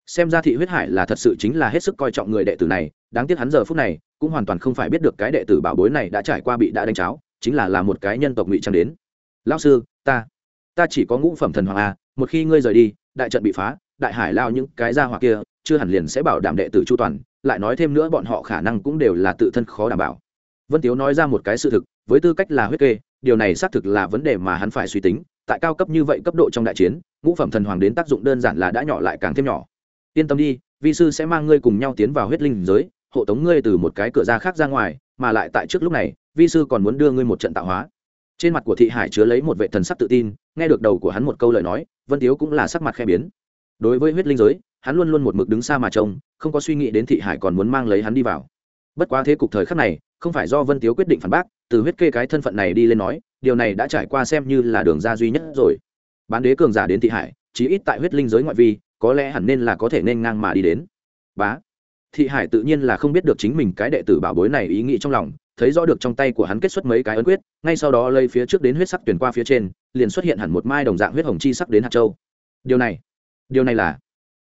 Speaker 1: xem ra thị huyết hải là thật sự chính là hết sức coi trọng người đệ tử này, đáng tiếc hắn giờ phút này cũng hoàn toàn không phải biết được cái đệ tử bảo bối này đã trải qua bị đã đánh cháo, chính là là một cái nhân tộc ngụy trang đến. Lão sư, ta ta chỉ có ngũ phẩm thần hoàng a, một khi ngươi rời đi, đại trận bị phá, đại hải lao những cái ra hoặc kia, chưa hẳn liền sẽ bảo đảm đệ tử chu toàn, lại nói thêm nữa bọn họ khả năng cũng đều là tự thân khó đảm bảo. Vân tiếu nói ra một cái sự thực, với tư cách là huyết kê, điều này xác thực là vấn đề mà hắn phải suy tính, tại cao cấp như vậy cấp độ trong đại chiến, ngũ phẩm thần hoàng đến tác dụng đơn giản là đã nhỏ lại càng thêm nhỏ yên tâm đi, vi sư sẽ mang ngươi cùng nhau tiến vào huyết linh giới, hộ tống ngươi từ một cái cửa ra khác ra ngoài, mà lại tại trước lúc này, vi sư còn muốn đưa ngươi một trận tạo hóa. Trên mặt của thị hải chứa lấy một vệ thần sắc tự tin, nghe được đầu của hắn một câu lời nói, vân tiếu cũng là sắc mặt khe biến. Đối với huyết linh giới, hắn luôn luôn một mực đứng xa mà trông, không có suy nghĩ đến thị hải còn muốn mang lấy hắn đi vào. Bất quá thế cục thời khắc này, không phải do vân tiếu quyết định phản bác, từ huyết kê cái thân phận này đi lên nói, điều này đã trải qua xem như là đường ra duy nhất rồi. Bán đế cường giả đến thị hải, chí ít tại huyết linh giới ngoại vi có lẽ hẳn nên là có thể nên ngang mà đi đến. Bá, thị hải tự nhiên là không biết được chính mình cái đệ tử bảo bối này ý nghĩ trong lòng, thấy rõ được trong tay của hắn kết xuất mấy cái ấn quyết, ngay sau đó lây phía trước đến huyết sắc tuyển qua phía trên, liền xuất hiện hẳn một mai đồng dạng huyết hồng chi sắc đến hạt châu. Điều này điều này là,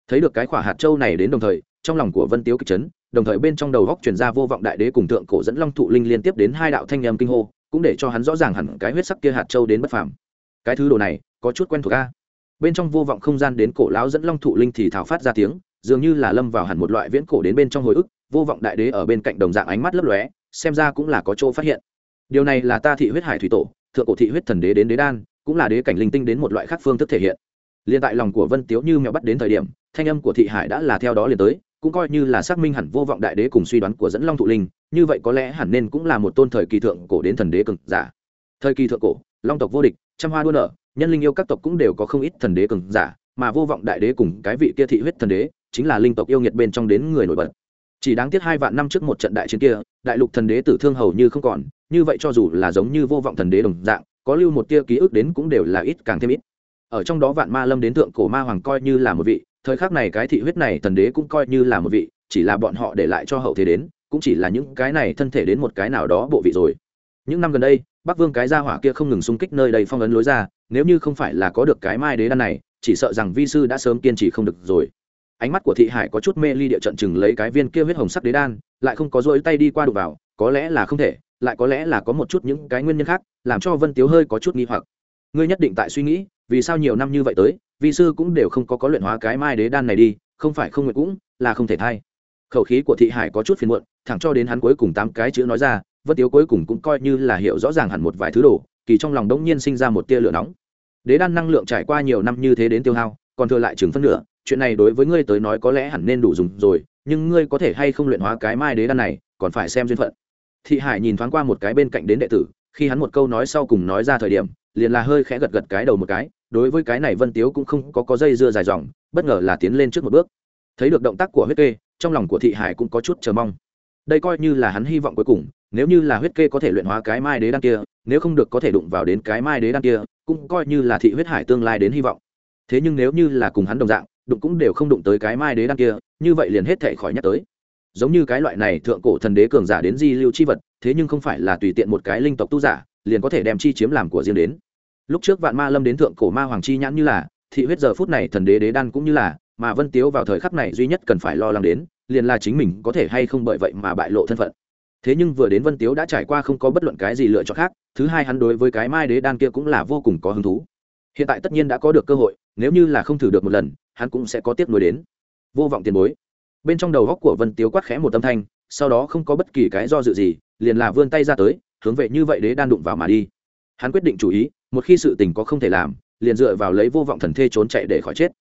Speaker 1: thấy được cái khỏa hạt châu này đến đồng thời, trong lòng của vân tiếu kịch chấn, đồng thời bên trong đầu góc chuyển ra vô vọng đại đế cùng tượng cổ dẫn long thụ linh liên tiếp đến hai đạo thanh âm kinh hô, cũng để cho hắn rõ ràng hẳn cái huyết sắc kia hạt châu đến bất phàm. Cái thứ đồ này, có chút quen thuộc a bên trong vô vọng không gian đến cổ lão dẫn long thụ linh thì thảo phát ra tiếng, dường như là lâm vào hẳn một loại viễn cổ đến bên trong hồi ức, vô vọng đại đế ở bên cạnh đồng dạng ánh mắt lấp lóe, xem ra cũng là có chỗ phát hiện. Điều này là ta thị huyết hải thủy tổ, thượng cổ thị huyết thần đế đến đế đan, cũng là đế cảnh linh tinh đến một loại khác phương thức thể hiện. Liên tại lòng của vân tiếu như mèo bắt đến thời điểm, thanh âm của thị hải đã là theo đó liền tới, cũng coi như là xác minh hẳn vô vọng đại đế cùng suy đoán của dẫn long thụ linh, như vậy có lẽ hẳn nên cũng là một tôn thời kỳ thượng cổ đến thần đế cực giả. Thời kỳ thượng cổ long tộc vô địch, trăm hoa đua nở, nhân linh yêu các tộc cũng đều có không ít thần đế cường giả, mà vô vọng đại đế cùng cái vị kia thị huyết thần đế, chính là linh tộc yêu nghiệt bên trong đến người nổi bật. Chỉ đáng tiếc hai vạn năm trước một trận đại chiến kia, đại lục thần đế tử thương hầu như không còn, như vậy cho dù là giống như vô vọng thần đế đồng dạng, có lưu một tia ký ức đến cũng đều là ít càng thêm ít. Ở trong đó vạn ma lâm đến thượng cổ ma hoàng coi như là một vị, thời khắc này cái thị huyết này thần đế cũng coi như là một vị, chỉ là bọn họ để lại cho hậu thế đến, cũng chỉ là những cái này thân thể đến một cái nào đó bộ vị rồi. Những năm gần đây bắc vương cái gia hỏa kia không ngừng xung kích nơi đây phong ấn lối ra, nếu như không phải là có được cái mai đế đan này, chỉ sợ rằng vi sư đã sớm kiên trì không được rồi. Ánh mắt của thị hải có chút mê ly địa trận chừng lấy cái viên kia huyết hồng sắc đế đan, lại không có dỗi tay đi qua đụng vào, có lẽ là không thể, lại có lẽ là có một chút những cái nguyên nhân khác, làm cho vân tiếu hơi có chút nghi hoặc. Ngươi nhất định tại suy nghĩ, vì sao nhiều năm như vậy tới, vi sư cũng đều không có có luyện hóa cái mai đế đan này đi, không phải không nguyện cũng là không thể thay. Khẩu khí của thị hải có chút phiền muộn, thẳng cho đến hắn cuối cùng tám cái chữ nói ra vân tiếu cuối cùng cũng coi như là hiểu rõ ràng hẳn một vài thứ đồ, kỳ trong lòng đống nhiên sinh ra một tia lửa nóng. Đế đan năng lượng trải qua nhiều năm như thế đến tiêu hao, còn thừa lại chừng phân nửa, chuyện này đối với ngươi tới nói có lẽ hẳn nên đủ dùng rồi, nhưng ngươi có thể hay không luyện hóa cái mai đế đan này, còn phải xem duyên phận. Thị hải nhìn thoáng qua một cái bên cạnh đến đệ tử, khi hắn một câu nói sau cùng nói ra thời điểm, liền là hơi khẽ gật gật cái đầu một cái, đối với cái này vân tiếu cũng không có có dây dưa dài dòng, bất ngờ là tiến lên trước một bước. Thấy được động tác của huyết kê, trong lòng của thị hải cũng có chút chờ mong. Đây coi như là hắn hy vọng cuối cùng nếu như là huyết kê có thể luyện hóa cái mai đế đan kia, nếu không được có thể đụng vào đến cái mai đế đan kia, cũng coi như là thị huyết hải tương lai đến hy vọng. Thế nhưng nếu như là cùng hắn đồng dạng, đụng cũng đều không đụng tới cái mai đế đan kia, như vậy liền hết thể khỏi nhắc tới. Giống như cái loại này thượng cổ thần đế cường giả đến di lưu chi vật, thế nhưng không phải là tùy tiện một cái linh tộc tu giả, liền có thể đem chi chiếm làm của riêng đến. Lúc trước vạn ma lâm đến thượng cổ ma hoàng chi nhãn như là, thị huyết giờ phút này thần đế đế đan cũng như là, mà vân tiếu vào thời khắc này duy nhất cần phải lo lắng đến, liền là chính mình có thể hay không bởi vậy mà bại lộ thân phận thế nhưng vừa đến vân tiếu đã trải qua không có bất luận cái gì lựa chọn khác, thứ hai hắn đối với cái mai đế đan kia cũng là vô cùng có hứng thú. Hiện tại tất nhiên đã có được cơ hội, nếu như là không thử được một lần, hắn cũng sẽ có tiếc nuối đến. Vô vọng tiền bối. Bên trong đầu góc của vân tiếu quát khẽ một âm thanh, sau đó không có bất kỳ cái do dự gì, liền là vươn tay ra tới, hướng về như vậy đế đan đụng vào mà đi. Hắn quyết định chủ ý, một khi sự tình có không thể làm, liền dựa vào lấy vô vọng thần thê trốn chạy để khỏi chết.